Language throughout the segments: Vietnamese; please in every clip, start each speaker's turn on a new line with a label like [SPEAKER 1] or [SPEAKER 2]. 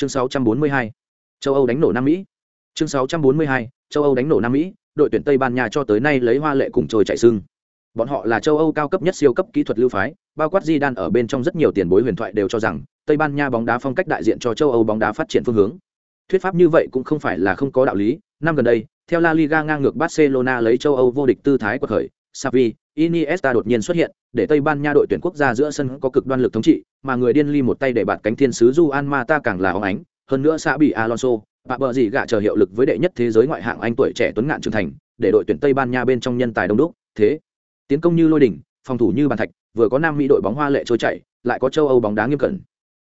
[SPEAKER 1] chương 642. châu âu đánh nổ nam mỹ chương 642. châu âu đánh nổ nam mỹ, đội tuyển tây ban nha cho tới nay lấy hoa lệ cùng trôi chạy sưng bọn họ là châu âu cao cấp nhất siêu cấp kỹ thuật lưu phái, bao quát di đan ở bên trong rất nhiều tiền bối huyền thoại đều cho rằng, tây ban nha bóng đá phong cách đại diện cho châu âu bóng đá phát triển phương hướng thuyết pháp như vậy cũng không phải là không có đạo lý năm gần đây, theo la liga ngang ngược barcelona lấy châu âu vô địch tư thái của khởi Xavi, Iniesta đột nhiên xuất hiện, để Tây Ban Nha đội tuyển quốc gia giữa sân có cực đoan lực thống trị, mà người điên ly một tay để bạt cánh thiên sứ Juan Mata càng là óng ánh, hơn nữa xã bị Alonso, và bờ gì gạ chờ hiệu lực với đệ nhất thế giới ngoại hạng Anh tuổi trẻ tuấn ngạn trưởng thành, để đội tuyển Tây Ban Nha bên trong nhân tài đông đúc, thế tiến công như lôi đỉnh, phòng thủ như bàn thạch, vừa có Nam Mỹ đội bóng hoa lệ trôi chảy, lại có châu Âu bóng đá nghiêm cẩn.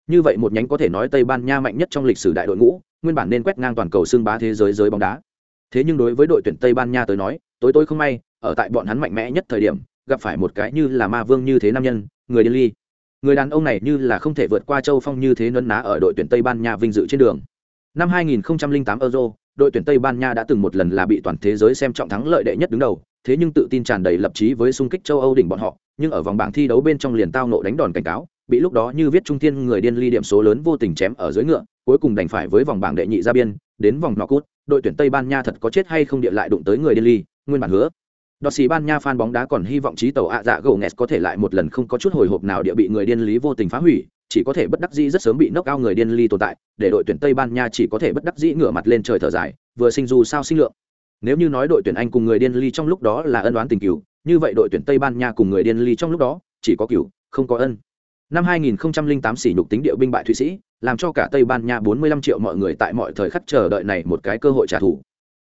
[SPEAKER 1] Như vậy một nhánh có thể nói Tây Ban Nha mạnh nhất trong lịch sử đại đội ngũ, nguyên bản nên quét ngang toàn cầu xương bá thế giới giới bóng đá. Thế nhưng đối với đội tuyển Tây Ban Nha tới nói, tối tối không may, ở tại bọn hắn mạnh mẽ nhất thời điểm, gặp phải một cái như là ma vương như thế nam nhân người điên ly. Người đàn ông này như là không thể vượt qua châu phong như thế nấn ná ở đội tuyển tây ban nha vinh dự trên đường. Năm 2008 euro đội tuyển tây ban nha đã từng một lần là bị toàn thế giới xem trọng thắng lợi đệ nhất đứng đầu thế nhưng tự tin tràn đầy lập chí với xung kích châu âu đỉnh bọn họ nhưng ở vòng bảng thi đấu bên trong liền tao nộ đánh đòn cảnh cáo bị lúc đó như viết trung thiên người điên ly điểm số lớn vô tình chém ở dưới ngựa cuối cùng đành phải với vòng bảng đệ nhị ra biên đến vòng nọ cút đội tuyển tây ban nha thật có chết hay không địa lại đụng tới người điên ly nguyên bản hứa Đọt sĩ ban nha fan bóng đá còn hy vọng trí tàu ạ dạ gỗ nghẹt có thể lại một lần không có chút hồi hộp nào địa bị người điên lý vô tình phá hủy, chỉ có thể bất đắc dĩ rất sớm bị nốc cao người điên ly tồn tại, để đội tuyển Tây Ban Nha chỉ có thể bất đắc dĩ ngửa mặt lên trời thở dài, vừa sinh dù sao sinh lượng. Nếu như nói đội tuyển Anh cùng người điên ly trong lúc đó là ân oán tình kiểu, như vậy đội tuyển Tây Ban Nha cùng người điên ly trong lúc đó chỉ có kiểu, không có ân. Năm 2008 sỉ nhục tính điệu binh bại Thụy Sĩ, làm cho cả Tây Ban Nha 45 triệu mọi người tại mọi thời khắc chờ đợi này một cái cơ hội trả thù.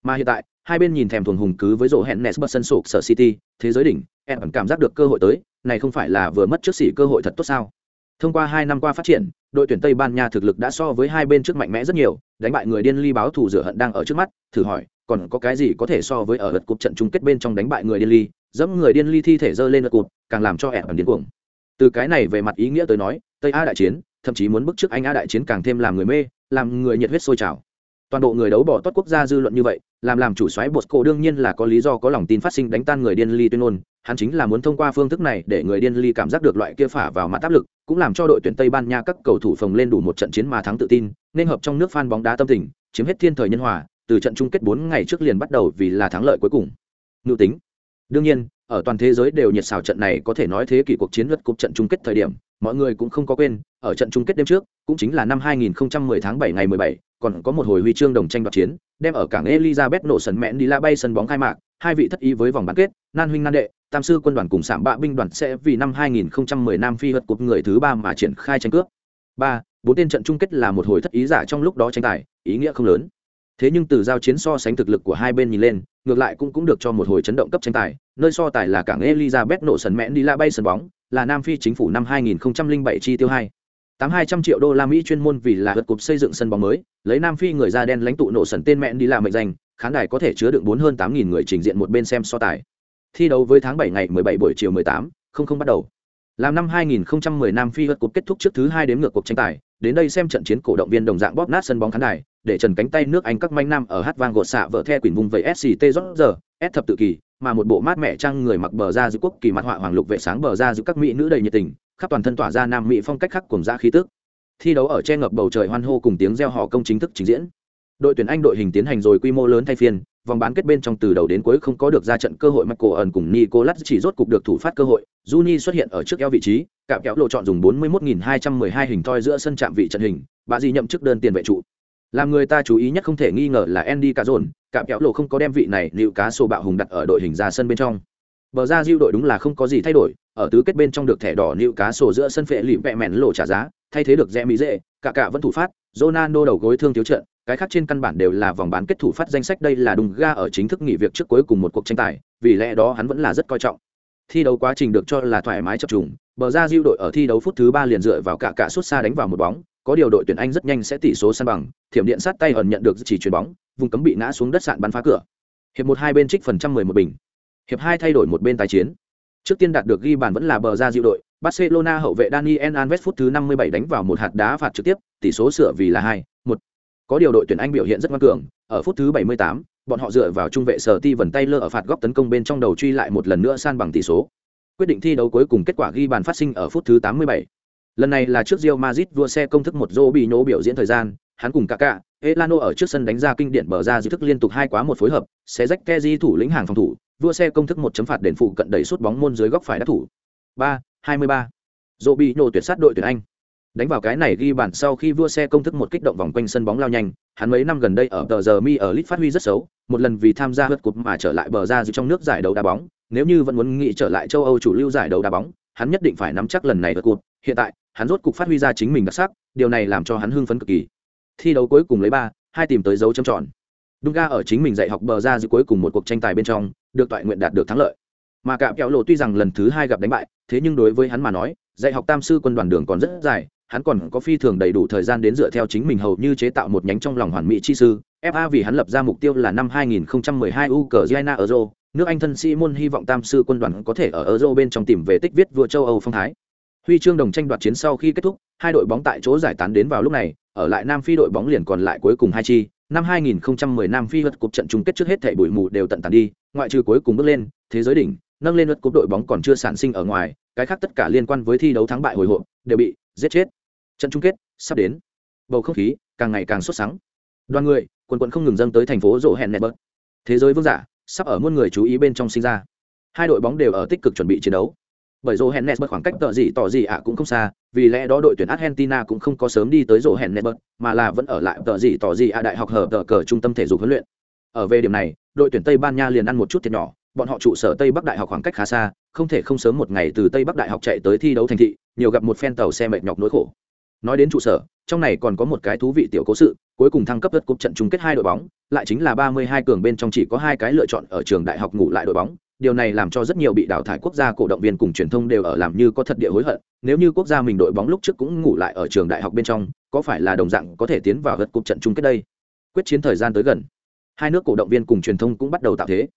[SPEAKER 1] Mà hiện tại, hai bên nhìn thèm thuồng hùng cứ với rổ hẹn nes sân sụp sở city thế giới đỉnh em ẩn cảm giác được cơ hội tới này không phải là vừa mất trước sỉ cơ hội thật tốt sao thông qua hai năm qua phát triển đội tuyển tây ban nha thực lực đã so với hai bên trước mạnh mẽ rất nhiều đánh bại người điên ly báo thù rửa hận đang ở trước mắt thử hỏi còn có cái gì có thể so với ở lượt cục trận chung kết bên trong đánh bại người điên ly dẫm người điên ly thi thể dơ lên lượt cục càng làm cho em ẩn điên cuồng từ cái này về mặt ý nghĩa tới nói tây a đại chiến thậm chí muốn bức trước anh a đại chiến càng thêm làm người mê, làm người nhiệt huyết sôi trào. Toàn bộ người đấu bỏ tốt quốc gia dư luận như vậy, làm làm chủ xoáy bột cổ đương nhiên là có lý do có lòng tin phát sinh đánh tan người điên ly tuyên ngôn, hắn chính là muốn thông qua phương thức này để người điên ly cảm giác được loại kia phả vào mặt áp lực, cũng làm cho đội tuyển tây ban nha các cầu thủ phồng lên đủ một trận chiến mà thắng tự tin, nên hợp trong nước phan bóng đá tâm tình, chiếm hết thiên thời nhân hòa, từ trận chung kết bốn ngày trước liền bắt đầu vì là thắng lợi cuối cùng. Ngự tính. Đương nhiên ở toàn thế giới đều nhiệt xào trận này có thể nói thế kỷ cuộc chiến lượt cục trận chung kết thời điểm, mọi người cũng không có quên, ở trận chung kết đêm trước, cũng chính là năm 2010 tháng 7 ngày 17 còn có một hồi huy chương đồng tranh đoạt chiến, đem ở cảng elizabeth nổ sần mẹn đi la bay sân bóng khai mạc, hai vị thất ý với vòng bán kết, nan huynh nan đệ, tam sư quân đoàn cùng sạm bạ binh đoàn sẽ vì năm 2010 nam phi hất cục người thứ ba mà triển khai tranh cướp. Ba, bốn tên trận chung kết là một hồi thất ý giả trong lúc đó tranh tài, ý nghĩa không lớn thế nhưng từ giao chiến so sánh thực lực của hai bên nhìn lên ngược lại cũng cũng được cho một hồi chấn động cấp tranh tài nơi so tài là cảng elizabeth nổ sần mẹn đi la bay sân bóng là nam phi chính phủ năm 2007 chi tiêu hai. tám hai trăm triệu đô la mỹ chuyên môn vì là hật cục xây dựng sân bóng mới lấy nam phi người da đen lãnh tụ nổ sần tên mẹn đi la mệnh danh khán đài có thể chứa đựng bốn hơn tám nghìn người trình diện một bên xem so tài. Thi đấu với tháng bảy ngày mười bảy buổi chiều mười tám không không bắt đầu. Làm năm 2010 Nam Phi hất cục kết thúc trước thứ hai đếm ngược cuộc tranh tài, đến đây xem trận chiến cổ động viên đồng dạng bóp nát sân bóng khán đài, để trần cánh tay nước Anh các manh nam ở hát vang gột xạ vợ the quyển vùng vầy SCT rót giờ, S thập tự kỳ, mà một bộ mát mẻ trang người mặc bờ ra giữ quốc kỳ mặt họa hoàng lục vệ sáng bờ ra giữ các mỹ nữ đầy nhiệt tình, khắp toàn thân tỏa ra nam mỹ phong cách khắc cùng ra khí tức. Thi đấu ở che ngập bầu trời hoan hô cùng tiếng reo hò công chính thức trình diễn. Đội tuyển anh đội hình tiến hành rồi quy mô lớn thay phiên vòng bán kết bên trong từ đầu đến cuối không có được ra trận cơ hội michael ẩn cùng nicolas chỉ rốt cục được thủ phát cơ hội. Juni xuất hiện ở trước eo vị trí cạm kéo lộ chọn dùng 41.212 hình thoi giữa sân chạm vị trận hình bà gì nhậm chức đơn tiền vệ trụ làm người ta chú ý nhất không thể nghi ngờ là Andy Cazorn, cạm kéo lộ không có đem vị này liệu cá sổ bạo hùng đặt ở đội hình ra sân bên trong. Bờ ra diêu đội đúng là không có gì thay đổi, ở tứ kết bên trong được thẻ đỏ liệu cá sổ giữa sân phệ lì vẹ mèn lộ trả giá, thay thế được rẽ mỹ dễ, cả cả vẫn thủ phát, Ronaldo đầu gối thương thiếu trận, cái khác trên căn bản đều là vòng bán kết thủ phát danh sách đây là đùng ga ở chính thức nghỉ việc trước cuối cùng một cuộc tranh tài, vì lẽ đó hắn vẫn là rất coi trọng. Thi đấu quá trình được cho là thoải mái chập trùng, bờ ra diêu đội ở thi đấu phút thứ ba liền dựa vào cả cả suốt xa đánh vào một bóng, có điều đội tuyển Anh rất nhanh sẽ tỷ số san bằng, thiểm điện sát tay ẩn nhận được chỉ chuyền bóng, vùng cấm bị ngã xuống đất sạn bắn phá cửa. Hiệp một hai bên trích phần trăm mười một bình. Hiệp hai thay đổi một bên tái chiến. Trước tiên đạt được ghi bàn vẫn là bờ ra diệu đội, Barcelona hậu vệ Daniel Alves phút thứ 57 đánh vào một hạt đá phạt trực tiếp, tỷ số sửa vì là 2, 1. Có điều đội tuyển Anh biểu hiện rất ngoan cường, ở phút thứ 78, bọn họ dựa vào trung vệ sở ti vần tay lơ ở phạt góc tấn công bên trong đầu truy lại một lần nữa san bằng tỷ số. Quyết định thi đấu cuối cùng kết quả ghi bàn phát sinh ở phút thứ 87. Lần này là trước Real Madrid vua xe công thức một Zobino biểu diễn thời gian, hắn cùng cả cả Elano ở trước sân đánh ra kinh điển bờ ra dư thức liên tục hai quá một phối hợp, sẽ rách Kezi thủ lĩnh hàng phòng thủ, vua xe công thức một chấm phạt đền phụ cận đẩy suốt bóng môn dưới góc phải đá thủ. 3, 23. rô bị nổ tuyệt sát đội tuyển Anh. Đánh vào cái này ghi bàn sau khi vua xe công thức một kích động vòng quanh sân bóng lao nhanh, hắn mấy năm gần đây ở tờ giờ mi ở lit phát huy rất xấu, một lần vì tham gia hớt cục mà trở lại bờ ra dư trong nước giải đấu đá bóng, nếu như vẫn muốn nghĩ trở lại châu Âu chủ lưu giải đấu đá bóng, hắn nhất định phải nắm chắc lần này hất cục Hiện tại, hắn rốt cục phát huy ra chính mình đặc sắc, điều này làm cho hắn hưng phấn cực kỳ. Thi đấu cuối cùng lấy ba, hai tìm tới dấu chấm tròn. Dunga ở chính mình dạy học bờ ra dư cuối cùng một cuộc tranh tài bên trong, được toại nguyện đạt được thắng lợi. Mà cả kẹo lộ tuy rằng lần thứ hai gặp đánh bại, thế nhưng đối với hắn mà nói, dạy học tam sư quân đoàn đường còn rất dài, hắn còn có phi thường đầy đủ thời gian đến dựa theo chính mình hầu như chế tạo một nhánh trong lòng hoàn mỹ chi sư. FA vì hắn lập ra mục tiêu là năm 2012 Ukraine Euro, nước Anh thân sĩ môn hy vọng tam sư quân đoàn có thể ở Euro bên trong tìm về tích viết vua châu Âu phong thái. Huy chương đồng tranh đoạt chiến sau khi kết thúc, hai đội bóng tại chỗ giải tán đến vào lúc này, ở lại Nam Phi đội bóng liền còn lại cuối cùng hai chi. Năm 2010 Nam Phi vượt cúp trận chung kết trước hết thảy bụi mù đều tận tàn đi, ngoại trừ cuối cùng bước lên, thế giới đỉnh, nâng lên vượt cúp đội bóng còn chưa sản sinh ở ngoài, cái khác tất cả liên quan với thi đấu thắng bại hồi hộp đều bị giết chết. Trận chung kết sắp đến. Bầu không khí càng ngày càng sốt sắng. Đoàn người, quần quần không ngừng dâng tới thành phố rộ hẹn nẹt bớt. Thế giới vương giả sắp ở muôn người chú ý bên trong sinh ra. Hai đội bóng đều ở tích cực chuẩn bị chiến đấu bởi rổ hẹn nesbert khoảng cách tợ gì tỏ gì ạ cũng không xa, vì lẽ đó đội tuyển argentina cũng không có sớm đi tới rổ hẹn nesbert mà là vẫn ở lại tợ gì tỏ gì ạ đại học hở tờ cờ trung tâm thể dục huấn luyện. Ở về điểm này, đội tuyển tây ban nha liền ăn một chút thiệt nhỏ, bọn họ trụ sở tây bắc đại học khoảng cách khá xa, không thể không sớm một ngày từ tây bắc đại học chạy tới thi đấu thành thị, nhiều gặp một phen tàu xe mệt nhọc nỗi khổ. Nói đến trụ sở, trong này còn có một cái thú vị tiểu cố sự, cuối cùng thăng cấp đất cúp trận chung kết hai đội bóng, lại chính là ba mươi hai cường bên trong chỉ có hai cái lựa chọn ở trường đại học ngủ lại đội bóng điều này làm cho rất nhiều bị đào thải quốc gia cổ động viên cùng truyền thông đều ở làm như có thật địa hối hận. Nếu như quốc gia mình đội bóng lúc trước cũng ngủ lại ở trường đại học bên trong, có phải là đồng dạng có thể tiến vào gật cục trận chung kết đây? Quyết chiến thời gian tới gần. Hai nước cổ động viên cùng truyền thông cũng bắt đầu tạo thế.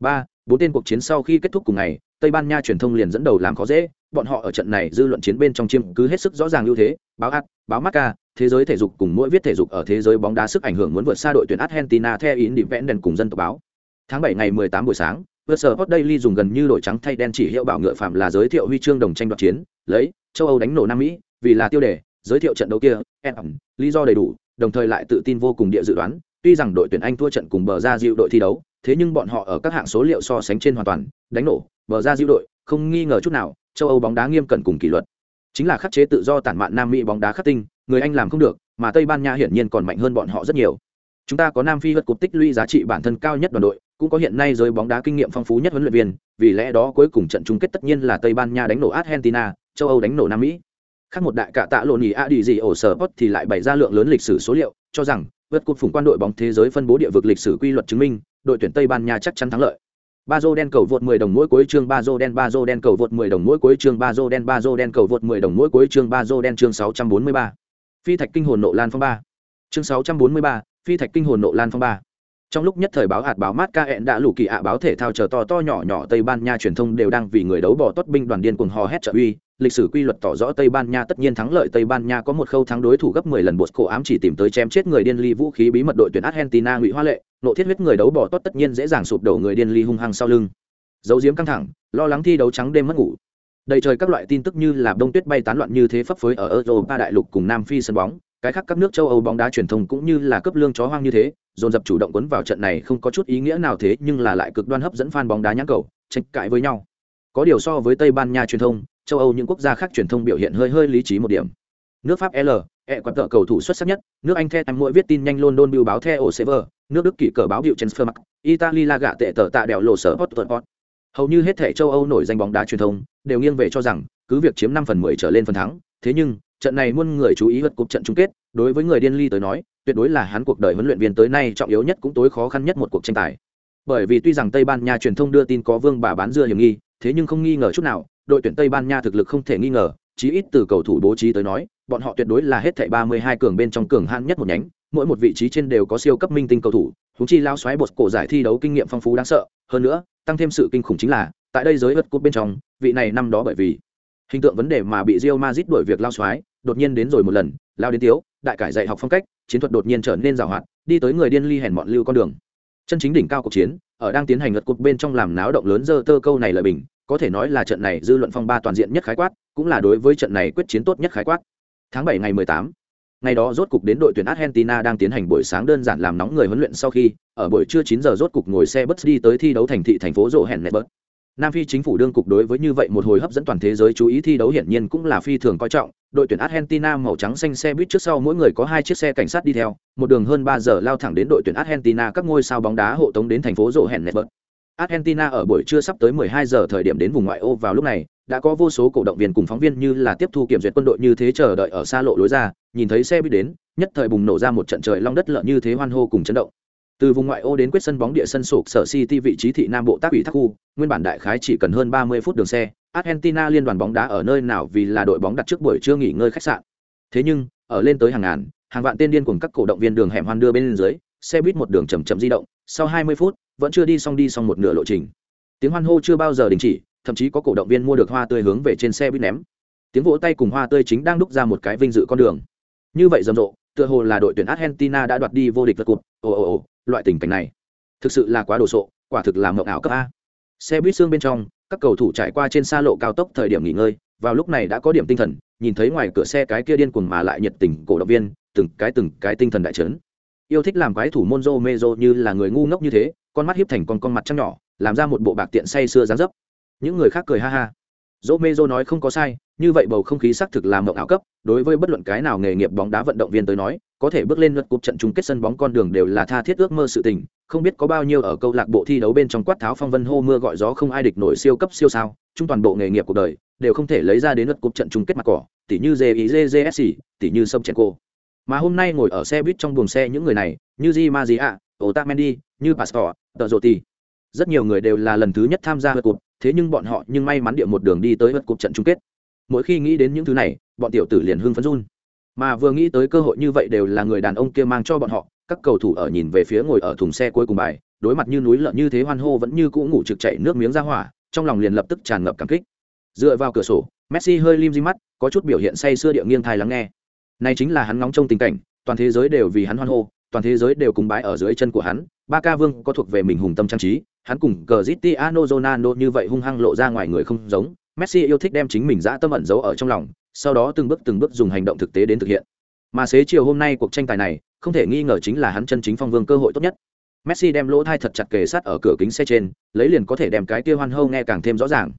[SPEAKER 1] Ba, bốn tên cuộc chiến sau khi kết thúc cùng ngày, tây ban nha truyền thông liền dẫn đầu làm khó dễ. Bọn họ ở trận này dư luận chiến bên trong chiêm cứ hết sức rõ ràng ưu thế. Báo át, báo macca thế giới thể dục cùng mỗi viết thể dục ở thế giới bóng đá sức ảnh hưởng muốn vượt xa đội tuyển argentina theo ý định vẽn đèn cùng dân tộc báo. Tháng bảy ngày 18 buổi sáng Vừa sở Hot Daily dùng gần như đổi trắng thay đen chỉ hiệu bảo ngựa phạm là giới thiệu huy chương đồng tranh đoạt chiến, lấy châu Âu đánh nổ Nam Mỹ, vì là tiêu đề, giới thiệu trận đấu kia, ẩn, lý do đầy đủ, đồng thời lại tự tin vô cùng địa dự đoán, tuy rằng đội tuyển Anh thua trận cùng bờ ra dịu đội thi đấu, thế nhưng bọn họ ở các hạng số liệu so sánh trên hoàn toàn, đánh nổ, bờ ra dịu đội, không nghi ngờ chút nào, châu Âu bóng đá nghiêm cẩn cùng kỷ luật. Chính là khắc chế tự do tản mạn Nam Mỹ bóng đá khắc tinh, người Anh làm không được, mà Tây Ban Nha hiển nhiên còn mạnh hơn bọn họ rất nhiều. Chúng ta có Nam Phi vượt cục tích lũy giá trị bản thân cao nhất đoàn đội, cũng có hiện nay giới bóng đá kinh nghiệm phong phú nhất huấn luyện viên, vì lẽ đó cuối cùng trận chung kết tất nhiên là Tây Ban Nha đánh nổ Argentina, châu Âu đánh nổ Nam Mỹ. Khác một đại cả tạ lộn nhì a đi gì ổ sở Sport thì lại bày ra lượng lớn lịch sử số liệu, cho rằng vượt cột phủng quan đội bóng thế giới phân bố địa vực lịch sử quy luật chứng minh, đội tuyển Tây Ban Nha chắc chắn thắng lợi. Bazo đen cầu vượt 10 đồng mỗi cuối chương Bazo đen Bazo đen cầu vượt 10 đồng mỗi cuối chương Bazo đen Bazo đen cầu vượt 10 đồng mỗi cuối chương Bazo đen chương 643. Phi thạch kinh hồn nộ lan phong ba. Chương 643, phi thạch kinh hồn nộ lan phong ba trong lúc nhất thời báo hạt báo mát ca hẹn đã lù kỳ ạ báo thể thao chờ to to nhỏ nhỏ tây ban nha truyền thông đều đang vì người đấu bỏ tốt binh đoàn điên cuồng hò hét trợ uy. Lịch sử quy luật tỏ rõ tây ban nha tất nhiên thắng lợi. Tây ban nha có một khâu thắng đối thủ gấp 10 lần bột cổ ám chỉ tìm tới chém chết người điên ly vũ khí bí mật đội tuyển argentina ngụy hoa lệ. Nộ thiết huyết người đấu bỏ tốt tất nhiên dễ dàng sụp đổ người điên ly hung hăng sau lưng. Dấu diếm căng thẳng, lo lắng thi đấu trắng đêm mất ngủ. Đầy trời các loại tin tức như là đông tuyết bay tán loạn như thế phấp phới ở europa đại lục cùng nam phi sân bóng. Cái khác các nước châu âu bóng đá truyền thông cũng như là cấp lương chó hoang như thế dồn dập chủ động quấn vào trận này không có chút ý nghĩa nào thế nhưng là lại cực đoan hấp dẫn fan bóng đá nhãn cầu, tranh cãi với nhau. Có điều so với tây ban nha truyền thông, châu âu những quốc gia khác truyền thông biểu hiện hơi hơi lý trí một điểm. Nước pháp l e quạt tợ cầu thủ xuất sắc nhất, nước anh the mỗi viết tin nhanh london biêu báo theo sever nước đức kỷ cờ báo hiệu transfer mark italy la gạ tệ tờ tạ đèo lộ sở hot hầu như hết thể châu âu nổi danh bóng đá truyền thông đều nghiêng về cho rằng, cứ việc chiếm năm phần mười trở lên phần thắng, thế nhưng, trận này muôn người chú ý vật cục trận chung kết, đối với người điên ly tới nói tuyệt đối là hắn cuộc đời huấn luyện viên tới nay trọng yếu nhất cũng tối khó khăn nhất một cuộc tranh tài. Bởi vì tuy rằng tây ban nha truyền thông đưa tin có vương bà bán dưa hiểm nghi, thế nhưng không nghi ngờ chút nào, đội tuyển tây ban nha thực lực không thể nghi ngờ, chí ít từ cầu thủ bố trí tới nói, bọn họ tuyệt đối là hết thảy 32 cường bên trong cường hạng nhất một nhánh, mỗi một vị trí trên đều có siêu cấp minh tinh cầu thủ chúng chi lao xoáy bột cổ giải thi đấu kinh nghiệm phong phú đáng sợ, hơn nữa, tăng thêm sự kinh khủng chính là, tại đây giới vật cúp bên trong, vị này năm đó bởi vì hình tượng vấn đề mà bị Real Madrid đuổi việc lao xoáy đột nhiên đến rồi một lần, lao đến tiếu đại cải dạy học phong cách chiến thuật đột nhiên trở nên rào hoạt đi tới người điên ly hèn mọn lưu con đường chân chính đỉnh cao cuộc chiến ở đang tiến hành ngật cục bên trong làm náo động lớn dơ tơ câu này lợi bình có thể nói là trận này dư luận phong ba toàn diện nhất khái quát cũng là đối với trận này quyết chiến tốt nhất khái quát tháng bảy ngày 18 ngày đó rốt cục đến đội tuyển Argentina đang tiến hành buổi sáng đơn giản làm nóng người huấn luyện sau khi, ở buổi trưa 9 giờ rốt cục ngồi xe bus đi tới thi đấu thành thị thành phố rộ hẹn Johannesburg. Nam Phi chính phủ đương cục đối với như vậy một hồi hấp dẫn toàn thế giới chú ý thi đấu hiển nhiên cũng là phi thường coi trọng. Đội tuyển Argentina màu trắng xanh xe buýt trước sau mỗi người có hai chiếc xe cảnh sát đi theo, một đường hơn 3 giờ lao thẳng đến đội tuyển Argentina các ngôi sao bóng đá hộ tống đến thành phố rộ hẹn Johannesburg. Argentina ở buổi trưa sắp tới 12 giờ thời điểm đến vùng ngoại ô vào lúc này, đã có vô số cổ động viên cùng phóng viên như là tiếp thu kiểm duyệt quân đội như thế chờ đợi ở xa lộ lối ra, nhìn thấy xe buýt đến, nhất thời bùng nổ ra một trận trời long đất lở như thế hoan hô cùng chấn động. Từ vùng ngoại ô đến quyết sân bóng địa sân sụp sở City vị trí thị Nam Bộ tác ủy thác khu, nguyên bản đại khái chỉ cần hơn 30 phút đường xe, Argentina liên đoàn bóng đá ở nơi nào vì là đội bóng đặt trước buổi trưa nghỉ ngơi khách sạn. Thế nhưng, ở lên tới hàng ngàn, hàng vạn tên điên cùng các cổ động viên đường hẻm hoan đưa bên dưới, xe buýt một đường chậm chậm di động, sau 20 phút, vẫn chưa đi xong đi xong một nửa lộ trình. Tiếng hoan hô chưa bao giờ đình chỉ, thậm chí có cổ động viên mua được hoa tươi hướng về trên xe buýt ném. Tiếng vỗ tay cùng hoa tươi chính đang đúc ra một cái vinh dự con đường. Như vậy rầm rộ, tựa hồ là đội tuyển Argentina đã đoạt đi vô địch vật cột. Ồ ồ ồ, loại tình cảnh này, thực sự là quá đồ sộ, quả thực là mộng ảo cấp a. Xe buýt xương bên trong, các cầu thủ trải qua trên xa lộ cao tốc thời điểm nghỉ ngơi, vào lúc này đã có điểm tinh thần, nhìn thấy ngoài cửa xe cái kia điên cuồng mà lại nhiệt tình cổ động viên, từng cái từng cái tinh thần đại chấn. Yêu thích làm quái thủ Monzo Mezo như là người ngu ngốc như thế, con mắt hiếp thành con con mặt trăng nhỏ, làm ra một bộ bạc tiện say sưa dáng dấp những người khác cười ha ha rô mê rô nói không có sai như vậy bầu không khí xác thực làm mộng ảo cấp, đối với bất luận cái nào nghề nghiệp bóng đá vận động viên tới nói, có thể bước lên luật cục trận chung kết sân bóng con đường đều là tha thiết ước mơ sự tình, không biết có bao nhiêu ở câu lạc bộ thi đấu bên trong quát tháo phong vân hô mưa gọi gió không ai địch nổi siêu cấp siêu sao, chung toàn bộ nghề nghiệp cuộc đời đều không thể lấy ra đến luật cục trận chung kết mặt cỏ, tỉ như jizsc tỉ như sông chèn cô mà hôm nay ngồi ở xe buýt trong buồng xe những người này, như di ma di a otamendi, như pastor tờ ti rất nhiều người đều là lần thứ nhất tham gia luật cục thế nhưng bọn họ nhưng may mắn địa một đường đi tới luật cục trận chung kết mỗi khi nghĩ đến những thứ này, bọn tiểu tử liền hưng phấn run. Mà vừa nghĩ tới cơ hội như vậy đều là người đàn ông kia mang cho bọn họ, các cầu thủ ở nhìn về phía ngồi ở thùng xe cuối cùng bài, đối mặt như núi lợn như thế hoan hô vẫn như cũ ngủ trực chạy nước miếng ra hỏa, trong lòng liền lập tức tràn ngập cảm kích. Dựa vào cửa sổ, messi hơi lim di mắt, có chút biểu hiện say sưa địa nghiêng thai lắng nghe. Này chính là hắn ngóng trong tình cảnh, toàn thế giới đều vì hắn hoan hô, toàn thế giới đều cùng bái ở dưới chân của hắn ba ca vương có thuộc về mình hùng tâm trang trí, hắn cùng Cristiano Ronaldo như vậy hung hăng lộ ra ngoài người không giống Messi yêu thích đem chính mình dã tâm ẩn giấu ở trong lòng, sau đó từng bước từng bước dùng hành động thực tế đến thực hiện. Mà xế chiều hôm nay cuộc tranh tài này, không thể nghi ngờ chính là hắn chân chính phong vương cơ hội tốt nhất. Messi đem lỗ thai thật chặt kề sát ở cửa kính xe trên, lấy liền có thể đem cái kia hoan hô nghe càng thêm rõ ràng.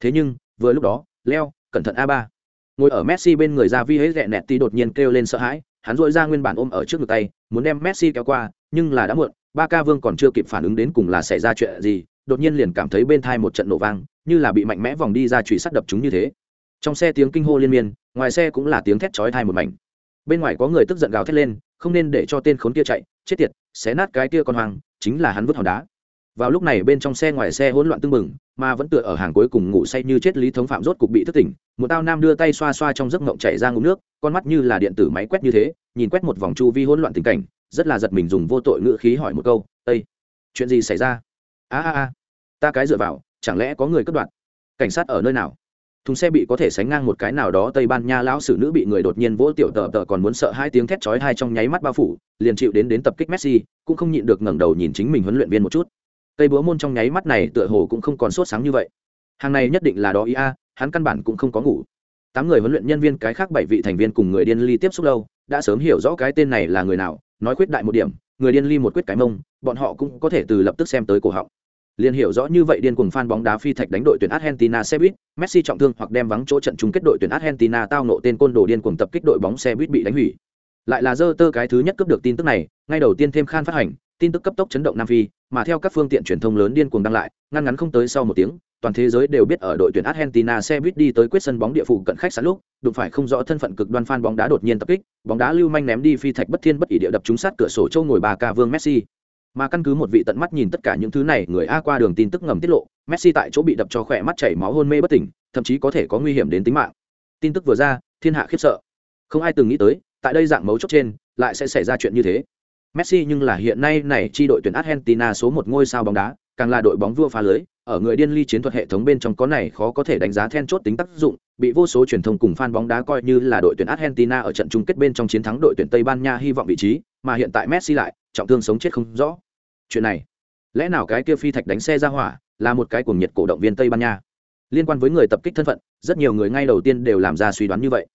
[SPEAKER 1] Thế nhưng, vừa lúc đó, leo, cẩn thận a ba. Ngồi ở Messi bên người ra vi hết rẹ nẹt tí đột nhiên kêu lên sợ hãi, hắn rũa ra nguyên bản ôm ở trước ngực tay, muốn đem messi kéo qua, nhưng là đã muộn ba ca vương còn chưa kịp phản ứng đến cùng là xảy ra chuyện gì, đột nhiên liền cảm thấy bên thai một trận nổ vang như là bị mạnh mẽ vòng đi ra chùy sắt đập chúng như thế. Trong xe tiếng kinh hô liên miên, ngoài xe cũng là tiếng thét chói thai một mảnh. Bên ngoài có người tức giận gào thét lên, không nên để cho tên khốn kia chạy, chết tiệt, xé nát cái kia con hoang, chính là hắn vứt hòn đá. Vào lúc này bên trong xe ngoài xe hỗn loạn tưng bừng, mà vẫn tựa ở hàng cuối cùng ngủ say như chết lý thống phạm rốt cục bị thức tỉnh, một tao nam đưa tay xoa xoa trong giấc ngộng chảy ra ngụm nước, con mắt như là điện tử máy quét như thế, nhìn quét một vòng chu vi hỗn loạn tình cảnh, rất là giật mình dùng vô tội ngữ khí hỏi một câu ây chuyện gì xảy ra? A a a, ta cái dựa vào chẳng lẽ có người cướp đoạt cảnh sát ở nơi nào? Thùng xe bị có thể sánh ngang một cái nào đó tây ban nha lão sử nữ bị người đột nhiên vỗ tiểu tờ tờ còn muốn sợ hai tiếng thét chói hai trong nháy mắt bao phủ, liền chịu đến đến tập kích messi, cũng không nhịn được ngẩng đầu nhìn chính mình huấn luyện viên một chút. Tây búa môn trong nháy mắt này tựa hồ cũng không còn sốt sáng như vậy. Hàng này nhất định là đó ý a, hắn căn bản cũng không có ngủ. Tám người huấn luyện nhân viên cái khác bảy vị thành viên cùng người điên ly tiếp xúc lâu, đã sớm hiểu rõ cái tên này là người nào, nói quyết đại một điểm, người điên ly một quyết cái mông, bọn họ cũng có thể từ lập tức xem tới cổ họng liền hiểu rõ như vậy điên cuồng fan bóng đá phi thạch đánh đội tuyển Argentina xe buýt, Messi trọng thương hoặc đem vắng chỗ trận chung kết đội tuyển Argentina tao nộ tên côn đồ điên cuồng tập kích đội bóng xe buýt bị đánh hủy. Lại là dơ tơ cái thứ nhất cướp được tin tức này, ngay đầu tiên thêm khan phát hành, tin tức cấp tốc chấn động Nam Phi, mà theo các phương tiện truyền thông lớn điên cuồng đăng lại, ngăn ngắn không tới sau một tiếng, toàn thế giới đều biết ở đội tuyển Argentina xe buýt đi tới quyết sân bóng địa phủ cận khách sạn lúc, đụng phải không rõ thân phận cực đoan fan bóng đá đột nhiên tập kích, bóng đá lưu manh ném đi phi thạch bất thiên bất ỷ địa đập trúng sát cửa sổ châu ngồi bà ca vương Messi. Mà căn cứ một vị tận mắt nhìn tất cả những thứ này, người A qua đường tin tức ngầm tiết lộ, Messi tại chỗ bị đập cho khỏe mắt chảy máu hôn mê bất tỉnh, thậm chí có thể có nguy hiểm đến tính mạng. Tin tức vừa ra, thiên hạ khiếp sợ. Không ai từng nghĩ tới, tại đây dạng mấu chốt trên, lại sẽ xảy ra chuyện như thế. Messi nhưng là hiện nay này chi đội tuyển Argentina số một ngôi sao bóng đá, càng là đội bóng vua phá lưới, ở người điên ly chiến thuật hệ thống bên trong có này khó có thể đánh giá then chốt tính tác dụng, bị vô số truyền thông cùng fan bóng đá coi như là đội tuyển Argentina ở trận chung kết bên trong chiến thắng đội tuyển Tây Ban Nha hy vọng vị trí, mà hiện tại Messi lại trọng thương sống chết không rõ. Chuyện này, lẽ nào cái kia phi thạch đánh xe ra hỏa, là một cái cuồng nhiệt cổ động viên Tây Ban Nha? Liên quan với người tập kích thân phận, rất nhiều người ngay đầu tiên đều làm ra suy đoán như vậy.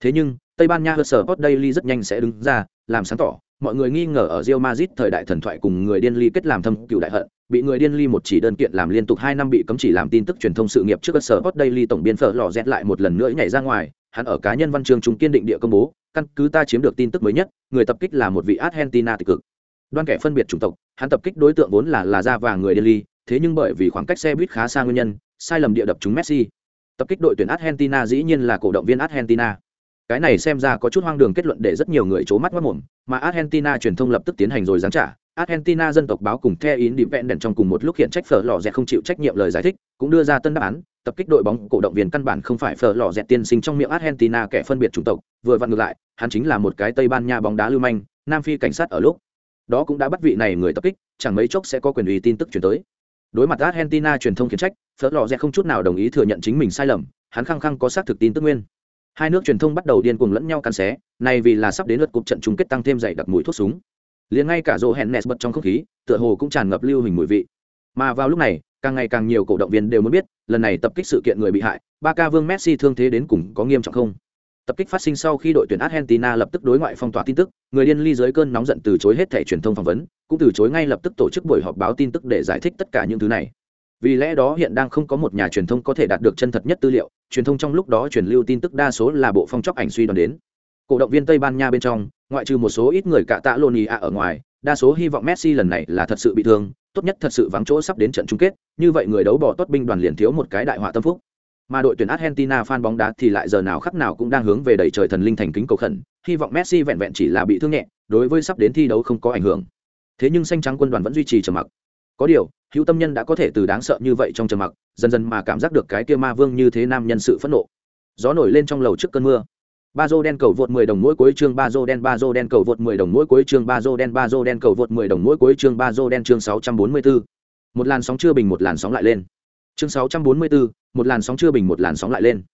[SPEAKER 1] Thế nhưng, Tây Ban Nha Sport Daily rất nhanh sẽ đứng ra, làm sáng tỏ, mọi người nghi ngờ ở Real Madrid thời đại thần thoại cùng người điên ly kết làm thâm cựu đại hận, bị người điên ly một chỉ đơn kiện làm liên tục hai năm bị cấm chỉ làm tin tức truyền thông sự nghiệp trước Sport Daily tổng biên phở lò dẹt lại một lần nữa nhảy ra ngoài, hắn ở cá nhân văn chương chúng kiên định địa công bố, căn cứ ta chiếm được tin tức mới nhất, người tập kích là một vị Argentina tích cực. Đoan kẻ phân biệt chủng tộc, hắn tập kích đối tượng vốn là là da vàng người Delhi. thế nhưng bởi vì khoảng cách xe buýt khá xa nguyên nhân, sai lầm địa đập chúng Messi. Tập kích đội tuyển Argentina dĩ nhiên là cổ động viên Argentina cái này xem ra có chút hoang đường kết luận để rất nhiều người c h ố mắt mất mồm mà argentina truyền thông lập tức tiến hành rồi giáng trả argentina dân tộc báo cùng the in đèn trong cùng một lúc hiện trách phở lò dẹt không chịu trách nhiệm lời giải thích cũng đưa ra tân đáp án tập kích đội bóng cổ động viên căn bản không phải phở lò dẹt tiên sinh trong miệng argentina kẻ phân biệt chủng tộc vừa vặn ngược lại hắn chính là một cái tây ban nha bóng đá lưu manh nam phi cảnh sát ở lúc đó cũng đã bắt vị này người tập kích, chẳng mấy chốc sẽ có quyền uy tin tức chuyển tới. Đối mặt argentina truyền thông khiển trách phớt lò rẽ không chút nào đồng ý thừa nhận chính mình sai lầm, hắn khăng khăng có xác thực tin tức nguyên. Hai nước truyền thông bắt đầu điên cuồng lẫn nhau cắn xé này vì là sắp đến lượt cuộc trận chung kết tăng thêm dày đặc mùi thuốc súng. Liền ngay cả rộ hẹn nẹt bật trong không khí, tựa hồ cũng tràn ngập lưu hình mùi vị. Mà vào lúc này, càng ngày càng nhiều cổ động viên đều muốn biết, lần này tập kích sự kiện người bị hại ba ca vương messi thương thế đến cùng có nghiêm trọng không? Tập kích phát sinh sau khi đội tuyển argentina lập tức đối ngoại phong tỏa tin tức, người điên ly dưới cơn nóng giận từ chối hết thẻ truyền thông phỏng vấn, cũng từ chối ngay lập tức tổ chức buổi họp báo tin tức để giải thích tất cả những thứ này. Vì lẽ đó hiện đang không có một nhà truyền thông có thể đạt được chân thật nhất tư liệu, truyền thông trong lúc đó truyền lưu tin tức đa số là bộ phong chóc ảnh suy đoán đến. Cổ động viên tây ban nha bên trong, ngoại trừ một số ít người cạ tạ loni ở ngoài, đa số hy vọng messi lần này là thật sự bị thương, tốt nhất thật sự vắng chỗ sắp đến trận chung kết, như vậy người đấu bỏ tốt binh đoàn liền thiếu một cái đại họa tâm phúc mà đội tuyển argentina fan bóng đá thì lại giờ nào khắc nào cũng đang hướng về đẩy trời thần linh thành kính cầu khẩn hy vọng messi vẹn vẹn chỉ là bị thương nhẹ đối với sắp đến thi đấu không có ảnh hưởng. Thế nhưng xanh trắng quân đoàn vẫn duy trì trầm mặc. Có điều hữu tâm nhân đã có thể từ đáng sợ như vậy trong trầm mặc dần dần mà cảm giác được cái kia ma vương như thế nam nhân sự phẫn nộ. Gió nổi lên trong lầu trước cơn mưa. Ba dô đen cầu vượt 10 đồng mỗi cuối chương ba đen ba đen cầu vượt 10 đồng mỗi cuối chương ba đen ba đen cầu vượt 10 đồng mỗi cuối chương ba đen chương 644. một làn sóng chưa bình một làn sóng lại lên. Chương 644, một làn sóng chưa bình một làn sóng lại lên.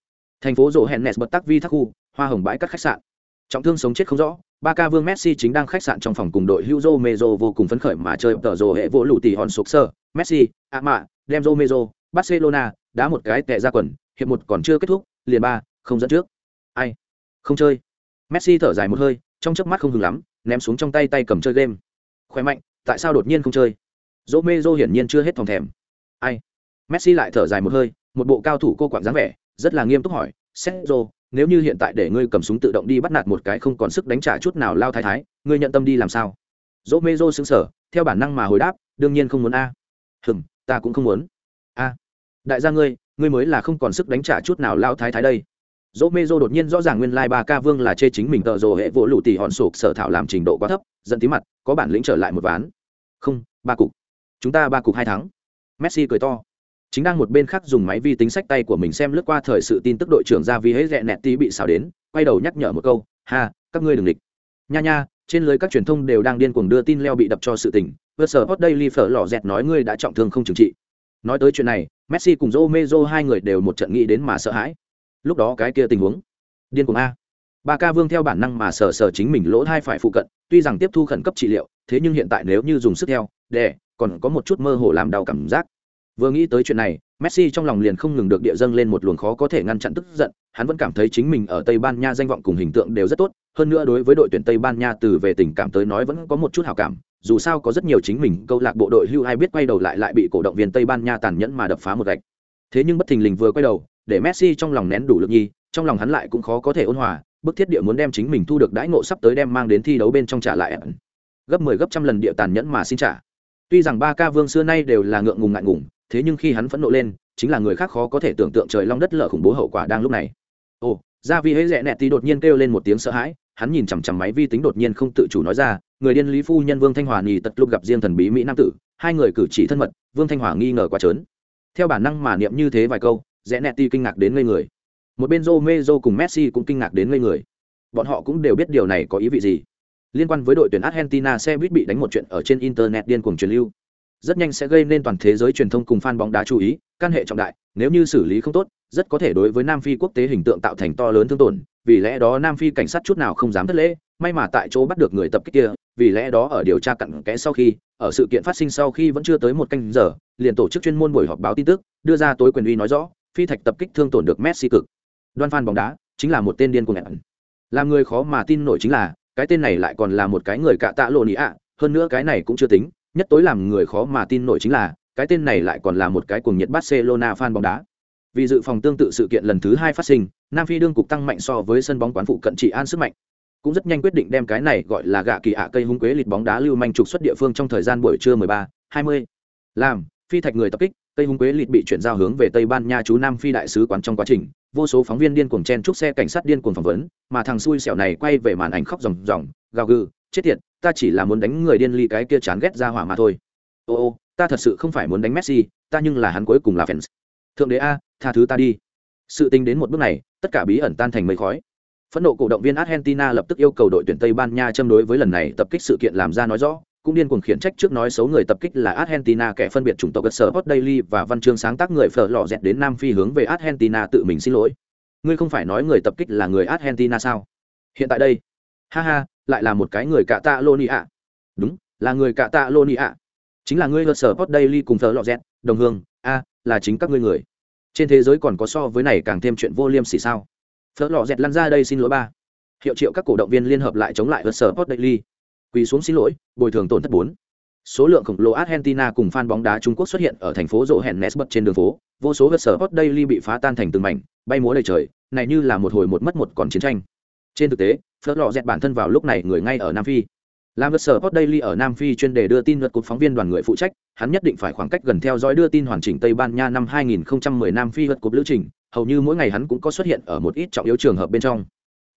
[SPEAKER 1] Thành phố rộ hẹn nes bật tắc vi thác khu, hoa hồng bãi các khách sạn. Trọng thương sống chết không rõ, ba ca vương messi chính đang khách sạn trong phòng cùng đội hữu Mezo vô cùng phấn khởi mà chơi tờ rồ hệ vỗ lụ tỷ hòn sục sơ. Messi a mạ đem Mezo barcelona, đá một cái tệ ra quần, hiệp một còn chưa kết thúc, liền ba, không dẫn trước. Ai? Không chơi. Messi thở dài một hơi, trong chớp mắt không hừng lắm, ném xuống trong tay tay cầm chơi game. Khỏe mạnh, tại sao đột nhiên không chơi? Dỗ hiển nhiên chưa hết thòng thèm. Ai? Messi lại thở dài một hơi một bộ cao thủ cô quạng dáng vẻ rất là nghiêm túc hỏi Sergio, nếu như hiện tại để ngươi cầm súng tự động đi bắt nạt một cái không còn sức đánh trả chút nào lao thái thái ngươi nhận tâm đi làm sao? Dỗ mê dô xứng sở theo bản năng mà hồi đáp đương nhiên không muốn a. Hừng ta cũng không muốn. A đại gia ngươi ngươi mới là không còn sức đánh trả chút nào lao thái thái đây. Dỗ mê đột nhiên rõ ràng nguyên lai ba ca vương là chê chính mình tợ rồ hệ vỗ lụ tỉ hòn sụp sở thảo làm trình độ quá thấp dẫn tí mặt có bản lĩnh trở lại một ván. Không ba cục. Chúng ta ba cục hai thắng. Messi cười to chính đang một bên khác dùng máy vi tính sách tay của mình xem lướt qua thời sự tin tức đội trưởng ra vì hết rẽ nẹt tí bị xào đến, quay đầu nhắc nhở một câu, ha, các ngươi đừng địch. Nha nha, trên lưới các truyền thông đều đang điên cuồng đưa tin leo bị đập cho sự tình, vượt sở hot daily phở lò dẹt nói ngươi đã trọng thương không trừng trị. Nói tới chuyện này, messi cùng joe hai người đều một trận nghĩ đến mà sợ hãi. Lúc đó cái kia tình huống, điên cuồng a. Ba ca vương theo bản năng mà sờ sờ chính mình lỗ hai phải phụ cận, tuy rằng tiếp thu khẩn cấp trị liệu, thế nhưng hiện tại nếu như dùng sức theo để còn có một chút mơ hồ làm đau cảm giác. Vừa nghĩ tới chuyện này, Messi trong lòng liền không ngừng được địa dâng lên một luồng khó có thể ngăn chặn tức giận, hắn vẫn cảm thấy chính mình ở Tây Ban Nha danh vọng cùng hình tượng đều rất tốt, hơn nữa đối với đội tuyển Tây Ban Nha từ về tình cảm tới nói vẫn có một chút hảo cảm, dù sao có rất nhiều chính mình câu lạc bộ đội hưu ai biết quay đầu lại lại bị cổ động viên Tây Ban Nha tàn nhẫn mà đập phá một gạch. Thế nhưng bất thình lình vừa quay đầu, để Messi trong lòng nén đủ lực nhi, trong lòng hắn lại cũng khó có thể ôn hòa, bức thiết địa muốn đem chính mình thu được đãi ngộ sắp tới đem mang đến thi đấu bên trong trả lại gấp 10 gấp trăm lần địa tàn nhẫn mà xin trả. Tuy rằng ba ca vương xưa nay đều là ngượng ngùng ngại ngùng, thế nhưng khi hắn phẫn nộ lên, chính là người khác khó có thể tưởng tượng trời long đất lở khủng bố hậu quả đang lúc này ồ ra vì hễ rẽ nẹt thì đột nhiên kêu lên một tiếng sợ hãi, hắn nhìn chằm chằm máy vi tính đột nhiên không tự chủ nói ra, người điên lý phu nhân vương thanh hòa nhì tật lúc gặp riêng thần bí mỹ nam tử, hai người cử chỉ thân mật, vương thanh hòa nghi ngờ quá trớn theo bản năng mà niệm như thế vài câu, rẽ nẹt ti kinh ngạc đến ngây người một bên Joe Mezo cùng Messi cũng kinh ngạc đến ngây người. Bọn họ cũng đều biết điều này có ý vị gì. Liên quan với đội tuyển Argentina xe buýt bị đánh một chuyện ở trên internet điên cuồng truyền lưu rất nhanh sẽ gây nên toàn thế giới truyền thông cùng fan bóng đá chú ý, căn hệ trọng đại, nếu như xử lý không tốt, rất có thể đối với nam phi quốc tế hình tượng tạo thành to lớn thương tổn, vì lẽ đó nam phi cảnh sát chút nào không dám thất lễ, may mà tại chỗ bắt được người tập kích kia, vì lẽ đó ở điều tra cặn kẽ sau khi, ở sự kiện phát sinh sau khi vẫn chưa tới một canh giờ, liền tổ chức chuyên môn buổi họp báo tin tức, đưa ra tối quyền uy nói rõ, phi thạch tập kích thương tổn được messi cực. Đoan fan bóng đá, chính là một tên điên cuồng ẩn. Làm người khó mà tin nổi chính là, cái tên này lại còn là một cái người cạ tạ lộ ý ạ, hơn nữa cái này cũng chưa tính nhất tối làm người khó mà tin nổi chính là cái tên này lại còn là một cái cuồng nhiệt barcelona fan bóng đá. Vì dự phòng tương tự sự kiện lần thứ hai phát sinh nam phi đương cục tăng mạnh so với sân bóng quán phụ cận trị an sức mạnh. Cũng rất nhanh quyết định đem cái này gọi là gạ kỳ ạ cây hung quế lịt bóng đá lưu manh trục xuất địa phương trong thời gian buổi trưa 13, 20. làm phi thạch người tập kích cây hung quế lịt bị chuyển giao hướng về tây ban nha chú nam phi đại sứ quán trong quá trình. Vô số phóng viên điên cuồng chen chúc xe cảnh sát điên cuồng phỏng vấn mà thằng xui xẻo này quay về màn ảnh khóc ròng ròng gào gừ chết tiệt ta chỉ là muốn đánh người điên ly cái kia chán ghét ra hỏa mà thôi. Ô ô, ta thật sự không phải muốn đánh messi, ta nhưng là hắn cuối cùng là fans. Thượng đế a, tha thứ ta đi. Sự tình đến một bước này, tất cả bí ẩn tan thành mây khói. Phẫn nộ cổ động viên argentina lập tức yêu cầu đội tuyển tây ban nha châm đối với lần này tập kích sự kiện làm ra nói rõ, cũng điên cuồng khiển trách trước nói xấu người tập kích là argentina kẻ phân biệt chủng tộc cơ sở hot daily và văn chương sáng tác người phở lò dẹt đến nam phi hướng về argentina tự mình xin lỗi. Ngươi không phải nói người tập kích là người argentina sao? Hiện tại đây. Ha ha lại là một cái người cạ tạ lô ạ đúng, là người cạ tạ lô ạ chính là ngươi cơ sở post daily cùng thờ lọ dẹt đồng hương. A, là chính các ngươi người. Trên thế giới còn có so với này càng thêm chuyện vô liêm sỉ sao? Thờ lọ dẹt lăn ra đây xin lỗi ba. Hiệu triệu các cổ động viên liên hợp lại chống lại cơ sở post daily. Quỳ xuống xin lỗi, bồi thường tổn thất bốn. Số lượng khổng lồ argentina cùng fan bóng đá trung quốc xuất hiện ở thành phố rộ hẹn nesbert trên đường phố. Vô số vật sở hot daily bị phá tan thành từng mảnh, bay múa đầy trời, này như là một hồi một mất một còn chiến tranh trên thực tế phớt lò dẹt bản thân vào lúc này người ngay ở nam phi làm vật sở post daily ở nam phi chuyên đề đưa tin luật cục phóng viên đoàn người phụ trách hắn nhất định phải khoảng cách gần theo dõi đưa tin hoàn chỉnh tây ban nha năm 2010 nam phi luật cục lữ trình hầu như mỗi ngày hắn cũng có xuất hiện ở một ít trọng yếu trường hợp bên trong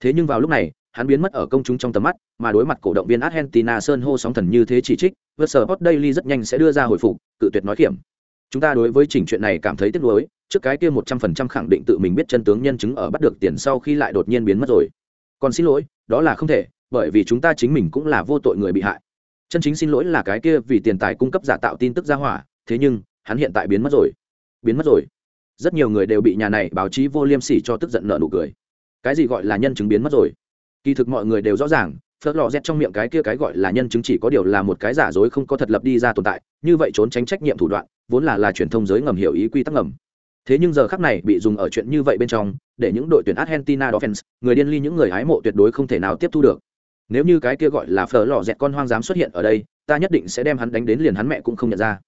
[SPEAKER 1] thế nhưng vào lúc này hắn biến mất ở công chúng trong tầm mắt, mà đối mặt cổ động viên Argentina sơn hô sóng thần như thế chỉ trích, Sport Daily rất nhanh sẽ đưa ra hồi phục, cự tuyệt nói kiểm. Chúng ta đối với chỉnh chuyện này cảm thấy tiếc nuối, trước cái kia một trăm phần trăm khẳng định tự mình biết chân tướng nhân chứng ở bắt được tiền sau khi lại đột nhiên biến mất rồi. Còn xin lỗi, đó là không thể, bởi vì chúng ta chính mình cũng là vô tội người bị hại. Chân chính xin lỗi là cái kia vì tiền tài cung cấp giả tạo tin tức ra hỏa, thế nhưng, hắn hiện tại biến mất rồi. Biến mất rồi. Rất nhiều người đều bị nhà này báo chí vô liêm sỉ cho tức giận nợ nụ cười. Cái gì gọi là nhân chứng biến mất rồi? kỳ thực mọi người đều rõ ràng phớt lò rét trong miệng cái kia cái gọi là nhân chứng chỉ có điều là một cái giả dối không có thật lập đi ra tồn tại như vậy trốn tránh trách nhiệm thủ đoạn vốn là là truyền thông giới ngầm hiểu ý quy tắc ngầm thế nhưng giờ khắc này bị dùng ở chuyện như vậy bên trong, để những đội tuyển argentina đó fans người điên ly những người hái mộ tuyệt đối không thể nào tiếp thu được. Nếu như cái kia gọi là phở lò dẹt con hoang dám xuất hiện ở đây, ta nhất định sẽ đem hắn đánh đến liền hắn mẹ cũng không nhận ra.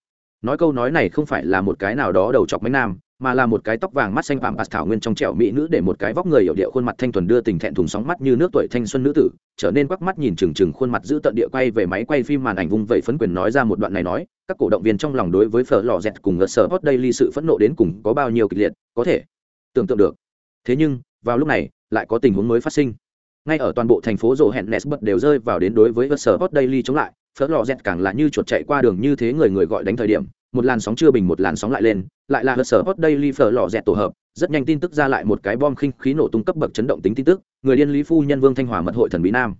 [SPEAKER 1] Nói câu nói này không phải là một cái nào đó đầu chọc mấy nam mà là một cái tóc vàng mắt xanh vàng bạt thảo nguyên trong trẻo mỹ nữ để một cái vóc người hiểu điệu khuôn mặt thanh thuần đưa tình thẹn thùng sóng mắt như nước tuổi thanh xuân nữ tử, trở nên quắc mắt nhìn trừng trừng khuôn mặt giữ tận địa quay về máy quay phim màn ảnh vung vẩy phấn quyền nói ra một đoạn này nói, các cổ động viên trong lòng đối với phở lò dẹt cùng ngợt sở hot daily sự phẫn nộ đến cùng có bao nhiêu kịch liệt, có thể tưởng tượng được. Thế nhưng, vào lúc này, lại có tình huống mới phát sinh. Ngay ở toàn bộ thành phố rộ hẹn nesbut đều rơi vào đến đối với ngợt sở hot daily chống lại, phở lò dẹt càng là như chuột chạy qua đường như thế người người gọi đánh thời điểm một làn sóng chưa bình một làn sóng lại lên, lại là hớt sở hot daily phở lò dẹt tổ hợp, rất nhanh tin tức ra lại một cái bom khinh khí nổ tung cấp bậc chấn động tính tin tức, người điên lý phu nhân vương thanh hòa mật hội thần bí nam.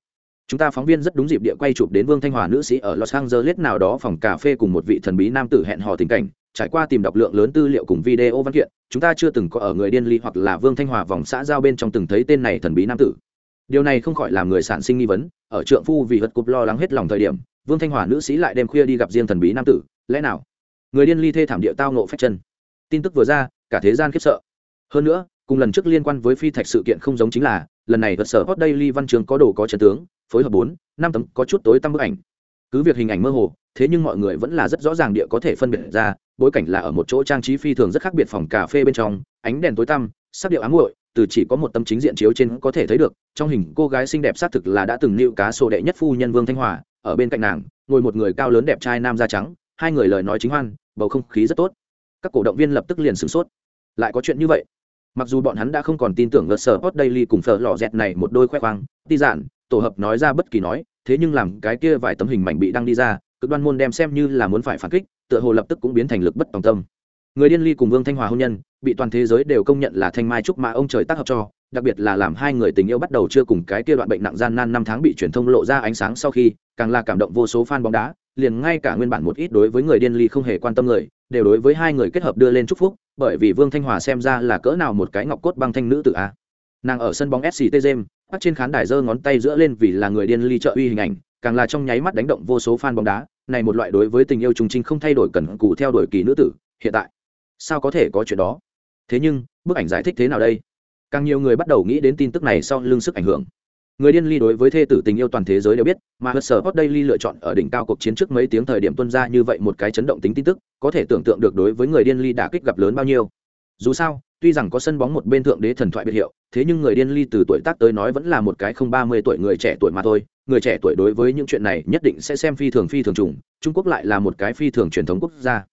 [SPEAKER 1] Chúng ta phóng viên rất đúng dịp địa quay chụp đến vương thanh hòa nữ sĩ ở los angeles nào đó phòng cà phê cùng một vị thần bí nam tử hẹn hò tình cảnh, trải qua tìm đọc lượng lớn tư liệu cùng video văn kiện, chúng ta chưa từng có ở người điên lý hoặc là vương thanh hòa vòng xã giao bên trong từng thấy tên này thần bí nam tử. Điều này không khỏi làm người sản sinh nghi vấn, ở trượng phu vì vật cục lo lắng hết lòng thời điểm, vương thanh hòa nữ sĩ lại đêm khuya đi gặp riêng thần bí nam tử, lẽ nào? Người điên ly thê thảm địa tao nộ phách chân. Tin tức vừa ra, cả thế gian khiếp sợ. Hơn nữa, cùng lần trước liên quan với phi thạch sự kiện không giống chính là, lần này vật sở hot daily văn trường có đồ có trận tướng, phối hợp bốn, năm tấm, có chút tối tăm bức ảnh. Cứ việc hình ảnh mơ hồ, thế nhưng mọi người vẫn là rất rõ ràng địa có thể phân biệt ra, bối cảnh là ở một chỗ trang trí phi thường rất khác biệt phòng cà phê bên trong, ánh đèn tối tăm, sắc điệu ám muội, từ chỉ có một tấm chính diện chiếu trên có thể thấy được, trong hình cô gái xinh đẹp xác thực là đã từng nịu cá sổ đệ nhất phu nhân vương thanh hòa, ở bên cạnh nàng, ngồi một người cao lớn đẹp trai nam da trắng, hai người lời nói chính hoan bầu không khí rất tốt. Các cổ động viên lập tức liền sửng sốt. Lại có chuyện như vậy. Mặc dù bọn hắn đã không còn tin tưởng gợt sở hot daily cùng phở lò dẹt này một đôi khoe khoang, ti giản, tổ hợp nói ra bất kỳ nói, thế nhưng làm cái kia vài tấm hình mảnh bị đăng đi ra, cực đoan môn đem xem như là muốn phải phản kích, tựa hồ lập tức cũng biến thành lực bất tòng tâm. Người điên ly cùng vương thanh hòa hôn nhân, bị toàn thế giới đều công nhận là thanh mai trúc mã ông trời tác hợp cho, đặc biệt là làm hai người tình yêu bắt đầu chưa cùng cái kia đoạn bệnh nặng gian nan năm tháng bị truyền thông lộ ra ánh sáng sau khi, càng là cảm động vô số fan bóng đá liền ngay cả nguyên bản một ít đối với người điên ly không hề quan tâm người, đều đối với hai người kết hợp đưa lên chúc phúc, bởi vì vương thanh hòa xem ra là cỡ nào một cái ngọc cốt băng thanh nữ tự a. Nàng ở sân bóng sct james bắt trên khán đài giơ ngón tay giữa lên vì là người điên ly trợ uy hình ảnh, càng là trong nháy mắt đánh động vô số fan bóng đá, này một loại đối với tình yêu trùng trinh không thay đổi cần cụ theo đuổi kỳ nữ tử, hiện tại, sao có thể có chuyện đó? Thế nhưng, bức ảnh giải thích thế nào đây? Càng nhiều người bắt đầu nghĩ đến tin tức này sau lưng sức ảnh hưởng người điên ly đối với thê tử tình yêu toàn thế giới đều biết, mà hớt sở hot daily lựa chọn ở đỉnh cao cuộc chiến trước mấy tiếng thời điểm tuân ra như vậy một cái chấn động tính tin tức, có thể tưởng tượng được đối với người điên ly đã kích gặp lớn bao nhiêu. Dù sao, tuy rằng có sân bóng một bên thượng đế thần thoại biệt hiệu, thế nhưng người điên ly từ tuổi tác tới nói vẫn là một cái không ba mươi tuổi người trẻ tuổi mà thôi. Người trẻ tuổi đối với những chuyện này nhất định sẽ xem phi thường phi thường trùng, trung quốc lại là một cái phi thường truyền thống quốc gia.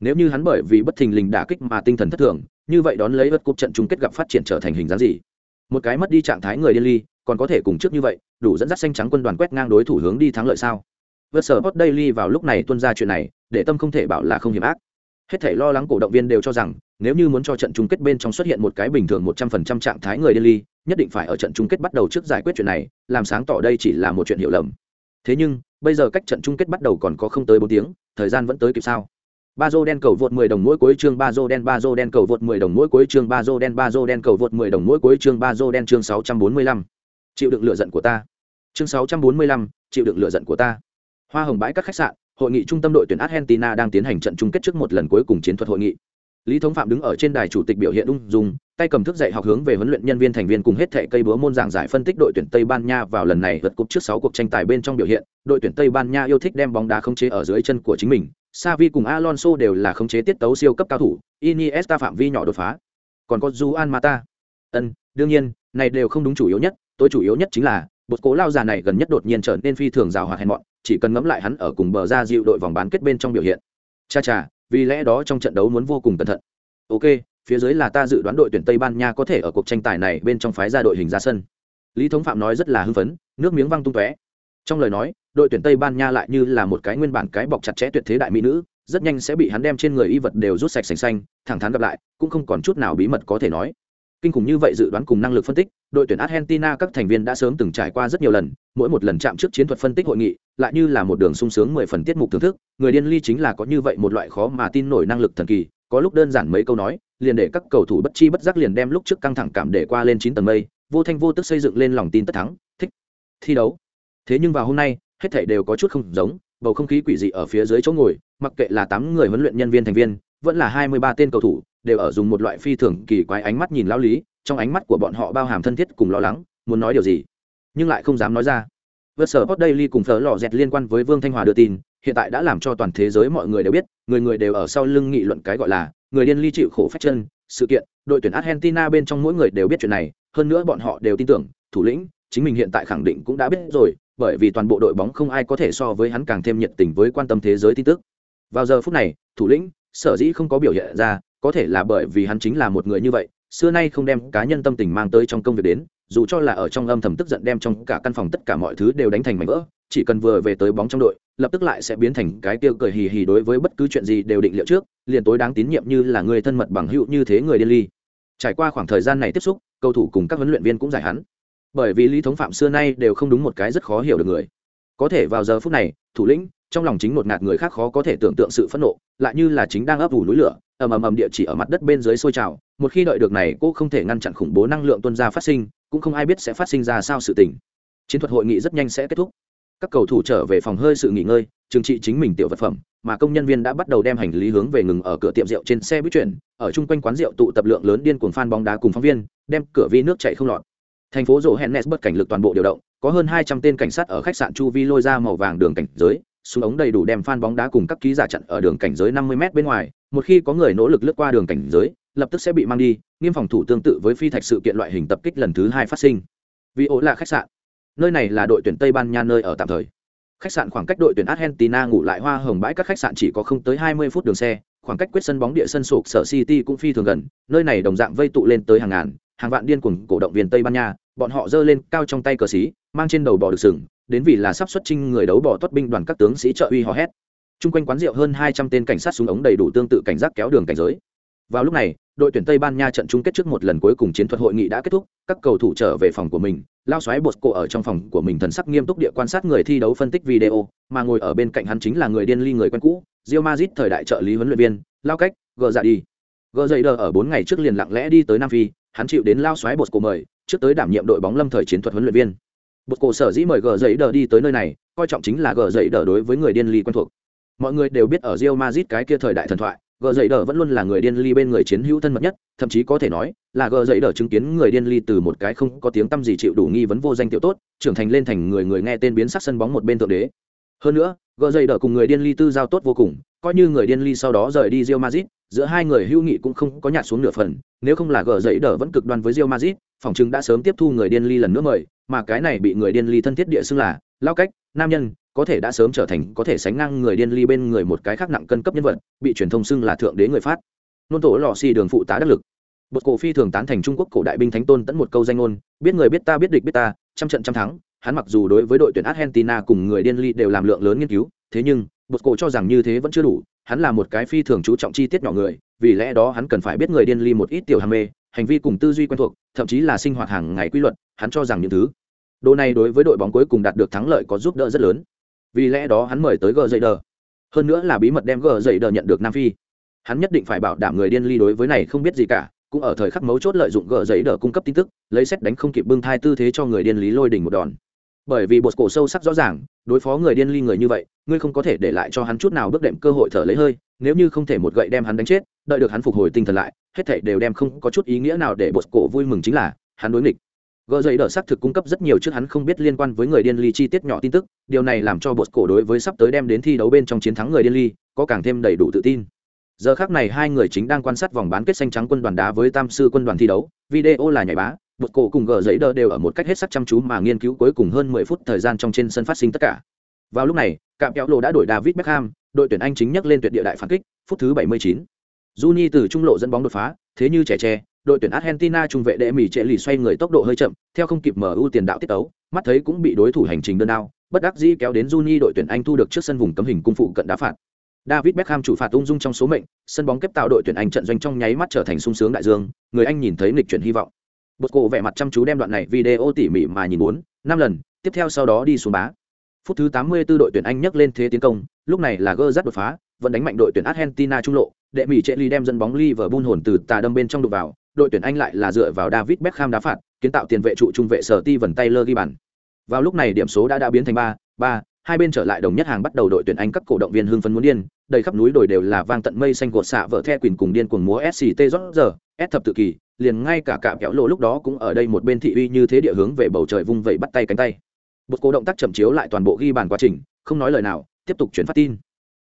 [SPEAKER 1] Nếu như hắn bởi vì bất thình lình đả kích mà tinh thần thất thường, như vậy đón lấy vật cúp trận chung kết gặp phát triển trở thành hình dáng gì? Một cái mất đi trạng thái người điên ly, còn có thể cùng trước như vậy, đủ dẫn dắt xanh trắng quân đoàn quét ngang đối thủ hướng đi thắng lợi sao? Vượt sở hot daily vào lúc này tuân ra chuyện này, để tâm không thể bảo là không hiểm ác. Hết thể lo lắng cổ động viên đều cho rằng, nếu như muốn cho trận chung kết bên trong xuất hiện một cái bình thường một trăm phần trăm trạng thái người điên ly, nhất định phải ở trận chung kết bắt đầu trước giải quyết chuyện này, làm sáng tỏ đây chỉ là một chuyện hiểu lầm. Thế nhưng, bây giờ cách trận chung kết bắt đầu còn có không tới bốn tiếng, thời gian vẫn tới kịp sao? Ba dô đen cầu vượt 10 đồng mỗi cuối chương ba dô đen ba dô đen cầu vượt 10 đồng mỗi cuối chương ba dô đen ba dô đen cầu vượt 10 đồng mỗi cuối chương ba dô đen chương 645. chịu đựng lửa giận của ta. Chương 645, chịu đựng lửa giận của ta. Hoa hồng bãi các khách sạn hội nghị trung tâm đội tuyển argentina đang tiến hành trận chung kết trước một lần cuối cùng chiến thuật hội nghị. Lý thống phạm đứng ở trên đài chủ tịch biểu hiện ung dung tay cầm thức dạy học hướng về huấn luyện nhân viên thành viên cùng hết thệ cây búa môn giảng giải phân tích đội tuyển tây ban nha vào lần này vượt cúp trước sáu cuộc tranh tài bên trong biểu hiện. Đội tuyển tây ban nha yêu thích đem bóng đá không chế ở dưới chân của chính mình. Savi cùng Alonso đều là khống chế tiết tấu siêu cấp cao thủ, Iniesta phạm vi nhỏ đột phá. Còn có Juan Mata. Ân, đương nhiên, này đều không đúng chủ yếu nhất, tối chủ yếu nhất chính là, bột cố lao già này gần nhất đột nhiên trở nên phi thường rào hoạt hèn mọn, chỉ cần ngẫm lại hắn ở cùng bờ ra dịu đội vòng bán kết bên trong biểu hiện. Cha cha, vì lẽ đó trong trận đấu muốn vô cùng cẩn thận. Ok, phía dưới là ta dự đoán đội tuyển Tây Ban Nha có thể ở cuộc tranh tài này bên trong phái ra đội hình ra sân. Lý Thống Phạm nói rất là hưng phấn, nước miếng văng tung tóe. Trong lời nói, đội tuyển tây ban nha lại như là một cái nguyên bản cái bọc chặt chẽ tuyệt thế đại mỹ nữ, rất nhanh sẽ bị hắn đem trên người y vật đều rút sạch sành xanh, thẳng thắn gặp lại, cũng không còn chút nào bí mật có thể nói. Kinh khủng như vậy dự đoán cùng năng lực phân tích, đội tuyển argentina các thành viên đã sớm từng trải qua rất nhiều lần, mỗi một lần chạm trước chiến thuật phân tích hội nghị, lại như là một đường sung sướng mười phần tiết mục thưởng thức, người điên ly chính là có như vậy một loại khó mà tin nổi năng lực thần kỳ, có lúc đơn giản mấy câu nói, liền để các cầu thủ bất chi bất giác liền đem lúc trước căng thẳng cảm để qua lên chín tầng mây, vô thanh vô tức xây dựng lên lòng tin tất thắng, thích thi đấu. Thế nhưng vào hôm nay hết thảy đều có chút không giống, bầu không khí quỷ dị ở phía dưới chỗ ngồi, mặc kệ là tám người huấn luyện nhân viên thành viên, vẫn là hai mươi ba tên cầu thủ, đều ở dùng một loại phi thường kỳ quái ánh mắt nhìn lão lý, trong ánh mắt của bọn họ bao hàm thân thiết cùng lo lắng, muốn nói điều gì, nhưng lại không dám nói ra. Vượt sở hot daily cùng phở lò dẹt liên quan với vương thanh hòa đưa tin, hiện tại đã làm cho toàn thế giới mọi người đều biết, người người đều ở sau lưng nghị luận cái gọi là, người điên ly chịu khổ phách chân, sự kiện, đội tuyển argentina bên trong mỗi người đều biết chuyện này, hơn nữa bọn họ đều tin tưởng, thủ lĩnh, chính mình hiện tại khẳng định cũng đã biết rồi bởi vì toàn bộ đội bóng không ai có thể so với hắn càng thêm nhiệt tình với quan tâm thế giới tin tức. Vào giờ phút này, thủ lĩnh, sở dĩ không có biểu hiện ra, có thể là bởi vì hắn chính là một người như vậy, xưa nay không đem cá nhân tâm tình mang tới trong công việc đến, dù cho là ở trong âm thầm tức giận đem trong cả căn phòng tất cả mọi thứ đều đánh thành mảnh vỡ, chỉ cần vừa về tới bóng trong đội, lập tức lại sẽ biến thành cái tiêu cười hì hì đối với bất cứ chuyện gì đều định liệu trước, liền tối đáng tín nhiệm như là người thân mật bằng hữu như thế người điên ly. Trải qua khoảng thời gian này tiếp xúc, cầu thủ cùng các huấn luyện viên cũng giải hắn bởi vì lý thống phạm xưa nay đều không đúng một cái rất khó hiểu được người. Có thể vào giờ phút này, thủ lĩnh, trong lòng chính một ngạt người khác khó có thể tưởng tượng sự phẫn nộ, lại như là chính đang ấp ủ núi lửa, ầm ầm ầm địa chỉ ở mặt đất bên dưới sôi trào. Một khi đợi được này, cô không thể ngăn chặn khủng bố năng lượng tuân ra phát sinh, cũng không ai biết sẽ phát sinh ra sao sự tình. Chiến thuật hội nghị rất nhanh sẽ kết thúc. Các cầu thủ trở về phòng hơi sự nghỉ ngơi, trừng trị chính mình tiểu vật phẩm, mà công nhân viên đã bắt đầu đem hành lý hướng về ngừng ở cửa tiệm rượu trên xe buýt chuyển. Ở chung quanh quán rượu tụ tập lượng lớn điên cuồng phan bóng đá cùng phóng viên, đem cửa vi nước chạy không lọt thành phố rổ hennes bất cảnh lực toàn bộ điều động, có hơn hai trăm tên cảnh sát ở khách sạn chu vi lôi ra màu vàng đường cảnh giới, súng ống đầy đủ đem phan bóng đá cùng các ký giả chặn ở đường cảnh giới năm mươi m bên ngoài. Một khi có người nỗ lực lướt qua đường cảnh giới, lập tức sẽ bị mang đi, nghiêm phòng thủ tương tự với phi thạch sự kiện loại hình tập kích lần thứ hai phát sinh. Vì ổ là khách sạn. Nơi này là đội tuyển tây ban nha nơi ở tạm thời. Khách sạn khoảng cách đội tuyển argentina ngủ lại hoa hồng bãi các khách sạn chỉ có không tới hai mươi phút đường xe, khoảng cách quyết sân bóng địa sân sụp sở city cũng phi thường gần, nơi này đồng dạng vây tụ lên tới hàng ngàn hàng vạn điên cuồng cổ động viên Tây Ban Nha, bọn họ giơ lên cao trong tay cờ xí, mang trên đầu bò được sừng, đến vì là sắp xuất chinh người đấu bò tuất binh đoàn các tướng sĩ trợ uy hò hét. Trung quanh quán rượu hơn hai trăm tên cảnh sát súng ống đầy đủ tương tự cảnh giác kéo đường cảnh giới. Vào lúc này, đội tuyển Tây Ban Nha trận chung kết trước một lần cuối cùng chiến thuật hội nghị đã kết thúc, các cầu thủ trở về phòng của mình, lao xoáy bột cổ ở trong phòng của mình thần sắc nghiêm túc địa quan sát người thi đấu phân tích video, mà ngồi ở bên cạnh hắn chính là người điên ly người quen cũ, Real Madrid thời đại trợ lý huấn luyện viên, lao cách, gờ dạ đi. Gờ dạ dậy đờ ở bốn ngày trước liền lặng lẽ đi tới Nam Phi, hắn chịu đến lao xoáy bột cổ mời, trước tới đảm nhiệm đội bóng lâm thời chiến thuật huấn luyện viên. Bột cổ sở dĩ mời gờ dậy đờ đi tới nơi này, coi trọng chính là gờ dậy đờ đối với người điên ly quen thuộc. Mọi người đều biết ở Real Madrid cái kia thời đại thần thoại gờ dậy đờ vẫn luôn là người điên ly bên người chiến hữu thân mật nhất, thậm chí có thể nói là gờ dậy đờ chứng kiến người điên ly từ một cái không có tiếng tăm gì chịu đủ nghi vấn vô danh tiểu tốt, trưởng thành lên thành người người nghe tên biến sắc sân bóng một bên thượng đế. Hơn nữa gờ dậy đờ cùng người điên ly tư giao tốt vô cùng coi như người điên ly sau đó rời đi Real Madrid, giữa hai người hữu nghị cũng không có nhạt xuống nửa phần nếu không là gở dậy đỡ vẫn cực đoan với Real Madrid, phòng chứng đã sớm tiếp thu người điên ly lần nữa mời mà cái này bị người điên ly thân thiết địa xưng là lao cách nam nhân có thể đã sớm trở thành có thể sánh ngang người điên ly bên người một cái khác nặng cân cấp nhân vật bị truyền thông xưng là thượng đế người phát. Nôn tổ lò xì đường phụ tá đắc lực. Bột cổ phi thường tán thành trung quốc cổ đại binh thánh tôn tẫn một câu danh ngôn biết người biết ta biết địch biết ta trăm trận trăm thắng hắn mặc dù đối với đội tuyển argentina cùng người điên ly đều làm lượng lớn nghiên cứu thế nhưng, bột cổ cho rằng như thế vẫn chưa đủ, hắn là một cái phi thường chú trọng chi tiết nhỏ người, vì lẽ đó hắn cần phải biết người điên ly một ít tiểu ham mê, hành vi cùng tư duy quen thuộc, thậm chí là sinh hoạt hàng ngày quy luật, hắn cho rằng những thứ đồ này đối với đội bóng cuối cùng đạt được thắng lợi có giúp đỡ rất lớn. Vì lẽ đó hắn mời tới gờ dậy đờ hơn nữa là bí mật đem gờ dậy đờ nhận được nam phi. Hắn nhất định phải bảo đảm người điên ly đối với này không biết gì cả, cũng ở thời khắc mấu chốt lợi dụng gờ dậy đờ cung cấp tin tức, lấy xét đánh không kịp bưng thai tư thế cho người điên lý lôi đỉnh một đòn bởi vì bột cổ sâu sắc rõ ràng, đối phó người điên ly người như vậy, ngươi không có thể để lại cho hắn chút nào bước đệm cơ hội thở lấy hơi, nếu như không thể một gậy đem hắn đánh chết, đợi được hắn phục hồi tinh thần lại, hết thể đều đem không có chút ý nghĩa nào để bột cổ vui mừng chính là, hắn đối nghịch. Gờ dậy đỡ xác thực cung cấp rất nhiều trước hắn không biết liên quan với người điên ly chi tiết nhỏ tin tức, điều này làm cho bột cổ đối với sắp tới đem đến thi đấu bên trong chiến thắng người điên ly, có càng thêm đầy đủ tự tin. Giờ khác này hai người chính đang quan sát vòng bán kết xanh trắng quân đoàn đá với tam sư quân đoàn thi đấu, video là nhảy bá bột cổ cùng gờ giấy đỡ đều ở một cách hết sắc chăm chú mà nghiên cứu cuối cùng hơn mười phút thời gian trong trên sân phát sinh tất cả vào lúc này cạm kéo lộ đã đổi david beckham đội tuyển anh chính nhắc lên tuyệt địa đại phản kích phút thứ bảy mươi chín Juni từ trung lộ dẫn bóng đột phá thế như trẻ tre đội tuyển Argentina trung vệ đệ mỉ trệ lì xoay người tốc độ hơi chậm, theo không kịp mở ưu tiền đạo tiết tấu, mắt thấy cũng bị đối thủ hành trình đơn đao, bất đắc dĩ kéo đến Juni đội tuyển Anh thu được trước sân vùng cấm hình cung phụ cận đá phạt. David Beckham chủ phạt ung dung trong số mệnh, sân bóng kép tạo đội tuyển Anh trận doanh trong nháy mắt trở thành sung sướng đại dương, người Anh nhìn thấy nghịch chuyển hy vọng. Bột cổ vẻ mặt chăm chú đem đoạn này video tỉ mỉ mà nhìn muốn, năm lần, tiếp theo sau đó đi xuống bá. Phút thứ 84 đội tuyển Anh nhấc lên thế tiến công, lúc này là gơ rắt đột phá, vẫn đánh mạnh đội tuyển Argentina trung lộ, đệ mỹ trệ ly đem dân bóng Liverpool hồn từ tà đâm bên trong đục vào, đội tuyển Anh lại là dựa vào David Beckham đá phạt, kiến tạo tiền vệ trụ trung vệ sở ti vần Taylor ghi bàn. Vào lúc này điểm số đã đã biến thành 3, 3, hai bên trở lại đồng nhất hàng bắt đầu đội tuyển Anh các cổ động viên hưng phấn muốn điên, đầy khắp núi đồi đều là vang tận mây xanh gột xạ vợ the quỳnh cùng điên cuồng múa SCT rót giờ, S thập tự kỳ, liền ngay cả cạm kéo lộ lúc đó cũng ở đây một bên thị uy như thế địa hướng về bầu trời vung vẩy bắt tay cánh tay. Một cố động tác chậm chiếu lại toàn bộ ghi bàn quá trình, không nói lời nào, tiếp tục chuyển phát tin.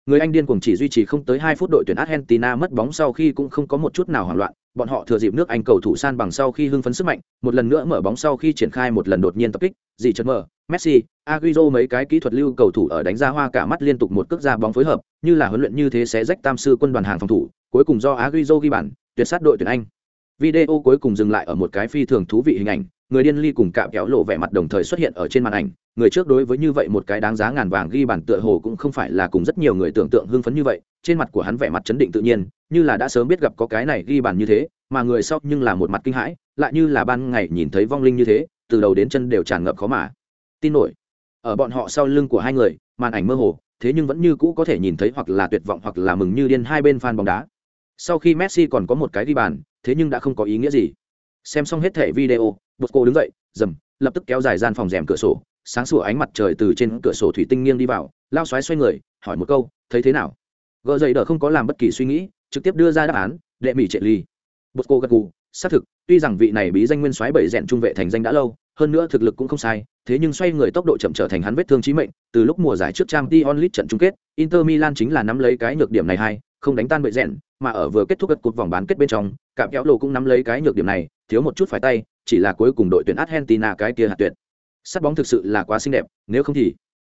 [SPEAKER 1] Người Anh điên cuồng chỉ duy trì không tới 2 phút đội tuyển Argentina mất bóng sau khi cũng không có một chút nào hoảng loạn, bọn họ thừa dịp nước Anh cầu thủ san bằng sau khi hưng phấn sức mạnh, một lần nữa mở bóng sau khi triển khai một lần đột nhiên tập kích, dì chật mở, Messi, aguizo mấy cái kỹ thuật lưu cầu thủ ở đánh ra hoa cả mắt liên tục một cước ra bóng phối hợp, như là huấn luyện như thế sẽ rách tam sư quân đoàn hàng phòng thủ, cuối cùng do aguizo ghi bàn, tuyệt sát đội tuyển Anh. Video cuối cùng dừng lại ở một cái phi thường thú vị hình ảnh, người điên ly cùng cạm kéo lộ vẻ mặt đồng thời xuất hiện ở trên màn ảnh, người trước đối với như vậy một cái đáng giá ngàn vàng ghi bàn tựa hồ cũng không phải là cùng rất nhiều người tưởng tượng hưng phấn như vậy, trên mặt của hắn vẻ mặt chấn định tự nhiên, như là đã sớm biết gặp có cái này ghi bàn như thế, mà người sau nhưng là một mặt kinh hãi, lại như là ban ngày nhìn thấy vong linh như thế, từ đầu đến chân đều tràn ngập khó mà tin nổi. Ở bọn họ sau lưng của hai người màn ảnh mơ hồ thế nhưng vẫn như cũ có thể nhìn thấy hoặc là tuyệt vọng hoặc là mừng như điên hai bên fan bóng đá sau khi messi còn có một cái ghi bàn, thế nhưng đã không có ý nghĩa gì. Xem xong hết thể video bột cô đứng dậy, dầm, lập tức kéo dài gian phòng rèm cửa sổ. Sáng sủa ánh mặt trời từ trên cửa sổ thủy tinh nghiêng đi vào, lao xoáy xoay người, hỏi một câu, thấy thế nào? Gỡ dậy đỡ không có làm bất kỳ suy nghĩ, trực tiếp đưa ra đáp án, đệ mỹ trệ ly. Bột cô gật gù, xác thực, tuy rằng vị này bí danh nguyên soái bảy rèn trung vệ thành danh đã lâu, hơn nữa thực lực cũng không sai, thế nhưng xoay người tốc độ chậm trở thành hắn vết thương chí mệnh, từ lúc mùa giải trước trang League trận chung kết, inter milan chính là nắm lấy cái nhược điểm này hay, không đánh tan bệ rèn mà ở vừa kết thúc gật cột vòng bán kết bên trong cạm kéo lộ cũng nắm lấy cái nhược điểm này thiếu một chút phải tay chỉ là cuối cùng đội tuyển argentina cái kia hạt tuyệt sắt bóng thực sự là quá xinh đẹp nếu không thì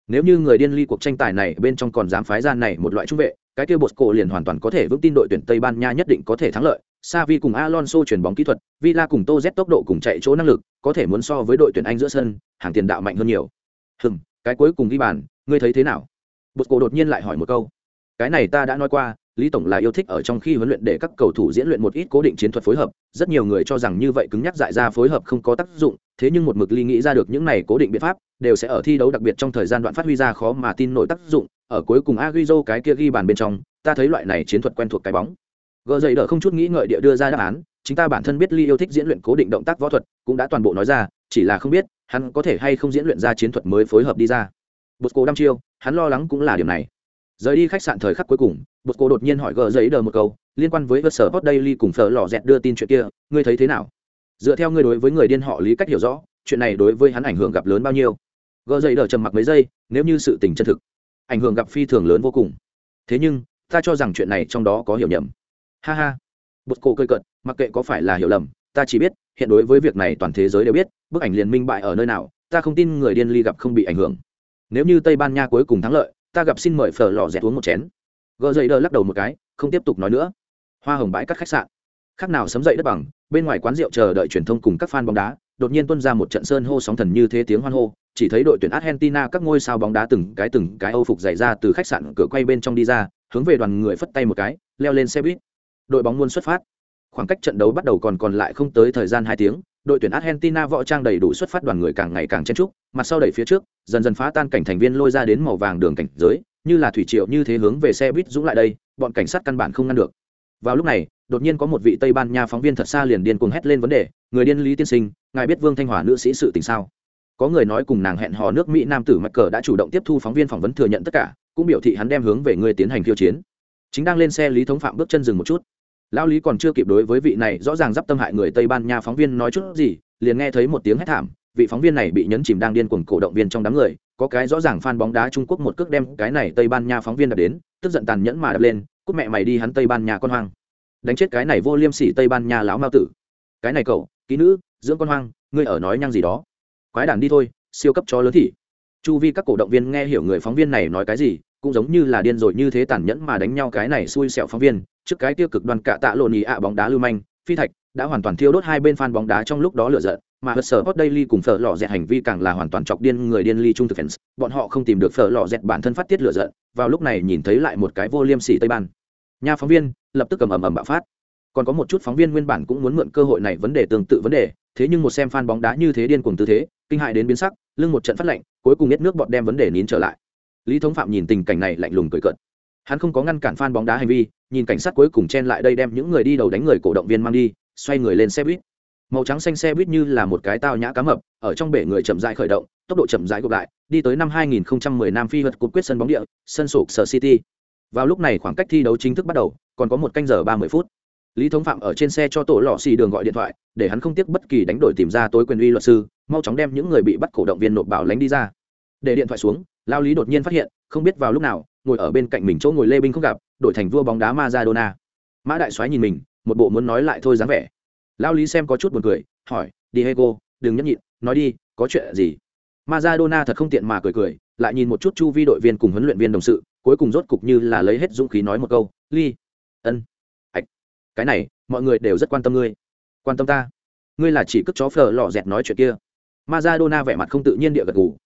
[SPEAKER 1] nếu như người điên ly cuộc tranh tài này bên trong còn dám phái ra này một loại trung vệ cái kia bột cổ liền hoàn toàn có thể vững tin đội tuyển tây ban nha nhất định có thể thắng lợi Savi cùng Alonso chuyển bóng kỹ thuật, Villa cùng Tô Z tốc độ cùng chạy chỗ năng lực, có thể muốn so với đội tuyển Anh giữa sân, hàng tiền đạo mạnh hơn nhiều. Hừm, cái cuối cùng ghi bàn, ngươi thấy thế nào? Bột cổ đột nhiên lại hỏi một câu. Cái này ta đã nói qua, Lý tổng là yêu thích ở trong khi huấn luyện để các cầu thủ diễn luyện một ít cố định chiến thuật phối hợp, rất nhiều người cho rằng như vậy cứng nhắc dại ra phối hợp không có tác dụng, thế nhưng một mực ly nghĩ ra được những này cố định biện pháp, đều sẽ ở thi đấu đặc biệt trong thời gian đoạn phát huy ra khó mà tin nổi tác dụng, ở cuối cùng Agüero cái kia ghi bàn bên trong, ta thấy loại này chiến thuật quen thuộc cái bóng. Gờ dậy đỡ không chút nghĩ ngợi địa đưa ra đáp án chính ta bản thân biết ly yêu thích diễn luyện cố định động tác võ thuật cũng đã toàn bộ nói ra chỉ là không biết hắn có thể hay không diễn luyện ra chiến thuật mới phối hợp đi ra. Bosco đăm chiêu hắn lo lắng cũng là điều này rời đi khách sạn thời khắc cuối cùng, bột cô đột nhiên hỏi gờ giấy đờ một câu, liên quan với vật sở hot daily cùng phở lò dẹt đưa tin chuyện kia, ngươi thấy thế nào? Dựa theo ngươi đối với người điên họ lý cách hiểu rõ, chuyện này đối với hắn ảnh hưởng gặp lớn bao nhiêu? Gờ giấy đờ trầm mặc mấy giây, nếu như sự tình chân thực, ảnh hưởng gặp phi thường lớn vô cùng. Thế nhưng, ta cho rằng chuyện này trong đó có hiểu nhầm. Ha ha. Bột Cô cười cợt, mặc kệ có phải là hiểu lầm, ta chỉ biết, hiện đối với việc này toàn thế giới đều biết, bức ảnh liền minh bại ở nơi nào, ta không tin người điên ly gặp không bị ảnh hưởng. Nếu như tây ban nha cuối cùng thắng lợi ta gặp xin mời phở lò dẹt uống một chén. Gờ dậy đờ lắc đầu một cái, không tiếp tục nói nữa. Hoa hồng bãi các khách sạn. Khác nào sấm dậy đất bằng, bên ngoài quán rượu chờ đợi truyền thông cùng các fan bóng đá, đột nhiên tuân ra một trận sơn hô sóng thần như thế tiếng hoan hô, chỉ thấy đội tuyển argentina các ngôi sao bóng đá từng cái từng cái âu phục dày ra từ khách sạn cửa quay bên trong đi ra, hướng về đoàn người phất tay một cái, leo lên xe buýt. Đội bóng luôn xuất phát khoảng cách trận đấu bắt đầu còn còn lại không tới thời gian hai tiếng, đội tuyển argentina võ trang đầy đủ xuất phát đoàn người càng ngày càng chen trúc mặt sau đẩy phía trước, dần dần phá tan cảnh thành viên lôi ra đến màu vàng đường cảnh giới, như là thủy triệu như thế hướng về xe buýt dũng lại đây, bọn cảnh sát căn bản không ngăn được. Vào lúc này, đột nhiên có một vị tây ban nha phóng viên thật xa liền điên cuồng hét lên vấn đề, người điên lý tiên sinh, ngài biết vương thanh hòa nữ sĩ sự tình sao? Có người nói cùng nàng hẹn hò nước mỹ nam tử mắc cờ đã chủ động tiếp thu phóng viên phỏng vấn thừa nhận tất cả, cũng biểu thị hắn đem hướng về người tiến hành khiêu chiến. Chính đang lên xe lý thống phạm bước chân dừng một chút lão lý còn chưa kịp đối với vị này rõ ràng d i p tâm hại người tây ban nha phóng viên nói chút gì, liền nghe thấy một tiếng hét thảm, vị phóng viên này bị nhấn chìm đang điên cuồng cổ động viên trong đám người, có cái rõ ràng fan bóng đá trung quốc một cước đem cái này tây ban nha phóng viên đập đến, tức giận tàn nhẫn mà đập lên, cút mẹ mày đi hắn tây ban nha con hoang. Đánh chết cái này vô liêm sỉ tây ban nha lão mao tử. Cái này cậu ký nữ, dưỡng con hoang, ngươi ở nói nhăng gì đó. Quái đản đi thôi, siêu cấp cho lớn thị chu vi các cổ động viên nghe hiểu người phóng viên này nói cái gì, cũng giống như là điên rồi như thế tàn nhẫn mà đánh nhau cái này xui xẻo phóng viên trước cái tiêu cực đoàn cạ tạ lộn ý ạ bóng đá lưu manh, phi thạch, đã hoàn toàn thiêu đốt hai bên fan bóng đá trong lúc đó lựa giận, mà hớt sở hot daily cùng phở lò dẹt hành vi càng là hoàn toàn chọc điên người điên ly trung thực fans, bọn họ không tìm được phở lò dẹt bản thân phát tiết lựa giận, vào lúc này nhìn thấy lại một cái vô liêm sỉ tây ban. Nhà phóng viên, lập tức cầm ầm ầm bạo phát. Còn có một chút phóng viên nguyên bản cũng muốn mượn cơ hội này vấn đề tương tự vấn đề, thế nhưng một xem fan bóng đá như thế điên cuồng tư thế, kinh hại đến biến sắc, lưng một trận phát lạnh, cuối cùng nhất nước bọn đem vấn đề nín trở lại. Lý thống phạm nhìn tình cảnh này lạnh lùng cười cợt. Hắn không có ngăn cản fan bóng đá hành vi nhìn cảnh sát cuối cùng chen lại đây đem những người đi đầu đánh người cổ động viên mang đi, xoay người lên xe buýt. Màu trắng xanh xe buýt như là một cái tao nhã cá mập, ở trong bể người chậm rãi khởi động, tốc độ chậm rãi gộp lại, đi tới năm 2010 nam phi vật cột quyết sân bóng địa, sân sổ sở city. Vào lúc này khoảng cách thi đấu chính thức bắt đầu, còn có một canh giờ 30 phút. Lý thống phạm ở trên xe cho tổ lò xì đường gọi điện thoại, để hắn không tiếc bất kỳ đánh đổi tìm ra tối quyền uy luật sư, mau chóng đem những người bị bắt cổ động viên nộp bảo lánh đi ra. Để điện thoại xuống, lao lý đột nhiên phát hiện, không biết vào lúc nào, ngồi ở bên cạnh mình chỗ ngồi lê binh không gặp đổi thành vua bóng đá Maradona. Mã đại soái nhìn mình, một bộ muốn nói lại thôi dáng vẻ. Lao Lý xem có chút buồn cười, hỏi, "Diego, đừng nhẫn nhịn, nói đi, có chuyện gì?" Maradona thật không tiện mà cười cười, lại nhìn một chút chu vi đội viên cùng huấn luyện viên đồng sự, cuối cùng rốt cục như là lấy hết dũng khí nói một câu, "Ly, ân, ạch, cái này, mọi người đều rất quan tâm ngươi." "Quan tâm ta?" "Ngươi là chỉ cất chó phở lọ dẹt nói chuyện kia." Maradona vẻ mặt không tự nhiên địa gật gù.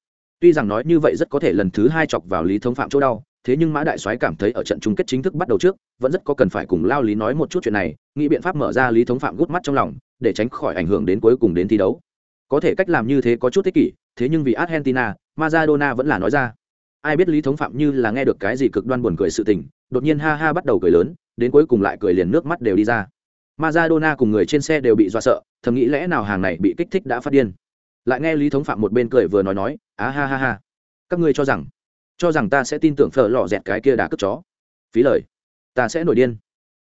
[SPEAKER 1] Tuy rằng nói như vậy rất có thể lần thứ hai chọc vào Lý Thống Phạm chỗ đau, thế nhưng mã đại soái cảm thấy ở trận chung kết chính thức bắt đầu trước, vẫn rất có cần phải cùng lao lý nói một chút chuyện này, nghĩ biện pháp mở ra lý thống phạm gút mắt trong lòng, để tránh khỏi ảnh hưởng đến cuối cùng đến thi đấu. Có thể cách làm như thế có chút ích kỷ, thế nhưng vì argentina, Maradona vẫn là nói ra. Ai biết lý thống phạm như là nghe được cái gì cực đoan buồn cười sự tình, đột nhiên ha ha bắt đầu cười lớn, đến cuối cùng lại cười liền nước mắt đều đi ra. Maradona cùng người trên xe đều bị dọa sợ, thầm nghĩ lẽ nào hàng này bị kích thích đã phát điên. Lại nghe lý thống phạm một bên cười vừa nói nói, á ha ha ha, các ngươi cho rằng cho rằng ta sẽ tin tưởng phở lò dẹt cái kia đã cướp chó. Phí lời. Ta sẽ nổi điên.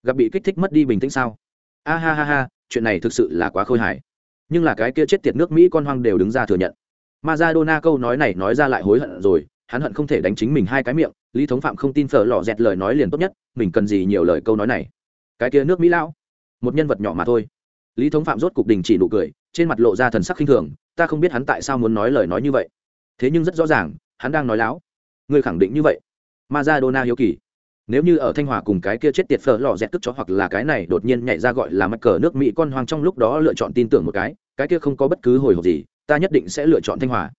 [SPEAKER 1] Gặp bị kích thích mất đi bình tĩnh sao? A ha ha ha, chuyện này thực sự là quá khôi hài. Nhưng là cái kia chết tiệt nước mỹ con hoang đều đứng ra thừa nhận. Maradona câu nói này nói ra lại hối hận rồi, hắn hận không thể đánh chính mình hai cái miệng, lý thống phạm không tin phở lò dẹt lời nói liền tốt nhất, mình cần gì nhiều lời câu nói này. Cái kia nước mỹ lão, một nhân vật nhỏ mà thôi. Lý thống phạm rốt cục đình chỉ nụ cười, trên mặt lộ ra thần sắc khinh thường, ta không biết hắn tại sao muốn nói lời nói như vậy. Thế nhưng rất rõ ràng, hắn đang nói láo ngươi khẳng định như vậy. Maradona hiếu kỳ. Nếu như ở thanh hòa cùng cái kia chết tiệt phở lò dẹt tức chó hoặc là cái này đột nhiên nhảy ra gọi là mắc cờ nước mỹ con hoang trong lúc đó lựa chọn tin tưởng một cái cái kia không có bất cứ hồi hộp gì, ta nhất định sẽ lựa chọn thanh hòa.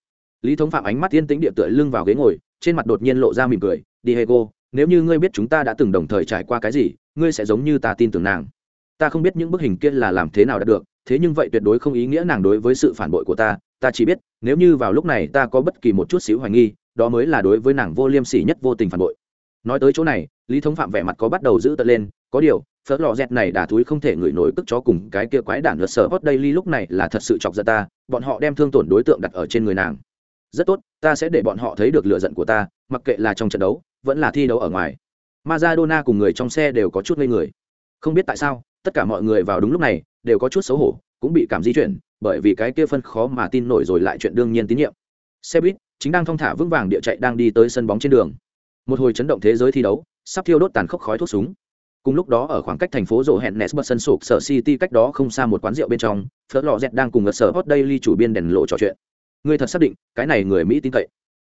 [SPEAKER 1] Lý thống phạm ánh mắt yên tĩnh địa tựa lưng vào ghế ngồi, trên mặt đột nhiên lộ ra mỉm cười, diego, nếu như ngươi biết chúng ta đã từng đồng thời trải qua cái gì, ngươi sẽ giống như ta tin tưởng nàng. Ta không biết những bức hình kia là làm thế nào đạt được, thế nhưng vậy tuyệt đối không ý nghĩa nàng đối với sự phản bội của ta ta chỉ biết, nếu như vào lúc này ta có bất kỳ một chút xíu hoài nghi đó mới là đối với nàng vô liêm sỉ nhất vô tình phản bội. Nói tới chỗ này, lý thống phạm vẻ mặt có bắt đầu giữ tợn lên, có điều, phớt lò dẹt này đà thúi không thể ngửi nổi cất chó cùng cái kia quái đản luật sở hot daily lúc này là thật sự chọc giận ta, bọn họ đem thương tổn đối tượng đặt ở trên người nàng. Rất tốt, ta sẽ để bọn họ thấy được lựa giận của ta, mặc kệ là trong trận đấu, vẫn là thi đấu ở ngoài. Maradona cùng người trong xe đều có chút ngây người. Không biết tại sao, tất cả mọi người vào đúng lúc này, đều có chút xấu hổ, cũng bị cảm di chuyển, bởi vì cái kia phân khó mà tin nổi rồi lại chuyện đương nhiên tín nhiệm. Xe buýt chính đang thong thả vững vàng địa chạy đang đi tới sân bóng trên đường. Một hồi chấn động thế giới thi đấu, sắp thiêu đốt tàn khốc khói thuốc súng. Cùng lúc đó ở khoảng cách thành phố rộ hẹn nesbert sân sụp sở city cách đó không xa một quán rượu bên trong, phớt lò dẹt đang cùng ngật sở hot daily chủ biên đèn lộ trò chuyện. Người thật xác định, cái này người mỹ tin cậy.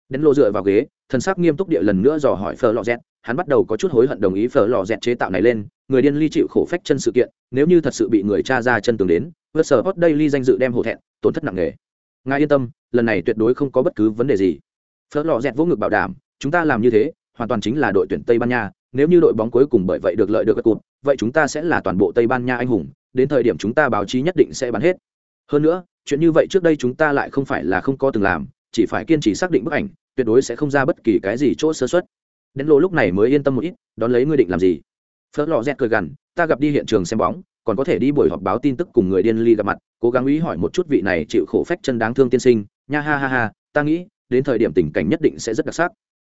[SPEAKER 1] Đèn lộ dựa vào ghế, thần sắc nghiêm túc địa lần nữa dò hỏi phở lò dẹt, hắn bắt đầu có chút hối hận đồng ý phở lò dẹt chế tạo này lên, người điên ly chịu khổ phách chân sự kiện, nếu như thật sự bị người cha ra chân tường đến vượt sở hot daily danh dự đem hổ thẹn, tổn thất nặng nề ngài yên tâm, lần này tuyệt đối không có bất cứ vấn đề gì. Phớt lò dẹt vỗ ngực bảo đảm, chúng ta làm như thế, hoàn toàn chính là đội tuyển tây ban nha. Nếu như đội bóng cuối cùng bởi vậy được lợi được các cụt, vậy chúng ta sẽ là toàn bộ tây ban nha anh hùng. Đến thời điểm chúng ta báo chí nhất định sẽ bán hết. Hơn nữa, chuyện như vậy trước đây chúng ta lại không phải là không có từng làm, chỉ phải kiên trì xác định bức ảnh, tuyệt đối sẽ không ra bất kỳ cái gì chỗ sơ xuất đến lô lúc này mới yên tâm một ít, đón lấy ngươi định làm gì? Phớt lò rét cười gằn, ta gặp đi hiện trường xem bóng, còn có thể đi buổi họp báo tin tức cùng người điên ly gặp mặt cố gắng ý hỏi một chút vị này chịu khổ phách chân đáng thương tiên sinh, nha ha ha ha, ta nghĩ, đến thời điểm tình cảnh nhất định sẽ rất đặc sắc.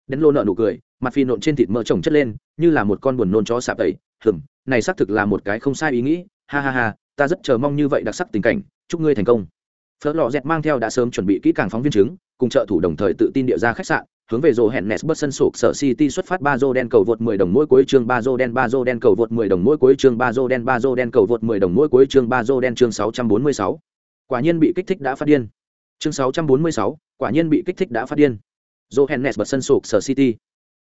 [SPEAKER 1] Đến lô nợ nụ cười, mặt phi nộn trên thịt mỡ trồng chất lên, như là một con buồn nôn chó sạp tẩy hừng này xác thực là một cái không sai ý nghĩ, ha ha ha, ta rất chờ mong như vậy đặc sắc tình cảnh, chúc ngươi thành công. Phớt lò dẹt mang theo đã sớm chuẩn bị kỹ càng phóng viên chứng, cùng trợ thủ đồng thời tự tin địa ra khách sạn hướng về rổ hẹn Nesbert sân sụp sở City xuất phát ba đen cầu vượt 10 đồng mỗi cuối chương ba đen ba đen cầu vượt 10 đồng mỗi cuối chương ba đen ba đen cầu vượt 10 đồng mỗi cuối chương ba đen chương 646. Quả nhiên bị kích thích đã phát điên. Chương 646, quả nhiên bị kích thích đã phát điên. rô hẹn Nesbert sân sụp sở City.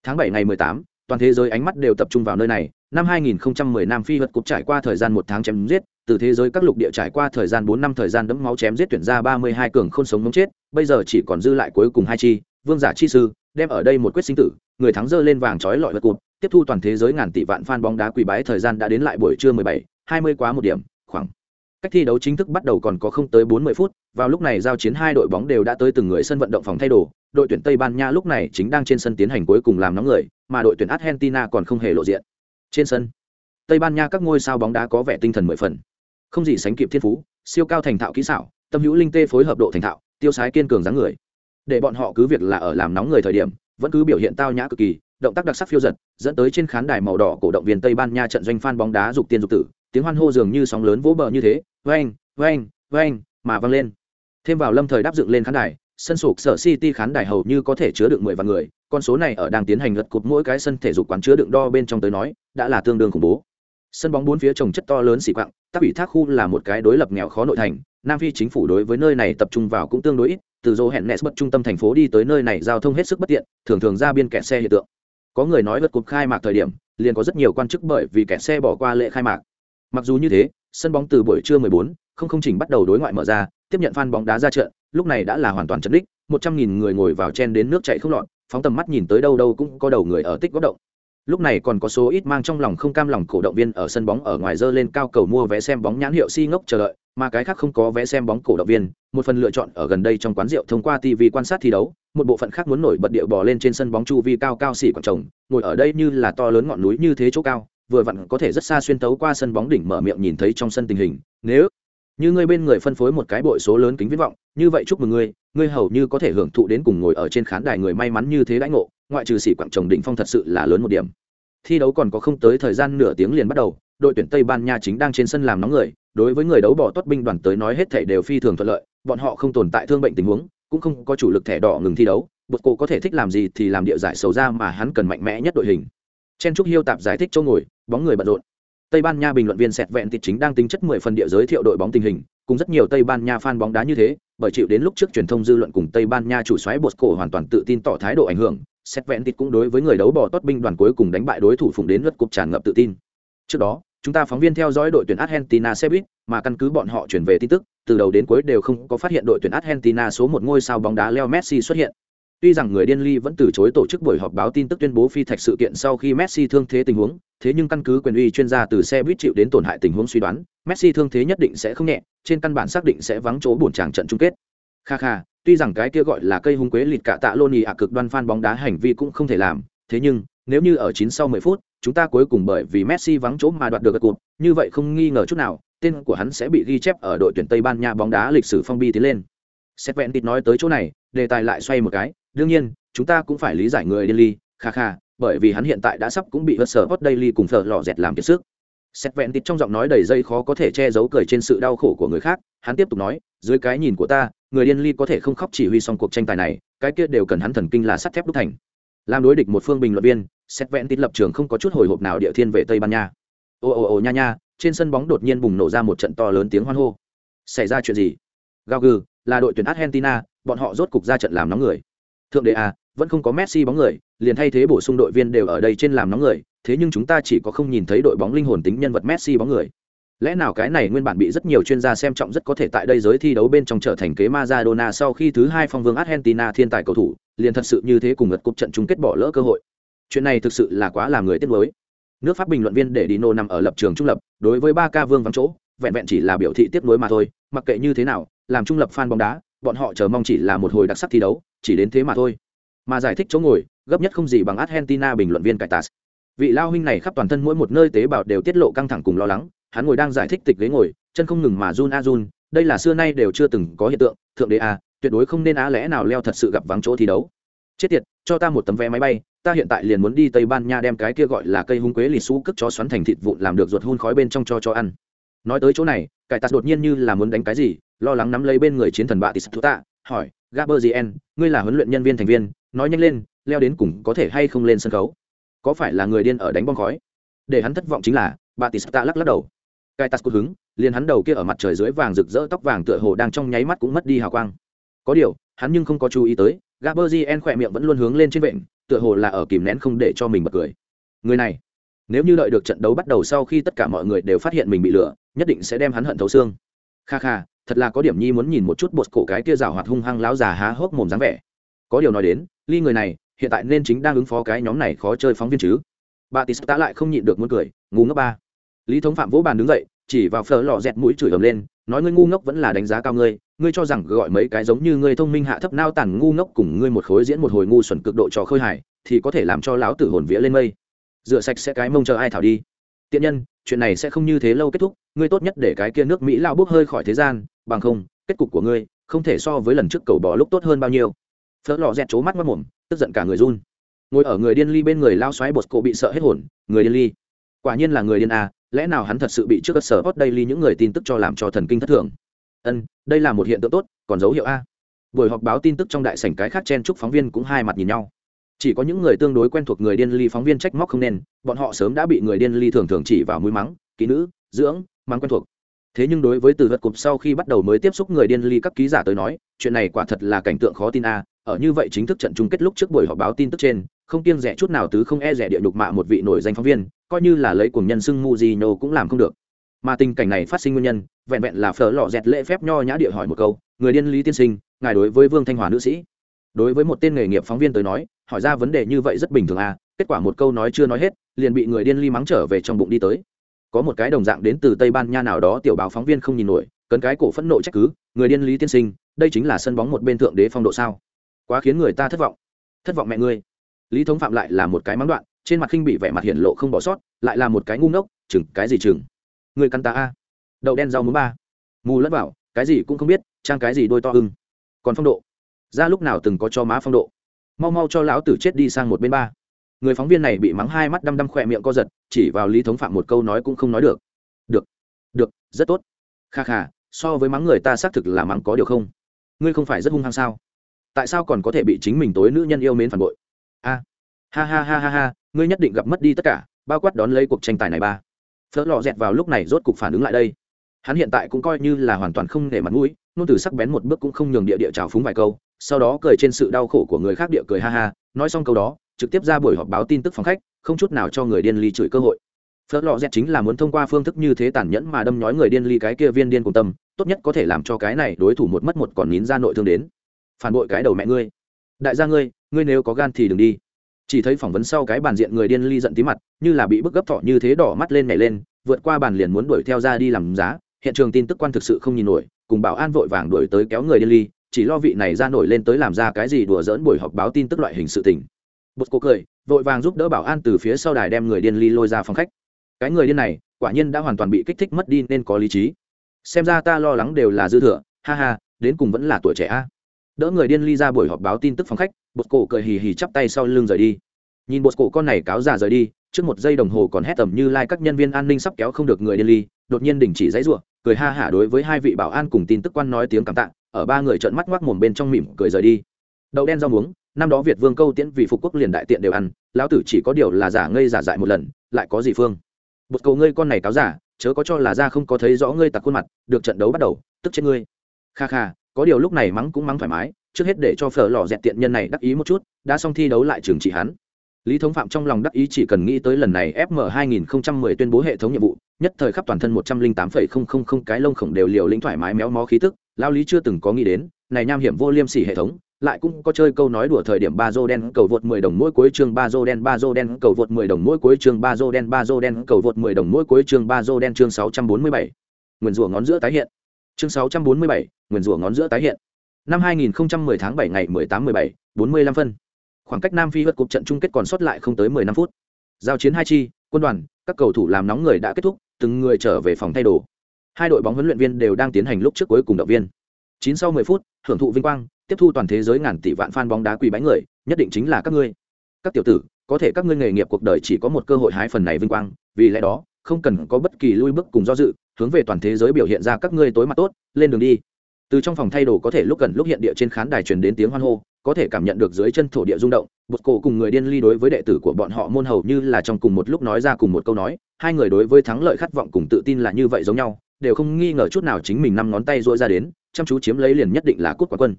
[SPEAKER 1] Tháng 7 ngày 18, toàn thế giới ánh mắt đều tập trung vào nơi này. Năm 2010 Nam Phi vật cục trải qua thời gian một tháng chém giết, từ thế giới các lục địa trải qua thời gian 4 năm thời gian đẫm máu chém giết tuyển ra 32 cường không sống mống chết, bây giờ chỉ còn dư lại cuối cùng hai chi, vương giả chi sư, đem ở đây một quyết sinh tử, người thắng dơ lên vàng trói lọi vật cụt tiếp thu toàn thế giới ngàn tỷ vạn fan bóng đá quỳ bái thời gian đã đến lại buổi trưa 17, 20 quá một điểm, khoảng cách thi đấu chính thức bắt đầu còn có không tới 40 phút, vào lúc này giao chiến hai đội bóng đều đã tới từng người sân vận động phòng thay đồ, đội tuyển Tây Ban Nha lúc này chính đang trên sân tiến hành cuối cùng làm nóng người, mà đội tuyển Argentina còn không hề lộ diện. Trên sân, Tây Ban Nha các ngôi sao bóng đá có vẻ tinh thần mười phần. Không gì sánh kịp thiên phú, siêu cao thành thạo kỹ xảo, tâm hữu linh tê phối hợp độ thành thạo, tiêu sái kiên cường dáng người để bọn họ cứ việc là ở làm nóng người thời điểm, vẫn cứ biểu hiện tao nhã cực kỳ, động tác đặc sắc phiêu giật, dẫn tới trên khán đài màu đỏ cổ động viên tây ban nha trận doanh phan bóng đá dục tiên dục tử, tiếng hoan hô dường như sóng lớn vỗ bờ như thế, vang vang vang, mà vang lên. Thêm vào lâm thời đáp dựng lên khán đài, sân sụp sở city khán đài hầu như có thể chứa được mười vạn người, con số này ở đang tiến hành lật cụp mỗi cái sân thể dục quán chứa đựng đo bên trong tới nói, đã là tương đương khủng bố. Sân bóng bốn phía trồng chất to lớn xỉ quặng tác ủy thác khu là một cái đối lập nghèo khó nội thành, nam phi chính phủ đối với nơi này tập trung vào cũng tương đối ít từ dô hẹn nes bất trung tâm thành phố đi tới nơi này giao thông hết sức bất tiện thường thường ra biên kẹt xe hiện tượng. Có người nói vượt cuộc khai mạc thời điểm liền có rất nhiều quan chức bởi vì kẹt xe bỏ qua lễ khai mạc. Mặc dù như thế sân bóng từ buổi trưa 14, không không chỉnh bắt đầu đối ngoại mở ra tiếp nhận fan bóng đá ra trận lúc này đã là hoàn toàn chấn đích một trăm nghìn người ngồi vào chen đến nước chạy không lọt phóng tầm mắt nhìn tới đâu đâu cũng có đầu người ở tích góp động. Lúc này còn có số ít mang trong lòng không cam lòng cổ động viên ở sân bóng ở ngoài dơ lên cao cầu mua vé xem bóng nhãn hiệu si ngốc chờ đợi mà cái khác không có vé xem bóng cổ động viên, một phần lựa chọn ở gần đây trong quán rượu thông qua tv quan sát thi đấu, một bộ phận khác muốn nổi bật điệu bò lên trên sân bóng chu vi cao cao xỉ quảng trồng, ngồi ở đây như là to lớn ngọn núi như thế chỗ cao, vừa vặn có thể rất xa xuyên tấu qua sân bóng đỉnh mở miệng nhìn thấy trong sân tình hình. Nếu như ngươi bên người phân phối một cái bội số lớn kính viễn vọng, như vậy chúc mừng ngươi ngươi hầu như có thể hưởng thụ đến cùng ngồi ở trên khán đài người may mắn như thế đãi ngộ, ngoại trừ xỉ quảng trồng đỉnh phong thật sự là lớn một điểm. Thi đấu còn có không tới thời gian nửa tiếng liền bắt đầu đội tuyển tây ban nha chính đang trên sân làm nóng người, đối với người đấu bỏ tốt binh đoàn tới nói hết thể đều phi thường thuận lợi, bọn họ không tồn tại thương bệnh tình huống, cũng không có chủ lực thẻ đỏ ngừng thi đấu, bột cổ có thể thích làm gì thì làm địa giải sầu ra mà hắn cần mạnh mẽ nhất đội hình. Chen trúc hiêu tạp giải thích chỗ ngồi, bóng người bận rộn. Tây ban nha bình luận viên sẹt vẹn tịt chính đang tính chất mười phần địa giới thiệu đội bóng tình hình, cùng rất nhiều tây ban nha fan bóng đá như thế, bởi chịu đến lúc trước truyền thông dư luận cùng tây ban nha chủ xoáy bột cổ hoàn toàn tự tin tỏ thái độ ảnh hưởng, sẹt vẹn tịt cũng đối với người đấu bỏ tốt binh đoàn cuối cùng đánh bại đối thủ phụng đến lượt cục tràn ngập tự tin. Trước đó chúng ta phóng viên theo dõi đội tuyển Argentina xe buýt, mà căn cứ bọn họ chuyển về tin tức, từ đầu đến cuối đều không có phát hiện đội tuyển Argentina số một ngôi sao bóng đá Leo Messi xuất hiện. Tuy rằng người điên ly vẫn từ chối tổ chức buổi họp báo tin tức tuyên bố phi thạch sự kiện sau khi Messi thương thế tình huống, thế nhưng căn cứ quyền uy chuyên gia từ xe buýt chịu đến tổn hại tình huống suy đoán, Messi thương thế nhất định sẽ không nhẹ, trên căn bản xác định sẽ vắng chỗ buồn chàng trận chung kết. Kha kha, tuy rằng cái kia gọi là cây hung quế lịt cả tạ lôn ạ cực đoan fan bóng đá hành vi cũng không thể làm, thế nhưng nếu như ở 9 sau 10 phút, chúng ta cuối cùng bởi vì Messi vắng chỗ mà đoạt được cột, như vậy không nghi ngờ chút nào, tên của hắn sẽ bị ghi chép ở đội tuyển Tây Ban Nha bóng đá lịch sử phong bi tiến lên. Sét vẹn tịt nói tới chỗ này, đề tài lại xoay một cái, đương nhiên, chúng ta cũng phải lý giải người điên ly, kha kha, bởi vì hắn hiện tại đã sắp cũng bị hớt daily cùng thợ lọ dẹt làm kiệt sức xét vẹn tịt trong giọng nói đầy dây khó có thể che giấu cười trên sự đau khổ của người khác hắn tiếp tục nói dưới cái nhìn của ta người điên ly có thể không khóc chỉ huy xong cuộc tranh tài này cái kia đều cần hắn thần kinh là sắt thép đúc thành làm đối địch một phương bình luận viên xét vẹn tít lập trường không có chút hồi hộp nào địa thiên về tây ban nha. Ồ ồ ồ nha nha trên sân bóng đột nhiên bùng nổ ra một trận to lớn tiếng hoan hô. Xảy ra chuyện gì? Gao gừ là đội tuyển argentina bọn họ rốt cục ra trận làm nóng người. Thượng đế à vẫn không có messi bóng người liền thay thế bổ sung đội viên đều ở đây trên làm nóng người thế nhưng chúng ta chỉ có không nhìn thấy đội bóng linh hồn tính nhân vật messi bóng người. Lẽ nào cái này nguyên bản bị rất nhiều chuyên gia xem trọng rất có thể tại đây giới thi đấu bên trong trở thành kế Maradona sau khi thứ hai phong vương Argentina thiên tài cầu thủ, liền thật sự như thế cùng ngật cúp trận chung kết bỏ lỡ cơ hội. Chuyện này thực sự là quá làm người tiếc nuối. Nước Pháp bình luận viên để Dino nằm ở lập trường trung lập, đối với ba ca vương vắng chỗ, vẹn vẹn chỉ là biểu thị tiếc nuối mà thôi, mặc kệ như thế nào, làm trung lập fan bóng đá, bọn họ chờ mong chỉ là một hồi đặc sắc thi đấu, chỉ đến thế mà thôi. Mà giải thích chỗ ngồi, gấp nhất không gì bằng Argentina bình luận viên Caitas. Vị lao huynh này khắp toàn thân mỗi một nơi tế bào đều tiết lộ căng thẳng cùng lo lắng, hắn ngồi đang giải thích tịch ghế ngồi, chân không ngừng mà run a run, đây là xưa nay đều chưa từng có hiện tượng, thượng đế a, tuyệt đối không nên á lẽ nào leo thật sự gặp vắng chỗ thi đấu. Chết tiệt, cho ta một tấm vé máy bay, ta hiện tại liền muốn đi Tây Ban Nha đem cái kia gọi là cây hung quế lì xú cất cho xoắn thành thịt vụn làm được ruột hun khói bên trong cho cho ăn. Nói tới chỗ này, cải tạt đột nhiên như là muốn đánh cái gì, lo lắng nắm lấy bên người chiến thần bạ Tis Tuta, hỏi, Gaberzien, ngươi là huấn luyện nhân viên thành viên, nói nhanh lên, leo đến cùng có thể hay không lên sân khấu? Có phải là người điên ở đánh bom khói? Để hắn thất vọng chính là, Batista lắc lắc đầu. Cai Tát cốt hứng, liền hắn đầu kia ở mặt trời dưới vàng rực rỡ tóc vàng tựa hồ đang trong nháy mắt cũng mất đi hào quang. Có điều, hắn nhưng không có chú ý tới, Gaberzien khỏe miệng vẫn luôn hướng lên trên vịnh, tựa hồ là ở kìm nén không để cho mình bật cười. Người này, nếu như đợi được trận đấu bắt đầu sau khi tất cả mọi người đều phát hiện mình bị lừa, nhất định sẽ đem hắn hận thấu xương. Kha kha, thật là có điểm nhi muốn nhìn một chút bột cổ cái kia rào hoạt hung hăng láo già há hốc mồm dáng vẻ. Có điều nói đến, ly người này, hiện tại nên chính đang ứng phó cái nhóm này khó chơi phóng viên chứ. Batista lại không nhịn được muốn cười, ngu ngốc ba. Lý Thống Phạm vỗ bàn đứng dậy, chỉ vào phở lò dẹt mũi chửi ầm lên, nói ngươi ngu ngốc vẫn là đánh giá cao ngươi, ngươi cho rằng gọi mấy cái giống như ngươi thông minh hạ thấp nao tản ngu ngốc cùng ngươi một khối diễn một hồi ngu xuẩn cực độ trò khơi hài, thì có thể làm cho lão tử hồn vía lên mây. Rửa sạch sẽ cái mông chờ ai thảo đi. Tiện nhân, chuyện này sẽ không như thế lâu kết thúc, ngươi tốt nhất để cái kia nước Mỹ lao bốc hơi khỏi thế gian, bằng không, kết cục của ngươi không thể so với lần trước cầu bò lúc tốt hơn bao nhiêu. Phở lò dẹt trố mắt mất mồm, tức giận cả người run ngồi ở người điên ly bên người lao xoáy bột cổ bị sợ hết hồn người điên ly quả nhiên là người điên a, lẽ nào hắn thật sự bị trước cơ sở hot daily những người tin tức cho làm cho thần kinh thất thường? Ân, đây là một hiện tượng tốt, còn dấu hiệu a. Buổi họp báo tin tức trong đại sảnh cái khác chen chúc phóng viên cũng hai mặt nhìn nhau. Chỉ có những người tương đối quen thuộc người điên ly phóng viên trách móc không nên, bọn họ sớm đã bị người điên ly thường thường chỉ vào mũi mắng, kỹ nữ, dưỡng, mắng quen thuộc. Thế nhưng đối với từ vật cục sau khi bắt đầu mới tiếp xúc người điên ly các ký giả tới nói, chuyện này quả thật là cảnh tượng khó tin a. Ở như vậy chính thức trận chung kết lúc trước buổi họp báo tin tức trên không kiêng rẻ chút nào tứ không e rẻ địa nhục mạ một vị nổi danh phóng viên, coi như là lấy cùng nhân xưng muzino cũng làm không được. Mà tình cảnh này phát sinh nguyên nhân, vẹn vẹn là phở lọ dẹt lễ phép nho nhã địa hỏi một câu, người điên lý tiên sinh, ngài đối với vương thanh hòa nữ sĩ? Đối với một tên nghề nghiệp phóng viên tới nói, hỏi ra vấn đề như vậy rất bình thường à kết quả một câu nói chưa nói hết, liền bị người điên ly mắng trở về trong bụng đi tới. Có một cái đồng dạng đến từ tây ban nha nào đó tiểu báo phóng viên không nhìn nổi, cấn cái cổ phẫn nộ trách cứ, người điên lý tiên sinh, đây chính là sân bóng một bên thượng đế phong độ sao? Quá khiến người ta thất vọng. Thất vọng mẹ ngươi lý thống phạm lại là một cái mắng đoạn, trên mặt khinh bị vẻ mặt hiển lộ không bỏ sót, lại là một cái ngu ngốc, chừng, cái gì chừng? Người căn ta a. Đậu đen rau muống ba. Mù lẫn vào, cái gì cũng không biết, trang cái gì đôi to hưng còn phong độ? Ra lúc nào từng có cho má phong độ? Mau mau cho lão tử chết đi sang một bên ba. Người phóng viên này bị mắng hai mắt đăm đăm, khỏe miệng co giật, chỉ vào lý thống phạm một câu nói cũng không nói được. Được được, rất tốt. Kha kha, so với mắng người ta xác thực là mắng có điều không. Ngươi không phải rất hung hăng sao? Tại sao còn có thể bị chính mình tối nữ nhân yêu mến phản bội? A. Ha ha ha ha ha, ngươi nhất định gặp mất đi tất cả, bao quát đón lấy cuộc tranh tài này ba. Phớt lò dẹt vào lúc này rốt cục phản ứng lại đây. Hắn hiện tại cũng coi như là hoàn toàn không để mặt mũi nôn từ sắc bén một bước cũng không nhường địa địa trào phúng vài câu, sau đó cười trên sự đau khổ của người khác địa cười ha ha, nói xong câu đó, trực tiếp ra buổi họp báo tin tức phòng khách, không chút nào cho người điên ly chửi cơ hội. Phớt lò dẹt chính là muốn thông qua phương thức như thế tàn nhẫn mà đâm nhói người điên ly cái kia viên điên cùng tâm, tốt nhất có thể làm cho cái này đối thủ một mất một còn nín ra nội thương đến. Phản bội cái đầu mẹ ngươi. Đại gia ngươi ngươi nếu có gan thì đừng đi. Chỉ thấy phỏng vấn sau cái bàn diện người điên ly giận tí mặt, như là bị bức gấp thọ như thế đỏ mắt lên nhảy lên, vượt qua bàn liền muốn đuổi theo ra đi làm giá. Hiện trường tin tức quan thực sự không nhìn nổi, cùng bảo an vội vàng đuổi tới kéo người điên ly, chỉ lo vị này ra nổi lên tới làm ra cái gì đùa dỡn buổi họp báo tin tức loại hình sự tình. Bột cố cười, vội vàng giúp đỡ bảo an từ phía sau đài đem người điên ly lôi ra phòng khách. Cái người điên này, quả nhiên đã hoàn toàn bị kích thích mất đi nên có lý trí. Xem ra ta lo lắng đều là dư thừa, ha ha, đến cùng vẫn là tuổi trẻ a. Đỡ người điên ly ra buổi họp báo tin tức phòng khách bột cổ cười hì hì chắp tay sau lưng rời đi. Nhìn bột cổ con này cáo già rời đi, trước một giây đồng hồ còn hét tầm như lai、like、các nhân viên an ninh sắp kéo không được người điên ly, đột nhiên đình chỉ dãy ruộng cười ha hả đối với hai vị bảo an cùng tin tức quan nói tiếng cảm tạ, ở ba người trợn mắt ngoác mồm bên trong mỉm cười rời đi. Đậu đen rau muống, năm đó việt vương câu tiễn vì phục quốc liền đại tiện đều ăn, lão tử chỉ có điều là giả ngây giả dại một lần, lại có gì phương. Bột cầu ngươi con này cáo giả chớ có cho là ra không có thấy rõ ngươi tặc khuôn mặt, được trận đấu bắt đầu, tức chết ngươi. Kha kha, có điều lúc này mắng cũng mắng thoải mái trước hết để cho phở lò dẹt tiện nhân này đắc ý một chút đã xong thi đấu lại trường trị hắn lý thống phạm trong lòng đắc ý chỉ cần nghĩ tới lần này fm 2010 tuyên bố hệ thống nhiệm vụ nhất thời khắp toàn thân 108,000 cái lông khổng đều liều lĩnh thoải mái méo mó khí tức lao lý chưa từng có nghĩ đến này nham hiểm vô liêm sỉ hệ thống lại cũng có chơi câu nói đùa thời điểm ba dô đen cầu vượt 10 đồng mỗi cuối chương ba dô đen ba dô đen cầu vượt 10 đồng mỗi cuối chương ba dô đen ba dô đen cầu vượt 10 đồng mỗi cuối chương ba dô đen chương 647. Nguyên rủa ngón giữa tái hiện. Chương 647, nguyên rủa ngón giữa tái hiện. Năm 2010 tháng 7 ngày 18 17, 45 phân. Khoảng cách Nam Phi vượt cục trận chung kết còn sót lại không tới 15 phút. Giao chiến hai chi, quân đoàn, các cầu thủ làm nóng người đã kết thúc, từng người trở về phòng thay đồ. Hai đội bóng huấn luyện viên đều đang tiến hành lúc trước cuối cùng động viên. 9 sau 10 phút, hưởng thụ vinh quang, tiếp thu toàn thế giới ngàn tỷ vạn fan bóng đá quỳ bái người, nhất định chính là các ngươi. Các tiểu tử, có thể các ngươi nghề nghiệp cuộc đời chỉ có một cơ hội hái phần này vinh quang, vì lẽ đó, không cần có bất kỳ lui bước cùng do dự, hướng về toàn thế giới biểu hiện ra các ngươi tối mặt tốt, lên đường đi. Từ trong phòng thay đồ có thể lúc gần lúc hiện địa trên khán đài truyền đến tiếng hoan hô, có thể cảm nhận được dưới chân thổ địa rung động, bột cổ cùng người điên ly đối với đệ tử của bọn họ môn hầu như là trong cùng một lúc nói ra cùng một câu nói, hai người đối với thắng lợi khát vọng cùng tự tin là như vậy giống nhau, đều không nghi ngờ chút nào chính mình năm ngón tay rũa ra đến, chăm chú chiếm lấy liền nhất định là cút quả quân.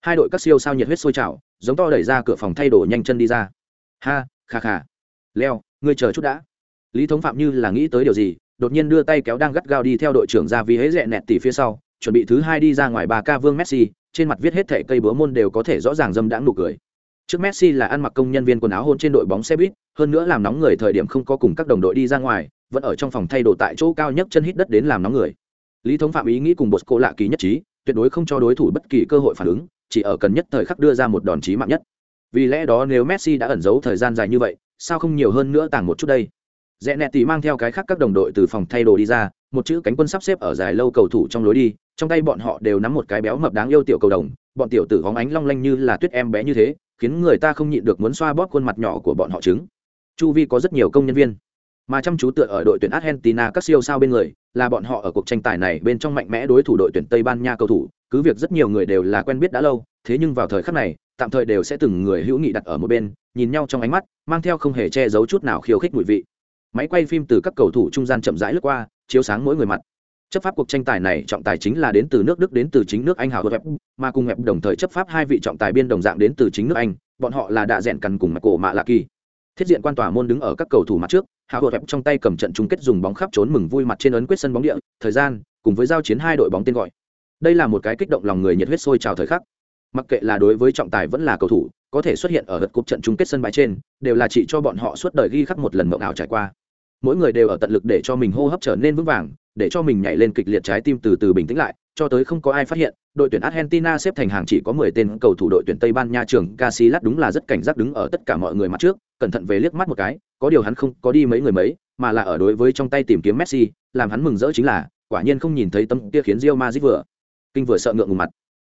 [SPEAKER 1] Hai đội các siêu sao nhiệt huyết sôi trào giống to đẩy ra cửa phòng thay đồ nhanh chân đi ra. Ha kha kha. Leo ngươi chờ chút đã. Lý thống phạm như là nghĩ tới điều gì đột nhiên đưa tay kéo đang gắt gao đi theo đội trưởng ra vì hễ rẽ nẹt tỉ phía sau chuẩn bị thứ hai đi ra ngoài bà ca vương messi, trên mặt viết hết thẻ cây búa môn đều có thể rõ ràng dâm đãng nụ cười. Trước messi là ăn mặc công nhân viên quần áo hôn trên đội bóng xe buýt, hơn nữa làm nóng người thời điểm không có cùng các đồng đội đi ra ngoài, vẫn ở trong phòng thay đồ tại chỗ cao nhất chân hít đất đến làm nóng người. Lý thống phạm ý nghĩ cùng bosco lạ ký nhất trí, tuyệt đối không cho đối thủ bất kỳ cơ hội phản ứng, chỉ ở cần nhất thời khắc đưa ra một đòn chí mạng nhất. Vì lẽ đó nếu messi đã ẩn giấu thời gian dài như vậy, sao không nhiều hơn nữa tàng một chút đây? Rẽ nẹt thì mang theo cái khác các đồng đội từ phòng thay đồ đi ra một chữ cánh quân sắp xếp ở dài lâu cầu thủ trong lối đi, trong tay bọn họ đều nắm một cái béo mập đáng yêu tiểu cầu đồng, bọn tiểu tử hóng ánh long lanh như là tuyết em bé như thế, khiến người ta không nhịn được muốn xoa bóp khuôn mặt nhỏ của bọn họ trứng. Chu vi có rất nhiều công nhân viên, mà chăm chú tựa ở đội tuyển argentina các siêu sao bên người, là bọn họ ở cuộc tranh tài này bên trong mạnh mẽ đối thủ đội tuyển tây ban nha cầu thủ, cứ việc rất nhiều người đều là quen biết đã lâu, thế nhưng vào thời khắc này, tạm thời đều sẽ từng người hữu nghị đặt ở một bên, nhìn nhau trong ánh mắt, mang theo không hề che giấu chút nào khiêu khích mùi vị. Máy quay phim từ các cầu thủ trung gian chậm rãi lướt qua chiếu sáng mỗi người mặt. Chấp pháp cuộc tranh tài này trọng tài chính là đến từ nước đức đến từ chính nước anh hào web mà cùng web đồng thời chấp pháp hai vị trọng tài biên đồng dạng đến từ chính nước anh, bọn họ là đạ rẽn cằn cùng mặt cổ mạ lạ kỳ. Thiết diện quan tòa môn đứng ở các cầu thủ mặt trước, hào web trong tay cầm trận chung kết dùng bóng khắp trốn mừng vui mặt trên ấn quyết sân bóng địa, thời gian, cùng với giao chiến hai đội bóng tên gọi. Đây là một cái kích động lòng người nhiệt huyết sôi trào thời khắc. Mặc kệ là đối với trọng tài vẫn là cầu thủ, có thể xuất hiện ở gật cúp trận chung kết sân bãi trên, đều là chỉ cho bọn họ suốt đời ghi khắc một lần mộng ảo trải qua mỗi người đều ở tận lực để cho mình hô hấp trở nên vững vàng, để cho mình nhảy lên kịch liệt trái tim từ từ bình tĩnh lại, cho tới không có ai phát hiện, đội tuyển argentina xếp thành hàng chỉ có mười tên cầu thủ đội tuyển tây ban nha trường casillas đúng là rất cảnh giác đứng ở tất cả mọi người mặt trước, cẩn thận về liếc mắt một cái, có điều hắn không có đi mấy người mấy, mà là ở đối với trong tay tìm kiếm messi, làm hắn mừng rỡ chính là, quả nhiên không nhìn thấy tấm kia khiến rio mazit vừa, kinh vừa sợ ngượng ngùng mặt.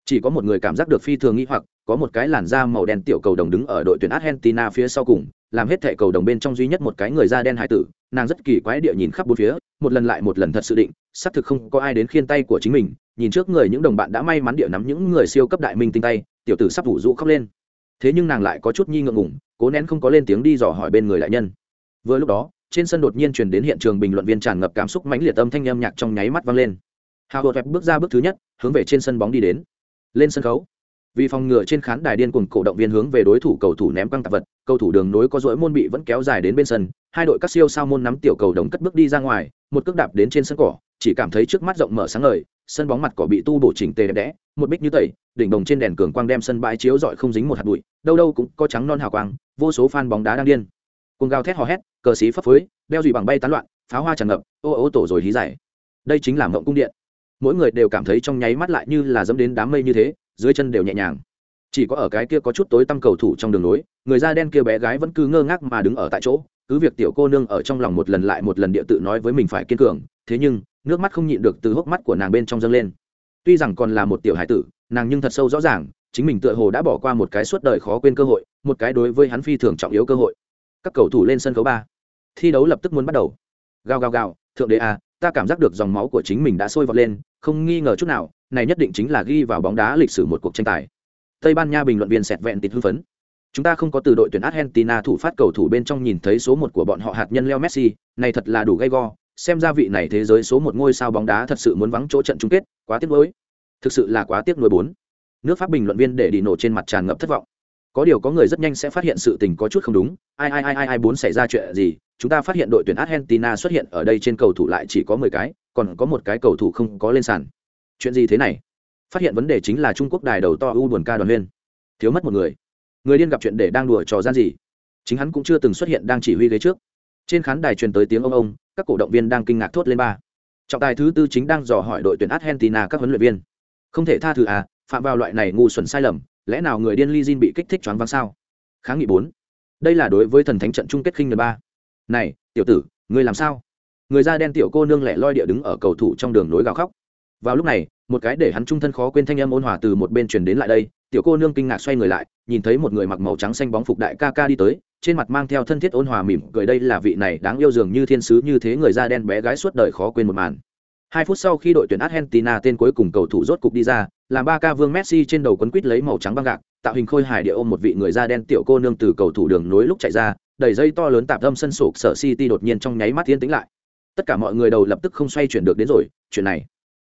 [SPEAKER 1] Chỉ có một người cảm giác được phi thường nghĩ hoặc, có một cái làn da màu đen tiểu cầu đồng đứng ở đội tuyển argentina phía sau cùng, làm hết thẻ cầu đồng bên trong duy nhất một cái người da đen hải tử nàng rất kỳ quái địa nhìn khắp bốn phía, một lần lại một lần thật sự định, xác thực không có ai đến khiên tay của chính mình, nhìn trước người những đồng bạn đã may mắn địa nắm những người siêu cấp đại minh tinh tay, tiểu tử sắp vụ rũ khóc lên. Thế nhưng nàng lại có chút nhi ngượng ngủng cố nén không có lên tiếng đi dò hỏi bên người đại nhân. Vừa lúc đó, trên sân đột nhiên truyền đến hiện trường bình luận viên tràn ngập cảm xúc mãnh liệt âm thanh âm nhạc trong nháy mắt vang lên. Hào hột bước ra bước thứ nhất, hướng về trên sân bóng đi đến. Lên sân khấu vì phòng ngừa trên khán đài điên cuồng cổ động viên hướng về đối thủ cầu thủ ném quăng tạp vật, cầu thủ đường nối có dỗi môn bị vẫn kéo dài đến bên sân, hai đội các siêu sao môn nắm tiểu cầu đồng cất bước đi ra ngoài, một cước đạp đến trên sân cỏ, chỉ cảm thấy trước mắt rộng mở sáng ngời, sân bóng mặt cỏ bị tu bổ chỉnh tề đẹp đẽ, một bích như tẩy, đỉnh đồng trên đèn cường quang đem sân bãi chiếu dọi không dính một hạt bụi, đâu đâu cũng có trắng non hào quang, vô số fan bóng đá đang điên. Cuồng gào thét hò hét, cờ xí phấp phới, đeo dùi bằng bay tán loạn, pháo hoa tràn ngập, ô ô tổ rồi hí giải. Đây chính là mộng cung điện. Mỗi người đều cảm thấy trong nháy mắt lại như là dẫm đến đám mây như thế dưới chân đều nhẹ nhàng. Chỉ có ở cái kia có chút tối tăm cầu thủ trong đường nối người da đen kia bé gái vẫn cứ ngơ ngác mà đứng ở tại chỗ, cứ việc tiểu cô nương ở trong lòng một lần lại một lần địa tự nói với mình phải kiên cường, thế nhưng, nước mắt không nhịn được từ hốc mắt của nàng bên trong dâng lên. Tuy rằng còn là một tiểu hải tử, nàng nhưng thật sâu rõ ràng, chính mình tựa hồ đã bỏ qua một cái suốt đời khó quên cơ hội, một cái đối với hắn phi thường trọng yếu cơ hội. Các cầu thủ lên sân khấu ba. Thi đấu lập tức muốn bắt đầu. Gào gào gào, thượng đế à ta cảm giác được dòng máu của chính mình đã sôi vọt lên, không nghi ngờ chút nào này nhất định chính là ghi vào bóng đá lịch sử một cuộc tranh tài. Tây ban nha bình luận viên sẹt vẹn tịt hưng phấn. Chúng ta không có từ đội tuyển argentina thủ phát cầu thủ bên trong nhìn thấy số một của bọn họ hạt nhân leo messi, này thật là đủ gay go. Xem ra vị này thế giới số một ngôi sao bóng đá thật sự muốn vắng chỗ trận chung kết, quá tiếc nuối. Thực sự là quá tiếc nuối bốn. Nước pháp bình luận viên để đi nổ trên mặt tràn ngập thất vọng. Có điều có người rất nhanh sẽ phát hiện sự tình có chút không đúng. Ai ai ai ai ai bốn xảy ra chuyện gì? Chúng ta phát hiện đội tuyển argentina xuất hiện ở đây trên cầu thủ lại chỉ có mười cái, còn có một cái cầu thủ không có lên sàn chuyện gì thế này? Phát hiện vấn đề chính là trung quốc đài đầu to u buồn ca đoàn huyên thiếu mất một người. Người điên gặp chuyện để đang đùa trò gian gì? Chính hắn cũng chưa từng xuất hiện đang chỉ huy ghế trước. Trên khán đài truyền tới tiếng ông ông, các cổ động viên đang kinh ngạc thốt lên ba. Trọng tài thứ tư chính đang dò hỏi đội tuyển argentina các huấn luyện viên. Không thể tha thứ à phạm vào loại này ngu xuẩn sai lầm, lẽ nào người điên li bị kích thích choáng váng sao? Kháng nghị bốn. Đây là đối với thần thánh trận chung kết khinh người ba. Này, tiểu tử, ngươi làm sao? Người da đen tiểu cô nương lẻ loi địa đứng ở cầu thủ trong đường nối gào khóc vào lúc này, một cái để hắn trung thân khó quên thanh âm ôn hòa từ một bên truyền đến lại đây, tiểu cô nương kinh ngạc xoay người lại, nhìn thấy một người mặc màu trắng xanh bóng phục đại ca ca đi tới, trên mặt mang theo thân thiết ôn hòa mỉm cười đây là vị này đáng yêu dường như thiên sứ như thế người da đen bé gái suốt đời khó quên một màn. Hai phút sau khi đội tuyển argentina tên cuối cùng cầu thủ rốt cục đi ra, làm ba ca vương messi trên đầu quấn quít lấy màu trắng băng gạc, tạo hình khôi hài địa ôm một vị người da đen tiểu cô nương từ cầu thủ đường nối lúc chạy ra, đẩy dây to lớn tạp âm sân sổ sở city đột nhiên trong nháy mắt thiên tĩnh lại. Tất cả mọi người đầu lập tức không xoay chuyển được đến rồi, chuyện này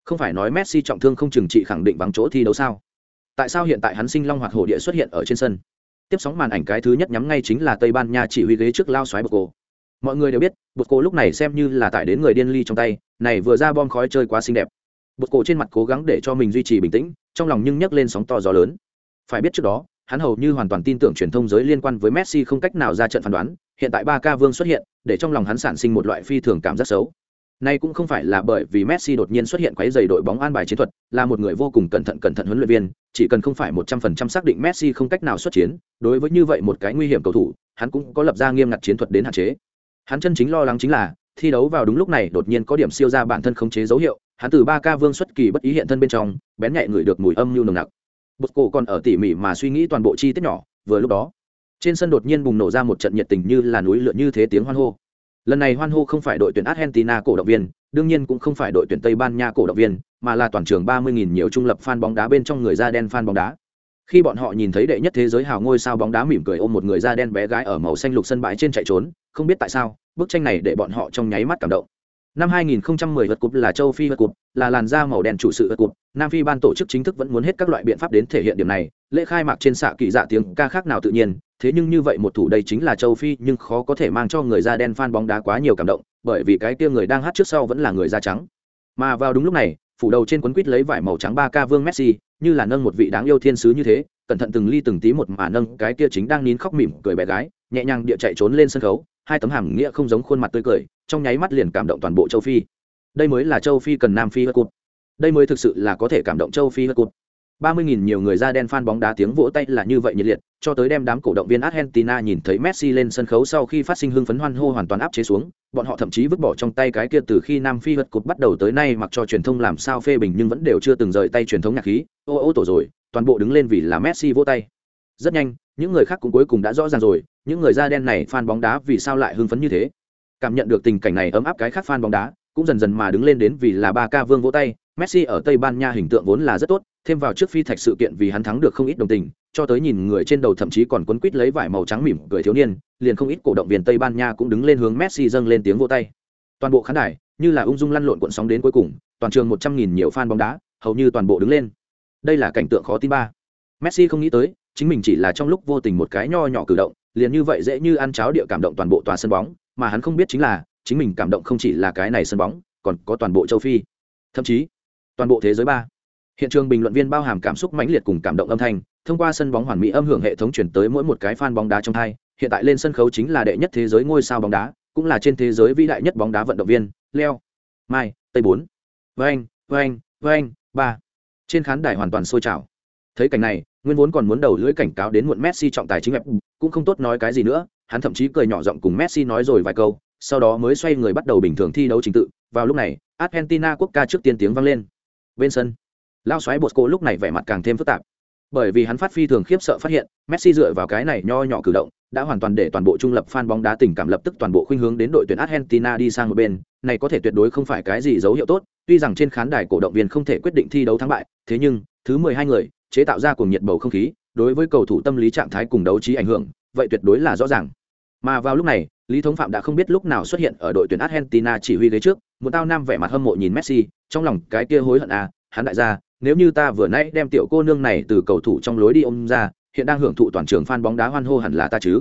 [SPEAKER 1] không phải nói messi trọng thương không chừng trị khẳng định vắng chỗ thi đấu sao? Tại sao hiện tại hắn sinh long hoạt hổ địa xuất hiện ở trên sân? Tiếp sóng màn ảnh cái thứ nhất nhắm ngay chính là tây ban nha chỉ huy ghế trước lao xoáy bột cô mọi người đều biết, bột cô lúc này xem như là tải đến người điên ly trong tay, này vừa ra bom khói chơi quá xinh đẹp. Bột cô trên mặt cố gắng để cho mình duy trì bình tĩnh, trong lòng nhưng nhấc lên sóng to gió lớn. Phải biết trước đó, hắn hầu như hoàn toàn tin tưởng truyền thông giới liên quan với messi không cách nào ra trận phán đoán, hiện tại ba ca vương xuất hiện, để trong lòng hắn sản sinh một loại phi thường cảm giác xấu. Nay cũng không phải là bởi vì Messi đột nhiên xuất hiện quấy rầy đội bóng an bài chiến thuật, là một người vô cùng cẩn thận cẩn thận huấn luyện viên, chỉ cần không phải một trăm phần trăm xác định Messi không cách nào xuất chiến, đối với như vậy một cái nguy hiểm cầu thủ, hắn cũng có lập ra nghiêm ngặt chiến thuật đến hạn chế. Hắn chân chính lo lắng chính là, thi đấu vào đúng lúc này đột nhiên có điểm siêu ra bản thân khống chế dấu hiệu, hắn từ ba ca vương xuất kỳ bất ý hiện thân bên trong, bén nhạy người được mùi âm nhu nồng nặc. Bột cổ còn ở tỉ mỉ mà suy nghĩ toàn bộ chi tiết nhỏ, vừa lúc đó, trên sân đột nhiên bùng nổ ra một trận nhiệt tình như là núi lửa như thế tiếng hoan hô lần này hoan hô không phải đội tuyển argentina cổ động viên đương nhiên cũng không phải đội tuyển tây ban nha cổ động viên mà là toàn trường ba mươi nghìn nhiều trung lập fan bóng đá bên trong người da đen fan bóng đá khi bọn họ nhìn thấy đệ nhất thế giới hào ngôi sao bóng đá mỉm cười ôm một người da đen bé gái ở màu xanh lục sân bãi trên chạy trốn không biết tại sao bức tranh này để bọn họ trong nháy mắt cảm động Năm 2010 vật cúp là châu Phi vật cúp, là làn da màu đen chủ sự vật cúp. Nam Phi ban tổ chức chính thức vẫn muốn hết các loại biện pháp đến thể hiện điểm này. Lễ khai mạc trên xạ kỳ dạ tiếng ca khác nào tự nhiên, thế nhưng như vậy một thủ đây chính là châu Phi nhưng khó có thể mang cho người da đen fan bóng đá quá nhiều cảm động, bởi vì cái kia người đang hát trước sau vẫn là người da trắng. Mà vào đúng lúc này, phủ đầu trên quấn quýt lấy vải màu trắng ba ca vương Messi, như là nâng một vị đáng yêu thiên sứ như thế, cẩn thận từng ly từng tí một mà nâng cái kia chính đang nín khóc mỉm cười bé gái, nhẹ nhàng địa chạy trốn lên sân khấu, hai tấm hàm nghĩa không giống khuôn mặt tươi cười trong nháy mắt liền cảm động toàn bộ châu phi. Đây mới là châu phi cần nam phi hớt cụt. Đây mới thực sự là có thể cảm động châu phi hớt cụt ba mươi nghìn nhiều người da đen fan bóng đá tiếng vỗ tay là như vậy nhiệt liệt, cho tới đem đám cổ động viên argentina nhìn thấy messi lên sân khấu sau khi phát sinh hưng phấn hoan hô hoàn toàn áp chế xuống, bọn họ thậm chí vứt bỏ trong tay cái kia từ khi nam phi vật cột bắt đầu tới nay mặc cho truyền thông làm sao phê bình nhưng vẫn đều chưa từng rời tay truyền thống nhạc khí, ô ô tổ rồi, toàn bộ đứng lên vì là messi vỗ tay. Rất nhanh, những người khác cũng cuối cùng đã rõ ràng rồi, những người da đen này fan bóng đá vì sao lại hưng phấn như thế? Cảm nhận được tình cảnh này ấm áp cái khác fan bóng đá, cũng dần dần mà đứng lên đến vì là ba ca vương vỗ tay messi ở tây ban nha hình tượng vốn là rất tốt, thêm vào trước phi thạch sự kiện vì hắn thắng được không ít đồng tình, cho tới nhìn người trên đầu thậm chí còn quấn quít lấy vải màu trắng mỉm cười thiếu niên, liền không ít cổ động viên tây ban nha cũng đứng lên hướng messi dâng lên tiếng vỗ tay. Toàn bộ khán đài, như là ung dung lăn lộn cuộn sóng đến cuối cùng, toàn trường một trăm nghìn nhiều fan bóng đá, hầu như toàn bộ đứng lên. Đây là cảnh tượng khó tin ba. Messi không nghĩ tới, chính mình chỉ là trong lúc vô tình một cái nho nhỏ cử động, liền như vậy dễ như ăn cháo địa cảm động toàn bộ tòa sân bóng, mà hắn không biết chính là, chính mình cảm động không chỉ là cái này sân bóng, còn có toàn bộ châu phi. Thậm chí toàn bộ thế giới ba. Hiện trường bình luận viên bao hàm cảm xúc mãnh liệt cùng cảm động âm thanh, thông qua sân bóng hoàn mỹ âm hưởng hệ thống chuyển tới mỗi một cái fan bóng đá trong hai. Hiện tại lên sân khấu chính là đệ nhất thế giới ngôi sao bóng đá, cũng là trên thế giới vĩ đại nhất bóng đá vận động viên, leo, mai, tây bốn. Vang vang vang ba. Trên khán đài hoàn toàn sôi trào. Thấy cảnh này, nguyên vốn còn muốn đầu lưỡi cảnh cáo đến muộn messi trọng tài chính ép cũng không tốt nói cái gì nữa, hắn thậm chí cười nhỏ giọng cùng messi nói rồi vài câu, sau đó mới xoay người bắt đầu bình thường thi đấu trình tự. Vào lúc này, argentina quốc ca trước tiên tiếng vang lên bên sân. Lao xoáy bột cô lúc này vẻ mặt càng thêm phức tạp. Bởi vì hắn phát phi thường khiếp sợ phát hiện, Messi dựa vào cái này nho nhỏ cử động, đã hoàn toàn để toàn bộ trung lập fan bóng đá tình cảm lập tức toàn bộ khuynh hướng đến đội tuyển Argentina đi sang một bên, này có thể tuyệt đối không phải cái gì dấu hiệu tốt, tuy rằng trên khán đài cổ động viên không thể quyết định thi đấu thắng bại, thế nhưng, thứ 12 người, chế tạo ra cuồng nhiệt bầu không khí, đối với cầu thủ tâm lý trạng thái cùng đấu trí ảnh hưởng, vậy tuyệt đối là rõ ràng. Mà vào lúc này, Lý Thống Phạm đã không biết lúc nào xuất hiện ở đội tuyển Argentina chỉ huy ghế trước, một tao nam vẻ mặt hâm mộ nhìn Messi, trong lòng cái kia hối hận à, hắn đại gia, nếu như ta vừa nãy đem tiểu cô nương này từ cầu thủ trong lối đi ôm ra, hiện đang hưởng thụ toàn trường fan bóng đá hoan hô hẳn là ta chứ.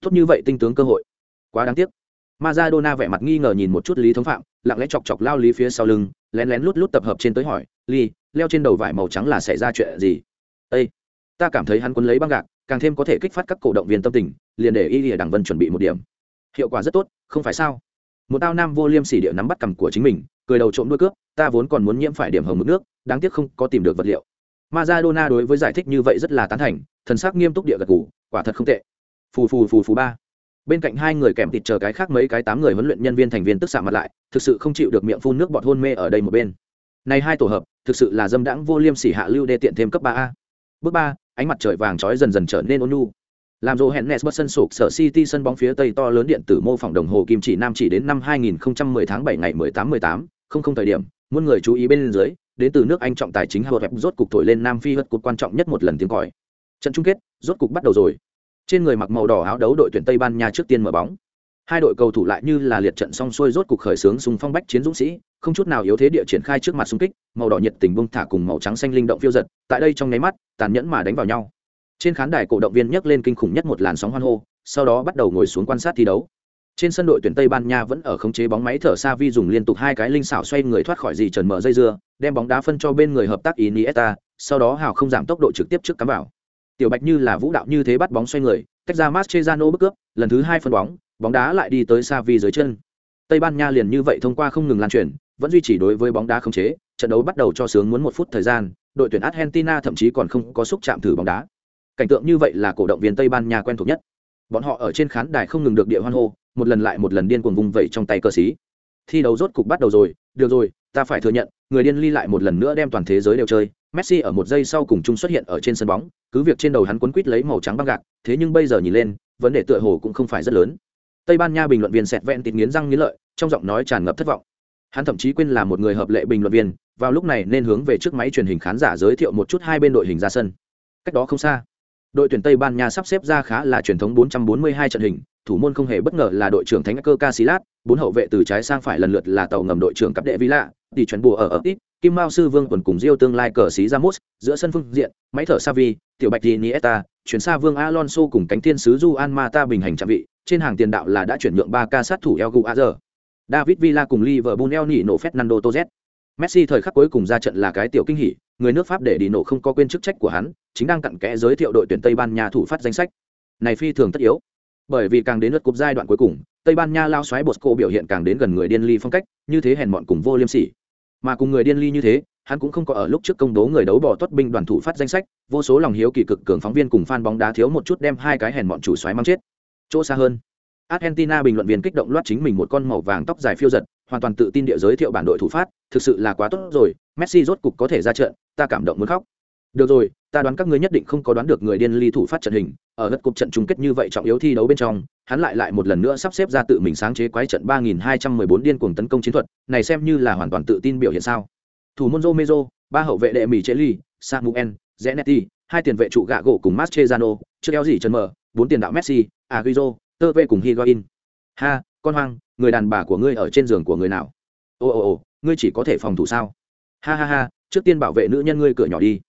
[SPEAKER 1] Tốt như vậy tinh tướng cơ hội. Quá đáng tiếc. Maradona vẻ mặt nghi ngờ nhìn một chút Lý Thống Phạm, lặng lẽ chọc chọc lao Lý phía sau lưng, lén lén lút lút tập hợp trên tới hỏi, "Lý, leo trên đầu vải màu trắng là xảy ra chuyện gì?" "Ê, ta cảm thấy hắn quấn lấy băng gạc, càng thêm có thể kích phát các cổ động viên tâm tình, liền để Y Lìa Đằng Vân chuẩn bị một điểm." Hiệu quả rất tốt, không phải sao? Một tao nam vô liêm sỉ địa nắm bắt cầm của chính mình, cười đầu trộm đuôi cướp, ta vốn còn muốn nhiễm phải điểm hồng mực nước, đáng tiếc không có tìm được vật liệu. Maradona đối với giải thích như vậy rất là tán thành, thần sắc nghiêm túc địa gật gù, quả thật không tệ. Phù phù phù phù ba. Bên cạnh hai người kèm thịt chờ cái khác mấy cái tám người huấn luyện nhân viên thành viên tức sạm mặt lại, thực sự không chịu được miệng phun nước bọt hôn mê ở đây một bên. Này hai tổ hợp, thực sự là dâm đãng vô liêm sỉ hạ lưu đê tiện thêm cấp ba a. Bước ba, ánh mặt trời vàng chói dần dần trở nên ôn nhu. Làm rồ hẹn Nes bất sân sụp sở City sân bóng phía tây to lớn điện tử mô phỏng đồng hồ kim chỉ nam chỉ đến năm 2010 tháng 7 ngày 18 18, không không thời điểm, muôn người chú ý bên dưới, đến từ nước Anh trọng tài chính Howard rốt cục thổi lên Nam Phi hất cuộc quan trọng nhất một lần tiếng còi. Trận chung kết, rốt cục bắt đầu rồi. Trên người mặc màu đỏ áo đấu đội tuyển Tây Ban Nha trước tiên mở bóng. Hai đội cầu thủ lại như là liệt trận xong xuôi rốt cục khởi sướng xung phong bách chiến dũng sĩ, không chút nào yếu thế địa triển khai trước mặt xung kích, màu đỏ nhiệt tình bung thả cùng màu trắng xanh linh động phiêu giật, tại đây trong nháy mắt, tàn nhẫn mà đánh vào nhau. Trên khán đài cổ động viên nhấc lên kinh khủng nhất một làn sóng hoan hô, sau đó bắt đầu ngồi xuống quan sát thi đấu. Trên sân đội tuyển Tây Ban Nha vẫn ở khống chế bóng máy thở xa vi dùng liên tục hai cái linh xảo xoay người thoát khỏi gì trần mở dây dưa, đem bóng đá phân cho bên người hợp tác Iniesta, sau đó hào không giảm tốc độ trực tiếp trước cắm vào. Tiểu Bạch như là vũ đạo như thế bắt bóng xoay người, tách ra mastrezano bức cướp, lần thứ hai phân bóng, bóng đá lại đi tới Savi dưới chân. Tây Ban Nha liền như vậy thông qua không ngừng lan truyền, vẫn duy trì đối với bóng đá khống chế, trận đấu bắt đầu cho sướng muốn một phút thời gian, đội tuyển Argentina thậm chí còn không có xúc chạm thử bóng đá. Cảnh tượng như vậy là cổ động viên Tây Ban Nha quen thuộc nhất. Bọn họ ở trên khán đài không ngừng được địa hoan hô, một lần lại một lần điên cuồng vùng vẫy trong tay cơ sĩ. Thi đấu rốt cục bắt đầu rồi, được rồi, ta phải thừa nhận, người điên ly lại một lần nữa đem toàn thế giới đều chơi. Messi ở một giây sau cùng chung xuất hiện ở trên sân bóng, cứ việc trên đầu hắn quấn quít lấy màu trắng băng gạc, thế nhưng bây giờ nhìn lên, vấn đề tựa hồ cũng không phải rất lớn. Tây Ban Nha bình luận viên sẹt vẹn tịt nghiến răng nghiến lợi, trong giọng nói tràn ngập thất vọng. Hắn thậm chí quên là một người hợp lệ bình luận viên, vào lúc này nên hướng về trước máy truyền hình khán giả giới thiệu một chút hai bên đội hình ra sân. Cách đó không xa, đội tuyển Tây Ban Nha sắp xếp ra khá là truyền thống 442 trận hình, thủ môn không hề bất ngờ là đội trưởng Thánh Cơ Casillas, bốn hậu vệ từ trái sang phải lần lượt là tàu ngầm đội trưởng cặp đệ Villa, tỷ chuẩn bùa ở ở tít, Kim Mao sư Vương quần cùng Diêu tương lai cờ sĩ Ramos, giữa sân phương diện, máy thở Savi, tiểu Bạch Iniesta, chuyển xa Vương Alonso cùng cánh thiên sứ Juan Mata bình hành trạm vị, trên hàng tiền đạo là đã chuyển nhượng 3 ca sát thủ elgu Guazer. David Villa cùng Liverpool El nổ Fernando Torres. Messi thời khắc cuối cùng ra trận là cái tiểu kinh hỉ, người nước Pháp để đi nổ không có quên chức trách của hắn, chính đang cặn kẽ giới thiệu đội tuyển Tây Ban Nha thủ phát danh sách. Này phi thường tất yếu, bởi vì càng đến lượt cúp giai đoạn cuối cùng, Tây Ban Nha lao xoáy Bosco biểu hiện càng đến gần người điên ly phong cách, như thế hèn mọn cùng vô liêm sỉ. Mà cùng người điên ly như thế, hắn cũng không có ở lúc trước công bố người đấu bỏ tốt binh đoàn thủ phát danh sách, vô số lòng hiếu kỳ cực cường phóng viên cùng fan bóng đá thiếu một chút đem hai cái hèn mọn chủ xoáy mang chết. Chỗ xa hơn, Argentina bình luận viên kích động loát chính mình một con màu vàng tóc dài phiêu giật, hoàn toàn tự tin địa giới thiệu bản đội thủ phát, thực sự là quá tốt rồi, Messi rốt cục có thể ra trận, ta cảm động muốn khóc. Được rồi, ta đoán các ngươi nhất định không có đoán được người điên ly thủ phát trận hình, ở đất cục trận chung kết như vậy trọng yếu thi đấu bên trong, hắn lại lại một lần nữa sắp xếp ra tự mình sáng chế quái trận 3214 điên cuồng tấn công chiến thuật, này xem như là hoàn toàn tự tin biểu hiện sao? Thủ môn Romero, ba hậu vệ đệ Mỹ Cheli, Samuel, Zanetti, hai tiền vệ trụ gạ gỗ cùng Mascherano, trước eo gì chân mở, bốn tiền đạo Messi, Agüero, tơ vệ cùng Higuain. Ha, con hoang, người đàn bà của ngươi ở trên giường của người nào? Ô ô ô, ngươi chỉ có thể phòng thủ sao? Ha ha ha, trước tiên bảo vệ nữ nhân ngươi cửa nhỏ đi.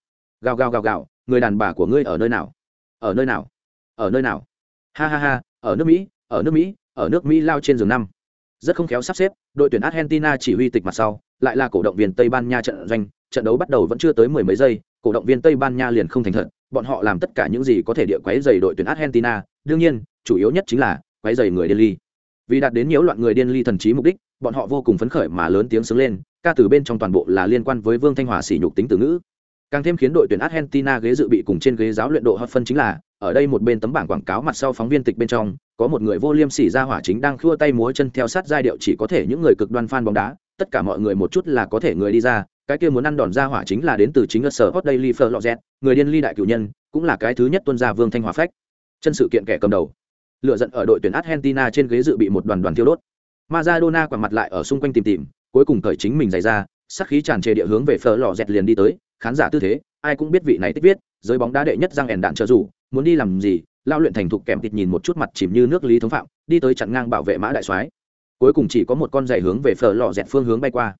[SPEAKER 1] Gào gào gào gào, người đàn bà của ngươi ở nơi nào? Ở nơi nào? Ở nơi nào? Ha ha ha, ở nước Mỹ, ở nước Mỹ, ở nước Mỹ lao trên giường năm. Rất không khéo sắp xếp, đội tuyển Argentina chỉ huy tịch mặt sau, lại là cổ động viên Tây Ban Nha trận doanh, trận đấu bắt đầu vẫn chưa tới mười mấy giây, cổ động viên Tây Ban Nha liền không thành thật, bọn họ làm tất cả những gì có thể địa quấy dày đội tuyển Argentina, đương nhiên, chủ yếu nhất chính là quấy rầy người điên ly. Vì đạt đến nhiễu loạn người điên ly thần trí mục đích, bọn họ vô cùng phấn khởi mà lớn tiếng sướng lên, ca từ bên trong toàn bộ là liên quan với Vương Thanh Hòa sỉ nhục tính từ ngữ. Càng thêm khiến đội tuyển Argentina ghế dự bị cùng trên ghế giáo luyện độ hợp phân chính là, ở đây một bên tấm bảng quảng cáo mặt sau phóng viên tịch bên trong, có một người vô liêm sỉ ra hỏa chính đang khua tay múa chân theo sát giai điệu chỉ có thể những người cực đoan fan bóng đá, tất cả mọi người một chút là có thể người đi ra, cái kia muốn ăn đòn ra hỏa chính là đến từ chính sở Hot Daily Florent, người điên ly đại cử nhân cũng là cái thứ nhất tuân gia vương thanh hòa phách chân sự kiện kẻ cầm đầu lựa giận ở đội tuyển argentina trên ghế dự bị một đoàn đoàn thiêu đốt. Maradona quẳng mặt lại ở xung quanh tìm tìm, cuối cùng cởi chính mình giày ra sắc khí tràn trề địa hướng về phở lò dẹt liền đi tới, khán giả tư thế, ai cũng biết vị này tích viết, giới bóng đá đệ nhất răng ẻn đạn trợ rủ muốn đi làm gì, lao luyện thành thục kèm thịt nhìn một chút mặt chìm như nước lý thống phạm, đi tới chặn ngang bảo vệ mã đại soái. Cuối cùng chỉ có một con giày hướng về phở lò dẹt phương hướng bay qua.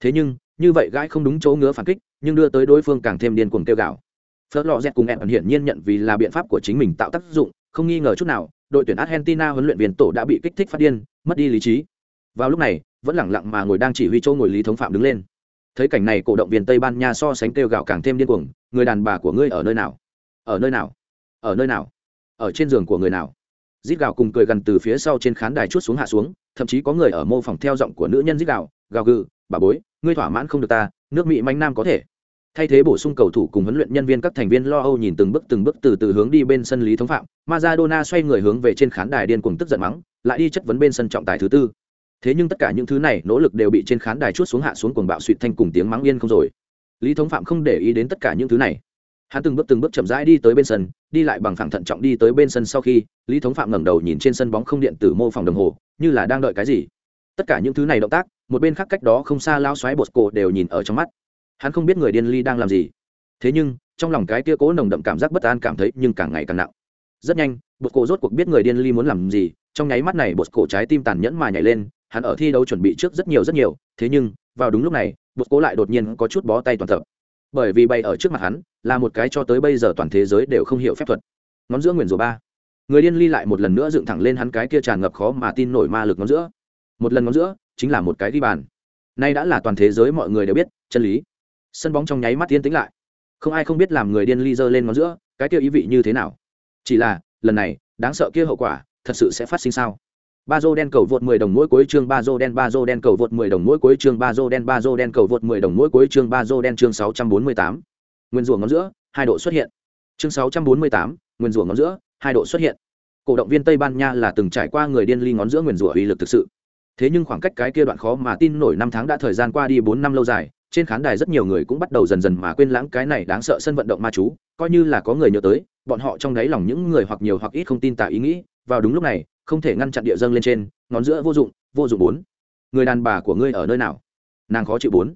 [SPEAKER 1] Thế nhưng, như vậy gãi không đúng chỗ ngứa phản kích, nhưng đưa tới đối phương càng thêm điên cuồng tiêu gạo phở lò dẹt cùng ẻn hiển nhiên nhận vì là biện pháp của chính mình tạo tác dụng, không nghi ngờ chút nào đội tuyển argentina huấn luyện viên tổ đã bị kích thích phát điên, mất đi lý trí. Vào lúc này, vẫn lẳng lặng mà ngồi đang chỉ huy chỗ ngồi lý thống phạm đứng lên. Thấy cảnh này cổ động viên tây ban nha so sánh kêu gạo càng thêm điên cuồng, người đàn bà của ngươi ở nơi nào? Ở nơi nào? Ở nơi nào? Ở trên giường của người nào? Rít gạo cùng cười gần từ phía sau trên khán đài chút xuống hạ xuống, thậm chí có người ở mô phỏng theo giọng của nữ nhân rít gạo gào gừ, bà bối, ngươi thỏa mãn không được ta, nước mỹ manh nam có thể thay thế bổ sung cầu thủ cùng huấn luyện nhân viên các thành viên lo âu nhìn từng bước từng bước từ từ hướng đi bên sân lý thống phạm, Maradona xoay người hướng về trên khán đài điên cuồng tức giận mắng, lại đi chất vấn bên sân trọng tài thứ tư. Thế nhưng tất cả những thứ này nỗ lực đều bị trên khán đài chút xuống hạ xuống cuồng bạo suỵt thanh cùng tiếng mắng yên không rồi. Lý thống phạm không để ý đến tất cả những thứ này. Hắn từng bước từng bước chậm rãi đi tới bên sân, đi lại bằng phẳng thận trọng đi tới bên sân sau khi, lý thống phạm ngẩng đầu nhìn trên sân bóng không điện tử mô phỏng đồng hồ, như là đang đợi cái gì. Tất cả những thứ này động tác, một bên khác cách đó không xa lao xoáy bột cổ đều nhìn ở trong mắt hắn không biết người điên ly đang làm gì. Thế nhưng, trong lòng cái kia cố nồng đậm cảm giác bất an cảm thấy nhưng càng ngày càng nặng. Rất nhanh, bột cổ rốt cuộc biết người điên ly muốn làm gì, trong nháy mắt này bột cổ trái tim tàn nhẫn mà nhảy lên, hắn ở thi đấu chuẩn bị trước rất nhiều rất nhiều, thế nhưng, vào đúng lúc này, bột cổ lại đột nhiên có chút bó tay toàn tập. Bởi vì bay ở trước mặt hắn, là một cái cho tới bây giờ toàn thế giới đều không hiểu phép thuật. Ngón giữa nguyền rủa ba. Người điên ly lại một lần nữa dựng thẳng lên hắn cái kia tràn ngập khó mà tin nổi ma lực ngón giữa. Một lần ngón giữa, chính là một cái ghi bàn. Nay đã là toàn thế giới mọi người đều biết, chân lý sân bóng trong nháy mắt tiến tĩnh lại. Không ai không biết làm người điên ly dơ lên ngón giữa cái kia ý vị như thế nào. Chỉ là lần này đáng sợ kia hậu quả thật sự sẽ phát sinh sao? Ba dô đen cầu vượt 10 đồng mỗi cuối chương ba dô đen ba dô đen cầu vượt 10 đồng mỗi cuối chương ba dô đen ba dô đen cầu vượt 10 đồng mỗi cuối chương ba dô đen chương 648. nguyên rủa ngón giữa hai độ xuất hiện. Chương 648, nguyên rủa ngón giữa hai độ xuất hiện. Cổ động viên tây ban nha là từng trải qua người điên ly ngón giữa nguyên rủa uy lực thực sự. Thế nhưng khoảng cách cái kia đoạn khó mà tin nổi năm tháng đã thời gian qua đi bốn năm lâu dài trên khán đài rất nhiều người cũng bắt đầu dần dần mà quên lãng cái này đáng sợ sân vận động ma chú, coi như là có người nhớ tới, bọn họ trong đáy lòng những người hoặc nhiều hoặc ít không tin tả ý nghĩ, vào đúng lúc này, không thể ngăn chặn địa dâng lên trên, ngón giữa vô dụng vô dụng bốn. Người đàn bà của ngươi ở nơi nào? Nàng khó chịu bốn.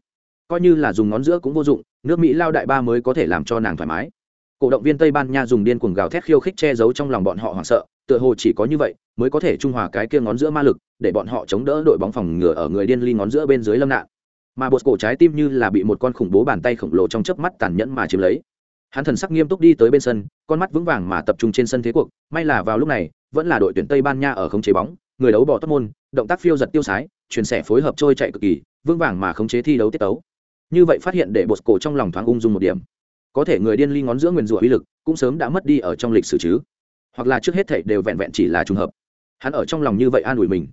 [SPEAKER 1] Coi như là dùng ngón giữa cũng vô dụng, nước mỹ lao đại ba mới có thể làm cho nàng thoải mái. Cổ động viên tây ban nha dùng điên cuồng gào thét khiêu khích che giấu trong lòng bọn họ hoảng sợ, tựa hồ chỉ có như vậy mới có thể trung hòa cái kia ngón giữa ma lực, để bọn họ chống đỡ đội bóng phòng ngừa ở người điên ly ngón giữa bên dưới lâm nạn mà bột cổ trái tim như là bị một con khủng bố bàn tay khổng lồ trong chớp mắt tàn nhẫn mà chiếm lấy. Hắn thần sắc nghiêm túc đi tới bên sân, con mắt vững vàng mà tập trung trên sân thế cuộc, may là vào lúc này, vẫn là đội tuyển tây ban nha ở không chế bóng, người đấu bỏ tóc môn, động tác phiêu giật tiêu sái truyền sẻ phối hợp trôi chạy cực kỳ, vững vàng mà khống chế thi đấu tiết tấu. Như vậy phát hiện để bột cổ trong lòng thoáng ung dung một điểm. Có thể người điên ly ngón giữa nguyền rủa uy lực, cũng sớm đã mất đi ở trong lịch sử chứ. Hoặc là trước hết thảy đều vẹn vẹn chỉ là trùng hợp. Hắn ở trong lòng như vậy an ủi mình.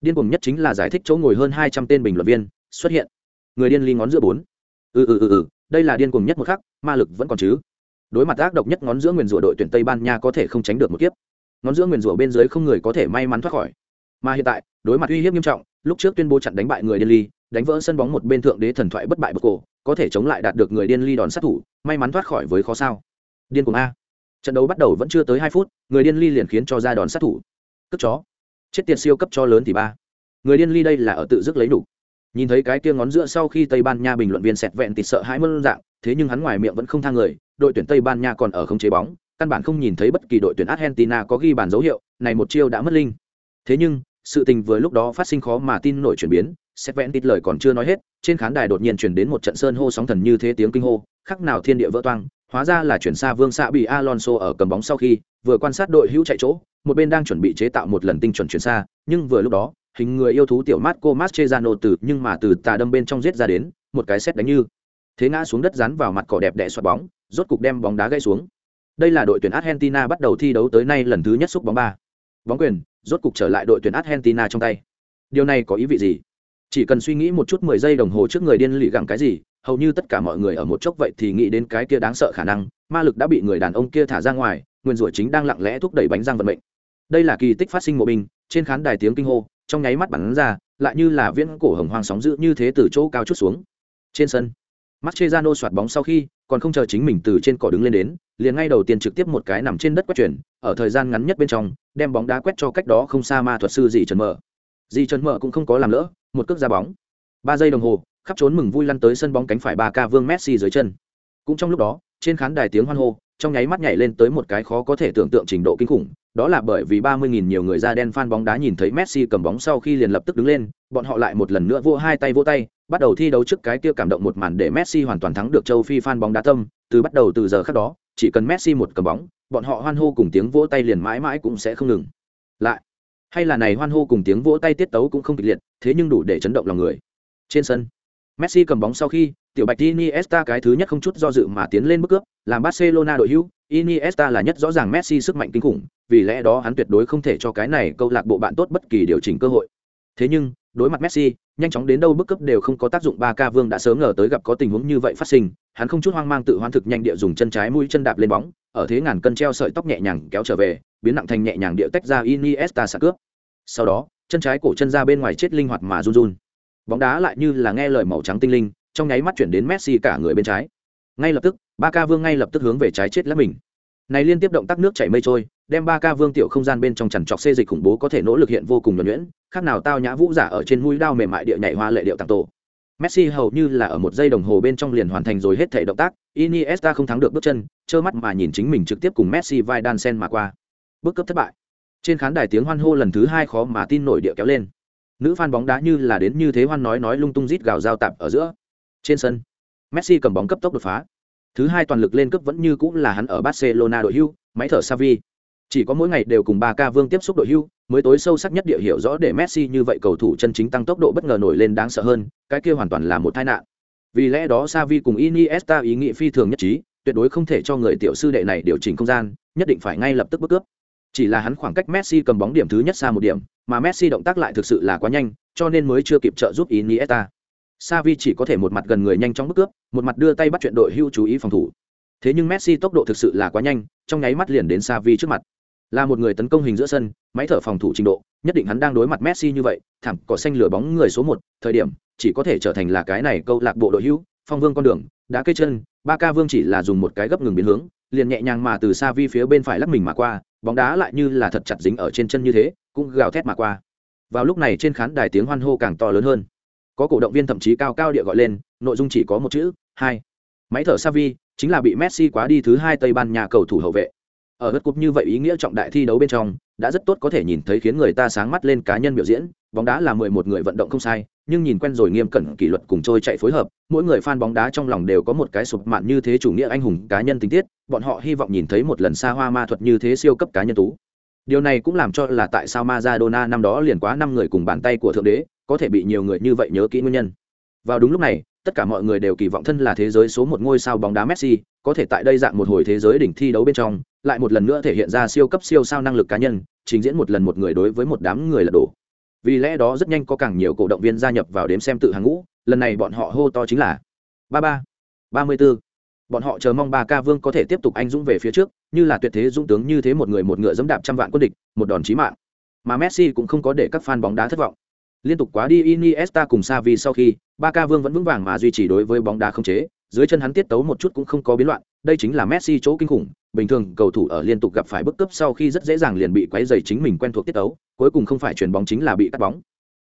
[SPEAKER 1] Điên cuồng nhất chính là giải thích chỗ ngồi hơn hai trăm tên bình luận viên, xuất hiện người điên ly ngón giữa bốn. Ừ ừ ừ ừ đây là điên cuồng nhất một khắc, ma lực vẫn còn chứ. Đối mặt ác độc nhất ngón giữa nguyền rủa đội tuyển tây ban nha có thể không tránh được một kiếp. Ngón giữa nguyền rủa bên dưới không người có thể may mắn thoát khỏi. Mà hiện tại, đối mặt uy hiếp nghiêm trọng, lúc trước tuyên bố chặn đánh bại người điên ly, đánh vỡ sân bóng một bên thượng đế thần thoại bất bại bậc cổ, có thể chống lại đạt được người điên ly đòn sát thủ, may mắn thoát khỏi với khó sao. Điên cuồng a. Trận đấu bắt đầu vẫn chưa tới hai phút, người điên ly liền khiến cho ra đòn sát thủ. Cất chó. Chết tiệt siêu cấp cho lớn thì ba. Người điên ly đây là ở tự dứt lấy đủ nhìn thấy cái kia ngón giữa sau khi tây ban nha bình luận viên sẹt vẹn tịt sợ hãi mơn dạng, thế nhưng hắn ngoài miệng vẫn không thang người, đội tuyển tây ban nha còn ở không chế bóng, căn bản không nhìn thấy bất kỳ đội tuyển argentina có ghi bàn dấu hiệu, này một chiêu đã mất linh. Thế nhưng, sự tình vừa lúc đó phát sinh khó mà tin nổi chuyển biến, sẹt vẹn tịt lời còn chưa nói hết, trên khán đài đột nhiên chuyển đến một trận sơn hô sóng thần như thế tiếng kinh hô, khắc nào thiên địa vỡ toang, hóa ra là chuyển xa vương xạ bị alonso ở cầm bóng sau khi, vừa quan sát đội hữu chạy chỗ, một bên đang chuẩn bị chế tạo một lần tinh chuẩn chuyển xa, nhưng vừa lúc đó hình người yêu thú tiểu mát Marco Mascherano từ nhưng mà từ tà đâm bên trong giết ra đến, một cái xét đánh như. Thế ngã xuống đất dán vào mặt cỏ đẹp đẽ xoạt bóng, rốt cục đem bóng đá gãy xuống. Đây là đội tuyển Argentina bắt đầu thi đấu tới nay lần thứ nhất xúc bóng ba. Bóng quyền, rốt cục trở lại đội tuyển Argentina trong tay. Điều này có ý vị gì? Chỉ cần suy nghĩ một chút 10 giây đồng hồ trước người điên lì gặng cái gì, hầu như tất cả mọi người ở một chốc vậy thì nghĩ đến cái kia đáng sợ khả năng, ma lực đã bị người đàn ông kia thả ra ngoài, nguyên rủa chính đang lặng lẽ thúc đẩy bánh răng vận mệnh. Đây là kỳ tích phát sinh một bình trên khán đài tiếng kinh hô, trong nháy mắt bắn ra lại như là viễn cổ hồng hoang sóng dữ như thế từ chỗ cao chút xuống trên sân Mascherano soạt bóng sau khi, còn không chờ chính mình từ trên cỏ đứng lên đến, liền ngay đầu tiên trực tiếp một cái nằm trên đất quét chuyển, ở thời gian ngắn nhất bên trong, đem bóng đá quét cho cách đó không xa ma thuật sư dị Trần Mở. Dị Trần Mở cũng không có làm lỡ, một cước ra bóng. ba giây đồng hồ, khắp trốn mừng vui lăn tới sân bóng cánh phải ba ca Vương Messi dưới chân. Cũng trong lúc đó, trên khán đài tiếng hoan hô, trong nháy mắt nhảy lên tới một cái khó có thể tưởng tượng trình độ kinh khủng, đó là bởi vì 30.000 nhiều người da đen fan bóng đá nhìn thấy Messi cầm bóng sau khi liền lập tức đứng lên, bọn họ lại một lần nữa vỗ hai tay vỗ tay, bắt đầu thi đấu trước cái kia cảm động một màn để Messi hoàn toàn thắng được châu Phi fan bóng đá tâm, từ bắt đầu từ giờ khắc đó, chỉ cần Messi một cầm bóng, bọn họ hoan hô cùng tiếng vỗ tay liền mãi mãi cũng sẽ không ngừng. Lại, hay là này hoan hô cùng tiếng vỗ tay tiết tấu cũng không kịch liệt, thế nhưng đủ để chấn động lòng người. Trên sân, Messi cầm bóng sau khi, tiểu bạch Iniesta cái thứ nhất không chút do dự mà tiến lên bước cướp, làm Barcelona đội hữu, Iniesta là nhất rõ ràng Messi sức mạnh kinh khủng, vì lẽ đó hắn tuyệt đối không thể cho cái này câu lạc bộ bạn tốt bất kỳ điều chỉnh cơ hội. Thế nhưng, đối mặt Messi, nhanh chóng đến đâu bước cấp đều không có tác dụng ba ca Vương đã sớm ngờ tới gặp có tình huống như vậy phát sinh, hắn không chút hoang mang tự hoán thực nhanh địa dùng chân trái mũi chân đạp lên bóng, ở thế ngàn cân treo sợi tóc nhẹ nhàng kéo trở về, biến nặng thành nhẹ nhàng địa tách ra Iniesta sạc cướp. Sau đó, chân trái cổ chân ra bên ngoài chết linh hoạt mà run run. Bóng đá lại như là nghe lời màu trắng tinh linh, trong nháy mắt chuyển đến Messi cả người bên trái. Ngay lập tức, ba ca Vương ngay lập tức hướng về trái chết lấp mình. Này liên tiếp động tác nước chảy mây trôi, đem ba ca vương tiểu không gian bên trong chằn trọc xê dịch khủng bố có thể nỗ lực hiện vô cùng nhuẩn nhuyễn khác nào tao nhã vũ giả ở trên mũi đao mềm mại địa nhảy hoa lệ điệu tặng tổ. Messi hầu như là ở một giây đồng hồ bên trong liền hoàn thành rồi hết thể động tác iniesta không thắng được bước chân trơ mắt mà nhìn chính mình trực tiếp cùng messi vai đan sen mà qua. Bước cấp thất bại. Trên khán đài tiếng hoan hô lần thứ hai khó mà tin nổi địa kéo lên. Nữ fan bóng đá như là đến như thế hoan nói nói lung tung rít gào giao tạp ở giữa. Trên sân messi cầm bóng cấp tốc đột phá thứ hai toàn lực lên cấp vẫn như cũng là hắn ở barcelona đội hưu, máy thở savi chỉ có mỗi ngày đều cùng ba ca vương tiếp xúc đội hưu, mới tối sâu sắc nhất địa hiểu rõ để messi như vậy cầu thủ chân chính tăng tốc độ bất ngờ nổi lên đáng sợ hơn, cái kia hoàn toàn là một tai nạn. Vì lẽ đó savi cùng iniesta ý nghĩ phi thường nhất trí, tuyệt đối không thể cho người tiểu sư đệ này điều chỉnh không gian, nhất định phải ngay lập tức bước cướp. Chỉ là hắn khoảng cách messi cầm bóng điểm thứ nhất xa một điểm, mà messi động tác lại thực sự là quá nhanh, cho nên mới chưa kịp trợ giúp iniesta. Savi chỉ có thể một mặt gần người nhanh chóng bước cướp, một mặt đưa tay bắt chuyện đội hưu chú ý phòng thủ. Thế nhưng Messi tốc độ thực sự là quá nhanh, trong nháy mắt liền đến Savi trước mặt. Là một người tấn công hình giữa sân máy thở phòng thủ trình độ nhất định hắn đang đối mặt messi như vậy thảm cỏ xanh lửa bóng người số một thời điểm chỉ có thể trở thành là cái này câu lạc bộ đội hưu phong vương con đường đã cây chân ba ca vương chỉ là dùng một cái gấp ngừng biến hướng liền nhẹ nhàng mà từ xa vi phía bên phải lắc mình mà qua bóng đá lại như là thật chặt dính ở trên chân như thế cũng gào thét mà qua. Vào lúc này trên khán đài tiếng hoan hô càng to lớn hơn có cổ động viên thậm chí cao cao địa gọi lên, nội dung chỉ có một chữ, hai. Máy thở Savi chính là bị Messi quá đi thứ hai Tây Ban Nha cầu thủ hậu vệ. Ở đất cúp như vậy ý nghĩa trọng đại thi đấu bên trong, đã rất tốt có thể nhìn thấy khiến người ta sáng mắt lên cá nhân biểu diễn, bóng đá là mười một người vận động không sai, nhưng nhìn quen rồi nghiêm cẩn kỷ luật cùng trôi chạy phối hợp, mỗi người fan bóng đá trong lòng đều có một cái sụp mạn như thế chủ nghĩa anh hùng cá nhân tình tiết, bọn họ hy vọng nhìn thấy một lần xa hoa ma thuật như thế siêu cấp cá nhân tú điều này cũng làm cho là tại sao Maradona năm đó liền quá năm người cùng bàn tay của thượng đế, có thể bị nhiều người như vậy nhớ kỹ nguyên nhân. Vào đúng lúc này, tất cả mọi người đều kỳ vọng thân là thế giới số một ngôi sao bóng đá Messi, có thể tại đây dạng một hồi thế giới đỉnh thi đấu bên trong, lại một lần nữa thể hiện ra siêu cấp siêu sao năng lực cá nhân, trình diễn một lần một người đối với một đám người là đổ. Vì lẽ đó rất nhanh có càng nhiều cổ động viên gia nhập vào đếm xem tự hàng ngũ, lần này bọn họ hô to chính là ba ba ba mươi b ố bọn họ chờ mong ba ca vương có thể tiếp tục anh dũng về phía trước như là tuyệt thế dũng tướng như thế một người một ngựa dẫm đạp trăm vạn quân địch, một đòn chí mạng. Mà messi cũng không có để các fan bóng đá thất vọng. Liên tục quá đi, iniesta cùng Xavi sau khi Barca vương vẫn vững vàng mà duy trì đối với bóng đá không chế, dưới chân hắn tiết tấu một chút cũng không có biến loạn, đây chính là messi chỗ kinh khủng, bình thường cầu thủ ở liên tục gặp phải bức cấp sau khi rất dễ dàng liền bị quấy rầy chính mình quen thuộc tiết tấu, cuối cùng không phải chuyển bóng chính là bị cắt bóng.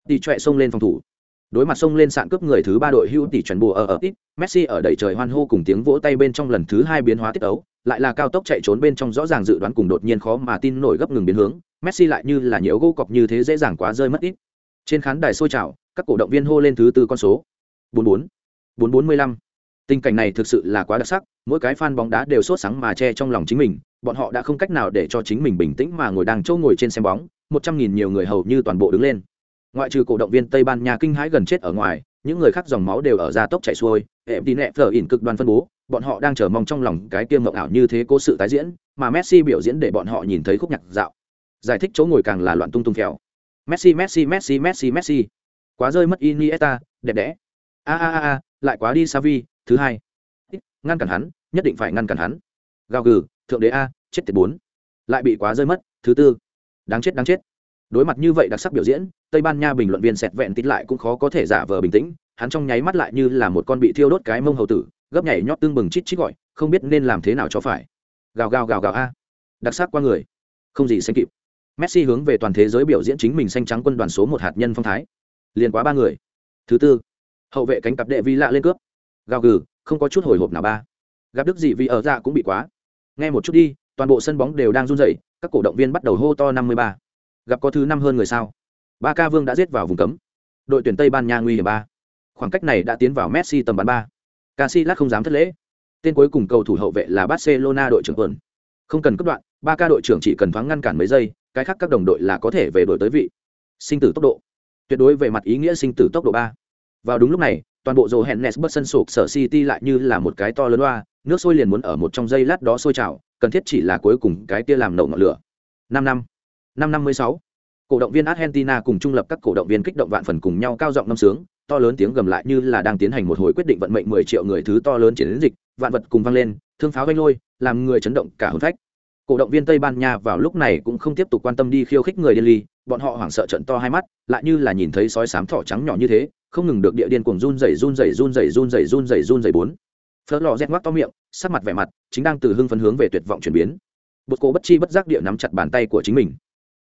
[SPEAKER 1] Tỷ trọe xông lên phòng thủ đối mặt xông lên sạn cướp người thứ ba đội hữu tỷ chuẩn bùa ở ở ít messi ở đầy trời hoan hô cùng tiếng vỗ tay bên trong lần thứ hai biến hóa tiết ấu, lại là cao tốc chạy trốn bên trong rõ ràng dự đoán cùng đột nhiên khó mà tin nổi gấp ngừng biến hướng messi lại như là nhiễu gỗ cọc như thế dễ dàng quá rơi mất ít. Trên khán đài sôi trào các cổ động viên hô lên thứ tư con số. 44 445 Tình cảnh này thực sự là quá đặc sắc, mỗi cái fan bóng đá đều sốt sắng mà che trong lòng chính mình, bọn họ đã không cách nào để cho chính mình bình tĩnh mà ngồi đang chỗ ngồi trên xem bóng, một trăm nghìn nhiều người hầu như toàn bộ đứng lên. Ngoại trừ cổ động viên Tây Ban Nha kinh hãi gần chết ở ngoài, những người khác dòng máu đều ở gia tốc chạy xuôi, em đi nẹ phở ỉn cực đoan phân bố, bọn họ đang chờ mong trong lòng cái tiêm mộng ảo như thế cố sự tái diễn, mà Messi biểu diễn để bọn họ nhìn thấy khúc nhạc dạo. Giải thích chỗ ngồi càng là loạn tung tung khéo, Messi Messi Messi Messi Messi. Quá rơi mất Iniesta, đẹp đẽ. A a a, lại quá đi Savi, thứ hai ngăn cản hắn nhất định phải ngăn cản hắn gào gừ thượng đế a chết tiệt bốn lại bị quá rơi mất thứ tư đáng chết đáng chết đối mặt như vậy đặc sắc biểu diễn, tây ban nha bình luận viên sẹt vẹn tít lại cũng khó có thể giả vờ bình tĩnh, hắn trong nháy mắt lại như là một con bị thiêu đốt cái mông hầu tử, gấp nhảy nhót tương bừng chít chít gọi, không biết nên làm thế nào cho phải. Gào gào gào gào a. Đặc sắc qua người. Không gì xanh kịp. Messi hướng về toàn thế giới biểu diễn chính mình xanh trắng quân đoàn số một hạt nhân phong thái. Liền quá ba người. Thứ tư. Hậu vệ cánh cặp đệ vi lạ lên cướp. Gào gừ, không có chút hồi hộp nào ba. Gặp đức gì vì ở ra cũng bị quá. Nghe một chút đi, toàn bộ sân bóng đều đang run rẩy, các cổ động viên bắt đầu hô to năm mươi ba gặp có thứ năm hơn người sao? Ba ca vương đã giết vào vùng cấm. Đội tuyển tây ban nha nguy hiểm ba. Khoảng cách này đã tiến vào messi tầm bắn ba. Casillas không dám thất lễ. Tên cuối cùng cầu thủ hậu vệ là barcelona đội trưởng tuần không cần cấp đoạn, ba ca đội trưởng chỉ cần thoáng ngăn cản mấy giây, cái khác các đồng đội là có thể về đội tới vị. Sinh tử tốc độ. Tuyệt đối về mặt ý nghĩa sinh tử tốc độ ba. Vào đúng lúc này, toàn bộ rổ hẹn nes bất sân sụp sở city lại như là một cái to lớn loa nước sôi liền muốn ở một trong giây lát đó sôi trào, cần thiết chỉ là cuối cùng cái kia làm nổ ngọn lửa. Năm năm năm năm mươi sáu, cổ động viên argentina cùng trung lập các cổ động viên kích động vạn phần cùng nhau cao giọng ngâm sướng, to lớn tiếng gầm lại như là đang tiến hành một hồi quyết định vận mệnh mười triệu người thứ to lớn chiến dịch, vạn vật cùng vang lên, thương pháo vanh lôi, làm người chấn động cả hồn phách. Cổ động viên tây ban nha vào lúc này cũng không tiếp tục quan tâm đi khiêu khích người điên ly, bọn họ hoảng sợ trận to hai mắt, lại như là nhìn thấy sói sám thỏ trắng nhỏ như thế, không ngừng được địa điên cuồng run rẩy run rẩy run rẩy run rẩy run rẩy run rẩy bốn. Phớt lò rét ngoác to miệng, sắc mặt vẻ mặt chính đang từ hưng phấn hướng về tuyệt vọng chuyển biến. Bột cổ bất chi bất giác địa nắm chặt bàn tay của chính mình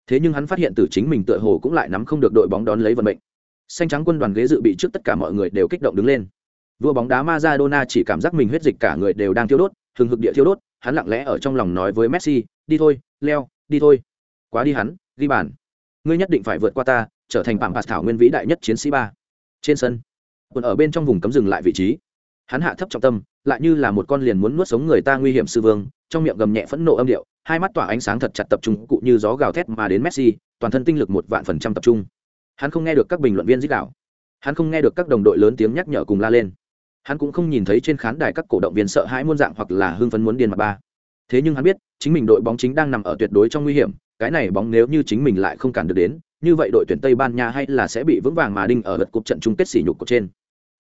[SPEAKER 1] thế nhưng hắn phát hiện từ chính mình tựa hồ cũng lại nắm không được đội bóng đón lấy vận mệnh. Xanh trắng quân đoàn ghế dự bị trước tất cả mọi người đều kích động đứng lên. Vua bóng đá Maradona chỉ cảm giác mình huyết dịch cả người đều đang thiêu đốt, hừng hực địa thiêu đốt, hắn lặng lẽ ở trong lòng nói với Messi, đi thôi, leo, đi thôi. Quá đi hắn, ghi bàn. Ngươi nhất định phải vượt qua ta, trở thành bảng bạc thảo nguyên vĩ đại nhất chiến sĩ ba. Trên sân còn ở bên trong vùng cấm dừng lại vị trí. Hắn hạ thấp trọng tâm, lại như là một con liền muốn nuốt sống người ta nguy hiểm sư vương, trong miệng gầm nhẹ phẫn nộ âm điệu hai mắt tỏa ánh sáng thật chặt tập trung, cụ như gió gào thét mà đến messi, toàn thân tinh lực một vạn phần trăm tập trung. Hắn không nghe được các bình luận viên dích đạo. Hắn không nghe được các đồng đội lớn tiếng nhắc nhở cùng la lên. Hắn cũng không nhìn thấy trên khán đài các cổ động viên sợ hãi muôn dạng hoặc là hưng phấn muốn điên mặt ba. Thế nhưng hắn biết, chính mình đội bóng chính đang nằm ở tuyệt đối trong nguy hiểm, cái này bóng nếu như chính mình lại không cản được đến, như vậy đội tuyển tây ban nha hay là sẽ bị vững vàng mà đinh ở lượt cục trận chung kết sỉ nhục của trên.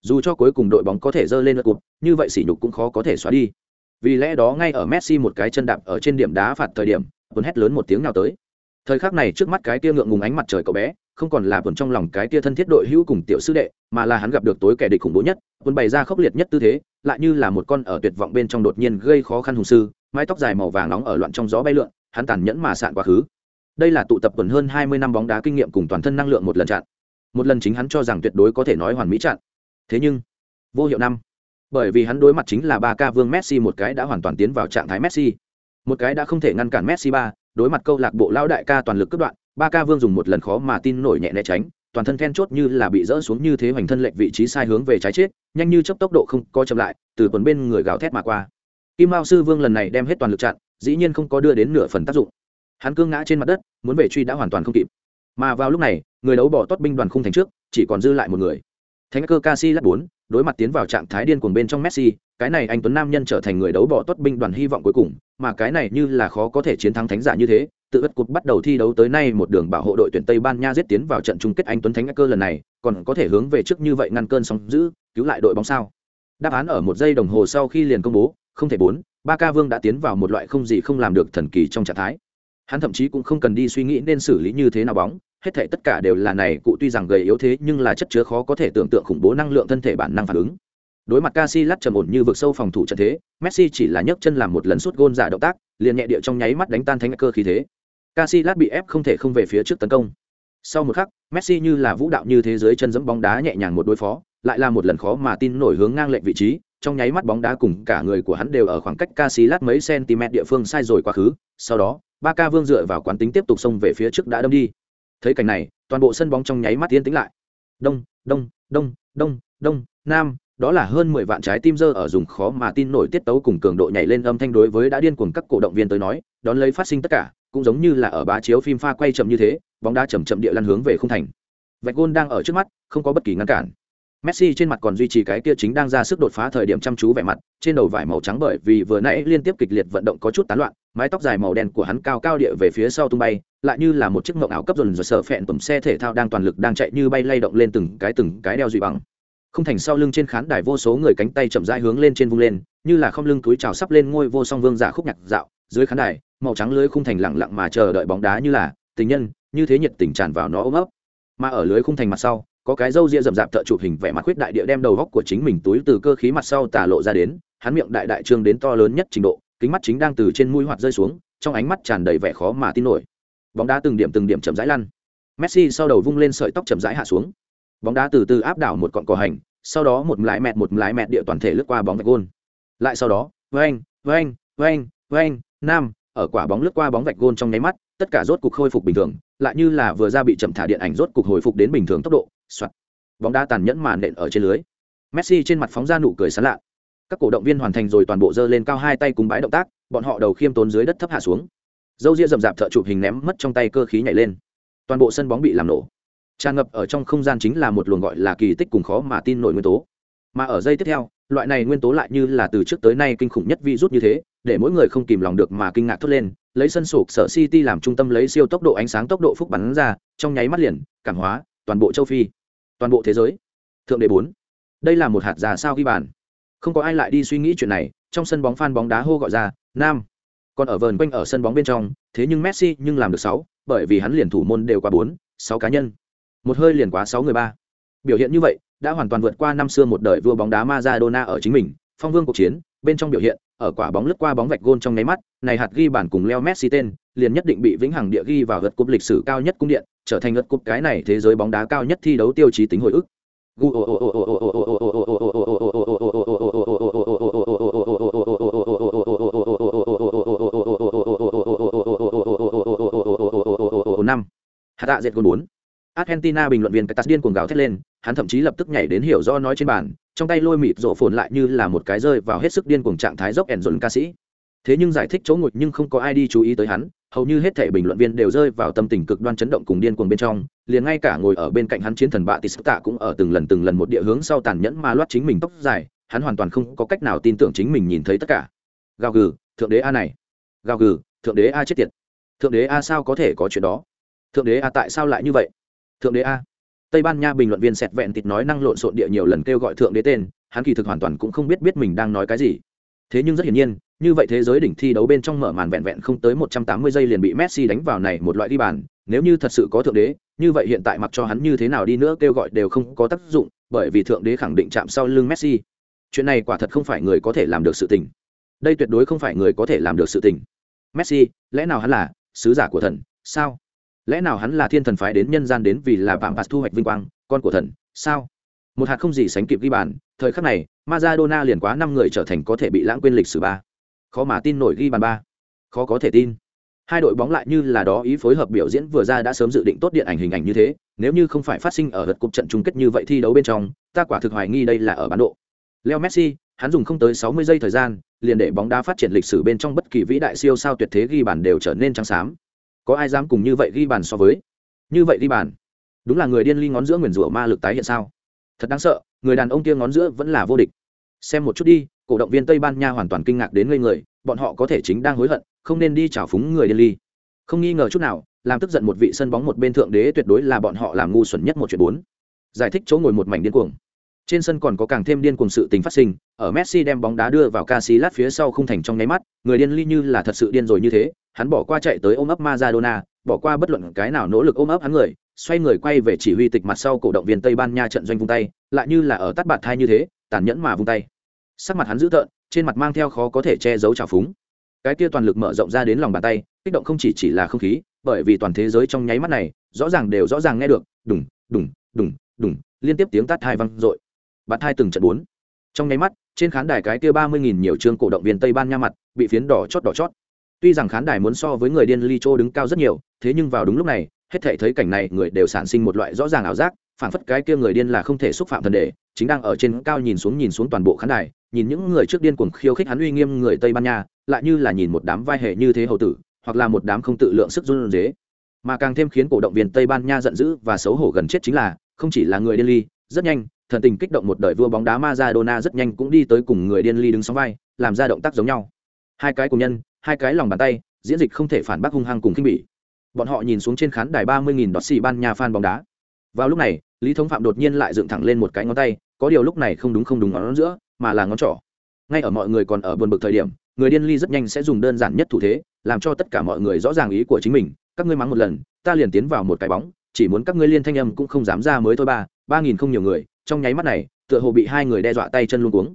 [SPEAKER 1] Dù cho cuối cùng đội bóng có thể dơ lên lượt cục như vậy sỉ nhục cũng khó có thể xóa đi vì lẽ đó ngay ở messi một cái chân đạp ở trên điểm đá phạt thời điểm tuấn hét lớn một tiếng nào tới. Thời khắc này trước mắt cái tia ngượng ngùng ánh mặt trời cậu bé, không còn là tuần trong lòng cái tia thân thiết đội hữu cùng tiểu sư đệ, mà là hắn gặp được tối kẻ địch khủng bố nhất tuần bày ra khốc liệt nhất tư thế, lại như là một con ở tuyệt vọng bên trong đột nhiên gây khó khăn hùng sư, mái tóc dài màu vàng nóng ở loạn trong gió bay lượn, hắn tàn nhẫn mà sạn quá khứ. Đây là tụ tập tuần hơn hai mươi năm bóng đá kinh nghiệm cùng toàn thân năng lượng một lần chặn. Một lần chính hắn cho rằng tuyệt đối có thể nói hoàn mỹ chặn. Thế nhưng, vô hiệu năm bởi vì hắn đối mặt chính là ba ca vương messi, một cái đã hoàn toàn tiến vào trạng thái messi. Một cái đã không thể ngăn cản messi ba, đối mặt câu lạc bộ lao đại ca toàn lực cướp đoạn, ba ca vương dùng một lần khó mà tin nổi nhẹ né tránh, toàn thân then chốt như là bị rỡ xuống như thế hoành thân lệch vị trí sai hướng về trái chết, nhanh như chấp tốc độ không co chậm lại, từ tuần bên người gào thét mà qua. Kim mao sư vương lần này đem hết toàn lực chặn, dĩ nhiên không có đưa đến nửa phần tác dụng. Hắn cương ngã trên mặt đất, muốn về truy đã hoàn toàn không kịp. Mà vào lúc này, người đấu bỏ tốt binh đoàn khung thành trước, chỉ còn dư lại một người. Thánh cơ casi lát bốn đối mặt tiến vào trạng thái điên cuồng bên trong messi, cái này anh tuấn nam nhân trở thành người đấu bỏ tốt binh đoàn hy vọng cuối cùng, mà cái này như là khó có thể chiến thắng thánh giả như thế, tự ất cột bắt đầu thi đấu tới nay một đường bảo hộ đội tuyển tây ban nha giết tiến vào trận chung kết anh tuấn thánh cơ lần này, còn có thể hướng về trước như vậy ngăn cơn sóng dữ, cứu lại đội bóng sao? Đáp án ở một giây đồng hồ sau khi liền công bố, không thể bốn, ba ca vương đã tiến vào một loại không gì không làm được thần kỳ trong trạng thái. Hắn thậm chí cũng không cần đi suy nghĩ nên xử lý như thế nào bóng hết thể tất cả đều là này, cụ tuy rằng gầy yếu thế, nhưng là chất chứa khó có thể tưởng tượng khủng bố năng lượng thân thể bản năng phản ứng. Đối mặt Casillas trầm ổn như vực sâu phòng thủ trận thế, Messi chỉ là nhấc chân làm một lần sút gôn giả động tác, liền nhẹ địa trong nháy mắt đánh tan thánh cơ khí thế. Casillas bị ép không thể không về phía trước tấn công. Sau một khắc, Messi như là vũ đạo như thế giới chân dẫm bóng đá nhẹ nhàng một đối phó, lại là một lần khó mà tin nổi hướng ngang lệnh vị trí, trong nháy mắt bóng đá cùng cả người của hắn đều ở khoảng cách Casillas mấy cm địa phương sai rồi quá khứ, sau đó ba ca vương dựa vào quán tính tiếp tục xông về phía trước đã đâm đi thấy cảnh này toàn bộ sân bóng trong nháy mắt tiến tĩnh lại. Đông đông đông đông đông nam đó là hơn mười vạn trái tim dơ ở dùng khó mà tin nổi tiết tấu cùng cường độ nhảy lên âm thanh đối với đã điên cuồng các cổ động viên tới nói đón lấy phát sinh tất cả cũng giống như là ở bá chiếu phim pha quay chậm như thế bóng đá chậm chậm địa lăn hướng về khung thành. Vạch gôn đang ở trước mắt không có bất kỳ ngăn cản. Messi trên mặt còn duy trì cái kia chính đang ra sức đột phá thời điểm chăm chú vẻ mặt, trên đầu vải màu trắng bởi vì vừa nãy liên tiếp kịch liệt vận động có chút tán loạn, mái tóc dài màu đen của hắn cao cao địa về phía sau tung bay, lại như là một chiếc mộng ảo cấp dồn rồi sợ phẹn tầm xe thể thao đang toàn lực đang chạy như bay lay động lên từng cái từng cái đeo dùy bằng. Không thành sau lưng trên khán đài vô số người cánh tay chậm rãi hướng lên trên vung lên, như là không lưng túi trào sắp lên ngôi vô song vương giả khúc nhạc dạo, dưới khán đài, màu trắng lưới khung thành lặng lặng mà chờ đợi bóng đá như là tình nhân, như thế nhiệt tình tràn vào nó ôm ấp. Mà ở lưới khung thành mặt sau, có cái râu ria rậm rạp thợ chụp hình vẻ mặt khuyết đại địa đem đầu góc của chính mình túi từ cơ khí mặt sau tả lộ ra đến hắn miệng đại đại trương đến to lớn nhất trình độ kính mắt chính đang từ trên mũi hoạt rơi xuống trong ánh mắt tràn đầy vẻ khó mà tin nổi bóng đá từng điểm từng điểm chậm rãi lăn. Messi sau đầu vung lên sợi tóc chậm rãi hạ xuống. Bóng đá từ từ áp đảo một cọn cỏ hành, sau đó một lái mẹt một lái mẹt địa toàn thể lướt qua bóng vạch gôn. Lại sau đó vang vang vang vang nam, ở quả bóng lướt qua bóng vạch gôn trong nháy mắt, tất cả rốt cục khôi phục bình thường, lại như là vừa ra bị chậm thả điện ảnh rốt cục hồi phục đến bình thường tốc độ, soạt. Bóng đá tàn nhẫn màn nện ở trên lưới. Messi trên mặt phóng ra nụ cười sán lạ. Các cổ động viên hoàn thành rồi toàn bộ dơ lên cao hai tay cùng bãi động tác, bọn họ đầu khiêm tốn dưới đất thấp hạ xuống dâu ria rậm rạp thợ chụp hình ném mất trong tay cơ khí nhảy lên. Toàn bộ sân bóng bị làm nổ. Tràn ngập ở trong không gian chính là một luồng gọi là kỳ tích cùng khó mà tin nổi nguyên tố. Mà ở giây tiếp theo, loại này nguyên tố lại như là từ trước tới nay kinh khủng nhất virus như thế, để mỗi người không kìm lòng được mà kinh ngạc thốt lên, lấy sân sụp sở city làm trung tâm lấy siêu tốc độ ánh sáng tốc độ phúc bắn ra, trong nháy mắt liền, cảm hóa, toàn bộ châu phi, toàn bộ thế giới. Thượng đệ bốn. Đây là một hạt già sao ghi bàn. Không có ai lại đi suy nghĩ chuyện này, trong sân bóng phan bóng đá hô gọi ra, nam còn ở vờn quanh ở sân bóng bên trong thế nhưng messi nhưng làm được sáu bởi vì hắn liền thủ môn đều qua bốn sáu cá nhân một hơi liền quá sáu người ba biểu hiện như vậy đã hoàn toàn vượt qua năm xưa một đời vua bóng đá Maradona ở chính mình phong vương cuộc chiến bên trong biểu hiện ở quả bóng lướt qua bóng vạch gôn trong nháy mắt này hạt ghi bản cùng leo messi tên liền nhất định bị vĩnh hằng địa ghi vào gật cúp lịch sử cao nhất cung điện trở thành gật cúp cái này thế giới bóng đá cao nhất thi đấu tiêu chí tính hồi ức hạt tạ dệt gôn bốn. Argentina bình luận viên cái điên cuồng gào thét lên, hắn thậm chí lập tức nhảy đến hiểu do nói trên bàn, trong tay lôi mịt rộ phồn lại như là một cái rơi vào hết sức điên cuồng trạng thái dốc ẻn dồn ca sĩ. Thế nhưng giải thích chỗ ngồi nhưng không có ai đi chú ý tới hắn, hầu như hết thể bình luận viên đều rơi vào tâm tình cực đoan chấn động cùng điên cuồng bên trong, liền ngay cả ngồi ở bên cạnh hắn chiến thần bạ tis tạ cũng ở từng lần từng lần một địa hướng sau tàn nhẫn mà loát chính mình tóc dài, hắn hoàn toàn không có cách nào tin tưởng chính mình nhìn thấy tất cả. Gào gừ, thượng đế a này. Gào gừ, thượng đế a chết tiệt. Thượng đế a sao có thể có chuyện đó? Thượng đế a, tại sao lại như vậy? Thượng đế a. Tây ban nha bình luận viên sẹt vẹn tịt nói năng lộn xộn địa nhiều lần kêu gọi thượng đế tên, hắn kỳ thực hoàn toàn cũng không biết biết mình đang nói cái gì. Thế nhưng rất hiển nhiên, như vậy thế giới đỉnh thi đấu bên trong mở màn vẹn vẹn không tới một trăm tám mươi giây liền bị messi đánh vào này một loại đi bàn, nếu như thật sự có thượng đế, như vậy hiện tại mặc cho hắn như thế nào đi nữa kêu gọi đều không có tác dụng, bởi vì thượng đế khẳng định chạm sau lưng messi. Chuyện này quả thật không phải người có thể làm được sự tình. Đây tuyệt đối không phải người có thể làm được sự tình. Messi, lẽ nào hắn là sứ giả của thần? Sao? Lẽ nào hắn là thiên thần phái đến nhân gian đến vì là vạm bạt thu hoạch vinh quang, con của thần, sao? Một hạt không gì sánh kịp ghi bàn, thời khắc này Maradona liền quá năm người trở thành có thể bị lãng quên lịch sử ba. Khó mà tin nổi ghi bàn ba. Khó có thể tin. Hai đội bóng lại như là đó ý phối hợp biểu diễn vừa ra đã sớm dự định tốt điện ảnh hình ảnh như thế, nếu như không phải phát sinh ở lượt cục trận chung kết như vậy thi đấu bên trong, ta quả thực hoài nghi đây là ở bán độ. Leo messi, hắn dùng không tới 60 giây thời gian, liền để bóng đá phát triển lịch sử bên trong bất kỳ vĩ đại siêu sao tuyệt thế ghi bàn đều trở nên trắng xám có ai dám cùng như vậy ghi bàn so với? Như vậy ghi bàn, đúng là người điên ly ngón giữa nguyền rủa ma lực tái hiện sao? Thật đáng sợ, người đàn ông kia ngón giữa vẫn là vô địch. Xem một chút đi, cổ động viên tây ban nha hoàn toàn kinh ngạc đến ngây người, bọn họ có thể chính đang hối hận, không nên đi trào phúng người điên ly. Không nghi ngờ chút nào, làm tức giận một vị sân bóng một bên thượng đế tuyệt đối là bọn họ làm ngu xuẩn nhất một chuyện bốn. Giải thích chỗ ngồi một mảnh điên cuồng trên sân còn có càng thêm điên cuồng sự tình phát sinh, ở messi đem bóng đá đưa vào Casillas phía sau không thành trong nháy mắt, người điên ly như là thật sự điên rồi như thế, hắn bỏ qua chạy tới ôm ấp Maradona, bỏ qua bất luận cái nào nỗ lực ôm ấp hắn người, xoay người quay về chỉ huy tịch mặt sau cổ động viên tây ban nha trận doanh vung tay, lại như là ở tắt bạt thai như thế, tàn nhẫn mà vung tay. Sắc mặt hắn dữ tợn, trên mặt mang theo khó có thể che giấu trào phúng. Cái kia toàn lực mở rộng ra đến lòng bàn tay, kích động không chỉ chỉ là không khí, bởi vì toàn thế giới trong nháy mắt này, rõ ràng đều rõ ràng nghe được, đùng đùng đùng đùng, liên tiếp tiếng tắt hai văng dội bạt hai từng trận bốn. Trong nháy mắt, trên khán đài cái kia ba mươi nghìn nhiều chương cổ động viên tây ban nha mặt, bị phiến đỏ chót đỏ chót. Tuy rằng khán đài muốn so với người điên li chô đứng cao rất nhiều, thế nhưng vào đúng lúc này, hết thể thấy cảnh này, người đều sản sinh một loại rõ ràng ảo giác phản phất cái kia người điên là không thể xúc phạm thần đề chính đang ở trên cao nhìn xuống nhìn xuống toàn bộ khán đài, nhìn những người trước điên cuồng khiêu khích hắn uy nghiêm người tây ban nha, lại như là nhìn một đám vai hệ như thế hầu tử, hoặc là một đám không tự lượng sức run dế. Mà càng thêm khiến cổ động viên tây ban nha giận dữ và xấu hổ gần chết chính là, không chỉ là người điên ly, rất nhanh thần tình kích động một đời vua bóng đá Maradona rất nhanh cũng đi tới cùng người điên ly đứng sóng vai, làm ra động tác giống nhau. Hai cái cùng nhân, hai cái lòng bàn tay, diễn dịch không thể phản bác hung hăng cùng khinh bỉ. Bọn họ nhìn xuống trên khán đài ba mươi nghìn đọt xì ban nhà fan bóng đá. Vào lúc này, lý thống phạm đột nhiên lại dựng thẳng lên một cái ngón tay, có điều lúc này không đúng không đúng ngón giữa, mà là ngón trỏ. Ngay ở mọi người còn ở buồn bực thời điểm, người điên ly rất nhanh sẽ dùng đơn giản nhất thủ thế, làm cho tất cả mọi người rõ ràng ý của chính mình. Các ngươi mắng một lần, ta liền tiến vào một cái bóng, chỉ muốn các ngươi liên thanh âm cũng không dám ra mới thôi ba ba nghìn không nhiều người trong nháy mắt này, tựa hồ bị hai người đe dọa tay chân luôn cuống.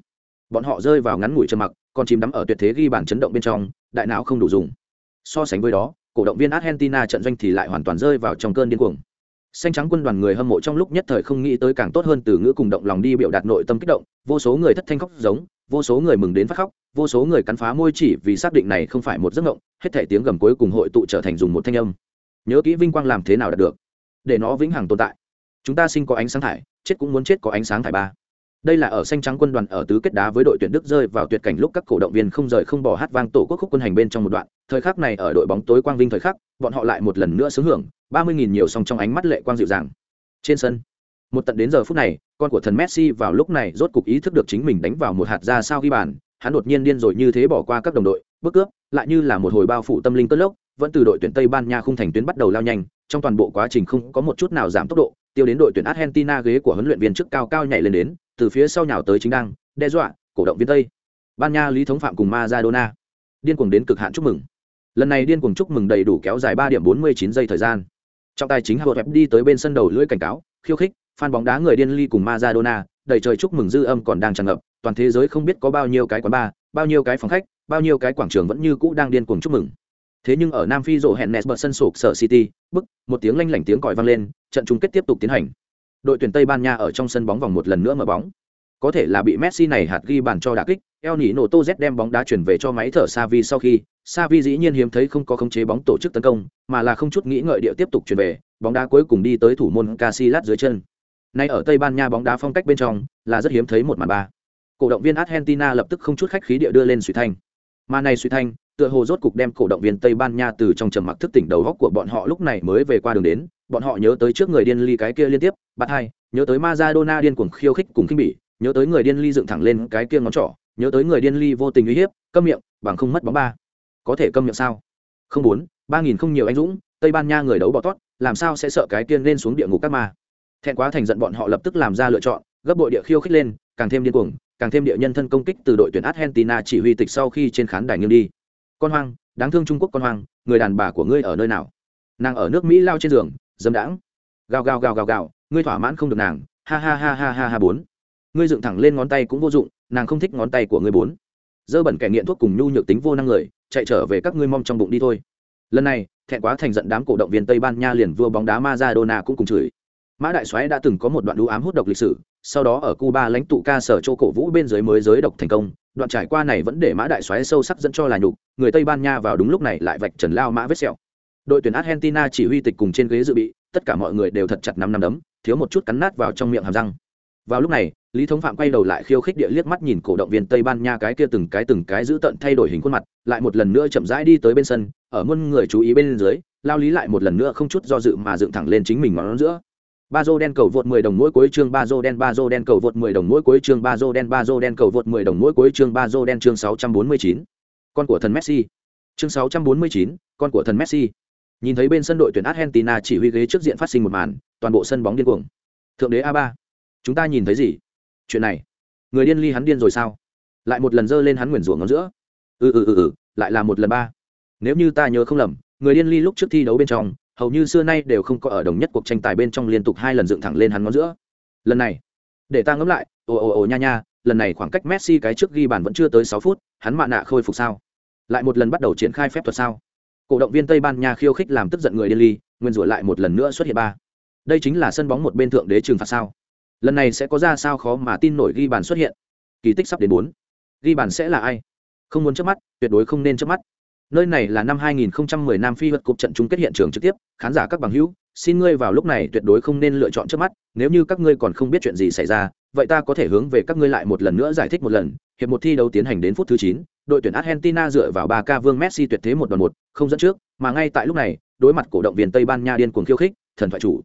[SPEAKER 1] Bọn họ rơi vào ngắn ngủi trầm mặc, còn chìm đắm ở tuyệt thế ghi bản chấn động bên trong, đại não không đủ dùng. So sánh với đó, cổ động viên argentina trận doanh thì lại hoàn toàn rơi vào trong cơn điên cuồng. Xanh trắng quân đoàn người hâm mộ trong lúc nhất thời không nghĩ tới càng tốt hơn từ ngữ cùng động lòng đi biểu đạt nội tâm kích động, vô số người thất thanh khóc giống, vô số người mừng đến phát khóc, vô số người cắn phá môi chỉ vì xác định này không phải một giấc mộng, hết thể tiếng gầm cuối cùng hội tụ trở thành dùng một thanh âm. Nhớ kỹ vinh quang làm thế nào đạt được, để nó vĩnh hằng tồn tại chúng ta sinh có ánh sáng thải, chết cũng muốn chết có ánh sáng thải ba. Đây là ở xanh trắng quân đoàn ở tứ kết đá với đội tuyển đức rơi vào tuyệt cảnh lúc các cổ động viên không rời không bỏ hát vang tổ quốc khúc quân hành bên trong một đoạn. Thời khắc này ở đội bóng tối quang vinh thời khắc, bọn họ lại một lần nữa sướng hưởng, ba mươi nghìn nhiều song trong ánh mắt lệ quang dịu dàng. Trên sân, một tận đến giờ phút này, con của thần messi vào lúc này rốt cục ý thức được chính mình đánh vào một hạt ra sao ghi bàn, hắn đột nhiên điên rồi như thế bỏ qua các đồng đội, bước cướp, lại như là một hồi bao phủ tâm linh cất lốc, vẫn từ đội tuyển tây ban nha khung thành tuyến bắt đầu lao nhanh, trong toàn bộ quá trình không có một chút nào giảm tốc độ tiêu đến đội tuyển argentina ghế của huấn luyện viên trước cao cao nhảy lên đến, từ phía sau nhào tới chính đang, đe dọa, cổ động viên tây. Ban nha lý thống phạm cùng maradona. Điên cuồng đến cực hạn chúc mừng. Lần này điên cuồng chúc mừng đầy đủ kéo dài ba điểm bốn mươi chín giây thời gian. Trọng tài chính Howard đi tới bên sân đầu lưỡi cảnh cáo, khiêu khích, fan bóng đá người điên ly cùng Maradona, đầy trời chúc mừng dư âm còn đang tràn ngập, toàn thế giới không biết có bao nhiêu cái quán bar, bao nhiêu cái phòng khách, bao nhiêu cái quảng trường vẫn như cũ đang điên cuồng chúc mừng thế nhưng ở nam phi rộ hẹn nes bật sân sụp sở city, bức, một tiếng lanh lảnh tiếng còi vang lên, trận chung kết tiếp tục tiến hành. Đội tuyển tây ban nha ở trong sân bóng vòng một lần nữa mở bóng. Có thể là bị messi này hạt ghi bàn cho đà kích eo nỉ nổ tô z đem bóng đá chuyển về cho máy thở savi sau khi savi dĩ nhiên hiếm thấy không có khống chế bóng tổ chức tấn công, mà là không chút nghĩ ngợi địa tiếp tục chuyển về, bóng đá cuối cùng đi tới thủ môn Casilat dưới chân. Nay ở tây ban nha bóng đá phong cách bên trong, là rất hiếm thấy một màn ba. Cổ động viên argentina lập tức không chút khách khí địa đưa lên suy thanh. Mà này suy thanh tựa hồ rốt cục đem cổ động viên tây ban nha từ trong trầm mặc thức tỉnh đầu góc của bọn họ lúc này mới về qua đường đến, bọn họ nhớ tới trước người điên ly cái kia liên tiếp bắt hai, nhớ tới Maradona điên cuồng khiêu khích cùng khinh bỉ, nhớ tới người điên ly dựng thẳng lên cái kia ngón trỏ, nhớ tới người điên ly vô tình uy hiếp, câm miệng, bằng không mất bóng ba. Có thể câm miệng sao? Không bốn, ba nghìn không nhiều anh dũng, tây ban nha người đấu bỏ tót, làm sao sẽ sợ cái tiên lên xuống địa ngục các ma? Thẹn quá thành giận bọn họ lập tức làm ra lựa chọn, gấp bội địa khiêu khích lên, càng thêm điên cuồng, càng thêm địa nhân thân công kích từ đội tuyển argentina chỉ huy tịch sau khi trên khán đài nghiêng đi con hoang, đáng thương trung quốc con hoang, người đàn bà của ngươi ở nơi nào? Nàng ở nước mỹ lao trên giường, dâm đãng. Gào gào gào gào gào, ngươi thỏa mãn không được nàng. Ha ha ha ha ha ha, bốn. Ngươi dựng thẳng lên ngón tay cũng vô dụng, nàng không thích ngón tay của ngươi bốn. Dơ bẩn kẻ nghiện thuốc cùng nhu nhược tính vô năng người, chạy trở về các ngươi mong trong bụng đi thôi. Lần này, thẹn quá thành giận đám cổ động viên tây ban nha liền vua bóng đá Maradona cũng cùng chửi. Mã đại soái đã từng có một đoạn đũ ám hút độc lịch sử sau đó ở cuba lãnh tụ ca sở châu cổ vũ bên dưới mới giới độc thành công. Đoạn trải qua này vẫn để mã đại xoáy sâu sắc dẫn cho là nhục, người tây ban nha vào đúng lúc này lại vạch trần lao mã vết sẹo. Đội tuyển argentina chỉ huy tịch cùng trên ghế dự bị, tất cả mọi người đều thật chặt năm năm đấm, thiếu một chút cắn nát vào trong miệng hàm răng. Vào lúc này, lý thống phạm quay đầu lại khiêu khích địa liếc mắt nhìn cổ động viên tây ban nha cái kia từng cái từng cái giữ tận thay đổi hình khuôn mặt, lại một lần nữa chậm rãi đi tới bên sân, ở muôn người chú ý bên dưới, lao lý lại một lần nữa không chút do dự mà dựng thẳng lên chính mình ngón giữa ba dô đen cầu vượt 10 đồng mỗi cuối chương ba dô đen ba dô đen cầu vượt 10 đồng mỗi cuối chương ba dô đen ba dô đen cầu vượt 10 đồng mỗi cuối chương ba dô đen chương 649. con của thần messi. Chương 649, con của thần messi. Nhìn thấy bên sân đội tuyển argentina chỉ huy ghế trước diện phát sinh một màn toàn bộ sân bóng điên cuồng. Thượng đế a ba. Chúng ta nhìn thấy gì? Chuyện này. Người điên ly hắn điên rồi sao? Lại một lần giơ lên hắn nguyền rủa ngón giữa. Ừ ừ ừ ừ lại là một lần ba. Nếu như ta nhớ không lầm người điên ly lúc trước thi đấu bên trong hầu như xưa nay đều không có ở đồng nhất cuộc tranh tài bên trong liên tục hai lần dựng thẳng lên hắn ngón giữa. Lần này, để ta ngẫm lại, ồ ồ ồ nha nha, lần này khoảng cách messi cái trước ghi bàn vẫn chưa tới sáu phút, hắn mạ nạ khôi phục sao? Lại một lần bắt đầu triển khai phép thuật sao? Cổ động viên tây ban nha khiêu khích làm tức giận người điên ly nguyên rủa lại một lần nữa xuất hiện ba. Đây chính là sân bóng một bên thượng đế trừng phạt sao? Lần này sẽ có ra sao khó mà tin nổi ghi bàn xuất hiện. Kỳ tích sắp đến bốn. Ghi bàn sẽ là ai? Không muốn chớp mắt, tuyệt đối không nên chớp mắt nơi này là năm 2010 Nam Phi vật cục trận chung kết hiện trường trực tiếp khán giả các bằng hữu xin ngươi vào lúc này tuyệt đối không nên lựa chọn trước mắt nếu như các ngươi còn không biết chuyện gì xảy ra vậy ta có thể hướng về các ngươi lại một lần nữa giải thích một lần hiệp một thi đấu tiến hành đến phút thứ 9, đội tuyển Argentina dựa vào ba ca vương Messi tuyệt thế một đòn một không dẫn trước mà ngay tại lúc này đối mặt cổ động viên Tây Ban Nha điên cuồng khiêu khích thần thoại chủ.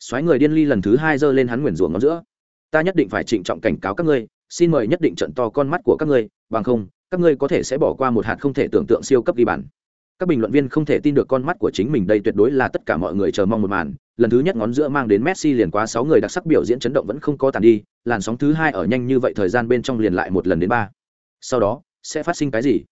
[SPEAKER 1] Xoáy người điên ly lần thứ hai giơ lên hắn nguyền rủa ngón giữa. Ta nhất định phải trịnh trọng cảnh cáo các ngươi xin mời nhất định trận to con mắt của các ngươi bằng không các ngươi có thể sẽ bỏ qua một hạt không thể tưởng tượng siêu cấp ghi bàn. Các bình luận viên không thể tin được con mắt của chính mình đây tuyệt đối là tất cả mọi người chờ mong một màn. Lần thứ nhất ngón giữa mang đến messi liền quá sáu người đặc sắc biểu diễn chấn động vẫn không có tàn đi, làn sóng thứ hai ở nhanh như vậy thời gian bên trong liền lại một lần đến ba. Sau đó, sẽ phát sinh cái gì?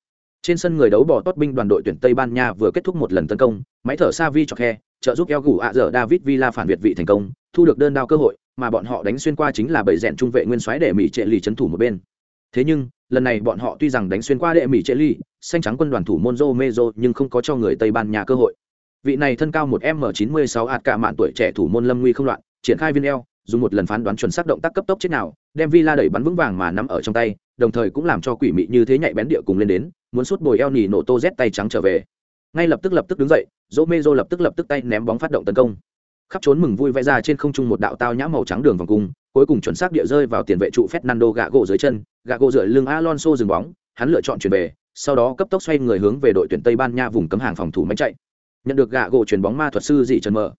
[SPEAKER 1] Trên sân người đấu bỏ tốt binh đoàn đội tuyển tây ban nha vừa kết thúc một lần tấn công, máy thở Savi cho khe, trợ giúp eo gủ ạ dở david villa phản việt vị thành công, thu được đơn đao cơ hội, mà bọn họ đánh xuyên qua chính là bảy rèn trung vệ nguyên soái để mỹ trệ lì trấn thủ một bên thế nhưng, lần này bọn họ tuy rằng đánh xuyên qua đệ mỹ trệ ly, xanh trắng quân đoàn thủ monzo mezo nhưng không có cho người tây ban nha cơ hội. Vị này thân cao một m 96 ạt cả mạn tuổi trẻ thủ môn lâm nguy không loạn, triển khai viên eo, dùng một lần phán đoán chuẩn xác động tác cấp tốc chết nào, đem villa đẩy bắn vững vàng mà nắm ở trong tay, đồng thời cũng làm cho quỷ mị như thế nhạy bén địa cùng lên đến, muốn sút bồi eo nỉ nổ tô z tay trắng trở về. Ngay lập tức lập tức đứng dậy dỗ mê dô lập tức lập tức tay ném bóng phát động tấn công. Khắp trốn mừng vui vẽ ra trên không trung một đạo tao nhã màu trắng đường vòng cung cuối cùng chuẩn xác địa rơi vào tiền vệ trụ Fernando gạ gỗ dưới chân, gạ gỗ dựa lưng Alonso dừng bóng, hắn lựa chọn chuyển về, sau đó cấp tốc xoay người hướng về đội tuyển Tây Ban Nha vùng cấm hàng phòng thủ máy chạy. Nhận được gạ gỗ chuyển bóng ma thuật sư dị trần mở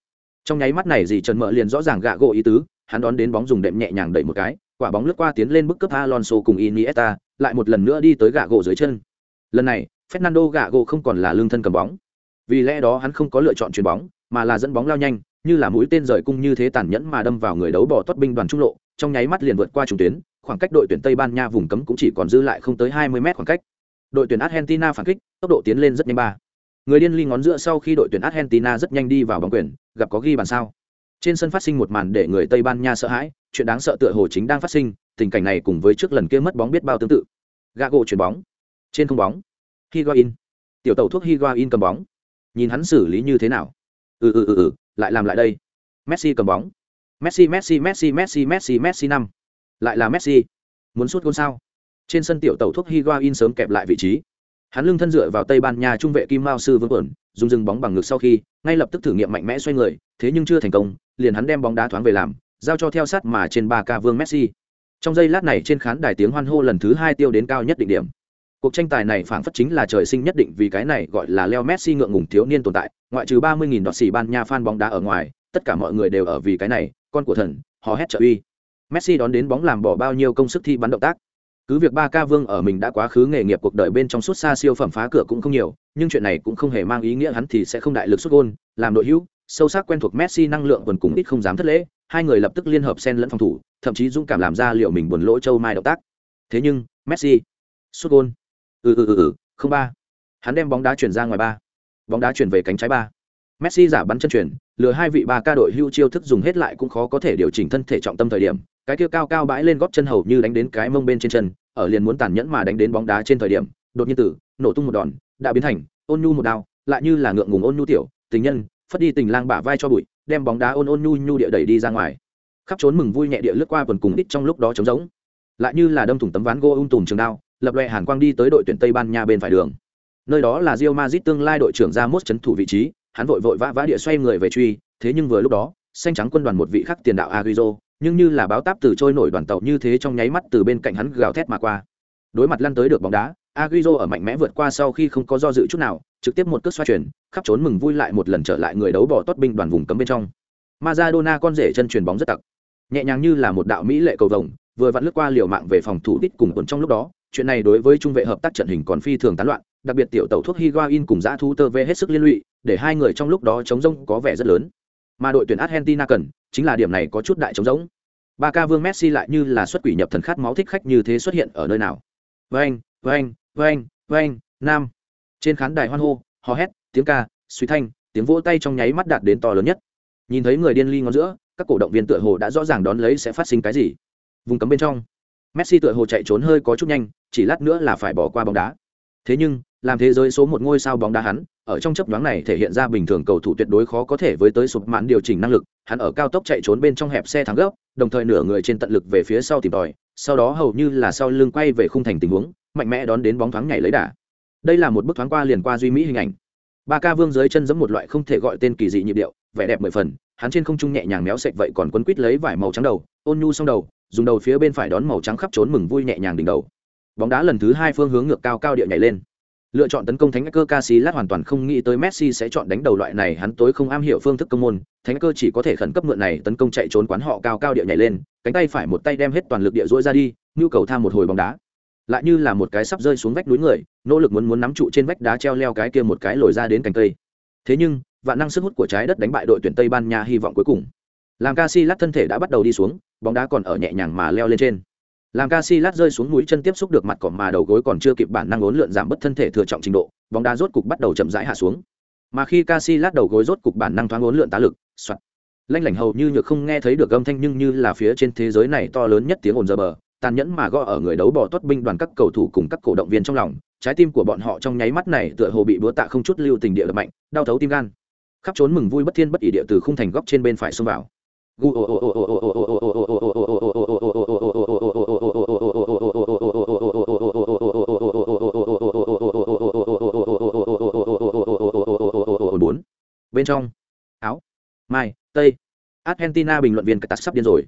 [SPEAKER 1] trong nháy mắt này dị trần mở liền rõ ràng gạ gỗ ý tứ, hắn đón đến bóng dùng đệm nhẹ nhàng đẩy một cái, quả bóng lướt qua tiến lên bức cấp Alonso cùng Iniesta, lại một lần nữa đi tới gạ gỗ dưới chân. Lần này, Fernando gạ gỗ không còn là lương thân cầm bóng. Vì lẽ đó hắn không có lựa chọn chuyền bóng, mà là dẫn bóng lao nhanh như là mũi tên rời cung như thế tàn nhẫn mà đâm vào người đấu bỏ tuất binh đoàn trung lộ, trong nháy mắt liền vượt qua trung tuyến, khoảng cách đội tuyển tây ban nha vùng cấm cũng chỉ còn dư lại không tới 20 mét khoảng cách. Đội tuyển argentina phản kích, tốc độ tiến lên rất nhanh ba. Người điên ly ngón giữa sau khi đội tuyển argentina rất nhanh đi vào bóng quyền, gặp có ghi bàn sao. Trên sân phát sinh một màn để người tây ban nha sợ hãi, chuyện đáng sợ tựa hồ chính đang phát sinh, tình cảnh này cùng với trước lần kia mất bóng biết bao tương tự. Gago chuyển bóng. Trên không bóng. Higuain tiểu tàu thuốc higuain cầm bóng. Nhìn hắn xử lý như thế nào? Ừ ừ ừ ừ lại làm lại đây. Messi cầm bóng. Messi messi messi messi messi messi năm. Lại là messi. Muốn sút gôn sao? Trên sân tiểu tàu thuốc higuain sớm kẹp lại vị trí. Hắn lưng thân dựa vào tây ban nha trung vệ kim mao sư vương quẩn dùng dừng bóng bằng ngực sau khi, ngay lập tức thử nghiệm mạnh mẽ xoay người, thế nhưng chưa thành công, liền hắn đem bóng đá thoáng về làm, giao cho theo sát mà trên ba ca vương messi. Trong giây lát này trên khán đài tiếng hoan hô lần thứ hai tiêu đến cao nhất định điểm. Cuộc tranh tài này phảng phất chính là trời sinh nhất định vì cái này gọi là leo messi ngượng ngùng thiếu niên tồn tại ngoại trừ ba mươi nghìn đọt xỉ ban nha fan bóng đá ở ngoài, tất cả mọi người đều ở vì cái này, con của thần họ hét trợ uy. Messi đón đến bóng làm bỏ bao nhiêu công sức thi bắn động tác. Cứ việc ba ca vương ở mình đã quá khứ nghề nghiệp cuộc đời bên trong suốt xa siêu phẩm phá cửa cũng không nhiều, nhưng chuyện này cũng không hề mang ý nghĩa hắn thì sẽ không đại lực xuất gôn, làm đội hữu, sâu sắc quen thuộc messi năng lượng quần cùng ít không dám thất lễ, hai người lập tức liên hợp xen lẫn phòng thủ, thậm chí dũng cảm làm ra liệu mình buồn lỗ châu mai động tác. Thế nhưng, messi, xuất gôn. Ừ ừ ừ ừ không ba. Hắn đem bóng đá chuyển ra ngoài ba bóng đá chuyển về cánh trái ba. Messi giả bắn chân chuyển, lừa hai vị ba ca đội hưu chiêu thức dùng hết lại cũng khó có thể điều chỉnh thân thể trọng tâm thời điểm. Cái kia cao cao bãi lên góp chân hầu như đánh đến cái mông bên trên chân, ở liền muốn tàn nhẫn mà đánh đến bóng đá trên thời điểm, đột nhiên tử, nổ tung một đòn, đã biến thành, ôn nhu một đao, lại như là ngượng ngùng ôn nhu tiểu, tình nhân, phất đi tình lang bả vai cho bụi, đem bóng đá ôn ôn nhu nhu địa đẩy đi ra ngoài. Khắp trốn mừng vui nhẹ địa lướt qua quần cùng ít trong lúc đó trống rỗng. Lại như là đâm thủng tấm ván gỗ ung tùm trường đao, lập loè hàn quang đi tới đội tuyển tây ban nha bên phải đường nơi đó là Real Madrid tương lai đội trưởng ra mốt chấn thủ vị trí hắn vội vội vã vã địa xoay người về truy thế nhưng vừa lúc đó xanh trắng quân đoàn một vị khắc tiền đạo Agüero, nhưng như là báo táp từ trôi nổi đoàn tàu như thế trong nháy mắt từ bên cạnh hắn gào thét mà qua. Đối mặt lăn tới được bóng đá, Agüero ở mạnh mẽ vượt qua sau khi không có do dự chút nào, trực tiếp một cước xoay chuyển, khắp trốn mừng vui lại một lần trở lại người đấu bỏ tốt binh đoàn vùng cấm bên trong. Maradona con rể chân truyền bóng rất tặc, nhẹ nhàng như là một đạo mỹ lệ cầu vồng, vừa vặn lướt qua liều mạng về phòng thủ đít cùng quần trong lúc đó, chuyện này đối với trung vệ hợp tác trận hình còn phi thường tán loạn, đặc biệt tiểu tàu thuốc Higuain cùng dã thú tơ vê hết sức liên lụy, để hai người trong lúc đó chống rông có vẻ rất lớn. Mà đội tuyển Argentina cần, chính là điểm này có chút đại chống rỗng. Ba ca vương Messi lại như là xuất quỷ nhập thần khát máu thích khách như thế xuất hiện ở nơi nào. Vâng, vâng, vâng, vâng, nam. Trên khán đài hoan hô, hò hét, tiếng ca, suy thanh, tiếng vỗ tay trong nháy mắt đạt đến to lớn nhất. Nhìn thấy người điên ly ngón giữa, các cổ động viên tựa hồ đã rõ ràng đón lấy sẽ phát sinh cái gì. Vùng cấm bên trong, Messi tựa hồ chạy trốn hơi có chút nhanh, chỉ lát nữa là phải bỏ qua bóng đá. Thế nhưng, làm thế giới số một ngôi sao bóng đá hắn, ở trong chấp đoán này thể hiện ra bình thường cầu thủ tuyệt đối khó có thể với tới sụp mãn điều chỉnh năng lực, hắn ở cao tốc chạy trốn bên trong hẹp xe thắng gấp, đồng thời nửa người trên tận lực về phía sau tìm tòi, sau đó hầu như là sau lưng quay về khung thành tình huống, mạnh mẽ đón đến bóng thoáng nhảy lấy đà. Đây là một bức thoáng qua liền qua duy mỹ hình ảnh. Ba ca vương dưới chân giẫm một loại không thể gọi tên kỳ dị nhịp điệu, vẻ đẹp mười phần, hắn trên không trung nhẹ nhàng méo sạch vậy còn quấn quít lấy vải màu trắng đầu, ôn nhu xong đầu, dùng đầu phía bên phải đón màu trắng khắp trốn mừng vui nhẹ nhàng đỉnh đầu. Bóng đá lần thứ hai phương hướng ngược cao cao địa nhảy lên lựa chọn tấn công thánh cơ Casillas hoàn toàn không nghĩ tới Messi sẽ chọn đánh đầu loại này, hắn tối không am hiểu phương thức công môn, thánh cơ chỉ có thể khẩn cấp mượn này tấn công chạy trốn quán họ cao cao địa nhảy lên, cánh tay phải một tay đem hết toàn lực địa rũa ra đi, nhu cầu tham một hồi bóng đá. Lại như là một cái sắp rơi xuống vách núi người, nỗ lực muốn muốn nắm trụ trên vách đá treo leo cái kia một cái lồi ra đến cánh cây. Thế nhưng, vạn năng sức hút của trái đất đánh bại đội tuyển Tây Ban Nha hy vọng cuối cùng. Làm Casillas thân thể đã bắt đầu đi xuống, bóng đá còn ở nhẹ nhàng mà leo lên trên làm Casillas rơi xuống mũi chân tiếp xúc được mặt cỏ mà đầu gối còn chưa kịp bản năng uốn lượn giảm bất thân thể thừa trọng trình độ, bóng đá rốt cục bắt đầu chậm rãi hạ xuống. Mà khi Casillas đầu gối rốt cục bản năng thoáng uốn lượn tá lực, xoạt. lanh lảnh hầu như nhược không nghe thấy được âm thanh nhưng như là phía trên thế giới này to lớn nhất tiếng ồn giờ bờ tàn nhẫn mà gõ ở người đấu bỏ tốt binh đoàn các cầu thủ cùng các cổ động viên trong lòng trái tim của bọn họ trong nháy mắt này tựa hồ bị búa tạ không chút lưu tình địa đập mạnh đau thấu tim gan khắp trốn mừng vui bất thiên bất ỷ địa từ khung thành góc trên bên phải xông vào bốn bên trong. Áo. Mai. Tây. Argentina bình luận viên cắt sắp điên rồi.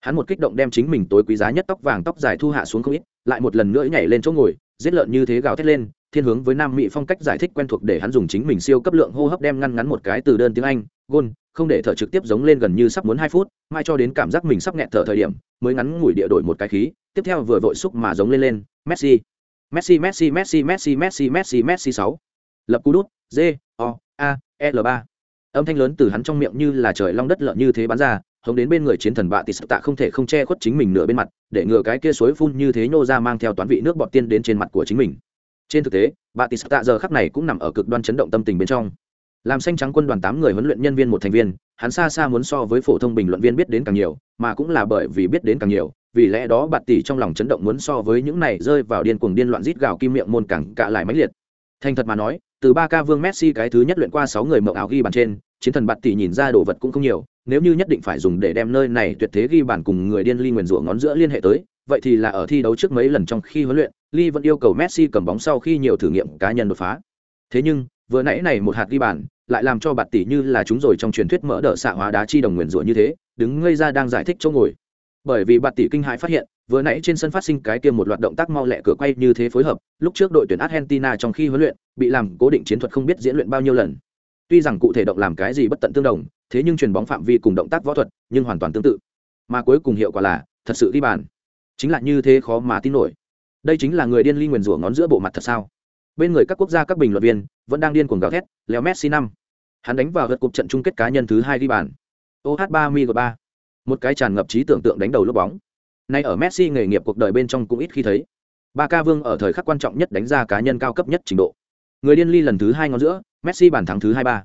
[SPEAKER 1] Hắn một kích động đem chính mình tối quý giá nhất tóc vàng tóc dài thu hạ xuống không ít, lại một lần nữa nhảy lên chỗ ngồi, giết lợn như thế gào thét lên, thiên hướng với nam mỹ phong cách giải thích quen thuộc để hắn dùng chính mình siêu cấp lượng hô hấp đem ngăn ngắn một cái từ đơn tiếng anh, gôn, không để thở trực tiếp giống lên gần như sắp muốn hai phút mai cho đến cảm giác mình sắp nghẹn thở thời điểm, mới ngắn ngủi địa đổi một cái khí, tiếp theo vừa vội xúc mà giống lên lên messi messi. Messi messi messi messi messi messi sáu. Lập cú đút, g, o, a l ba. Âm thanh lớn từ hắn trong miệng như là trời long đất lợn như thế bắn ra, hống đến bên người chiến thần bạ tịt tạ không thể không che khuất chính mình nửa bên mặt, để ngừa cái kia suối phun như thế nhô ra mang theo toán vị nước bọt tiên đến trên mặt của chính mình. Trên thực tế, bạ tịt tạ giờ khắc này cũng nằm ở cực đoan chấn động tâm tình bên trong. Làm xanh trắng quân đoàn tám người huấn luyện nhân viên một thành viên, hắn xa xa muốn so với phổ thông bình luận viên biết đến càng nhiều, mà cũng là bởi vì biết đến càng nhiều, vì lẽ đó bạt tỷ trong lòng chấn động muốn so với những này rơi vào điên cuồng điên loạn rít gào kim miệng môn càng cạ lại mãnh liệt. Thành thật mà nói từ ba ca vương messi cái thứ nhất luyện qua sáu người mộng ảo ghi bàn trên, chiến thần bạt tỷ nhìn ra đồ vật cũng không nhiều, nếu như nhất định phải dùng để đem nơi này tuyệt thế ghi bàn cùng người điên ly nguyền rủa ngón giữa liên hệ tới, vậy thì là ở thi đấu trước mấy lần trong khi huấn luyện, ly vẫn yêu cầu messi cầm bóng sau khi nhiều thử nghiệm cá nhân đột phá. Thế nhưng, vừa nãy này một hạt ghi bàn, lại làm cho bạt tỷ như là chúng rồi trong truyền thuyết mỡ đỡ xạ hóa đá chi đồng nguyền rủa như thế, đứng ngây ra đang giải thích chỗ ngồi. Bởi vì bạt tỷ kinh hãi phát hiện vừa nãy trên sân phát sinh cái kia một loạt động tác mau lẹ cửa quay như thế phối hợp, lúc trước đội tuyển argentina trong khi huấn luyện, bị làm cố định chiến thuật không biết diễn luyện bao nhiêu lần. Tuy rằng cụ thể động làm cái gì bất tận tương đồng, thế nhưng truyền bóng phạm vi cùng động tác võ thuật, nhưng hoàn toàn tương tự. Mà cuối cùng hiệu quả là, thật sự đi bàn. Chính là như thế khó mà tin nổi. Đây chính là người điên ly nguyền rủa ngón giữa bộ mặt thật sao? Bên người các quốc gia các bình luận viên vẫn đang điên cuồng gào thét, leo messi năm. Hắn đánh vào gật cục trận chung kết cá nhân thứ hai đi bàn. Oh ba mi ba. Một cái tràn ngập trí tưởng tượng đánh đầu lốp bóng nay ở messi nghề nghiệp cuộc đời bên trong cũng ít khi thấy. Ba ca vương ở thời khắc quan trọng nhất đánh ra cá nhân cao cấp nhất trình độ. Người điên ly lần thứ hai ngón giữa, messi bàn thắng thứ hai ba.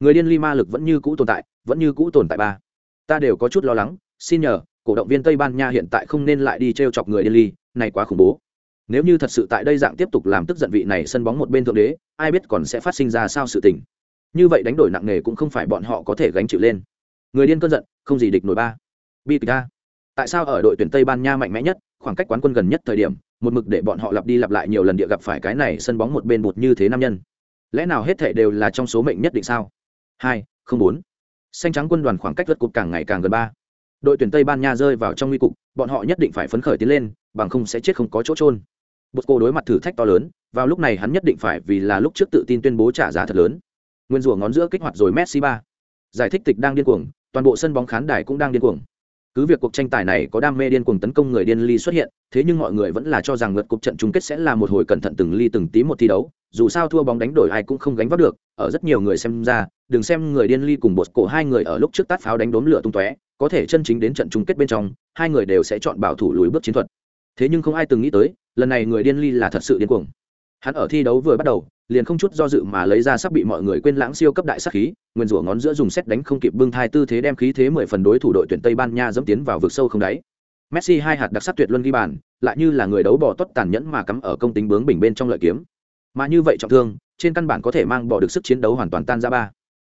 [SPEAKER 1] Người điên ly ma lực vẫn như cũ tồn tại, vẫn như cũ tồn tại ba. Ta đều có chút lo lắng, xin nhờ, cổ động viên tây ban nha hiện tại không nên lại đi trêu chọc người điên ly, này quá khủng bố. Nếu như thật sự tại đây dạng tiếp tục làm tức giận vị này sân bóng một bên thượng đế, ai biết còn sẽ phát sinh ra sao sự tình. Như vậy đánh đổi nặng nề cũng không phải bọn họ có thể gánh chịu lên. Người điên cơn giận, không gì địch nổi ba. Bi kịch ta tại sao ở đội tuyển tây ban nha mạnh mẽ nhất, khoảng cách quán quân gần nhất thời điểm, một mực để bọn họ lặp đi lặp lại nhiều lần địa gặp phải cái này sân bóng một bên bột như thế nam nhân? Lẽ nào hết thể đều là trong số mệnh nhất định sao? Hai, không bốn. Xanh trắng quân đoàn khoảng cách vượt cục càng ngày càng gần ba. Đội tuyển tây ban nha rơi vào trong nguy cục, bọn họ nhất định phải phấn khởi tiến lên, bằng không sẽ chết không có chỗ trôn bột cô đối mặt thử thách to lớn, vào lúc này hắn nhất định phải vì là lúc trước tự tin tuyên bố trả giá thật lớn. Nguyên rủa ngón giữa kích hoạt rồi messi ba. Giải thích tịch đang điên cuồng, toàn bộ sân bóng khán đài cũng đang điên cuồng cứ việc cuộc tranh tài này có đam mê điên cuồng tấn công người điên ly xuất hiện, thế nhưng mọi người vẫn là cho rằng lượt cuộc trận chung kết sẽ là một hồi cẩn thận từng ly từng tí một thi đấu, dù sao thua bóng đánh đổi ai cũng không gánh vác được, ở rất nhiều người xem ra, đừng xem người điên ly cùng bột cổ hai người ở lúc trước tát pháo đánh đốn lửa tung tóe, có thể chân chính đến trận chung kết bên trong, hai người đều sẽ chọn bảo thủ lùi bước chiến thuật. Thế nhưng không ai từng nghĩ tới, lần này người điên ly là thật sự điên cuồng. Hắn ở thi đấu vừa bắt đầu liền không chút do dự mà lấy ra sắp bị mọi người quên lãng siêu cấp đại sát khí, nguyên rủa ngón giữa dùng xét đánh không kịp bưng thai tư thế đem khí thế mười phần đối thủ đội tuyển tây ban nha dẫm tiến vào vực sâu không đáy. Messi hai hạt đặc sắc tuyệt luân ghi bàn, lại như là người đấu bỏ tốt tàn nhẫn mà cắm ở công tính bướng bình bên trong lợi kiếm. Mà như vậy trọng thương, trên căn bản có thể mang bỏ được sức chiến đấu hoàn toàn tan ra ba.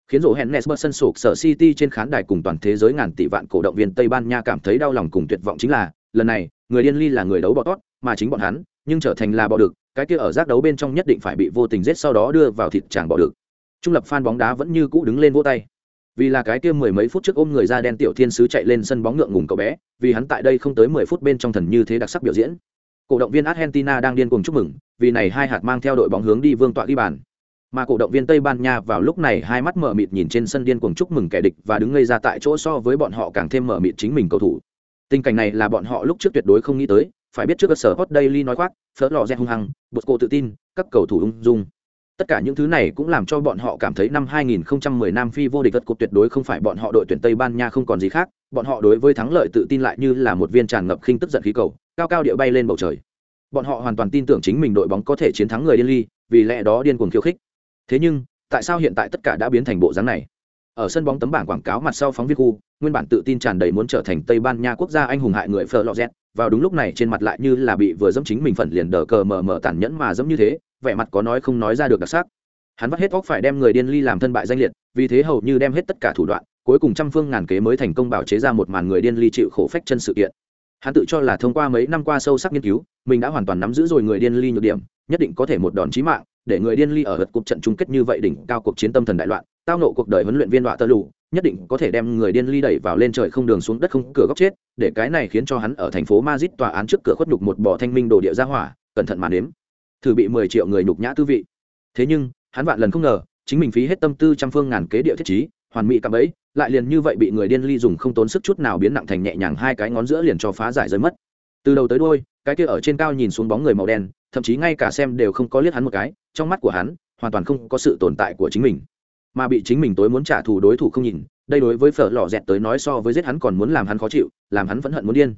[SPEAKER 1] Khiến rổ hẹn nesbert sân sụp sở city trên khán đài cùng toàn thế giới ngàn tỷ vạn cổ động viên tây ban nha cảm thấy đau lòng cùng tuyệt vọng chính là, lần này, người điên ly là người đấu bỏ tốt mà chính bọn hắn, nhưng trở thành là bỏ được cái kia ở giác đấu bên trong nhất định phải bị vô tình giết sau đó đưa vào thịt chàng bỏ được trung lập fan bóng đá vẫn như cũ đứng lên vỗ tay. Vì là cái kia mười mấy phút trước ôm người da đen tiểu thiên sứ chạy lên sân bóng ngượng ngùng cậu bé, vì hắn tại đây không tới mười phút bên trong thần như thế đặc sắc biểu diễn. Cổ động viên argentina đang điên cuồng chúc mừng, vì này hai hạt mang theo đội bóng hướng đi vương tọa ghi bàn. Mà cổ động viên tây ban nha vào lúc này hai mắt mở mịt nhìn trên sân điên cuồng chúc mừng kẻ địch và đứng ngây ra tại chỗ so với bọn họ càng thêm mở mịt chính mình cầu thủ. Tình cảnh này là bọn họ lúc trước tuyệt đối không nghĩ tới phải biết trước cơ sở hot daily nói khoác phớt lò rẽ hung hăng bột cổ tự tin các cầu thủ ung dung tất cả những thứ này cũng làm cho bọn họ cảm thấy năm 2010 Nam Phi vô địch vật cục tuyệt đối không phải bọn họ đội tuyển Tây Ban Nha không còn gì khác, bọn họ đối với thắng lợi tự tin lại như là một viên tràn ngập khinh tức giận khí cầu, cao cao địa bay lên bầu trời. Bọn họ hoàn toàn tin tưởng chính mình đội bóng có thể chiến thắng người điên ly, vì lẽ đó điên cuồng khiêu khích. Thế nhưng, tại sao hiện tại tất cả đã biến thành bộ dáng này? ở sân bóng tấm bảng quảng cáo mặt sau phóng viên khu nguyên bản tự tin tràn đầy muốn trở thành tây ban nha quốc gia anh hùng hại người phờ lọ z vào đúng lúc này trên mặt lại như là bị vừa dẫm chính mình phần liền đờ cờ mờ mờ tàn nhẫn mà dẫm như thế, vẻ mặt có nói không nói ra được đặc sắc. Hắn vắt hết óc phải đem người điên ly làm thân bại danh liệt, vì thế hầu như đem hết tất cả thủ đoạn, cuối cùng trăm phương ngàn kế mới thành công bảo chế ra một màn người điên ly chịu khổ phách chân sự kiện. Hắn tự cho là thông qua mấy năm qua sâu sắc nghiên cứu, mình đã hoàn toàn nắm giữ rồi người điên ly nhược điểm, nhất định có thể một đòn chí mạng, để người điên ly ở hật cục trận chung kết như vậy đỉnh cao cuộc chiến tâm thần đại loạn, tao nộ cuộc đời huấn luyện viên đọa tơ lù nhất định có thể đem người điên ly đẩy vào lên trời không đường xuống đất không cửa góc chết, để cái này khiến cho hắn ở thành phố mazit tòa án trước cửa khuất nhục một bò thanh minh đồ địa ra hỏa, cẩn thận mà nếm. Thử bị mười triệu người nhục nhã tư vị. Thế nhưng, hắn vạn lần không ngờ, chính mình phí hết tâm tư trăm phương ngàn kế địa thiết trí, hoàn mỹ cạm ấy lại liền như vậy bị người điên ly dùng không tốn sức chút nào biến nặng thành nhẹ nhàng hai cái ngón giữa liền cho phá giải rơi mất. Từ đầu tới đôi cái kia ở trên cao nhìn xuống bóng người màu đen, thậm chí ngay cả xem đều không có liếc hắn một cái, trong mắt của hắn, hoàn toàn không có sự tồn tại của chính mình mà bị chính mình tối muốn trả thù đối thủ không nhìn, đây đối với phở lò dẹt tới nói so với giết hắn còn muốn làm hắn khó chịu, làm hắn phẫn hận muốn điên.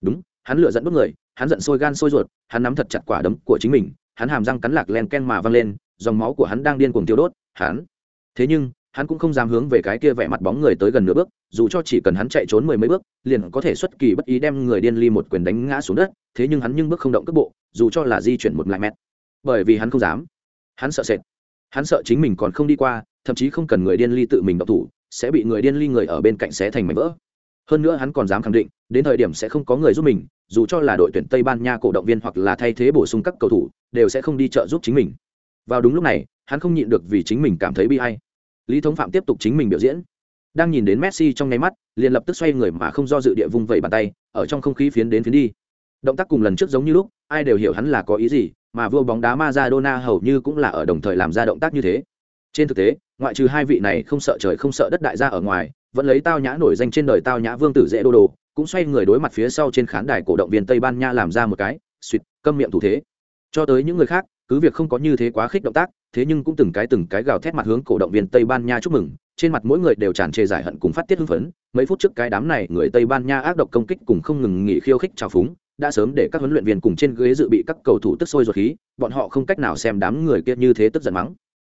[SPEAKER 1] Đúng, hắn lựa dẫn bất người, hắn giận sôi gan sôi ruột, hắn nắm thật chặt quả đấm của chính mình, hắn hàm răng cắn lạc len ken mà văng lên, dòng máu của hắn đang điên cuồng tiêu đốt, hắn. Thế nhưng, hắn cũng không dám hướng về cái kia vẻ mặt bóng người tới gần nửa bước, dù cho chỉ cần hắn chạy trốn mười mấy bước, liền có thể xuất kỳ bất ý đem người điên ly một quyền đánh ngã xuống đất, thế nhưng hắn nhưng bước không động cước bộ, dù cho là di chuyển một lại mét bởi vì hắn không dám. Hắn sợ sệt. Hắn sợ chính mình còn không đi qua thậm chí không cần người điên ly tự mình độc thủ, sẽ bị người điên ly người ở bên cạnh xé thành mảnh vỡ. Hơn nữa hắn còn dám khẳng định, đến thời điểm sẽ không có người giúp mình, dù cho là đội tuyển tây ban nha cổ động viên hoặc là thay thế bổ sung các cầu thủ, đều sẽ không đi trợ giúp chính mình. Vào đúng lúc này, hắn không nhịn được vì chính mình cảm thấy bi hay lý thống phạm tiếp tục chính mình biểu diễn. Đang nhìn đến messi trong nháy mắt, liền lập tức xoay người mà không do dự địa vung vẩy bàn tay, ở trong không khí phiến đến phiến đi. Động tác cùng lần trước giống như lúc, ai đều hiểu hắn là có ý gì, mà vua bóng đá Maradona hầu như cũng là ở đồng thời làm ra động tác như thế trên thực tế, ngoại trừ hai vị này không sợ trời không sợ đất đại gia ở ngoài, vẫn lấy tao nhã nổi danh trên đời tao nhã vương tử dễ đô đồ, cũng xoay người đối mặt phía sau trên khán đài cổ động viên tây ban nha làm ra một cái suỵt câm miệng thủ thế. Cho tới những người khác, cứ việc không có như thế quá khích động tác, thế nhưng cũng từng cái từng cái gào thét mặt hướng cổ động viên tây ban nha chúc mừng, trên mặt mỗi người đều tràn trề giải hận cùng phát tiết hưng phấn. Mấy phút trước cái đám này, người tây ban nha ác độc công kích cùng không ngừng nghỉ khiêu khích trào phúng, đã sớm để các huấn luyện viên cùng trên ghế dự bị các cầu thủ tức sôi ruột khí, bọn họ không cách nào xem đám người kia như thế tức giận mắng.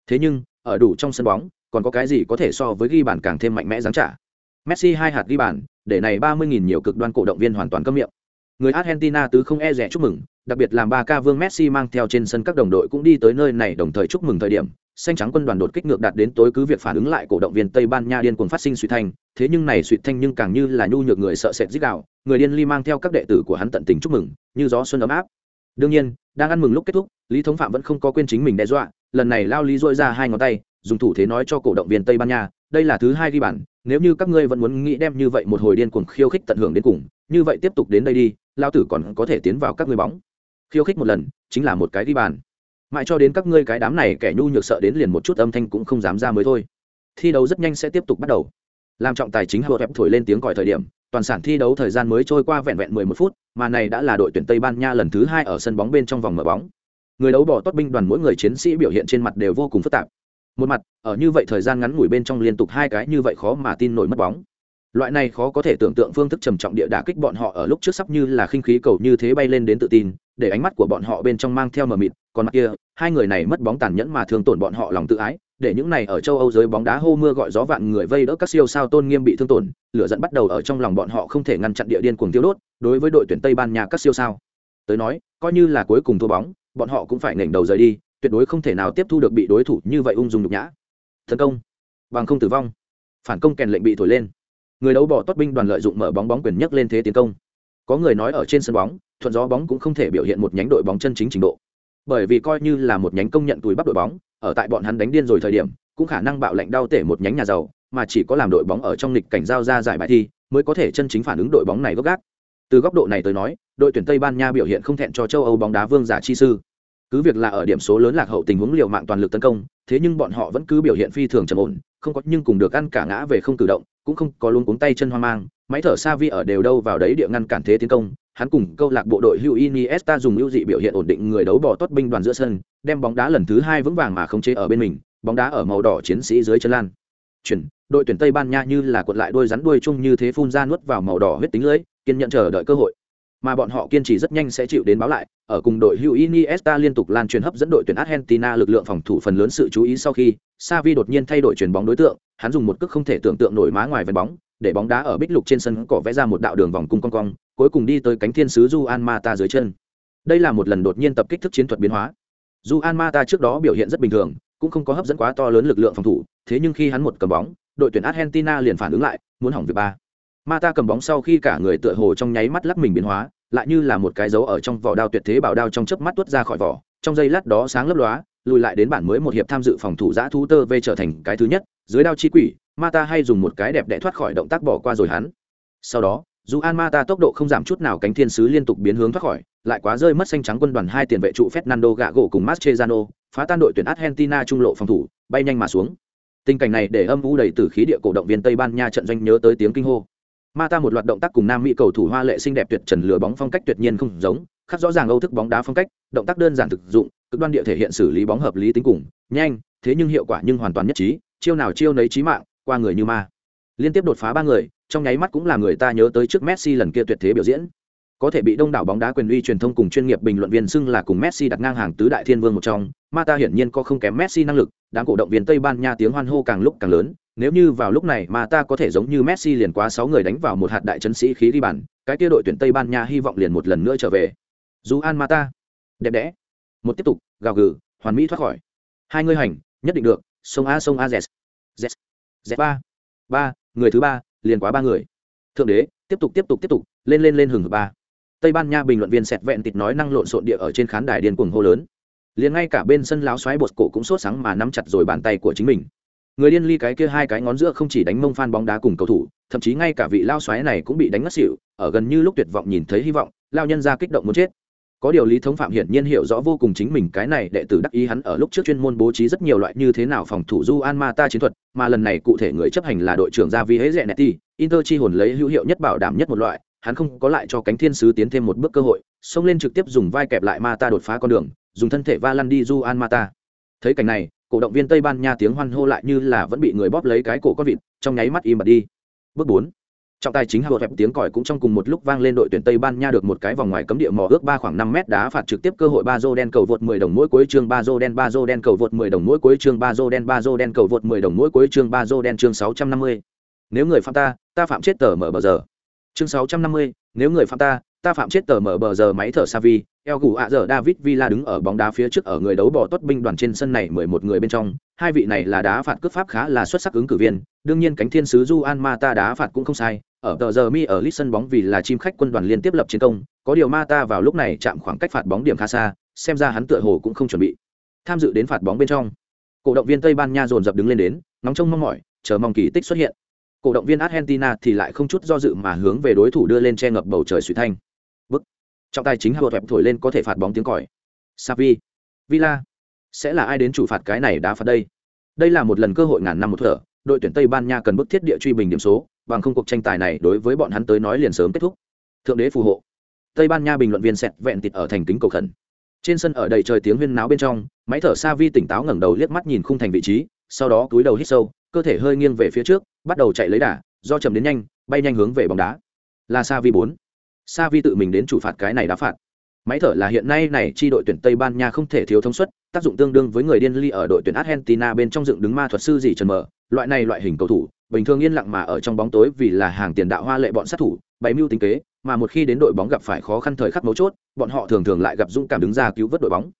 [SPEAKER 1] Thế nhưng ở đủ trong sân bóng, còn có cái gì có thể so với ghi bàn càng thêm mạnh mẽ giáng trả? Messi hai hạt ghi bàn, để này ba mươi nghìn nhiều cực đoan cổ động viên hoàn toàn câm miệng. Người argentina tứ không e dè chúc mừng, đặc biệt làm 3K vương messi mang theo trên sân các đồng đội cũng đi tới nơi này đồng thời chúc mừng thời điểm, xanh trắng quân đoàn đột kích ngược đạt đến tối cứ việc phản ứng lại cổ động viên tây ban nha điên cuồng phát sinh suy thanh, thế nhưng này suy thanh nhưng càng như là nhu nhược người sợ sệt dích đạo, người điên ly mang theo các đệ tử của hắn tận tình chúc mừng, như gió xuân ấm áp. Đương nhiên, đang ăn mừng lúc kết thúc, lý thống phạm vẫn không có quên chính mình đe dọa lần này lao lý dội ra hai ngón tay, dùng thủ thế nói cho cổ động viên tây ban nha, đây là thứ hai ghi bản nếu như các ngươi vẫn muốn nghĩ đem như vậy một hồi điên cuồng khiêu khích tận hưởng đến cùng, như vậy tiếp tục đến đây đi, lao tử còn có thể tiến vào các ngươi bóng. Khiêu khích một lần, chính là một cái ghi bàn. Mãi cho đến các ngươi cái đám này kẻ nhu nhược sợ đến liền một chút âm thanh cũng không dám ra mới thôi. Thi đấu rất nhanh sẽ tiếp tục bắt đầu. Làm trọng tài chính hợp ép thổi lên tiếng còi thời điểm, toàn sản thi đấu thời gian mới trôi qua vẹn vẹn 11 phút, mà này đã là đội tuyển tây ban nha lần thứ hai ở sân bóng bên trong vòng mở bóng người đấu bỏ tốt binh đoàn mỗi người chiến sĩ biểu hiện trên mặt đều vô cùng phức tạp. Một mặt, ở như vậy thời gian ngắn ngủi bên trong liên tục hai cái như vậy khó mà tin nổi mất bóng. Loại này khó có thể tưởng tượng phương thức trầm trọng địa đả kích bọn họ ở lúc trước sắp như là khinh khí cầu như thế bay lên đến tự tin, để ánh mắt của bọn họ bên trong mang theo mờ mịt, còn mặt kia, hai người này mất bóng tàn nhẫn mà thương tổn bọn họ lòng tự ái, để những này ở châu âu giới bóng đá hô mưa gọi gió vạn người vây đỡ các siêu sao tôn nghiêm bị thương tổn, lửa dẫn bắt đầu ở trong lòng bọn họ không thể ngăn chặn địa điên cuồng tiêu đốt, đối với đội tuyển tây ban nha các siêu sao. Tới nói, coi như là cuối cùng thua bóng bọn họ cũng phải nghển đầu rời đi, tuyệt đối không thể nào tiếp thu được bị đối thủ như vậy ung dung nhục nhã. Tấn công, bằng không tử vong. Phản công kèn lệnh bị thổi lên. Người đấu bỏ tốt binh đoàn lợi dụng mở bóng bóng quyền nhất lên thế tiến công. Có người nói ở trên sân bóng, thuận gió bóng cũng không thể biểu hiện một nhánh đội bóng chân chính trình độ. Bởi vì coi như là một nhánh công nhận túi bắp đội bóng, ở tại bọn hắn đánh điên rồi thời điểm, cũng khả năng bạo lệnh đau tể một nhánh nhà giàu, mà chỉ có làm đội bóng ở trong lịch cảnh giao ra giải bài thi, mới có thể chân chính phản ứng đội bóng này gốc gác từ góc độ này tới nói, đội tuyển tây ban nha biểu hiện không thẹn cho châu âu bóng đá vương giả chi sư. Cứ việc là ở điểm số lớn lạc hậu tình huống liều mạng toàn lực tấn công, thế nhưng bọn họ vẫn cứ biểu hiện phi thường trầm ổn, không có nhưng cùng được ăn cả ngã về không cử động, cũng không có luôn cuống tay chân hoang mang. Máy thở xa vi ở đều đâu vào đấy địa ngăn cản thế tiến công, hắn cùng câu lạc bộ đội hữu Iniesta dùng ưu dị biểu hiện ổn định người đấu bỏ tốt binh đoàn giữa sân, đem bóng đá lần thứ hai vững vàng mà không chế ở bên mình, bóng đá ở màu đỏ chiến sĩ dưới chân lan. Chuyển, đội tuyển tây ban nha như là cuộn lại đôi rắn đuôi chung như thế phun ra nuốt vào màu đỏ huyết tính lưới kiên nhận chờ đợi cơ hội. Mà bọn họ kiên trì rất nhanh sẽ chịu đến báo lại, ở cùng đội hữu Iniesta liên tục lan truyền hấp dẫn đội tuyển Argentina lực lượng phòng thủ phần lớn sự chú ý sau khi Xavi đột nhiên thay đổi chuyển bóng đối tượng, hắn dùng một cước không thể tưởng tượng nổi má ngoài vân bóng, để bóng đá ở bích lục trên sân cỏ vẽ ra một đạo đường vòng cung cong cong, cuối cùng đi tới cánh thiên sứ Juan Mata dưới chân. Đây là một lần đột nhiên tập kích thức chiến thuật biến hóa. Juan Mata trước đó biểu hiện rất bình thường, cũng không có hấp dẫn quá to lớn lực lượng phòng thủ, thế nhưng khi hắn một cầm bóng, đội tuyển Argentina liền phản ứng lại, muốn hỏng việc ba. Mata cầm bóng sau khi cả người tựa hồ trong nháy mắt lắc mình biến hóa, lại như là một cái dấu ở trong vỏ đao tuyệt thế bảo đao trong chớp mắt tuốt ra khỏi vỏ. Trong giây lát đó sáng lấp lóa, lùi lại đến bản mới một hiệp tham dự phòng thủ giã thú tơ vê trở thành cái thứ nhất, dưới đao chi quỷ Mata hay dùng một cái đẹp đẽ thoát khỏi động tác bỏ qua rồi hắn. Sau đó, dù an Mata tốc độ không giảm chút nào cánh thiên sứ liên tục biến hướng thoát khỏi, lại quá rơi mất xanh trắng quân đoàn hai tiền vệ trụ Fernando gạ gỗ cùng Mascherano, phá tan đội tuyển Argentina trung lộ phòng thủ, bay nhanh mà xuống. Tình cảnh này để âm u đầy từ khí địa cổ động viên Tây Ban Nha trận doanh nhớ tới tiếng kinh hô. Mata một loạt động tác cùng nam mỹ cầu thủ hoa lệ xinh đẹp tuyệt trần lừa bóng phong cách tuyệt nhiên không giống, khắc rõ ràng âu thức bóng đá phong cách, động tác đơn giản thực dụng, cực đoan địa thể hiện xử lý bóng hợp lý tính cùng, nhanh, thế nhưng hiệu quả nhưng hoàn toàn nhất trí, chiêu nào chiêu nấy trí mạng, qua người như ma. Liên tiếp đột phá ba người, trong nháy mắt cũng là người ta nhớ tới trước messi lần kia tuyệt thế biểu diễn. Có thể bị đông đảo bóng đá quyền uy truyền thông cùng chuyên nghiệp bình luận viên xưng là cùng messi đặt ngang hàng tứ đại thiên vương một trong mata hiển nhiên có không kém messi năng lực, đám cổ động viên tây ban nha tiếng hoan hô càng lúc càng lớn nếu như vào lúc này mà ta có thể giống như Messi liền quá sáu người đánh vào một hạt đại chấn sĩ khí đi bàn, cái kia đội tuyển Tây Ban Nha hy vọng liền một lần nữa trở về. Juan Mata, đẹp đẽ. Một tiếp tục, gào gừ, hoàn mỹ thoát khỏi. Hai người hành, nhất định được, sông A sông A Z. Z. Z ba. Ba, người thứ ba, liền quá ba người. Thượng đế, tiếp tục tiếp tục tiếp tục, lên lên lên hừng ba. Tây Ban Nha bình luận viên sẹt vẹn tịt nói năng lộn xộn địa ở trên khán đài điên cuồng hô lớn. Liền ngay cả bên sân láo xoáy bột cổ cũng sốt sáng mà nắm chặt rồi bàn tay của chính mình người điên ly cái kia hai cái ngón giữa không chỉ đánh mông phan bóng đá cùng cầu thủ, thậm chí ngay cả vị lao xoáy này cũng bị đánh ngất xỉu, ở gần như lúc tuyệt vọng nhìn thấy hy vọng, lao nhân ra kích động muốn chết. Có điều lý thống phạm hiển nhiên hiểu rõ vô cùng chính mình cái này đệ tử đắc ý hắn ở lúc trước chuyên môn bố trí rất nhiều loại như thế nào phòng thủ du an ma ta chiến thuật, mà lần này cụ thể người chấp hành là đội trưởng gia vi hễ rẽ netti inter chi hồn lấy hữu hiệu nhất bảo đảm nhất một loại, hắn không có lại cho cánh thiên sứ tiến thêm một bước cơ hội, xông lên trực tiếp dùng vai kẹp lại ma ta đột phá con đường, dùng thân thể va lăn đi du an ma ta. Thấy cảnh này cổ động viên tây ban nha tiếng hoan hô lại như là vẫn bị người bóp lấy cái cổ con vịt trong nháy mắt im bật đi bước bốn trọng tài chính hạ hẹp tiếng còi cũng trong cùng một lúc vang lên đội tuyển tây ban nha được một cái vòng ngoài cấm địa mò ước ba khoảng năm mét đá phạt trực tiếp cơ hội ba dô đen cầu vượt 10 đồng mỗi cuối chương ba dô đen ba dô đen cầu vượt 10 đồng mỗi cuối chương ba dô đen ba dô đen cầu vượt 10 đồng mỗi cuối chương ba dô đen chương 650. nếu người phạm ta ta phạm chết tờ mở bờ giờ chương 650, nếu người phạm ta ta phạm chết tờ mở bờ giờ máy thở Savi, eo gù ạ giờ David Villa đứng ở bóng đá phía trước ở người đấu bỏ tốt binh đoàn trên sân này 11 người bên trong, hai vị này là đá phạt cướp pháp khá là xuất sắc ứng cử viên, đương nhiên cánh thiên sứ Juan Mata đá phạt cũng không sai, ở tờ giờ mi ở lít sân bóng vì là chim khách quân đoàn liên tiếp lập chiến công, có điều Mata vào lúc này chạm khoảng cách phạt bóng điểm khá xa, xem ra hắn tựa hồ cũng không chuẩn bị. Tham dự đến phạt bóng bên trong. Cổ động viên Tây Ban Nha dồn dập đứng lên đến, nóng trông mong mỏi, chờ mong kỳ tích xuất hiện. Cổ động viên Argentina thì lại không chút do dự mà hướng về đối thủ đưa lên che ngập bầu trời suy thanh trọng tài chính hạ vợt thổi lên có thể phạt bóng tiếng còi. Savi villa. Sẽ là ai đến chủ phạt cái này đá phạt đây? Đây là một lần cơ hội ngàn năm một thở. Đội tuyển tây ban nha cần bức thiết địa truy bình điểm số, bằng không cuộc tranh tài này đối với bọn hắn tới nói liền sớm kết thúc. Thượng đế phù hộ. Tây ban nha bình luận viên sẹt vẹn tịt ở thành kính cầu khẩn. Trên sân ở đầy trời tiếng huyên náo bên trong, máy thở sa vi tỉnh táo ngẩng đầu liếc mắt nhìn khung thành vị trí, sau đó túi đầu hít sâu, cơ thể hơi nghiêng về phía trước, bắt đầu chạy lấy đà, do chậm đến nhanh, bay nhanh hướng về bóng đá. Là sa vi bốn sa vi tự mình đến chủ phạt cái này đã phạt. Máy thở là hiện nay này chi đội tuyển tây ban nha không thể thiếu thông suất, tác dụng tương đương với người điên ly ở đội tuyển argentina bên trong dựng đứng ma thuật sư gì trần mở loại này loại hình cầu thủ, bình thường yên lặng mà ở trong bóng tối vì là hàng tiền đạo hoa lệ bọn sát thủ, bày mưu tính kế, mà một khi đến đội bóng gặp phải khó khăn thời khắc mấu chốt, bọn họ thường thường lại gặp dũng cảm đứng ra cứu vớt đội bóng.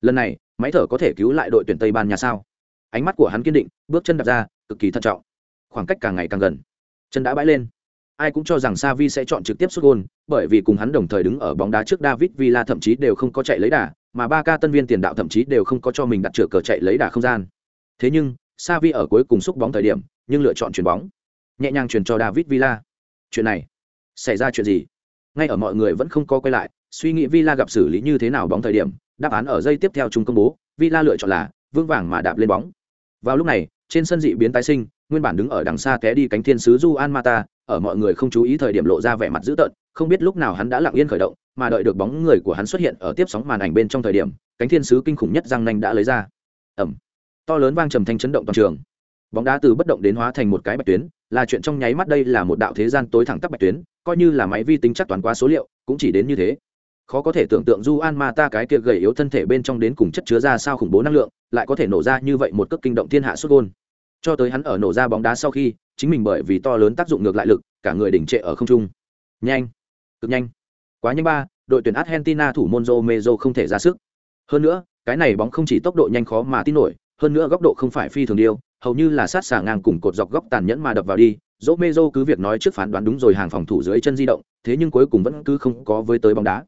[SPEAKER 1] Lần này, máy thở có thể cứu lại đội tuyển tây ban nha sao? Ánh mắt của hắn kiên định, bước chân đặt ra, cực kỳ thận trọng. Khoảng cách càng ngày càng gần. Chân đã bãi lên ai cũng cho rằng Savi sẽ chọn trực tiếp sút gol, bởi vì cùng hắn đồng thời đứng ở bóng đá trước David Villa thậm chí đều không có chạy lấy đà, mà ba ca tân viên tiền đạo thậm chí đều không có cho mình đặt chữa cờ chạy lấy đà không gian. Thế nhưng, Savi ở cuối cùng xúc bóng thời điểm, nhưng lựa chọn chuyển bóng, nhẹ nhàng chuyển cho David Villa. Chuyện này, xảy ra chuyện gì? Ngay ở mọi người vẫn không có quay lại, suy nghĩ Villa gặp xử lý như thế nào bóng thời điểm, đáp án ở giây tiếp theo chúng công bố, Villa lựa chọn là vương vàng mà đạp lên bóng. Vào lúc này, trên sân dị biến tái sinh, nguyên bản đứng ở đằng xa té đi cánh thiên sứ Juan Mata, ở mọi người không chú ý thời điểm lộ ra vẻ mặt dữ tợn, không biết lúc nào hắn đã lặng yên khởi động, mà đợi được bóng người của hắn xuất hiện ở tiếp sóng màn ảnh bên trong thời điểm, cánh thiên sứ kinh khủng nhất răng nanh đã lấy ra. Ầm. To lớn vang trầm thanh chấn động toàn trường. Bóng đá từ bất động đến hóa thành một cái bạch tuyến, là chuyện trong nháy mắt đây là một đạo thế gian tối thẳng tắc bạch tuyến, coi như là máy vi tính chắc toán quá số liệu, cũng chỉ đến như thế khó có thể tưởng tượng du an ma ta cái kia gầy yếu thân thể bên trong đến cùng chất chứa ra sao khủng bố năng lượng lại có thể nổ ra như vậy một cước kinh động thiên hạ xuất gôn cho tới hắn ở nổ ra bóng đá sau khi, chính mình bởi vì to lớn tác dụng ngược lại lực, cả người đỉnh trệ ở không trung. Nhanh! Cực nhanh! Quá nhanh ba, đội tuyển argentina thủ môn Romero không thể ra sức. Hơn nữa, cái này bóng không chỉ tốc độ nhanh khó mà tin nổi, hơn nữa góc độ không phải phi thường điêu, hầu như là sát xả ngang cùng cột dọc góc tàn nhẫn mà đập vào đi. Romero cứ việc nói trước phán đoán đúng rồi hàng phòng thủ dưới chân di động, thế nhưng cuối cùng vẫn cứ không có với tới bóng đá.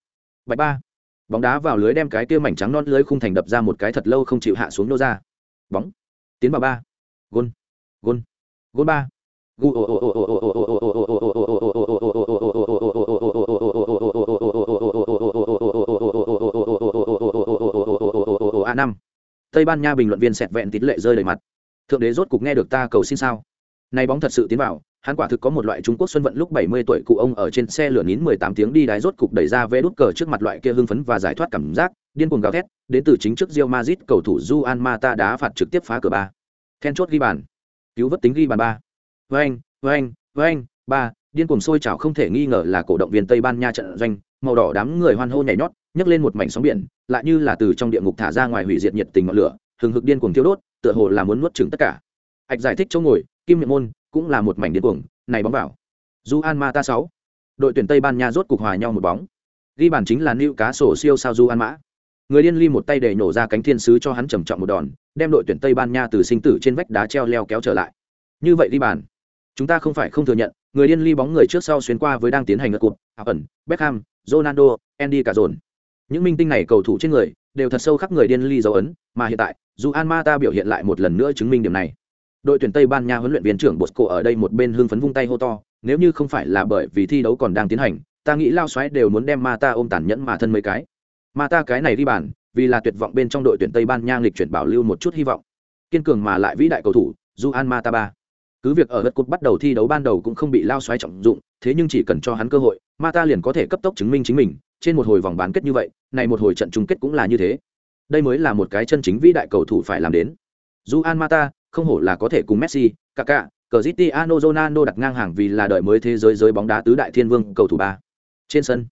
[SPEAKER 1] Bạch ba! Bóng đá vào lưới đem cái kia mảnh trắng non lưới khung thành đập ra một cái thật lâu không chịu hạ xuống nô ra. Bóng! Tiến vào ba gôn gôn gôn ba a năm tây ban nha bình luận viên sẹt vẹn tín lệ rơi đầy mặt thượng đế rốt cục nghe được ta cầu xin sao nay bóng thật sự tiến vào hắn quả thực có một loại Trung Quốc xuân vận lúc 70 tuổi cụ ông ở trên xe lửa nín 18 tiếng đi đái rốt cục đẩy ra vé đút cờ trước mặt loại kia hưng phấn và giải thoát cảm giác, điên cuồng gào thét, đến từ chính trước Real Madrid cầu thủ Juan Mata đá phạt trực tiếp phá cửa ba. Then chốt ghi bàn. Cứu vớt tính ghi bàn ba. anh, anh, vain anh, ba, điên cuồng sôi trào không thể nghi ngờ là cổ động viên Tây Ban Nha trận doanh, màu đỏ đám người hoan hô nhảy nhót, nhấc lên một mảnh sóng biển, lại như là từ trong địa ngục thả ra ngoài hủy diệt nhiệt tình ngọn lửa, hừng hực điên cuồng thiêu đốt, tựa hồ là muốn nuốt chửng tất cả. ạch giải thích chỗ ngồi, kim miệng môn, cũng là một mảnh điên cuồng, này bóng vào. Juan Mata 6. Đội tuyển Tây Ban Nha rốt cục hòa nhau một bóng. Ghi bàn chính là nữ Cá sổ siêu sao Juan Mã. Người điên ly một tay để nổ ra cánh thiên sứ cho hắn trầm trọng một đòn, đem đội tuyển Tây Ban Nha từ sinh tử trên vách đá treo leo kéo trở lại. Như vậy đi bàn. Chúng ta không phải không thừa nhận, người điên ly bóng người trước sau xuyên qua với đang tiến hành ngất cụt, ẩn, Beckham, Ronaldo, Andy cả dồn. Những minh tinh này cầu thủ trên người đều thật sâu khắc người điên ly dấu ấn, mà hiện tại, Juan Mata biểu hiện lại một lần nữa chứng minh điểm này đội tuyển tây ban nha huấn luyện viên trưởng bosco ở đây một bên hưng phấn vung tay hô to nếu như không phải là bởi vì thi đấu còn đang tiến hành ta nghĩ lao xoáy đều muốn đem Mata ôm tàn nhẫn mà thân mấy cái Mata cái này đi bàn vì là tuyệt vọng bên trong đội tuyển tây ban nha lịch chuyển bảo lưu một chút hy vọng. Kiên cường mà lại vĩ đại cầu thủ Juan Mata ba. Cứ việc ở đất cột bắt đầu thi đấu ban đầu cũng không bị lao xoáy trọng dụng thế nhưng chỉ cần cho hắn cơ hội Mata liền có thể cấp tốc chứng minh chính mình trên một hồi vòng bán kết như vậy này một hồi trận chung kết cũng là như thế. Đây mới là một cái chân chính vĩ đại cầu thủ phải làm đến. Juan Mata không hổ là có thể cùng Messi, Kaká, Cristiano Ronaldo đặt ngang hàng vì là đợi mới thế giới giới bóng đá tứ đại thiên vương cầu thủ ba. Trên sân,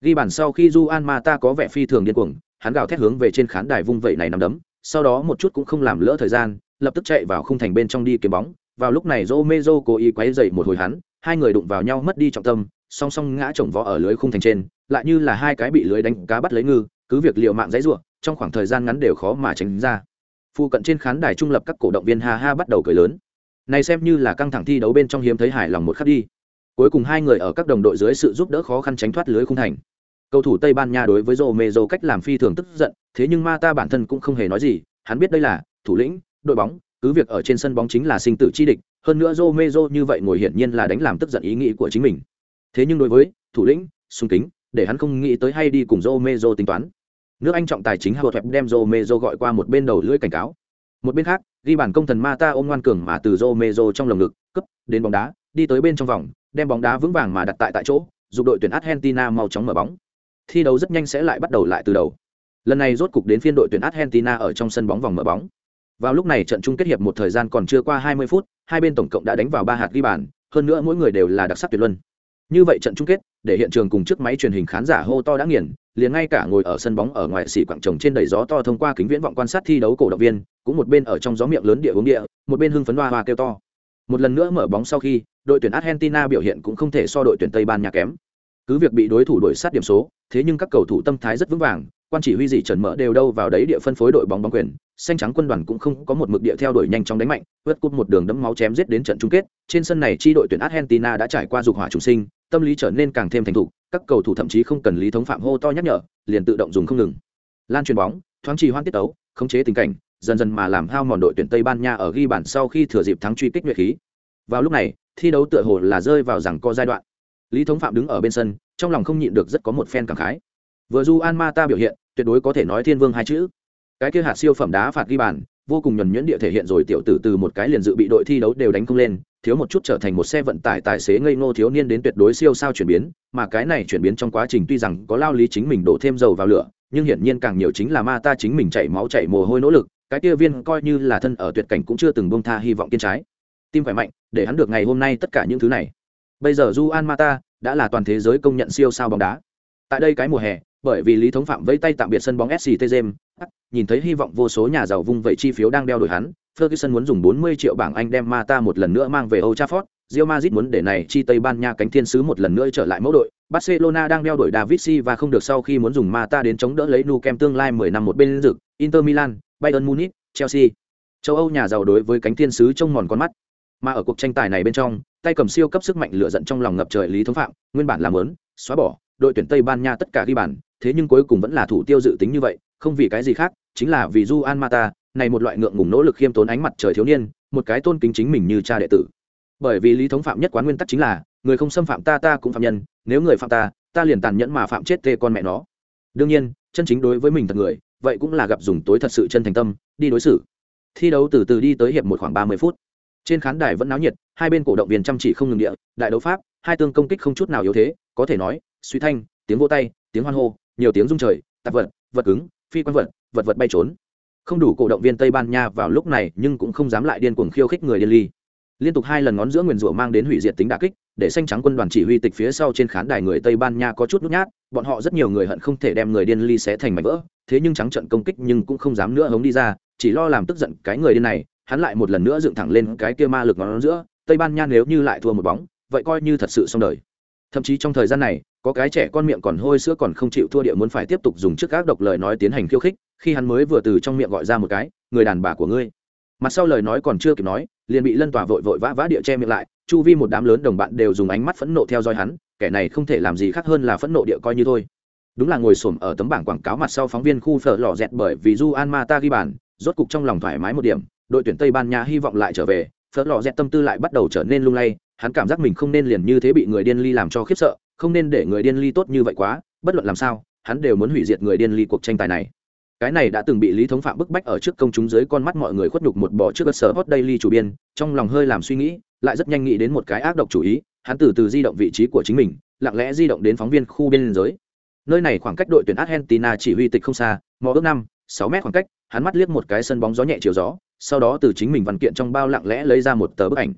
[SPEAKER 1] ghi bàn sau khi Juan Mata có vẻ phi thường điên cuồng, hắn gào thét hướng về trên khán đài vung vẩy này nằm đấm, sau đó một chút cũng không làm lỡ thời gian, lập tức chạy vào khung thành bên trong đi kiếm bóng. Vào lúc này Romero cố ý quấy dậy một hồi hắn, hai người đụng vào nhau mất đi trọng tâm, song song ngã chồng vó ở lưới khung thành trên, lại như là hai cái bị lưới đánh cá bắt lấy ngư, cứ việc liều mạng dãy rủa, trong khoảng thời gian ngắn đều khó mà tránh ra. Phụ cận trên khán đài trung lập các cổ động viên ha ha bắt đầu cười lớn. Này xem như là căng thẳng thi đấu bên trong hiếm thấy hài lòng một khắc đi cuối cùng hai người ở các đồng đội dưới sự giúp đỡ khó khăn tránh thoát lưới khung thành. Cầu thủ tây ban nha đối với Romero cách làm phi thường tức giận, thế nhưng mata bản thân cũng không hề nói gì, hắn biết đây là thủ lĩnh, đội bóng, cứ việc ở trên sân bóng chính là sinh tử chi địch, hơn nữa Romero như vậy ngồi hiển nhiên là đánh làm tức giận ý nghĩ của chính mình. Thế nhưng đối với thủ lĩnh, sung kính, để hắn không nghĩ tới hay đi cùng Romero tính toán. Nước anh trọng tài chính hào thẹp đem Romero gọi qua một bên đầu lưỡi cảnh cáo. Một bên khác, ghi bản công thần Mata ôm ngoan cường mà từ Romero trong lồng ngực cấp đến bóng đá đi tới bên trong vòng, đem bóng đá vững vàng mà đặt tại tại chỗ giúp đội tuyển Argentina mau chóng mở bóng. Thi đấu rất nhanh sẽ lại bắt đầu lại từ đầu. Lần này rốt cục đến phiên đội tuyển Argentina ở trong sân bóng vòng mở bóng. Vào lúc này trận chung kết hiệp một thời gian còn chưa qua 20 phút, hai bên tổng cộng đã đánh vào ba hạt ghi bàn, hơn nữa mỗi người đều là đặc sắc tuyệt luân. Như vậy trận chung kết, để hiện trường cùng trước máy truyền hình khán giả hô to đã nghiền, liền ngay cả ngồi ở sân bóng ở ngoài xỉ quảng trồng trên đầy gió to thông qua kính viễn vọng quan sát thi đấu cổ động viên, cũng một bên ở trong gió miệng lớn địa uống địa, một bên hưng phấn hoa hoa kêu to. Một lần nữa mở bóng sau khi đội tuyển argentina biểu hiện cũng không thể so đội tuyển tây ban nha kém. Cứ việc bị đối thủ đuổi sát điểm số, thế nhưng các cầu thủ tâm thái rất vững vàng, quan chỉ huy gì trần mở đều đâu vào đấy địa phân phối đội bóng bóng quyền. Xanh trắng quân đoàn cũng không có một mực địa theo đuổi nhanh chóng đánh mạnh, vượt cúp một đường đấm máu chém giết đến trận chung kết. Trên sân này chi đội tuyển argentina đã trải qua dục hỏa trùng sinh, tâm lý trở nên càng thêm thành thục, các cầu thủ thậm chí không cần lý thống phạm hô to nhắc nhở, liền tự động dùng không ngừng. Lan truyền bóng, thoáng trì hoãn tiết tấu, khống chế tình cảnh, dần dần mà làm hao mòn đội tuyển tây ban nha ở ghi bàn sau khi thừa dịp thắng truy kích nhuệ khí vào lúc này, thi đấu tựa hồ là rơi vào rằng co giai đoạn. Lý thống phạm đứng ở bên sân, trong lòng không nhịn được rất có một phen cảm khái. Vừa du an ma ta biểu hiện, tuyệt đối có thể nói thiên vương hai chữ. Cái kia hạt siêu phẩm đá phạt ghi bàn, vô cùng nhuẩn nhuyễn địa thể hiện rồi tiểu tử từ một cái liền dự bị đội thi đấu đều đánh không lên, thiếu một chút trở thành một xe vận tải tài xế ngây ngô thiếu niên đến tuyệt đối siêu sao chuyển biến, mà cái này chuyển biến trong quá trình tuy rằng có lao lý chính mình đổ thêm dầu vào lửa, nhưng hiển nhiên càng nhiều chính là ma ta chính mình chảy máu chảy mồ hôi nỗ lực, cái kia viên coi như là thân ở tuyệt cảnh cũng chưa từng bông tha hy vọng kiên trái tim khỏe mạnh để hắn được ngày hôm nay tất cả những thứ này bây giờ Juan Mata đã là toàn thế giới công nhận siêu sao bóng đá tại đây cái mùa hè bởi vì lý thống phạm vẫy tay tạm biệt sân bóng sct james nhìn thấy hy vọng vô số nhà giàu vung vẩy chi phiếu đang đeo đổi hắn ferguson muốn dùng 40 triệu bảng anh đem mata một lần nữa mang về old trafford Real Madrid muốn để này chi Tây Ban Nha cánh thiên sứ một lần nữa trở lại mẫu đội. Barcelona đang đeo đuổi David Silva không được sau khi muốn dùng Mata đến chống đỡ lấy Nou Camp tương lai 10 năm một bên rực, Inter Milan, Bayern Munich, Chelsea. Châu Âu nhà giàu đối với cánh thiên sứ trông mòn con mắt. Mà ở cuộc tranh tài này bên trong, tay cầm siêu cấp sức mạnh lửa giận trong lòng ngập trời Lý Thống Phạm, nguyên bản là muốn xóa bỏ đội tuyển Tây Ban Nha tất cả ghi bàn, thế nhưng cuối cùng vẫn là thủ tiêu dự tính như vậy, không vì cái gì khác, chính là vì Juan Mata, này một loại ngượng ngùng nỗ lực khiêm tốn ánh mặt trời thiếu niên, một cái tôn kính chính mình như cha đệ tử. Bởi vì lý thống phạm nhất quán nguyên tắc chính là người không xâm phạm ta ta cũng phạm nhân nếu người phạm ta ta liền tàn nhẫn mà phạm chết tê con mẹ nó. Đương nhiên chân chính đối với mình thật người vậy cũng là gặp dùng tối thật sự chân thành tâm đi đối xử. Thi đấu từ từ đi tới hiệp một khoảng ba mươi phút trên khán đài vẫn náo nhiệt, hai bên cổ động viên chăm chỉ không ngừng địa, đại đấu pháp, hai tương công kích không chút nào yếu thế, có thể nói, suy thanh, tiếng vô tay, tiếng hoan hô, nhiều tiếng rung trời, tạp vật vật cứng, phi quan vật vật vật bay trốn. Không đủ cổ động viên tây ban nha vào lúc này nhưng cũng không dám lại điên cuồng khiêu khích người điên ly. Liên tục hai lần ngón giữa nguyền rủa mang đến hủy diệt tính đà kích, để xanh trắng quân đoàn chỉ huy tịch phía sau trên khán đài người tây ban nha có chút nút nhát, bọn họ rất nhiều người hận không thể đem người điên ly xé thành mảnh vỡ, thế nhưng trắng trận công kích nhưng cũng không dám nữa hống đi ra, chỉ lo làm tức giận cái người điên này hắn lại một lần nữa dựng thẳng lên cái kia ma lực ngón giữa, tây ban nha nếu như lại thua một bóng, vậy coi như thật sự xong đời. Thậm chí trong thời gian này, có cái trẻ con miệng còn hôi sữa còn không chịu thua địa muốn phải tiếp tục dùng trước các độc lời nói tiến hành khiêu khích, khi hắn mới vừa từ trong miệng gọi ra một cái, người đàn bà của ngươi. Mặt sau lời nói còn chưa kịp nói, liền bị lân tòa vội vội vã vã địa che miệng lại, chu vi một đám lớn đồng bạn đều dùng ánh mắt phẫn nộ theo dõi hắn, kẻ này không thể làm gì khác hơn là phẫn nộ địa coi như thôi. Đúng là ngồi xổm ở tấm bảng quảng cáo mặt sau phóng viên khu phở lò dẹt bởi vì du an ma ta ghi bàn, rốt cục trong lòng thoải mái một điểm đội tuyển tây ban nha hy vọng lại trở về, Phớt Lọ dẹt tâm tư lại bắt đầu trở nên lung lay, hắn cảm giác mình không nên liền như thế bị người điên ly làm cho khiếp sợ, không nên để người điên ly tốt như vậy quá, bất luận làm sao, hắn đều muốn hủy diệt người điên ly cuộc tranh tài này. Cái này đã từng bị lý thống phạm bức bách ở trước công chúng dưới con mắt mọi người khuất nhục một bỏ trước cơ sở hot daily chủ biên, trong lòng hơi làm suy nghĩ, lại rất nhanh nghĩ đến một cái ác độc chủ ý, hắn từ từ di động vị trí của chính mình, lặng lẽ di động đến phóng viên khu biên giới. Nơi này khoảng cách đội tuyển argentina chỉ huy tịch không xa, mò ước năm, sáu mét khoảng cách, hắn mắt liếc một cái sân bóng gió nhẹ chiều gió sau đó từ chính mình văn kiện trong bao lặng lẽ lấy ra một tờ bức ảnh.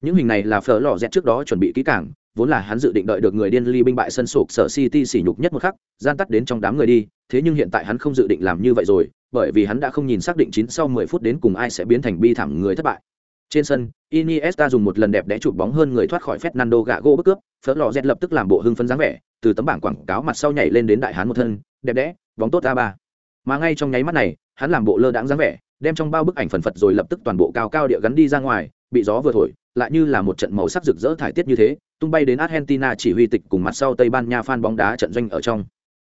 [SPEAKER 1] Những hình này là phở lò dẹt trước đó chuẩn bị kỹ càng, vốn là hắn dự định đợi được người điên ly binh bại sân sụp sở city sỉ nhục nhất một khắc, gian tắt đến trong đám người đi, thế nhưng hiện tại hắn không dự định làm như vậy rồi, bởi vì hắn đã không nhìn xác định chín sau mười phút đến cùng ai sẽ biến thành bi thảm người thất bại. Trên sân, iniesta dùng một lần đẹp đẽ chụp bóng hơn người thoát khỏi fernando gạ gỗ bức cướp, phở lò dẹt lập tức làm bộ hưng phấn dáng vẻ, từ tấm bảng quảng cáo mặt sau nhảy lên đến đại hán một thân, đẹp đẽ, bóng tốt a ba. Mà ngay trong nháy mắt này, hắn làm bộ lơ đãng dáng vẻ đem trong bao bức ảnh phần phật rồi lập tức toàn bộ cao cao địa gắn đi ra ngoài, bị gió vừa thổi, lại như là một trận màu sắc rực rỡ thải tiết như thế, tung bay đến argentina chỉ huy tịch cùng mặt sau tây ban nha phan bóng đá trận doanh ở trong.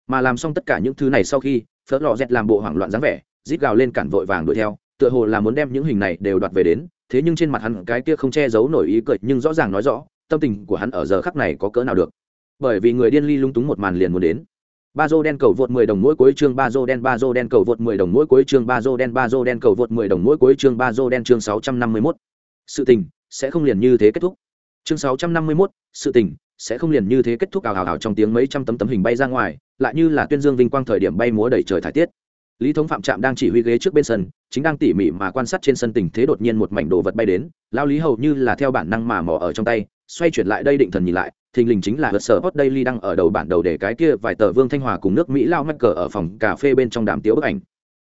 [SPEAKER 1] Mà làm xong tất cả những thứ này sau khi phớt lò dẹt làm bộ hoảng loạn dáng vẻ, rít gào lên cản vội vàng đuổi theo, tựa hồ là muốn đem những hình này đều đoạt về đến, thế nhưng trên mặt hắn cái kia không che giấu nổi ý cười nhưng rõ ràng nói rõ, tâm tình của hắn ở giờ khắc này có cỡ nào được. Bởi vì người điên ly lung túng một màn liền muốn đến ba dô đen cầu vượt 10 đồng mỗi cuối chương ba dô đen ba dô đen cầu vượt 10 đồng mỗi cuối chương ba dô đen ba dô đen cầu vượt 10 đồng mỗi cuối chương ba dô đen chương 651. sự tình sẽ không liền như thế kết thúc chương 651, sự tình sẽ không liền như thế kết thúc ảo ảo ảo trong tiếng mấy trăm tấm tấm hình bay ra ngoài lại như là tuyên dương vinh quang thời điểm bay múa đầy trời thải tiết lý thống phạm trạm đang chỉ huy ghế trước bên sân chính đang tỉ mỉ mà quan sát trên sân tình thế đột nhiên một mảnh đồ vật bay đến lao lý hầu như là theo bản năng mà mò ở trong tay xoay chuyển lại đây định thần nhìn lại, thình lình chính là hớt sở hot daily đang ở đầu bản đầu để cái kia vài tờ vương thanh hòa cùng nước mỹ lao mắc cờ ở phòng cà phê bên trong đàm tiếu bức ảnh.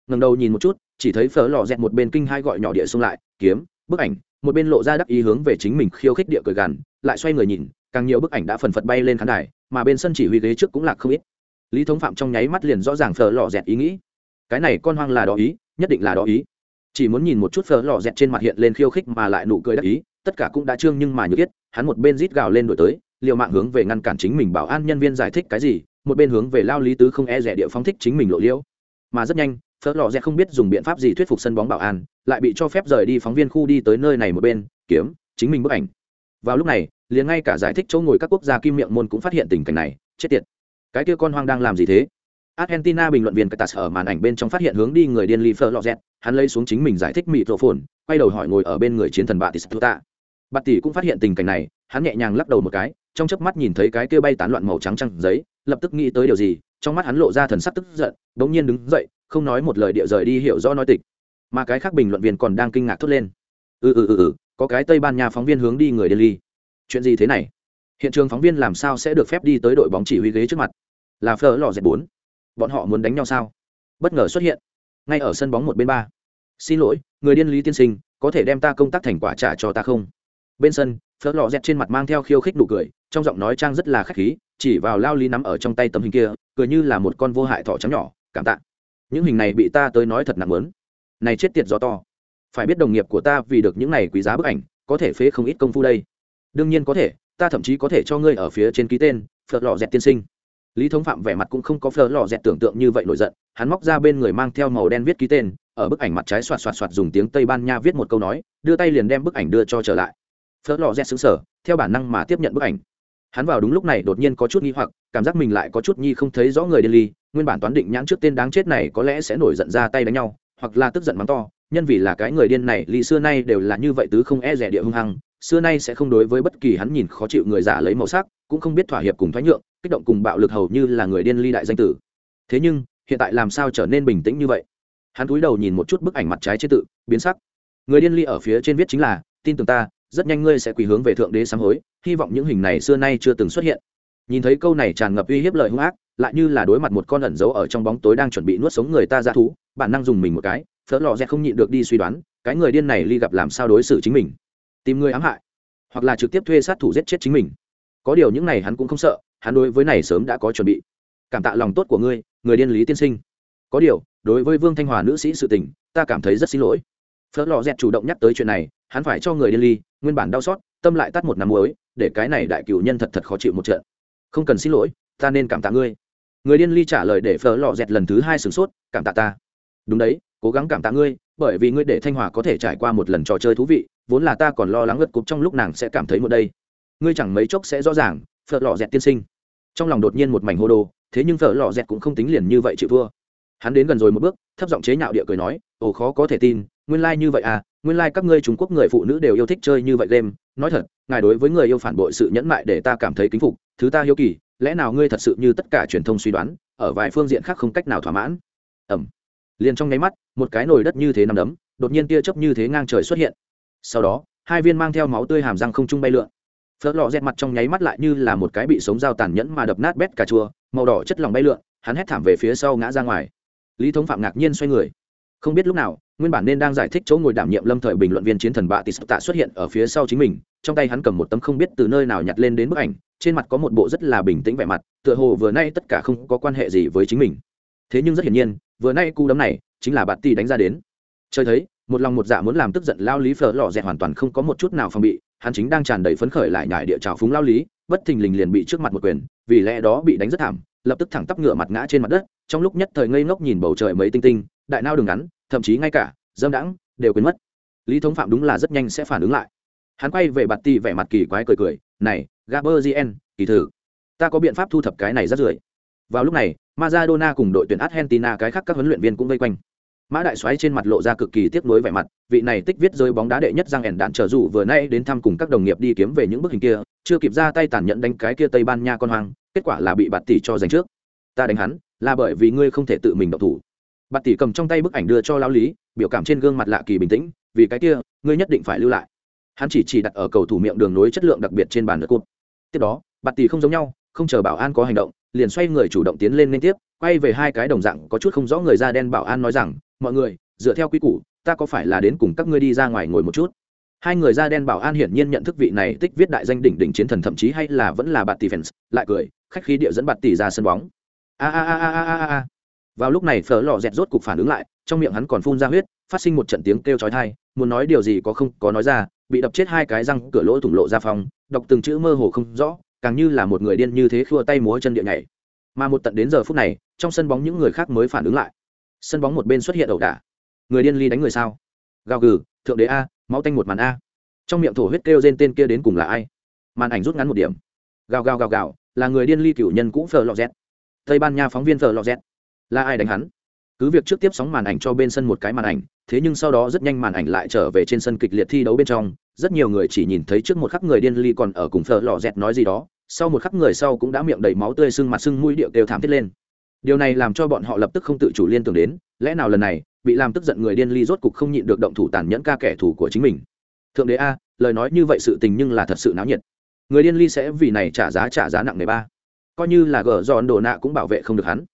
[SPEAKER 1] Ngần đầu nhìn một chút, chỉ thấy phở lò dẹt một bên kinh hai gọi nhỏ địa xung lại, kiếm, bức ảnh, một bên lộ ra đắc ý hướng về chính mình khiêu khích địa cười gằn, lại xoay người nhìn, càng nhiều bức ảnh đã phần phật bay lên khán đài, mà bên sân chỉ huy ghế trước cũng lạc không ít. Lý thống phạm trong nháy mắt liền rõ ràng phở lò dẹt ý nghĩ. Cái này con hoang là đó ý, nhất định là đó ý. Chỉ muốn nhìn một chút phở lò dẹt trên mặt hiện lên khiêu khích mà lại nụ cười đắc ý tất cả cũng đã trương nhưng mà như biết hắn một bên rít gào lên đổi tới, liều mạng hướng về ngăn cản chính mình bảo an nhân viên giải thích cái gì, một bên hướng về lao lý tứ không e rẻ địa phóng thích chính mình lộ liễu. Mà rất nhanh phở lò dẹt không biết dùng biện pháp gì thuyết phục sân bóng bảo an, lại bị cho phép rời đi phóng viên khu đi tới nơi này một bên, kiếm, chính mình bức ảnh. Vào lúc này, liền ngay cả giải thích chỗ ngồi các quốc gia kim miệng môn cũng phát hiện tình cảnh này, chết tiệt. Cái kia con hoang đang làm gì thế? Argentina bình luận viên Catas ở màn ảnh bên trong phát hiện hướng đi người điên li phơ lọ dẹt hắn lấy xuống chính mình giải thích mịt rộ phồn quay đầu hỏi ngồi ở bên người chiến thần bạ tistuta bạt tỷ cũng phát hiện tình cảnh này, hắn nhẹ nhàng lắc đầu một cái, trong chớp mắt nhìn thấy cái kia bay tán loạn màu trắng trăng giấy, lập tức nghĩ tới điều gì, trong mắt hắn lộ ra thần sắc tức giận đống nhiên đứng dậy, không nói một lời địa rời đi hiểu rõ nói tịch. Mà cái khác bình luận viên còn đang kinh ngạc thốt lên. Ừ ừ ừ ừ có cái tây ban nha phóng viên hướng đi người delhi chuyện gì thế này? Hiện trường phóng viên làm sao sẽ được phép đi tới đội bóng chỉ huy ghế trước mặt? Là phở lò dẹt bốn. Bọn họ muốn đánh nhau sao? Bất ngờ xuất hiện. Ngay ở sân bóng một bên ba. Xin lỗi, người điên lý tiên sinh, có thể đem ta công tác thành quả trả cho ta không? Bên sân phớt lò dẹt trên mặt mang theo khiêu khích nụ cười, trong giọng nói trang rất là khách khí, chỉ vào lao lý nắm ở trong tay tấm hình kia, cười như là một con vô hại thỏ trắng nhỏ, cảm tạ. Những hình này bị ta tới nói thật nặng lớn. Này chết tiệt gió to. Phải biết đồng nghiệp của ta vì được những này quý giá bức ảnh, có thể phế không ít công phu đây. Đương nhiên có thể, ta thậm chí có thể cho ngươi ở phía trên ký tên phật lò dẹt tiên sinh. Lý thống phạm vẻ mặt cũng không có phớt lò dẹt tưởng tượng như vậy nổi giận, hắn móc ra bên người mang theo màu đen viết ký tên, ở bức ảnh mặt trái soạt soạt soạt dùng tiếng tây ban nha viết một câu nói, đưa tay liền đem bức ảnh đưa cho trở lại phớt lò dẹt xứng sở theo bản năng mà tiếp nhận bức ảnh. Hắn vào đúng lúc này đột nhiên có chút nghi hoặc, cảm giác mình lại có chút nhi không thấy rõ người điên ly, nguyên bản toán định nhãn trước tên đáng chết này có lẽ sẽ nổi giận ra tay đánh nhau, hoặc là tức giận mắng to, nhân vì là cái người điên này, ly xưa nay đều là như vậy tứ không e rẻ địa hung hăng, xưa nay sẽ không đối với bất kỳ hắn nhìn khó chịu người giả lấy màu sắc, cũng không biết thỏa hiệp cùng thoái nhượng, kích động cùng bạo lực hầu như là người điên ly đại danh tử. Thế nhưng, hiện tại làm sao trở nên bình tĩnh như vậy? Hắn cúi đầu nhìn một chút bức ảnh mặt trái chế tự, biến sắc. Người điên ly ở phía trên viết chính là, tin tưởng ta rất nhanh ngươi sẽ quỳ hướng về thượng đế sám hối, hy vọng những hình này xưa nay chưa từng xuất hiện. Nhìn thấy câu này tràn ngập uy hiếp lời hung ác, lại như là đối mặt một con ẩn giấu ở trong bóng tối đang chuẩn bị nuốt sống người ta ra thú, bản năng dùng mình một cái, phớt lò rẽ không nhịn được đi suy đoán, cái người điên này ly gặp làm sao đối xử chính mình? Tìm người ám hại, hoặc là trực tiếp thuê sát thủ giết chết chính mình. Có điều những này hắn cũng không sợ, hắn đối với này sớm đã có chuẩn bị. Cảm tạ lòng tốt của ngươi, người điên lý tiên sinh. Có điều, đối với vương thanh hòa nữ sĩ sự tình, ta cảm thấy rất xin lỗi phớt lò dẹt chủ động nhắc tới chuyện này, hắn phải cho người điên ly, nguyên bản đau xót, tâm lại tắt một năm muối, để cái này đại cựu nhân thật thật khó chịu một trận. Không cần xin lỗi, ta nên cảm tạ ngươi. Người điên ly trả lời để phở lò dẹt lần thứ hai sửng sốt, cảm tạ ta. Đúng đấy, cố gắng cảm tạ ngươi, bởi vì ngươi để thanh hòa có thể trải qua một lần trò chơi thú vị, vốn là ta còn lo lắng ngất cục trong lúc nàng sẽ cảm thấy một đây. Ngươi chẳng mấy chốc sẽ rõ ràng, phở lò dẹt tiên sinh. Trong lòng đột nhiên một mảnh hô đồ, thế nhưng phở lò dẹt cũng không tính liền như vậy chịu thua hắn đến gần rồi một bước, thấp giọng chế nhạo địa cười nói, ồ, khó có thể tin, nguyên lai、like、như vậy à nguyên lai、like、các ngươi trung quốc người phụ nữ đều yêu thích chơi như vậy game. Nói thật, ngài đối với người yêu phản bội sự nhẫn mại để ta cảm thấy kính phục, thứ ta hiếu kỳ, lẽ nào ngươi thật sự như tất cả truyền thông suy đoán, ở vài phương diện khác không cách nào thỏa mãn? Ẩm liền trong nháy mắt, một cái nồi đất như thế nằm đấm, đột nhiên tia chớp như thế ngang trời xuất hiện. Sau đó, hai viên mang theo máu tươi hàm răng không trung bay lượn. Phớt lò rét mặt trong nháy mắt lại như là một cái bị sống dao tàn nhẫn mà đập nát bét cà chua, màu đỏ chất lỏng bay lượn, hắn hét thảm về phía sau ngã ra ngoài lý thống phạm ngạc nhiên xoay người. Không biết lúc nào, nguyên bản nên đang giải thích chỗ ngồi đảm nhiệm lâm thời bình luận viên chiến thần bạ tis tạ xuất hiện ở phía sau chính mình, trong tay hắn cầm một tấm không biết từ nơi nào nhặt lên đến bức ảnh, trên mặt có một bộ rất là bình tĩnh vẻ mặt, tựa hồ vừa nay tất cả không có quan hệ gì với chính mình. Thế nhưng rất hiển nhiên, vừa nay cú đấm này chính là bạn tỷ đánh ra đến. Chơi thấy, một lòng một dạ muốn làm tức giận lao lý phở lò dẹt hoàn toàn không có một chút nào phòng bị, hắn chính đang tràn đầy phấn khởi lại nhải địa trào phúng lao lý, bất thình lình liền bị trước mặt một quyền, vì lẽ đó bị đánh rất thảm lập tức thẳng tắp ngựa mặt ngã trên mặt đất trong lúc nhất thời ngây ngốc nhìn bầu trời mấy tinh tinh đại nao đường ngắn thậm chí ngay cả dâm đãng đều quên mất. Lý thống phạm đúng là rất nhanh sẽ phản ứng lại. Hắn quay về bạt ti vẻ mặt kỳ quái cười cười này gaber gn kỳ thử. Ta có biện pháp thu thập cái này rất rưởi. Vào lúc này Maradona cùng đội tuyển Argentina cái khác các huấn luyện viên cũng vây quanh. Mã Đại Soái trên mặt lộ ra cực kỳ tiếc nuối vẻ mặt, vị này tích viết rơi bóng đá đệ nhất răng ẻn đạn trở dụ vừa nay đến thăm cùng các đồng nghiệp đi kiếm về những bức hình kia, chưa kịp ra tay tàn nhẫn đánh cái kia Tây Ban Nha con hoang, kết quả là bị bạt tỷ cho giành trước. Ta đánh hắn, là bởi vì ngươi không thể tự mình động thủ. Bạt tỷ cầm trong tay bức ảnh đưa cho lão lý, biểu cảm trên gương mặt lạ kỳ bình tĩnh, vì cái kia, ngươi nhất định phải lưu lại. Hắn chỉ chỉ đặt ở cầu thủ miệng đường nối chất lượng đặc biệt trên bàn lượt cụt Tiếp đó, bạt tỷ không giống nhau, không chờ bảo an có hành động, liền xoay người chủ động tiến lên liên tiếp quay về hai cái đồng dạng có chút không rõ người da đen bảo an nói rằng mọi người dựa theo quy củ ta có phải là đến cùng các ngươi đi ra ngoài ngồi một chút hai người da đen bảo an hiển nhiên nhận thức vị này tích viết đại danh đỉnh đỉnh chiến thần, thậm chí hay là vẫn là bạn tỷ fans, lại cười, khách khí địa dẫn bạn tỷ ra sân bóng. A a a a a a vào lúc này phở lò dẹt rốt cục phản ứng lại, trong miệng hắn còn phun ra huyết, phát sinh một trận tiếng kêu chói tai, muốn nói điều gì có không, có nói ra, bị đập chết hai cái răng, cửa lỗ thủng lộ ra phòng đọc từng chữ mơ hồ không rõ, càng như là một người điên như thế khua tay múa chân địa nhảy. Mà một tận đến giờ phút này, trong sân bóng những người khác mới phản ứng lại. Sân bóng một bên xuất hiện ẩu đả. Người điên ly đánh người sao? Gào gừ, thượng đế a, máu tanh một màn a. Trong miệng thổ huyết kêu trên tên kia đến cùng là ai? Màn ảnh rút ngắn một điểm. Gào gào gào gào, là người điên ly cựu nhân cũ phờ lò z tây ban nha phóng viên phờ lò z là ai đánh hắn? Cứ việc trước tiếp sóng màn ảnh cho bên sân một cái màn ảnh, thế nhưng sau đó rất nhanh màn ảnh lại trở về trên sân kịch liệt thi đấu bên trong, rất nhiều người chỉ nhìn thấy trước một khắc người điên ly còn ở cùng phở lò dẹt nói gì đó, sau một khắc người sau cũng đã miệng đầy máu tươi sưng mặt sưng mũi điệu đều thảm thiết lên điều này làm cho bọn họ lập tức không tự chủ liên tưởng đến, lẽ nào lần này, bị làm tức giận người điên ly rốt cục không nhịn được động thủ tàn nhẫn ca kẻ thù của chính mình. Thượng đế a, lời nói như vậy sự tình nhưng là thật sự náo nhiệt. Người điên ly sẽ vì này trả giá trả giá nặng nề ba. Coi như là gờ giòn đồ nạ cũng bảo vệ không được hắn.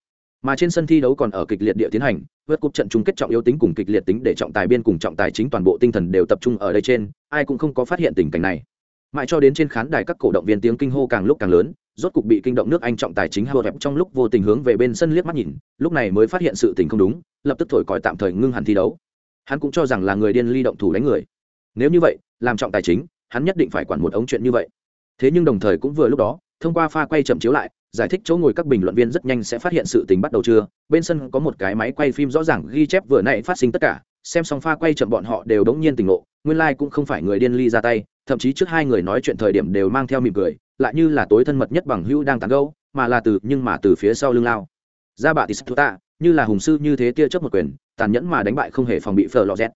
[SPEAKER 1] Mà trên sân thi đấu còn ở kịch liệt địa tiến hành, vượt cúp trận chung kết trọng yếu tính cùng kịch liệt tính để trọng tài biên cùng trọng tài chính toàn bộ tinh thần đều tập trung ở đây trên, ai cũng không có phát hiện tình cảnh này mãi cho đến trên khán đài các cổ động viên tiếng kinh hô càng lúc càng lớn, rốt cục bị kinh động nước anh trọng tài chính hao đẹp trong lúc vô tình hướng về bên sân liếc mắt nhìn, lúc này mới phát hiện sự tình không đúng, lập tức thổi còi tạm thời ngưng hẳn thi đấu. Hắn cũng cho rằng là người điên ly động thủ đánh người. Nếu như vậy, làm trọng tài chính, hắn nhất định phải quản một ống chuyện như vậy. Thế nhưng đồng thời cũng vừa lúc đó, thông qua pha quay chậm chiếu lại, giải thích chỗ ngồi các bình luận viên rất nhanh sẽ phát hiện sự tình bắt đầu chưa. Bên sân có một cái máy quay phim rõ ràng ghi chép vừa nãy phát sinh tất cả xem xong pha quay chậm bọn họ đều đống nhiên tỉnh ngộ, nguyên lai cũng không phải người điên ly ra tay, thậm chí trước hai người nói chuyện thời điểm đều mang theo mỉm cười, lại như là tối thân mật nhất bằng hữu đang tán gâu mà là từ, nhưng mà từ phía sau lưng lao. Ra bà tis ta như là hùng sư như thế tia chớp một quyền, tàn nhẫn mà đánh bại không hề phòng bị phở lò dẹt.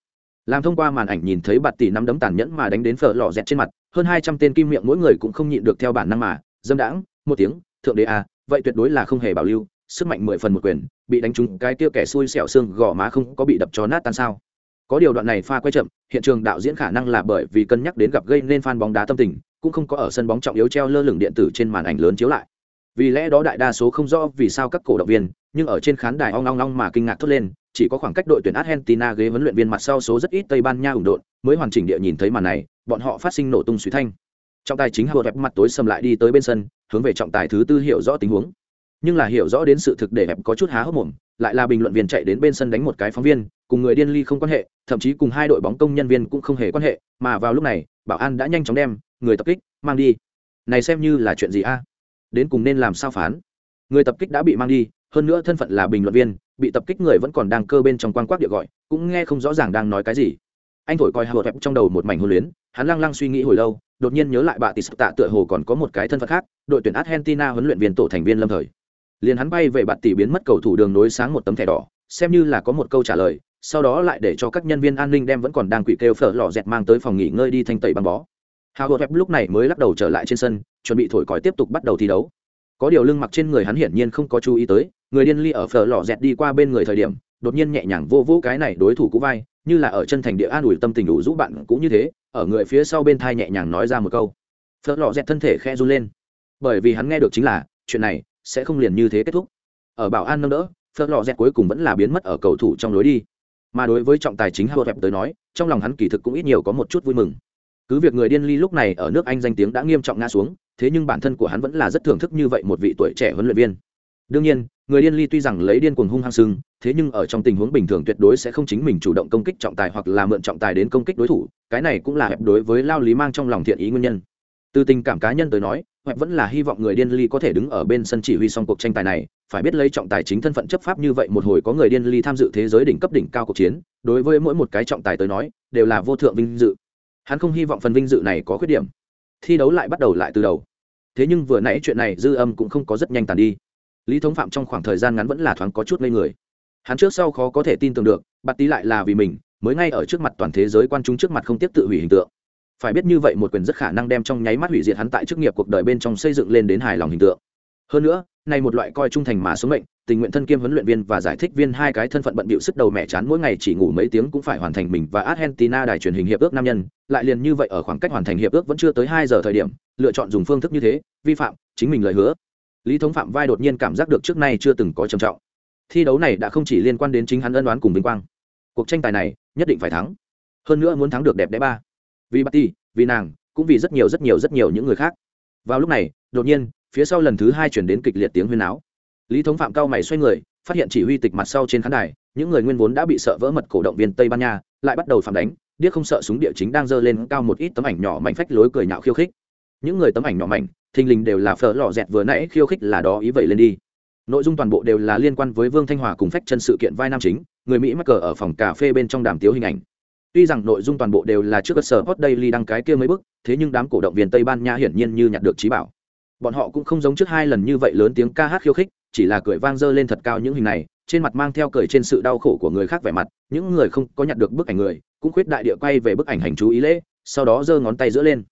[SPEAKER 1] Làm thông qua màn ảnh nhìn thấy bạt tỷ nắm đấm tàn nhẫn mà đánh đến phở lò dẹt trên mặt, hơn hai trăm tên kim miệng mỗi người cũng không nhịn được theo bản năng mà, dâm đãng, một tiếng, thượng đế à vậy tuyệt đối là không hề bảo lưu sức mạnh mười phần một quyền, bị đánh trúng cái tia kẻ xui xẻo xương gò má không có bị đập cho nát tan sao. Có điều đoạn này pha quay chậm, hiện trường đạo diễn khả năng là bởi vì cân nhắc đến gặp gây nên fan bóng đá tâm tình, cũng không có ở sân bóng trọng yếu treo lơ lửng điện tử trên màn ảnh lớn chiếu lại. Vì lẽ đó đại đa số không rõ vì sao các cổ động viên, nhưng ở trên khán đài ong ong ong mà kinh ngạc thốt lên, chỉ có khoảng cách đội tuyển argentina ghế huấn luyện viên mặt sau số rất ít tây ban nha ủng độn, mới hoàn chỉnh địa nhìn thấy màn này, bọn họ phát sinh nổ tung suy thanh. Trọng tài chính hờ mặt tối sầm lại đi tới bên sân, hướng về trọng tài thứ tư hiểu rõ tình huống nhưng là hiểu rõ đến sự thực để hẹp có chút há hốc mồm, lại là bình luận viên chạy đến bên sân đánh một cái phóng viên, cùng người điên ly không quan hệ, thậm chí cùng hai đội bóng công nhân viên cũng không hề quan hệ, mà vào lúc này, bảo an đã nhanh chóng đem người tập kích mang đi. Này xem như là chuyện gì a? Đến cùng nên làm sao phán? Người tập kích đã bị mang đi, hơn nữa thân phận là bình luận viên, bị tập kích người vẫn còn đang cơ bên trong quan quắc địa gọi, cũng nghe không rõ ràng đang nói cái gì. Anh thổi coi hờ hẹp trong đầu một mảnh hôn luyến, hắn lăng lăng suy nghĩ hồi lâu, đột nhiên nhớ lại bà tỷ sập tạ tựa hồ còn có một cái thân phận khác, đội tuyển argentina huấn luyện viên tổ thành viên lâm thời liền hắn bay về bạt tỷ biến mất cầu thủ đường nối sáng một tấm thẻ đỏ, xem như là có một câu trả lời, sau đó lại để cho các nhân viên an ninh đem vẫn còn đang quỷ kêu phở lò dẹt mang tới phòng nghỉ ngơi đi thanh tẩy băng bó. Hào hột lúc này mới lắc đầu trở lại trên sân, chuẩn bị thổi còi tiếp tục bắt đầu thi đấu. Có điều lưng mặc trên người hắn hiển nhiên không có chú ý tới, người điên ly ở phở lò dẹt đi qua bên người thời điểm, đột nhiên nhẹ nhàng vô vô cái này đối thủ cũ vai, như là ở chân thành địa an ủi tâm tình đủ giúp bạn cũng như thế, ở người phía sau bên thai nhẹ nhàng nói ra một câu. Phở lò dẹt thân thể khe run lên. Bởi vì hắn nghe được chính là, chuyện này sẽ không liền như thế kết thúc. Ở bảo an nâng đỡ, phớt lò dẹt cuối cùng vẫn là biến mất ở cầu thủ trong lối đi. Mà đối với trọng tài chính howard tới nói, trong lòng hắn kỳ thực cũng ít nhiều có một chút vui mừng. Cứ việc người điên ly lúc này ở nước anh danh tiếng đã nghiêm trọng ngã xuống, thế nhưng bản thân của hắn vẫn là rất thưởng thức như vậy một vị tuổi trẻ huấn luyện viên. Đương nhiên, người điên ly tuy rằng lấy điên cuồng hung hăng sưng, thế nhưng ở trong tình huống bình thường tuyệt đối sẽ không chính mình chủ động công kích trọng tài hoặc là mượn trọng tài đến công kích đối thủ, cái này cũng là hẹp đối với lao lý mang trong lòng thiện ý nguyên nhân. Từ tình cảm cá nhân tới nói hẹp vẫn là hy vọng người điên ly có thể đứng ở bên sân chỉ huy xong cuộc tranh tài này. Phải biết lấy trọng tài chính thân phận chấp pháp như vậy, một hồi có người điên ly tham dự thế giới đỉnh cấp đỉnh cao cuộc chiến, đối với mỗi một cái trọng tài tới nói, đều là vô thượng vinh dự. Hắn không hy vọng phần vinh dự này có khuyết điểm. Thi đấu lại bắt đầu lại từ đầu. Thế nhưng vừa nãy chuyện này dư âm cũng không có rất nhanh tàn đi. Lý thống phạm trong khoảng thời gian ngắn vẫn là thoáng có chút ngây người. Hắn trước sau khó có thể tin tưởng được, bạt tí lại là vì mình, mới ngay ở trước mặt toàn thế giới quan chúng trước mặt không tiếp tự hủy hình tượng phải biết như vậy một quyền rất khả năng đem trong nháy mắt hủy diệt hắn tại chức nghiệp cuộc đời bên trong xây dựng lên đến hài lòng hình tượng. Hơn nữa, này một loại coi trung thành mà sống mệnh, tình nguyện thân kiêm huấn luyện viên và giải thích viên hai cái thân phận bận bịu sức đầu mẹ chán mỗi ngày chỉ ngủ mấy tiếng cũng phải hoàn thành mình và argentina đài truyền hình hiệp ước nam nhân, lại liền như vậy ở khoảng cách hoàn thành hiệp ước vẫn chưa tới hai giờ thời điểm, lựa chọn dùng phương thức như thế, vi phạm, chính mình lời hứa. Lý thống phạm vai đột nhiên cảm giác được trước nay chưa từng có trầm trọng. Thi đấu này đã không chỉ liên quan đến chính hắn ân đoán cùng vinh quang. Cuộc tranh tài này, nhất định phải thắng. Hơn nữa muốn thắng được đẹp đẽ ba vì bà ti vì nàng, cũng vì rất nhiều rất nhiều rất nhiều những người khác. Vào lúc này, đột nhiên, phía sau lần thứ hai chuyển đến kịch liệt tiếng huyên áo lý thống phạm cao mày xoay người, phát hiện chỉ huy tịch mặt sau trên khán đài, những người nguyên vốn đã bị sợ vỡ mật cổ động viên tây ban nha, lại bắt đầu phản đánh, điếc không sợ súng địa chính đang dơ lên cao một ít tấm ảnh nhỏ mảnh phách lối cười nhạo khiêu khích. Những người tấm ảnh nhỏ mảnh, thình lình đều là phở lò dẹt vừa nãy khiêu khích là đó ý vậy lên đi. Nội dung toàn bộ đều là liên quan với vương thanh hòa cùng phách chân sự kiện vai nam chính, người mỹ mắc cờ ở phòng cà phê bên trong đàm tiếu hình ảnh tuy rằng nội dung toàn bộ đều là trước cơ sở hot daily đăng cái kia mấy bức, thế nhưng đám cổ động viên tây ban nha hiển nhiên như nhặt được trí bảo. Bọn họ cũng không giống trước hai lần như vậy lớn tiếng ca hát khiêu khích, chỉ là cười vang dơ lên thật cao những hình này, trên mặt mang theo cười trên sự đau khổ của người khác vẻ mặt, những người không có nhặt được bức ảnh người, cũng khuyết đại địa quay về bức ảnh hành chú ý lễ, sau đó giơ ngón tay giữa lên.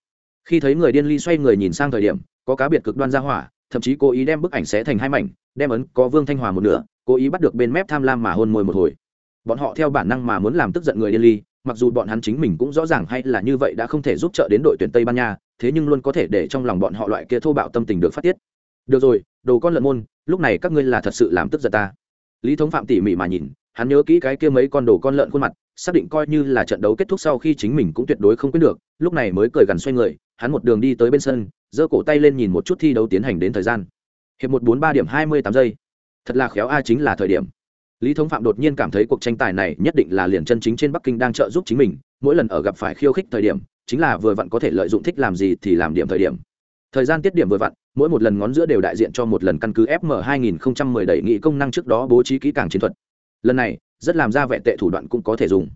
[SPEAKER 1] Khi thấy người điên ly xoay người nhìn sang thời điểm, có cá biệt cực đoan ra hỏa, thậm chí cố ý đem bức ảnh xé thành hai mảnh, đem ấn có vương thanh hòa một nửa, cố ý bắt được bên mép tham lam mà hôn môi một hồi. Bọn họ theo bản năng mà muốn làm tức giận người điên ly mặc dù bọn hắn chính mình cũng rõ ràng hay là như vậy đã không thể giúp trợ đến đội tuyển tây ban nha, thế nhưng luôn có thể để trong lòng bọn họ loại kia thô bạo tâm tình được phát tiết. Được rồi, đồ con lợn môn, lúc này các ngươi là thật sự làm tức giận ta. Lý thống phạm tỉ mỉ mà nhìn, hắn nhớ kỹ cái kia mấy con đồ con lợn khuôn mặt, xác định coi như là trận đấu kết thúc sau khi chính mình cũng tuyệt đối không quyết được, lúc này mới cười gần xoay người, hắn một đường đi tới bên sân, giơ cổ tay lên nhìn một chút thi đấu tiến hành đến thời gian. Hiệp một bốn ba điểm hai mươi tám giây. Thật là khéo a chính là thời điểm lý thống phạm đột nhiên cảm thấy cuộc tranh tài này nhất định là liền chân chính trên bắc kinh đang trợ giúp chính mình, mỗi lần ở gặp phải khiêu khích thời điểm, chính là vừa vặn có thể lợi dụng thích làm gì thì làm điểm thời điểm. Thời gian tiết điểm vừa vặn, mỗi một lần ngón giữa đều đại diện cho một lần căn cứ fm 2010 đẩy nghị công năng trước đó bố trí kỹ càng chiến thuật. Lần này, rất làm ra vẻ tệ thủ đoạn cũng có thể dùng.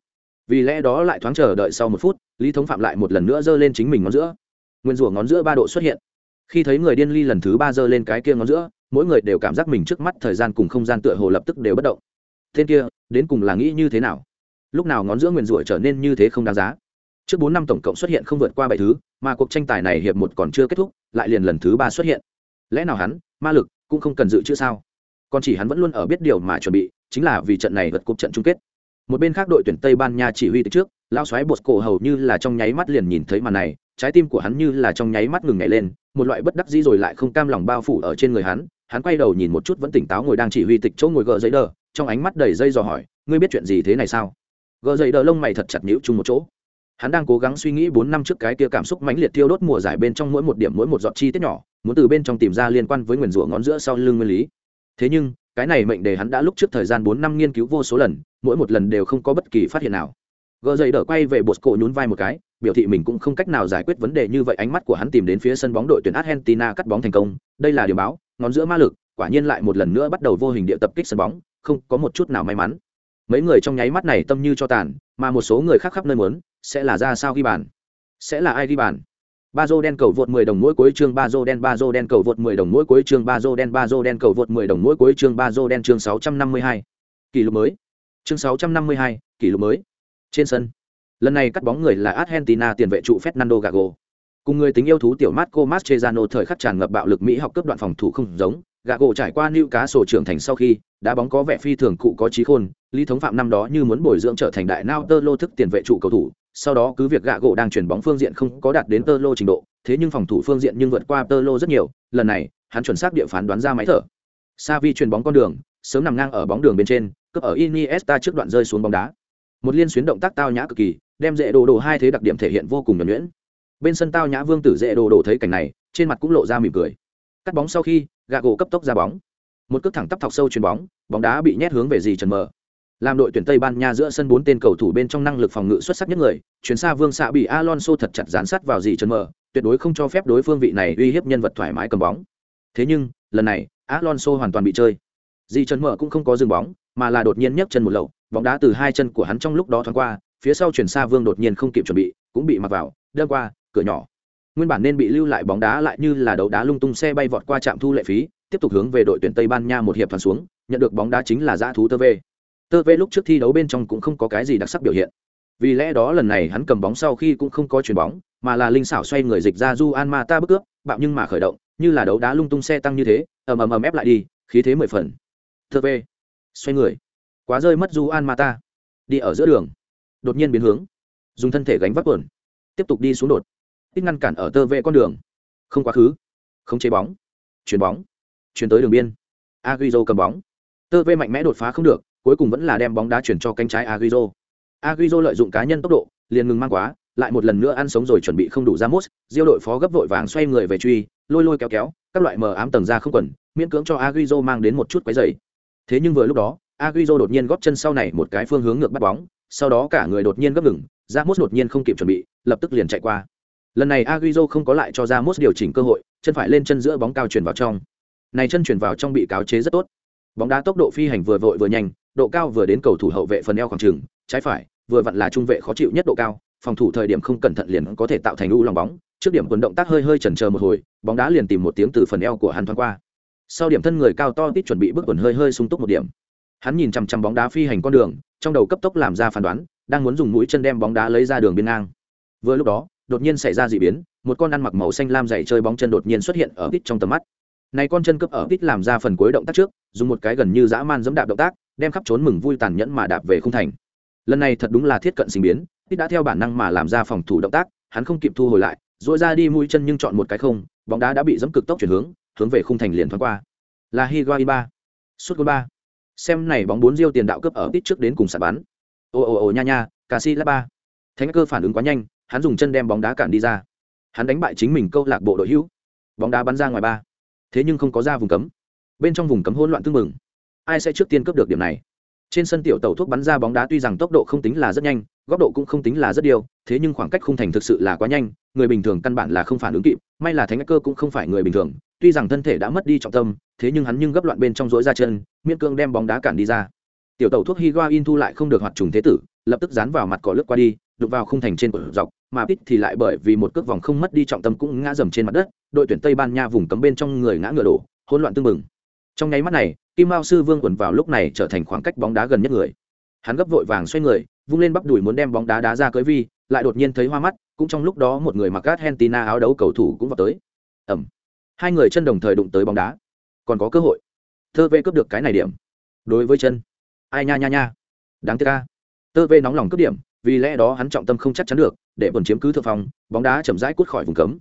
[SPEAKER 1] Vì lẽ đó lại thoáng chờ đợi sau một phút, lý thống phạm lại một lần nữa giơ lên chính mình ngón giữa. Nguyên rủa ngón giữa ba độ xuất hiện. Khi thấy người điên ly lần thứ ba giơ lên cái kia ngón giữa, mỗi người đều cảm giác mình trước mắt thời gian cùng không gian tựa hồ lập tức đều bất động tên kia, đến cùng là nghĩ như thế nào? Lúc nào ngón giữa nguyền rủa trở nên như thế không đáng giá? Trước bốn năm tổng cộng xuất hiện không vượt qua bảy thứ, mà cuộc tranh tài này hiệp một còn chưa kết thúc, lại liền lần thứ ba xuất hiện. Lẽ nào hắn, ma lực, cũng không cần dự trữ sao? Còn chỉ hắn vẫn luôn ở biết điều mà chuẩn bị, chính là vì trận này vượt cúp trận chung kết. Một bên khác đội tuyển tây ban nha chỉ huy từ trước lao xoáy bột cổ hầu như là trong nháy mắt liền nhìn thấy màn này, trái tim của hắn như là trong nháy mắt ngừng nhảy lên, một loại bất đắc dĩ rồi lại không cam lòng bao phủ ở trên người hắn hắn quay đầu nhìn một chút vẫn tỉnh táo ngồi đang chỉ huy tịch chỗ ngồi gờ giấy đờ trong ánh mắt đầy dây dò hỏi, ngươi biết chuyện gì thế này sao? Gờ dậy đờ lông mày thật chặt nhũ chung một chỗ. Hắn đang cố gắng suy nghĩ bốn năm trước cái kia cảm xúc mãnh liệt thiêu đốt mùa giải bên trong mỗi một điểm mỗi một giọt chi tiết nhỏ, muốn từ bên trong tìm ra liên quan với nguyền rủa ngón giữa sau lưng nguyên lý. Thế nhưng, cái này mệnh đề hắn đã lúc trước thời gian bốn năm nghiên cứu vô số lần, mỗi một lần đều không có bất kỳ phát hiện nào. Gờ dậy đỡ quay về bột cổ nhún vai một cái, biểu thị mình cũng không cách nào giải quyết vấn đề như vậy, ánh mắt của hắn tìm đến phía sân bóng đội tuyển argentina cắt bóng thành công. Đây là điều báo, ngón giữa ma lực, quả nhiên lại một lần nữa bắt đầu vô hình địa tập kích sân bóng không có một chút nào may mắn. Mấy người trong nháy mắt này tâm như cho tàn mà một số người khác khắp nơi muốn sẽ là ra sao ghi bàn? Sẽ là ai ghi bàn? Ba dô đen cầu vượt 10 đồng mỗi cuối chương ba dô đen ba dô đen cầu vượt 10 đồng mỗi cuối chương ba dô đen ba dô đen cầu vượt 10 đồng mỗi cuối chương ba dô đen chương 652. kỷ lục mới. Chương 652, kỷ lục mới. Trên sân lần này cắt bóng người là argentina tiền vệ trụ fernando gago. Cùng người tính yêu thú tiểu marco mastrezano thời khắc tràn ngập bạo lực mỹ học cấp đoạn phòng thủ không giống gạ gỗ trải qua nữ cá sổ trưởng thành sau khi, đá bóng có vẻ phi thường cụ có trí khôn, lý thống phạm năm đó như muốn bồi dưỡng trở thành đại nao tơ lô thức tiền vệ trụ cầu thủ, sau đó cứ việc gạ gỗ đang chuyển bóng phương diện không có đạt đến tơ lô trình độ, thế nhưng phòng thủ phương diện nhưng vượt qua tơ lô rất nhiều, lần này, hắn chuẩn xác địa phán đoán ra máy thở. Sa vi chuyền bóng con đường, sớm nằm ngang ở bóng đường bên trên, cướp ở iniesta trước đoạn rơi xuống bóng đá. Một liên xuyến động tác tao nhã cực kỳ, đem dễ đồ đồ hai thế đặc điểm thể hiện vô cùng nhuẩn nhuyễn. Bên sân tao nhã vương tử dễ đồ đồ thấy cảnh này, trên mặt cũng lộ ra mỉm cười. Cắt bóng sau khi gạ gỗ cấp tốc ra bóng. Một cước thẳng tắp thọc sâu chuyền bóng bóng đá bị nhét hướng về dì trần mờ. Làm đội tuyển tây ban nha giữa sân bốn tên cầu thủ bên trong năng lực phòng ngự xuất sắc nhất người chuyến xa vương xạ bị alonso thật chặt dán sát vào dì trần mờ, tuyệt đối không cho phép đối phương vị này uy hiếp nhân vật thoải mái cầm bóng. Thế nhưng, lần này, alonso hoàn toàn bị chơi. Dì trần mờ cũng không có dừng bóng, mà là đột nhiên nhấc chân một lậu, bóng đá từ hai chân của hắn trong lúc đó thoáng qua, phía sau chuyển xa vương đột nhiên không kịp chuẩn bị, cũng bị mặc vào, đâm qua, cửa nhỏ nguyên bản nên bị lưu lại bóng đá lại như là đấu đá lung tung xe bay vọt qua trạm thu lệ phí, tiếp tục hướng về đội tuyển tây ban nha một hiệp phản xuống, nhận được bóng đá chính là dã thú tơ vê. Tơ vê lúc trước thi đấu bên trong cũng không có cái gì đặc sắc biểu hiện. Vì lẽ đó lần này hắn cầm bóng sau khi cũng không có chuyền bóng, mà là linh xảo xoay người dịch ra du an ma ta bức ướp bạo nhưng mà khởi động, như là đấu đá lung tung xe tăng như thế, ầm ầm ầm ép lại đi, khí thế mười phần. Tơ vê, xoay người. Quá rơi mất du an ma ta. Đi ở giữa đường. Đột nhiên biến hướng. Dùng thân thể gánh vác quần. Tiếp tục đi xuống đột ít ngăn cản ở tơ vệ con đường. Không quá khứ. Không chế bóng. Chuyền bóng. Chuyển tới đường biên. Agüero cầm bóng. Tơ vệ mạnh mẽ đột phá không được, cuối cùng vẫn là đem bóng đá chuyển cho cánh trái Agüero. Agüero lợi dụng cá nhân tốc độ, liền ngừng mang quá, lại một lần nữa ăn sống rồi chuẩn bị không đủ ra mốt, diêu đội phó gấp vội vàng xoay người về truy, lôi lôi kéo kéo, các loại mờ ám tầng ra không quần, miễn cưỡng cho Agüero mang đến một chút quấy dày thế nhưng vừa lúc đó, Agüero đột nhiên góp chân sau này một cái phương hướng ngược bắt bóng, sau đó cả người đột nhiên gấp ngừng, ra mốt đột nhiên không kịp chuẩn bị, lập tức liền chạy qua lần này aguizo không có lại cho ra mốt điều chỉnh cơ hội, chân phải lên chân giữa bóng cao chuyển vào trong. Này chân chuyển vào trong bị cáo chế rất tốt. Bóng đá tốc độ phi hành vừa vội vừa nhanh, độ cao vừa đến cầu thủ hậu vệ phần eo khoảng trừng trái phải, vừa vặn là trung vệ khó chịu nhất độ cao, phòng thủ thời điểm không cẩn thận liền có thể tạo thành u lòng bóng. Trước điểm quần động tác hơi hơi chần chờ một hồi, bóng đá liền tìm một tiếng từ phần eo của hắn thoáng qua. Sau điểm thân người cao to tít chuẩn bị bước quần hơi hơi sung túc một điểm. Hắn nhìn chằm chằm bóng đá phi hành con đường, trong đầu cấp tốc làm ra phán đoán, đang muốn dùng mũi chân đem bóng đá lấy ra đường biên ngang. Vừa lúc đó đột nhiên xảy ra d ị biến, một con ăn mặc màu xanh lam dày chơi bóng chân đột nhiên xuất hiện ở tít trong tầm mắt. Này con chân cấp ở tít làm ra phần cuối động tác trước, dùng một cái gần như dã man dẫm đạp động tác, đem khắp trốn mừng vui tàn nhẫn mà đạp về không thành. Lần này thật đúng là thiết cận sinh biến tít đã theo bản năng mà làm ra phòng thủ động tác, hắn không kịp thu hồi lại dội ra đi mũi chân nhưng chọn một cái không, bóng đá đã bị dẫm cực tốc chuyển hướng hướng về khung thành liền thoáng qua. Là higuain ba, sút ba. Xem này bóng bốn diêu tiền đạo cướp ở ít trước đến cùng sạt bắn. Ồ ồ ồ nha nha cà si ba. Thánh cơ phản ứng quá nhanh hắn dùng chân đem bóng đá cản đi ra. Hắn đánh bại chính mình câu lạc bộ đội hữu. Bóng đá bắn ra ngoài ba. Thế nhưng không có ra vùng cấm. Bên trong vùng cấm hỗn loạn tương mừng ai sẽ trước tiên cướp được điểm này? Trên sân tiểu tàu thuốc bắn ra bóng đá tuy rằng tốc độ không tính là rất nhanh, góc độ cũng không tính là rất điều, thế nhưng khoảng cách khung thành thực sự là quá nhanh, người bình thường căn bản là không phản ứng kịp, may là thánh cơ cũng không phải người bình thường, tuy rằng thân thể đã mất đi trọng tâm, thế nhưng hắn nhưng gấp loạn bên trong rỗi ra chân, miễn cương đem bóng đá cản đi ra. Tiểu tàu thuốc higuain thu lại không được hoạt trùng thế tử, lập tức dán vào mặt cỏ lướt qua đi đục vào khung thành trên cổ dọc mà pít thì lại bởi vì một cước vòng không mất đi trọng tâm cũng ngã dầm trên mặt đất, đội tuyển tây ban nha vùng cấm bên trong người ngã ngửa đổ, hỗn loạn tương mừng trong nháy mắt này, kim mao sư vương quần vào lúc này trở thành khoảng cách bóng đá gần nhất người. Hắn gấp vội vàng xoay người, vung lên bắp đùi muốn đem bóng đá đá ra cưới vi, lại đột nhiên thấy hoa mắt, cũng trong lúc đó một người mặc argentina áo đấu cầu thủ cũng vào tới. Ầm. Hai người chân đồng thời đụng tới bóng đá. Còn có cơ hội. Thơ vê cướp được cái này điểm. Đối với chân. Ai nha nha nha. Đáng tiếc a. tơ vê nóng lòng cướp điểm vì lẽ đó hắn trọng tâm không chắc chắn được, để bẩn chiếm cứ thượng phòng bóng đá chậm rãi cút khỏi vùng cấm.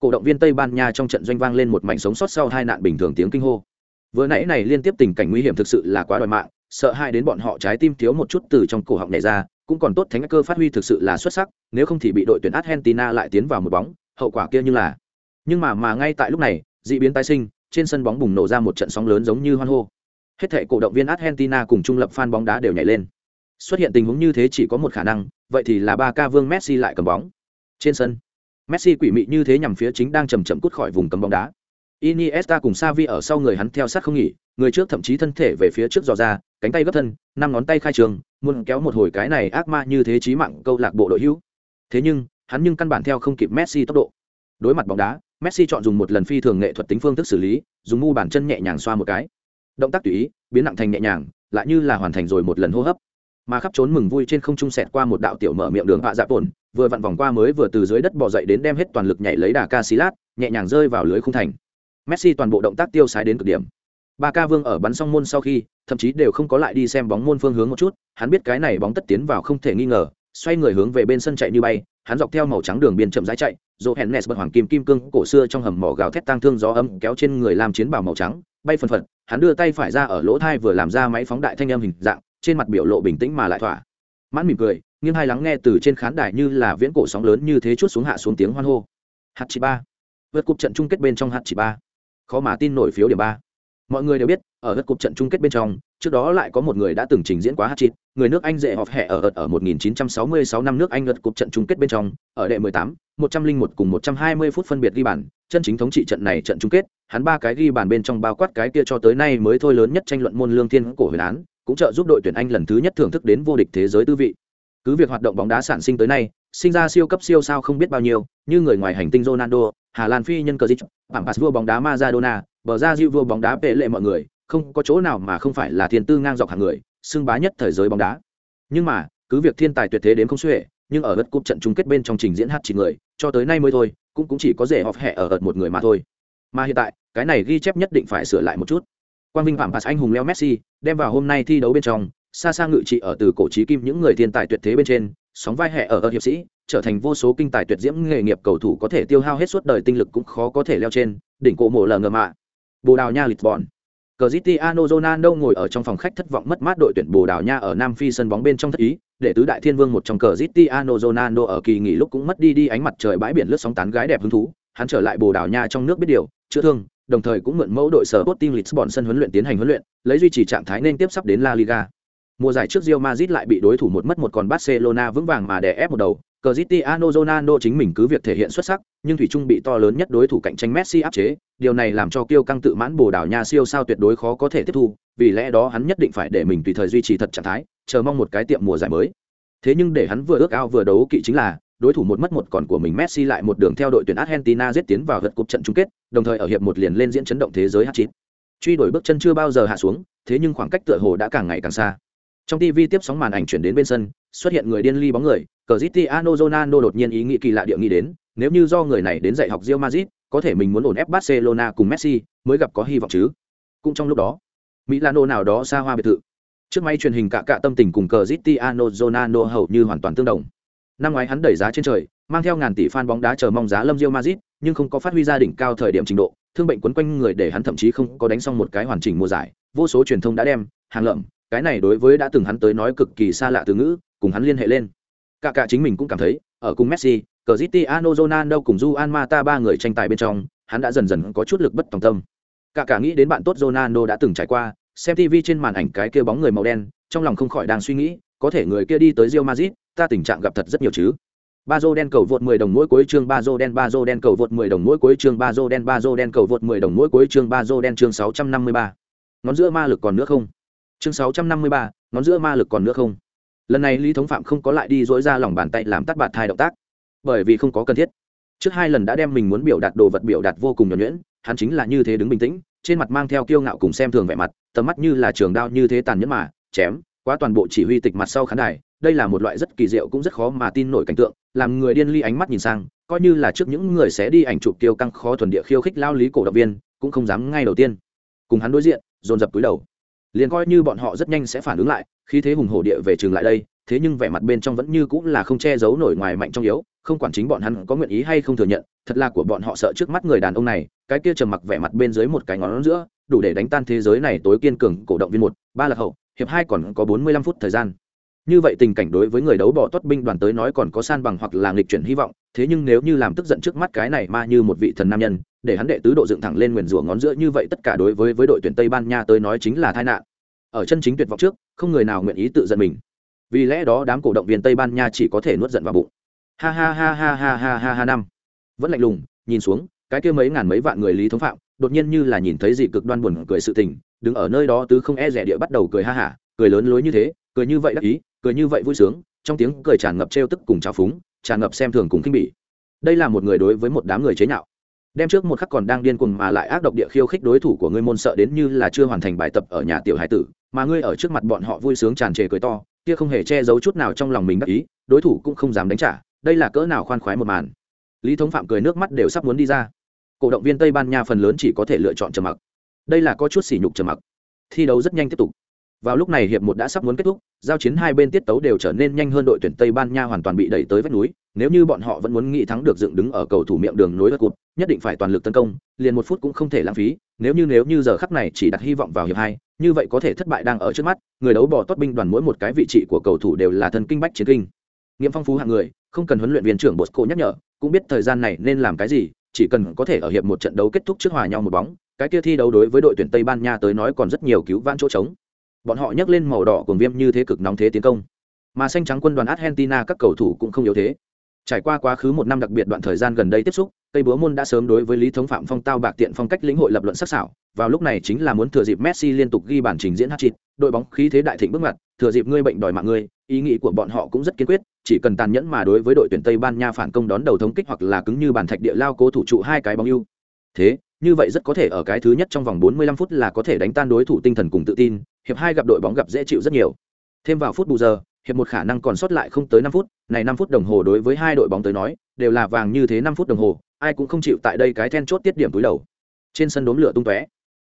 [SPEAKER 1] Cổ động viên tây ban nha trong trận doanh vang lên một mảnh sống sót sau hai nạn bình thường tiếng kinh hô. Vừa nãy này liên tiếp tình cảnh nguy hiểm thực sự là quá đòi mạng, sợ hai đến bọn họ trái tim thiếu một chút từ trong cổ họng này ra, cũng còn tốt thánh cơ phát huy thực sự là xuất sắc, nếu không thì bị đội tuyển argentina lại tiến vào một bóng, hậu quả kia như là. Nhưng mà mà ngay tại lúc này, dị biến tái sinh, trên sân bóng bùng nổ ra một trận sóng lớn giống như hoan hô. Hết thệ cổ động viên argentina cùng trung lập fan bóng đá đều nhảy lên xuất hiện tình huống như thế chỉ có một khả năng, vậy thì là ba ca vương messi lại cầm bóng. Trên sân, messi quỷ mị như thế nhằm phía chính đang chậm chậm cút khỏi vùng cấm bóng đá. Iniesta cùng Xavi ở sau người hắn theo sát không nghỉ, người trước thậm chí thân thể về phía trước dò ra, cánh tay gấp thân, năm ngón tay khai trường, muốn kéo một hồi cái này ác ma như thế chí mạng câu lạc bộ đội hữu. Thế nhưng, hắn nhưng căn bản theo không kịp messi tốc độ. Đối mặt bóng đá, messi chọn dùng một lần phi thường nghệ thuật tính phương thức xử lý, dùng mu bàn chân nhẹ nhàng xoa một cái. Động tác tùy ý, biến nặng thành nhẹ nhàng, lại như là hoàn thành rồi một lần hô hấp mà khắp trốn mừng vui trên không trung sẹt qua một đạo tiểu mở miệng đường hạ dạ tổn, vừa vặn vòng qua mới vừa từ dưới đất bỏ dậy đến đem hết toàn lực nhảy lấy đà ca xí lát, nhẹ nhàng rơi vào lưới khung thành. Messi toàn bộ động tác tiêu sái đến cực điểm. Ba ca vương ở bắn xong môn sau khi, thậm chí đều không có lại đi xem bóng môn phương hướng một chút, hắn biết cái này bóng tất tiến vào không thể nghi ngờ, xoay người hướng về bên sân chạy như bay, hắn dọc theo màu trắng đường biên chậm rãi chạy dỗ hẹn nes bật hoàng kim kim cương cổ xưa trong hầm mỏ gào thét tang thương gió ấm kéo trên người làm chiến bào màu trắng, bay phần phật, hắn đưa tay phải ra ở lỗ thai vừa làm ra máy phóng đại thanh âm hình dạng trên mặt biểu lộ bình tĩnh mà lại thỏa. Mãn mỉm cười nghiêng hai lắng nghe từ trên khán đài như là viễn cổ sóng lớn như thế chút xuống hạ xuống tiếng hoan hô. Hạt chỉ ba. Vượt cục trận chung kết bên trong hạt chỉ ba. Khó mà tin nổi phiếu điểm ba. Mọi người đều biết ở đất cục trận chung kết bên trong trước đó lại có một người đã từng trình diễn quá hát chịt người nước anh dễ họp hẹ ở ợt ở 1966 năm nước anh lượt cục trận chung kết bên trong ở đệ 18, 101 cùng 120 phút phân biệt ghi bàn chân chính thống trị trận này trận chung kết hắn ba cái ghi bàn bên trong bao quát cái kia cho tới nay mới thôi lớn nhất tranh luận môn lương thiên cổ huyền án cũng trợ giúp đội tuyển anh lần thứ nhất thưởng thức đến vô địch thế giới tư vị cứ việc hoạt động bóng đá sản sinh tới nay sinh ra siêu cấp siêu sao không biết bao nhiêu như người ngoài hành tinh Ronaldo, Hà Lan phi nhân cờ dịch, bảng pass vua bóng đá Maradona, bờ ra diêu vua bóng đá pệ lệ mọi người, không có chỗ nào mà không phải là thiên tư ngang dọc hàng người, xưng bá nhất thời giới bóng đá. Nhưng mà, cứ việc thiên tài tuyệt thế đến không xuể, nhưng ở đất cúp trận chung kết bên trong trình diễn hát chỉ người, cho tới nay mới thôi, cũng cũng chỉ có rẻ họp hẹ ở ợt một người mà thôi. Mà hiện tại, cái này ghi chép nhất định phải sửa lại một chút. Quang Vinh Phạm Pass anh hùng Leo Messi, đem vào hôm nay thi đấu bên trong, xa xa ngự trị ở từ cổ chí kim những người thiên tài tuyệt thế bên trên, sóng vai hẹ ở ở hiệp sĩ, trở thành vô số kinh tài tuyệt diễm nghề nghiệp cầu thủ có thể tiêu hao hết suốt đời tinh lực cũng khó có thể leo trên đỉnh cổ mộ lờ ngờ mạ. Bồ đào nha lisbon Cristiano Ronaldo ngồi ở trong phòng khách thất vọng mất mát đội tuyển Bồ Đào Nha ở Nam Phi sân bóng bên trong thất ý, để tứ đại thiên vương một trong Cristiano Ronaldo ở kỳ nghỉ lúc cũng mất đi đi ánh mặt trời bãi biển lướt sóng tán gái đẹp hứng thú, hắn trở lại Bồ Đào Nha trong nước biết điều, chữa thương, đồng thời cũng mượn mẫu đội sở Sporting Lisbon sân huấn luyện tiến hành huấn luyện, lấy duy trì trạng thái nên tiếp sắp đến La Liga. Mùa giải trước Real Madrid lại bị đối thủ một mất một còn Barcelona vững vàng mà đè ép một đầu, Cristiano Ronaldo chính mình cứ việc thể hiện xuất sắc, nhưng thủy chung bị to lớn nhất đối thủ cạnh tranh Messi áp chế, điều này làm cho Kiêu căng tự mãn Bồ Đào Nha siêu sao tuyệt đối khó có thể tiếp thu, vì lẽ đó hắn nhất định phải để mình tùy thời duy trì thật trạng thái, chờ mong một cái tiệm mùa giải mới. Thế nhưng để hắn vừa ước ao vừa đấu kỵ chính là, đối thủ một mất một còn của mình Messi lại một đường theo đội tuyển Argentina giết tiến vào gật cúp trận chung kết, đồng thời ở hiệp một liền lên diễn chấn động thế giới h9, Truy đuổi bước chân chưa bao giờ hạ xuống, thế nhưng khoảng cách tựa hồ đã càng ngày càng xa. Trong TV tiếp sóng màn ảnh chuyển đến bên sân, xuất hiện người điên ly bóng người, Cristiano Ronaldo đột nhiên ý nghĩ kỳ lạ địa nghĩ đến, nếu như do người này đến dạy học Real Madrid, có thể mình muốn ổn ép Barcelona cùng Messi, mới gặp có hy vọng chứ. Cũng trong lúc đó, Milano nào đó xa hoa biệt thự. Trước máy truyền hình cả cả tâm tình cùng Cristiano Ronaldo hầu như hoàn toàn tương đồng. Năm ngoái hắn đẩy giá trên trời, mang theo ngàn tỷ fan bóng đá chờ mong giá Lâm Real Madrid, nhưng không có phát huy ra đỉnh cao thời điểm trình độ, thương bệnh quấn quanh người để hắn thậm chí không có đánh xong một cái hoàn chỉnh mùa giải vô số truyền thông đã đem hàng lợm cái này đối với đã từng hắn tới nói cực kỳ xa lạ từ ngữ cùng hắn liên hệ lên. Cả cả chính mình cũng cảm thấy ở cùng messi Cristiano Ronaldo cùng Juan Mata ba người tranh tài bên trong hắn đã dần dần có chút lực bất tòng tâm. Cả cả nghĩ đến bạn tốt Ronaldo đã từng trải qua xem TV trên màn ảnh cái kia bóng người màu đen trong lòng không khỏi đang suy nghĩ có thể người kia đi tới Real Madrid ta tình trạng gặp thật rất nhiều chứ. Ba dô đen cầu vượt 10 đồng mỗi cuối chương ba dô đen ba dô đen cầu vượt 10 đồng mỗi cuối chương ba dô đen ba dô đen cầu vượt 10 đồng mỗi cuối chương ba dô đen chương 653. ngón giữa ma lực còn nữa không? Chương 653, ngón giữa ma lực còn nữa không? Lần này lý thống phạm không có lại đi dối ra lòng bàn tay làm tắt bạt thai động tác bởi vì không có cần thiết. Trước hai lần đã đem mình muốn biểu đạt đồ vật biểu đạt vô cùng nhuẩn nhuyễn hắn chính là như thế đứng bình tĩnh trên mặt mang theo kiêu ngạo cùng xem thường vẻ mặt tầm mắt như là trường đao như thế tàn nhẫn mà chém quá toàn bộ chỉ huy tịch mặt sau khán đài đây là một loại rất kỳ diệu cũng rất khó mà tin nổi cảnh tượng, làm người điên ly ánh mắt nhìn sang, coi như là trước những người sẽ đi ảnh chụp tiêu căng khó thuần địa khiêu khích lao lý cổ động viên, cũng không dám ngay đầu tiên. Cùng hắn đối diện, dồn dập túi đầu. Liền coi như bọn họ rất nhanh sẽ phản ứng lại khi thế hùng hổ địa về trường lại đây, thế nhưng vẻ mặt bên trong vẫn như cũng là không che giấu nổi ngoài mạnh trong yếu, không quản chính bọn hắn có nguyện ý hay không thừa nhận, thật là của bọn họ sợ trước mắt người đàn ông này, cái kia trầm mặc vẻ mặt bên dưới một cái ngón giữa, đủ để đánh tan thế giới này tối kiên cường cổ động viên một, ba lạc hậu, hiệp hai còn có bốn mươi lăm phút thời gian như vậy tình cảnh đối với người đấu bỏ tốt binh đoàn tới nói còn có san bằng hoặc là nghịch chuyển hy vọng, thế nhưng nếu như làm tức giận trước mắt cái này ma như một vị thần nam nhân, để hắn đệ tứ độ dựng thẳng lên nguyền rủa ngón giữa như vậy tất cả đối với với đội tuyển tây ban nha tới nói chính là tai nạn. Ở chân chính tuyệt vọng trước, không người nào nguyện ý tự giận mình. Vì lẽ đó đám cổ động viên tây ban nha chỉ có thể nuốt giận vào bụng. Ha ha ha ha ha ha ha ha năm. Vẫn lạnh lùng, nhìn xuống, cái kia mấy ngàn mấy vạn người lý thống phạm, đột nhiên như là nhìn thấy gì cực đoan buồn cười sự tình, đứng ở nơi đó tứ không e rẻ địa bắt đầu cười ha hả, cười lớn lối như thế, cười như vậy đắc ý cười như vậy vui sướng, trong tiếng cười tràn ngập trêu tức cùng trào phúng, tràn ngập xem thường cùng khinh bỉ. Đây là một người đối với một đám người chế nhạo. Đem trước một khắc còn đang điên cuồng mà lại ác độc địa khiêu khích đối thủ của ngươi môn sợ đến như là chưa hoàn thành bài tập ở nhà tiểu hải tử, mà ngươi ở trước mặt bọn họ vui sướng tràn trề cười to, kia không hề che giấu chút nào trong lòng mình đắc ý, đối thủ cũng không dám đánh trả, đây là cỡ nào khoan khoái một màn. Lý thống phạm cười nước mắt đều sắp muốn đi ra. Cổ động viên tây ban nha phần lớn chỉ có thể lựa chọn trầm mặc. Đây là có chút sỉ nhục trầm mặc. Thi đấu rất nhanh tiếp tục vào lúc này hiệp một đã sắp muốn kết thúc, giao chiến hai bên tiết tấu đều trở nên nhanh hơn đội tuyển tây ban nha hoàn toàn bị đẩy tới vách núi, nếu như bọn họ vẫn muốn nghĩ thắng được dựng đứng ở cầu thủ miệng đường nối đất cụt nhất định phải toàn lực tấn công, liền một phút cũng không thể lãng phí, nếu như nếu như giờ khắc này chỉ đặt hy vọng vào hiệp hai, như vậy có thể thất bại đang ở trước mắt, người đấu bỏ tốt binh đoàn mỗi một cái vị trí của cầu thủ đều là thần kinh bách chiến kinh. Nghiệm phong phú hạng người, không cần huấn luyện viên trưởng bosco nhắc nhở, cũng biết thời gian này nên làm cái gì, chỉ cần có thể ở hiệp một trận đấu kết thúc trước hòa nhau một bóng, cái kia thi đấu đối với đội tuyển tây ban nha tới nói còn rất nhiều cứu vãn chỗ trống bọn họ nhấc lên màu đỏ cùng viêm như thế cực nóng thế tiến công. Mà xanh trắng quân đoàn argentina các cầu thủ cũng không yếu thế. Trải qua quá khứ một năm đặc biệt đoạn thời gian gần đây tiếp xúc tây búa môn đã sớm đối với lý thống phạm phong tao bạc tiện phong cách lĩnh hội lập luận sắc sảo. Vào lúc này chính là muốn thừa dịp messi liên tục ghi bản trình diễn hát chịt đội bóng khí thế đại thịnh bước mặt thừa dịp ngươi bệnh đòi mạng ngươi, ý nghĩ của bọn họ cũng rất kiên quyết, chỉ cần tàn nhẫn mà đối với đội tuyển tây ban nha phản công đón đầu thống kích hoặc là cứng như bàn thạch địa lao cố thủ trụ hai cái bóng ưu. Thế như vậy rất có thể ở cái thứ nhất trong vòng 45 phút là có thể đánh tan đối thủ tinh thần cùng tự tin, hiệp hai gặp đội bóng gặp dễ chịu rất nhiều. Thêm vào phút bù giờ, hiệp một khả năng còn sót lại không tới năm phút, này năm phút đồng hồ đối với hai đội bóng tới nói, đều là vàng như thế năm phút đồng hồ, ai cũng không chịu tại đây cái then chốt tiết điểm túi đầu. Trên sân đốm lửa tung tóe.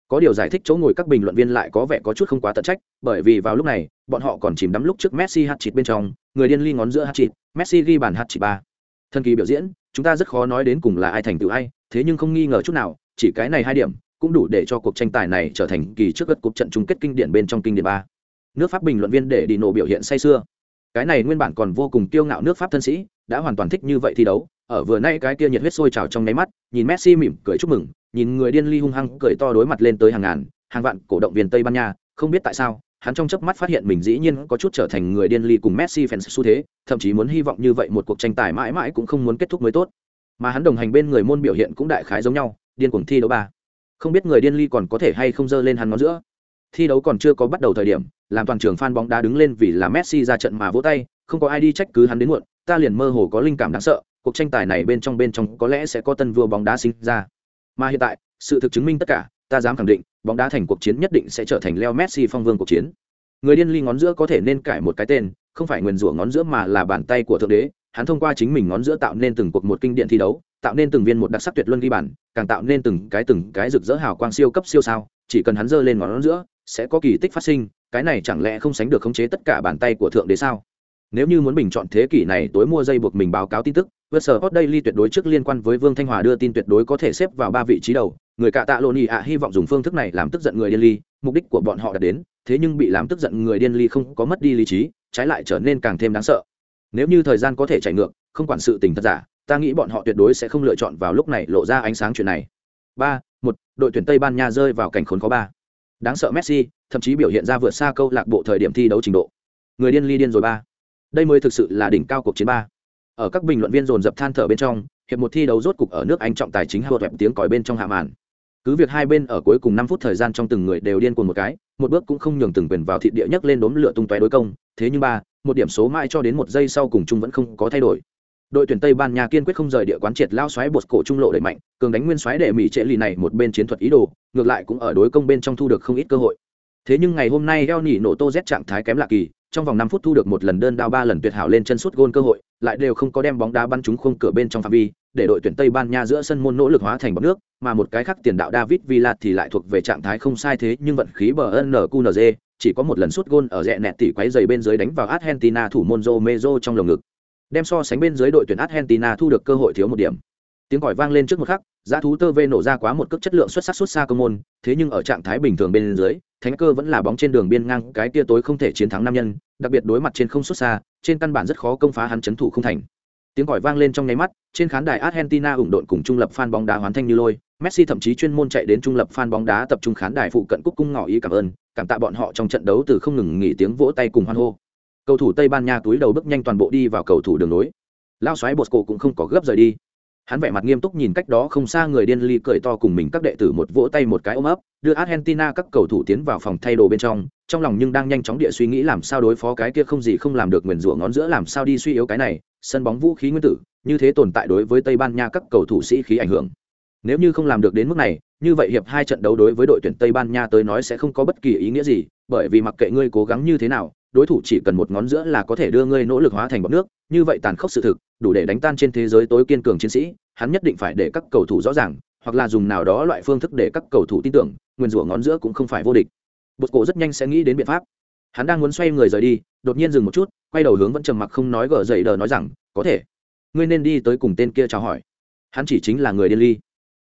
[SPEAKER 1] Có điều giải thích chỗ ngồi các bình luận viên lại có vẻ có chút không quá tận trách, bởi vì vào lúc này, bọn họ còn chìm đắm lúc trước messi hạt chịt bên trong, người điên ly ngón giữa hạt chịt messi ghi bàn hạt chịt ba. Thần kỳ biểu diễn, chúng ta rất khó nói đến cùng là ai thành tựu ai, thế nhưng không nghi ngờ chút nào chỉ cái này hai điểm cũng đủ để cho cuộc tranh tài này trở thành kỳ trước gật cuộc trận chung kết kinh điển bên trong kinh điển ba. Nước pháp bình luận viên để đi nổ biểu hiện say sưa. Cái này nguyên bản còn vô cùng kiêu ngạo nước pháp thân sĩ, đã hoàn toàn thích như vậy thi đấu. Ở vừa nay cái kia nhiệt huyết sôi trào trong nháy mắt, nhìn messi mỉm cười chúc mừng, nhìn người điên ly hung hăng cười to đối mặt lên tới hàng ngàn, hàng vạn cổ động viên tây ban nha, không biết tại sao, hắn trong chớp mắt phát hiện mình dĩ nhiên có chút trở thành người điên ly cùng messi fans xu thế, thậm chí muốn hy vọng như vậy một cuộc tranh tài mãi mãi cũng không muốn kết thúc mới tốt. Mà hắn đồng hành bên người môn biểu hiện cũng đại khái giống nhau điên cuồng thi đấu ba. Không biết người điên ly còn có thể hay không dơ lên hắn ngón giữa. Thi đấu còn chưa có bắt đầu thời điểm, làm toàn trường fan bóng đá đứng lên vì là messi ra trận mà vỗ tay, không có ai đi trách cứ hắn đến muộn, ta liền mơ hồ có linh cảm đáng sợ, cuộc tranh tài này bên trong bên trong có lẽ sẽ có tân vua bóng đá sinh ra. Mà hiện tại, sự thực chứng minh tất cả, ta dám khẳng định, bóng đá thành cuộc chiến nhất định sẽ trở thành leo messi phong vương cuộc chiến. Người điên ly ngón giữa có thể nên cải một cái tên, không phải nguyền rủa ngón giữa mà là bàn tay của thượng đế hắn thông qua chính mình ngón giữa tạo nên từng cuộc một kinh điện thi đấu, tạo nên từng viên một đặc sắc tuyệt luân ghi bản càng tạo nên từng cái từng cái rực rỡ hào quang siêu cấp siêu sao, chỉ cần hắn giơ lên ngón giữa, sẽ có kỳ tích phát sinh, cái này chẳng lẽ không sánh được khống chế tất cả bàn tay của thượng đế sao? Nếu như muốn bình chọn thế kỷ này tối mua dây buộc mình báo cáo tin tức vượt sở hot daily tuyệt đối trước liên quan với vương thanh hòa đưa tin tuyệt đối có thể xếp vào ba vị trí đầu, người cạ tạ lộn ì ạ hy vọng dùng phương thức này làm tức giận người điên ly, mục đích của bọn họ đã đến, thế nhưng bị làm tức giận người điên ly không có mất đi lý trí, trái lại trở nên càng thêm đáng sợ nếu như thời gian có thể chạy ngược, không quản sự tình thật giả, ta nghĩ bọn họ tuyệt đối sẽ không lựa chọn vào lúc này lộ ra ánh sáng chuyện này. Ba, một, đội tuyển tây ban nha rơi vào cảnh khốn khó ba. Đáng sợ messi, thậm chí biểu hiện ra vượt xa câu lạc bộ thời điểm thi đấu trình độ. Người điên ly điên rồi ba. Đây mới thực sự là đỉnh cao cuộc chiến ba. Ở các bình luận viên dồn dập than thở bên trong, hiệp một thi đấu rốt cục ở nước anh trọng tài chính hạ vẹp tiếng còi bên trong hạ màn cứ việc hai bên ở cuối cùng năm phút thời gian trong từng người đều điên cuồng một cái, một bước cũng không nhường từng quyền vào thị địa nhấc lên đốm lửa tung tóe đối công, thế nhưng ba, một điểm số mãi cho đến một giây sau cùng chung vẫn không có thay đổi. Đội tuyển tây ban nha kiên quyết không rời địa quán triệt lao xoáy bột cổ trung lộ đẩy mạnh, cường đánh nguyên xoáy để mỹ trệ lì này một bên chiến thuật ý đồ, ngược lại cũng ở đối công bên trong thu được không ít cơ hội. Thế nhưng ngày hôm nay eo nỉ nổ tô z trạng thái kém lạ kỳ, trong vòng năm phút thu được một lần đơn đao ba lần tuyệt hảo lên chân suốt gôn cơ hội, lại đều không có đem bóng đá bắn trúng khung cửa bên trong phạm vi để đội tuyển tây ban nha giữa sân môn nỗ lực hóa thành bọt nước, mà một cái khác tiền đạo david villa thì lại thuộc về trạng thái không sai thế, nhưng vận khí bờ nqnz chỉ có một lần sút gôn ở rẽ nẹt tỉ quấy giày bên dưới đánh vào argentina thủ môn Romero trong lồng ngực. Đem so sánh bên dưới đội tuyển argentina thu được cơ hội thiếu một điểm. Tiếng còi vang lên trước một khắc, giá thú tơ vê nổ ra quá một cước chất lượng xuất sắc xuất xa cơ môn, thế nhưng ở trạng thái bình thường bên dưới, thánh cơ vẫn là bóng trên đường biên ngang, cái tia tối không thể chiến thắng nam nhân, đặc biệt đối mặt trên không xuất xa, trên căn bản rất khó công phá hắn chấn thủ không thành tiếng còi vang lên trong nháy mắt, trên khán đài argentina ủng độn cùng trung lập fan bóng đá hoàn thanh như lôi. Messi thậm chí chuyên môn chạy đến trung lập fan bóng đá tập trung khán đài phụ cận cúc cung ngỏ ý cảm ơn, cảm tạ bọn họ trong trận đấu từ không ngừng nghỉ tiếng vỗ tay cùng hoan hô. Cầu thủ tây ban nha túi đầu bước nhanh toàn bộ đi vào cầu thủ đường nối lao xoáy bột cổ cũng không có gấp rời đi. Hắn vẻ mặt nghiêm túc nhìn cách đó không xa người điên ly cười to cùng mình các đệ tử một vỗ tay một cái ôm ấp, đưa argentina các cầu thủ tiến vào phòng thay đồ bên trong trong lòng nhưng đang nhanh chóng địa suy nghĩ làm sao đối phó cái kia không gì không làm được nguyền rủa ngón giữa làm sao đi suy yếu cái này sân bóng vũ khí nguyên tử, như thế tồn tại đối với tây ban nha các cầu thủ sĩ khí ảnh hưởng. Nếu như không làm được đến mức này, như vậy hiệp hai trận đấu đối với đội tuyển tây ban nha tới nói sẽ không có bất kỳ ý nghĩa gì, bởi vì mặc kệ ngươi cố gắng như thế nào, đối thủ chỉ cần một ngón giữa là có thể đưa ngươi nỗ lực hóa thành bọc nước, như vậy tàn khốc sự thực, đủ để đánh tan trên thế giới tối kiên cường chiến sĩ, hắn nhất định phải để các cầu thủ rõ ràng, hoặc là dùng nào đó loại phương thức để các cầu thủ tin tưởng, nguyên rủa ngón giữa cũng không phải vô địch. Bột cổ rất nhanh sẽ nghĩ đến biện pháp hắn đang muốn xoay người rời đi, đột nhiên dừng một chút, quay đầu hướng vẫn trầm mặc không nói gờ dậy đờ nói rằng, có thể, ngươi nên đi tới cùng tên kia chào hỏi. Hắn chỉ chính là người điên ly.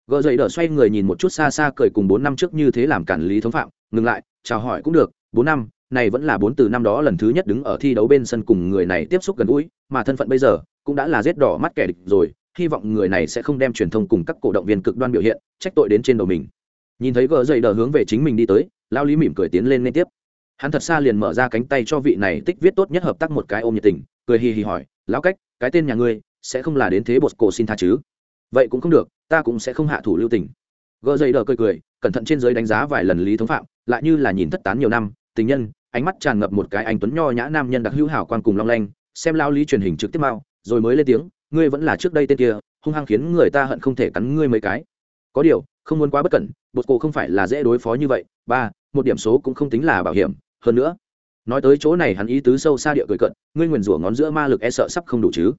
[SPEAKER 1] Gờ dậy đờ xoay người nhìn một chút xa xa cười cùng bốn năm trước như thế làm cản lý thống phạm, ngừng lại, chào hỏi cũng được, bốn năm, này vẫn là bốn từ năm đó lần thứ nhất đứng ở thi đấu bên sân cùng người này tiếp xúc gần gũi, mà thân phận bây giờ cũng đã là rét đỏ mắt kẻ địch rồi, hy vọng người này sẽ không đem truyền thông cùng các cổ động viên cực đoan biểu hiện, trách tội đến trên đầu mình. Nhìn thấy gờ dậy đờ hướng về chính mình đi tới lao lý mỉm cười tiến lên liên tiếp hắn thật xa liền mở ra cánh tay cho vị này tích viết tốt nhất hợp tác một cái ôm nhiệt tình, cười hì hì hỏi, lão cách, cái tên nhà ngươi sẽ không là đến thế bột cổ xin tha chứ? Vậy cũng không được, ta cũng sẽ không hạ thủ lưu tình. Gỡ dây đờ cười cười, cẩn thận trên giới đánh giá vài lần lý thống phạm, lại như là nhìn thất tán nhiều năm, tình nhân, ánh mắt tràn ngập một cái anh tuấn nho nhã nam nhân đặc hữu hảo quan cùng long lanh, xem lao lý truyền hình trực tiếp mau rồi mới lên tiếng, ngươi vẫn là trước đây tên kia, hung hăng khiến người ta hận không thể cắn ngươi mấy cái. Có điều, không muốn quá bất cẩn, bột cổ không phải là dễ đối phó như vậy, ba, một điểm số cũng không tính là bảo hiểm hơn nữa, nói tới chỗ này hắn ý tứ sâu xa địa cười cận ngươi nguyền rủa ngón giữa ma lực e sợ sắp không đủ chứ?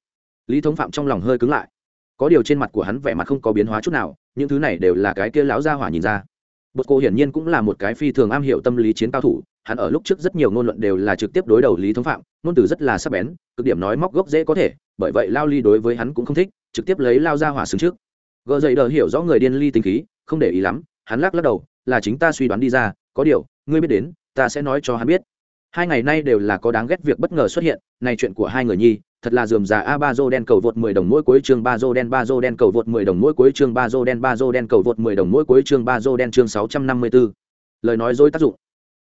[SPEAKER 1] Lý thống phạm trong lòng hơi cứng lại. Có điều trên mặt của hắn vẻ mặt không có biến hóa chút nào, những thứ này đều là cái kia lão gia hỏa nhìn ra. Bột cô hiển nhiên cũng là một cái phi thường am hiểu tâm lý chiến cao thủ, hắn ở lúc trước rất nhiều ngôn luận đều là trực tiếp đối đầu lý thống phạm, ngôn từ rất là sắc bén, cực điểm nói móc gốc dễ có thể, bởi vậy lao ly đối với hắn cũng không thích, trực tiếp lấy lao ra hỏa xứng trước. Gợ dậy đờ hiểu rõ người điên ly tính khí, không để ý lắm, hắn lắc lắc đầu, là chính ta suy đoán đi ra, có điều, ngươi biết đến ta sẽ nói cho hắn biết. Hai ngày nay đều là có đáng ghét việc bất ngờ xuất hiện này chuyện của hai người nhi thật là dườm già a ba dô đen cầu vượt 10 đồng mỗi cuối chương ba dô đen ba dô đen cầu vượt 10 đồng mỗi cuối chương ba dô đen ba dô đen cầu vượt 10 đồng mỗi cuối chương ba dô đen chương 654. lời nói dối tác dụng.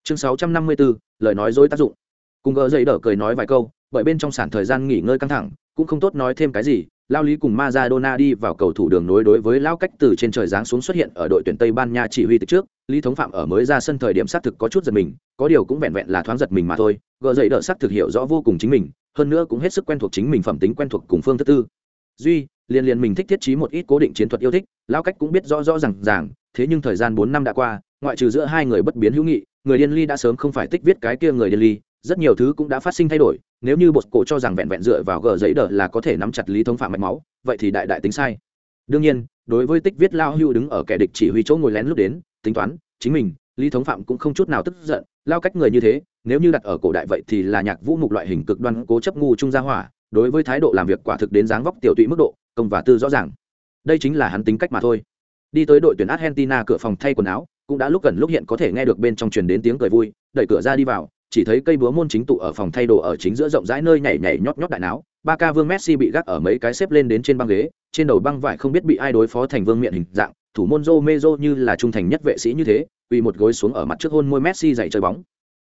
[SPEAKER 1] Chương 654, lời nói dối tác dụng. Cùng gỡ dậy đỡ cười nói vài câu bởi bên trong sản thời gian nghỉ ngơi căng thẳng cũng không tốt nói thêm cái gì lao lý cùng Maradona đi vào cầu thủ đường nối đối với lao cách từ trên trời giáng xuống xuất hiện ở đội tuyển Tây Ban Nha chỉ huy từ trước, Lý Thống Phạm ở mới ra sân thời điểm xác thực có chút giật mình, có điều cũng vẹn vẹn là thoáng giật mình mà thôi, gỡ dậy đỡ xác thực hiểu rõ vô cùng chính mình, hơn nữa cũng hết sức quen thuộc chính mình phẩm tính quen thuộc cùng phương thứ tư. Duy, liên liên mình thích thiết trí một ít cố định chiến thuật yêu thích, lao cách cũng biết rõ rõ ràng ràng, thế nhưng thời gian bốn năm đã qua, ngoại trừ giữa hai người bất biến hữu nghị, người điên ly đã sớm không phải tích viết cái kia người điên ly, rất nhiều thứ cũng đã phát sinh thay đổi nếu như bột cổ cho rằng vẹn vẹn dựa vào gờ giấy đờ là có thể nắm chặt lý thống phạm mạch máu, vậy thì đại đại tính sai. Đương nhiên, đối với tích viết lao hưu đứng ở kẻ địch chỉ huy chỗ ngồi lén lúc đến, tính toán, chính mình, lý thống phạm cũng không chút nào tức giận, lao cách người như thế, nếu như đặt ở cổ đại vậy thì là nhạc vũ mục loại hình cực đoan cố chấp ngu trung gia hỏa, đối với thái độ làm việc quả thực đến dáng vóc tiểu tụy mức độ, công và tư rõ ràng. Đây chính là hắn tính cách mà thôi. Đi tới đội tuyển argentina cửa phòng thay quần áo, cũng đã lúc gần lúc hiện có thể nghe được bên trong truyền đến tiếng cười vui, đẩy cửa ra đi vào chỉ thấy cây búa môn chính tụ ở phòng thay đồ ở chính giữa rộng rãi nơi nhảy nhảy nhót nhót đại não ba ca vương messi bị gác ở mấy cái xếp lên đến trên băng ghế, trên đầu băng vải không biết bị ai đối phó thành vương miệng hình dạng, thủ môn Romero như là trung thành nhất vệ sĩ như thế, quỳ một gối xuống ở mặt trước hôn môi messi dạy chơi bóng.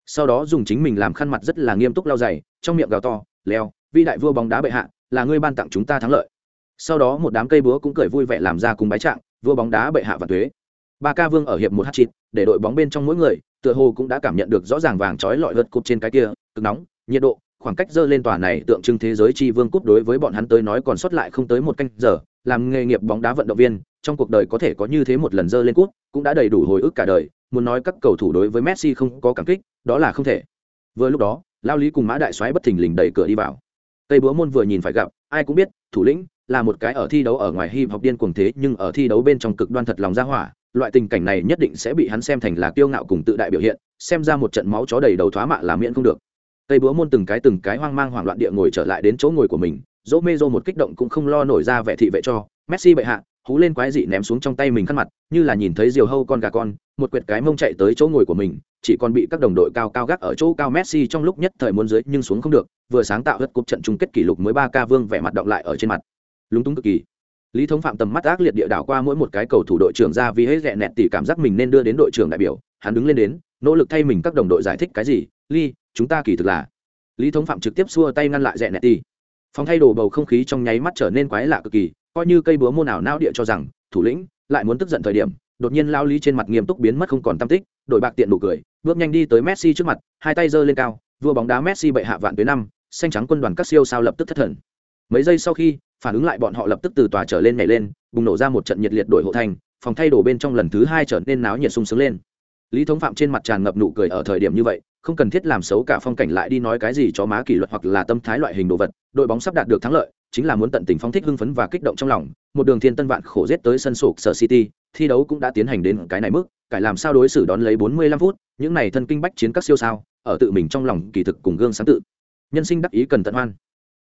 [SPEAKER 1] Sau đó dùng chính mình làm khăn mặt rất là nghiêm túc lau dày trong miệng gào to, leo, vi đại vua bóng đá bệ hạ, là ngươi ban tặng chúng ta thắng lợi. Sau đó một đám cây búa cũng cười vui vẻ làm ra cùng bái trạng, vua bóng đá bệ hạ và thuế ba ca vương ở hiệp một h chín để đội bóng bên trong mỗi người tựa hồ cũng đã cảm nhận được rõ ràng vàng trói lọi vật cúp trên cái kia, cực nóng, nhiệt độ, khoảng cách dơ lên tòa này tượng trưng thế giới chi vương cúp đối với bọn hắn tới nói còn sót lại không tới một canh giờ, làm nghề nghiệp bóng đá vận động viên, trong cuộc đời có thể có như thế một lần dơ lên cúp, cũng đã đầy đủ hồi ức cả đời, muốn nói các cầu thủ đối với messi không có cảm kích, đó là không thể. Vừa lúc đó, lao lý cùng mã đại soái bất thình lình đẩy cửa đi vào. Tây búa môn vừa nhìn phải gặp, ai cũng biết, thủ lĩnh là một cái ở thi đấu ở ngoài hip hop điên cuồng thế, nhưng ở thi đấu bên trong cực đoan thật lòng ra hỏa. Loại tình cảnh này nhất định sẽ bị hắn xem thành là kiêu ngạo cùng tự đại biểu hiện, xem ra một trận máu chó đầy đầu thoá mạ là miễn không được. Tây búa môn từng cái từng cái hoang mang hoảng loạn địa ngồi trở lại đến chỗ ngồi của mình, dỗ mê dô một kích động cũng không lo nổi ra vẻ thị vệ cho. Messi bệ hạ, hú lên quái dị ném xuống trong tay mình khăn mặt, như là nhìn thấy diều hâu con gà con, một quyệt cái mông chạy tới chỗ ngồi của mình, chỉ còn bị các đồng đội cao cao gác ở chỗ cao messi trong lúc nhất thời muốn dưới nhưng xuống không được, vừa sáng tạo hất cục trận chung kết kỷ lục mới ba ca vương vẻ mặt động lại ở trên mặt lúng túng cực kỳ. Lý thống phạm tầm mắt ác liệt địa đảo qua mỗi một cái cầu thủ đội trưởng ra vì hết rẽ nẹt tỉ cảm giác mình nên đưa đến đội trưởng đại biểu. Hắn đứng lên đến, nỗ lực thay mình các đồng đội giải thích cái gì? Ly chúng ta kỳ thực là lý thống phạm trực tiếp xua tay ngăn lại rẽ nẹt tỉ. Phòng thay đồ bầu không khí trong nháy mắt trở nên quái lạ cực kỳ, coi như cây búa môn nào não địa cho rằng, thủ lĩnh lại muốn tức giận thời điểm, đột nhiên lao lý trên mặt nghiêm túc biến mất không còn tâm tích, đội bạc tiện nụ cười, bước nhanh đi tới messi trước mặt, hai tay giơ lên cao, vua bóng đá messi bệ hạ vạn tới năm, xanh trắng quân đoàn các siêu sao lập tức thất thần. Mấy giây sau khi phản ứng lại bọn họ lập tức từ tòa trở lên nhảy lên, bùng nổ ra một trận nhiệt liệt đổi hộ thành, phòng thay đồ bên trong lần thứ hai trở nên náo nhiệt sung sướng lên. Lý thống phạm trên mặt tràn ngập nụ cười ở thời điểm như vậy, không cần thiết làm xấu cả phong cảnh lại đi nói cái gì cho má kỷ luật hoặc là tâm thái loại hình đồ vật, đội bóng sắp đạt được thắng lợi, chính là muốn tận tình phóng thích hưng phấn và kích động trong lòng, một đường thiên tân vạn khổ giết tới sân sụp sở city, thi đấu cũng đã tiến hành đến cái này mức, cải làm sao đối xử đón lấy 45 phút, những này thân kinh bách chiến các siêu sao, ở tự mình trong lòng kỳ thực cùng gương sáng tự. Nhân sinh đắc ý cần tận hoan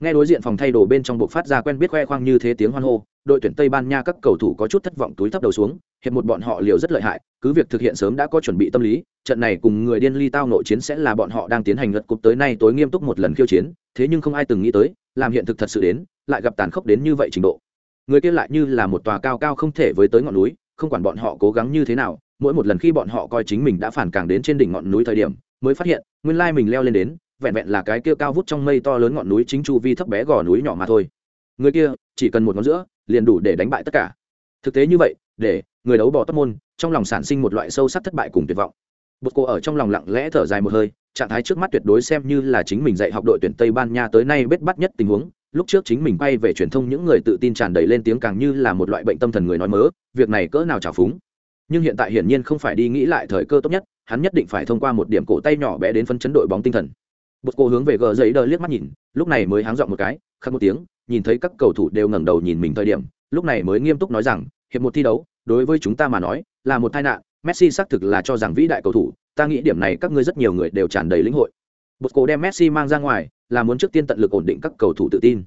[SPEAKER 1] nghe đối diện phòng thay đồ bên trong buộc phát ra quen biết khoe khoang như thế tiếng hoan hô, đội tuyển tây ban nha các cầu thủ có chút thất vọng túi thấp đầu xuống hiện một bọn họ liều rất lợi hại, cứ việc thực hiện sớm đã có chuẩn bị tâm lý, trận này cùng người điên ly tao nội chiến sẽ là bọn họ đang tiến hành lật cục tới nay tối nghiêm túc một lần khiêu chiến, thế nhưng không ai từng nghĩ tới, làm hiện thực thật sự đến, lại gặp tàn khốc đến như vậy trình độ. Người kia lại như là một tòa cao cao không thể với tới ngọn núi, không quản bọn họ cố gắng như thế nào, mỗi một lần khi bọn họ coi chính mình đã phản càng đến trên đỉnh ngọn núi thời điểm, mới phát hiện, nguyên lai mình leo lên đến vẹn vẹn là cái kia cao vút trong mây to lớn ngọn núi chính chu vi thấp bé gò núi nhỏ mà thôi. Người kia, chỉ cần một ngón giữa, liền đủ để đánh bại tất cả. Thực tế như vậy, để người đấu bỏ tất môn, trong lòng sản sinh một loại sâu sắc thất bại cùng tuyệt vọng. Bột cô ở trong lòng lặng lẽ thở dài một hơi, trạng thái trước mắt tuyệt đối xem như là chính mình dạy học đội tuyển tây ban nha tới nay bết bắt nhất tình huống. Lúc trước chính mình bay về truyền thông những người tự tin tràn đầy lên tiếng càng như là một loại bệnh tâm thần người nói mớ, việc này cỡ nào trào phúng. Nhưng hiện tại hiển nhiên không phải đi nghĩ lại thời cơ tốt nhất, hắn nhất định phải thông qua một điểm cổ tay nhỏ bé đến phân chấn đội bóng tinh thần bột cô hướng về gờ giấy đờ liếc mắt nhìn, lúc này mới háng dọn một cái, khắc một tiếng, nhìn thấy các cầu thủ đều ngẩng đầu nhìn mình thời điểm, lúc này mới nghiêm túc nói rằng, hiệp một thi đấu, đối với chúng ta mà nói, là một tai nạn, messi xác thực là cho rằng vĩ đại cầu thủ, ta nghĩ điểm này các ngươi rất nhiều người đều tràn đầy lĩnh hội. Bột cô đem messi mang ra ngoài, là muốn trước tiên tận lực ổn định các cầu thủ tự tin.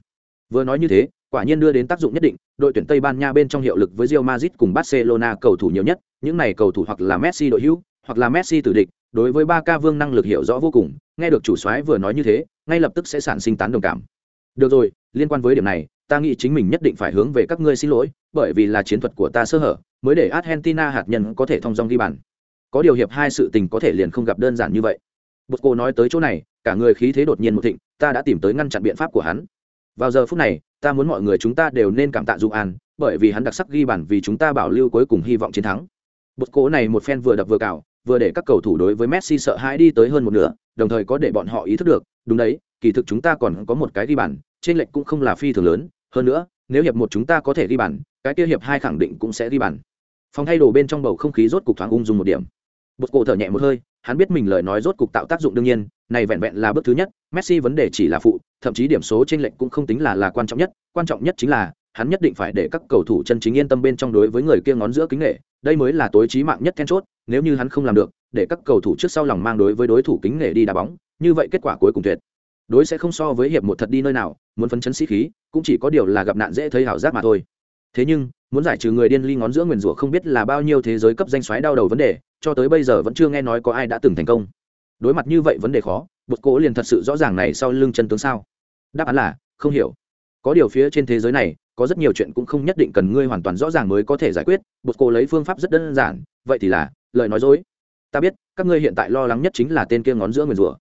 [SPEAKER 1] Vừa nói như thế, quả nhiên đưa đến tác dụng nhất định, đội tuyển tây ban nha bên trong hiệu lực với Real Madrid cùng barcelona cầu thủ nhiều nhất, những này cầu thủ hoặc là messi đội hữu, hoặc là messi tử địch, đối với ba ca vương năng lực hiểu rõ vô cùng nghe được chủ soái vừa nói như thế, ngay lập tức sẽ sản sinh tán đồng cảm. Được rồi, liên quan với điểm này, ta nghĩ chính mình nhất định phải hướng về các ngươi xin lỗi, bởi vì là chiến thuật của ta sơ hở, mới để argentina hạt nhân có thể thông dong ghi bàn. Có điều hiệp hai sự tình có thể liền không gặp đơn giản như vậy. Bột cô nói tới chỗ này, cả người khí thế đột nhiên một thịnh, ta đã tìm tới ngăn chặn biện pháp của hắn. Vào giờ phút này, ta muốn mọi người chúng ta đều nên cảm tạ dụ an, bởi vì hắn đặc sắc ghi bàn vì chúng ta bảo lưu cuối cùng hy vọng chiến thắng. Bột cố này một phen vừa đập vừa cào, vừa để các cầu thủ đối với messi sợ hãi đi tới hơn một nửa đồng thời có để bọn họ ý thức được, đúng đấy, kỳ thực chúng ta còn có một cái ghi bàn, trên lệnh cũng không là phi thường lớn, hơn nữa, nếu hiệp một chúng ta có thể ghi bàn, cái kia hiệp hai khẳng định cũng sẽ ghi bàn. Phòng thay đồ bên trong bầu không khí rốt cục thoáng ung dung một điểm. Bột cổ thở nhẹ một hơi, hắn biết mình lời nói rốt cục tạo tác dụng đương nhiên, này vẹn vẹn là bước thứ nhất, messi vấn đề chỉ là phụ, thậm chí điểm số trên lệnh cũng không tính là là quan trọng nhất, quan trọng nhất chính là hắn nhất định phải để các cầu thủ chân chính yên tâm bên trong đối với người kia ngón giữa kính nghệ, đây mới là tối trí mạng nhất then chốt, nếu như hắn không làm được, để các cầu thủ trước sau lòng mang đối với đối thủ kính nghệ đi đá bóng, như vậy kết quả cuối cùng tuyệt. Đối sẽ không so với hiệp một thật đi nơi nào, muốn phấn chấn sĩ khí, cũng chỉ có điều là gặp nạn dễ thấy hảo giác mà thôi. Thế nhưng, muốn giải trừ người điên ly ngón giữa nguyền rủa không biết là bao nhiêu thế giới cấp danh xoáy đau đầu vấn đề, cho tới bây giờ vẫn chưa nghe nói có ai đã từng thành công. Đối mặt như vậy vấn đề khó, bột cố liền thật sự rõ ràng này sau lưng chân tướng sao? Đáp án là, không hiểu. Có điều phía trên thế giới này có rất nhiều chuyện cũng không nhất định cần ngươi hoàn toàn rõ ràng mới có thể giải quyết, bột cô lấy phương pháp rất đơn giản, vậy thì là, lời nói dối. Ta biết, các ngươi hiện tại lo lắng nhất chính là tên kia ngón giữa nguyền rủa.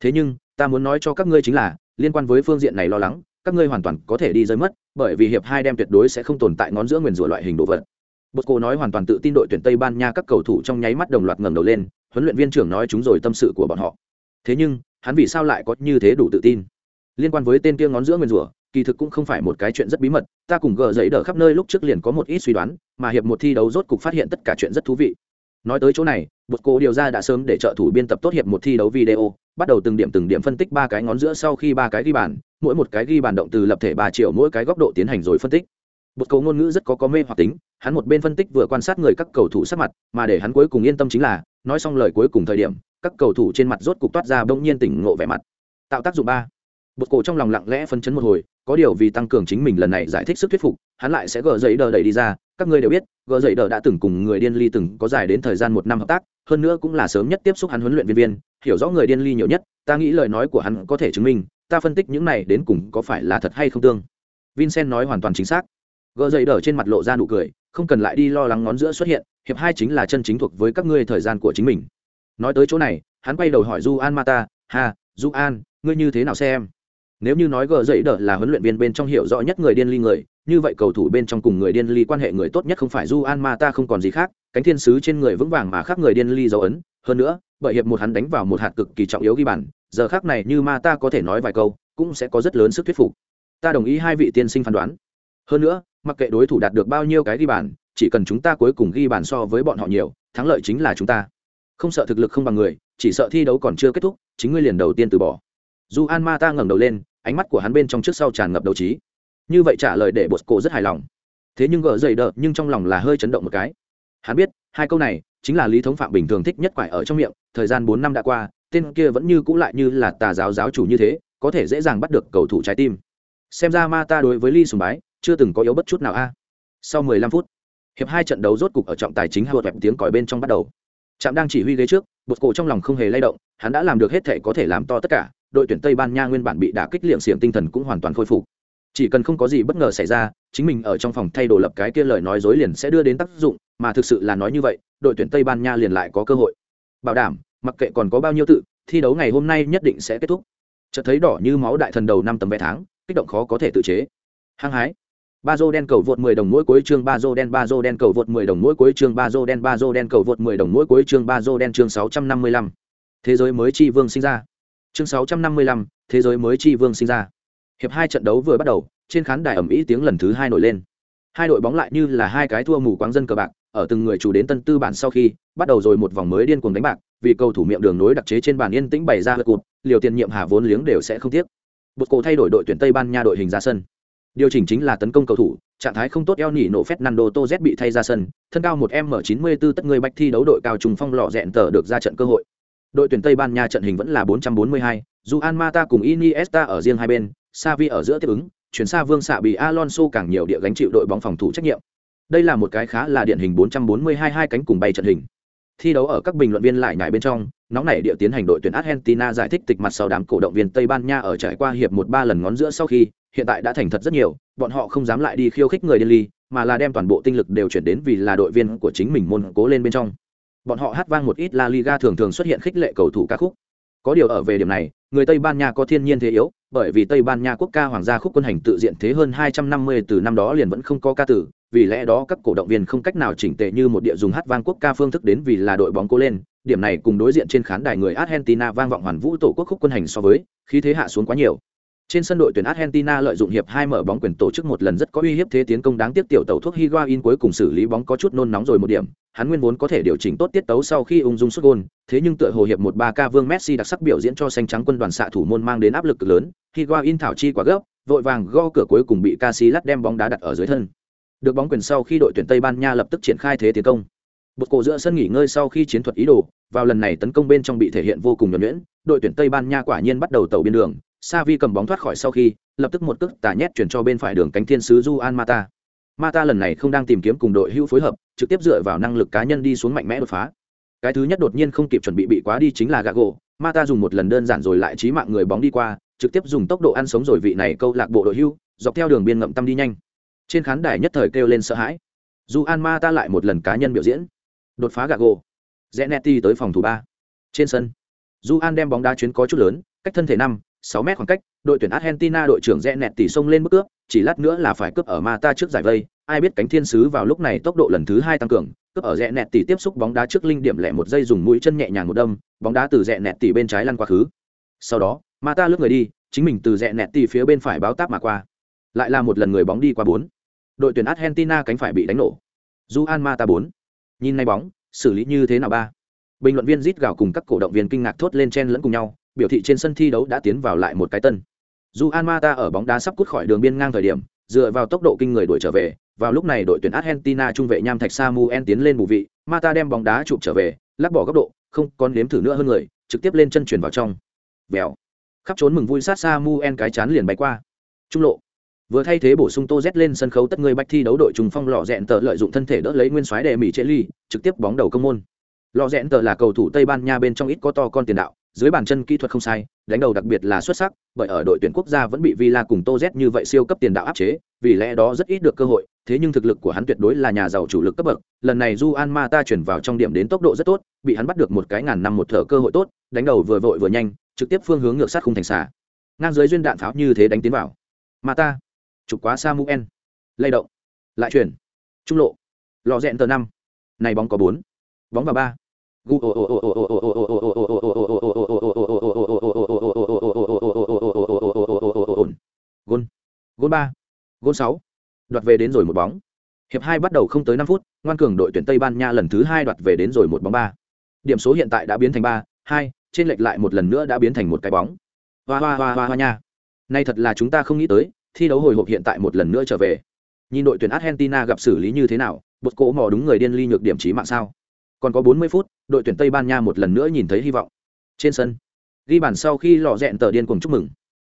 [SPEAKER 1] Thế nhưng, ta muốn nói cho các ngươi chính là, liên quan với phương diện này lo lắng, các ngươi hoàn toàn có thể đi rơi mất, bởi vì hiệp hai đem tuyệt đối sẽ không tồn tại ngón giữa nguyền rủa loại hình đồ vật. Bột cô nói hoàn toàn tự tin đội tuyển tây ban nha các cầu thủ trong nháy mắt đồng loạt ngẩng đầu lên, huấn luyện viên trưởng nói chúng rồi tâm sự của bọn họ. Thế nhưng, hắn vì sao lại có như thế đủ tự tin? Liên quan với tên kia ngón giữa nguyên rủa, kỳ thực cũng không phải một cái chuyện rất bí mật, ta cùng gờ giấy đờ khắp nơi lúc trước liền có một ít suy đoán, mà hiệp một thi đấu rốt cục phát hiện tất cả chuyện rất thú vị. Nói tới chỗ này bột cô điều ra đã sớm để trợ thủ biên tập tốt hiệp một thi đấu video, bắt đầu từng điểm từng điểm phân tích ba cái ngón giữa sau khi ba cái ghi bàn, mỗi một cái ghi bàn động từ lập thể ba triệu mỗi cái góc độ tiến hành rồi phân tích. Bột cầu ngôn ngữ rất có có mê hoặc tính, hắn một bên phân tích vừa quan sát người các cầu thủ sắc mặt, mà để hắn cuối cùng yên tâm chính là, nói xong lời cuối cùng thời điểm, các cầu thủ trên mặt rốt cục toát ra bỗng nhiên tỉnh ngộ vẻ mặt. Tạo tác dụng ba bột cổ trong lòng lặng lẽ phân chấn một hồi, có điều vì tăng cường chính mình lần này giải thích sức thuyết phục, hắn lại sẽ gỡ giấy đờ đẩy đi ra. Các ngươi đều biết, gỡ giấy đờ đã từng cùng người điên ly từng có dài đến thời gian một năm hợp tác, hơn nữa cũng là sớm nhất tiếp xúc hắn huấn luyện viên viên, hiểu rõ người điên ly nhiều nhất, ta nghĩ lời nói của hắn có thể chứng minh, ta phân tích những này đến cùng có phải là thật hay không tương. Vincent nói hoàn toàn chính xác. Gỡ giấy đờ trên mặt lộ ra nụ cười, không cần lại đi lo lắng ngón giữa xuất hiện, hiệp hai chính là chân chính thuộc với các ngươi thời gian của chính mình. Nói tới chỗ này, hắn quay đầu hỏi du an mata, ha du an ngươi như thế nào xem? Nếu như nói gờ dậy đờ là huấn luyện viên bên trong hiểu rõ nhất người điên ly người, như vậy cầu thủ bên trong cùng người điên ly quan hệ người tốt nhất không phải du an ma ta không còn gì khác, cánh thiên sứ trên người vững vàng mà khác người điên ly dấu ấn. Hơn nữa, bởi hiệp một hắn đánh vào một hạt cực kỳ trọng yếu ghi bàn, giờ khác này như ma ta có thể nói vài câu, cũng sẽ có rất lớn sức thuyết phục. Ta đồng ý hai vị tiên sinh phán đoán. Hơn nữa, mặc kệ đối thủ đạt được bao nhiêu cái ghi bàn, chỉ cần chúng ta cuối cùng ghi bàn so với bọn họ nhiều, thắng lợi chính là chúng ta. Không sợ thực lực không bằng người, chỉ sợ thi đấu còn chưa kết thúc, chính ngươi liền đầu tiên từ bỏ. Dù an ma ta ngẩng đầu lên ánh mắt của hắn bên trong trước sau tràn ngập đầu trí. Như vậy trả lời để bột cổ rất hài lòng. Thế nhưng gỡ dậy đỡ, nhưng trong lòng là hơi chấn động một cái. Hắn biết, hai câu này chính là lý thống phạm bình thường thích nhất quải ở trong miệng, thời gian bốn năm đã qua, tên kia vẫn như cũ lại như là tà giáo giáo chủ như thế, có thể dễ dàng bắt được cầu thủ trái tim. Xem ra ma ta đối với ly sùng bái, chưa từng có yếu bất chút nào a. À. Sau 15 phút, hiệp hai trận đấu rốt cục ở trọng tài chính hai vẹp tiếng còi bên trong bắt đầu. Trạm đang chỉ huy ghế trước, bột cổ trong lòng không hề lay động, hắn đã làm được hết thể có thể làm to tất cả đội tuyển tây ban nha nguyên bản bị đả kích liệm xiềng tinh thần cũng hoàn toàn khôi phục. Chỉ cần không có gì bất ngờ xảy ra, chính mình ở trong phòng thay đồ lập cái kia lời nói dối liền sẽ đưa đến tác dụng, mà thực sự là nói như vậy, đội tuyển tây ban nha liền lại có cơ hội. Bảo đảm, mặc kệ còn có bao nhiêu tự, thi đấu ngày hôm nay nhất định sẽ kết thúc. Chợt thấy đỏ như máu đại thần đầu năm tấm vé tháng, kích động khó có thể tự chế. Hăng hái. Ba dô đen cầu vượt 10 đồng mỗi cuối chương, ba dô đen, ba dô đen cầu vượt 10 đồng mỗi cuối chương, ba dô đen, ba dô đen cầu vượt 10 đồng mỗi cuối chương, ba dô đen chương 655. thế giới mới chi vương sinh ra chương 655, thế giới mới chi vương sinh ra. Hiệp hai trận đấu vừa bắt đầu trên khán đài ẩm ý tiếng lần thứ hai nổi lên. Hai đội bóng lại như là hai cái thua mù quáng dân cờ bạc ở từng người chủ đến tân tư bản sau khi bắt đầu rồi một vòng mới điên cuồng đánh bạc vì cầu thủ miệng đường nối đặc chế trên bàn yên tĩnh bày ra hớt cụt liều tiền nhiệm hà vốn liếng đều sẽ không tiếc. Bột cổ thay đổi đội tuyển tây ban nha đội hình ra sân. Điều chỉnh chính là tấn công cầu thủ trạng thái không tốt eo nỉ nổ fernando toz bị thay ra sân thân cao một m 94 tất người bạch thi đấu đội cao trùng phong lọ rẽn tờ được ra trận cơ hội đội tuyển tây ban nha trận hình vẫn là 442, dù mata cùng iniesta ở riêng hai bên Xavi ở giữa tiếp ứng chuyển xa vương xạ bị alonso càng nhiều địa gánh chịu đội bóng phòng thủ trách nhiệm. Đây là một cái khá là điển hình 442 hai cánh cùng bay trận hình. Thi đấu ở các bình luận viên lại nhảy bên trong nóng nảy địa tiến hành đội tuyển argentina giải thích tịch mặt sau đám cổ động viên tây ban nha ở trải qua hiệp một ba lần ngón giữa sau khi hiện tại đã thành thật rất nhiều bọn họ không dám lại đi khiêu khích người Delhi, mà là đem toàn bộ tinh lực đều chuyển đến vì là đội viên của chính mình môn cố lên bên trong bọn họ hát vang một ít la liga thường thường xuất hiện khích lệ cầu thủ ca khúc. Có điều ở về điểm này, người tây ban nha có thiên nhiên thế yếu, bởi vì tây ban nha quốc ca hoàng gia khúc quân hành tự diện thế hơn hai trăm năm mươi từ năm đó liền vẫn không có ca tử, vì lẽ đó các cổ động viên không cách nào chỉnh tề như một địa dùng hát vang quốc ca phương thức đến vì là đội bóng cố lên. Điểm này cùng đối diện trên khán đài người argentina vang vọng hoàn vũ tổ quốc khúc quân hành so với, khí thế hạ xuống quá nhiều trên sân đội tuyển Argentina lợi dụng hiệp hai mở bóng quyền tổ chức một lần rất có uy hiếp thế tiến công đáng tiếc tiểu tàu thuốc Higuain cuối cùng xử lý bóng có chút nôn nóng rồi một điểm, hắn nguyên vốn có thể điều chỉnh tốt tiết tấu sau khi ung dung sút gol, thế nhưng tựa hồ hiệp một ba ca Vương Messi đặc sắc biểu diễn cho xanh trắng quân đoàn xạ thủ môn mang đến áp lực cực lớn, Higuain thảo chi quá gấp, vội vàng go cửa cuối cùng bị Casillas đem bóng đá đặt ở dưới thân. Được bóng quyền sau khi đội tuyển Tây Ban Nha lập tức triển khai thế tiến công. Bột cổ giữa sân nghỉ ngơi sau khi chiến thuật ý đồ, vào lần này tấn công bên trong bị thể hiện vô cùng nhuần nhuyễn, đội tuyển Tây Ban Nha quả nhiên bắt đầu tàu biên đường, sa vi cầm bóng thoát khỏi sau khi, lập tức một cước tà nhét chuyển cho bên phải đường cánh thiên sứ du an mata. Mata lần này không đang tìm kiếm cùng đội hữu phối hợp, trực tiếp dựa vào năng lực cá nhân đi xuống mạnh mẽ đột phá. Cái thứ nhất đột nhiên không kịp chuẩn bị bị quá đi chính là gago. Mata dùng một lần đơn giản rồi lại trí mạng người bóng đi qua, trực tiếp dùng tốc độ ăn sống rồi vị này câu lạc bộ đội hưu dọc theo đường biên ngậm tâm đi nhanh. Trên khán đài nhất thời kêu lên sợ hãi. Dù an ma ta lại một lần cá nhân biểu diễn. Đột phá gago. Rẽ netti tới phòng thủ ba. Trên sân du an đem bóng đá chuyến có chút lớn, cách thân thể năm sáu mét khoảng cách, đội tuyển argentina đội trưởng rẽ nẹt tỉ xông lên bước cướp, chỉ lát nữa là phải cướp ở mata trước giải vây. Ai biết cánh thiên sứ vào lúc này tốc độ lần thứ hai tăng cường, cướp ở rẽ nẹt tỉ tiếp xúc bóng đá trước linh điểm lẻ một giây dùng mũi chân nhẹ nhàng một đâm, bóng đá từ rẽ nẹt tỉ bên trái lăn qua khứ. Sau đó, mata lướt người đi, chính mình từ rẽ nẹt tỉ phía bên phải báo táp mà qua. Lại là một lần người bóng đi qua bốn. Đội tuyển argentina cánh phải bị đánh nổ. Juan mata bốn. Nhìn nay bóng, xử lý như thế nào ba? Bình luận viên rít gào cùng các cổ động viên kinh ngạc thốt lên chen lẫn cùng nhau biểu thị trên sân thi đấu đã tiến vào lại một cái tân. Dù Almata ở bóng đá sắp cút khỏi đường biên ngang thời điểm, dựa vào tốc độ kinh người đuổi trở về, vào lúc này đội tuyển argentina trung vệ nham thạch samuel tiến lên bù vị, mata đem bóng đá chụp trở về, lắc bỏ góc độ, không còn nếm thử nữa hơn người, trực tiếp lên chân chuyển vào trong. Bèo. khắp trốn mừng vui sát samuel cái chán liền bay qua. Trung lộ. Vừa thay thế bổ sung tô z lên sân khấu tất người bạch thi đấu đội trung phong lọ rẹn tờ lợi dụng thân thể đỡ lấy nguyên soái đệ mỹ trệ ly trực tiếp bóng đầu công môn. Lò rẽn tờ là cầu thủ tây ban nha bên trong ít có to con tiền đạo, dưới bàn chân kỹ thuật không sai, đánh đầu đặc biệt là xuất sắc, bởi ở đội tuyển quốc gia vẫn bị villa cùng tô z như vậy siêu cấp tiền đạo áp chế, vì lẽ đó rất ít được cơ hội, thế nhưng thực lực của hắn tuyệt đối là nhà giàu chủ lực cấp bậc, lần này du an ma ta chuyển vào trong điểm đến tốc độ rất tốt, bị hắn bắt được một cái ngàn năm một thở cơ hội tốt, đánh đầu vừa vội vừa nhanh, trực tiếp phương hướng ngược sát khung thành xả ngang dưới duyên đạn pháo như thế đánh tiến vào. Ma ta chụp quá samuel. Lay động. Lại chuyển. Trung lộ. Lò rẽn tờ năm. Này bóng có bốn. Bóng vào ba gôn gôn ba gôn sáu đoạt về đến rồi một bóng hiệp hai bắt đầu không tới năm phút ngoan cường đội tuyển tây ban nha lần thứ hai đoạt về đến rồi một bóng ba điểm số hiện tại đã biến thành ba hai trên lệch lại một lần nữa đã biến thành một cái bóng hoa hoa hoa hoa hoa nha nay thật là chúng ta không nghĩ tới thi đấu hồi hộp hiện tại một lần nữa trở về nhìn đội tuyển argentina gặp xử lý như thế nào bột cỗ mò đúng người điên ly nhược điểm trí mạng sao còn có 40 phút, đội tuyển tây ban nha một lần nữa nhìn thấy hy vọng. Trên sân, ghi bàn sau khi lọ rẽn tờ điên cuồng chúc mừng.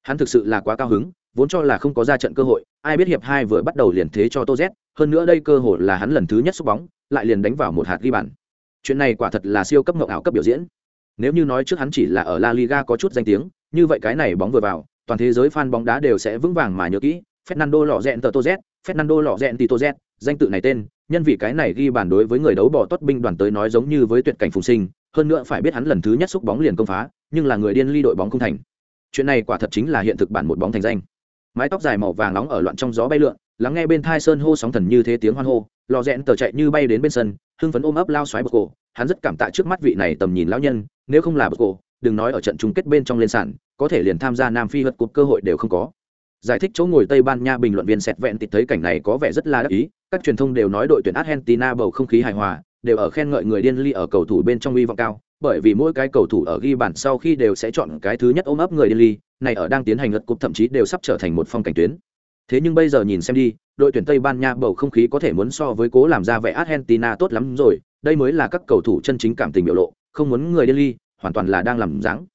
[SPEAKER 1] Hắn thực sự là quá cao hứng, vốn cho là không có ra trận cơ hội, ai biết hiệp hai vừa bắt đầu liền thế cho tô z, hơn nữa đây cơ hội là hắn lần thứ nhất xúc bóng, lại liền đánh vào một hạt ghi bàn. Chuyện này quả thật là siêu cấp ngộng ảo cấp biểu diễn. Nếu như nói trước hắn chỉ là ở la liga có chút danh tiếng, như vậy cái này bóng vừa vào, toàn thế giới fan bóng đá đều sẽ vững vàng mà nhớ kỹ. Fernando lọ rẽn tờ tô z fernando lò rẽn tito z danh tự này tên, nhân vì cái này ghi bàn đối với người đấu bỏ tốt binh đoàn tới nói giống như với tuyệt cảnh phùng sinh, hơn nữa phải biết hắn lần thứ nhất xúc bóng liền công phá, nhưng là người điên ly đội bóng không thành. Chuyện này quả thật chính là hiện thực bản một bóng thành danh. Mái tóc dài màu vàng nóng ở loạn trong gió bay lượn, lắng nghe bên thai sơn hô sóng thần như thế tiếng hoan hô lò rẽn tờ chạy như bay đến bên sân, hưng phấn ôm ấp lao xoáy bờ cổ, hắn rất cảm tạ trước mắt vị này tầm nhìn lão nhân, nếu không là bờ cổ, đừng nói ở trận chung kết bên trong lên sàn, có thể liền tham gia nam phi vật cuộc cơ hội đều không có giải thích chỗ ngồi tây ban nha bình luận viên sẹt vẹn tịt thấy cảnh này có vẻ rất là đắc ý, các truyền thông đều nói đội tuyển argentina bầu không khí hài hòa, đều ở khen ngợi người điên ly ở cầu thủ bên trong uy vọng cao, bởi vì mỗi cái cầu thủ ở ghi bàn sau khi đều sẽ chọn cái thứ nhất ôm ấp người điên ly, này ở đang tiến hành lật cục thậm chí đều sắp trở thành một phong cảnh tuyến. Thế nhưng bây giờ nhìn xem đi, đội tuyển tây ban nha bầu không khí có thể muốn so với cố làm ra vẻ argentina tốt lắm rồi, đây mới là các cầu thủ chân chính cảm tình biểu lộ, không muốn người điên ly, hoàn toàn là đang làm dáng.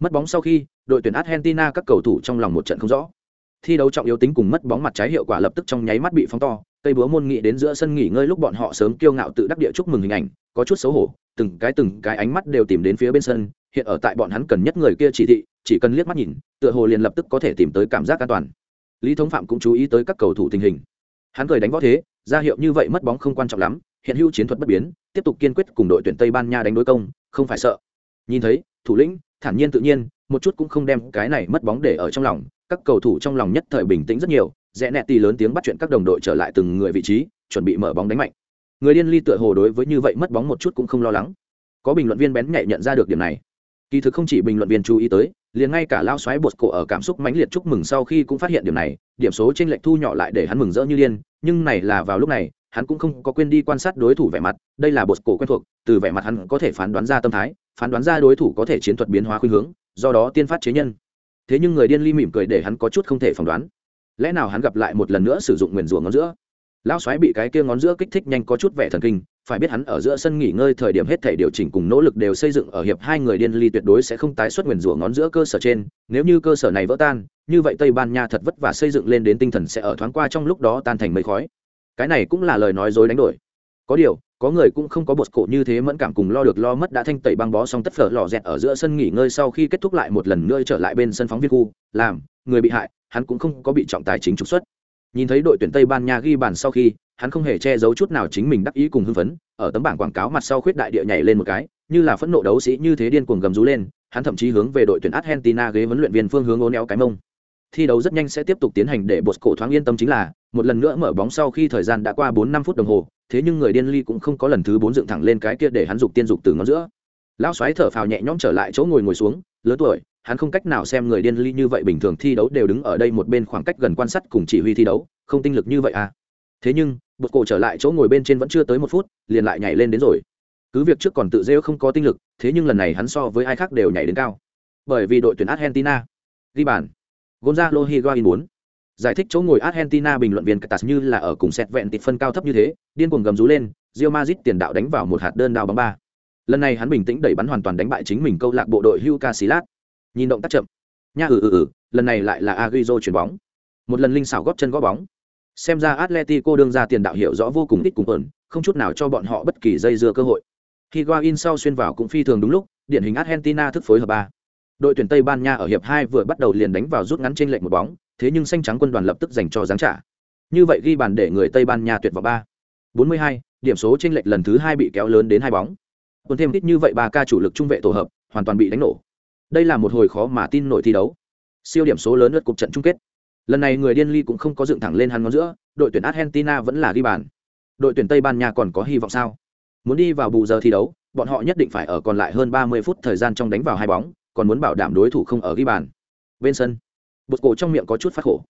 [SPEAKER 1] Mất bóng sau khi, đội tuyển argentina các cầu thủ trong lòng một trận không rõ thi đấu trọng yếu tính cùng mất bóng mặt trái hiệu quả lập tức trong nháy mắt bị phóng to, cây búa môn nghị đến giữa sân nghỉ ngơi lúc bọn họ sớm kiêu ngạo tự đắc địa chúc mừng hình ảnh, có chút xấu hổ, từng cái từng cái ánh mắt đều tìm đến phía bên sân, hiện ở tại bọn hắn cần nhất người kia chỉ thị, chỉ cần liếc mắt nhìn, tựa hồ liền lập tức có thể tìm tới cảm giác an toàn. Lý thống phạm cũng chú ý tới các cầu thủ tình hình. Hắn cười đánh võ thế, ra hiệu như vậy mất bóng không quan trọng lắm, hiện hữu chiến thuật bất biến, tiếp tục kiên quyết cùng đội tuyển tây ban nha đánh đối công, không phải sợ. Nhìn thấy, thủ lĩnh, thản nhiên tự nhiên một chút cũng không đem cái này mất bóng để ở trong lòng, các cầu thủ trong lòng nhất thời bình tĩnh rất nhiều, rẽ nẹt tì lớn tiếng bắt chuyện các đồng đội trở lại từng người vị trí, chuẩn bị mở bóng đánh mạnh. Người điên ly tựa hồ đối với như vậy mất bóng một chút cũng không lo lắng. Có bình luận viên bén nhạy nhận ra được điểm này. Kỳ thực không chỉ bình luận viên chú ý tới, liền ngay cả lao xoáy bột cổ ở cảm xúc mãnh liệt chúc mừng sau khi cũng phát hiện điểm này, điểm số trên lệch thu nhỏ lại để hắn mừng rỡ như điên, nhưng này là vào lúc này, hắn cũng không có quên đi quan sát đối thủ vẻ mặt, đây là bột cổ quen thuộc, từ vẻ mặt hắn có thể phán đoán ra tâm thái phán đoán ra đối thủ có thể chiến thuật biến hóa khuynh hướng, do đó tiên phát chế nhân. Thế nhưng người điên ly mỉm cười để hắn có chút không thể phỏng đoán. Lẽ nào hắn gặp lại một lần nữa sử dụng nguyền rủa ngón giữa? Lão xoáy bị cái kia ngón giữa kích thích nhanh có chút vẻ thần kinh, phải biết hắn ở giữa sân nghỉ ngơi thời điểm hết thể điều chỉnh cùng nỗ lực đều xây dựng ở hiệp hai người điên ly tuyệt đối sẽ không tái xuất nguyền rủa ngón giữa cơ sở trên, nếu như cơ sở này vỡ tan, như vậy tây ban nha thật vất vả xây dựng lên đến tinh thần sẽ ở thoáng qua trong lúc đó tan thành mây khói. Cái này cũng là lời nói dối đánh đổi. Có điều có người cũng không có bột cổ như thế mẫn cảm cùng lo được lo mất đã thanh tẩy băng bó xong tất phở lò dẹt ở giữa sân nghỉ ngơi sau khi kết thúc lại một lần nữa trở lại bên sân phóng viên khu. Làm, người bị hại, hắn cũng không có bị trọng tài chính trục xuất. Nhìn thấy đội tuyển tây ban nha ghi bàn sau khi, hắn không hề che giấu chút nào chính mình đắc ý cùng hưng phấn, ở tấm bảng quảng cáo mặt sau khuyết đại địa nhảy lên một cái, như là phẫn nộ đấu sĩ như thế điên cuồng gầm rú lên, hắn thậm chí hướng về đội tuyển argentina ghế huấn luyện viên phương hướng ố néo cái mông. Thi đấu rất nhanh sẽ tiếp tục tiến hành để bột cổ thoáng yên tâm chính là, một lần nữa mở bóng sau khi thời gian đã qua bốn năm phút đồng hồ thế nhưng người điên ly cũng không có lần thứ bốn dựng thẳng lên cái kia để hắn dục tiên dục từ ngón giữa. Lão xoáy thở phào nhẹ nhõm trở lại chỗ ngồi ngồi xuống lớn tuổi, hắn không cách nào xem người điên ly như vậy bình thường thi đấu đều đứng ở đây một bên khoảng cách gần quan sát cùng chỉ huy thi đấu, không tinh lực như vậy à. Thế nhưng bột cổ trở lại chỗ ngồi bên trên vẫn chưa tới một phút, liền lại nhảy lên đến rồi. Cứ việc trước còn tự rêu không có tinh lực, thế nhưng lần này hắn so với ai khác đều nhảy đến cao. Bởi vì đội tuyển argentina, ghi bàn. Gonzalo higuain muốn giải thích chỗ ngồi argentina bình luận viên catas như là ở cùng xét vẹn tịt phân cao thấp như thế, điên cuồng gầm rú lên rio mazit tiền đạo đánh vào một hạt đơn đao bóng ba. Lần này hắn bình tĩnh đẩy bắn hoàn toàn đánh bại chính mình câu lạc bộ đội hưu casilat nhìn động tác chậm. Nha ừ ừ ừ lần này lại là aguizo chuyển bóng. Một lần linh xảo góp chân gõ bóng. Xem ra atletico đương ra tiền đạo hiểu rõ vô cùng ít cùng ẩn không chút nào cho bọn họ bất kỳ dây dưa cơ hội. Khi in sau xuyên vào cũng phi thường đúng lúc, điển hình argentina thức phối hợp ba. Đội tuyển tây ban nha ở hiệp hai vừa bắt đầu liền đánh vào rút ngắn trên lệnh một bóng thế nhưng xanh trắng quân đoàn lập tức dành cho giáng trả. Như vậy ghi bàn để người tây ban nha tuyệt vào ba. 42, điểm số trên lệch lần thứ hai bị kéo lớn đến hai bóng. Còn thêm ít như vậy ba ca chủ lực trung vệ tổ hợp hoàn toàn bị đánh nổ. Đây là một hồi khó mà tin nổi thi đấu. Siêu điểm số lớn lượt cục trận chung kết. Lần này người điên ly cũng không có dựng thẳng lên hắn ngón giữa đội tuyển argentina vẫn là ghi bàn. Đội tuyển tây ban nha còn có hy vọng sao? Muốn đi vào bù giờ thi đấu bọn họ nhất định phải ở còn lại hơn 30 phút thời gian trong đánh vào hai bóng còn muốn bảo đảm đối thủ không ở ghi bàn. Bên sân bột cổ trong miệng có chút phát khổ.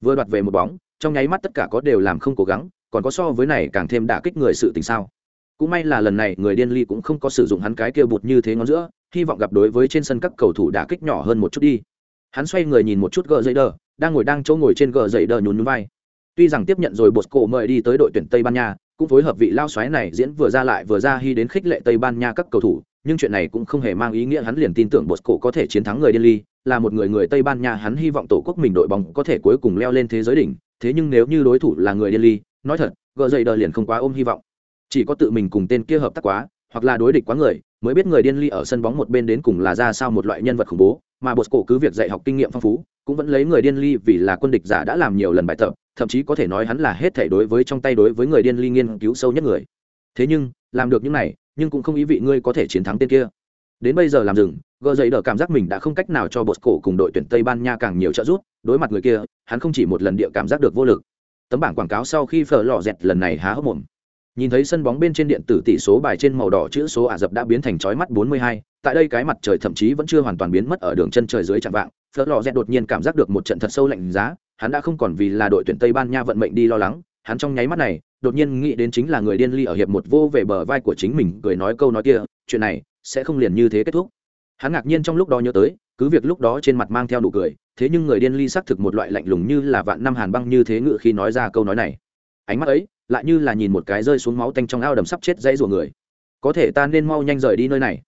[SPEAKER 1] Vừa đoạt về một bóng, trong nháy mắt tất cả có đều làm không cố gắng, còn có so với này càng thêm đả kích người sự tình sao. Cũng may là lần này người điên ly cũng không có sử dụng hắn cái kia bụt như thế ngón giữa, hy vọng gặp đối với trên sân các cầu thủ đả kích nhỏ hơn một chút đi. Hắn xoay người nhìn một chút gờ dậy đờ, đang ngồi đang chỗ ngồi trên gờ dậy đờ nhún nhún vai. Tuy rằng tiếp nhận rồi bột cổ mời đi tới đội tuyển tây ban nha cũng phối hợp vị lao xoáy này diễn vừa ra lại vừa ra hy đến khích lệ tây ban nha các cầu thủ, nhưng chuyện này cũng không hề mang ý nghĩa hắn liền tin tưởng bột cổ có thể chiến thắng người điên ly, là một người người tây ban nha hắn hy vọng tổ quốc mình đội bóng có thể cuối cùng leo lên thế giới đỉnh, thế nhưng nếu như đối thủ là người điên ly, nói thật gợ dậy đờ liền không quá ôm hy vọng. Chỉ có tự mình cùng tên kia hợp tác quá, hoặc là đối địch quá người, mới biết người điên ly ở sân bóng một bên đến cùng là ra sao một loại nhân vật khủng bố, mà bột cổ cứ việc dạy học kinh nghiệm phong phú, cũng vẫn lấy người điên ly vì là quân địch giả đã làm nhiều lần bài tập thậm chí có thể nói hắn là hết thể đối với trong tay đối với người điên ly nghiên cứu sâu nhất người. Thế nhưng làm được những này nhưng cũng không ý vị ngươi có thể chiến thắng tên kia. Đến bây giờ làm rừng gờ dậy đỡ cảm giác mình đã không cách nào cho bột cổ cùng đội tuyển tây ban nha càng nhiều trợ giúp đối mặt người kia hắn không chỉ một lần địa cảm giác được vô lực. Tấm bảng quảng cáo sau khi phở lò dẹt lần này há hốc mồm. Nhìn thấy sân bóng bên trên điện tử tỷ số bài trên màu đỏ chữ số ả rập đã biến thành chói mắt 42, tại đây cái mặt trời thậm chí vẫn chưa hoàn toàn biến mất ở đường chân trời dưới chạm vạng phở lò dẹt đột nhiên cảm giác được một trận thật sâu lạnh giá hắn đã không còn vì là đội tuyển tây ban nha vận mệnh đi lo lắng, hắn trong nháy mắt này, đột nhiên nghĩ đến chính là người điên ly ở hiệp một vô về bờ vai của chính mình, cười nói câu nói kia, chuyện này sẽ không liền như thế kết thúc. Hắn ngạc nhiên trong lúc đó nhớ tới, cứ việc lúc đó trên mặt mang theo nụ cười, thế nhưng người điên ly xác thực một loại lạnh lùng như là vạn năm hàn băng như thế ngự khi nói ra câu nói này. Ánh mắt ấy lại như là nhìn một cái rơi xuống máu tanh trong ao đầm sắp chết dãy rủa người. Có thể ta nên mau nhanh rời đi nơi này.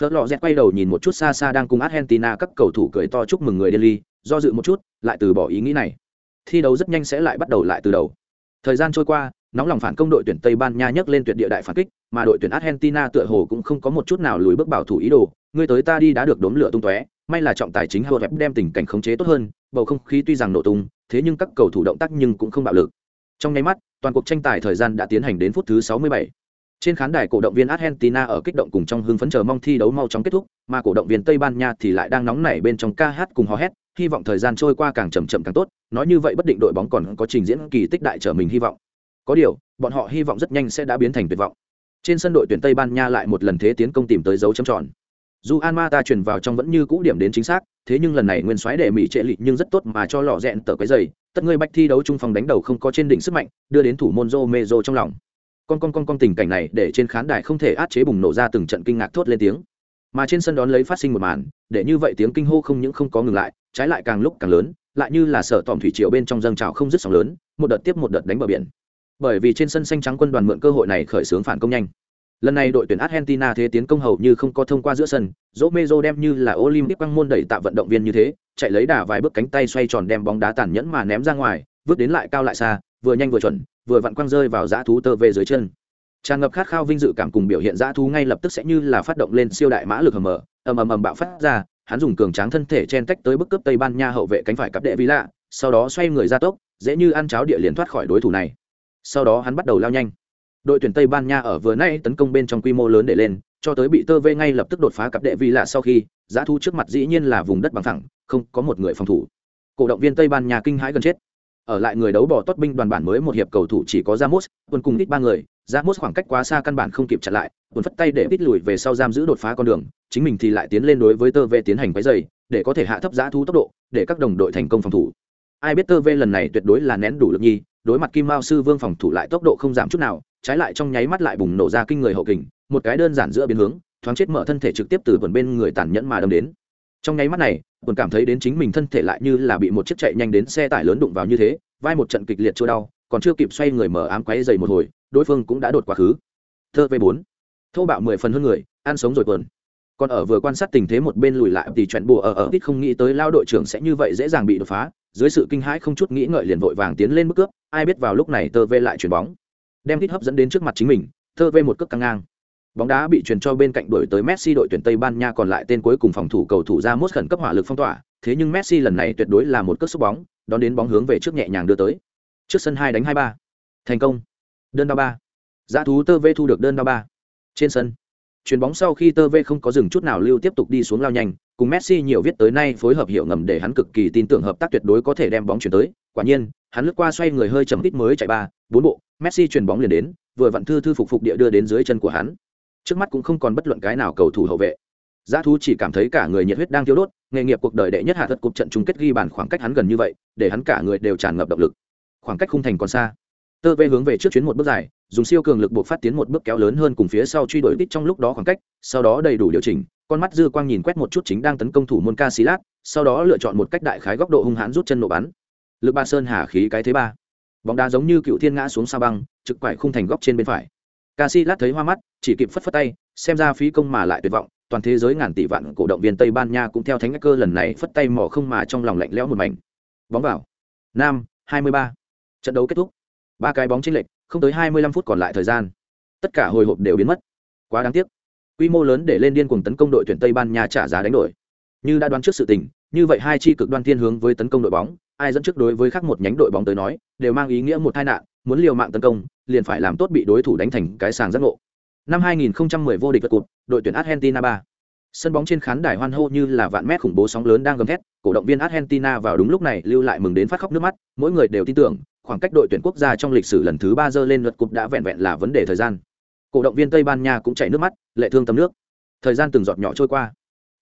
[SPEAKER 1] Phớt lọ dẹt quay đầu nhìn một chút xa xa đang cùng argentina các cầu thủ cười to chúc mừng người điên ly do dự một chút, lại từ bỏ ý nghĩ này. Thi đấu rất nhanh sẽ lại bắt đầu lại từ đầu. Thời gian trôi qua, nóng lòng phản công đội tuyển tây ban nha nhấc lên tuyệt địa đại phản kích, mà đội tuyển argentina tựa hồ cũng không có một chút nào lùi bước bảo thủ ý đồ. Người tới ta đi đã được đốn lửa tung tóe, may là trọng tài chính hầu hẹp đem tình cảnh khống chế tốt hơn, bầu không khí tuy rằng nổ tung, thế nhưng các cầu thủ động tác nhưng cũng không bạo lực. Trong nháy mắt, toàn cuộc tranh tài thời gian đã tiến hành đến phút thứ 67. trên khán đài cổ động viên argentina ở kích động cùng trong hưng phấn chờ mong thi đấu mau chóng kết thúc, mà cổ động viên tây ban nha thì lại đang nóng nảy bên trong ca hát cùng hò hét hy vọng thời gian trôi qua càng chậm chậm càng tốt, nói như vậy bất định đội bóng còn có trình diễn kỳ tích đại trở mình hy vọng. Có điều, bọn họ hy vọng rất nhanh sẽ đã biến thành tuyệt vọng. Trên sân đội tuyển tây ban nha lại một lần thế tiến công tìm tới dấu chấm tròn. Dù Almata chuyển vào trong vẫn như cũ điểm đến chính xác, thế nhưng lần này nguyên soái để mỹ trệ lị nhưng rất tốt mà cho lọ rẹn tờ cái giày, tất người bạch thi đấu trung phòng đánh đầu không có trên đỉnh sức mạnh, đưa đến thủ môn Romero trong lòng. Con con con con tình cảnh này để trên khán đài không thể át chế bùng nổ ra từng trận kinh ngạc thốt lên tiếng mà trên sân đón lấy phát sinh một màn, để như vậy tiếng kinh hô không những không có ngừng lại, trái lại càng lúc càng lớn, lại như là sở tòm thủy triều bên trong dâng trào không dứt sóng lớn, một đợt tiếp một đợt đánh bờ biển. Bởi vì trên sân xanh trắng quân đoàn mượn cơ hội này khởi xướng phản công nhanh. Lần này đội tuyển argentina thế tiến công hầu như không có thông qua giữa sân dỗ mê đem như là olympic băng môn đẩy tạ vận động viên như thế, chạy lấy đà vài bước cánh tay xoay tròn đem bóng đá tàn nhẫn mà ném ra ngoài, vứt đến lại cao lại xa, vừa nhanh vừa chuẩn, vừa vặn quăng rơi vào dã thú tơ về dưới chân tràn ngập khát khao vinh dự cảm cùng biểu hiện dã thú ngay lập tức sẽ như là phát động lên siêu đại mã lực hầm mở ầm ầm ầm bạo phát ra hắn dùng cường tráng thân thể chen tách tới bức cướp tây ban nha hậu vệ cánh phải cặp đệ vi lạ sau đó xoay người ra tốc dễ như ăn cháo địa liền thoát khỏi đối thủ này. Sau đó hắn bắt đầu lao nhanh. Đội tuyển tây ban nha ở vừa nay tấn công bên trong quy mô lớn để lên cho tới bị tơ vê ngay lập tức đột phá cặp đệ vi lạ sau khi giá thu trước mặt dĩ nhiên là vùng đất bằng thẳng không có một người phòng thủ. Cổ động viên tây ban nha kinh hãi gần chết. Ở lại người đấu bỏ tốt binh đoàn bản mới một hiệp cầu thủ chỉ có Ramos, quân cùng ít ba người, Ramos khoảng cách quá xa căn bản không kịp chặn lại, quân phất tay để bít lùi về sau giam giữ đột phá con đường, chính mình thì lại tiến lên đối với Tơ Vệ tiến hành quấy dày, để có thể hạ thấp giá thu tốc độ, để các đồng đội thành công phòng thủ. Ai biết Tơ Vệ lần này tuyệt đối là nén đủ lực nhi, đối mặt Kim Mao sư Vương phòng thủ lại tốc độ không giảm chút nào, trái lại trong nháy mắt lại bùng nổ ra kinh người hậu kình, một cái đơn giản giữa biến hướng, thoáng chết mở thân thể trực tiếp từ vườn bên người tàn nhẫn mà đâm đến trong nháy mắt này vườn cảm thấy đến chính mình thân thể lại như là bị một chiếc chạy nhanh đến xe tải lớn đụng vào như thế vai một trận kịch liệt chỗ đau còn chưa kịp xoay người mở ám quáy dày một hồi đối phương cũng đã đột quá khứ. Thơ v bốn. Thô bạo mười phần hơn người ăn sống rồi vườn còn ở vừa quan sát tình thế một bên lùi lại thì chuyện bùa ở ở ít không nghĩ tới lao đội trưởng sẽ như vậy dễ dàng bị đột phá dưới sự kinh hãi không chút nghĩ ngợi liền vội vàng tiến lên mức cướp ai biết vào lúc này tơ V lại chuyền bóng. Đem hít hấp dẫn đến trước mặt chính mình tơ V một cước căng ngang. Bóng đá bị truyền cho bên cạnh đuổi tới Messi đội tuyển Tây Ban Nha còn lại tên cuối cùng phòng thủ cầu thủ ra mốt khẩn cấp hỏa lực phong tỏa, thế nhưng Messi lần này tuyệt đối là một cước xúc bóng, đón đến bóng hướng về trước nhẹ nhàng đưa tới. Trước sân hai đánh hai ba, Thành công. Đơn ba ba. Giá thú Tơ Vê thu được đơn ba ba. Trên sân. Chuyền bóng sau khi Tơ Vê không có dừng chút nào lưu tiếp tục đi xuống lao nhanh, cùng Messi nhiều viết tới nay phối hợp hiệu ngầm để hắn cực kỳ tin tưởng hợp tác tuyệt đối có thể đem bóng chuyển tới. Quả nhiên, hắn lướt qua xoay người hơi chậm ít mới chạy ba, bốn bộ, Messi chuyền bóng liền đến, vừa vặn thư thư phục phục địa đưa đến dưới chân của hắn trước mắt cũng không còn bất luận cái nào cầu thủ hậu vệ giá thú chỉ cảm thấy cả người nhiệt huyết đang thiếu đốt nghề nghiệp cuộc đời đệ nhất hạ thất cục trận chung kết ghi bàn khoảng cách hắn gần như vậy để hắn cả người đều tràn ngập động lực khoảng cách khung thành còn xa tơ vê hướng về trước chuyến một bước dài dùng siêu cường lực buộc phát tiến một bước kéo lớn hơn cùng phía sau truy đuổi tít trong lúc đó khoảng cách sau đó đầy đủ điều chỉnh con mắt dư quang nhìn quét một chút chính đang tấn công thủ môn ca xí lát sau đó lựa chọn một cách đại khái góc độ hung hãn rút chân nổ bắn lực ba sơn hà khí cái thứ ba bóng đá giống như cựu thiên ngã xuống sa băng trực quải khung thành góc trên bên phải Casillas thấy hoa mắt, chỉ kịp phất phất tay, xem ra phí công mà lại tuyệt vọng, toàn thế giới ngàn tỷ vạn cổ động viên Tây Ban Nha cũng theo thánh cơ lần này phất tay mỏ không mà trong lòng lạnh lẽo một mảnh. Bóng vào. Nam, 23. Trận đấu kết thúc. Ba cái bóng chênh lệch, không tới 25 phút còn lại thời gian. Tất cả hồi hộp đều biến mất. Quá đáng tiếc. Quy mô lớn để lên điên cuồng tấn công đội tuyển Tây Ban Nha trả giá đánh đổi. Như đã đoán trước sự tình, như vậy hai chi cực đoan thiên hướng với tấn công đội bóng, ai dẫn trước đối với khác một nhánh đội bóng tới nói, đều mang ý nghĩa một tai nạn, muốn liều mạng tấn công, liền phải làm tốt bị đối thủ đánh thành cái sàng giác ngộ. Năm 2010 vô địch vật cột, đội tuyển Argentina 3. Sân bóng trên khán đài hoan hô như là vạn mét khủng bố sóng lớn đang gầm thét, cổ động viên Argentina vào đúng lúc này lưu lại mừng đến phát khóc nước mắt, mỗi người đều tin tưởng, khoảng cách đội tuyển quốc gia trong lịch sử lần thứ 3 dơ lên luật cục đã vẹn vẹn là vấn đề thời gian. Cổ động viên Tây Ban Nha cũng chảy nước mắt, lệ thương tâm nước. Thời gian từng giọt nhỏ trôi qua,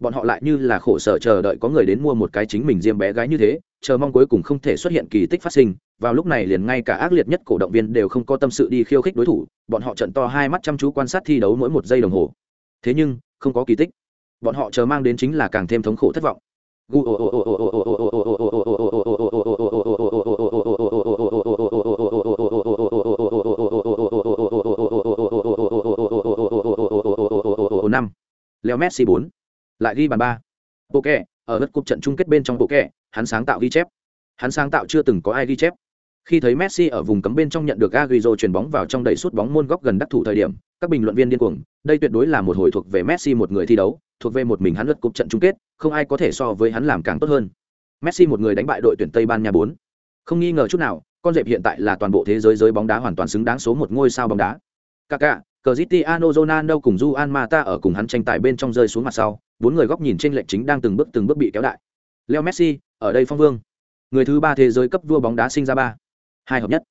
[SPEAKER 1] bọn họ lại như là khổ sở chờ đợi có người đến mua một cái chính mình riêng bé gái như thế, chờ mong cuối cùng không thể xuất hiện kỳ tích phát sinh. Vào lúc này liền ngay cả ác liệt nhất cổ động viên đều không có tâm sự đi khiêu khích đối thủ bọn họ trận to hai mắt chăm chú quan sát thi đấu mỗi một giây đồng hồ. Thế nhưng không có kỳ tích. Bọn họ chờ mang đến chính là càng thêm thống khổ thất vọng. Năm leo messi bốn. Lại ghi bàn ba. Ok ở đất cúp trận chung kết bên trong bộ kẹ hắn sáng tạo ghi chép. Hắn sáng tạo chưa từng có ai ghi chép. Khi thấy messi ở vùng cấm bên trong nhận được Agüero chuyền bóng vào trong đẩy suốt bóng môn góc gần đắc thủ thời điểm các bình luận viên điên cuồng đây tuyệt đối là một hồi thuộc về messi một người thi đấu thuộc về một mình hắn lượt cúp trận chung kết không ai có thể so với hắn làm càng tốt hơn. Messi một người đánh bại đội tuyển tây ban nha bốn. Không nghi ngờ chút nào con dẹp hiện tại là toàn bộ thế giới giới bóng đá hoàn toàn xứng đáng số một ngôi sao bóng đá. Kaká, Cristiano Ronaldo cùng Juan Mata ở cùng hắn tranh tài bên trong rơi xuống mặt sau, bốn người góc nhìn trên lệnh chính đang từng bước từng bước bị kéo đại. Leo Messi, ở đây phong vương. Người thứ ba thế giới cấp vua bóng đá sinh ra ba. Hai hợp nhất.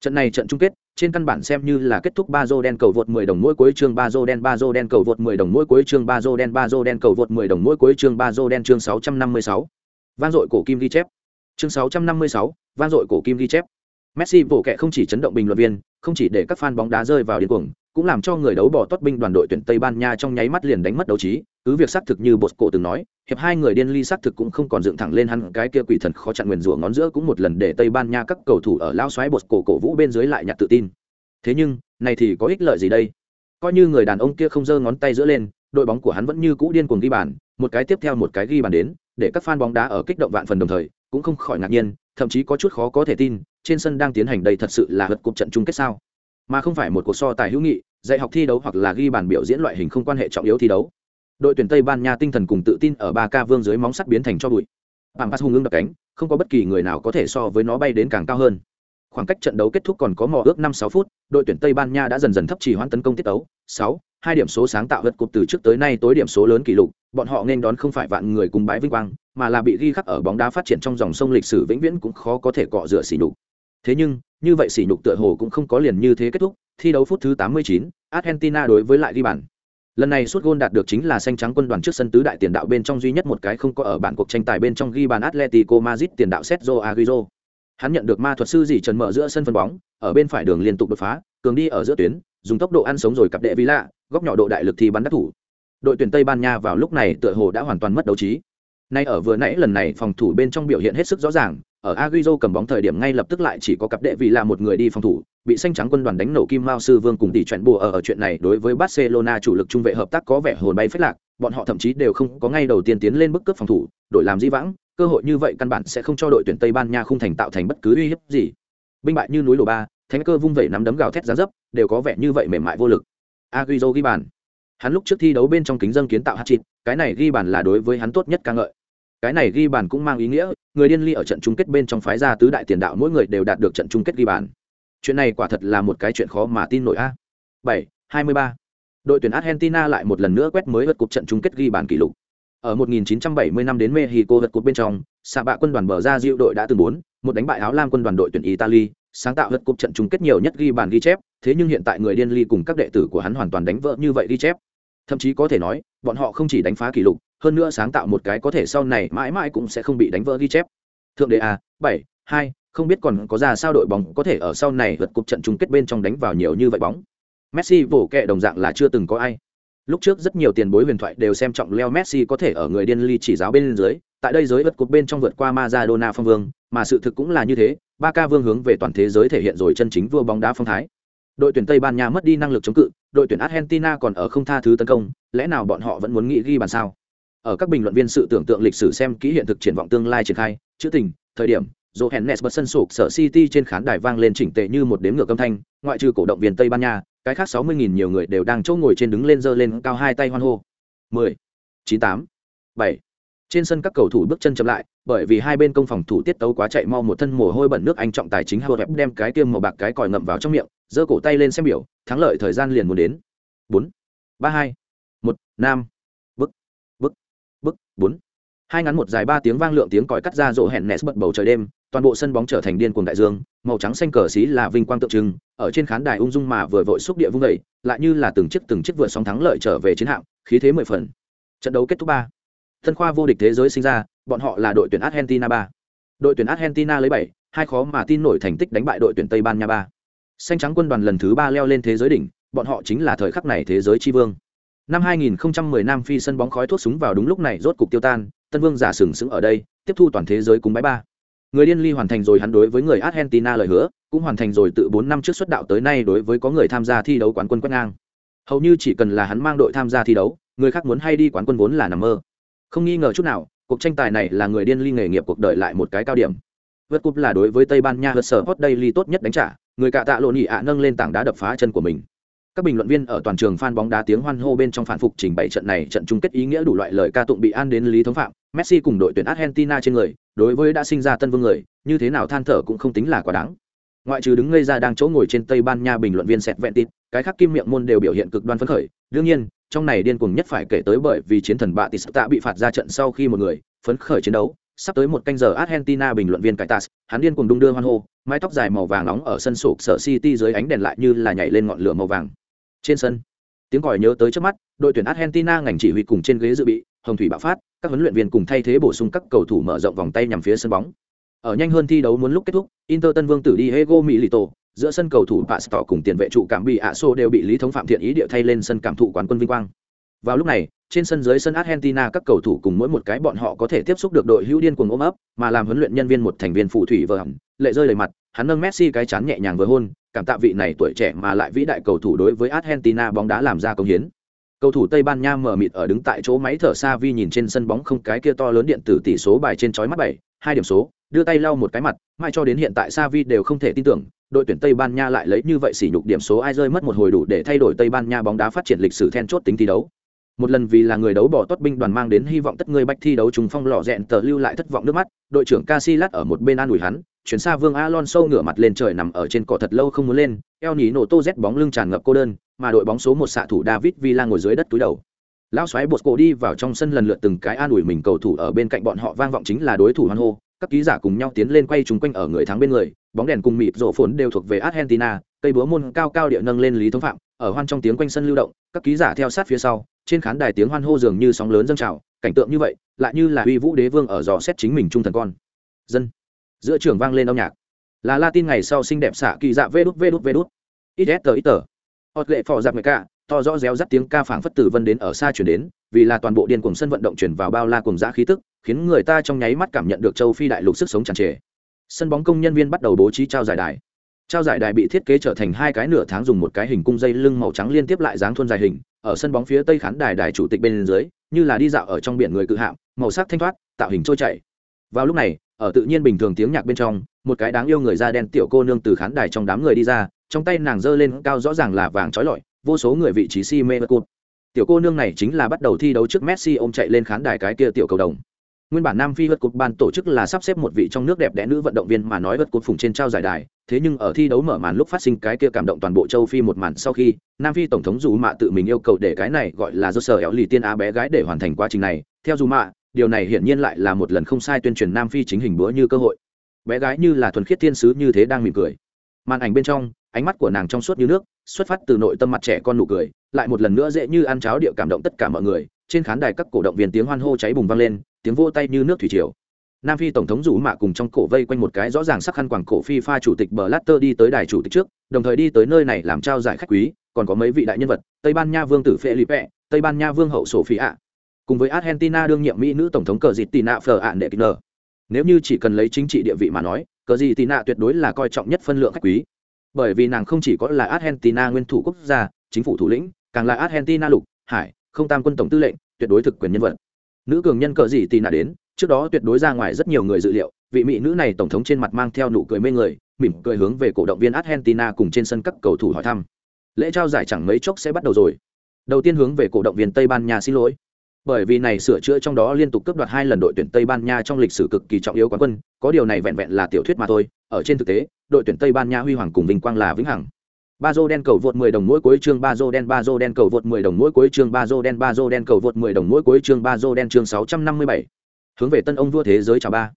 [SPEAKER 1] Trận này trận chung kết, trên căn bản xem như là kết thúc ba đen cầu vượt 10 đồng mỗi cuối chương ba đen ba đen cầu vượt 10 đồng mỗi cuối chương ba đen ba đen cầu vượt 10 đồng mỗi cuối chương ba đen chương 656. Vang dội cổ kim ghi chép. Chương 656, vang dội cổ kim ghi chép. Messi vỗ kệ không chỉ chấn động bình luận viên, không chỉ để các fan bóng đá rơi vào điên cuồng, cũng làm cho người đấu bỏ tốt binh đoàn đội tuyển Tây Ban Nha trong nháy mắt liền đánh mất đấu trí, cứ việc xác thực như bột cổ từng nói hiệp hai người điên ly xác thực cũng không còn dựng thẳng lên hắn cái kia quỷ thần khó chặn nguyền rủa ngón giữa cũng một lần để tây ban nha các cầu thủ ở lao xoáy bột cổ cổ vũ bên dưới lại nhặt tự tin. Thế nhưng này thì có ích lợi gì đây? Coi như người đàn ông kia không giơ ngón tay giữa lên đội bóng của hắn vẫn như cũ điên cuồng ghi bàn một cái tiếp theo một cái ghi bàn đến để các fan bóng đá ở kích động vạn phần đồng thời cũng không khỏi ngạc nhiên thậm chí có chút khó có thể tin trên sân đang tiến hành đây thật sự là hật cục trận chung kết sao? Mà không phải một cuộc so tài hữu nghị, dạy học thi đấu hoặc là ghi bàn biểu diễn loại hình không quan hệ trọng yếu thi đấu. Đội tuyển tây ban nha tinh thần cùng tự tin ở ba ca vương dưới móng sắt biến thành cho bụi. Pampas hung ưng đập cánh, không có bất kỳ người nào có thể so với nó bay đến càng cao hơn. Khoảng cách trận đấu kết thúc còn có mò ước năm sáu phút, đội tuyển tây ban nha đã dần dần thấp trì hoãn tấn công tiết đấu sáu, hai điểm số sáng tạo vượt cục từ trước tới nay tối điểm số lớn kỷ lục, bọn họ nên đón không phải vạn người cùng bãi vinh quang, mà là bị ghi khắc ở bóng đá phát triển trong dòng sông lịch sử vĩnh viễn cũng khó có thể cọ rửa xỉ đục thế nhưng như vậy sỉ nhục tựa hồ cũng không có liền như thế kết thúc thi đấu phút thứ 89, argentina đối với lại ghi bàn lần này suốt gôn đạt được chính là xanh trắng quân đoàn trước sân tứ đại tiền đạo bên trong duy nhất một cái không có ở bản cuộc tranh tài bên trong ghi bàn atletico madrid tiền đạo sergio Agüero. hắn nhận được ma thuật sư dì trần mở giữa sân phân bóng ở bên phải đường liên tục đột phá cường đi ở giữa tuyến dùng tốc độ ăn sống rồi cặp đệ Villa, góc nhỏ độ đại lực thì bắn đắc thủ. Đội tuyển tây ban nha vào lúc này tựa hồ đã hoàn toàn mất đấu trí. Nay ở vừa nãy lần này phòng thủ bên trong biểu hiện hết sức rõ ràng ở Agüero cầm bóng thời điểm ngay lập tức lại chỉ có cặp đệ vị là một người đi phòng thủ, bị xanh trắng quân đoàn đánh nổ kim mao sư vương cùng tỷ chuyện bùa ở, ở chuyện này đối với Barcelona chủ lực trung vệ hợp tác có vẻ hồn bay phách lạc, bọn họ thậm chí đều không có ngay đầu tiên tiến lên bức cướp phòng thủ, đổi làm di vãng, cơ hội như vậy căn bản sẽ không cho đội tuyển Tây Ban Nha không thành tạo thành bất cứ uy hiếp gì. Binh bại như núi đổ ba, thánh cơ vung vẩy nắm đấm gào thét giá dấp, đều có vẻ như vậy mềm mại vô lực. Agüero ghi bàn. Hắn lúc trước thi đấu bên trong kính dân kiến tạo hạt chín, cái này ghi bàn là đối với hắn tốt nhất ca ngợi cái này ghi bàn cũng mang ý nghĩa, người điên ly ở trận chung kết bên trong phái ra tứ đại tiền đạo mỗi người đều đạt được trận chung kết ghi bàn. Chuyện này quả thật là một cái chuyện khó mà tin nổi a. Bảy, hai mươi ba. Đội tuyển argentina lại một lần nữa quét mới vượt cục trận chung kết ghi bàn kỷ lục. Ở 1970 năm đến mexico vượt cục bên trong xạ bạ quân đoàn bờ ra diệu đội đã từng bốn, một đánh bại áo lam quân đoàn đội tuyển italy, sáng tạo vượt cục trận chung kết nhiều nhất ghi bàn ghi chép, thế nhưng hiện tại người điên ly cùng các đệ tử của hắn hoàn toàn đánh vỡ như vậy ghi chép. Thậm chí có thể nói, bọn họ không chỉ đánh phá kỷ lục hơn nữa sáng tạo một cái có thể sau này mãi mãi cũng sẽ không bị đánh vỡ ghi chép. Thượng đế a, bảy, hai, không biết còn có ra sao đội bóng có thể ở sau này vượt cục trận chung kết bên trong đánh vào nhiều như vậy bóng. Messi vỗ kệ đồng dạng là chưa từng có ai. Lúc trước rất nhiều tiền bối huyền thoại đều xem trọng leo messi có thể ở người điên ly chỉ giáo bên dưới, tại đây giới vượt cục bên trong vượt qua Maradona phong vương, mà sự thực cũng là như thế ba ca vương hướng về toàn thế giới thể hiện rồi chân chính vua bóng đá phong thái. Đội tuyển tây ban nha mất đi năng lực chống cự, đội tuyển argentina còn ở không tha thứ tấn công, lẽ nào bọn họ vẫn muốn nghĩ ghi bàn sao? Ở các bình luận viên sự tưởng tượng lịch sử xem kỹ hiện thực triển vọng tương lai triển khai chữ tình thời điểm Johannes bật sân sụp sở City trên khán đài vang lên chỉnh tề như một đếm ngược âm thanh, ngoại trừ cổ động viên Tây Ban Nha, cái khác 60.000 nhiều người đều đang chỗ ngồi trên đứng lên giơ lên cao hai tay hoan hô. 10, 98, 7. Trên sân các cầu thủ bước chân chậm lại, bởi vì hai bên công phòng thủ tiết tấu quá chạy mau một thân mồ hôi bẩn nước anh trọng tài chính Howard đem cái tiêm màu bạc cái còi ngậm vào trong miệng, giơ cổ tay lên xem biểu, thắng lợi thời gian liền muốn đến. 4, 3 2, 1, nam bốn. Hai ngắn một dài ba tiếng vang lượng tiếng còi cắt ra rộ hẹn nẹt bật bầu trời đêm, toàn bộ sân bóng trở thành điên cuồng đại dương, màu trắng xanh cờ xí là vinh quang tượng trưng, ở trên khán đài ung dung mà vừa vội xúc địa vung đầy lại như là từng chiếc từng chiếc vượt sóng thắng lợi trở về chiến hạm, khí thế mười phần. Trận đấu kết thúc ba. Thân khoa vô địch thế giới sinh ra, bọn họ là đội tuyển argentina ba. Đội tuyển argentina lấy bảy, hai khó mà tin nổi thành tích đánh bại đội tuyển tây ban nha ba. Xanh trắng quân đoàn lần thứ ba leo lên thế giới đỉnh, bọn họ chính là thời khắc này thế giới tri vương. Năm 2010 Nam Phi sân bóng khói thuốc súng vào đúng lúc này rốt cục tiêu tan, Tân Vương giả sừng sững ở đây, tiếp thu toàn thế giới cùng bái ba. Người điên ly hoàn thành rồi hắn đối với người Argentina lời hứa, cũng hoàn thành rồi tự 4 năm trước xuất đạo tới nay đối với có người tham gia thi đấu quán quân quét ngang. Hầu như chỉ cần là hắn mang đội tham gia thi đấu, người khác muốn hay đi quán quân vốn là nằm mơ. Không nghi ngờ chút nào, cuộc tranh tài này là người điên ly nghề nghiệp cuộc đời lại một cái cao điểm. Vượt cúp là đối với Tây Ban Nha vượt sở Hot Daily tốt nhất đánh trả, người cạ tạ lộn nhị ạ nâng lên tảng đá đập phá chân của mình. Các bình luận viên ở toàn trường fan bóng đá tiếng hoan hô bên trong phản phục trình bày trận này trận chung kết ý nghĩa đủ loại lời ca tụng bị an đến lý thống phạm, Messi cùng đội tuyển Argentina trên người, đối với đã sinh ra tân vương người, như thế nào than thở cũng không tính là quá đáng. Ngoại trừ đứng ngây ra đang chỗ ngồi trên Tây Ban Nha bình luận viên sẹt vẹn tít, cái khác kim miệng môn đều biểu hiện cực đoan phấn khởi. Đương nhiên, trong này điên cuồng nhất phải kể tới bởi vì chiến thần bạ Tista bị phạt ra trận sau khi một người phấn khởi chiến đấu, sắp tới một canh giờ Argentina bình luận viên Caitas, hắn điên cuồng đung đưa hoan hô, mái tóc dài màu vàng nóng ở sân sụp sở City dưới ánh đèn lại như là nhảy lên ngọn lửa màu vàng trên sân, tiếng còi nhớ tới trước mắt, đội tuyển argentina ngành chỉ huy cùng trên ghế dự bị, hồng thủy bạo phát, các huấn luyện viên cùng thay thế bổ sung các cầu thủ mở rộng vòng tay nhằm phía sân bóng. Ở nhanh hơn thi đấu muốn lúc kết thúc, inter tân vương tử đi hego mỹ lito giữa sân cầu thủ pastor cùng tiền vệ trụ cảm bị ạ xô đều bị lý thống phạm thiện ý địa thay lên sân cảm thụ quán quân vinh quang. Vào lúc này, trên sân dưới sân argentina, các cầu thủ cùng mỗi một cái bọn họ có thể tiếp xúc được đội hữu điên cuồng ôm ấp, mà làm huấn luyện nhân viên một thành viên phù thủy vợ hẳn, lệ rơi lời mặt, hắn nâng messi cái chán nhẹ nhàng vừa hôn cảm tạ vị này tuổi trẻ mà lại vĩ đại cầu thủ đối với argentina bóng đá làm ra công hiến. Cầu thủ tây ban nha mở mịt ở đứng tại chỗ máy thở xa vi nhìn trên sân bóng không cái kia to lớn điện tử tỷ số bài trên chói mắt bảy, hai điểm số, đưa tay lau một cái mặt mai cho đến hiện tại sa vi đều không thể tin tưởng, đội tuyển tây ban nha lại lấy như vậy sỉ nhục điểm số ai rơi mất một hồi đủ để thay đổi tây ban nha bóng đá phát triển lịch sử then chốt tính thi đấu một lần vì là người đấu bỏ tốt binh đoàn mang đến hy vọng tất người bách thi đấu trùng phong lò rẹn tờ lưu lại thất vọng nước mắt, đội trưởng Casillas ở một bên an ủi hắn, chuyển xa vương Alonso ngửa mặt lên trời nằm ở trên cỏ thật lâu không muốn lên, eo nhí nổ tô rét bóng lưng tràn ngập cô đơn, mà đội bóng số một xạ thủ David Villa ngồi dưới đất túi đầu. Lão xoáy bột cổ đi vào trong sân lần lượt từng cái an ủi mình cầu thủ ở bên cạnh bọn họ vang vọng chính là đối thủ hoan hô, các ký giả cùng nhau tiến lên quay chúng quanh ở người thắng bên người, bóng đèn cùng mịt rổ phồn đều thuộc về argentina, cây búa môn cao cao địa nâng lên lý thống phạm, ở hoan trong tiếng quanh sân lưu động, các ký giả theo sát phía sau trên khán đài tiếng hoan hô dường như sóng lớn dâng trào, cảnh tượng như vậy, lại như là uy vũ đế vương ở dò xét chính mình trung thần con. Dân, giữa trường vang lên âm nhạc. Là latin ngày sau xinh đẹp xạ kỳ dạ vê đút vê đút vê đút. Ít tờ ít tờ. Hot lệ phò giặc người ca to rõ réo rắt tiếng ca phảng phất tử vân đến ở xa chuyển đến, vì là toàn bộ điên cùng sân vận động chuyển vào bao la cùng giã khí tức, khiến người ta trong nháy mắt cảm nhận được châu phi đại lục sức sống tràn trề. Sân bóng công nhân viên bắt đầu bố trí trao giải đài. Trao giải đài bị thiết kế trở thành hai cái nửa tháng dùng một cái hình cung dây lưng màu trắng liên tiếp lại dáng thuôn dài hình ở sân bóng phía tây khán đài đài chủ tịch bên dưới, như là đi dạo ở trong biển người cự hạm, màu sắc thanh thoát, tạo hình trôi chảy. Vào lúc này, ở tự nhiên bình thường tiếng nhạc bên trong, một cái đáng yêu người da đen tiểu cô nương từ khán đài trong đám người đi ra, trong tay nàng giơ lên cao rõ ràng là vàng trói lọi, vô số người vị trí si mê bất cụt. Tiểu cô nương này chính là bắt đầu thi đấu trước messi ôm chạy lên khán đài cái kia tiểu cầu đồng. Nguyên bản nam phi vật cột ban tổ chức là sắp xếp một vị trong nước đẹp đẽ nữ vận động viên mà nói vật cột phùng trên trao giải đài thế nhưng ở thi đấu mở màn lúc phát sinh cái kia cảm động toàn bộ châu phi một màn sau khi, nam phi tổng thống dù mạ tự mình yêu cầu để cái này gọi là do sở éo lì tiên á bé gái để hoàn thành quá trình này. Theo dù mạ, điều này hiển nhiên lại là một lần không sai tuyên truyền nam phi chính hình bữa như cơ hội. Bé gái như là thuần khiết thiên sứ như thế đang mỉm cười. Màn ảnh bên trong, ánh mắt của nàng trong suốt như nước, xuất phát từ nội tâm mặt trẻ con nụ cười, lại một lần nữa dễ như ăn cháo điệu cảm động tất cả mọi người. Trên khán đài các cổ động viên tiếng hoan hô cháy bùng vang lên, tiếng vô tay như nước thủy triều nam phi tổng thống rủ mạ cùng trong cổ vây quanh một cái rõ ràng sắc khăn quàng cổ phi pha chủ tịch bờ latter đi tới đài chủ tịch trước, đồng thời đi tới nơi này làm trao giải khách quý, còn có mấy vị đại nhân vật, tây ban nha vương tử felipe tây ban nha vương hậu sổ ạ cùng với argentina đương nhiệm mỹ nữ tổng thống cờ dịt tị nạ phờ ạn đệ kinh nếu như chỉ cần lấy chính trị địa vị mà nói, cờ gì tị nạ tuyệt đối là coi trọng nhất phân lượng khách quý. Bởi vì nàng không chỉ có là argentina nguyên thủ quốc gia, chính phủ thủ lĩnh, càng là argentina lục, hải, không tam quân tổng tư lệnh, tuyệt đối thực quyền nhân vật. Nữ cường nhân cờ gì tị nạ đến trước đó tuyệt đối ra ngoài rất nhiều người dự liệu, vị mỹ nữ này tổng thống trên mặt mang theo nụ cười mê người, mỉm cười hướng về cổ động viên argentina cùng trên sân các cầu thủ hỏi thăm. Lễ trao giải chẳng mấy chốc sẽ bắt đầu rồi. Đầu tiên hướng về cổ động viên tây ban nha xin lỗi. Bởi vì này sửa chữa trong đó liên tục cướp đoạt hai lần đội tuyển tây ban nha trong lịch sử cực kỳ trọng yếu quán quân, có điều này vẹn vẹn là tiểu thuyết mà thôi, ở trên thực tế, đội tuyển tây ban nha huy hoàng cùng vinh quang là vĩnh hằng. Ba dô đen cầu vượt 10 đồng mỗi cuối chương, ba dô đen, ba dô đen cầu vượt 10 đồng mỗi cuối chương, ba dô đen, ba dô đen cầu vượt 10 đồng mỗi cuối chương, ba dô đen chương 657 hướng về tân ông vua thế giới chào ba.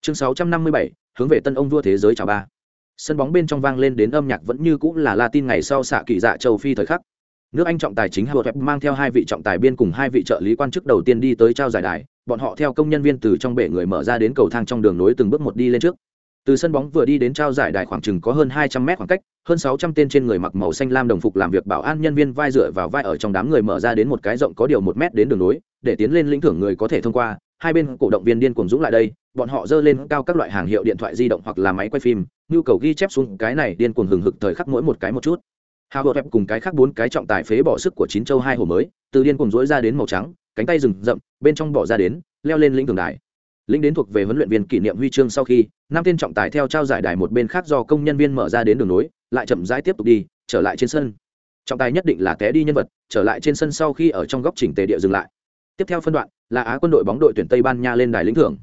[SPEAKER 1] Chương 657, hướng về tân ông vua thế giới chào ba. Sân bóng bên trong vang lên đến âm nhạc vẫn như cũ là latin ngày sau xạ kỳ dạ châu phi thời khắc. Nước anh trọng tài chính howard mang theo hai vị trọng tài biên cùng hai vị trợ lý quan chức đầu tiên đi tới trao giải đài. Bọn họ theo công nhân viên từ trong bể người mở ra đến cầu thang trong đường nối từng bước một đi lên trước. Từ sân bóng vừa đi đến trao giải đài khoảng chừng có hơn hai trăm mét khoảng cách hơn sáu trăm tên trên người mặc màu xanh lam đồng phục làm việc bảo an nhân viên vai dựa vào vai ở trong đám người mở ra đến một cái rộng có điều một mét đến đường nối để tiến lên lĩnh thưởng người có thể thông qua hai bên cổ động viên điên cuồng dũng lại đây, bọn họ dơ lên cao các loại hàng hiệu điện thoại di động hoặc là máy quay phim, nhu cầu ghi chép xuống cái này điên cuồng hừng hực thời khắc mỗi một cái một chút. Hào hột cùng cái khác bốn cái trọng tài phế bỏ sức của chín châu hai hồ mới, từ điên cuồng dỗi ra đến màu trắng, cánh tay rừng rậm, bên trong bỏ ra đến, leo lên lĩnh thường đài. Lĩnh đến thuộc về huấn luyện viên kỷ niệm huy chương sau khi, năm tên trọng tài theo trao giải đài một bên khác do công nhân viên mở ra đến đường nối, lại chậm rãi tiếp tục đi, trở lại trên sân. Trọng tài nhất định là té đi nhân vật, trở lại trên sân sau khi ở trong góc chỉnh tề địa dừng lại tiếp theo phân đoạn là á quân đội bóng đội tuyển tây ban nha lên đài lĩnh thưởng.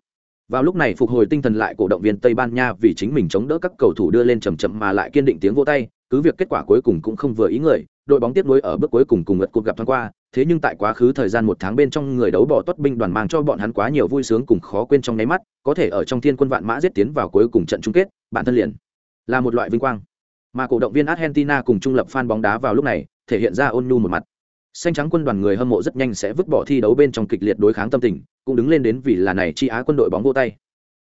[SPEAKER 1] Vào lúc này phục hồi tinh thần lại cổ động viên tây ban nha vì chính mình chống đỡ các cầu thủ đưa lên chầm chậm mà lại kiên định tiếng vô tay, cứ việc kết quả cuối cùng cũng không vừa ý người, đội bóng tiếp nối ở bước cuối cùng cùng ngật cuộc gặp thoáng qua, thế nhưng tại quá khứ thời gian một tháng bên trong người đấu bỏ tốt binh đoàn mang cho bọn hắn quá nhiều vui sướng cùng khó quên trong nháy mắt, có thể ở trong thiên quân vạn mã giết tiến vào cuối cùng trận chung kết, bản thân liền là một loại vinh quang. Mà cổ động viên argentina cùng trung lập fan bóng đá vào lúc này, thể hiện ra ôn nhu một mặt xanh trắng quân đoàn người hâm mộ rất nhanh sẽ vứt bỏ thi đấu bên trong kịch liệt đối kháng tâm tình, cũng đứng lên đến vì là này chi á quân đội bóng vô tay.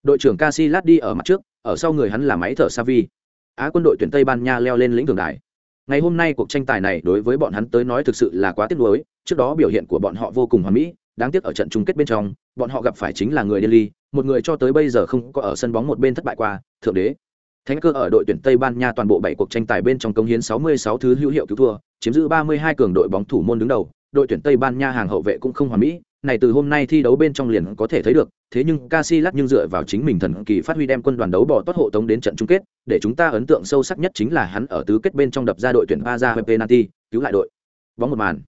[SPEAKER 1] Đội trưởng Casillas đi ở mặt trước, ở sau người hắn là máy thở Savi á quân đội tuyển tây ban nha leo lên lĩnh thượng đài. Ngày hôm nay cuộc tranh tài này đối với bọn hắn tới nói thực sự là quá tiếc nuối, trước đó biểu hiện của bọn họ vô cùng hoàn mỹ, đáng tiếc ở trận chung kết bên trong, bọn họ gặp phải chính là người Delhi một người cho tới bây giờ không có ở sân bóng một bên thất bại qua, thượng đế thánh cơ ở đội tuyển tây ban nha toàn bộ bảy cuộc tranh tài bên trong công hiến 66 thứ hữu hiệu cứu thua, chiếm giữ 32 cường đội bóng thủ môn đứng đầu. Đội tuyển tây ban nha hàng hậu vệ cũng không hoàn mỹ, này từ hôm nay thi đấu bên trong liền có thể thấy được, thế nhưng Casillas nhưng dựa vào chính mình thần kỳ phát huy đem quân đoàn đấu bỏ tốt hộ tống đến trận chung kết, để chúng ta ấn tượng sâu sắc nhất chính là hắn ở tứ kết bên trong đập ra đội tuyển Barca penalty, cứu lại đội. Bóng một màn.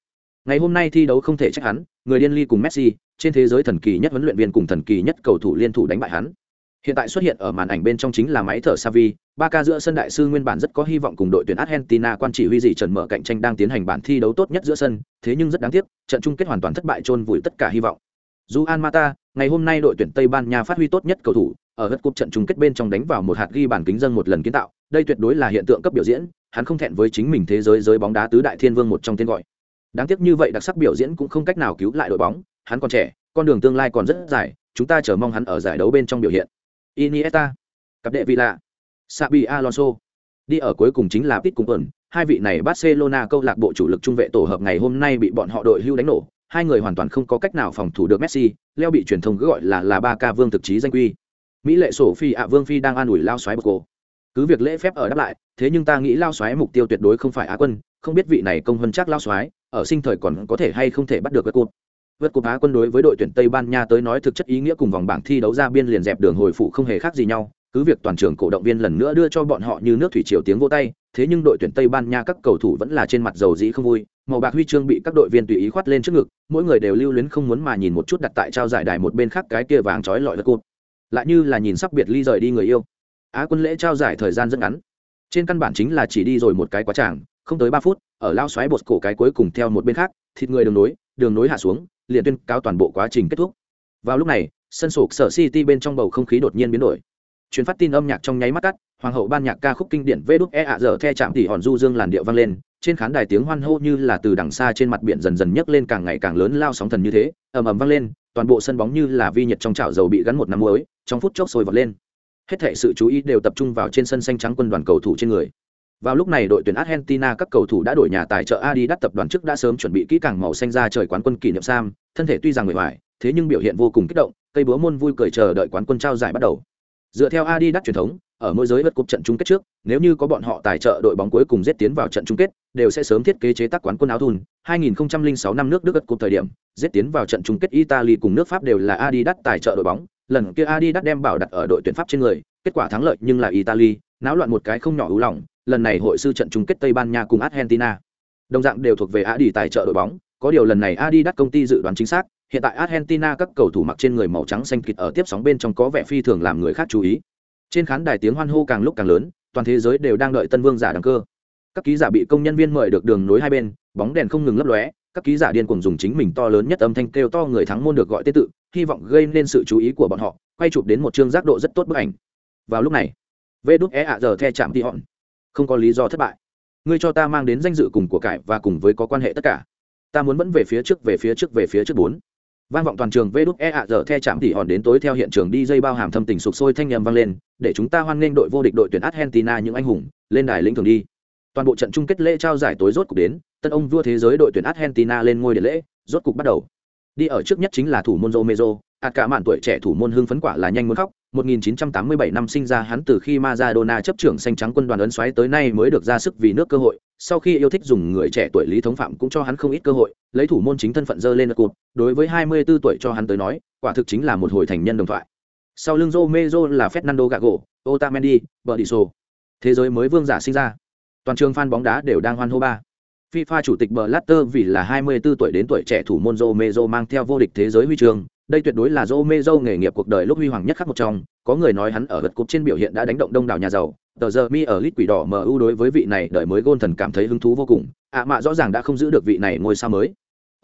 [SPEAKER 1] Ngày hôm nay thi đấu không thể trách hắn, người điên ly cùng messi, trên thế giới thần kỳ nhất huấn luyện viên cùng thần kỳ nhất cầu thủ liên thủ đánh bại hắn hiện tại xuất hiện ở màn ảnh bên trong chính là máy thở savi ba ca giữa sân đại sư nguyên bản rất có hy vọng cùng đội tuyển argentina quan chỉ huy dị trần mở cạnh tranh đang tiến hành bản thi đấu tốt nhất giữa sân, thế nhưng rất đáng tiếc, trận chung kết hoàn toàn thất bại chôn vùi tất cả hy vọng. Dù an mata, ngày hôm nay đội tuyển tây ban nha phát huy tốt nhất cầu thủ, ở hất cúp trận chung kết bên trong đánh vào một hạt ghi bản kính dân một lần kiến tạo, đây tuyệt đối là hiện tượng cấp biểu diễn, hắn không thẹn với chính mình thế giới giới bóng đá tứ đại thiên vương một trong tên gọi. Đáng tiếc như vậy đặc sắc biểu diễn cũng không cách nào cứu lại đội bóng, hắn còn trẻ, con đường tương lai còn rất dài, chúng ta chờ mong hắn ở giải đấu bên trong biểu hiện iniesta, cặp đệ villa sabi alonso. Đi ở cuối cùng chính là pit cùng tuần. Hai vị này barcelona câu lạc bộ chủ lực trung vệ tổ hợp ngày hôm nay bị bọn họ đội hưu đánh nổ. Hai người hoàn toàn không có cách nào phòng thủ được messi. Leo bị truyền thông cứ gọi là là ba ca vương thực chí danh quy. Mỹ lệ sổ phi ạ, vương phi đang an ủi lao xoáy bậc cổ cứ việc lễ phép ở đáp lại, thế nhưng ta nghĩ lao xoáy mục tiêu tuyệt đối không phải á quân. Không biết vị này công hơn chắc lao xoáy ở sinh thời còn có thể hay không thể bắt được cái cột vượt cúp á quân đối với đội tuyển tây ban nha tới nói thực chất ý nghĩa cùng vòng bảng thi đấu ra biên liền dẹp đường hồi phụ không hề khác gì nhau, cứ việc toàn trường cổ động viên lần nữa đưa cho bọn họ như nước thủy triều tiếng vô tay, thế nhưng đội tuyển tây ban nha các cầu thủ vẫn là trên mặt dầu dĩ không vui, màu bạc huy chương bị các đội viên tùy ý khoát lên trước ngực, mỗi người đều lưu luyến không muốn mà nhìn một chút đặt tại trao giải đài một bên khác cái kia vàng trói lọi lật cột lại như là nhìn sắp biệt ly rời đi người yêu. Á quân lễ trao giải thời gian rất ngắn. Trên căn bản chính là chỉ đi rồi một cái quá tràng, không tới ba phút, ở lao xoáy bột cổ cái cuối cùng theo một bên khác, thịt người đường nối đường nối hạ xuống liền tuyên cáo toàn bộ quá trình kết thúc. Vào lúc này, sân sổ sở city bên trong bầu không khí đột nhiên biến đổi. Chuyến phát tin âm nhạc trong nháy mắt cắt hoàng hậu ban nhạc ca khúc kinh điển vê đúc e ạ dở the chạm tỉ hòn du dương làn điệu vang lên, trên khán đài tiếng hoan hô như là từ đằng xa trên mặt biển dần dần nhấc lên càng ngày càng lớn lao sóng thần như thế, ầm ầm vang lên, toàn bộ sân bóng như là vi nhiệt trong chảo dầu bị gắn một năm mới trong phút chốc sôi vọt lên. Hết thệ sự chú ý đều tập trung vào trên sân xanh trắng quân đoàn cầu thủ trên người vào lúc này đội tuyển argentina các cầu thủ đã đổi nhà tài trợ adidas tập đoàn trước đã sớm chuẩn bị kỹ càng màu xanh ra trời quán quân kỷ niệm sam thân thể tuy rằng người ngoài, thế nhưng biểu hiện vô cùng kích động cây búa môn vui cười chờ đợi quán quân trao giải bắt đầu. Dựa theo adidas truyền thống ở mỗi giới vật cúp trận chung kết trước nếu như có bọn họ tài trợ đội bóng cuối cùng giết tiến vào trận chung kết đều sẽ sớm thiết kế chế tác quán quân áo thun. 2006 năm nước đức gật cúp thời điểm giết tiến vào trận chung kết italy cùng nước pháp đều là adidas tài trợ đội bóng. Lần kia adidas đem bảo đặt ở đội tuyển pháp trên người kết quả thắng lợi nhưng là italy náo loạn một cái không nhỏ ưu lòng lần này hội sư trận chung kết tây ban nha cùng argentina. Đồng dạng đều thuộc về adi tài trợ đội bóng, có điều lần này adidas công ty dự đoán chính xác, hiện tại argentina các cầu thủ mặc trên người màu trắng xanh kịt ở tiếp sóng bên trong có vẻ phi thường làm người khác chú ý. Trên khán đài tiếng hoan hô càng lúc càng lớn, toàn thế giới đều đang đợi tân vương giả đăng cơ. Các ký giả bị công nhân viên mời được đường nối hai bên, bóng đèn không ngừng lấp lóe, các ký giả điên cuồng dùng chính mình to lớn nhất âm thanh kêu to người thắng môn được gọi tên tự, hy vọng gây nên sự chú ý của bọn họ, quay chụp đến một chương giác độ rất tốt bức ảnh. Vào lúc này vê đúc ạ giờ the chạm đi họn không có lý do thất bại. Ngươi cho ta mang đến danh dự cùng của cải và cùng với có quan hệ tất cả. Ta muốn vẫn về phía trước, về phía trước, về phía trước bốn. Vang vọng toàn trường vê đúc e ạ giờ the chạm tỉ hòn đến tối theo hiện trường đi dây bao hàm thâm tình sụp sôi thanh nhầm vang lên, để chúng ta hoan nghênh đội vô địch đội tuyển argentina những anh hùng, lên đài lĩnh thường đi. Toàn bộ trận chung kết lễ trao giải tối rốt cục đến, tân ông vua thế giới đội tuyển argentina lên ngôi điện lễ, rốt cục bắt đầu đi ở trước nhất chính là thủ môn Romero, ạt cả mạn tuổi trẻ thủ môn hưng phấn quả là nhanh muốn khóc. 1987 năm sinh ra hắn từ khi Maradona chấp trưởng xanh trắng quân đoàn ấn xoáy tới nay mới được ra sức vì nước cơ hội. Sau khi yêu thích dùng người trẻ tuổi lý thống phạm cũng cho hắn không ít cơ hội lấy thủ môn chính thân phận dơ lên cột, đối với 24 tuổi cho hắn tới nói quả thực chính là một hồi thành nhân đồng thoại. Sau lưng Romero là Fernando Gago, Otamendi, Berdiso. thế giới mới vương giả sinh ra. Toàn trường fan bóng đá đều đang hoan hô ba. FIFA chủ tịch Blatter vì là 24 tuổi đến tuổi trẻ thủ môn Romero mang theo vô địch thế giới huy chương, đây tuyệt đối là Romero nghề nghiệp cuộc đời lúc huy hoàng nhất khắc một trong, có người nói hắn ở vật cúp trên biểu hiện đã đánh động đông đảo nhà giàu. Tờ giờ mi ở lít quỷ đỏ MU đối với vị này đời mới gôn thần cảm thấy hứng thú vô cùng, ạ à mạ rõ ràng đã không giữ được vị này ngôi sao mới.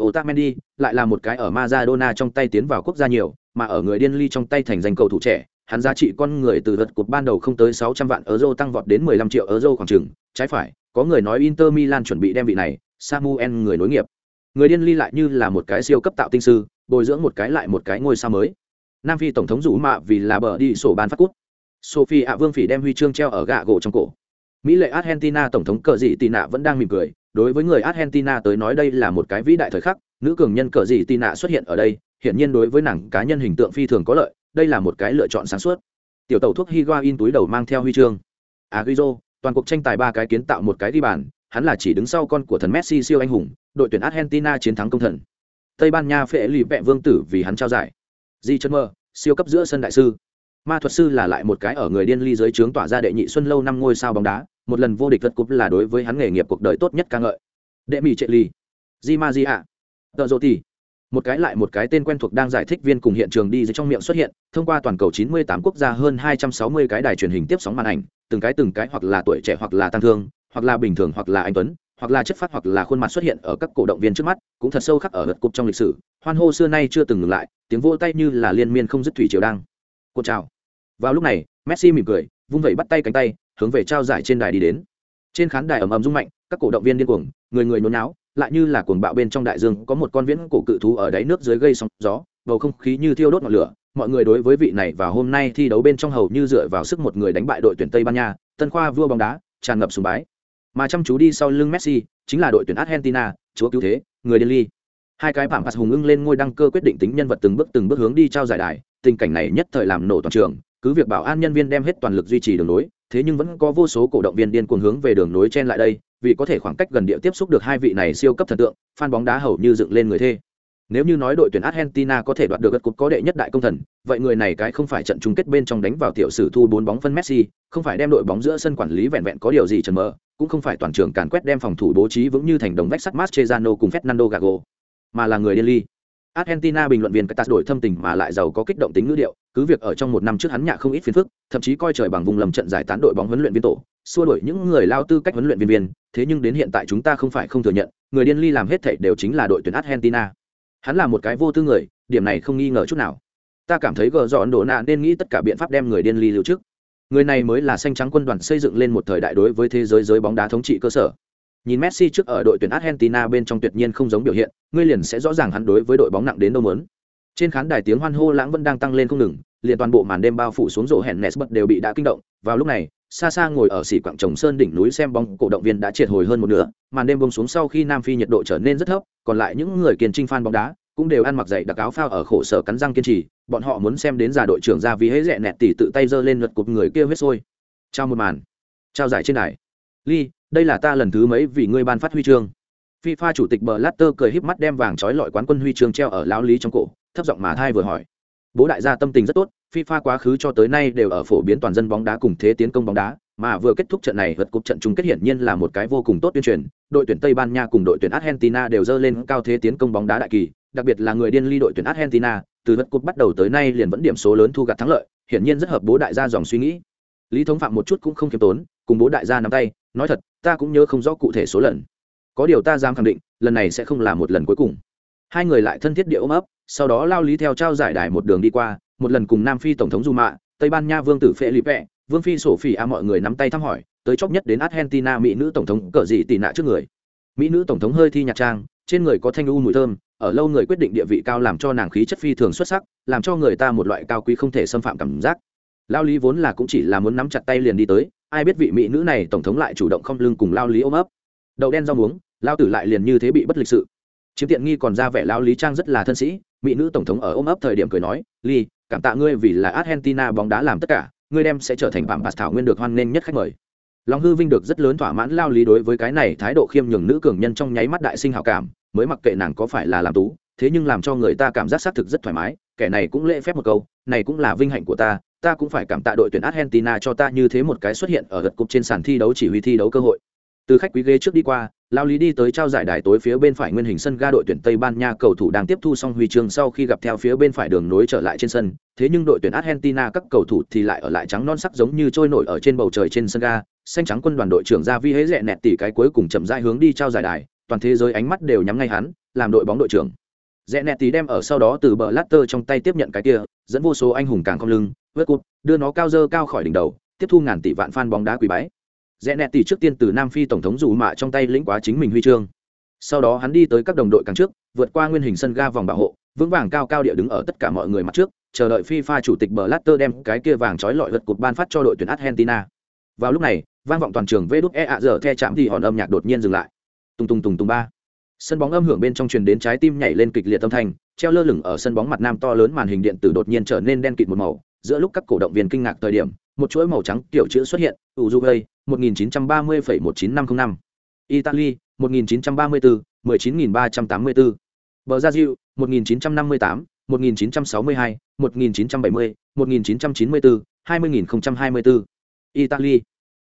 [SPEAKER 1] Otamendi lại là một cái ở Maradona trong tay tiến vào quốc gia nhiều, mà ở người điên ly trong tay thành danh cầu thủ trẻ, hắn giá trị con người từ vật cột ban đầu không tới 600 vạn euro tăng vọt đến 15 triệu euro khoảng chừng, trái phải, có người nói Inter Milan chuẩn bị đem vị này, Samuel người nối nghiệp. Người điên ly lại như là một cái siêu cấp tạo tinh sư, bồi dưỡng một cái lại một cái ngôi sao mới. Nam Phi tổng thống rủ mạ vì là bờ đi sổ ban phát cút. Sophie ạ vương phỉ đem huy chương treo ở gạ gỗ trong cổ. Mỹ lệ Argentina tổng thống cờ dị tì nạ vẫn đang mỉm cười, đối với người Argentina tới nói đây là một cái vĩ đại thời khắc, nữ cường nhân cờ dị tì nạ xuất hiện ở đây hiển nhiên đối với nàng cá nhân hình tượng phi thường có lợi đây là một cái lựa chọn sáng suốt tiểu tàu thuốc higuain túi đầu mang theo huy chương aguizo toàn cuộc tranh tài ba cái kiến tạo một cái đi bàn, hắn là chỉ đứng sau con của thần messi siêu anh hùng, đội tuyển argentina chiến thắng công thần. Tây ban nha phệ lì vẹ vương tử vì hắn trao giải. Di chân mơ, siêu cấp giữa sân đại sư. Ma thuật sư là lại một cái ở người điên ly giới trướng tỏa ra đệ nhị xuân lâu năm ngôi sao bóng đá, một lần vô địch vật cúp là đối với hắn nghề nghiệp cuộc đời tốt nhất ca ngợi. Đệ mỹ trệ ly di ma di ạ tợ rộ tỷ một cái lại một cái tên quen thuộc đang giải thích viên cùng hiện trường đi dưới trong miệng xuất hiện, thông qua toàn cầu 98 quốc gia hơn 260 cái đài truyền hình tiếp sóng màn ảnh, từng cái từng cái hoặc là tuổi trẻ hoặc là tăng thương, hoặc là bình thường hoặc là anh tuấn, hoặc là chất phát hoặc là khuôn mặt xuất hiện ở các cổ động viên trước mắt, cũng thật sâu khắc ở lượt cục trong lịch sử. Hoan hô xưa nay chưa từng ngừng lại, tiếng vỗ tay như là liên miên không dứt thủy triều đang. Cột chào vào lúc này, messi mỉm cười, vung vẩy bắt tay cánh tay, hướng về trao giải trên đài đi đến. Trên khán đài ầm ầm rung mạnh, các cổ động viên điên cuồng, người người nôn náo lại như là cuồng bạo bên trong đại dương, có một con viễn cổ cự thú ở đáy nước dưới gây sóng gió, bầu không khí như thiêu đốt ngọn lửa. Mọi người đối với vị này và hôm nay thi đấu bên trong hầu như dựa vào sức một người đánh bại đội tuyển tây ban nha, tân khoa vua bóng đá, tràn ngập sùng bái. Mà chăm chú đi sau lưng messi, chính là đội tuyển argentina, chúa cứu thế, người điên ly. Hai cái bảng phạt hùng ưng lên ngôi đăng cơ quyết định tính nhân vật từng bước từng bước hướng đi trao giải đài, tình cảnh này nhất thời làm nổ toàn trường, cứ việc bảo an nhân viên đem hết toàn lực duy trì đường nối thế nhưng vẫn có vô số cổ động viên điên cuồng hướng về đường nối chen lại đây vì có thể khoảng cách gần địa tiếp xúc được hai vị này siêu cấp thần tượng fan bóng đá hầu như dựng lên người thê nếu như nói đội tuyển Argentina có thể đoạt được gật cột có đệ nhất đại công thần, vậy người này cái không phải trận chung kết bên trong đánh vào tiểu sử thu bốn bóng phân Messi, không phải đem đội bóng giữa sân quản lý vẹn vẹn có điều gì chần mờ, cũng không phải toàn trường càn quét đem phòng thủ bố trí vững như thành đồng vách sắt Mascherano cùng Fernando Gago, mà là người điên ly. Argentina bình luận viên Catas đổi thâm tình mà lại giàu có kích động tính ngữ điệu, cứ việc ở trong một năm trước hắn nhạ không ít phiền phức, thậm chí coi trời bằng vùng lầm trận giải tán đội bóng huấn luyện viên tổ, xua đuổi những người lao tư cách huấn luyện viên viên, thế nhưng đến hiện tại chúng ta không phải không thừa nhận, người điên ly làm hết thảy đều chính là đội tuyển Argentina. Hắn là một cái vô tư người, điểm này không nghi ngờ chút nào. Ta cảm thấy gờ dọn đổ nạ nên nghĩ tất cả biện pháp đem người điên ly lưu trước. Người này mới là xanh trắng quân đoàn xây dựng lên một thời đại đối với thế giới giới bóng đá thống trị cơ sở. Nhìn Messi trước ở đội tuyển Argentina bên trong tuyệt nhiên không giống biểu hiện, ngươi liền sẽ rõ ràng hắn đối với đội bóng nặng đến đâu muốn. Trên khán đài tiếng hoan hô lãng vẫn đang tăng lên không ngừng, liền toàn bộ màn đêm bao phủ xuống rổ hẹn Nesbet đều bị đã kinh động. Vào lúc này, xa xa ngồi ở xỉ quảng trồng sơn đỉnh núi xem bóng cổ động viên đã triệt hồi hơn một nửa, màn đêm buông xuống sau khi Nam Phi nhiệt độ trở nên rất thấp, còn lại những người kiên trinh fan bóng đá cũng đều ăn mặc dày đặc áo phao ở khổ sở cắn răng kiên trì, bọn họ muốn xem đến già đội trưởng ra vì hễ rẻ nẹt tỉ tự tay giơ lên luật cục người kia huyết sôi. Chào một màn, trao giải trên đài. Lee, đây là ta lần thứ mấy vì ngươi ban phát huy chương. FIFA chủ tịch Blatter cười híp mắt đem vàng trói lọi quán quân huy chương treo ở lão lý trong cổ, thấp giọng mà thai vừa hỏi. Bố đại gia tâm tình rất tốt, FIFA quá khứ cho tới nay đều ở phổ biến toàn dân bóng đá cùng thế tiến công bóng đá, mà vừa kết thúc trận này vượt cúp trận chung kết hiển nhiên là một cái vô cùng tốt tuyên truyền, đội tuyển Tây Ban Nha cùng đội tuyển Argentina đều dơ lên cao thế tiến công bóng đá đại kỳ, đặc biệt là người điên ly đội tuyển Argentina, từ vượt cúp bắt đầu tới nay liền vẫn điểm số lớn thu gặt thắng lợi, hiển nhiên rất hợp bố đại gia dòng suy nghĩ. Lý Thống Phạm một chút cũng không kiêm tốn, cùng bố đại gia nắm tay, nói thật, ta cũng nhớ không rõ cụ thể số lần. Có điều ta dám khẳng định, lần này sẽ không là một lần cuối cùng. Hai người lại thân thiết địa ôm ấp, sau đó lao lý theo trao giải đài một đường đi qua, một lần cùng Nam Phi tổng thống Zuma, Tây Ban Nha vương tử phê lip vẹ vương phi sổ phi a mọi người nắm tay thăm hỏi tới chốc nhất đến argentina mỹ nữ tổng thống cờ gì tị nạ trước người mỹ nữ tổng thống hơi thi nhạc trang trên người có thanh u mùi thơm ở lâu người quyết định địa vị cao làm cho nàng khí chất phi thường xuất sắc làm cho người ta một loại cao quý không thể xâm phạm cảm giác lao lý vốn là cũng chỉ là muốn nắm chặt tay liền đi tới ai biết vị mỹ nữ này tổng thống lại chủ động không lưng cùng lao lý ôm ấp. Đậu đen rau muống, lao tử lại liền như thế bị bất lịch sự. Chiếm tiện nghi còn ra vẻ lao lý trang rất là thân sĩ, mỹ nữ tổng thống ở ôm ấp thời điểm cười nói, ly, cảm tạ ngươi vì là argentina bóng đá làm tất cả, ngươi đem sẽ trở thành bảng bạc thảo nguyên được hoan nghênh nhất khách mời. Lòng hư vinh được rất lớn thỏa mãn lao lý đối với cái này thái độ khiêm nhường nữ cường nhân trong nháy mắt đại sinh hào cảm, mới mặc kệ nàng có phải là làm tú, thế nhưng làm cho người ta cảm giác xác thực rất thoải mái, kẻ này cũng lễ phép một câu, này cũng là vinh hạnh của ta ta cũng phải cảm tạ đội tuyển argentina cho ta như thế một cái xuất hiện ở gật cục trên sàn thi đấu chỉ huy thi đấu cơ hội. Từ khách quý ghế trước đi qua, lao lý đi tới trao giải đài tối phía bên phải nguyên hình sân ga đội tuyển tây ban nha, cầu thủ đang tiếp thu xong huy chương sau khi gặp theo phía bên phải đường nối trở lại trên sân. Thế nhưng đội tuyển argentina, các cầu thủ thì lại ở lại trắng non sắc giống như trôi nổi ở trên bầu trời trên sân ga. Xanh trắng quân đoàn đội trưởng ra vi hễ rẽ nẹt tỉ cái cuối cùng chậm rãi hướng đi trao giải đài. Toàn thế giới ánh mắt đều nhắm ngay hắn, làm đội bóng đội trưởng. Rẽ nẹt tỉ đem ở sau đó từ bờ latter trong tay tiếp nhận cái kia, dẫn vô số anh hùng càng không lưng vớt cụt đưa nó cao dơ cao khỏi đỉnh đầu tiếp thu ngàn tỷ vạn fan bóng đá quý bái rẽ nẹt tỷ trước tiên từ nam phi tổng thống dù mạ trong tay lĩnh quá chính mình huy chương sau đó hắn đi tới các đồng đội càng trước vượt qua nguyên hình sân ga vòng bảo hộ vững vàng cao cao địa đứng ở tất cả mọi người mặt trước chờ đợi FIFA chủ tịch Blatter đem cái kia vàng trói lọi vật cột ban phát cho đội tuyển Argentina. Vào lúc này, vang vọng toàn trường vê đúc e ạ giờ the chạm thì hòn âm nhạc đột nhiên dừng lại. tùng tùng tùng tùng ba. sân bóng âm hưởng bên trong truyền đến trái tim nhảy lên kịch liệt tâm thanh treo lơ lửng ở sân bóng mặt nam to lớn màn hình điện tử đột nhiên trở nên đen kịt một màu giữa lúc các cổ động viên kinh ngạc thời điểm một chuỗi màu trắng kiểu chữ xuất hiện uruguay 1930,19505 italy 1934 19384 brazil 1958 1962 1970 1994 20024 italy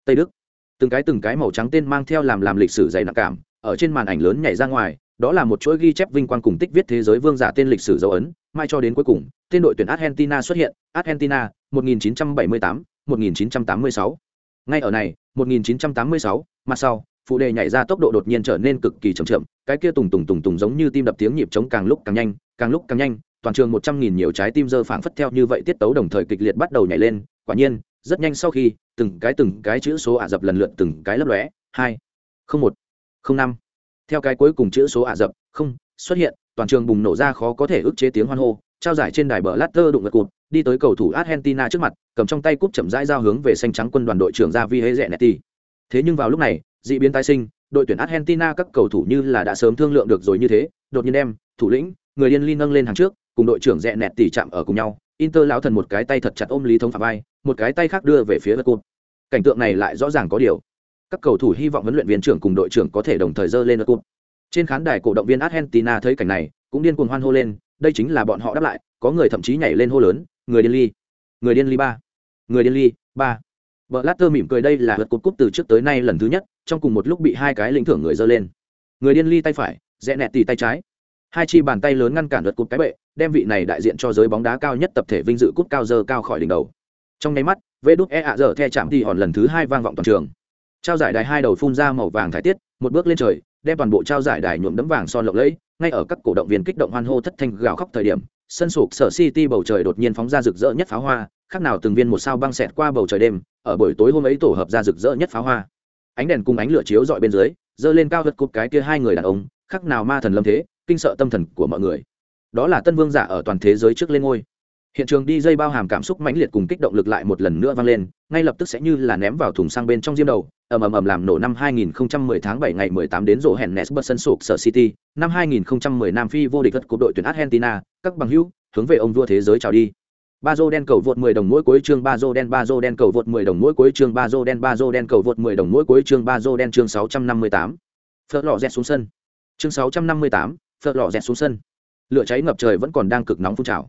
[SPEAKER 1] tây đức. Từng cái từng cái màu trắng tên mang theo làm làm lịch sử dày nặng cảm ở trên màn ảnh lớn nhảy ra ngoài đó là một chuỗi ghi chép vinh quang cùng tích viết thế giới vương giả tên lịch sử dấu ấn, mai cho đến cuối cùng, tên đội tuyển argentina xuất hiện, argentina 1978 1986 ngay ở này 1986 mặt sau, phụ đề nhảy ra tốc độ đột nhiên trở nên cực kỳ chậm chậm, cái kia tùng tùng tùng tùng giống như tim đập tiếng nhịp trống càng lúc càng nhanh, càng lúc càng nhanh, toàn trường một trăm nghìn nhiều trái tim dơ phảng phất theo như vậy tiết tấu đồng thời kịch liệt bắt đầu nhảy lên, quả nhiên, rất nhanh sau khi, từng cái từng cái chữ số ả rập lần lượt từng cái lấp lóe, hai, không một, không năm theo cái cuối cùng chữ số ả rập, không, xuất hiện, toàn trường bùng nổ ra khó có thể ức chế tiếng hoan hô, trao giải trên đài bờ latter đụng ngật cụt, đi tới cầu thủ argentina trước mặt, cầm trong tay cúp chậm rãi giao hướng về xanh trắng quân đoàn đội trưởng ra vi hễ rẽ netti thế nhưng vào lúc này, dị biến tái sinh, đội tuyển argentina các cầu thủ như là đã sớm thương lượng được rồi như thế, đột nhiên đem, thủ lĩnh, người điên ly nâng lên hàng trước, cùng đội trưởng rẽ nẹt tỉ chạm ở cùng nhau, inter lão thần một cái tay thật chặt ôm lý thống phạm vai, một cái tay khác đưa về phía vật cụt cảnh tượng này lại rõ ràng có điều các cầu thủ hy vọng huấn luyện viên trưởng cùng đội trưởng có thể đồng thời dơ lên cúp trên khán đài cổ động viên argentina thấy cảnh này, cũng điên cuồng hoan hô lên, đây chính là bọn họ đáp lại, có người thậm chí nhảy lên hô lớn, người điên ly. Người điên ly ba. Người điên ly ba. Vợ lát tơ mỉm cười đây là vật cúp cúp từ trước tới nay lần thứ nhất, trong cùng một lúc bị hai cái lĩnh thưởng người dơ lên. Người điên ly tay phải, rẽ nẹt tì tay trái. Hai chi bàn tay lớn ngăn cản vật cúp cái bệ, đem vị này đại diện cho giới bóng đá cao nhất tập thể vinh dự cúp cao dơ cao khỏi đỉnh đầu. Trong nháy mắt vê đúc e ạ dở the chạm thì hòn lần thứ hai vang vọng toàn trường trao giải đài hai đầu phun ra màu vàng thái tiết, một bước lên trời, đem toàn bộ trao giải đài nhuộm đấm vàng son lộng lẫy, ngay ở các cổ động viên kích động hoan hô thất thanh gào khóc thời điểm, sân sụp sở city bầu trời đột nhiên phóng ra rực rỡ nhất pháo hoa, khác nào từng viên một sao băng xẹt qua bầu trời đêm, ở buổi tối hôm ấy tổ hợp ra rực rỡ nhất pháo hoa. Ánh đèn cùng ánh lửa chiếu dọi bên dưới dơ lên cao hất cụt cái kia hai người đàn ông, khác nào ma thần lâm thế, kinh sợ tâm thần của mọi người. Đó là tân vương giả ở toàn thế giới trước lên ngôi hiện trường đi dây bao hàm cảm xúc mãnh liệt cùng kích động lực lại một lần nữa vang lên ngay lập tức sẽ như là ném vào thùng sang bên trong diêm đầu ầm ầm ầm làm nổ năm 2010 tháng 7 ngày 18 đến rổ hẹn Nesbert sân sụp sở City, năm 2010 Nam Phi vô địch vật của đội tuyển Argentina, các bằng hữu, hướng về ông vua thế giới chào đi. Ba dô đen cầu vượt 10 đồng mỗi cuối chương Bazo đen Bazo đen cầu vượt 10 đồng mỗi cuối chương Bazo đen Bazo đen cầu vượt 10 đồng mỗi cuối chương Bazo đen chương 658. Phớt lọ dẹt xuống sân. Chương 658, phớt lọ dẹt xuống sân. Lửa cháy ngập trời vẫn còn đang cực nóng phun trào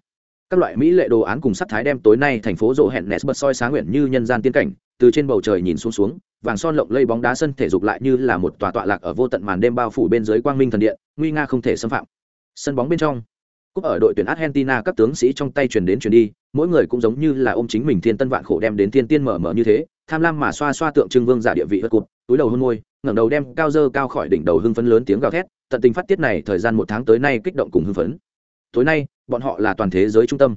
[SPEAKER 1] các loại mỹ lệ đồ án cùng sắc thái đem tối nay thành phố rộ hẹn nes bật soi sáng nguyện như nhân gian tiên cảnh, từ trên bầu trời nhìn xuống xuống, vàng son lộng lây bóng đá sân thể dục lại như là một tòa tọa lạc ở vô tận màn đêm bao phủ bên dưới quang minh thần điện, nguy nga không thể xâm phạm. Sân bóng bên trong, cúp ở đội tuyển argentina các tướng sĩ trong tay truyền đến truyền đi, mỗi người cũng giống như là ôm chính mình thiên tân vạn khổ đem đến thiên tiên mở mở như thế, tham lam mà xoa xoa tượng trưng vương giả địa vị hất cụt, túi đầu hôn môi, ngẩng đầu đem cao dơ cao khỏi đỉnh đầu hưng phấn lớn tiếng gào thét, tận tình phát tiết này thời gian một tháng tới nay kích động cùng hưng phấn tối nay, bọn họ là toàn thế giới trung tâm.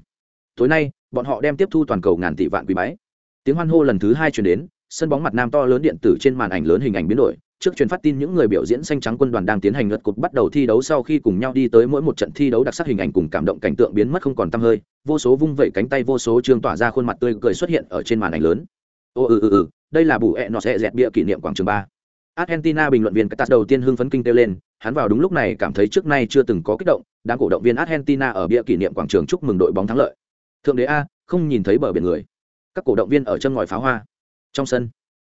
[SPEAKER 1] Tối nay, bọn họ đem tiếp thu toàn cầu ngàn tỷ vạn quý bái tiếng hoan hô lần thứ hai chuyển đến, sân bóng mặt nam to lớn điện tử trên màn ảnh lớn hình ảnh biến đổi. Trước truyền phát tin những người biểu diễn xanh trắng quân đoàn đang tiến hành lượt cục bắt đầu thi đấu sau khi cùng nhau đi tới mỗi một trận thi đấu đặc sắc hình ảnh cùng cảm động cảnh tượng biến mất không còn tăm hơi. Vô số vung vẩy cánh tay vô số trương tỏa ra khuôn mặt tươi cười xuất hiện ở trên màn ảnh lớn. Ô ừ ừ ừ đây là bù ẹ nọ sẽ dẹt bịa kỷ niệm quảng trường ba. Argentina bình luận viên cắt đầu tiên hưng phấn kinh kêu lên, hắn vào đúng lúc này cảm thấy trước nay chưa từng có kích động đám cổ động viên argentina ở bia kỷ niệm quảng trường chúc mừng đội bóng thắng lợi. Thượng đế a, không nhìn thấy bờ biển người. Các cổ động viên ở chân ngòi pháo hoa. Trong sân,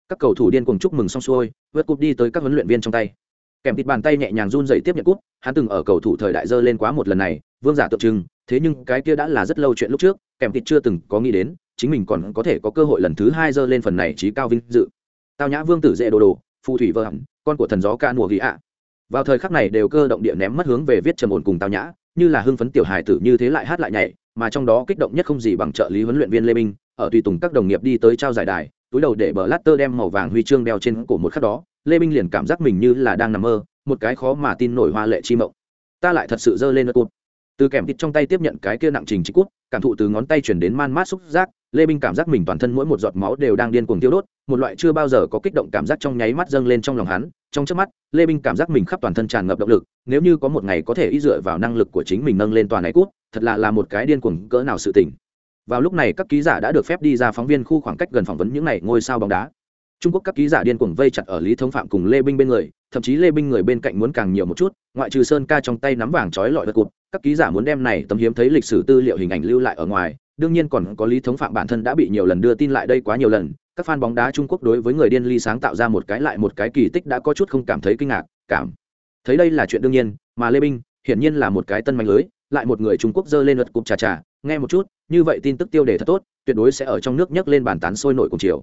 [SPEAKER 1] các cầu thủ điên cùng chúc mừng xong xuôi, vượt cúp đi tới các huấn luyện viên trong tay. Kèm thịt bàn tay nhẹ nhàng run rẩy tiếp nhận cúp, hắn từng ở cầu thủ thời đại dơ lên quá một lần này, vương giả tượng trưng, thế nhưng cái kia đã là rất lâu chuyện lúc trước, kèm thịt chưa từng có nghĩ đến, chính mình còn có thể có cơ hội lần thứ hai dơ lên phần này trí cao vinh dự. Tao nhã vương tử dễ đồ đồ, phù thủy vợ hẳn, con của thần gió ca mùa ghi ạ vào thời khắc này đều cơ động địa ném mất hướng về viết trầm ổn cùng tao nhã, như là hưng phấn tiểu hài tử như thế lại hát lại nhảy, mà trong đó kích động nhất không gì bằng trợ lý huấn luyện viên lê minh, ở tùy tùng các đồng nghiệp đi tới trao giải đài, túi đầu để bờ lát tơ đem màu vàng huy chương đeo trên cổ một khắc đó, lê minh liền cảm giác mình như là đang nằm mơ, một cái khó mà tin nổi hoa lệ chi mộng. Ta lại thật sự dơ lên đất cụt từ kèm thịt trong tay tiếp nhận cái kia nặng trình trích cút, cảm thụ từ ngón tay chuyển đến man mát xúc giác, lê minh cảm giác mình toàn thân mỗi một giọt máu đều đang điên cuồng tiêu đốt, một loại chưa bao giờ có kích động cảm giác trong nháy mắt dâng lên trong lòng hắn, trong trước mắt, lê minh cảm giác mình khắp toàn thân tràn ngập động lực, nếu như có một ngày có thể y dựa vào năng lực của chính mình nâng lên toàn này cút, thật là là một cái điên cuồng cỡ nào sự tỉnh vào lúc này các ký giả đã được phép đi ra phóng viên khu khoảng cách gần phỏng vấn những này ngôi sao bóng đá. Trung quốc các ký giả điên cuồng vây chặt ở lý thống phạm cùng lê binh bên người, thậm chí lê binh người bên cạnh muốn càng nhiều một chút, ngoại trừ sơn ca trong tay nắm vàng trói lọi đất cụt các ký giả muốn đem này tấm hiếm thấy lịch sử tư liệu hình ảnh lưu lại ở ngoài, đương nhiên còn có lý thống phạm bản thân đã bị nhiều lần đưa tin lại đây quá nhiều lần, các fan bóng đá trung quốc đối với người điên ly sáng tạo ra một cái lại một cái kỳ tích đã có chút không cảm thấy kinh ngạc, cảm thấy đây là chuyện đương nhiên, mà lê binh hiển nhiên là một cái tân mạnh lưới, lại một người trung quốc dơ lên luật cục trà trà nghe một chút, như vậy tin tức tiêu đề thật tốt, tuyệt đối sẽ ở trong nước nhấc lên bàn tán sôi nổi cùng chiều.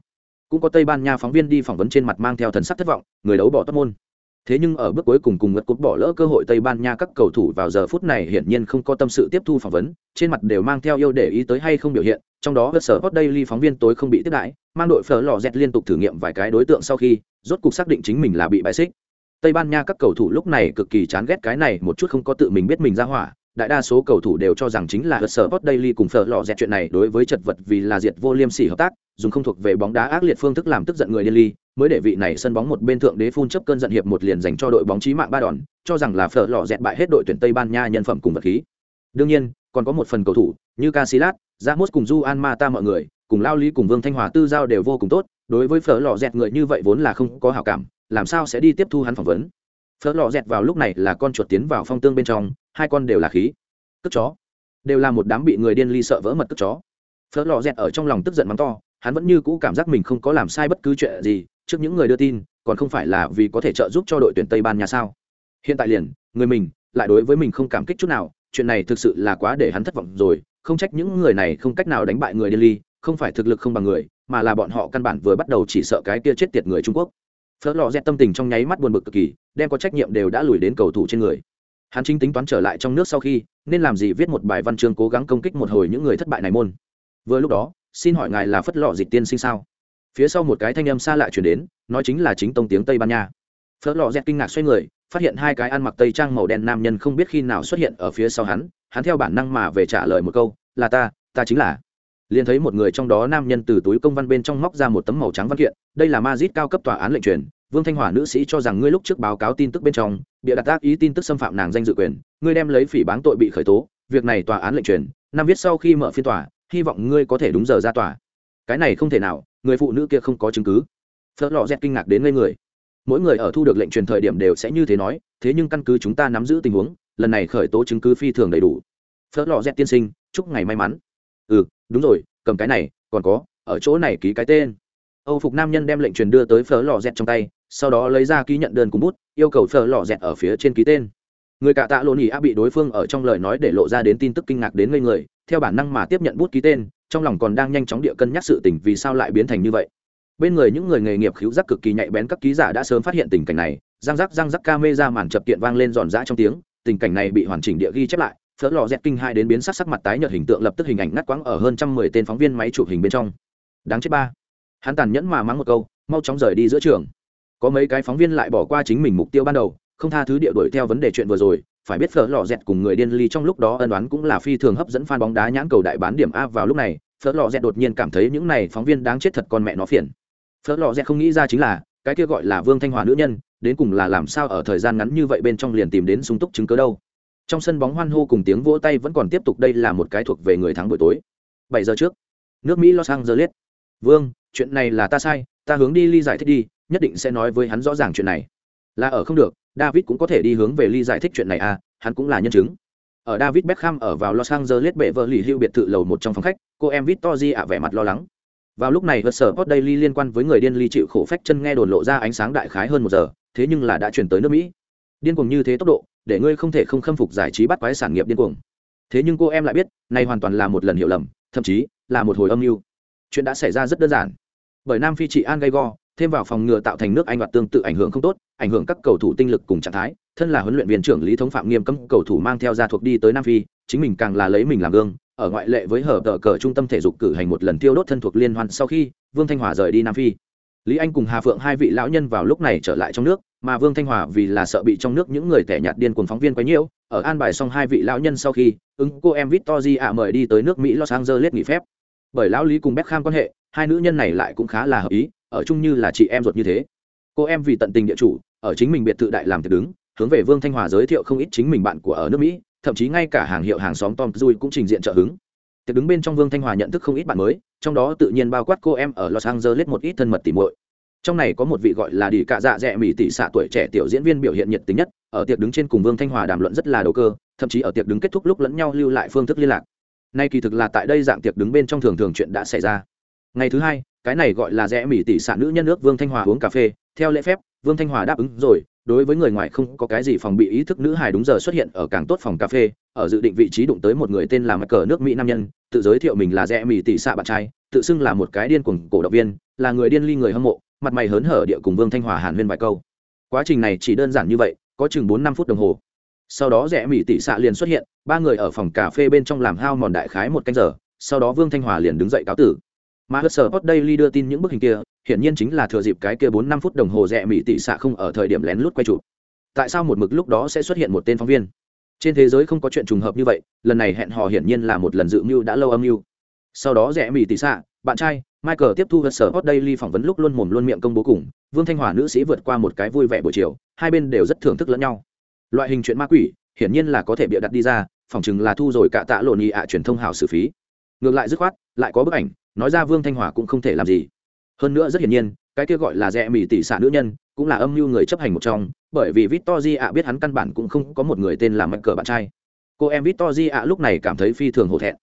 [SPEAKER 1] Cũng có tây ban nha phóng viên đi phỏng vấn trên mặt mang theo thần sắc thất vọng, người đấu bỏ tốt môn thế nhưng ở bước cuối cùng cùng ngất cút bỏ lỡ cơ hội tây ban nha các cầu thủ vào giờ phút này hiển nhiên không có tâm sự tiếp thu phỏng vấn, trên mặt đều mang theo yêu để ý tới hay không biểu hiện, trong đó cơ sở hot daily phóng viên tối không bị tiếp đãi, mang đội phở lò dẹt liên tục thử nghiệm vài cái đối tượng sau khi, rốt cục xác định chính mình là bị bại xích. Tây ban nha các cầu thủ lúc này cực kỳ chán ghét cái này, một chút không có tự mình biết mình ra hỏa đại đa số cầu thủ đều cho rằng chính là sở post Daily cùng Phở lọ dẹt chuyện này đối với chật vật vì là diệt vô liêm sỉ hợp tác, dùng không thuộc về bóng đá ác liệt phương thức làm tức giận người Daily, mới để vị này sân bóng một bên thượng đế phun chấp cơn giận hiệp một liền dành cho đội bóng trí mạng ba đòn, cho rằng là Phở lọ dẹt bại hết đội tuyển Tây Ban Nha nhân phẩm cùng vật khí. Đương nhiên, còn có một phần cầu thủ, như Casillas, Ramos cùng Juan Mata mọi người, cùng Lao Lý cùng Vương Thanh Hòa tư giao đều vô cùng tốt, đối với Phở lọ dẹt người như vậy vốn là không có hảo cảm, làm sao sẽ đi tiếp thu hắn phỏng vấn. Phở lọ dẹt vào lúc này là con chuột tiến vào phong tương bên trong, hai con đều là khí. Cất chó. Đều là một đám bị người điên ly sợ vỡ mật cất chó. Phớt lò dẹt ở trong lòng tức giận mắng to, hắn vẫn như cũ cảm giác mình không có làm sai bất cứ chuyện gì, trước những người đưa tin, còn không phải là vì có thể trợ giúp cho đội tuyển tây ban nha sao? Hiện tại liền, người mình, lại đối với mình không cảm kích chút nào, chuyện này thực sự là quá để hắn thất vọng rồi, không trách những người này không cách nào đánh bại người điên ly, không phải thực lực không bằng người, mà là bọn họ căn bản vừa bắt đầu chỉ sợ cái kia chết tiệt người trung quốc. Phớt lò dẹt tâm tình trong nháy mắt buồn bực cực kỳ, đem có trách nhiệm đều đã lùi đến cầu thủ trên người hắn chính tính toán trở lại trong nước sau khi, nên làm gì viết một bài văn chương cố gắng công kích một hồi những người thất bại này môn. Vừa lúc đó, xin hỏi ngài là phất lọ dịch tiên sinh sao? Phía sau một cái thanh âm xa lạ chuyển đến, nói chính là chính tông tiếng tây ban nha. Phớt lọ dẹt kinh ngạc xoay người, phát hiện hai cái ăn mặc tây trang màu đen nam nhân không biết khi nào xuất hiện ở phía sau hắn hắn theo bản năng mà về trả lời một câu, là ta ta chính là. Liền thấy một người trong đó nam nhân từ túi công văn bên trong móc ra một tấm màu trắng văn kiện, đây là ma dít cao cấp tòa án lệnh truyền vương thanh hòa nữ sĩ cho rằng ngươi lúc trước báo cáo tin tức bên trong, bịa đặt tác ý tin tức xâm phạm nàng danh dự quyền, ngươi đem lấy phỉ báng tội bị khởi tố, việc này tòa án lệnh truyền, năm viết sau khi mở phiên tòa, hy vọng ngươi có thể đúng giờ ra tòa. Cái này không thể nào, người phụ nữ kia không có chứng cứ. Phớt lò dẹt kinh ngạc đến ngây người. Mỗi người ở thu được lệnh truyền thời điểm đều sẽ như thế nói, thế nhưng căn cứ chúng ta nắm giữ tình huống, lần này khởi tố chứng cứ phi thường đầy đủ. Phớt lò dẹt tiên sinh, chúc ngày may mắn. Ừ đúng rồi, cầm cái này, còn có, ở chỗ này ký cái tên âu phục nam nhân đem lệnh truyền đưa tới phở lò dẹt trong tay, sau đó lấy ra ký nhận đơn cùng bút, yêu cầu phở lò dẹt ở phía trên ký tên. Người cạ tạ lộn ỉ a bị đối phương ở trong lời nói để lộ ra đến tin tức kinh ngạc đến ngây người, theo bản năng mà tiếp nhận bút ký tên, trong lòng còn đang nhanh chóng địa cân nhắc sự tình vì sao lại biến thành như vậy. Bên người những người nghề nghiệp khiếu giác cực kỳ nhạy bén các ký giả đã sớm phát hiện tình cảnh này, răng rắc răng rắc ca mê ra màn chập kiện vang lên giòn giã trong tiếng, tình cảnh này bị hoàn chỉnh địa ghi chép lại phớt lò dẹt kinh hai đến biến sắc sắc mặt tái nhợt hình tượng lập tức hình ảnh ngắt quãng ở hơn trăm mười tên phóng viên máy chụp hình bên trong. Đáng chết ba hắn tàn nhẫn mà mắng một câu, mau chóng rời đi giữa trường. Có mấy cái phóng viên lại bỏ qua chính mình mục tiêu ban đầu, không tha thứ địa đuổi theo vấn đề chuyện vừa rồi, phải biết phở lò dẹt cùng người điên ly trong lúc đó ân đoán cũng là phi thường hấp dẫn fan bóng đá nhãn cầu đại bán điểm a vào lúc này, phở lò dẹt đột nhiên cảm thấy những này phóng viên đáng chết thật con mẹ nó phiền. Phở lò dẹt không nghĩ ra chính là, cái kia gọi là vương thanh hòa nữ nhân, đến cùng là làm sao ở thời gian ngắn như vậy bên trong liền tìm đến sung túc chứng cớ đâu. Trong sân bóng hoan hô cùng tiếng vỗ tay vẫn còn tiếp tục, đây là một cái thuộc về người thắng buổi tối. Bảy giờ trước, nước mỹ los angeles vương, chuyện này là ta sai, ta hướng đi ly giải thích đi, nhất định sẽ nói với hắn rõ ràng chuyện này. Là ở không được, david cũng có thể đi hướng về ly giải thích chuyện này à hắn cũng là nhân chứng. Ở david beckham ở vào los angeles bệ vợ lì hưu biệt thự lầu một trong phòng khách, cô em victory ạ vẻ mặt lo lắng. Vào lúc này vật sở hot daily liên quan với người điên ly chịu khổ phách chân nghe đồn lộ ra ánh sáng đại khái hơn một giờ, thế nhưng là đã chuyển tới nước mỹ. Điên cuồng như thế tốc độ, để ngươi không thể không khâm phục giải trí bắt quái sản nghiệp điên cuồng. Thế nhưng cô em lại biết, này hoàn toàn là một lần hiểu lầm, thậm chí là một hồi âm mưu chuyện đã xảy ra rất đơn giản. Bởi nam phi trị an gay go, thêm vào phòng ngừa tạo thành nước anh hoạt tương tự ảnh hưởng không tốt, ảnh hưởng các cầu thủ tinh lực cùng trạng thái, thân là huấn luyện viên trưởng lý thống phạm nghiêm cấm cầu thủ mang theo gia thuộc đi tới nam phi, chính mình càng là lấy mình làm gương, ở ngoại lệ với hở tờ cờ trung tâm thể dục cử hành một lần tiêu đốt thân thuộc liên hoan sau khi vương thanh hòa rời đi nam phi. Lý anh cùng hà phượng hai vị lão nhân vào lúc này trở lại trong nước, mà vương thanh hòa vì là sợ bị trong nước những người tẻ nhạt điên cuồng phóng viên quấy nhiễu, ở an bài xong hai vị lão nhân sau khi, ứng cô em victor ạ mời đi tới nước mỹ los angeles nghỉ phép bởi lão lý cùng Beckham quan hệ, hai nữ nhân này lại cũng khá là hợp ý, ở chung như là chị em ruột như thế. Cô em vì tận tình địa chủ, ở chính mình biệt thự đại làm thiệt đứng, hướng về vương thanh hòa giới thiệu không ít chính mình bạn của ở nước mỹ, thậm chí ngay cả hàng hiệu hàng xóm tom dui cũng trình diện trợ hứng. Tiệc đứng bên trong vương thanh hòa nhận thức không ít bạn mới, trong đó tự nhiên bao quát cô em ở los angeles một ít thân mật tỉ muội. Trong này có một vị gọi là đi cạ dạ dẹ mỹ tỷ xạ tuổi trẻ tiểu diễn viên biểu hiện nhiệt tình nhất, ở tiệc đứng trên cùng vương thanh hòa đàm luận rất là đầu cơ, thậm chí ở tiệc đứng kết thúc lúc lẫn nhau lưu lại phương thức liên lạc nay kỳ thực là tại đây dạng tiệc đứng bên trong thường thường chuyện đã xảy ra. Ngày thứ hai, cái này gọi là rẽ mỹ tỷ xạ nữ nhân nước vương thanh hòa uống cà phê. Theo lễ phép, vương thanh hòa đáp ứng rồi, đối với người ngoài không có cái gì phòng bị ý thức nữ hài đúng giờ xuất hiện ở càng tốt phòng cà phê, ở dự định vị trí đụng tới một người tên là mặt cờ nước mỹ nam nhân, tự giới thiệu mình là rẽ mỹ tỷ xạ bạn trai, tự xưng là một cái điên cuồng cổ động viên, là người điên ly người hâm mộ, mặt mày hớn hở địa cùng vương thanh hòa hàn huyên vài câu. Quá trình này chỉ đơn giản như vậy, có chừng bốn năm phút đồng hồ sau đó rẽ mỹ tỷ xạ liền xuất hiện, ba người ở phòng cà phê bên trong làm hao mòn đại khái một canh giờ, sau đó vương thanh hòa liền đứng dậy cáo tử. Mà hớt sở đây daily đưa tin những bức hình kia, hiển nhiên chính là thừa dịp cái kia bốn năm phút đồng hồ rẽ mỹ tỷ xạ không ở thời điểm lén lút quay chụp. Tại sao một mực lúc đó sẽ xuất hiện một tên phóng viên? Trên thế giới không có chuyện trùng hợp như vậy, lần này hẹn hò hiển nhiên là một lần dự mưu đã lâu âm mưu. Sau đó rẽ mỹ tỷ xạ, bạn trai, michael tiếp thu hớt sở đây daily phỏng vấn lúc luôn mồm luôn miệng công bố cùng, vương thanh hòa nữ sĩ vượt qua một cái vui vẻ buổi chiều, hai bên đều rất thưởng thức lẫn nhau loại hình chuyện ma quỷ, hiển nhiên là có thể bịa đặt đi ra, phỏng chừng là thu rồi cả tạ lộn nhị ạ truyền thông hào xử phí. Ngược lại dứt khoát, lại có bức ảnh, nói ra vương thanh hòa cũng không thể làm gì. Hơn nữa rất hiển nhiên, cái kia gọi là rẽ mỹ tỷ xạ nữ nhân, cũng là âm mưu người chấp hành một trong, bởi vì victor di ạ biết hắn căn bản cũng không có một người tên là mạch cờ bạn trai. Cô em victor di ạ lúc này cảm thấy phi thường hổ thẹn.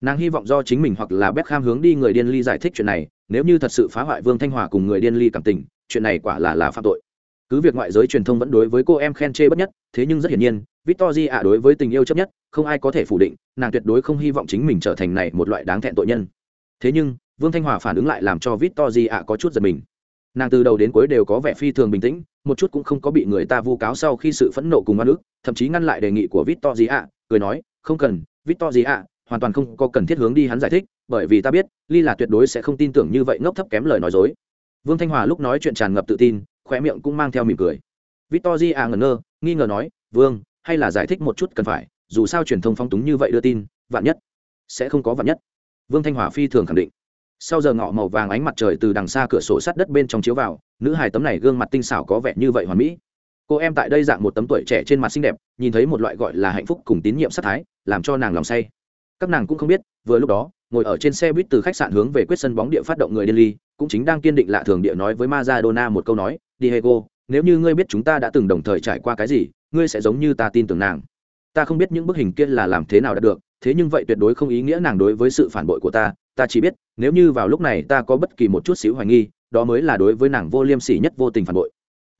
[SPEAKER 1] Nàng hy vọng do chính mình hoặc là Beckham hướng đi người điên ly giải thích chuyện này, nếu như thật sự phá hoại vương thanh hòa cùng người điên ly cảm tình, chuyện này quả là là phạm tội cứ việc ngoại giới truyền thông vẫn đối với cô em khen chê bất nhất, thế nhưng rất hiển nhiên victorji ạ đối với tình yêu chấp nhất, không ai có thể phủ định, nàng tuyệt đối không hy vọng chính mình trở thành này một loại đáng thẹn tội nhân. Thế nhưng, vương thanh hòa phản ứng lại làm cho victorji ạ có chút giật mình. Nàng từ đầu đến cuối đều có vẻ phi thường bình tĩnh, một chút cũng không có bị người ta vu cáo sau khi sự phẫn nộ cùng oan ức, thậm chí ngăn lại đề nghị của victorji ạ, cười nói, không cần victorji ạ, hoàn toàn không có cần thiết hướng đi hắn giải thích, bởi vì ta biết, ly là tuyệt đối sẽ không tin tưởng như vậy, ngốc thấp kém lời nói dối. Vương thanh hòa lúc nói chuyện tràn ngập tự tin khóe miệng cũng mang theo mỉm cười. Victory à ngẩn ngơ, nghi ngờ nói, vương, hay là giải thích một chút cần phải, dù sao truyền thông phong túng như vậy đưa tin, vạn nhất, sẽ không có vạn nhất. Vương thanh hòa phi thường khẳng định. Sau giờ ngọ màu vàng ánh mặt trời từ đằng xa cửa sổ sát đất bên trong chiếu vào, nữ hài tấm này gương mặt tinh xảo có vẻ như vậy hoàn mỹ. Cô em tại đây dạng một tấm tuổi trẻ trên mặt xinh đẹp, nhìn thấy một loại gọi là hạnh phúc cùng tín nhiệm sắc thái, làm cho nàng lòng say. Các nàng cũng không biết vừa lúc đó, ngồi ở trên xe buýt từ khách sạn hướng về quyết sân bóng địa phát động người điên ly, cũng chính đang kiên định lạ thường địa nói với Maradona một câu nói, Diego, nếu như ngươi biết chúng ta đã từng đồng thời trải qua cái gì, ngươi sẽ giống như ta tin tưởng nàng. Ta không biết những bức hình kia là làm thế nào đạt được, thế nhưng vậy tuyệt đối không ý nghĩa nàng đối với sự phản bội của ta ta chỉ biết, nếu như vào lúc này ta có bất kỳ một chút xíu hoài nghi, đó mới là đối với nàng vô liêm sỉ nhất vô tình phản bội.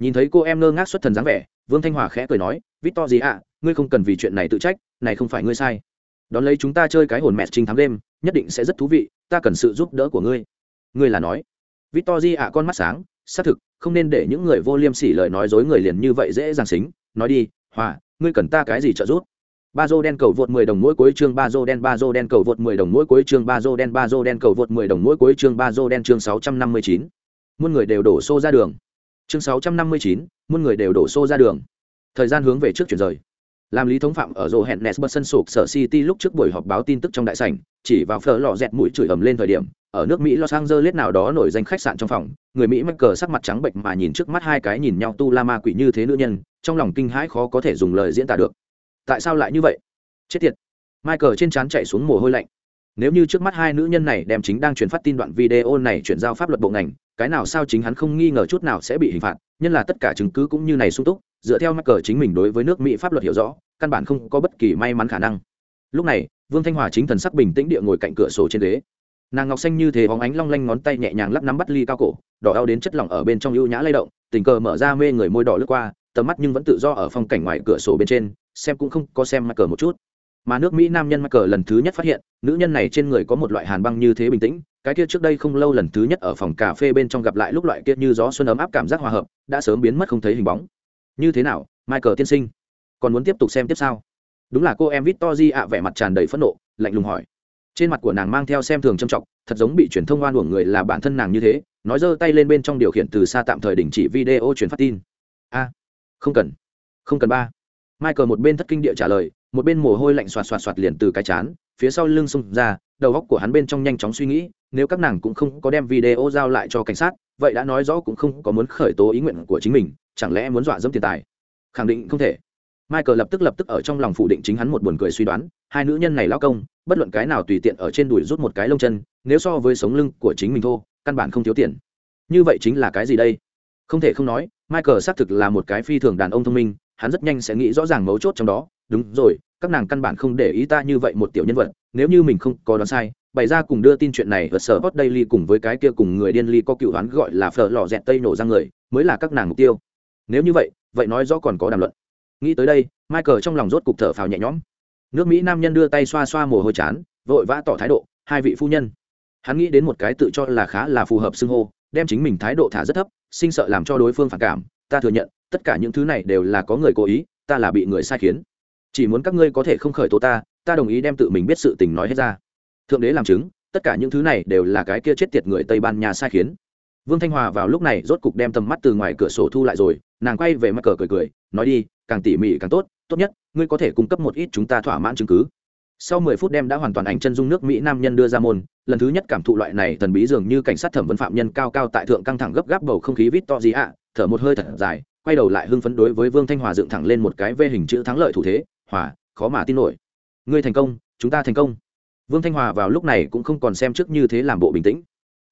[SPEAKER 1] Nhìn thấy cô em ngơ ngác xuất thần dáng vẻ, vương thanh hòa khẽ cười nói victor gì ạ ngươi không cần vì chuyện này tự trách, này không phải ngươi sai đón lấy chúng ta chơi cái hồn mẹ trinh thắng đêm nhất định sẽ rất thú vị ta cần sự giúp đỡ của ngươi. Ngươi là nói. Victor di ạ con mắt sáng xác thực không nên để những người vô liêm sỉ lời nói dối người liền như vậy dễ dàng xính. Nói đi hòa ngươi cần ta cái gì trợ giúp? Ba dô đen cầu vượt 10 đồng mỗi cuối chương ba dô đen ba dô đen cầu vượt 10 đồng mỗi cuối chương ba dô đen ba dô đen cầu vượt 10 đồng mỗi cuối chương ba dô đen chương 659. muôn người đều đổ xô ra đường. Chương 659, muôn người đều đổ xô ra đường. Thời gian hướng về trước chuyển rời làm lý thống phạm ở rổ hẹn nes bật sân sụp sở city lúc trước buổi họp báo tin tức trong đại sảnh, chỉ vào phở lò dẹt mũi chửi ầm lên thời điểm, ở nước mỹ los angeles nào đó nổi danh khách sạn trong phòng, người mỹ mắc cờ sắc mặt trắng bệnh mà nhìn trước mắt hai cái nhìn nhau tu la ma quỷ như thế nữ nhân, trong lòng kinh hãi khó có thể dùng lời diễn tả được. Tại sao lại như vậy? Chết tiệt! Michael trên trán chạy xuống mồ hôi lạnh. Nếu như trước mắt hai nữ nhân này đem chính đang truyền phát tin đoạn video này chuyển giao pháp luật bộ ngành cái nào sao chính hắn không nghi ngờ chút nào sẽ bị hình phạt, nhân là tất cả chứng cứ cũng như này sung túc, dựa theo mắc cờ chính mình đối với nước mỹ pháp luật hiểu rõ, căn bản không có bất kỳ may mắn khả năng. Lúc này, vương thanh hòa chính thần sắc bình tĩnh địa ngồi cạnh cửa sổ trên ghế. Nàng ngọc xanh như thế hóng ánh long lanh ngón tay nhẹ nhàng lắp nắm bắt ly cao cổ, đỏ đau đến chất lỏng ở bên trong ưu nhã lay động, tình cờ mở ra mê người môi đỏ lướt qua, tầm mắt nhưng vẫn tự do ở phong cảnh ngoài cửa sổ bên trên, xem cũng không có xem mắc cờ một chút mà nước mỹ nam nhân mắc cờ lần thứ nhất phát hiện, nữ nhân này trên người có một loại hàn băng như thế bình tĩnh, cái kia trước đây không lâu lần thứ nhất ở phòng cà phê bên trong gặp lại lúc loại kia như gió xuân ấm áp cảm giác hòa hợp, đã sớm biến mất không thấy hình bóng. Như thế nào, michael tiên sinh? Còn muốn tiếp tục xem tiếp sao? Đúng là cô em victor ạ, vẻ mặt tràn đầy phẫn nộ, lạnh lùng hỏi. Trên mặt của nàng mang theo xem thường trầm trọng, thật giống bị truyền thông oan uổng người là bản thân nàng như thế, nói giơ tay lên bên trong điều khiển từ xa tạm thời đình chỉ video truyền phát tin. A, không cần. Không cần ba. Michael một bên thất kinh địa trả lời một bên mồ hôi lạnh xoạt xoạt xoạt liền từ cái chán, phía sau lưng xông ra, đầu óc của hắn bên trong nhanh chóng suy nghĩ, nếu các nàng cũng không có đem video giao lại cho cảnh sát, vậy đã nói rõ cũng không có muốn khởi tố ý nguyện của chính mình, chẳng lẽ muốn dọa dẫm tiền tài? Khẳng định không thể. Michael lập tức lập tức ở trong lòng phủ định chính hắn một buồn cười suy đoán, hai nữ nhân này lao công, bất luận cái nào tùy tiện ở trên đùi rút một cái lông chân, nếu so với sống lưng của chính mình thô, căn bản không thiếu tiền. Như vậy chính là cái gì đây? Không thể không nói, michael xác thực là một cái phi thường đàn ông thông minh, hắn rất nhanh sẽ nghĩ rõ ràng mấu chốt trong đó đúng rồi, các nàng căn bản không để ý ta như vậy một tiểu nhân vật, nếu như mình không có đoán sai, bày ra cùng đưa tin chuyện này ở sở hot daily cùng với cái kia cùng người điên ly có cựu đoán gọi là phở lò dẹt tây nổ ra người, mới là các nàng mục tiêu. Nếu như vậy vậy nói rõ còn có đàm luận. Nghĩ tới đây, michael trong lòng rốt cục thở phào nhẹ nhõm. Nước mỹ nam nhân đưa tay xoa xoa mồ hôi chán, vội vã tỏ thái độ, hai vị phu nhân. Hắn nghĩ đến một cái tự cho là khá là phù hợp xưng hô, đem chính mình thái độ thả rất thấp, sinh sợ làm cho đối phương phản cảm. Ta thừa nhận, tất cả những thứ này đều là có người cố ý, ta là bị người sai khiến chỉ muốn các ngươi có thể không khởi tố ta ta đồng ý đem tự mình biết sự tình nói hết ra. Thượng đế làm chứng, tất cả những thứ này đều là cái kia chết tiệt người tây ban nha sai khiến. Vương thanh hòa vào lúc này rốt cục đem tầm mắt từ ngoài cửa sổ thu lại rồi, nàng quay về mặt cờ cười cười, nói đi, càng tỉ mỉ càng tốt tốt nhất, ngươi có thể cung cấp một ít chúng ta thỏa mãn chứng cứ. Sau mười phút đem đã hoàn toàn ảnh chân dung nước mỹ nam nhân đưa ra môn, lần thứ nhất cảm thụ loại này thần bí dường như cảnh sát thẩm vấn phạm nhân cao cao tại thượng căng thẳng gấp gáp bầu không khí vít to gì ạ, thở một hơi thật dài, quay đầu lại hưng phấn đối với vương thanh hòa dựng thẳng lên một cái vê hình chữ thắng lợi thủ thế hòa, khó mà tin nổi. Ngươi thành công, chúng ta thành công. Vương thanh hòa vào lúc này cũng không còn xem trước như thế làm bộ bình tĩnh.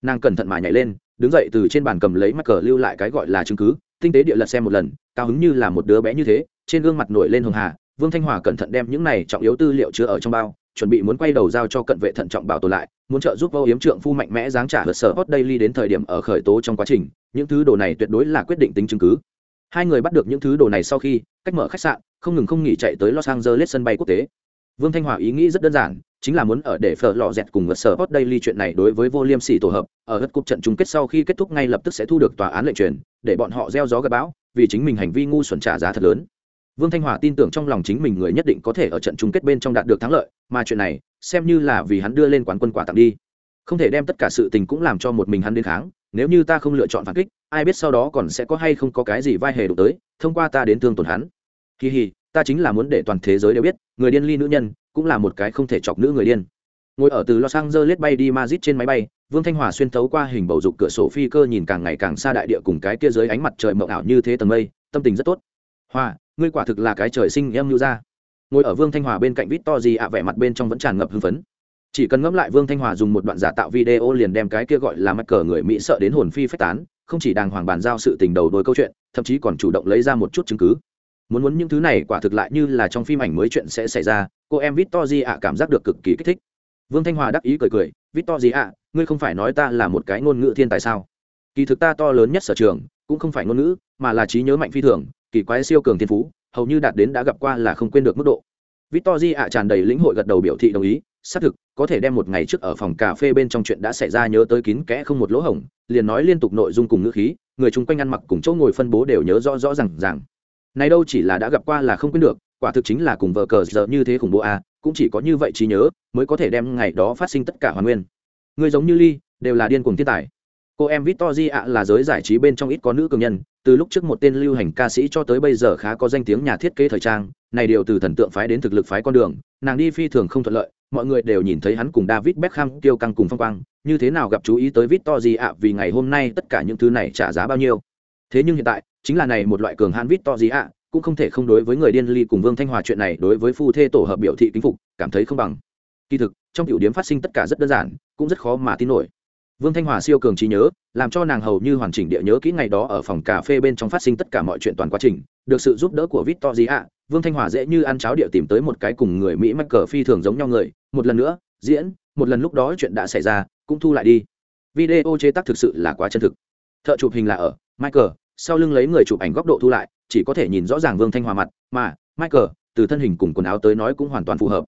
[SPEAKER 1] Nàng cẩn thận mà nhảy lên, đứng dậy từ trên bàn cầm lấy mắc cờ lưu lại cái gọi là chứng cứ, tinh tế địa lật xem một lần, cao hứng như là một đứa bé như thế, trên gương mặt nổi lên hường hà. Vương thanh hòa cẩn thận đem những này trọng yếu tư liệu chứa ở trong bao, chuẩn bị muốn quay đầu giao cho cận vệ thận trọng bảo tồn lại, muốn trợ giúp vô hiếm trượng phu mạnh mẽ giáng trả hờ sở hot daily đến thời điểm ở khởi tố trong quá trình. Những thứ đồ này tuyệt đối là quyết định tính chứng cứ hai người bắt được những thứ đồ này sau khi, cách mở khách sạn, không ngừng không nghỉ chạy tới los angeles sân bay quốc tế. Vương thanh hòa ý nghĩ rất đơn giản, chính là muốn ở để phở lò dẹt cùng vật sở hot daily chuyện này đối với vô liêm sỉ tổ hợp, ở đất cục trận chung kết sau khi kết thúc ngay lập tức sẽ thu được tòa án lệnh truyền, để bọn họ gieo gió gặp bão, vì chính mình hành vi ngu xuẩn trả giá thật lớn. Vương thanh hòa tin tưởng trong lòng chính mình người nhất định có thể ở trận chung kết bên trong đạt được thắng lợi, mà chuyện này, xem như là vì hắn đưa lên quán quân quả tặng đi. Không thể đem tất cả sự tình cũng làm cho một mình hắn đến kháng nếu như ta không lựa chọn phản kích, ai biết sau đó còn sẽ có hay không có cái gì vai hề đụng tới, thông qua ta đến thương tổn hắn. Kỳ hì, ta chính là muốn để toàn thế giới đều biết, người điên ly nữ nhân, cũng là một cái không thể chọc nữ người điên. Ngồi ở từ los angeles bay đi madrid trên máy bay, vương thanh hòa xuyên thấu qua hình bầu dục cửa sổ phi cơ nhìn càng ngày càng xa đại địa cùng cái kia dưới ánh mặt trời mộng ảo như thế tầng mây, tâm tình rất tốt. Hòa, ngươi quả thực là cái trời sinh em lưu ra ngồi ở vương thanh hòa bên cạnh vít to gì ạ vẻ mặt bên trong vẫn tràn ngập hưng phấn chỉ cần ngẫm lại vương thanh hòa dùng một đoạn giả tạo video liền đem cái kia gọi là mắc cờ người mỹ sợ đến hồn phi phách tán, không chỉ đàng hoàng bàn giao sự tình đầu đôi câu chuyện, thậm chí còn chủ động lấy ra một chút chứng cứ. Muốn muốn những thứ này quả thực lại như là trong phim ảnh mới chuyện sẽ xảy ra, cô em victor ạ cảm giác được cực kỳ kích thích. Vương thanh hòa đắc ý cười cười victor ạ, ngươi không phải nói ta là một cái ngôn ngữ thiên tài sao? Kỳ thực ta to lớn nhất sở trường, cũng không phải ngôn ngữ, mà là trí nhớ mạnh phi thường, kỳ quái siêu cường thiên phú, hầu như đạt đến đã gặp qua là không quên được mức độ. Victor ạ tràn đầy lĩnh hội gật đầu biểu thị đồng ý, xác thực có thể đem một ngày trước ở phòng cà phê bên trong chuyện đã xảy ra nhớ tới kín kẽ không một lỗ hổng, liền nói liên tục nội dung cùng ngữ khí, người chung quanh ăn mặc cùng chỗ ngồi phân bố đều nhớ rõ rõ r à n g rằng này đâu chỉ là đã gặp qua là không quên được, quả thực chính là cùng vợ cờ giờ như thế khủng bố à cũng chỉ có như vậy trí nhớ, mới có thể đem ngày đó phát sinh tất cả hoàn nguyên. Người giống như ly, đều là điên cuồng thiên tài. Cô em victor ạ là giới giải trí bên trong ít có nữ cường nhân, từ lúc trước một tên lưu hành ca sĩ cho tới bây giờ khá có danh tiếng nhà thiết kế thời trang, này đều từ thần tượng phái đến thực lực phái con đường, nàng đi phi thường không thuận lợi mọi người đều nhìn thấy hắn cùng david beckham tiêu căng cùng phong quang, như thế nào gặp chú ý tới victor ạ vì ngày hôm nay tất cả những thứ này trả giá bao nhiêu. Thế nhưng hiện tại, chính là này một loại cường hãn victor ạ cũng không thể không đối với người điên ly cùng vương thanh hòa chuyện này đối với phu thê tổ hợp biểu thị kính phục, cảm thấy không bằng. Kỳ thực, trong tiểu điểm phát sinh tất cả rất đơn giản, cũng rất khó mà tin nổi vương thanh hòa siêu cường trí nhớ, làm cho nàng hầu như hoàn chỉnh địa nhớ kỹ ngày đó ở phòng cà phê bên trong phát sinh tất cả mọi chuyện toàn quá trình, được sự giúp đỡ của victor gì ạ vương thanh hòa dễ như ăn cháo địa tìm tới một cái cùng người mỹ mắc cờ phi thường giống nhau người, một lần nữa, diễn, một lần lúc đó chuyện đã xảy ra, cũng thu lại đi. Video chế tác thực sự là quá chân thực. Thợ chụp hình là ở, michael, sau lưng lấy người chụp ảnh góc độ thu lại, chỉ có thể nhìn rõ ràng vương thanh hòa mặt, mà, michael, từ thân hình cùng quần áo tới nói cũng hoàn toàn phù hợp.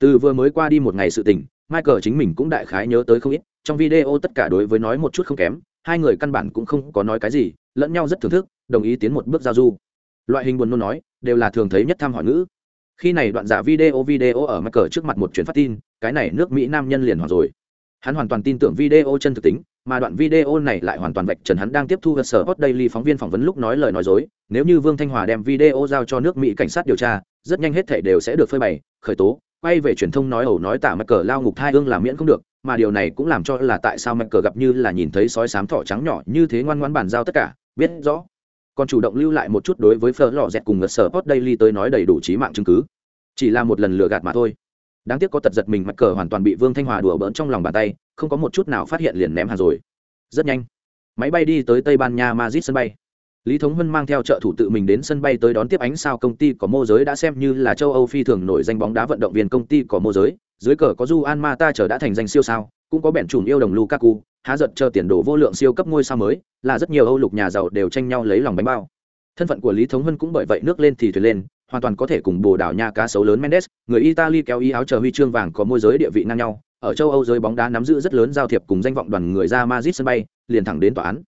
[SPEAKER 1] Từ vừa mới qua đi một ngày sự tình, michael chính mình cũng đại khái nhớ tới không ít trong video tất cả đối với nói một chút không kém, hai người căn bản cũng không có nói cái gì, lẫn nhau rất thưởng thức, đồng ý tiến một bước giao du. Loại hình buồn nôn nói, đều là thường thấy nhất thăm hỏi ngữ. Khi này đoạn giả video video ở mắc cờ trước mặt một chuyến phát tin, cái này nước mỹ nam nhân liền hoặc rồi. Hắn hoàn toàn tin tưởng video chân thực tính, mà đoạn video này lại hoàn toàn vạch trần hắn đang tiếp thu cơ sở hot daily phóng viên phỏng vấn lúc nói lời nói dối, nếu như vương thanh hòa đem video giao cho nước mỹ cảnh sát điều tra, rất nhanh hết thể đều sẽ được phơi bày, khởi tố quay về truyền thông nói ẩu nói tả mắc cờ lao ngục thai hương làm miễn không được, mà điều này cũng làm cho là tại sao mắc cờ gặp như là nhìn thấy sói sám thỏ trắng nhỏ như thế ngoan ngoãn bàn giao tất cả, biết rõ. Còn chủ động lưu lại một chút đối với phở lò dẹt cùng ngật sở post daily tới nói đầy đủ trí mạng chứng cứ. Chỉ là một lần lừa gạt mà thôi. Đáng tiếc có tật giật mình mắc cờ hoàn toàn bị vương thanh hòa đùa bỡn trong lòng bàn tay, không có một chút nào phát hiện liền ném hàng rồi. Rất nhanh. Máy bay đi tới tây ban nha madrid sân bay lý thống huân mang theo trợ thủ tự mình đến sân bay tới đón tiếp ánh sao công ty có mô giới đã xem như là châu âu phi thường nổi danh bóng đá vận động viên công ty có mô giới. Dưới cờ có du an ma ta chờ đã thành danh siêu sao, cũng có bẻn chùm yêu đồng lukaku, há giật chờ tiền đồ vô lượng siêu cấp ngôi sao mới, là rất nhiều âu lục nhà giàu đều tranh nhau lấy lòng bánh bao. Thân phận của lý thống huân cũng bởi vậy nước lên thì thuyền lên, hoàn toàn có thể cùng bồ đảo nha cá sấu lớn mendes, người italy kéo y áo chờ huy chương vàng có môi giới địa vị ngang nhau, ở châu âu giới bóng đá nắm giữ rất lớn giao thiệp cùng danh vọng đoàn người ra madrid sân bay, liền thẳng đến tòa án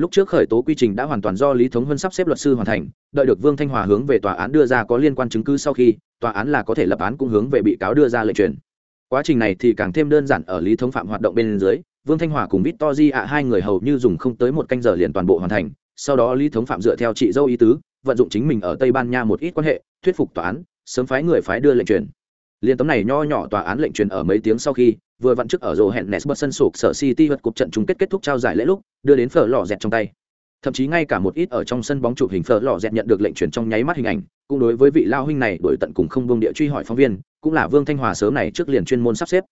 [SPEAKER 1] lúc trước khởi tố quy trình đã hoàn toàn do lý thống huân sắp xếp luật sư hoàn thành, đợi được vương thanh hòa hướng về tòa án đưa ra có liên quan chứng cứ sau khi, tòa án là có thể lập án cũng hướng về bị cáo đưa ra lệnh truyền. Quá trình này thì càng thêm đơn giản ở lý thống phạm hoạt động bên dưới, vương thanh hòa cùng victor di ạ hai người hầu như dùng không tới một canh giờ liền toàn bộ hoàn thành, sau đó lý thống phạm dựa theo chị dâu ý tứ, vận dụng chính mình ở tây ban nha một ít quan hệ, thuyết phục tòa án, sớm phái người phái đưa lệnh truyền. Liên tấm này nho nhỏ tòa án lệnh truyền ở mấy tiếng sau khi vừa vặn trước ở rổ hẹn nesbert sân sụp sở city vật cuộc trận chung kết kết thúc trao giải lễ lúc, đưa đến phở lò dẹt trong tay. Thậm chí ngay cả một ít ở trong sân bóng chụp hình phở lò dẹt nhận được lệnh chuyển trong nháy mắt hình ảnh, cũng đối với vị lao huynh này đổi tận cùng không vương địa truy hỏi phóng viên, cũng là vương thanh hòa sớm này trước liền chuyên môn sắp xếp.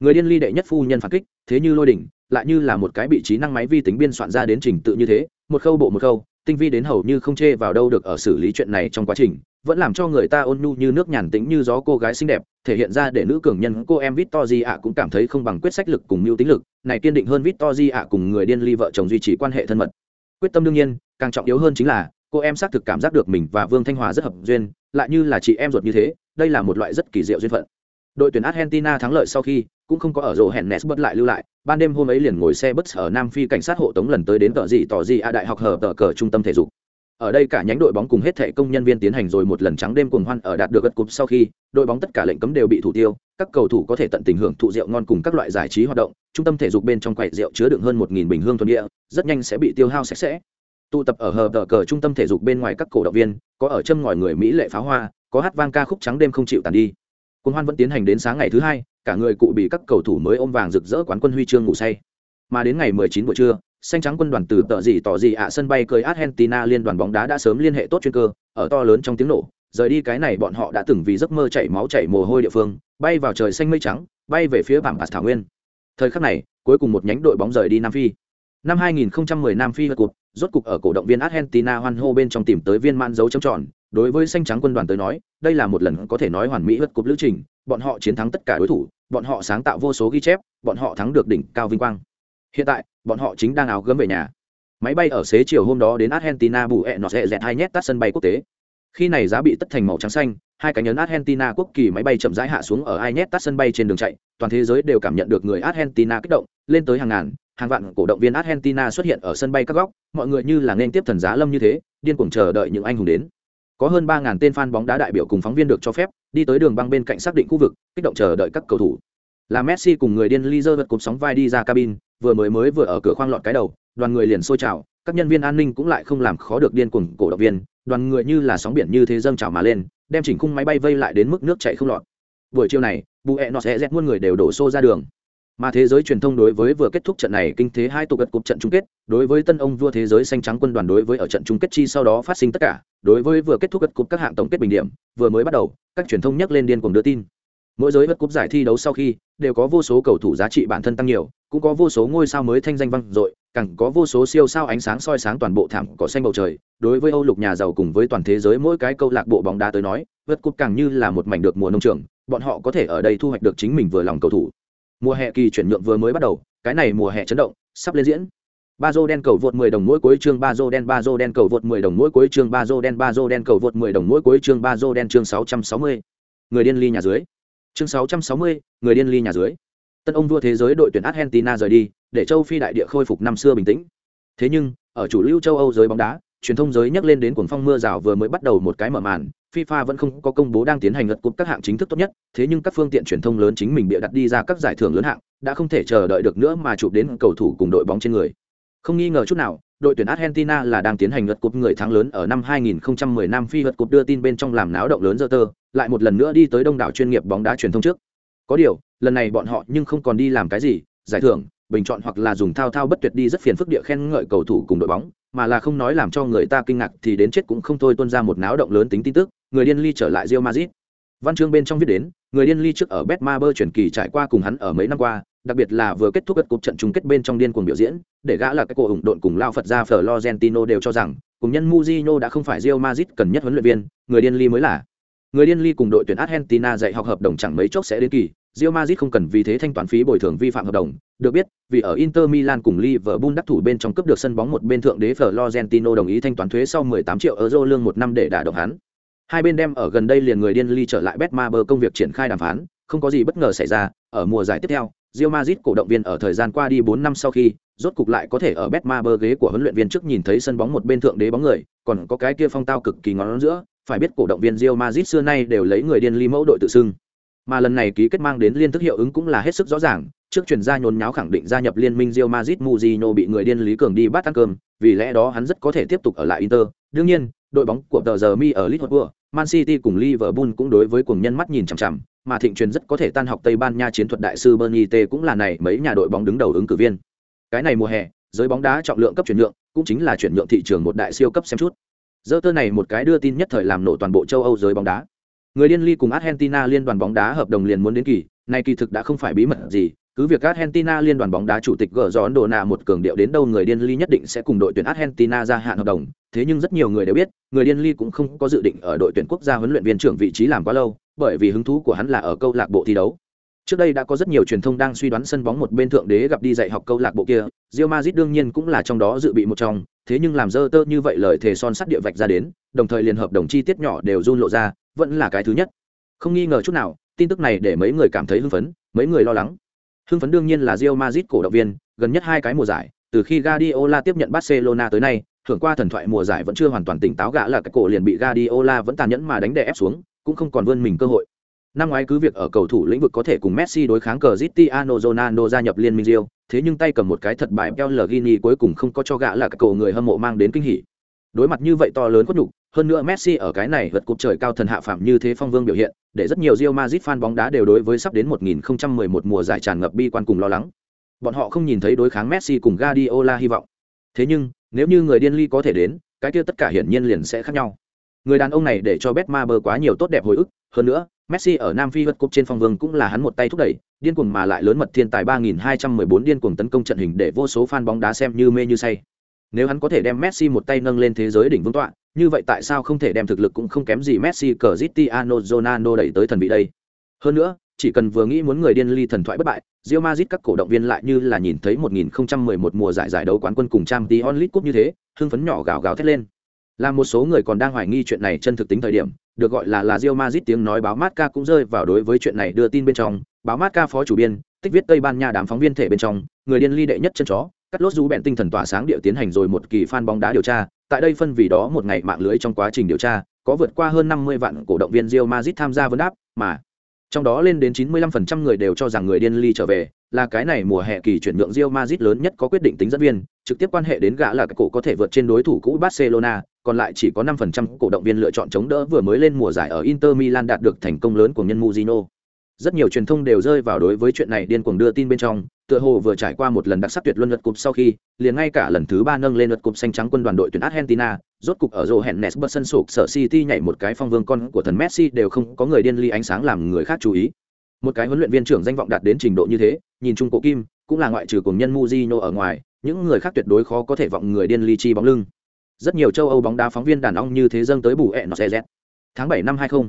[SPEAKER 1] Người điên ly đệ nhất phu nhân phản kích, thế như lôi đỉnh, lại như là một cái bị trí năng máy vi tính biên soạn ra đến trình tự như thế, một khâu bộ một khâu, tinh vi đến hầu như không chê vào đâu được ở xử lý chuyện này trong quá trình vẫn làm cho người ta ôn nhu như nước nhàn tĩnh như gió cô gái xinh đẹp, thể hiện ra để nữ cường nhân cô em Victory ạ cũng cảm thấy không bằng quyết sách lực cùng mưu tính lực, này kiên định hơn Victory ạ cùng người điên ly vợ chồng duy trì quan hệ thân mật. Quyết tâm đương nhiên, càng trọng yếu hơn chính là, cô em xác thực cảm giác được mình và vương thanh hòa rất hợp duyên, lại như là chị em ruột như thế, đây là một loại rất kỳ diệu duyên phận. Đội tuyển argentina thắng lợi sau khi, cũng không có ở rổ hẹn nes bất lại lưu lại, ban đêm hôm ấy liền ngồi xe bất ở nam phi cảnh sát hộ tống lần tới đến tờ gì tỏ gì a đại học hờ tờ cờ trung tâm thể dục ở đây cả nhánh đội bóng cùng hết thảy công nhân viên tiến hành rồi một lần trắng đêm cuồng hoan ở đạt được gật cục sau khi, đội bóng tất cả lệnh cấm đều bị thủ tiêu, các cầu thủ có thể tận tình hưởng thụ rượu ngon cùng các loại giải trí hoạt động, trung tâm thể dục bên trong quầy rượu chứa đựng hơn một nghìn bình hương thuần địa, rất nhanh sẽ bị tiêu hao sạch sẽ. Tụ tập ở hờ cờ trung tâm thể dục bên ngoài các cổ động viên, có ở châm ngòi người mỹ lệ pháo hoa, có hát vang ca khúc trắng đêm không chịu tàn đi. Cuồng hoan vẫn tiến hành đến sáng ngày thứ hai, cả người cụ bị các cầu thủ mới ôm vàng rực rỡ quán quân huy chương ngủ say. Mà đến ngày 19 buổi trưa xanh trắng quân đoàn từ tợ gì tỏ gì ạ, sân bay cười argentina liên đoàn bóng đá đã sớm liên hệ tốt chuyên cơ, ở to lớn trong tiếng nổ. Rời đi cái này, bọn họ đã từng vì giấc mơ chảy máu chảy mồ hôi địa phương, bay vào trời xanh mây trắng, bay về phía bảng bạc thảo nguyên. Thời khắc này, cuối cùng một nhánh đội bóng rời đi nam phi. Năm 2010 nam phi vượt cục rốt cục ở cổ động viên argentina hoan hô bên trong tìm tới viên man dấu chấm tròn. Đối với xanh trắng quân đoàn tới nói, đây là một lần có thể nói hoàn mỹ vượt cục lữ trình. Bọn họ chiến thắng tất cả đối thủ, bọn họ sáng tạo vô số ghi chép, bọn họ thắng được đỉnh cao vinh quang hiện tại, bọn họ chính đang áo gấm về nhà. Máy bay ở xế chiều hôm đó đến argentina bù hẹn nọ sẽ dẹt hai nhét tắt sân bay quốc tế. Khi này giá bị tất thành màu trắng xanh, hai cánh nhấn argentina quốc kỳ máy bay chậm rãi hạ xuống ở hai nhét tắt sân bay trên đường chạy, toàn thế giới đều cảm nhận được người argentina kích động, lên tới hàng ngàn, hàng vạn cổ động viên argentina xuất hiện ở sân bay các góc, mọi người như là nên tiếp thần giá lâm như thế, điên cuồng chờ đợi những anh hùng đến. Có hơn ba ngàn tên fan bóng đá đại biểu cùng phóng viên được cho phép, đi tới đường băng bên cạnh xác định khu vực, kích động chờ đợi các cầu thủ là messi cùng người điên ly dơ vật cụp sóng vai đi ra cabin, vừa mới mới vừa ở cửa khoang lọt cái đầu, đoàn người liền sôi trào các nhân viên an ninh cũng lại không làm khó được điên cuồng cổ động viên, đoàn người như là sóng biển như thế dâng trào mà lên, đem chỉnh khung máy bay vây lại đến mức nước chảy không lọt. Buổi chiều này, bù hẹ nọ sẽ rét muôn người đều đổ xô ra đường. Mà thế giới truyền thông đối với vừa kết thúc trận này kinh thế hai tục gật cục trận chung kết, đối với tân ông vua thế giới xanh trắng quân đoàn đối với ở trận chung kết chi sau đó phát sinh tất cả, đối với vừa kết thúc gật cục các hạng tổng kết bình điểm, vừa mới bắt đầu, các truyền thông nhắc lên điên cuồng đưa tin mỗi giới bất cúp giải thi đấu sau khi, đều có vô số cầu thủ giá trị bản thân tăng nhiều, cũng có vô số ngôi sao mới thanh danh vang dội, càng có vô số siêu sao ánh sáng soi sáng toàn bộ thảm cỏ xanh bầu trời. Đối với âu lục nhà giàu cùng với toàn thế giới mỗi cái câu lạc bộ bóng đá tới nói vượt cúp càng như là một mảnh được mùa nông trường, bọn họ có thể ở đây thu hoạch được chính mình vừa lòng cầu thủ. Mùa hè kỳ chuyển nhượng vừa mới bắt đầu, cái này mùa hè chấn động, sắp lên diễn. Ba dô đen cầu vượt 10 đồng mỗi cuối chương ba dô đen ba dô đen cầu vượt 10 đồng mỗi cuối chương ba dô đen ba dô đen cầu vượt 10 đồng mỗi cuối chương ba dô đen chương 660. người điên ly nhà dưới chương 660, người điên ly nhà dưới. Tân ông vua thế giới đội tuyển argentina rời đi để châu phi đại địa khôi phục năm xưa bình tĩnh. Thế nhưng ở chủ lưu châu âu giới bóng đá truyền thông giới nhắc lên đến cuồng phong mưa rào vừa mới bắt đầu một cái mở màn FIFA vẫn không có công bố đang tiến hành lật cúp các hạng chính thức tốt nhất, thế nhưng các phương tiện truyền thông lớn chính mình bịa đặt đi ra các giải thưởng lớn hạng, đã không thể chờ đợi được nữa mà chụp đến cầu thủ cùng đội bóng trên người. Không nghi ngờ chút nào, đội tuyển Argentina là đang tiến hành lật cúp người thắng lớn ở năm 2010 Nam Phi lật cúp đưa tin bên trong làm náo động lớn dơ tơ, lại một lần nữa đi tới đông đảo chuyên nghiệp bóng đá truyền thông trước. Có điều, lần này bọn họ nhưng không còn đi làm cái gì, giải thưởng, bình chọn hoặc là dùng thao thao bất tuyệt đi rất phiền phức địa khen ngợi cầu thủ cùng đội bóng, mà là không nói làm cho người ta kinh ngạc thì đến chết cũng không thôi tuôn ra một náo động lớn tính tin tức, người điên ly trở lại Real Madrid. Văn chương bên trong viết đến, người điên ly trước ở Betmaber chuyển kỳ trải qua cùng hắn ở mấy năm qua, đặc biệt là vừa kết thúc cúp trận chung kết bên trong điên cuồng biểu diễn, để gã là cái cổ ủng độn cùng lao Phật ra Florentino đều cho rằng, cùng nhân Mujino đã không phải Real Madrid cần nhất huấn luyện viên, người điên ly mới là. Người điên ly cùng đội tuyển Argentina dạy học hợp đồng chẳng mấy chốc sẽ đến kỳ, Real Madrid không cần vì thế thanh toán phí bồi thường vi phạm hợp đồng. Được biết, vì ở Inter Milan cùng Liverpool đắc thủ bên trong cướp được sân bóng một bên thượng đế Florentino đồng ý thanh toán thuế sau 18 triệu euro lương một năm để đả động hắn. Hai bên đem ở gần đây liền người điên ly trở lại Betmaber công việc triển khai đàm phán, không có gì bất ngờ xảy ra, ở mùa giải tiếp theo, Real Madrid cổ động viên ở thời gian qua đi 4 năm sau khi, rốt cục lại có thể ở Betmaber ghế của huấn luyện viên trước nhìn thấy sân bóng một bên thượng đế bóng người, còn có cái kia phong tao cực kỳ ngón giữa, phải biết cổ động viên Real Madrid xưa nay đều lấy người điên ly mẫu đội tự xưng. Mà lần này ký kết mang đến liên thức hiệu ứng cũng là hết sức rõ ràng, trước chuyển gia nhốn nháo khẳng định gia nhập liên minh Real Madrid Mourinho bị người điên lý cường đi bắt ăn cơm, vì lẽ đó hắn rất có thể tiếp tục ở lại Inter. Đương nhiên, đội bóng của tờ giờ mi ở Liverpool, Man City cùng Liverpool cũng đối với cuồng nhân mắt nhìn chằm chằm, mà thịnh truyền rất có thể tan học Tây Ban Nha chiến thuật đại sư Bernie T cũng là này mấy nhà đội bóng đứng đầu ứng cử viên. Cái này mùa hè, giới bóng đá trọng lượng cấp chuyển nhượng, cũng chính là chuyển nhượng thị trường một đại siêu cấp xem chút. Giờ tơ này một cái đưa tin nhất thời làm nổ toàn bộ châu Âu giới bóng đá. Người điên ly cùng Argentina liên đoàn bóng đá hợp đồng liền muốn đến kỳ, này kỳ thực đã không phải bí mật gì, cứ việc Argentina liên đoàn bóng đá chủ tịch gỡ gió đồ nạ một cường điệu đến đâu người điên ly nhất định sẽ cùng đội tuyển Argentina ra hạn hợp đồng, thế nhưng rất nhiều người đều biết, người điên ly cũng không có dự định ở đội tuyển quốc gia huấn luyện viên trưởng vị trí làm quá lâu, bởi vì hứng thú của hắn là ở câu lạc bộ thi đấu. Trước đây đã có rất nhiều truyền thông đang suy đoán sân bóng một bên thượng đế gặp đi dạy học câu lạc bộ kia, Real Madrid đương nhiên cũng là trong đó dự bị một trong, thế nhưng làm dơ tơ như vậy lời thề son sắt địa vạch ra đến, đồng thời liên hợp đồng chi tiết nhỏ đều run lộ ra, vẫn là cái thứ nhất. Không nghi ngờ chút nào, tin tức này để mấy người cảm thấy hưng phấn, mấy người lo lắng. Hưng phấn đương nhiên là Real Madrid cổ động viên, gần nhất hai cái mùa giải, từ khi Guardiola tiếp nhận Barcelona tới nay, thưởng qua thần thoại mùa giải vẫn chưa hoàn toàn tỉnh táo gã là cái cổ liền bị Guardiola vẫn tàn nhẫn mà đánh đè ép xuống, cũng không còn vươn mình cơ hội. Năm ngoái cứ việc ở cầu thủ lĩnh vực có thể cùng Messi đối kháng Cristiano Ronaldo gia nhập liên minh Real, thế nhưng tay cầm một cái thật bại Pellegrini cuối cùng không có cho gã là cái cổ người hâm mộ mang đến kinh hỉ. Đối mặt như vậy to lớn quất nhục, hơn nữa Messi ở cái này vượt cục trời cao thần hạ phạm như thế phong vương biểu hiện, để rất nhiều Real Madrid fan bóng đá đều đối với sắp đến 1011 mùa giải tràn ngập bi quan cùng lo lắng. Bọn họ không nhìn thấy đối kháng Messi cùng Guardiola hy vọng. Thế nhưng, nếu như người điên ly có thể đến, cái kia tất cả hiển nhiên liền sẽ khác nhau. Người đàn ông này để cho Betmaber quá nhiều tốt đẹp hồi ức, hơn nữa, Messi ở Nam Phi vượt cúp trên phong vương cũng là hắn một tay thúc đẩy, điên cuồng mà lại lớn mật thiên tài 3214 điên cuồng tấn công trận hình để vô số fan bóng đá xem như mê như say. Nếu hắn có thể đem Messi một tay nâng lên thế giới đỉnh vương tọa, như vậy tại sao không thể đem thực lực cũng không kém gì Messi, Cristiano Ronaldo đẩy tới thần vị đây? Hơn nữa, chỉ cần vừa nghĩ muốn người điên ly thần thoại bất bại, Real Madrid các cổ động viên lại như là nhìn thấy 1011 mùa giải giải đấu quán quân cùng Champions League Cup như thế, hưng phấn nhỏ gào gào thét lên. Là một số người còn đang hoài nghi chuyện này chân thực tính thời điểm, được gọi là là Real Madrid tiếng nói báo Marca cũng rơi vào đối với chuyện này đưa tin bên trong, báo Marca phó chủ biên, tích viết Tây Ban Nha đám phóng viên thể bên trong, người điên ly đệ nhất chân chó, cắt lốt rú bẹn tinh thần tỏa sáng địa tiến hành rồi một kỳ fan bóng đá điều tra, tại đây phân vì đó một ngày mạng lưới trong quá trình điều tra, có vượt qua hơn 50 vạn cổ động viên Real Madrid tham gia vấn đáp, mà trong đó lên đến 95% người đều cho rằng người điên ly trở về, là cái này mùa hè kỳ chuyển nhượng Real Madrid lớn nhất có quyết định tính dẫn viên, trực tiếp quan hệ đến gã là cái cổ có thể vượt trên đối thủ cũ Barcelona, còn lại chỉ có 5% cổ động viên lựa chọn chống đỡ vừa mới lên mùa giải ở Inter Milan đạt được thành công lớn của nhân Mourinho. Rất nhiều truyền thông đều rơi vào đối với chuyện này điên cuồng đưa tin bên trong, tựa hồ vừa trải qua một lần đặc sắc tuyệt luân lượt cúp sau khi, liền ngay cả lần thứ ba nâng lên lượt cúp xanh trắng quân đoàn đội tuyển Argentina, rốt cục ở rổ hẹn Nesbert sân sụp sở City nhảy một cái phong vương con của thần Messi đều không có người điên ly ánh sáng làm người khác chú ý. Một cái huấn luyện viên trưởng danh vọng đạt đến trình độ như thế, nhìn chung cổ kim, cũng là ngoại trừ cùng nhân Mujino ở ngoài, những người khác tuyệt đối khó có thể vọng người điên ly chi bóng lưng. Rất nhiều châu Âu bóng đá phóng viên đàn ông như thế dâng tới bù ẹ nó xe Tháng 7 năm 20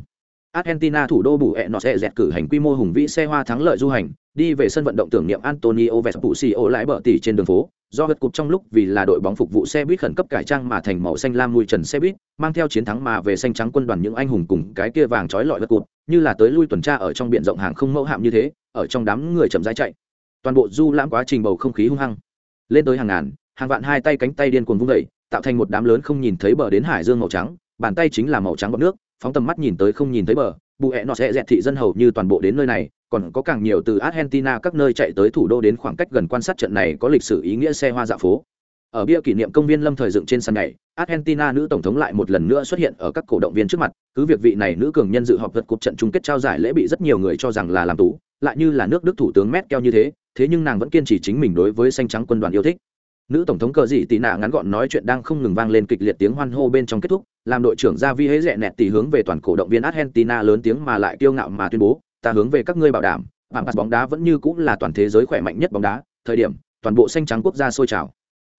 [SPEAKER 1] Argentina thủ đô bù ẹ nọ sẽ dẹt cử hành quy mô hùng vĩ xe hoa thắng lợi du hành, đi về sân vận động tưởng niệm Antonio Vespucio lại bờ tỉ trên đường phố, do vật cục trong lúc vì là đội bóng phục vụ xe buýt khẩn cấp cải trang mà thành màu xanh lam mùi trần xe buýt, mang theo chiến thắng mà về xanh trắng quân đoàn những anh hùng cùng cái kia vàng trói lọi vật cục, như là tới lui tuần tra ở trong biển rộng hàng không mẫu hạm như thế, ở trong đám người chậm rãi chạy. Toàn bộ du lãm quá trình bầu không khí hung hăng. Lên tới hàng ngàn, hàng vạn hai tay cánh tay điên cuồng vung dậy, tạo thành một đám lớn không nhìn thấy bờ đến hải dương màu trắng, bàn tay chính là màu trắng bọt nước, phóng tầm mắt nhìn tới không nhìn thấy bờ, bù hẹ nọ sẽ dẹt thị dân hầu như toàn bộ đến nơi này còn có càng nhiều từ argentina các nơi chạy tới thủ đô đến khoảng cách gần quan sát trận này có lịch sử ý nghĩa xe hoa dạ phố. Ở bia kỷ niệm công viên lâm thời dựng trên sân này argentina nữ tổng thống lại một lần nữa xuất hiện ở các cổ động viên trước mặt cứ việc vị này nữ cường nhân dự họp vật cuộc trận chung kết trao giải lễ bị rất nhiều người cho rằng là làm tú lại như là nước đức thủ tướng merkel như thế thế nhưng nàng vẫn kiên trì chính mình đối với xanh trắng quân đoàn yêu thích nữ tổng thống cờ dị tị nạ ngắn gọn nói chuyện đang không ngừng vang lên kịch liệt tiếng hoan hô bên trong kết thúc, làm đội trưởng gia vi hễ rẽ nẹt tỉ hướng về toàn cổ động viên argentina lớn tiếng mà lại kiêu ngạo mà tuyên bố, ta hướng về các ngươi bảo đảm bản bóng đá vẫn như cũng là toàn thế giới khỏe mạnh nhất bóng đá. Thời điểm, toàn bộ xanh trắng quốc gia sôi trào.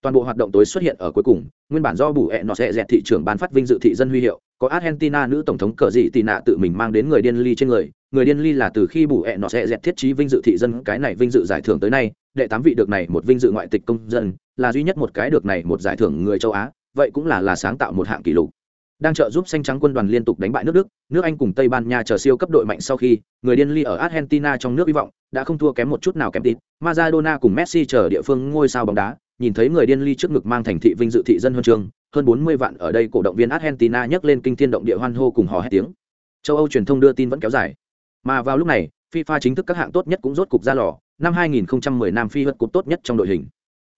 [SPEAKER 1] Toàn bộ hoạt động tối xuất hiện ở cuối cùng, nguyên bản do bù hẹ nọ sẽ dẹt thị trường ban phát vinh dự thị dân huy hiệu có argentina nữ tổng thống cờ dị tị nạ tự mình mang đến người điên ly trên người. Người điên ly là từ khi bù hẹ nọ sẽ dẹt thiết trí vinh dự thị dân, cái này vinh dự giải thưởng tới nay, đệ tám vị được này một vinh dự ngoại tịch công dân, là duy nhất một cái được này một giải thưởng người châu á, vậy cũng là là sáng tạo một hạng kỷ lục. Đang trợ giúp xanh trắng quân đoàn liên tục đánh bại nước đức, nước anh cùng tây ban nha chờ siêu cấp đội mạnh sau khi, người điên ly ở argentina trong nước hy vọng, đã không thua kém một chút nào kém tít maradona cùng messi chờ địa phương ngôi sao bóng đá, nhìn thấy người điên ly trước ngực mang thành thị vinh dự thị dân huân chương hơn bốn mươi vạn ở đây cổ động viên argentina nhấc lên kinh thiên động địa hoan hô cùng hò hét tiếng. Châu âu truyền thông đưa tin vẫn kéo dài. Mà vào lúc này fifa chính thức các hạng tốt nhất cũng rốt cục ra lò năm 2010 nam phi hất cúp tốt nhất trong đội hình.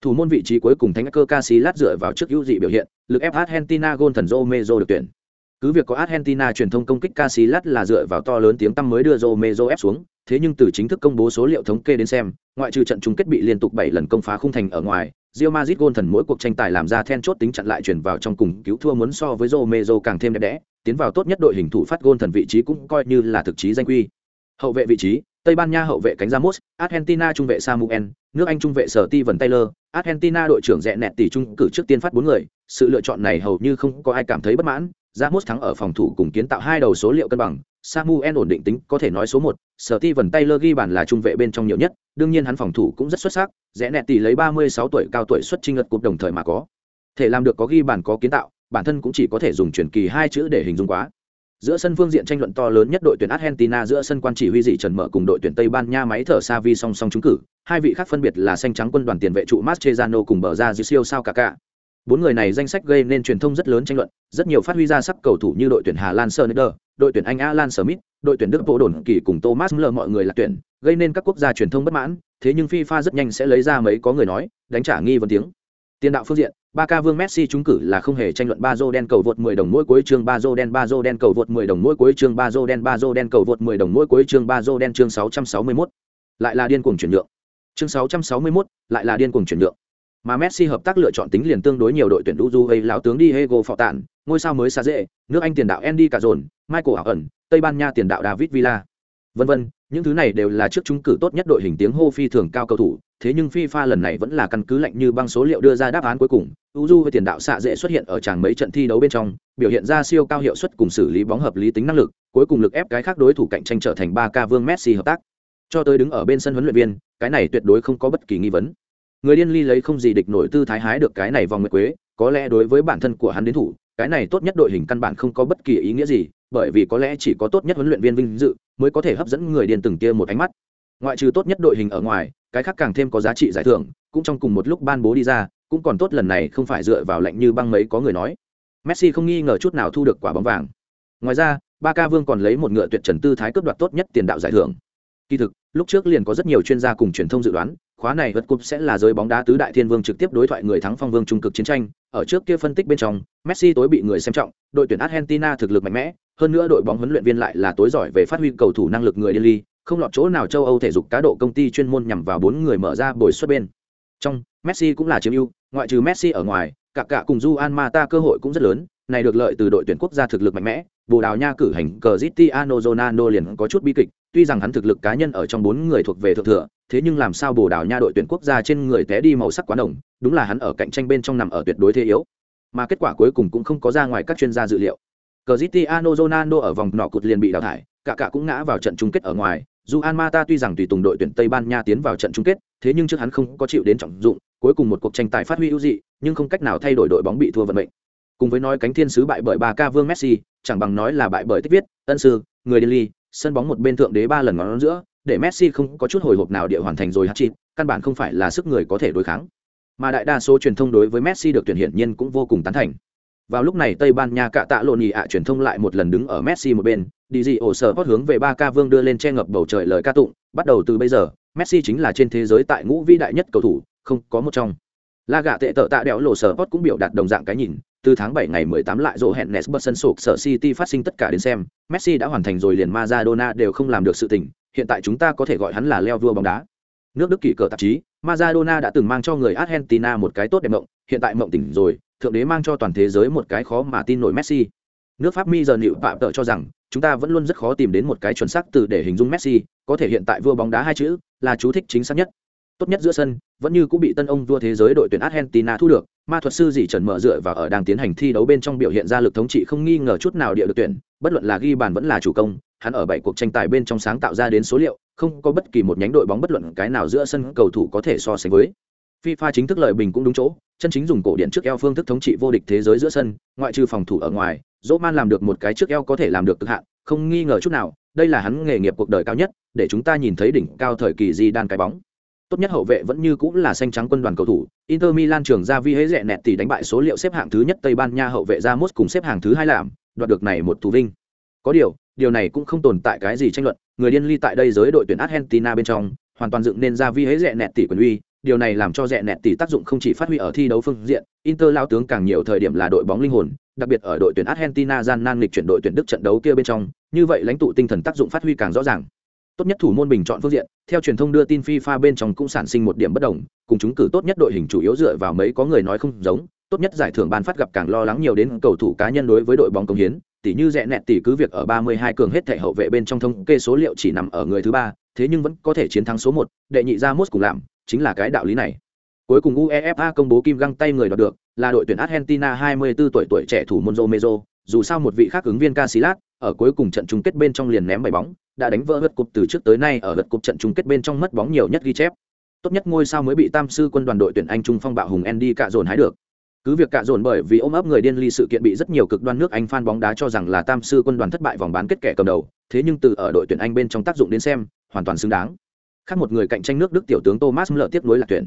[SPEAKER 1] Thủ môn vị trí cuối cùng thánh cơ Casillas dựa vào trước ưu dị biểu hiện, lực ép Argentina gôn thần Romero được tuyển. Cứ việc có Argentina truyền thông công kích Casillas là dựa vào to lớn tiếng tăm mới đưa Romero ép xuống, thế nhưng từ chính thức công bố số liệu thống kê đến xem, ngoại trừ trận chung kết bị liên tục 7 lần công phá khung thành ở ngoài, Real Madrid gôn thần mỗi cuộc tranh tài làm ra then chốt tính chặn lại chuyển vào trong cùng cứu thua muốn so với Romero càng thêm đẹp đẽ, tiến vào tốt nhất đội hình thủ phát gôn thần vị trí cũng coi như là thực chí danh quy. Hậu vệ vị trí, Tây Ban Nha hậu vệ cánh Ramos, Argentina trung vệ Samuel, nước Anh trung vệ Sở Steven Taylor, Argentina đội trưởng rẽ nẹt tỷ trung cử trước tiên phát bốn người, sự lựa chọn này hầu như không có ai cảm thấy bất mãn, Ramos thắng ở phòng thủ cùng kiến tạo hai đầu số liệu cân bằng, Samuel ổn định tính có thể nói số một, Sở Steven Taylor ghi bàn là trung vệ bên trong nhiều nhất, đương nhiên hắn phòng thủ cũng rất xuất sắc, rẽ nẹt tỷ lấy 36 tuổi cao tuổi xuất chinh ngật cúp đồng thời mà có. Thể làm được có ghi bàn có kiến tạo, bản thân cũng chỉ có thể dùng truyền kỳ hai chữ để hình dung quá giữa sân phương diện tranh luận to lớn nhất đội tuyển argentina giữa sân quan chỉ huy dị trần mở cùng đội tuyển tây ban nha máy thở xa vi song song trúng cử hai vị khác phân biệt là xanh trắng quân đoàn tiền vệ trụ mastrezano cùng bờ ra siêu sao cả cả bốn người này danh sách gây nên truyền thông rất lớn tranh luận rất nhiều phát huy ra sắc cầu thủ như đội tuyển hà lan sơ đội tuyển anh alan smith đội tuyển đức vô đồn kỳ cùng thomas muller mọi người là tuyển gây nên các quốc gia truyền thông bất mãn thế nhưng fifa rất nhanh sẽ lấy ra mấy có người nói đánh trả nghi vấn tiếng. Tiền đạo phương diện ba ca vương messi trúng cử là không hề tranh luận ba đen cầu vượt 10 đồng mỗi cuối chương ba đen ba đen cầu vượt 10 đồng mỗi cuối chương ba đen ba đen cầu vượt 10 đồng mỗi cuối chương ba đen chương 661. lại là điên cuồng chuyển nhượng. Chương 661, lại là điên cuồng chuyển nhượng mà messi hợp tác lựa chọn tính liền tương đối nhiều đội tuyển uruguay lão tướng diego phò tản ngôi sao mới xa dễ nước anh tiền đạo andy Carroll, michael ảo ẩn tây ban nha tiền đạo david villa vân vân những thứ này đều là trước chúng cử tốt nhất đội hình tiếng hô phi thường cao cầu thủ thế nhưng FIFA lần này vẫn là căn cứ lạnh như băng số liệu đưa ra đáp án cuối cùng. Uju với tiền đạo xạ dễ xuất hiện ở tràng mấy trận thi đấu bên trong, biểu hiện ra siêu cao hiệu suất cùng xử lý bóng hợp lý tính năng lực, cuối cùng lực ép cái khác đối thủ cạnh tranh trở thành 3K Vương Messi hợp tác. Cho tới đứng ở bên sân huấn luyện viên, cái này tuyệt đối không có bất kỳ nghi vấn. Người điên ly lấy không gì địch nổi tư thái hái được cái này vòng nguyệt quế, có lẽ đối với bản thân của hắn đến thủ, cái này tốt nhất đội hình căn bản không có bất kỳ ý nghĩa gì, bởi vì có lẽ chỉ có tốt nhất huấn luyện viên vinh dự mới có thể hấp dẫn người điên từng kia một ánh mắt. Ngoại trừ tốt nhất đội hình ở ngoài, cái khác càng thêm có giá trị giải thưởng cũng trong cùng một lúc ban bố đi ra cũng còn tốt lần này không phải dựa vào lệnh như băng mấy có người nói. Messi không nghi ngờ chút nào thu được quả bóng vàng. Ngoài ra ba ca vương còn lấy một ngựa tuyệt trần tư thái cướp đoạt tốt nhất tiền đạo giải thưởng. Kỳ thực lúc trước liền có rất nhiều chuyên gia cùng truyền thông dự đoán khóa này vật cúp sẽ là giới bóng đá tứ đại thiên vương trực tiếp đối thoại người thắng phong vương trung cực chiến tranh ở trước kia phân tích bên trong messi tối bị người xem trọng đội tuyển argentina thực lực mạnh mẽ hơn nữa đội bóng huấn luyện viên lại là tối giỏi về phát huy cầu thủ năng lực người delhi ly không lọt chỗ nào châu Âu thể dục cá độ công ty chuyên môn nhằm vào bốn người mở ra buổi xuất bên. Trong, Messi cũng là chiếm ưu, ngoại trừ Messi ở ngoài, cả cả cùng Juan Mata cơ hội cũng rất lớn, này được lợi từ đội tuyển quốc gia thực lực mạnh mẽ, Bồ Đào Nha cử hành Cristiano Ronaldo liền có chút bi kịch, tuy rằng hắn thực lực cá nhân ở trong bốn người thuộc về thượng thừa, thế nhưng làm sao Bồ Đào Nha đội tuyển quốc gia trên người té đi màu sắc quá đồng, đúng là hắn ở cạnh tranh bên trong nằm ở tuyệt đối thế yếu. Mà kết quả cuối cùng cũng không có ra ngoài các chuyên gia dự liệu. Cristiano Ronaldo ở vòng nọ cụt liền bị đào thải, cả cả cũng ngã vào trận chung kết ở ngoài, dù An Mata tuy rằng tùy tùng đội tuyển Tây Ban Nha tiến vào trận chung kết, thế nhưng trước hắn không có chịu đến trọng dụng, cuối cùng một cuộc tranh tài phát huy ưu dị, nhưng không cách nào thay đổi đội bóng bị thua vận mệnh. Cùng với nói cánh thiên sứ bại bởi ba ca vương Messi, chẳng bằng nói là bại bởi tích viết, ân sư, người Delhi, ly, sân bóng một bên thượng đế ba lần ngón giữa, để Messi không có chút hồi hộp nào địa hoàn thành rồi hat-trick, căn bản không phải là sức người có thể đối kháng. Mà đại đa số truyền thông đối với Messi được tuyển hiển nhiên cũng vô cùng tán thành. Vào lúc này Tây Ban Nha cạ tạ lộn nhị ạ truyền thông lại một lần đứng ở Messi một bên, đi gì ổ sở hót hướng về ba ca vương đưa lên che ngập bầu trời lời ca tụng. Bắt đầu từ bây giờ messi chính là trên thế giới tại ngũ vĩ đại nhất cầu thủ không có một trong. La gạ tệ tợ tạ đẽo lộ sở hót cũng biểu đạt đồng dạng cái nhìn. Từ tháng 7 ngày 18 lại rộ hẹn nes sân sổ, sở city phát sinh tất cả đến xem. Messi đã hoàn thành rồi liền maradona đều không làm được sự tình hiện tại chúng ta có thể gọi hắn là leo vua bóng đá. Nước đức kỷ cờ tạp chí, maradona đã từng mang cho người argentina một cái tốt đẹp mộng, hiện tại mộng tỉnh rồi, thượng đế mang cho toàn thế giới một cái khó mà tin nổi messi. Nước pháp mi giờ nịu phạm tợ cho rằng, chúng ta vẫn luôn rất khó tìm đến một cái chuẩn xác từ để hình dung messi, có thể hiện tại vua bóng đá hai chữ, là chú thích chính xác nhất. Tốt nhất giữa sân, vẫn như cũng bị tân ông vua thế giới đội tuyển argentina thu được, ma thuật sư dì trần mở dựa và ở đang tiến hành thi đấu bên trong biểu hiện ra lực thống trị không nghi ngờ chút nào địa được tuyển, bất luận là ghi bàn vẫn là chủ công hắn ở bảy cuộc tranh tài bên trong sáng tạo ra đến số liệu không có bất kỳ một nhánh đội bóng bất luận cái nào giữa sân cầu thủ có thể so sánh với FIFA chính thức lợi bình cũng đúng chỗ, chân chính dùng cổ điển trước eo phương thức thống trị vô địch thế giới giữa sân, ngoại trừ phòng thủ ở ngoài, Roman làm được một cái trước eo có thể làm được cực hạn, không nghi ngờ chút nào, đây là hắn nghề nghiệp cuộc đời cao nhất, để chúng ta nhìn thấy đỉnh cao thời kỳ di đan cái bóng. Tốt nhất hậu vệ vẫn như cũng là xanh trắng quân đoàn cầu thủ, Inter Milan trưởng ra vi hế rẻ nẹt tỷ đánh bại số liệu xếp hạng thứ nhất Tây Ban Nha hậu vệ Ramos cùng xếp hạng thứ hai làm, đoạt được này một thủ vinh. Có điều, điều này cũng không tồn tại cái gì tranh luận, người điên ly tại đây giới đội tuyển Argentina bên trong, hoàn toàn dựng nên ra vi hế rẽ nẹt tỷ quyền uy, điều này làm cho rẽ nẹt tỷ tác dụng không chỉ phát huy ở thi đấu phương diện, Inter lao tướng càng nhiều thời điểm là đội bóng linh hồn, đặc biệt ở đội tuyển Argentina gian nan lịch chuyển đội tuyển Đức trận đấu kia bên trong, như vậy lãnh tụ tinh thần tác dụng phát huy càng rõ ràng. Tốt nhất thủ môn bình chọn phương diện, theo truyền thông đưa tin FIFA bên trong cũng sản sinh một điểm bất đồng, cùng chúng cử tốt nhất đội hình chủ yếu dựa vào mấy có người nói không giống, tốt nhất giải thưởng ban phát gặp càng lo lắng nhiều đến cầu thủ cá nhân đối với đội bóng công hiến, tỷ như rẻ nẹt tỷ cứ việc ở 32 cường hết thể hậu vệ bên trong thông kê số liệu chỉ nằm ở người thứ ba, thế nhưng vẫn có thể chiến thắng số 1, đệ nhị ra Mốt cùng làm, chính là cái đạo lý này. Cuối cùng UEFA công bố kim găng tay người đoạt được, là đội tuyển Argentina 24 tuổi tuổi trẻ thủ môn Romero, dù sao một vị khác ứng viên Casillas, ở cuối cùng trận chung kết bên trong liền ném bảy bóng, đã đánh vỡ lượt cục từ trước tới nay ở lượt cục trận chung kết bên trong mất bóng nhiều nhất ghi chép. Tốt nhất ngôi sao mới bị Tam sư quân đoàn đội tuyển Anh trung phong bạo hùng Andy cạ dồn hái được. Cứ việc cạ dồn bởi vì ôm ấp người điên ly sự kiện bị rất nhiều cực đoan nước Anh fan bóng đá cho rằng là Tam sư quân đoàn thất bại vòng bán kết kẻ cầm đầu, thế nhưng từ ở đội tuyển Anh bên trong tác dụng đến xem, hoàn toàn xứng đáng. Khác một người cạnh tranh nước Đức tiểu tướng Thomas Müller tiếp nối là tuyển.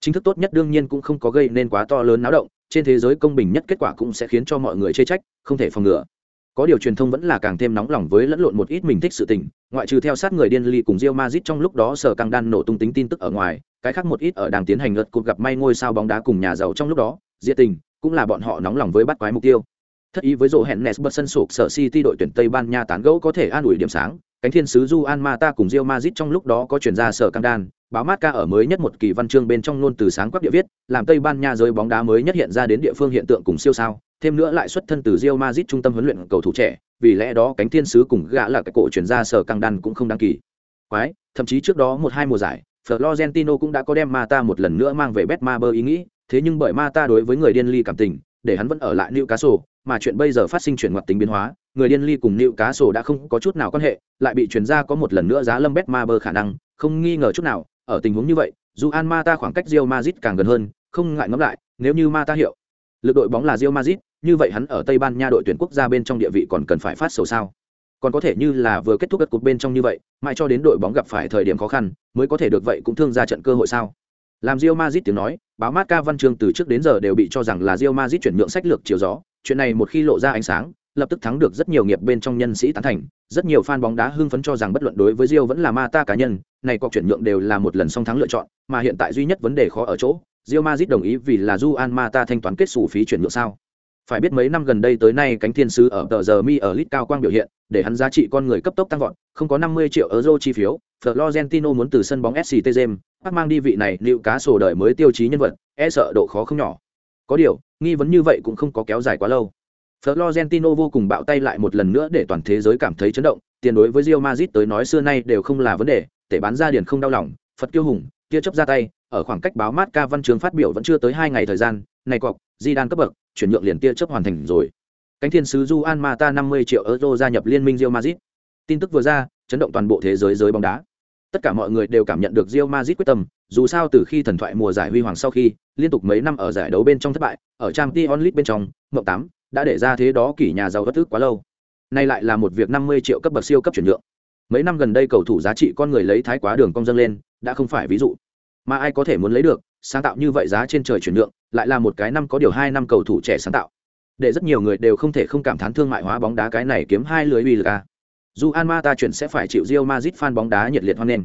[SPEAKER 1] Chính thức tốt nhất đương nhiên cũng không có gây nên quá to lớn náo động, trên thế giới công bình nhất kết quả cũng sẽ khiến cho mọi người chê trách, không thể phòng ngừa. Có điều truyền thông vẫn là càng thêm nóng lòng với lẫn lộn một ít mình thích sự tình, ngoại trừ theo sát người điên ly cùng rio Madrid trong lúc đó sở căng đan nổ tung tính tin tức ở ngoài, cái khác một ít ở đang tiến hành lượt cuộc gặp may ngôi sao bóng đá cùng nhà giàu trong lúc đó, diệt tình, cũng là bọn họ nóng lòng với bắt quái mục tiêu. Thất ý với rổ hẹn Nes bật sân sụp sở City đội tuyển Tây Ban Nha tán gẫu có thể an ủi điểm sáng, cánh thiên sứ Juan Mata cùng Real Madrid trong lúc đó có chuyển ra sở căng đan, báo mát ca ở mới nhất một kỳ văn chương bên trong luôn từ sáng quắc địa viết làm tây ban nha giới bóng đá mới nhất hiện ra đến địa phương hiện tượng cùng siêu sao. Thêm nữa lại xuất thân từ rio mazit trung tâm huấn luyện cầu thủ trẻ vì lẽ đó cánh thiên sứ cùng gã là cái cổ chuyển ra sở căng đan cũng không đăng kỳ. Quái thậm chí trước đó một hai mùa giải florentino cũng đã có đem mata một lần nữa mang về betmaber ý nghĩ thế nhưng bởi mata đối với người điên ly cảm tình để hắn vẫn ở lại nữ cá sổ mà chuyện bây giờ phát sinh chuyển ngoặt tính biến hóa, người điên ly cùng nữ cá sổ đã không có chút nào quan hệ, lại bị truyền ra có một lần nữa giá Lâm bét ma bơ khả năng, không nghi ngờ chút nào, ở tình huống như vậy, dù An Mata khoảng cách Real Madrid càng gần hơn, không ngại ngẫm lại, nếu như Mata hiệu lực đội bóng là Real Madrid, như vậy hắn ở Tây Ban Nha đội tuyển quốc gia bên trong địa vị còn cần phải phát sầu sao? Còn có thể như là vừa kết thúc các cuộc bên trong như vậy, mãi cho đến đội bóng gặp phải thời điểm khó khăn, mới có thể được vậy cũng thương ra trận cơ hội sao? Làm Real Madrid tiếng nói, báo Marca văn chương từ trước đến giờ đều bị cho rằng là Real Madrid chuyển nhượng sách lược chiều gió, chuyện này một khi lộ ra ánh sáng, lập tức thắng được rất nhiều nghiệp bên trong nhân sĩ tán thành, rất nhiều fan bóng đá hưng phấn cho rằng bất luận đối với Real vẫn là Mata cá nhân, này cuộc chuyển nhượng đều là một lần song thắng lựa chọn, mà hiện tại duy nhất vấn đề khó ở chỗ, Real Madrid đồng ý vì là Juan Mata thanh toán kết sổ phí chuyển nhượng sao? Phải biết mấy năm gần đây tới nay cánh thiên sứ ở tờ giờ mi ở lit cao quang biểu hiện, để hắn giá trị con người cấp tốc tăng vọt, không có 50 triệu euro chi phiếu, Florentino muốn từ sân bóng SCT James, bắt mang đi vị này liệu cá sổ đời mới tiêu chí nhân vật, e sợ độ khó không nhỏ. Có điều, nghi vấn như vậy cũng không có kéo dài quá lâu. Florentino vô cùng bạo tay lại một lần nữa để toàn thế giới cảm thấy chấn động, tiền đối với Real Madrid tới nói xưa nay đều không là vấn đề, tệ bán ra điền không đau lòng, Phật kiêu hùng, kia chấp ra tay, ở khoảng cách báo mát ca văn trường phát biểu vẫn chưa tới hai ngày thời gian, này cọc, Zidane cấp bậc, chuyển nhượng liền tia chấp hoàn thành rồi. Cánh thiên sứ Juan Mata 50 triệu euro gia nhập liên minh Real Madrid. Tin tức vừa ra, chấn động toàn bộ thế giới giới bóng đá. Tất cả mọi người đều cảm nhận được Real Madrid quyết tâm, dù sao từ khi thần thoại mùa giải huy hoàng sau khi, liên tục mấy năm ở giải đấu bên trong thất bại, ở Champions League bên trong, mộng 8, đã để ra thế đó kỷ nhà giàu bất tức quá lâu nay lại là một việc năm mươi triệu cấp bậc siêu cấp chuyển nhượng mấy năm gần đây cầu thủ giá trị con người lấy thái quá đường cong dâng lên đã không phải ví dụ mà ai có thể muốn lấy được sáng tạo như vậy giá trên trời chuyển nhượng lại là một cái năm có điều hai năm cầu thủ trẻ sáng tạo để rất nhiều người đều không thể không cảm thán thương mại hóa bóng đá cái này kiếm hai lưới uy lực a dù an ma ta chuyển sẽ phải chịu rio mazit fan bóng đá nhiệt liệt hoan nghênh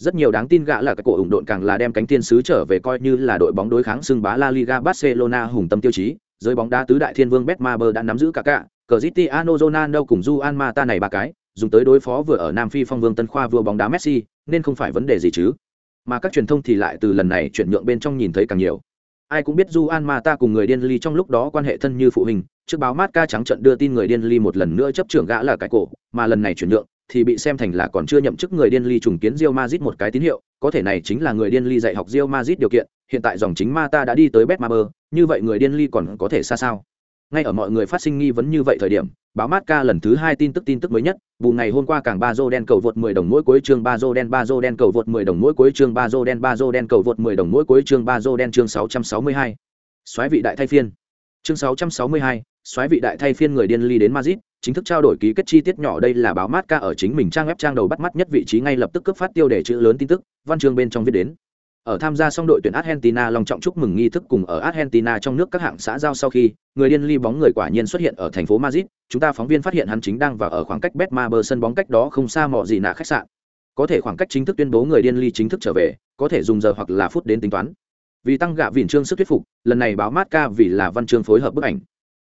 [SPEAKER 1] rất nhiều đáng tin gã là các cổ ủng độn càng là đem cánh tiên sứ trở về coi như là đội bóng đối kháng xưng bá La Liga Barcelona hùng tâm tiêu chí, giới bóng đá tứ đại thiên vương Betmaber đã nắm giữ cả cả, Cristiano Ronaldo cùng Juan Mata này ba cái, dùng tới đối phó vừa ở Nam Phi phong vương tân khoa vừa bóng đá Messi, nên không phải vấn đề gì chứ. Mà các truyền thông thì lại từ lần này chuyển nhượng bên trong nhìn thấy càng nhiều. Ai cũng biết du an ma ta cùng người điên ly trong lúc đó quan hệ thân như phụ huynh, trước báo Marca trắng trận đưa tin người điên ly một lần nữa chấp trưởng gã là cái cổ, mà lần này chuyển nhượng thì bị xem thành là còn chưa nhậm chức người điên ly trùng kiến Real Madrid một cái tín hiệu, có thể này chính là người điên ly dạy học Real Madrid điều kiện, hiện tại dòng chính Mata đã đi tới Betmaber, như vậy người điên ly còn có thể xa sao? Ngay ở mọi người phát sinh nghi vấn như vậy thời điểm, báo Marca lần thứ hai tin tức tin tức mới nhất, vụ ngày hôm qua càng ba dô đen cầu vượt 10 đồng mỗi cuối chương Bazo đen Bazo đen cầu vượt 10 đồng mỗi cuối chương Bazo đen Bazo đen cầu vượt 10 đồng mỗi cuối chương Bazo đen chương 662. xoáy vị đại thay phiên. Chương 662, xoáy vị đại thay phiên người điên ly đến Madrid, chính thức trao đổi ký kết chi tiết nhỏ đây là báo Marca ở chính mình trang web trang đầu bắt mắt nhất vị trí ngay lập tức cấp phát tiêu để chữ lớn tin tức, văn chương bên trong viết đến. Ở tham gia xong đội tuyển Argentina long trọng chúc mừng nghi thức cùng ở Argentina trong nước các hạng xã giao sau khi, người điên ly bóng người quả nhiên xuất hiện ở thành phố Madrid, chúng ta phóng viên phát hiện hắn chính đang vào ở khoảng cách Betmaber sân bóng cách đó không xa mọ gì nạ khách sạn. Có thể khoảng cách chính thức tuyên bố người điên ly chính thức trở về, có thể dùng giờ hoặc là phút đến tính toán. Vì tăng gạ vỉn trương sức thuyết phục, lần này báo Marca vì là văn chương phối hợp bức ảnh.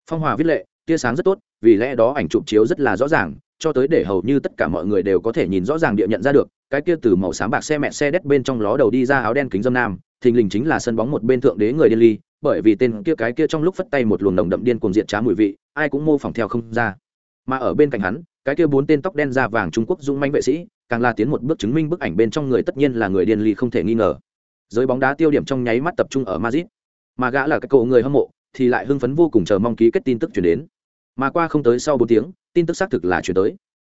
[SPEAKER 1] Phong hòa viết lệ, tia sáng rất tốt, vì lẽ đó ảnh chụp chiếu rất là rõ ràng, cho tới để hầu như tất cả mọi người đều có thể nhìn rõ ràng địa nhận ra được cái kia từ màu xám bạc xe mẹ xe đét bên trong ló đầu đi ra áo đen kính dâm nam, thình lình chính là sân bóng một bên thượng đế người điên ly, bởi vì tên kia cái kia trong lúc phất tay một luồng nồng đậm điên cuồng diện trá mùi vị, ai cũng mô phỏng theo không ra. Mà ở bên cạnh hắn, cái kia bốn tên tóc đen da vàng trung quốc dũng manh vệ sĩ, càng là tiến một bước chứng minh bức ảnh bên trong người tất nhiên là người điên ly không thể nghi ngờ. Giới bóng đá tiêu điểm trong nháy mắt tập trung ở Madrid. Mà gã là cái cậu người hâm mộ, thì lại hưng phấn vô cùng chờ mong ký kết tin tức chuyển đến. Mà qua không tới sau bốn tiếng, tin tức xác thực là chuyển tới.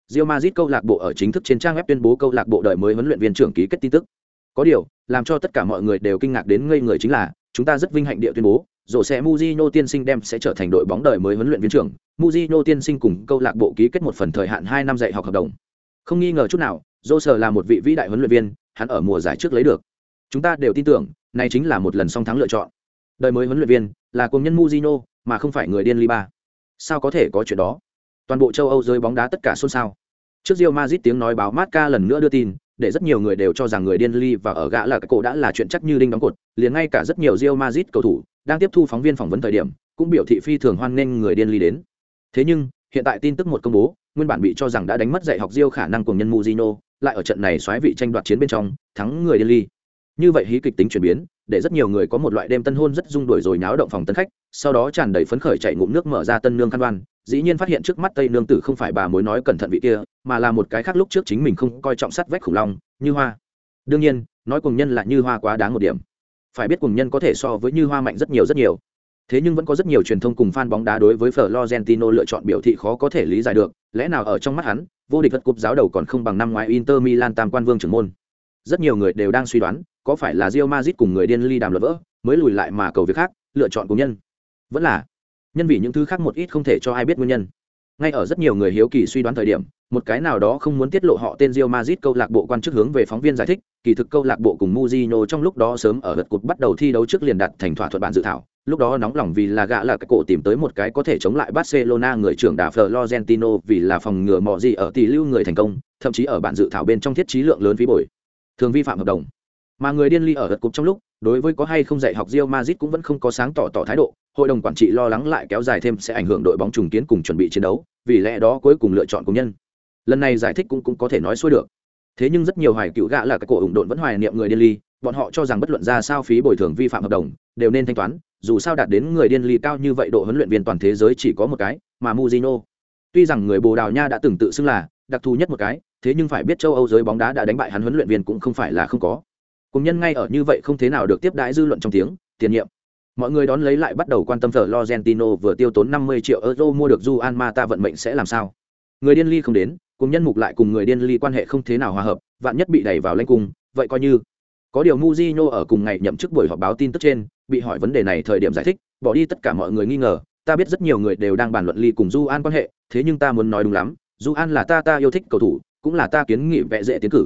[SPEAKER 1] Real Madrid câu lạc bộ ở chính thức trên trang web tuyên bố câu lạc bộ đợi mới huấn luyện viên trưởng ký kết tin tức. Có điều, làm cho tất cả mọi người đều kinh ngạc đến ngây người chính là, chúng ta rất vinh hạnh địa tuyên bố, Jose Mourinho Mujino tiên sinh đem sẽ trở thành đội bóng đời mới huấn luyện viên trưởng. Mujino tiên sinh cùng câu lạc bộ ký kết một phần thời hạn 2 năm dạy học hợp đồng. Không nghi ngờ chút nào, Jose là một vị vĩ đại huấn luyện viên, hắn ở mùa giải trước lấy được. Chúng ta đều tin tưởng, này chính là một lần song thắng lựa chọn. Đời mới huấn luyện viên là công nhân Mujino, mà không phải người điên Liba. Sao có thể có chuyện đó? Toàn bộ châu Âu rơi bóng đá tất cả xôn xao. Trước Real Madrid tiếng nói báo Marca lần nữa đưa tin, để rất nhiều người đều cho rằng người điên ly và ở gã là cái cổ đã là chuyện chắc như đinh đóng cột, liền ngay cả rất nhiều Real Madrid cầu thủ đang tiếp thu phóng viên phỏng vấn thời điểm, cũng biểu thị phi thường hoan nghênh người điên ly đến. Thế nhưng, hiện tại tin tức một công bố, nguyên bản bị cho rằng đã đánh mất dạy học Real khả năng của nhân Mujino, lại ở trận này xoáy vị tranh đoạt chiến bên trong, thắng người điên ly. Như vậy hí kịch tính chuyển biến, để rất nhiều người có một loại đêm tân hôn rất rung đuổi rồi náo động phòng tân khách, sau đó tràn đầy phấn khởi chạy ngụm nước mở ra tân nương khăn đoan, dĩ nhiên phát hiện trước mắt tây nương tử không phải bà mối nói cẩn thận vị kia, mà là một cái khác lúc trước chính mình không coi trọng sắt vách khủng long, như hoa. Đương nhiên, nói cùng nhân là như hoa quá đáng một điểm. Phải biết cùng nhân có thể so với như hoa mạnh rất nhiều rất nhiều. Thế nhưng vẫn có rất nhiều truyền thông cùng fan bóng đá đối với Florentino lựa chọn biểu thị khó có thể lý giải được, lẽ nào ở trong mắt hắn, vô địch vật cúp giáo đầu còn không bằng năm ngoái Inter Milan tam quan vương trưởng môn. Rất nhiều người đều đang suy đoán, có phải là Real Madrid cùng người điên ly đàm luận vỡ, mới lùi lại mà cầu việc khác, lựa chọn cùng nhân. Vẫn là nhân vì những thứ khác một ít không thể cho ai biết nguyên nhân. Ngay ở rất nhiều người hiếu kỳ suy đoán thời điểm, một cái nào đó không muốn tiết lộ họ tên Real Madrid câu lạc bộ quan chức hướng về phóng viên giải thích, kỳ thực câu lạc bộ cùng Mujino trong lúc đó sớm ở gật cột bắt đầu thi đấu trước liền đặt thành thỏa thuận bản dự thảo. Lúc đó nóng lòng vì là gã là cái cổ tìm tới một cái có thể chống lại Barcelona người trưởng đà Florentino vì là phòng ngừa mọi gì ở tỷ lưu người thành công, thậm chí ở bản dự thảo bên trong thiết trí lượng lớn phí bồi. Thường vi phạm hợp đồng. Mà người điên ly ở gật cục trong lúc, đối với có hay không dạy học Real Madrid cũng vẫn không có sáng tỏ tỏ thái độ hội đồng quản trị lo lắng lại kéo dài thêm sẽ ảnh hưởng đội bóng trùng kiến cùng chuẩn bị chiến đấu, vì lẽ đó cuối cùng lựa chọn công nhân. Lần này giải thích cũng cũng có thể nói xuôi được. Thế nhưng rất nhiều hoài cựu gã là các cổ ủng độn vẫn hoài niệm người điên ly, bọn họ cho rằng bất luận ra sao phí bồi thường vi phạm hợp đồng, đều nên thanh toán, dù sao đạt đến người điên ly cao như vậy độ huấn luyện viên toàn thế giới chỉ có một cái, mà Mujino. Tuy rằng người Bồ Đào Nha đã từng tự xưng là đặc thù nhất một cái, thế nhưng phải biết châu Âu giới bóng đá đã đánh bại hắn huấn luyện viên cũng không phải là không có. Cùng nhân ngay ở như vậy không thế nào được tiếp đãi dư luận trong tiếng, tiền nhiệm mọi người đón lấy lại bắt đầu quan tâm Florentino vừa tiêu tốn 50 triệu euro mua được Juan Mata vận mệnh sẽ làm sao. Người điên ly không đến, cùng nhân mục lại cùng người điên ly quan hệ không thế nào hòa hợp, vạn nhất bị đẩy vào lãnh cung, vậy coi như. Có điều Mujinho ở cùng ngày nhậm chức buổi họp báo tin tức trên, bị hỏi vấn đề này thời điểm giải thích, bỏ đi tất cả mọi người nghi ngờ, ta biết rất nhiều người đều đang bàn luận ly cùng Juan An quan hệ, thế nhưng ta muốn nói đúng lắm, Juan An là ta ta yêu thích cầu thủ, cũng là ta kiến nghị vẽ dễ tiến cử.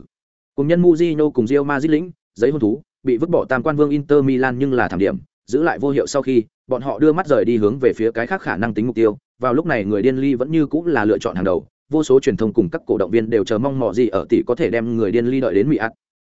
[SPEAKER 1] Cùng nhân Mujinho cùng Real Madrid lĩnh, giấy hôn thú, bị vứt bỏ tam quan vương Inter Milan nhưng là thảm điểm giữ lại vô hiệu sau khi bọn họ đưa mắt rời đi hướng về phía cái khác khả năng tính mục tiêu vào lúc này người điên ly vẫn như cũng là lựa chọn hàng đầu vô số truyền thông cùng các cổ động viên đều chờ mong mò gì ở tỷ có thể đem người điên ly đợi đến mỹ ạt.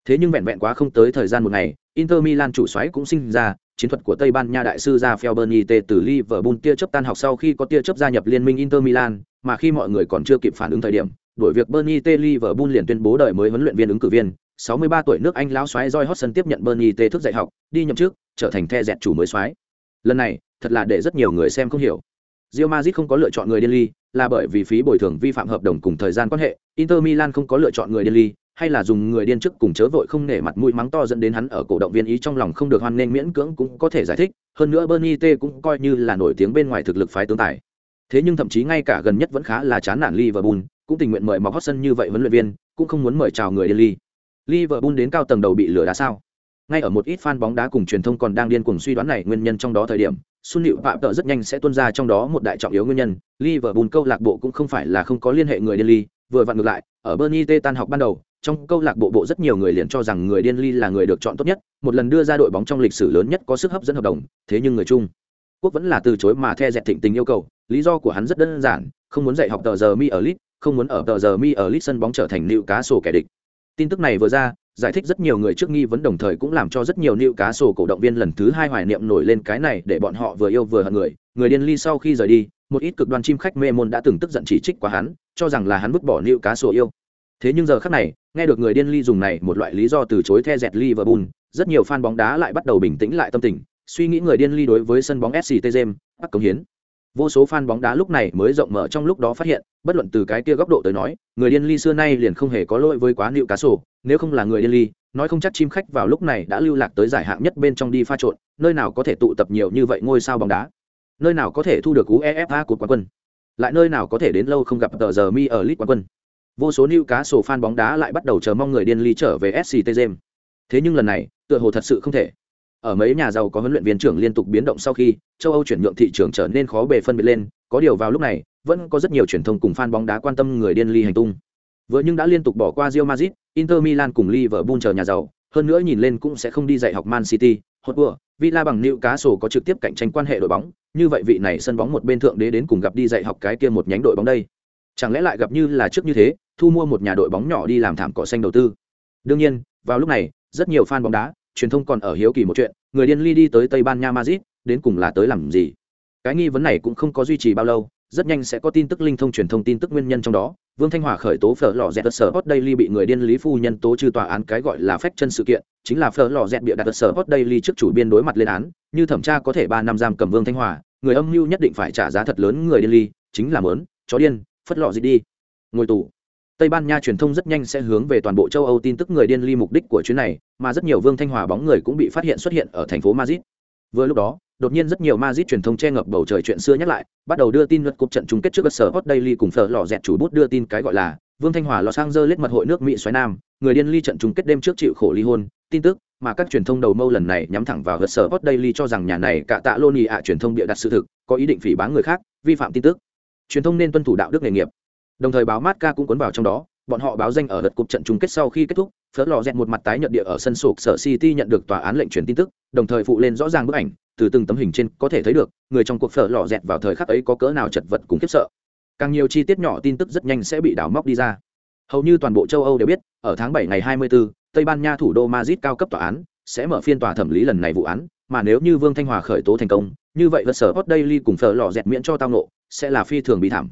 [SPEAKER 1] thế nhưng vẹn vẹn quá không tới thời gian một ngày inter milan chủ xoáy cũng sinh ra chiến thuật của tây ban nha đại sư ra felbernite từ liverpool tia chấp tan học sau khi có tia chấp gia nhập liên minh inter milan mà khi mọi người còn chưa kịp phản ứng thời điểm đuổi việc Bernie T. Liverpool liền tuyên bố đời mới huấn luyện viên ứng cử viên, 63 tuổi nước Anh lão soái Joy Hodgson tiếp nhận Bernie T. thức dạy học, đi nhậm chức, trở thành the dẹt chủ mới soái. Lần này, thật là để rất nhiều người xem không hiểu. Real Madrid không có lựa chọn người điên ly, là bởi vì phí bồi thường vi phạm hợp đồng cùng thời gian quan hệ, Inter Milan không có lựa chọn người điên ly, hay là dùng người điên trước cùng chớ vội không nể mặt mũi mắng to dẫn đến hắn ở cổ động viên ý trong lòng không được hoan nghênh miễn cưỡng cũng có thể giải thích, hơn nữa Bernie T cũng coi như là nổi tiếng bên ngoài thực lực phái tướng tài. Thế nhưng thậm chí ngay cả gần nhất vẫn khá là chán nản Liverpool, cũng tình nguyện mời mọc hot sân như vậy huấn luyện viên, cũng không muốn mời chào người điên ly. Liverpool đến cao tầng đầu bị lửa đá sao? Ngay ở một ít fan bóng đá cùng truyền thông còn đang điên cuồng suy đoán này nguyên nhân trong đó thời điểm, Sun Liễu Phạm Tợ rất nhanh sẽ tuôn ra trong đó một đại trọng yếu nguyên nhân, Liverpool câu lạc bộ cũng không phải là không có liên hệ người điên ly, vừa vặn ngược lại, ở Bernie T tan học ban đầu, trong câu lạc bộ bộ rất nhiều người liền cho rằng người điên ly là người được chọn tốt nhất, một lần đưa ra đội bóng trong lịch sử lớn nhất có sức hấp dẫn hợp đồng, thế nhưng người Trung Quốc vẫn là từ chối mà the dẹt thịnh tình yêu cầu, lý do của hắn rất đơn giản, không muốn dạy học tờ giờ mi ở lit, không muốn ở tờ giờ mi ở lit sân bóng trở thành nịu cá sổ kẻ địch. Tin tức này vừa ra, giải thích rất nhiều người trước nghi vấn đồng thời cũng làm cho rất nhiều nữ cá sổ cổ động viên lần thứ hai hoài niệm nổi lên cái này để bọn họ vừa yêu vừa hận người, người điên ly sau khi rời đi, một ít cực đoan chim khách mê môn đã từng tức giận chỉ trích quá hắn, cho rằng là hắn vứt bỏ nữ cá sổ yêu. Thế nhưng giờ khắc này, nghe được người điên ly dùng này một loại lý do từ chối the dẹt Liverpool, rất nhiều fan bóng đá lại bắt đầu bình tĩnh lại tâm tình, suy nghĩ người điên ly đối với sân bóng SCT Gem, bắc công hiến. Vô số fan bóng đá lúc này mới rộng mở trong lúc đó phát hiện, bất luận từ cái kia góc độ tới nói, người điên ly xưa nay liền không hề có lỗi với quá nịu cá sổ, nếu không là người điên ly, nói không chắc chim khách vào lúc này đã lưu lạc tới giải hạng nhất bên trong đi pha trộn, nơi nào có thể tụ tập nhiều như vậy ngôi sao bóng đá, nơi nào có thể thu được UEFA của quán quân, lại nơi nào có thể đến lâu không gặp tờ giờ mi ở League quán quân. Vô số nịu cá sổ fan bóng đá lại bắt đầu chờ mong người điên ly trở về SCT Thế nhưng lần này, tựa hồ thật sự không thể ở mấy nhà giàu có huấn luyện viên trưởng liên tục biến động sau khi châu âu chuyển nhượng thị trường trở nên khó bề phân biệt lên có điều vào lúc này vẫn có rất nhiều truyền thông cùng fan bóng đá quan tâm người điên ly hành tung vừa nhưng đã liên tục bỏ qua Real Madrid, Inter Milan cùng Liverpool chờ nhà giàu, hơn nữa nhìn lên cũng sẽ không đi dạy học Man City, Hotspur, Villa bằng Newcastle có trực tiếp cạnh tranh quan hệ đội bóng, như vậy vị này sân bóng một bên thượng đế đến cùng gặp đi dạy học cái kia một nhánh đội bóng đây. Chẳng lẽ lại gặp như là trước như thế, thu mua một nhà đội bóng nhỏ đi làm thảm cỏ xanh đầu tư. Đương nhiên, vào lúc này, rất nhiều fan bóng đá, truyền thông còn ở hiếu kỳ một chuyện, người điên ly đi tới tây ban nha madrid, đến cùng là tới làm gì? Cái nghi vấn này cũng không có duy trì bao lâu, rất nhanh sẽ có tin tức linh thông truyền thông tin tức nguyên nhân trong đó. Vương thanh hòa khởi tố phở lò dẹt sở hot daily bị người điên lý phu nhân tố trừ tòa án cái gọi là phách chân sự kiện, chính là phở lò dẹt bịa đặt sở hot daily trước chủ biên đối mặt lên án. Như thẩm tra có thể ba năm giam cầm vương thanh hòa, người âm mưu nhất định phải trả giá thật lớn người điên ly, chính là mớn, chó điên, phất lọ gì đi. Ngồi tù. Tây Ban Nha truyền thông rất nhanh sẽ hướng về toàn bộ châu Âu tin tức người điên ly mục đích của chuyến này, mà rất nhiều Vương Thanh Hòa bóng người cũng bị phát hiện xuất hiện ở thành phố Madrid. Vừa lúc đó, đột nhiên rất nhiều Madrid truyền thông che ngập bầu trời chuyện xưa nhắc lại, bắt đầu đưa tin luật cuộc trận chung kết trước sở Hot Daily cùng phở lò dẹt chủ bút đưa tin cái gọi là Vương Thanh Hòa Los Angeles mật hội nước Mỹ xoáy nam, người điên ly trận chung kết đêm trước chịu khổ ly hôn, tin tức mà các truyền thông đầu mâu lần này nhắm thẳng vào sở Hot Daily cho rằng nhà này cả tạ Loni ạ truyền thông bịa đặt sự thực, có ý định phỉ báng người khác, vi phạm tin tức. Truyền thông nên tuân thủ đạo đức nghề nghiệp. Đồng thời báo Marca cũng cuốn vào trong đó, bọn họ báo danh ở đợt cục trận chung kết sau khi kết thúc phớt lò dẹt một mặt tái nhận địa ở sân sổ sở city nhận được tòa án lệnh truyền tin tức đồng thời phụ lên rõ ràng bức ảnh từ từng tấm hình trên có thể thấy được người trong cuộc phở lò dẹt vào thời khắc ấy có cỡ nào chật vật cùng khiếp sợ. Càng nhiều chi tiết nhỏ tin tức rất nhanh sẽ bị đảo móc đi ra. Hầu như toàn bộ châu âu đều biết ở tháng 7 ngày 24, tây ban nha thủ đô madrid cao cấp tòa án sẽ mở phiên tòa thẩm lý lần này vụ án mà nếu như vương thanh hòa khởi tố thành công như vậy vật sở hot daily cùng phở lò dẹt miễn cho tao nộ sẽ là phi thường bị thảm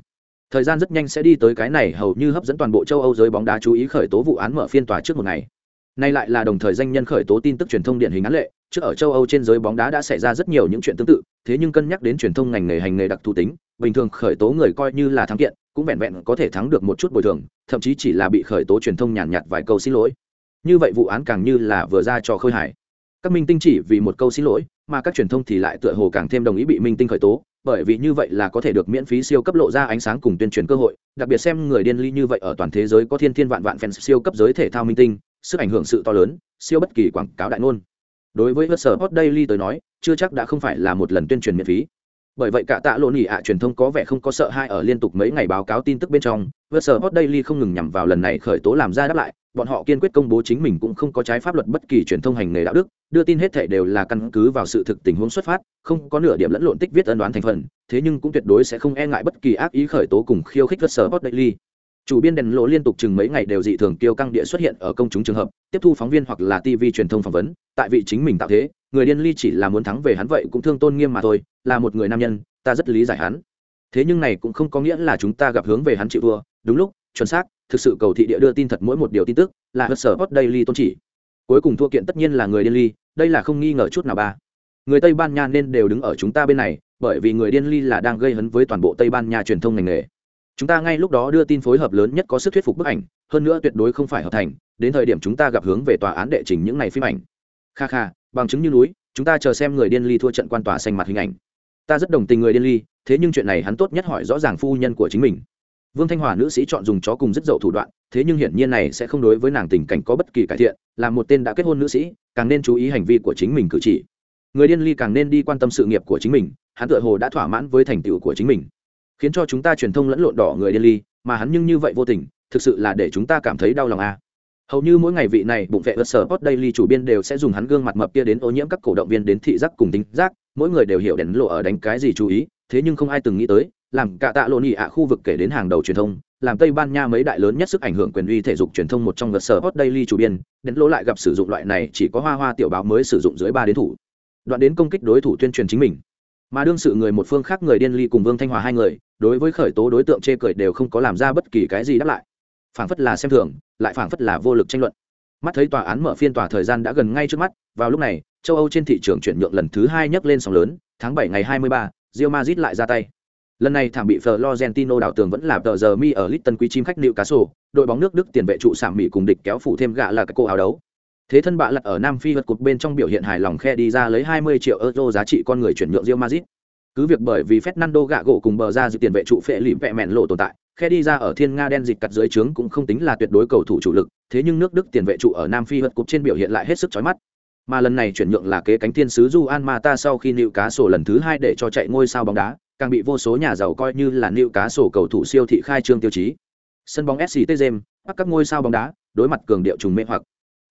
[SPEAKER 1] thời gian rất nhanh sẽ đi tới cái này hầu như hấp dẫn toàn bộ châu âu giới bóng đá chú ý khởi tố vụ án mở phiên tòa trước một ngày. Nay lại là đồng thời danh nhân khởi tố tin tức truyền thông điển hình án lệ trước ở châu âu trên giới bóng đá đã xảy ra rất nhiều những chuyện tương tự thế nhưng cân nhắc đến truyền thông ngành nghề hành nghề đặc thù tính bình thường khởi tố người coi như là thắng kiện cũng vẹn vẹn có thể thắng được một chút bồi thường thậm chí chỉ là bị khởi tố truyền thông nhàn nhạt, nhạt vài câu xin lỗi. Như vậy vụ án càng như là vừa ra cho khơi hải các minh tinh chỉ vì một câu xin lỗi mà các truyền thông thì lại tựa hồ càng thêm đồng ý bị minh tinh khởi tố bởi vì như vậy là có thể được miễn phí siêu cấp lộ ra ánh sáng cùng tuyên truyền cơ hội, đặc biệt xem người điên ly như vậy ở toàn thế giới có thiên thiên vạn vạn fans siêu cấp giới thể thao minh tinh, sức ảnh hưởng sự to lớn, siêu bất kỳ quảng cáo đại ngôn. Đối với vật sở hot daily tới nói, chưa chắc đã không phải là một lần tuyên truyền miễn phí. Bởi vậy cả tạ lộ nỉ ạ truyền thông có vẻ không có sợ hai ở liên tục mấy ngày báo cáo tin tức bên trong vật sở hot daily không ngừng nhằm vào lần này khởi tố làm ra đáp lại bọn họ kiên quyết công bố chính mình cũng không có trái pháp luật bất kỳ truyền thông hành nghề đạo đức, đưa tin hết thể đều là căn cứ vào sự thực tình huống xuất phát, không có nửa điểm lẫn lộn tích viết ân đoán thành phần, thế nhưng cũng tuyệt đối sẽ không e ngại bất kỳ ác ý khởi tố cùng khiêu khích cơ sở hot daily chủ biên đèn lộ liên tục chừng mấy ngày đều dị thường tiêu căng địa xuất hiện ở công chúng trường hợp, tiếp thu phóng viên hoặc là tv truyền thông phỏng vấn, tại vị chính mình tạo thế, người điên ly chỉ là muốn thắng về hắn vậy cũng thương tôn nghiêm mà thôi, là một người nam nhân, ta rất lý giải hắn. Thế nhưng này cũng không có nghĩa là chúng ta gặp hướng về hắn chịu thua, đúng lúc, chuẩn xác thực sự cầu thị địa đưa tin thật mỗi một điều tin tức, là hớt sở hot daily tôn chỉ. Cuối cùng thua kiện tất nhiên là người điên ly, đây là không nghi ngờ chút nào ba. Người tây ban nha nên đều đứng ở chúng ta bên này, bởi vì người điên ly là đang gây hấn với toàn bộ tây ban nha truyền thông ngành nghề. Chúng ta ngay lúc đó đưa tin phối hợp lớn nhất có sức thuyết phục bức ảnh, hơn nữa tuyệt đối không phải hợp thành, đến thời điểm chúng ta gặp hướng về tòa án đệ trình những ngày phim ảnh. Kha kha, bằng chứng như núi, chúng ta chờ xem người điên ly thua trận quan tòa xanh mặt hình ảnh. Ta rất đồng tình người điên ly, thế nhưng chuyện này hắn tốt nhất hỏi rõ ràng phu nhân của chính mình vương thanh hòa nữ sĩ chọn dùng chó cùng rất dậu thủ đoạn, thế nhưng hiển nhiên này sẽ không đối với nàng tình cảnh có bất kỳ cải thiện, là một tên đã kết hôn nữ sĩ, càng nên chú ý hành vi của chính mình cử chỉ người điên ly càng nên đi quan tâm sự nghiệp của chính mình, hắn tựa hồ đã thỏa mãn với thành tựu của chính mình khiến cho chúng ta truyền thông lẫn lộn đỏ người điên ly, mà hắn nhưng như vậy vô tình, thực sự là để chúng ta cảm thấy đau lòng a à. hầu như mỗi ngày vị này bụng vệ vật sở post daily chủ biên đều sẽ dùng hắn gương mặt mập kia đến ô nhiễm các cổ động viên đến thị giác cùng tính giác, mỗi người đều hiểu đèn lộ ở đánh cái gì chú ý, thế nhưng không ai từng nghĩ tới làm cả tạ lộn nhị ạ khu vực kể đến hàng đầu truyền thông, làm tây ban nha mấy đại lớn nhất sức ảnh hưởng quyền uy thể dục truyền thông một trong vật sở hot daily chủ biên, đến lỗ lại gặp sử dụng loại này chỉ có hoa hoa tiểu báo mới sử dụng dưới ba đến thủ. Đoạn đến công kích đối thủ tuyên truyền chính mình. Mà đương sự người một phương khác người điên ly cùng vương thanh hòa hai người, đối với khởi tố đối tượng chê cười đều không có làm ra bất kỳ cái gì đáp lại. Phảng phất là xem thường, lại phảng phất là vô lực tranh luận. Mắt thấy tòa án mở phiên tòa thời gian đã gần ngay trước mắt, vào lúc này, châu âu trên thị trường chuyển nhượng lần thứ hai nhấc lên sóng lớn, tháng bảy ngày hai mươi ba rio mazit lại ra tay lần này thảm bị florentino đảo tường vẫn là tờ giờ mi ở Litton quý chim khách nịu cá sổ đội bóng nước đức tiền vệ trụ sạm mỹ cùng địch kéo phủ thêm gạ là cái cô áo đấu. Thế thân bạ lật ở nam phi vật cột bên trong biểu hiện hài lòng khe đi ra lấy 20 triệu euro giá trị con người chuyển nhượng Real Madrid. Cứ việc bởi vì Fernando gạ gỗ cùng bờ ra dự tiền vệ trụ phệ lìm vẹ mẹn lộ tồn tại, khe đi ra ở thiên nga đen dịch cặt dưới trướng cũng không tính là tuyệt đối cầu thủ chủ lực, thế nhưng nước đức tiền vệ trụ ở nam phi vật cột trên biểu hiện lại hết sức chói mắt. Mà lần này chuyển nhượng là kế cánh thiên sứ Juan Mata sau khi nịu cá sổ lần thứ hai để cho chạy ngôi sao bóng đá càng bị vô số nhà giàu coi như là nịu cá sổ cầu thủ siêu thị khai trương tiêu chí sân bóng SCT Gem, các ngôi sao bóng đá đối mặt cường điệu trùng mê hoặc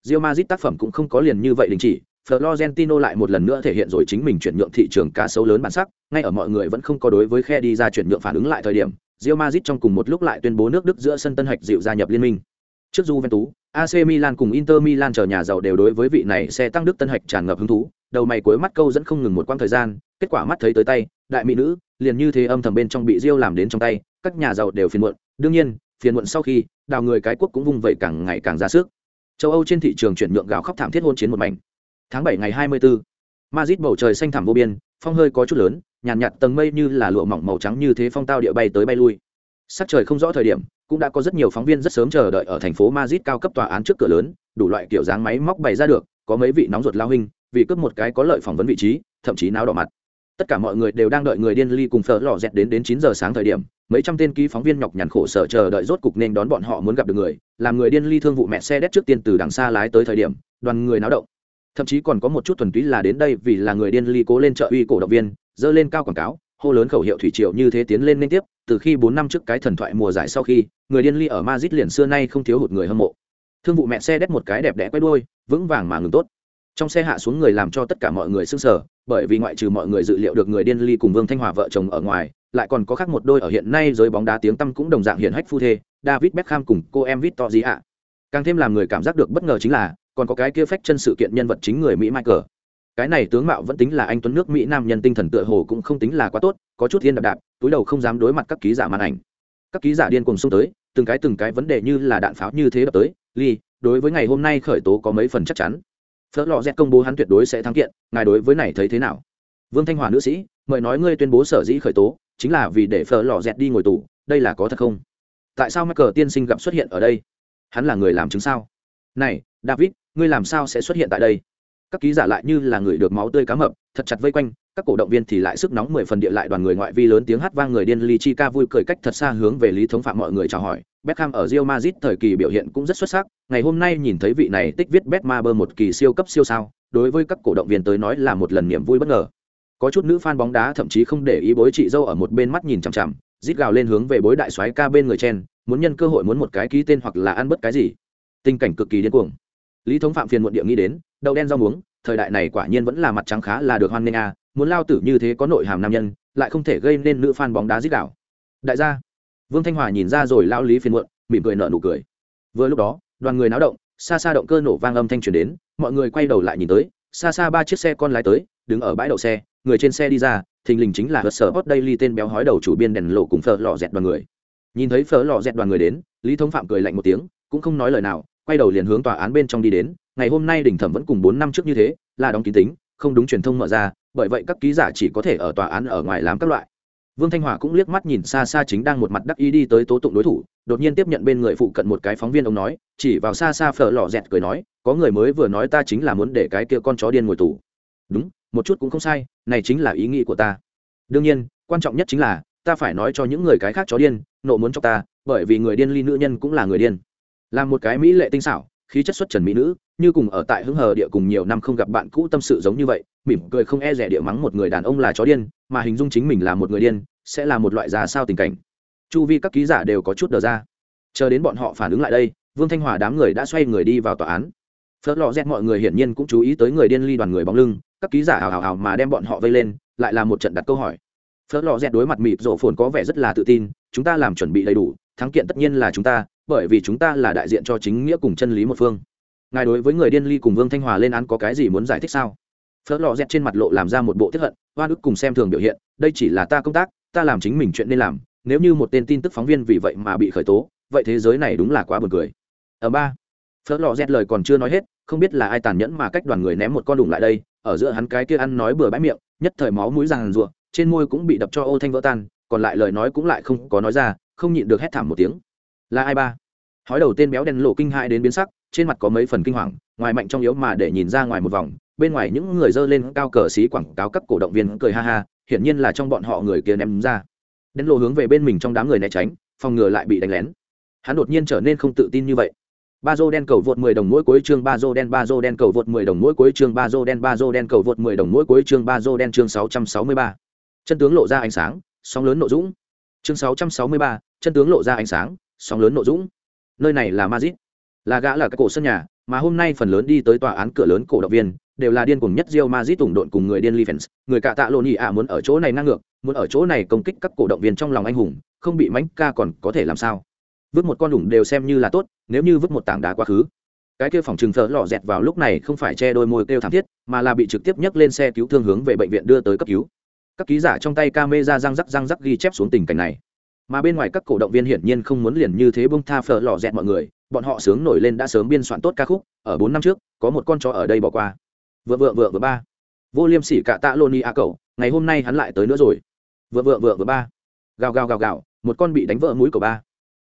[SPEAKER 1] Real Madrid tác phẩm cũng không có liền như vậy đình chỉ, Florentino lại một lần nữa thể hiện rồi chính mình chuyển nhượng thị trường cá sấu lớn bản sắc, ngay ở mọi người vẫn không có đối với khe đi ra chuyển nhượng phản ứng lại thời điểm, Real Madrid trong cùng một lúc lại tuyên bố nước Đức giữa sân Tân Hạch dịu gia nhập liên minh. Trước Juventus, AC Milan cùng Inter Milan chờ nhà giàu đều đối với vị này sẽ tăng Đức Tân Hạch tràn ngập hứng thú, đầu mày cuối mắt câu dẫn không ngừng một quãng thời gian, kết quả mắt thấy tới tay, đại mỹ nữ, liền như thế âm thầm bên trong bị diêu làm đến trong tay, các nhà giàu đều phiền muộn, đương nhiên, phiền muộn sau khi, đào người cái quốc cũng vung vậy càng ngày càng ra sức. Châu âu trên thị trường chuyển nhượng gạo khóc thảm thiết hôn chiến một mảnh. Tháng bảy ngày hai mươi bốn Madrid bầu trời xanh thảm vô biên phong hơi có chút lớn nhàn nhạt, nhạt tầng mây như là lụa mỏng màu trắng như thế phong tao địa bay tới bay lui. Sắc trời không rõ thời điểm cũng đã có rất nhiều phóng viên rất sớm chờ đợi ở thành phố Madrid cao cấp tòa án trước cửa lớn đủ loại kiểu dáng máy móc bày ra được có mấy vị nóng ruột lao hình vì cướp một cái có lợi phỏng vấn vị trí thậm chí náo đỏ mặt tất cả mọi người đều đang đợi người điên ly cùng phở lò dẹt đến đến chín giờ sáng thời điểm, mấy trăm tên ký phóng viên nhọc nhằn khổ sở chờ đợi rốt cục nên đón bọn họ muốn gặp được người, làm người điên ly thương vụ mẹ xe đét trước tiên từ đằng xa lái tới thời điểm, đoàn người náo động. Thậm chí còn có một chút thuần túy là đến đây vì là người điên ly cố lên trợ uy cổ động viên dơ lên cao quảng cáo, hô lớn khẩu hiệu thủy triệu như thế tiến lên liên tiếp, từ khi bốn năm trước cái thần thoại mùa giải sau khi, người điên ly ở Madrid liền xưa nay không thiếu hụt người hâm mộ. Thương vụ mẹ xe đét một cái đẹp đẽ quay đuôi, vững vàng mà ngừng tốt trong xe hạ xuống người làm cho tất cả mọi người sưng sờ, bởi vì ngoại trừ mọi người dự liệu được người điên ly cùng vương thanh hòa vợ chồng ở ngoài, lại còn có khác một đôi ở hiện nay giới bóng đá tiếng tăm cũng đồng dạng hiện hách phu thê, david beckham cùng cô em victor ạ càng thêm làm người cảm giác được bất ngờ chính là, còn có cái kia phách chân sự kiện nhân vật chính người mỹ michael. Cái này tướng mạo vẫn tính là anh tuấn nước mỹ nam nhân tinh thần tựa hồ cũng không tính là quá tốt, có chút thiên đạp đạp túi đầu không dám đối mặt các ký giả màn ảnh. Các ký giả điên cùng xông tới, từng cái từng cái vấn đề như là đạn pháo như thế đập tới, ly, đối với ngày hôm nay khởi tố có mấy phần chắc chắn phớt lò z công bố hắn tuyệt đối sẽ thắng kiện, ngài đối với này thấy thế nào? Vương thanh hòa nữ sĩ, mời nói ngươi tuyên bố sở dĩ khởi tố, chính là vì để phở lò dẹt đi ngồi tù, đây là có thật không? Tại sao mắc cờ tiên sinh gặp xuất hiện ở đây? Hắn là người làm chứng sao? Này, david, ngươi làm sao sẽ xuất hiện tại đây? Các ký giả lại như là người được máu tươi cá mập, thật chặt vây quanh, các cổ động viên thì lại sức nóng mười phần địa lại đoàn người ngoại vi lớn tiếng hát vang người điên ly chi ca vui cười cách thật xa hướng về lý thống phạm mọi người chào hỏi. Beckham ở Real Madrid thời kỳ biểu hiện cũng rất xuất sắc, ngày hôm nay nhìn thấy vị này tích viết Betmaber một kỳ siêu cấp siêu sao, đối với các cổ động viên tới nói là một lần niềm vui bất ngờ. Có chút nữ fan bóng đá thậm chí không để ý bối chị dâu ở một bên mắt nhìn chằm chằm, rít gào lên hướng về bối đại soái ca bên người chen, muốn nhân cơ hội muốn một cái ký tên hoặc là ăn bất cái gì. Tình cảnh cực kỳ điên cuồng. Lý thống phạm phiền muộn địa nghĩ đến đầu đen rau muống, thời đại này quả nhiên vẫn là mặt trắng khá là được hoan nghênh a, muốn lao tử như thế có nội hàm nam nhân, lại không thể gây nên nữ fan bóng đá rít gào. Đại gia vương thanh hòa nhìn ra rồi lao lý phiền muộn, mỉm cười nở nụ cười. Vừa lúc đó, đoàn người náo động, xa xa động cơ nổ vang âm thanh truyền đến, mọi người quay đầu lại nhìn tới, xa xa ba chiếc xe con lái tới, đứng ở bãi đậu xe, người trên xe đi ra, thình lình chính là hớt sở hot daily tên béo hói đầu chủ biên đèn lộ cùng phở lò dẹt đoàn người. Nhìn thấy phở lò dẹt đoàn người đến, lý thống phạm cười lạnh một tiếng, cũng không nói lời nào, quay đầu liền hướng tòa án bên trong đi đến, ngày hôm nay đỉnh thẩm vẫn cùng bốn năm trước như thế, là đóng kín tính, không đúng truyền thông mở ra, bởi vậy các ký giả chỉ có thể ở tòa án ở ngoài làm các loại vương thanh hòa cũng liếc mắt nhìn xa xa chính đang một mặt đắc ý đi tới tố tụng đối thủ, đột nhiên tiếp nhận bên người phụ cận một cái phóng viên ông nói, chỉ vào xa xa phở lọ dẹt cười nói, có người mới vừa nói ta chính là muốn để cái kia con chó điên ngồi tù. Đúng, một chút cũng không sai, này chính là ý nghĩ của ta. Đương nhiên, quan trọng nhất chính là, ta phải nói cho những người cái khác chó điên, nộ muốn cho ta, bởi vì người điên ly nữ nhân cũng là người điên. Là một cái mỹ lệ tinh xảo khí chất xuất trần mỹ nữ, như cùng ở tại hưng hờ địa cùng nhiều năm không gặp bạn cũ tâm sự giống như vậy, mỉm cười không e rẻ địa mắng một người đàn ông là chó điên, mà hình dung chính mình là một người điên, sẽ là một loại già sao tình cảnh. Chu vi các ký giả đều có chút đờ ra. Chờ đến bọn họ phản ứng lại đây, vương thanh hòa đám người đã xoay người đi vào tòa án. Phớt lò rét mọi người hiển nhiên cũng chú ý tới người điên ly đoàn người bóng lưng, các ký giả hào hào hào mà đem bọn họ vây lên, lại là một trận đặt câu hỏi. Phớt lò rét đối mặt mịt rổ phồn có vẻ rất là tự tin, chúng ta làm chuẩn bị đầy đủ, thắng kiện tất nhiên là chúng ta bởi vì chúng ta là đại diện cho chính nghĩa cùng chân lý một phương. Ngài đối với người điên ly cùng vương thanh hòa lên án có cái gì muốn giải thích sao? Phớt lò dẹt trên mặt lộ làm ra một bộ tiếp hận, oan đức cùng xem thường biểu hiện, đây chỉ là ta công tác, ta làm chính mình chuyện nên làm, nếu như một tên tin tức phóng viên vì vậy mà bị khởi tố, vậy thế giới này đúng là quá buồn cười. Ở ba, phớt lò dẹt lời còn chưa nói hết, không biết là ai tàn nhẫn mà cách đoàn người ném một con đùng lại đây, ở giữa hắn cái kia ăn nói bừa bãi miệng, nhất thời máu mũi ràng rụa trên môi cũng bị đập cho ô thanh vỡ tan, còn lại lời nói cũng lại không có nói ra, không nhịn được hét thảm một tiếng là ai ba? Hói đầu tên béo đen lộ kinh hại đến biến sắc trên mặt có mấy phần kinh hoàng ngoài mạnh trong yếu mà để nhìn ra ngoài một vòng bên ngoài những người dơ lên cao cờ xí quảng cáo các cổ động viên cười ha ha hiển nhiên là trong bọn họ người kia ném ra. Đen lộ hướng về bên mình trong đám người né tránh phòng ngừa lại bị đánh lén. Hắn đột nhiên trở nên không tự tin như vậy. Ba dô đen cầu vượt 10 đồng mỗi cuối chương ba dô đen ba dô đen cầu vượt 10 đồng mỗi cuối chương ba dô đen ba dô đen cầu vượt 10 đồng mỗi cuối chương ba dô đen chương 663. chân tướng lộ ra ánh sáng sóng lớn nội dũng. Chương 663, chân tướng lộ ra ánh sáng sóng lớn nội dũng nơi này là mazit là gã là cái cổ sân nhà mà hôm nay phần lớn đi tới tòa án cửa lớn cổ động viên đều là điên cuồng nhất Real Madrid tùng độn cùng người điên Lifens, người cả tạ Loni ạ muốn ở chỗ này năng ngược, muốn ở chỗ này công kích các cổ động viên trong lòng anh hùng, không bị mánh ca còn có thể làm sao? Vứt một con đủng đều xem như là tốt, nếu như vứt một tảng đá quá khứ. Cái kia phòng trừng thở lọ dẹt vào lúc này không phải che đôi môi kêu thảm thiết, mà là bị trực tiếp nhấc lên xe cứu thương hướng về bệnh viện đưa tới cấp cứu. Các ký giả trong tay camera răng rắc răng rắc ghi chép xuống tình cảnh này. Mà bên ngoài các cổ động viên hiển nhiên không muốn liền như thế bung tha phở lò dẹt mọi người, bọn họ sướng nổi lên đã sớm biên soạn tốt ca khúc, ở bốn năm trước, có một con chó ở đây bỏ qua. Vợ vợ vợ vợ ba. Vô liêm sỉ cả tạ lô ni a cậu ngày hôm nay hắn lại tới nữa rồi. Vợ vợ vợ vợ ba. Gào gào gào gào một con bị đánh vỡ mũi của ba.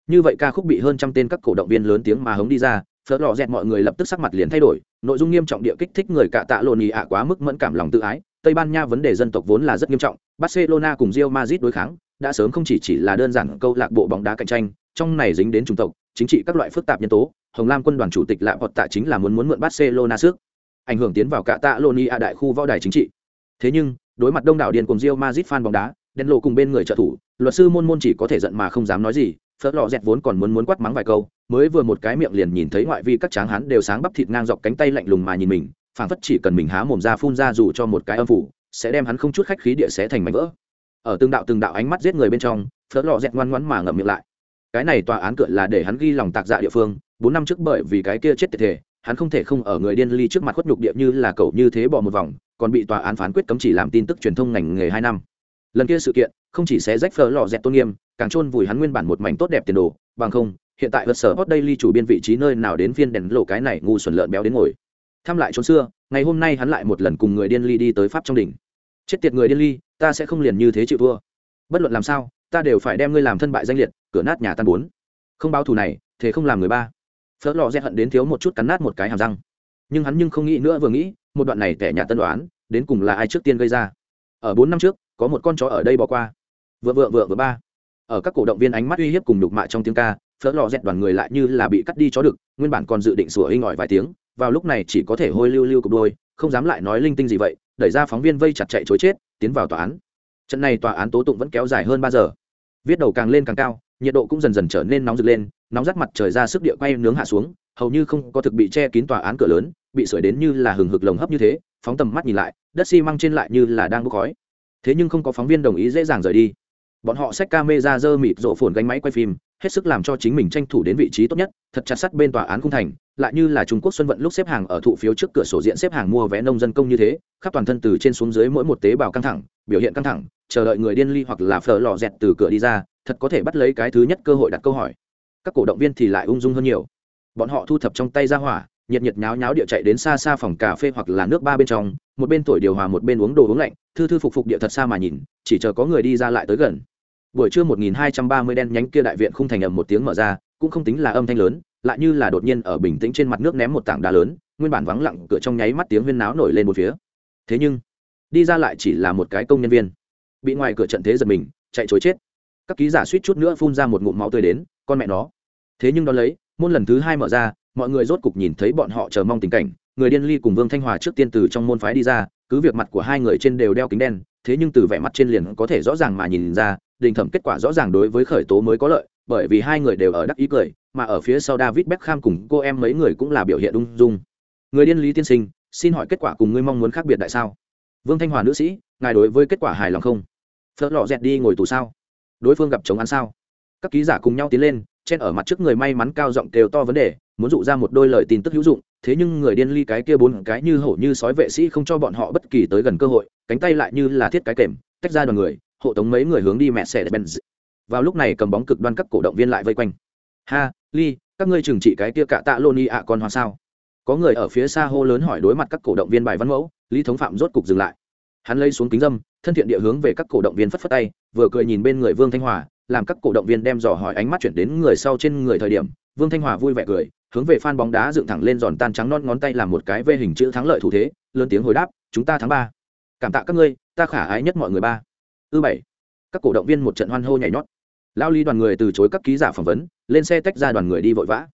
[SPEAKER 1] Như vậy ca khúc bị hơn trăm tên các cổ động viên lớn tiếng mà hống đi ra phở lò dẹt mọi người lập tức sắc mặt liền thay đổi nội dung nghiêm trọng địa kích thích người cả tạ lô ni a quá mức mẫn cảm lòng tự ái. Tây ban nha vấn đề dân tộc vốn là rất nghiêm trọng barcelona cùng rio mazit đối kháng đã sớm không chỉ chỉ là đơn giản câu lạc bộ bóng đá cạnh tranh, trong này dính đến chủng tộc, chính trị các loại phức tạp nhân tố, hồng lam quân đoàn chủ tịch lạ hoặc tạ chính là muốn muốn mượn barcelona sức, ảnh hưởng tiến vào cả tạ lô ni a đại khu võ đài chính trị. Thế nhưng, đối mặt đông đảo điền cùng rio mazit fan bóng đá, đen lộ cùng bên người trợ thủ, luật sư môn môn chỉ có thể giận mà không dám nói gì, phớt lò dẹt vốn còn muốn muốn quát mắng vài câu, mới vừa một cái miệng liền nhìn thấy ngoại vi các tráng hắn đều sáng bắp thịt ngang dọc cánh tay lạnh lùng mà nhìn mình, phảng phất chỉ cần mình há mồm ra phun ra dù cho một cái âm phủ, sẽ đem hắn không chút khách khí địa xé thành mảnh vỡ ở từng đạo từng đạo ánh mắt giết người bên trong, phớt lò dẹt ngoan ngoãn mà ngậm miệng lại. Cái này tòa án cửa là để hắn ghi lòng tạc dạ địa phương, bốn năm trước bởi vì cái kia chết tiệt thể, hắn không thể không ở người điên ly trước mặt khuất nhục địa như là cậu như thế bỏ một vòng, còn bị tòa án phán quyết cấm chỉ làm tin tức truyền thông ngành nghề hai năm. Lần kia sự kiện, không chỉ sẽ rách phở lò dẹt tôn nghiêm, càng chôn vùi hắn nguyên bản một mảnh tốt đẹp tiền đồ, bằng không, hiện tại vật sở hot daily chủ biên vị trí nơi nào đến phiên đèn lộ cái này ngu xuẩn lợn béo đến ngồi. Thăm lại chốn xưa, ngày hôm nay hắn lại một lần cùng người điên ly đi tới pháp trong đỉnh chết tiệt người điên ly, ta sẽ không liền như thế chịu thua. Bất luận làm sao, ta đều phải đem ngươi làm thân bại danh liệt, cửa nát nhà tan bốn. Không báo thù này, thế không làm người ba. Phớt lò rẽ hận đến thiếu một chút cắn nát một cái hàm răng. Nhưng hắn nhưng không nghĩ nữa vừa nghĩ, một đoạn này tẻ nhà tân đoán, đến cùng là ai trước tiên gây ra? Ở bốn năm trước, có một con chó ở đây bỏ qua. Vừa vừa vừa vừa ba. Ở các cổ động viên ánh mắt uy hiếp cùng đục mạ trong tiếng ca, phớt lò dẹt đoàn người lại như là bị cắt đi chó đực, nguyên bản còn dự định sủa hinh ỏi vài tiếng, vào lúc này chỉ có thể hôi lưu lưu cục đôi, không dám lại nói linh tinh gì vậy đẩy ra phóng viên vây chặt chạy chối chết, tiến vào tòa án. Trận này tòa án tố tụng vẫn kéo dài hơn ba giờ. Viết đầu càng lên càng cao, nhiệt độ cũng dần dần trở nên nóng rực lên, nóng rắt mặt trời ra sức địa quay nướng hạ xuống, hầu như không có thực bị che kín tòa án cửa lớn, bị sưởi đến như là hừng hực lồng hấp như thế, phóng tầm mắt nhìn lại, đất xi măng trên lại như là đang bốc khói. Thế nhưng không có phóng viên đồng ý dễ dàng rời đi. Bọn họ xách ca mê ra dơ mịt rộ phồn gánh máy quay phim, hết sức làm cho chính mình tranh thủ đến vị trí tốt nhất, thật chặt sắt bên tòa án cung thành lại như là trung quốc xuân vận lúc xếp hàng ở thụ phiếu trước cửa sổ diện xếp hàng mua vé nông dân công như thế, khắp toàn thân từ trên xuống dưới mỗi một tế bào căng thẳng, biểu hiện căng thẳng, chờ đợi người điên ly hoặc là phở lò dẹt từ cửa đi ra, thật có thể bắt lấy cái thứ nhất cơ hội đặt câu hỏi. Các cổ động viên thì lại ung dung hơn nhiều. Bọn họ thu thập trong tay ra hỏa, nhiệt nhiệt nháo nháo địa chạy đến xa xa phòng cà phê hoặc là nước ba bên trong, một bên thổi điều hòa một bên uống đồ uống lạnh, thư thư phục phục địa thật xa mà nhìn, chỉ chờ có người đi ra lại tới gần. Buổi trưa 1230 đen nhánh kia đại viện không thành ầm một tiếng mở ra, cũng không tính là âm thanh lớn lại như là đột nhiên ở bình tĩnh trên mặt nước ném một tảng đá lớn, nguyên bản vắng lặng cửa trong nháy mắt tiếng huyên náo nổi lên một phía. Thế nhưng, đi ra lại chỉ là một cái công nhân viên. Bị ngoài cửa trận thế giật mình, chạy chối chết. Các ký giả suýt chút nữa phun ra một ngụm máu tươi đến, con mẹ nó. Thế nhưng đón lấy, môn lần thứ hai mở ra, mọi người rốt cục nhìn thấy bọn họ chờ mong tình cảnh. Người điên ly cùng vương thanh hòa trước tiên từ trong môn phái đi ra, cứ việc mặt của hai người trên đều đeo kính đen, thế nhưng từ vẻ mặt trên liền có thể rõ ràng mà nhìn ra, đình thẩm kết quả rõ ràng đối với khởi tố mới có lợi, bởi vì hai người đều ở đắc ý cười mà ở phía sau david beckham cùng cô em mấy người cũng là biểu hiện ung dung. Người điên lý tiên sinh, xin hỏi kết quả cùng ngươi mong muốn khác biệt tại sao? Vương thanh hòa nữ sĩ, ngài đối với kết quả hài lòng không? Phớt lọ dẹt đi ngồi tù sao? Đối phương gặp chống án sao? Các ký giả cùng nhau tiến lên trên ở mặt trước người may mắn cao giọng kêu to vấn đề, muốn dụ ra một đôi lời tin tức hữu dụng, thế nhưng người điên ly cái kia bốn cái như hổ như sói vệ sĩ không cho bọn họ bất kỳ tới gần cơ hội, cánh tay lại như là thiết cái kềm, tách ra đoàn người, hộ tống mấy người hướng đi mẹ xe benz. Vào lúc này cầm bóng cực đoan các cổ động viên lại vây quanh. Ha ly, các ngươi trừng trị cái kia cả tạ lô ni ạ à, con hoa sao? Có người ở phía xa hô lớn hỏi đối mặt các cổ động viên bài văn mẫu, lý thống phạm rốt cục dừng lại. Hắn lấy xuống kính dâm, thân thiện địa hướng về các cổ động viên phất phất tay, vừa cười nhìn bên người vương thanh hòa, làm các cổ động viên đem dò hỏi ánh mắt chuyển đến người sau trên người thời điểm, vương thanh hòa vui vẻ cười, hướng về phan bóng đá dựng thẳng lên giòn tan trắng non ngón tay làm một cái vê hình chữ thắng lợi thủ thế, lớn tiếng hồi đáp, chúng ta thắng ba. Cảm tạ các ngươi, ta khả ái nhất mọi người ba. Ư bảy. Các cổ động viên một trận hoan hô nhảy nhót lao lý đoàn người từ chối các ký giả phỏng vấn, lên xe tách ra đoàn người đi vội vã.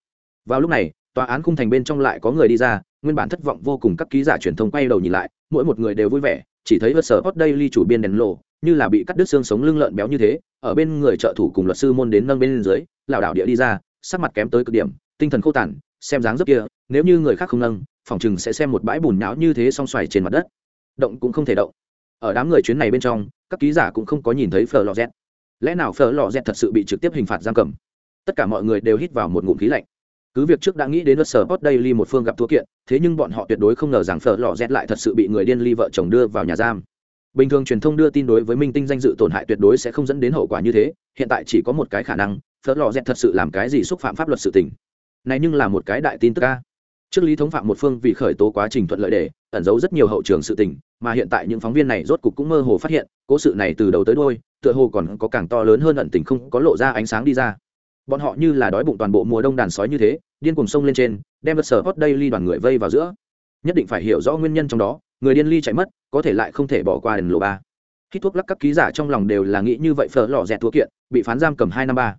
[SPEAKER 1] Vào lúc này, tòa án khung thành bên trong lại có người đi ra, nguyên bản thất vọng vô cùng các ký giả truyền thông quay đầu nhìn lại, mỗi một người đều vui vẻ, chỉ thấy hớt sở hot đây ly chủ biên đèn lộ, như là bị cắt đứt xương sống lưng lợn béo như thế, ở bên người trợ thủ cùng luật sư môn đến nâng bên dưới, lảo đảo địa đi ra, sắc mặt kém tới cực điểm, tinh thần khô tàn, xem dáng dấp kia, nếu như người khác không nâng, phòng chừng sẽ xem một bãi bùn nhão như thế song xoài trên mặt đất. Động cũng không thể động. Ở đám người chuyến này bên trong, các ký giả cũng không có nhìn thấy phở lò z lẽ nào phở lò dẹt thật sự bị trực tiếp hình phạt giam cầm? Tất cả mọi người đều hít vào một ngụm khí lạnh. Cứ việc trước đã nghĩ đến luật sở post daily một phương gặp thua kiện, thế nhưng bọn họ tuyệt đối không ngờ rằng phở lò dẹt lại thật sự bị người điên ly vợ chồng đưa vào nhà giam. Bình thường truyền thông đưa tin đối với minh tinh danh dự tổn hại tuyệt đối sẽ không dẫn đến hậu quả như thế, hiện tại chỉ có một cái khả năng, Phở lò dẹt thật sự làm cái gì xúc phạm pháp luật sự tình. Này nhưng là một cái đại tin tức ca trước lý thống phạm một phương vì khởi tố quá trình thuận lợi để ẩn giấu rất nhiều hậu trường sự tình, mà hiện tại những phóng viên này rốt cục cũng mơ hồ phát hiện, cố sự này từ đầu tới đôi tựa hồ còn có càng to lớn hơn ẩn tình không có lộ ra ánh sáng đi ra. Bọn họ như là đói bụng toàn bộ mùa đông đàn sói như thế, điên cùng sông lên trên, đem vật sở hot đây ly đoàn người vây vào giữa. Nhất định phải hiểu rõ nguyên nhân trong đó, người điên ly chạy mất, có thể lại không thể bỏ qua đèn lộ ba. Khi thuốc lắc các ký giả trong lòng đều là nghĩ như vậy, phở lò dẹt thua kiện, bị phán giam cầm hai năm ba.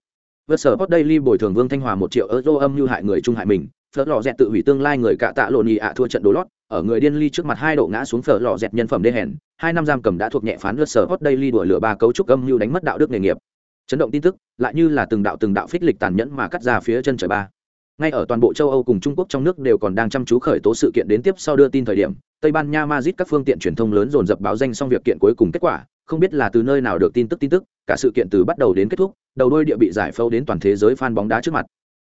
[SPEAKER 1] Vật sở hot daily bồi thường vương thanh hòa một triệu euro âm như hại người trung hại mình, phở lò dẹt tự hủy tương lai người cạ tạ lộn nhị ạ thua trận đố lót ở người điên ly trước mặt hai độ ngã xuống phở lò dẹt nhân phẩm đê hèn, hai năm giam cầm đã thuộc nhẹ phán lướt sở hot daily đuổi lửa ba cấu trúc âm như đánh mất đạo đức nghề nghiệp. Chấn động tin tức, lại như là từng đạo từng đạo phích lịch tàn nhẫn mà cắt ra phía chân trời ba. Ngay ở toàn bộ châu âu cùng trung quốc trong nước đều còn đang chăm chú khởi tố sự kiện đến tiếp sau đưa tin thời điểm, tây ban nha mazit các phương tiện truyền thông lớn dồn dập báo danh xong việc kiện cuối cùng kết quả, không biết là từ nơi nào được tin tức tin tức, cả sự kiện từ bắt đầu đến kết thúc, đầu đôi địa bị giải phẫu đến toàn thế giới fan bóng đá trước mặt.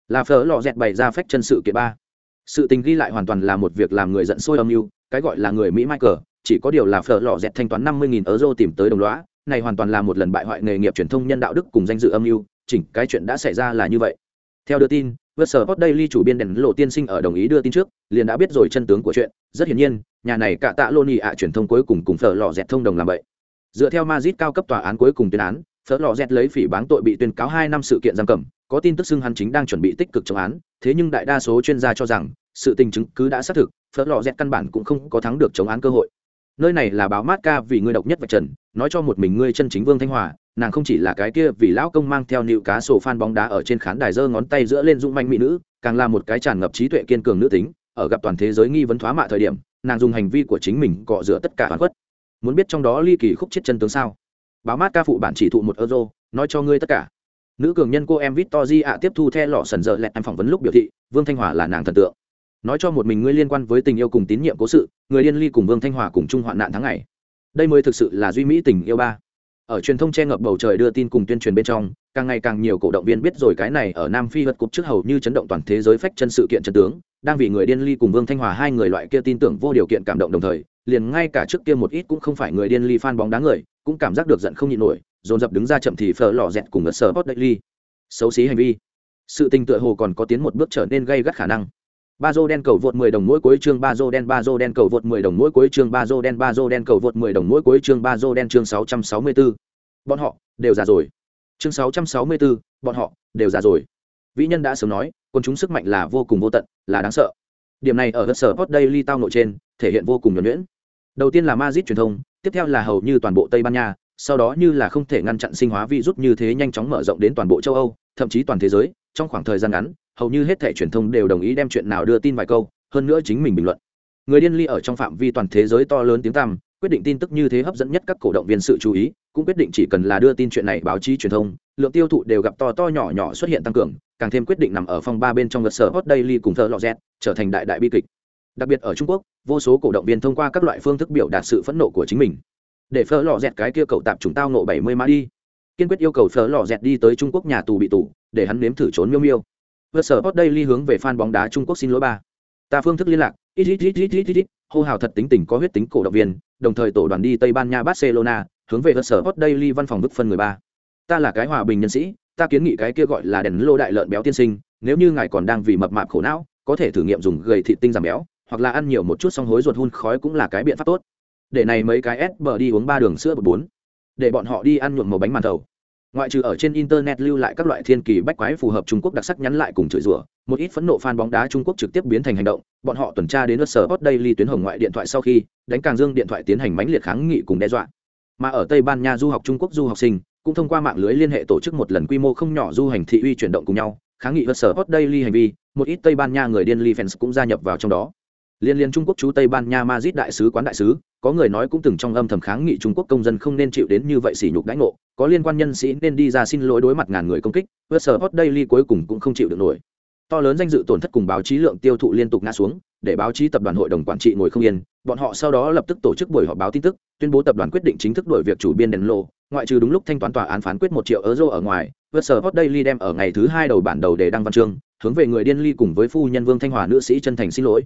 [SPEAKER 1] Là phở lò dẹt bày ra phách chân sự kiện ba sự tình ghi lại hoàn toàn là một việc làm người giận sôi âm mưu, cái gọi là người mỹ michael, chỉ có điều là phở lò dẹt thanh toán năm mươi nghìn euro tìm tới đồng lõa, này hoàn toàn là một lần bại hoại nghề nghiệp truyền thông nhân đạo đức cùng danh dự âm mưu, chỉnh, cái chuyện đã xảy ra là như vậy. Theo đưa tin vượt sở hot daily chủ biên đèn lộ tiên sinh ở đồng ý đưa tin trước, liền đã biết rồi chân tướng của chuyện, rất hiển nhiên, nhà này cả tạ lô nhị ạ truyền thông cuối cùng cùng phở lò dẹt thông đồng làm vậy. Dựa theo mazit cao cấp tòa án cuối cùng tuyên án, phở lò dẹt lấy phỉ báng tội bị tuyên cáo hai năm sự kiện giam cầm, có tin tức xưng hắn chính đang chuẩn bị tích cực chống án thế nhưng đại đa số chuyên gia cho rằng, sự tình chứng cứ đã xác thực, phớt lò dẹt căn bản cũng không có thắng được chống án cơ hội. Nơi này là báo mát ca vì ngươi độc nhất vạch trần, nói cho một mình ngươi chân chính vương thanh hòa, nàng không chỉ là cái kia vì lão công mang theo nịu cá sổ phan bóng đá ở trên khán đài giơ ngón tay giữa lên dung manh mỹ nữ, càng là một cái tràn ngập trí tuệ kiên cường nữ tính, ở gặp toàn thế giới nghi vấn thoá mạ thời điểm, nàng dùng hành vi của chính mình cọ rửa tất cả hoàn khuất. Muốn biết trong đó ly kỳ khúc chết chân tướng sao? Báo mát ca phụ bản chỉ thụ một euro, nói cho ngươi tất cả nữ cường nhân cô em victory ạ tiếp thu theo lọ sần giờ lẹt em phỏng vấn lúc biểu thị, vương thanh hòa là nàng thần tượng. Nói cho một mình ngươi liên quan với tình yêu cùng tín nhiệm cố sự, người liên ly cùng vương thanh hòa cùng chung hoạn nạn tháng ngày. Đây mới thực sự là duy mỹ tình yêu ba. Ở truyền thông che ngập bầu trời đưa tin cùng tuyên truyền bên trong, càng ngày càng nhiều cổ động viên biết rồi cái này ở nam phi vật cục trước hầu như chấn động toàn thế giới phách chân sự kiện chân tướng, đang vì người điên ly cùng vương thanh hòa hai người loại kia tin tưởng vô điều kiện cảm động đồng thời, liền ngay cả trước kia một ít cũng không phải người điên ly fan bóng đá người, cũng cảm giác được giận không nhịn nổi dồn dập đứng ra chậm thì phở lò dẹt cùng ngật sở hot daily. Xấu xí hành vi. Sự tình tựa hồ còn có tiến một bước trở nên gây gắt khả năng. Ba dô đen cầu vượt 10 đồng mỗi cuối chương ba dô đen ba dô đen cầu vượt 10 đồng mỗi cuối chương ba dô đen ba dô đen cầu vượt 10 đồng mỗi cuối chương ba dô đen chương 664. bọn họ đều già rồi. Chương 664, bọn họ đều già rồi. Vĩ nhân đã sớm nói quân chúng sức mạnh là vô cùng vô tận là đáng sợ. Điểm này ở cơ sở hot daily tao nội trên thể hiện vô cùng nhuẩn nhuyễn. Đầu tiên là Madrid truyền thông tiếp theo là hầu như toàn bộ tây ban nha sau đó như là không thể ngăn chặn sinh hóa virus như thế nhanh chóng mở rộng đến toàn bộ châu âu, thậm chí toàn thế giới, trong khoảng thời gian ngắn, hầu như hết thể truyền thông đều đồng ý đem chuyện nào đưa tin vài câu, hơn nữa chính mình bình luận. Người điên ly ở trong phạm vi toàn thế giới to lớn tiếng tăm, quyết định tin tức như thế hấp dẫn nhất các cổ động viên sự chú ý, cũng quyết định chỉ cần là đưa tin chuyện này báo chí truyền thông, lượng tiêu thụ đều gặp to to nhỏ nhỏ xuất hiện tăng cường, càng thêm quyết định nằm ở phòng ba bên trong vật sở hot daily cùng thợ lọ z trở thành đại đại bi kịch. Đặc biệt ở trung quốc, vô số cổ động viên thông qua các loại phương thức biểu đạt sự phẫn nộ của chính mình để phở lò dẹt cái kia cậu tạp chúng tao nộ bảy mươi mã đi. Kiên quyết yêu cầu phở lò dẹt đi tới trung quốc nhà tù bị tù, để hắn nếm thử trốn miêu miêu. Vượt sở hot daily hướng về fan bóng đá trung quốc xin lỗi ba. Ta phương thức liên lạc. Ít ít ít ít ít ít ít. Hô hào thật tính tình có huyết tính cổ động viên, đồng thời tổ đoàn đi tây ban nha barcelona, hướng về vượt sở hot daily văn phòng bức phân người ba. Ta là cái hòa bình nhân sĩ, ta kiến nghị cái kia gọi là đèn lô đại lợn béo tiên sinh, nếu như ngài còn đang vì mập mạp khổ não, có thể thử nghiệm dùng gầy thị tinh giảm béo, hoặc là ăn nhiều một chút xong hối ruột hun khói cũng là cái biện pháp tốt để này mấy cái s bờ đi uống ba đường sữa bột bốn. Để bọn họ đi ăn nhuộm màu bánh màn thầu. Ngoại trừ ở trên internet lưu lại các loại thiên kỳ bách quái phù hợp trung quốc đặc sắc nhắn lại cùng chửi rủa, một ít phẫn nộ fan bóng đá trung quốc trực tiếp biến thành hành động, bọn họ tuần tra đến nước sở hot daily tuyến hồng ngoại điện thoại sau khi, đánh càng dương điện thoại tiến hành mãnh liệt kháng nghị cùng đe dọa. Mà ở tây ban nha du học trung quốc du học sinh, cũng thông qua mạng lưới liên hệ tổ chức một lần quy mô không nhỏ du hành thị uy chuyển động cùng nhau, kháng nghị cơ sở hot daily hành vi, một ít tây ban nha người điên ly fans cũng gia nhập vào trong đó liên liên trung quốc chú tây ban nha madrid đại sứ quán đại sứ, có người nói cũng từng trong âm thầm kháng nghị trung quốc công dân không nên chịu đến như vậy sỉ nhục đãi ngộ, có liên quan nhân sĩ nên đi ra xin lỗi đối mặt ngàn người công kích vượt sở hot daily cuối cùng cũng không chịu được nổi. To lớn danh dự tổn thất cùng báo chí lượng tiêu thụ liên tục ngã xuống, để báo chí tập đoàn hội đồng quản trị ngồi không yên, bọn họ sau đó lập tức tổ chức buổi họp báo tin tức, tuyên bố tập đoàn quyết định chính thức đổi việc chủ biên đèn lộ, ngoại trừ đúng lúc thanh toán tòa án phán quyết một triệu euro ở ngoài vượt sở hot daily đem ở ngày thứ hai đầu bản đầu để đăng văn chương, hướng về người điên ly cùng với phu nhân vương thanh hòa nữ sĩ chân thành xin lỗi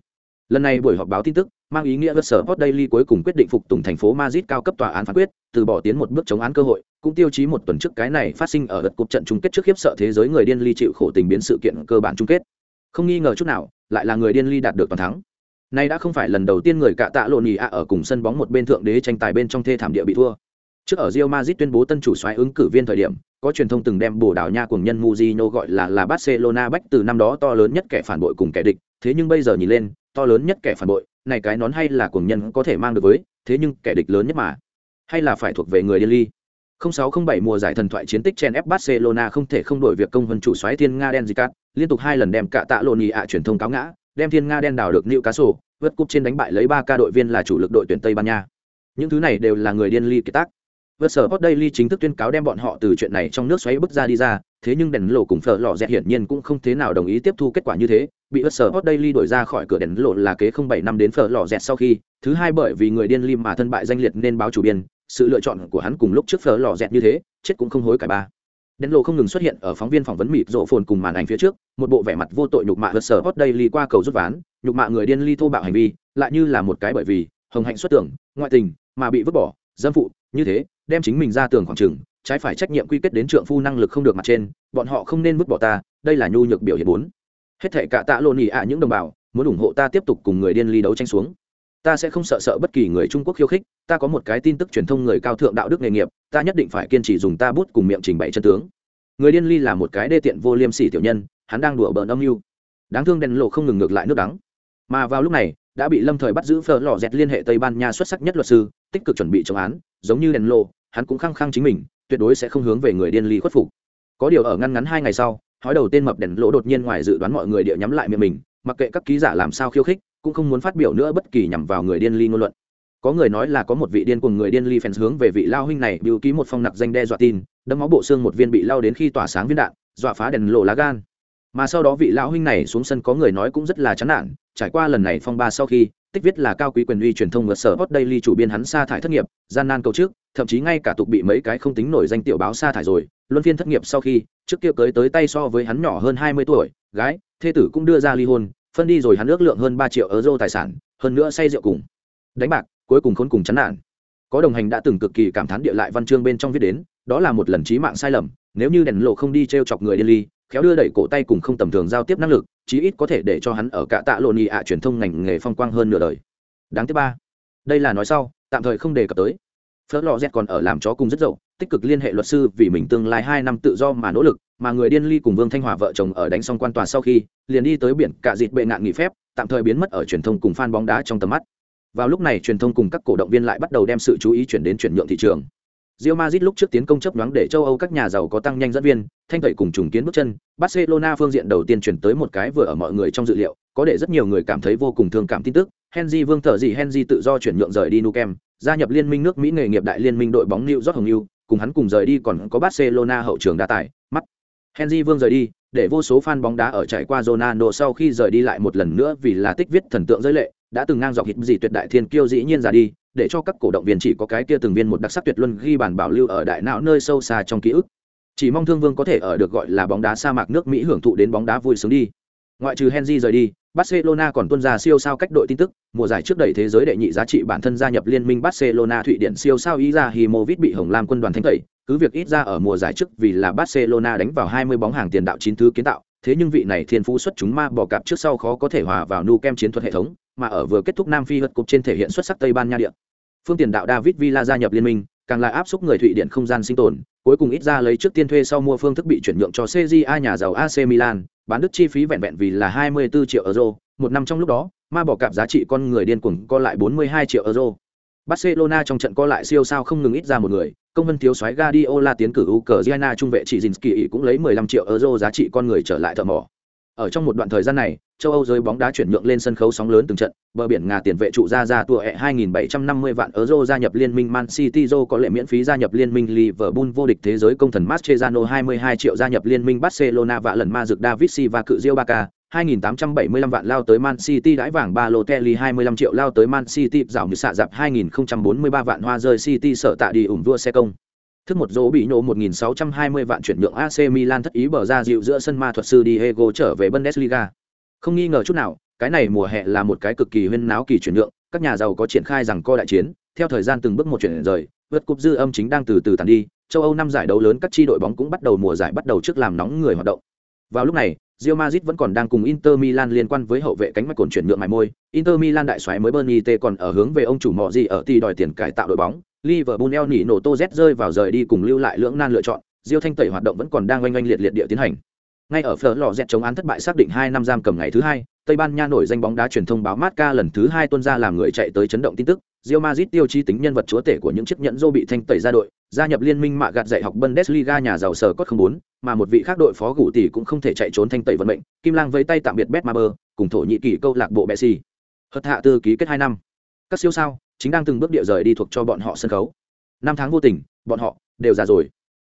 [SPEAKER 1] lần này buổi họp báo tin tức mang ý nghĩa vật sở hot daily cuối cùng quyết định phục tùng thành phố madrid cao cấp tòa án phán quyết, từ bỏ tiến một bước chống án cơ hội, cũng tiêu chí một tuần trước cái này phát sinh ở lượt cuộc trận chung kết trước khiếp sợ thế giới người điên ly chịu khổ tình biến sự kiện cơ bản chung kết. Không nghi ngờ chút nào, lại là người điên ly đạt được toàn thắng. Nay đã không phải lần đầu tiên người cạ tạ lộn nhì ạ ở cùng sân bóng một bên thượng đế tranh tài bên trong thê thảm địa bị thua. Trước ở Real Madrid tuyên bố tân chủ soái ứng cử viên thời điểm, có truyền thông từng đem bồ đào nha cùng nhân Mujino gọi là là Barcelona bách từ năm đó to lớn nhất kẻ phản bội cùng kẻ địch, thế nhưng bây giờ nhìn lên to lớn nhất kẻ phản bội này cái nón hay là cuồng nhân có thể mang được với thế nhưng kẻ địch lớn nhất mà hay là phải thuộc về người điên ly 0607 mùa giải thần thoại chiến tích chen ép Barcelona không thể không đổi việc công vân chủ soái Thiên Nga đen Zicat, liên tục hai lần đem cả tạ lộn ạ truyền thông cáo ngã, đem Thiên Nga đen đào được Newcastle, vượt cúp trên đánh bại lấy 3 ca đội viên là chủ lực đội tuyển Tây Ban Nha. Những thứ này đều là người điên ly kỳ tác. Vượt sở Hot Daily chính thức tuyên cáo đem bọn họ từ chuyện này trong nước xoáy bước ra đi ra, thế nhưng đèn lộ cùng phở lò dẹt hiển nhiên cũng không thế nào đồng ý tiếp thu kết quả như thế, bị vượt sở Hot Daily đổi ra khỏi cửa đèn lộ là kế không bảy năm đến phở lò dẹt sau khi, thứ hai bởi vì người điên lim mà thân bại danh liệt nên báo chủ biên, sự lựa chọn của hắn cùng lúc trước phở lò dẹt như thế, chết cũng không hối cải ba. Đèn lộ không ngừng xuất hiện ở phóng viên phỏng vấn mịt rộ phồn cùng màn ảnh phía trước, một bộ vẻ mặt vô tội nhục mạ vượt sở Hot Daily qua cầu rút ván, nhục mạ người điên ly thô bạo hành vi, lại như là một cái bởi vì hồng hạnh xuất tưởng, ngoại tình mà bị vứt bỏ, dâm phụ, như thế, đem chính mình ra tường khoảng trừng trái phải trách nhiệm quy kết đến trượng phu năng lực không được mặt trên, bọn họ không nên vứt bỏ ta, đây là nhu nhược biểu hiện bốn. Hết thể cả tạ lộn ỉ ạ những đồng bào, muốn ủng hộ ta tiếp tục cùng người điên ly đấu tranh xuống. Ta sẽ không sợ sợ bất kỳ người trung quốc khiêu khích, ta có một cái tin tức truyền thông người cao thượng đạo đức nghề nghiệp, ta nhất định phải kiên trì dùng ta bút cùng miệng trình bày chân tướng. Người điên ly là một cái đê tiện vô liêm sỉ tiểu nhân, hắn đang đùa bỡn âm mưu. Đáng thương đèn lộ không ngừng ngược lại nước đắng. Mà vào lúc này, đã bị lâm thời bắt giữ phở lò dẹt liên hệ tây ban nha xuất sắc nhất luật sư, tích cực chuẩn bị chống án giống như đèn lộ, hắn cũng khăng khăng chính mình, tuyệt đối sẽ không hướng về người điên ly khuất phục. Có điều ở ngăn ngắn hai ngày sau, hói đầu tên mập đèn lỗ đột nhiên ngoài dự đoán mọi người địa nhắm lại miệng mình, mặc kệ các ký giả làm sao khiêu khích, cũng không muốn phát biểu nữa bất kỳ nhằm vào người điên ly ngôn luận. Có người nói là có một vị điên cùng người điên ly fans hướng về vị lao huynh này biểu ký một phong nặc danh đe dọa tin đâm máu bộ xương một viên bị lao đến khi tỏa sáng viên đạn, dọa phá đèn lộ lá gan. Mà sau đó vị lão huynh này xuống sân có người nói cũng rất là chán nản, trải qua lần này phong ba sau khi tích viết là cao quý quyền uy truyền thông ngược sở hot daily chủ biên hắn sa thải thất nghiệp, gian nan cầu trước, thậm chí ngay cả tục bị mấy cái không tính nổi danh tiểu báo sa thải rồi, luân phiên thất nghiệp sau khi, trước kia cưới tới tay so với hắn nhỏ hơn hai mươi tuổi, gái, thê tử cũng đưa ra ly hôn, phân đi rồi hắn ước lượng hơn ba triệu euro tài sản, hơn nữa say rượu cùng đánh bạc, cuối cùng khốn cùng chán nản. Có đồng hành đã từng cực kỳ cảm thán địa lại văn chương bên trong viết đến, đó là một lần trí mạng sai lầm, nếu như đèn lộ không đi t r e o chọc người điên ly khéo đưa đẩy cổ tay cùng không tầm thường giao tiếp năng lực, chí ít có thể để cho hắn ở cả tạ lộn nhị ạ truyền thông ngành nghề phong quang hơn nửa đời. Đáng thứ ba. Đây là nói sau, tạm thời không đề cập tới. Phớt lò z còn ở làm chó cùng rất dậu, tích cực liên hệ luật sư vì mình tương lai hai năm tự do mà nỗ lực, mà người điên ly cùng vương thanh hòa vợ chồng ở đánh xong quan tòa sau khi, liền đi tới biển cả dịt bệ ngạn nghỉ phép, tạm thời biến mất ở truyền thông cùng fan bóng đá trong tầm mắt. Vào lúc này truyền thông cùng các cổ động viên lại bắt đầu đem sự chú ý chuyển đến chuyển nhượng thị trường. Real Madrid lúc trước tiến công chấp nhoáng để châu Âu các nhà giàu có tăng nhanh dẫn viên, thanh tẩy cùng trùng kiến bước chân, Barcelona phương diện đầu tiên chuyển tới một cái vừa ở mọi người trong dự liệu, có để rất nhiều người cảm thấy vô cùng thương cảm tin tức, Henry Vương thở gì Henry tự do chuyển nhượng rời đi Nou Camp, gia nhập liên minh nước Mỹ nghề nghiệp đại liên minh đội bóng New York Hồng Nưu, cùng hắn cùng rời đi còn có Barcelona hậu trường đa tài, mắt. Henry Vương rời đi, để vô số fan bóng đá ở trải qua Ronaldo sau khi rời đi lại một lần nữa vì là tích viết thần tượng giới lệ, đã từng ngang dọc hít gì tuyệt đại thiên kiêu dĩ nhiên ra đi, để cho các cổ động viên chỉ có cái kia từng viên một đặc sắc tuyệt luân ghi bàn bảo lưu ở đại não nơi sâu xa trong ký ức. Chỉ mong Thương Vương có thể ở được gọi là bóng đá sa mạc nước Mỹ hưởng thụ đến bóng đá vui sướng đi. Ngoại trừ Henry rời đi, Barcelona còn tuân ra siêu sao cách đội tin tức, mùa giải trước đẩy thế giới đệ nhị giá trị bản thân gia nhập liên minh Barcelona Thụy Điển siêu sao Izahimovic bị Hồng Lam quân đoàn thanh tẩy, cứ việc ít ra ở mùa giải trước vì là Barcelona đánh vào 20 bóng hàng tiền đạo chín thứ kiến tạo, thế nhưng vị này thiên phú xuất chúng ma bỏ cạp trước sau khó có thể hòa vào nu kem chiến thuật hệ thống, mà ở vừa kết thúc Nam Phi hất cục trên thể hiện xuất sắc Tây Ban Nha địa. Phương tiền đạo David Villa gia nhập liên minh, càng là áp xúc người Thụy Điển không gian sinh tồn, cuối cùng ít ra lấy trước tiên thuê sau mua phương thức bị chuyển nhượng cho CJA nhà giàu AC Milan, bán đứt chi phí vẹn vẹn vì là 24 triệu euro, một năm trong lúc đó, ma bỏ cạp giá trị con người điên cuồng co lại 42 triệu euro. Barcelona trong trận co lại siêu sao không ngừng ít ra một người, công vân thiếu soái Guardiola tiến cử Ukraine trung vệ chỉ Zinski cũng lấy 15 triệu euro giá trị con người trở lại thợ mỏ. Ở trong một đoạn thời gian này, châu Âu giới bóng đá chuyển nhượng lên sân khấu sóng lớn từng trận, bờ biển Nga tiền vệ trụ ra ra tua e 2750 vạn euro gia nhập liên minh Man City Joe có lệ miễn phí gia nhập liên minh Liverpool vô địch thế giới công thần Mascherano 22 triệu gia nhập liên minh Barcelona và lần ma dược David Silva cự Diêu Barca, 2.875 vạn lao tới Man City đãi vàng ba lô Kelly 25 triệu lao tới Man City dạo như xạ dạp 2.043 vạn hoa rơi City sợ tạ đi ủng vua xe công. Thức một dỗ bị nổ 1.620 vạn chuyển nhượng AC Milan thất ý bờ ra dịu giữa sân ma thuật sư Diego trở về Bundesliga. Không nghi ngờ chút nào, cái này mùa hè là một cái cực kỳ huyên náo kỳ chuyển nhượng, các nhà giàu có triển khai rằng co đại chiến, theo thời gian từng bước một chuyển rời, vượt cúp dư âm chính đang từ từ tàn đi, châu Âu năm giải đấu lớn các chi đội bóng cũng bắt đầu mùa giải bắt đầu trước làm nóng người hoạt động. Vào lúc này, Real Madrid vẫn còn đang cùng Inter Milan liên quan với hậu vệ cánh mạch cồn chuyển nhượng mài môi. Inter Milan đại soái mới Bernie T còn ở hướng về ông chủ mọ gì ở tỷ đòi tiền cải tạo đội bóng. Liverpool eo nỉ nổ tô Z rơi vào rời đi cùng lưu lại lưỡng nan lựa chọn. Diêu thanh tẩy hoạt động vẫn còn đang oanh oanh liệt liệt địa tiến hành. Ngay ở phở lò dẹt chống án thất bại xác định 2 năm giam cầm ngày thứ hai, Tây Ban Nha nổi danh bóng đá truyền thông báo Marca lần thứ hai tuân ra làm người chạy tới chấn động tin tức. Real Madrid tiêu chí tính nhân vật chúa tể của những chiếc nhẫn rô bị thanh tẩy ra đội, gia nhập liên minh mạ gạt dạy học Bundesliga nhà giàu sở cốt không muốn, mà một vị khác đội phó gủ tỷ cũng không thể chạy trốn thanh tẩy vận mệnh. Kim Lang với tay tạm biệt Betmaber, cùng thổ nhị kỳ câu lạc bộ Messi. Hợp hạ tư ký kết 2 năm. Các siêu sao chính đang từng bước địa rời đi thuộc cho bọn họ sân khấu. Năm tháng vô tình, bọn họ đều già rồi.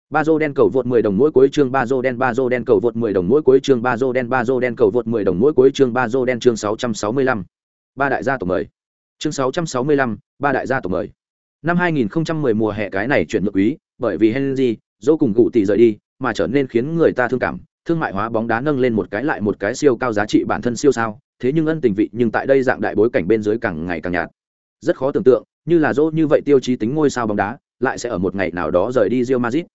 [SPEAKER 1] Ba Bazo đen cầu vượt 10 đồng mỗi cuối chương ba Bazo đen ba Bazo đen cầu vượt 10 đồng mỗi cuối chương ba Bazo đen ba Bazo đen cầu vượt 10 đồng mỗi cuối chương ba Bazo đen chương 665. Ba đại gia tộc mời. Chương 665, ba đại gia tộc mời. Năm 2010 mùa hè cái này chuyển nhượng quý, bởi vì Henry, dỗ cùng cụ tỷ rời đi, mà trở nên khiến người ta thương cảm, thương mại hóa bóng đá nâng lên một cái lại một cái siêu cao giá trị bản thân siêu sao, thế nhưng ân tình vị nhưng tại đây dạng đại bối cảnh bên dưới càng ngày càng nhạt. Rất khó tưởng tượng, như là dỗ như vậy tiêu chí tính ngôi sao bóng đá, lại sẽ ở một ngày nào đó rời đi Real Madrid.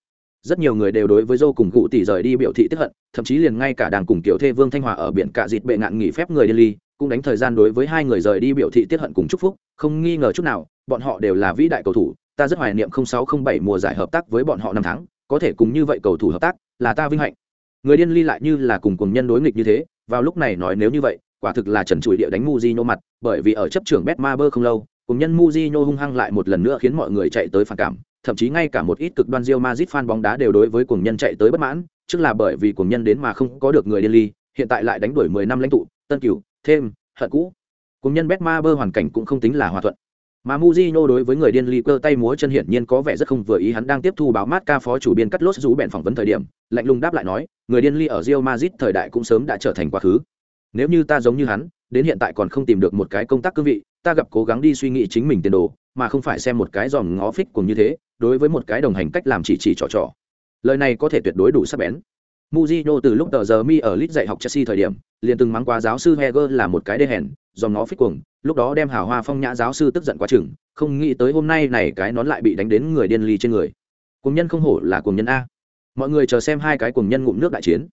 [SPEAKER 1] Rất nhiều người đều đối với dô cùng cụ tỷ rời đi biểu thị tức hận thậm chí liền ngay cả đàng cùng kiểu thê vương thanh hòa ở biển cạ dịt bệ ngạn nghỉ phép người điên ly cũng đánh thời gian đối với hai người rời đi biểu thị tiết hận cùng chúc phúc không nghi ngờ chút nào bọn họ đều là vĩ đại cầu thủ ta rất hoài niệm 0607 mùa giải hợp tác với bọn họ năm tháng có thể cùng như vậy cầu thủ hợp tác là ta vinh hạnh. Người điên ly lại như là cùng cùng nhân đối nghịch như thế vào lúc này nói nếu như vậy quả thực là trần trụi địa đánh Mujino mặt bởi vì ở chấp trưởng Betmaber không lâu cùng nhân Mujinho hung hăng lại một lần nữa khiến mọi người chạy tới phản cảm thậm chí ngay cả một ít cực đoan Real Madrid fan bóng đá đều đối với cuồng nhân chạy tới bất mãn, trước là bởi vì cuồng nhân đến mà không có được người điên ly, hiện tại lại đánh đuổi 10 năm lãnh tụ, tân cửu, thêm, hận cũ. Cuồng nhân Betmaber hoàn cảnh cũng không tính là hòa thuận. Mà Mujinho đối với người điên ly cơ tay múa chân hiển nhiên có vẻ rất không vừa ý hắn đang tiếp thu báo mát ca phó chủ biên cắt lốt rú bèn phỏng vấn thời điểm, lạnh lùng đáp lại nói, người điên ly ở Real Madrid thời đại cũng sớm đã trở thành quá khứ. Nếu như ta giống như hắn, đến hiện tại còn không tìm được một cái công tác cương vị, ta gặp cố gắng đi suy nghĩ chính mình tiền đồ, mà không phải xem một cái dòm ngó phích cùng như thế, đối với một cái đồng hành cách làm chỉ chỉ trò trò lời này có thể tuyệt đối đủ sắc bén Mujino từ lúc tờ giờ mi ở lit dạy học Chelsea thời điểm, liền từng mắng qua giáo sư Heger là một cái đê hèn, dòm ngó phích cuồng, lúc đó đem hào hoa phong nhã giáo sư tức giận quá chừng, không nghĩ tới hôm nay này cái nón lại bị đánh đến người điên ly trên người. Cuồng nhân không hổ là cuồng nhân a. Mọi người chờ xem hai cái cuồng nhân ngụm nước đại chiến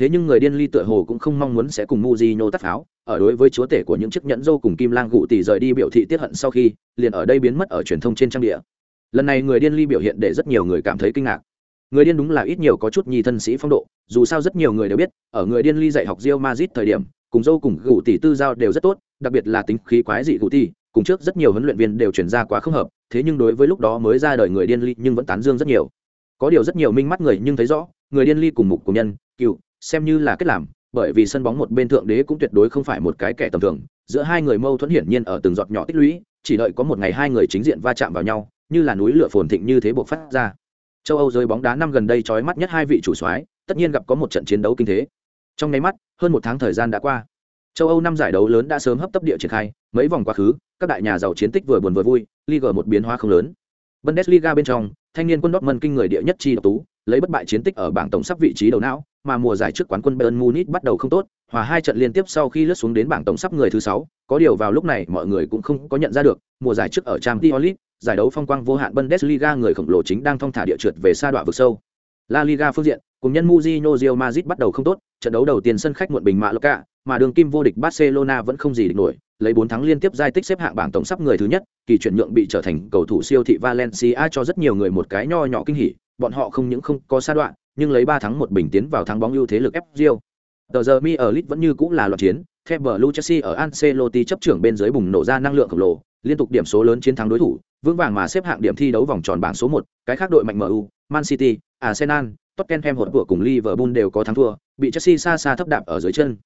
[SPEAKER 1] thế nhưng người điên ly tựa hồ cũng không mong muốn sẽ cùng Mujino tắt pháo, ở đối với chúa tể của những chiếc nhẫn dâu cùng Kim Lang gụ tỷ rời đi biểu thị tiết hận sau khi, liền ở đây biến mất ở truyền thông trên trang địa. Lần này người điên ly biểu hiện để rất nhiều người cảm thấy kinh ngạc. Người điên đúng là ít nhiều có chút nhi thân sĩ phong độ, dù sao rất nhiều người đều biết, ở người điên ly dạy học Real Madrid thời điểm, cùng dâu cùng gụ tỷ tư giao đều rất tốt, đặc biệt là tính khí quái dị gụ tỷ, cùng trước rất nhiều huấn luyện viên đều chuyển ra quá không hợp, thế nhưng đối với lúc đó mới ra đời người điên ly nhưng vẫn tán dương rất nhiều. Có điều rất nhiều minh mắt người nhưng thấy rõ, người điên ly cùng mục của nhân, cựu, xem như là kết làm, bởi vì sân bóng một bên thượng đế cũng tuyệt đối không phải một cái kẻ tầm thường, giữa hai người mâu thuẫn hiển nhiên ở từng giọt nhỏ tích lũy, chỉ đợi có một ngày hai người chính diện va chạm vào nhau, như là núi lửa phồn thịnh như thế buộc phát ra. Châu âu rơi bóng đá năm gần đây trói mắt nhất hai vị chủ soái, tất nhiên gặp có một trận chiến đấu kinh thế. Trong nháy mắt, hơn một tháng thời gian đã qua. Châu âu năm giải đấu lớn đã sớm hấp tấp địa triển khai, mấy vòng quá khứ, các đại nhà giàu chiến tích vừa buồn vừa vui, liga một biến hóa không lớn. Bundesliga bên trong, thanh niên quân dortmund kinh người địa nhất chi độc tú, lấy bất bại chiến tích ở bảng tổng sắp vị trí đầu não mà mùa giải trước quán quân Bayern Munich bắt đầu không tốt, hòa hai trận liên tiếp sau khi lướt xuống đến bảng tổng sắp người thứ 6, có điều vào lúc này mọi người cũng không có nhận ra được, mùa giải trước ở Champions League, giải đấu phong quang vô hạn Bundesliga người khổng lồ chính đang thong thả địa trượt về xa đoạn vực sâu. La Liga phương diện, cùng nhân Mourinho Real Madrid bắt đầu không tốt, trận đấu đầu tiên sân khách muộn bình mạ Loca, mà đường kim vô địch Barcelona vẫn không gì địch nổi, lấy 4 thắng liên tiếp giai tích xếp hạng bảng tổng sắp người thứ nhất, kỳ chuyển nhượng bị trở thành cầu thủ siêu thị Valencia cho rất nhiều người một cái nho nhỏ kinh hỉ, bọn họ không những không có sa đoạn, nhưng lấy ba thắng một bình tiến vào thắng bóng ưu thế lực ép Rio. Tờ giờ mi ở Lit vẫn như cũng là loạt chiến, theo Blue Chelsea ở Ancelotti chấp trưởng bên dưới bùng nổ ra năng lượng khổng lồ, liên tục điểm số lớn chiến thắng đối thủ, vững vàng mà xếp hạng điểm thi đấu vòng tròn bảng số 1, cái khác đội mạnh MU, Man City, Arsenal, Tottenham hỗn của cùng Liverpool đều có thắng thua, bị Chelsea xa xa thấp đạp ở dưới chân.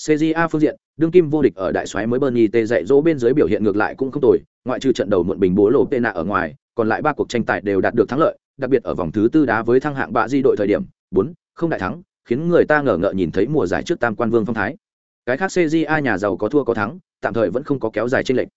[SPEAKER 1] CJA phương diện, đương kim vô địch ở đại soái mới Burnley tê dạy dỗ bên dưới biểu hiện ngược lại cũng không tồi, ngoại trừ trận đầu muộn bình bố lộ Pena ở ngoài, còn lại ba cuộc tranh tài đều đạt được thắng lợi, đặc biệt ở vòng thứ tư đá với thăng hạng bạ di đội thời điểm, bốn không đại thắng, khiến người ta ngờ ngợ nhìn thấy mùa giải trước tam quan vương phong thái. Cái khác CJA nhà giàu có thua có thắng, tạm thời vẫn không có kéo dài trên lệch.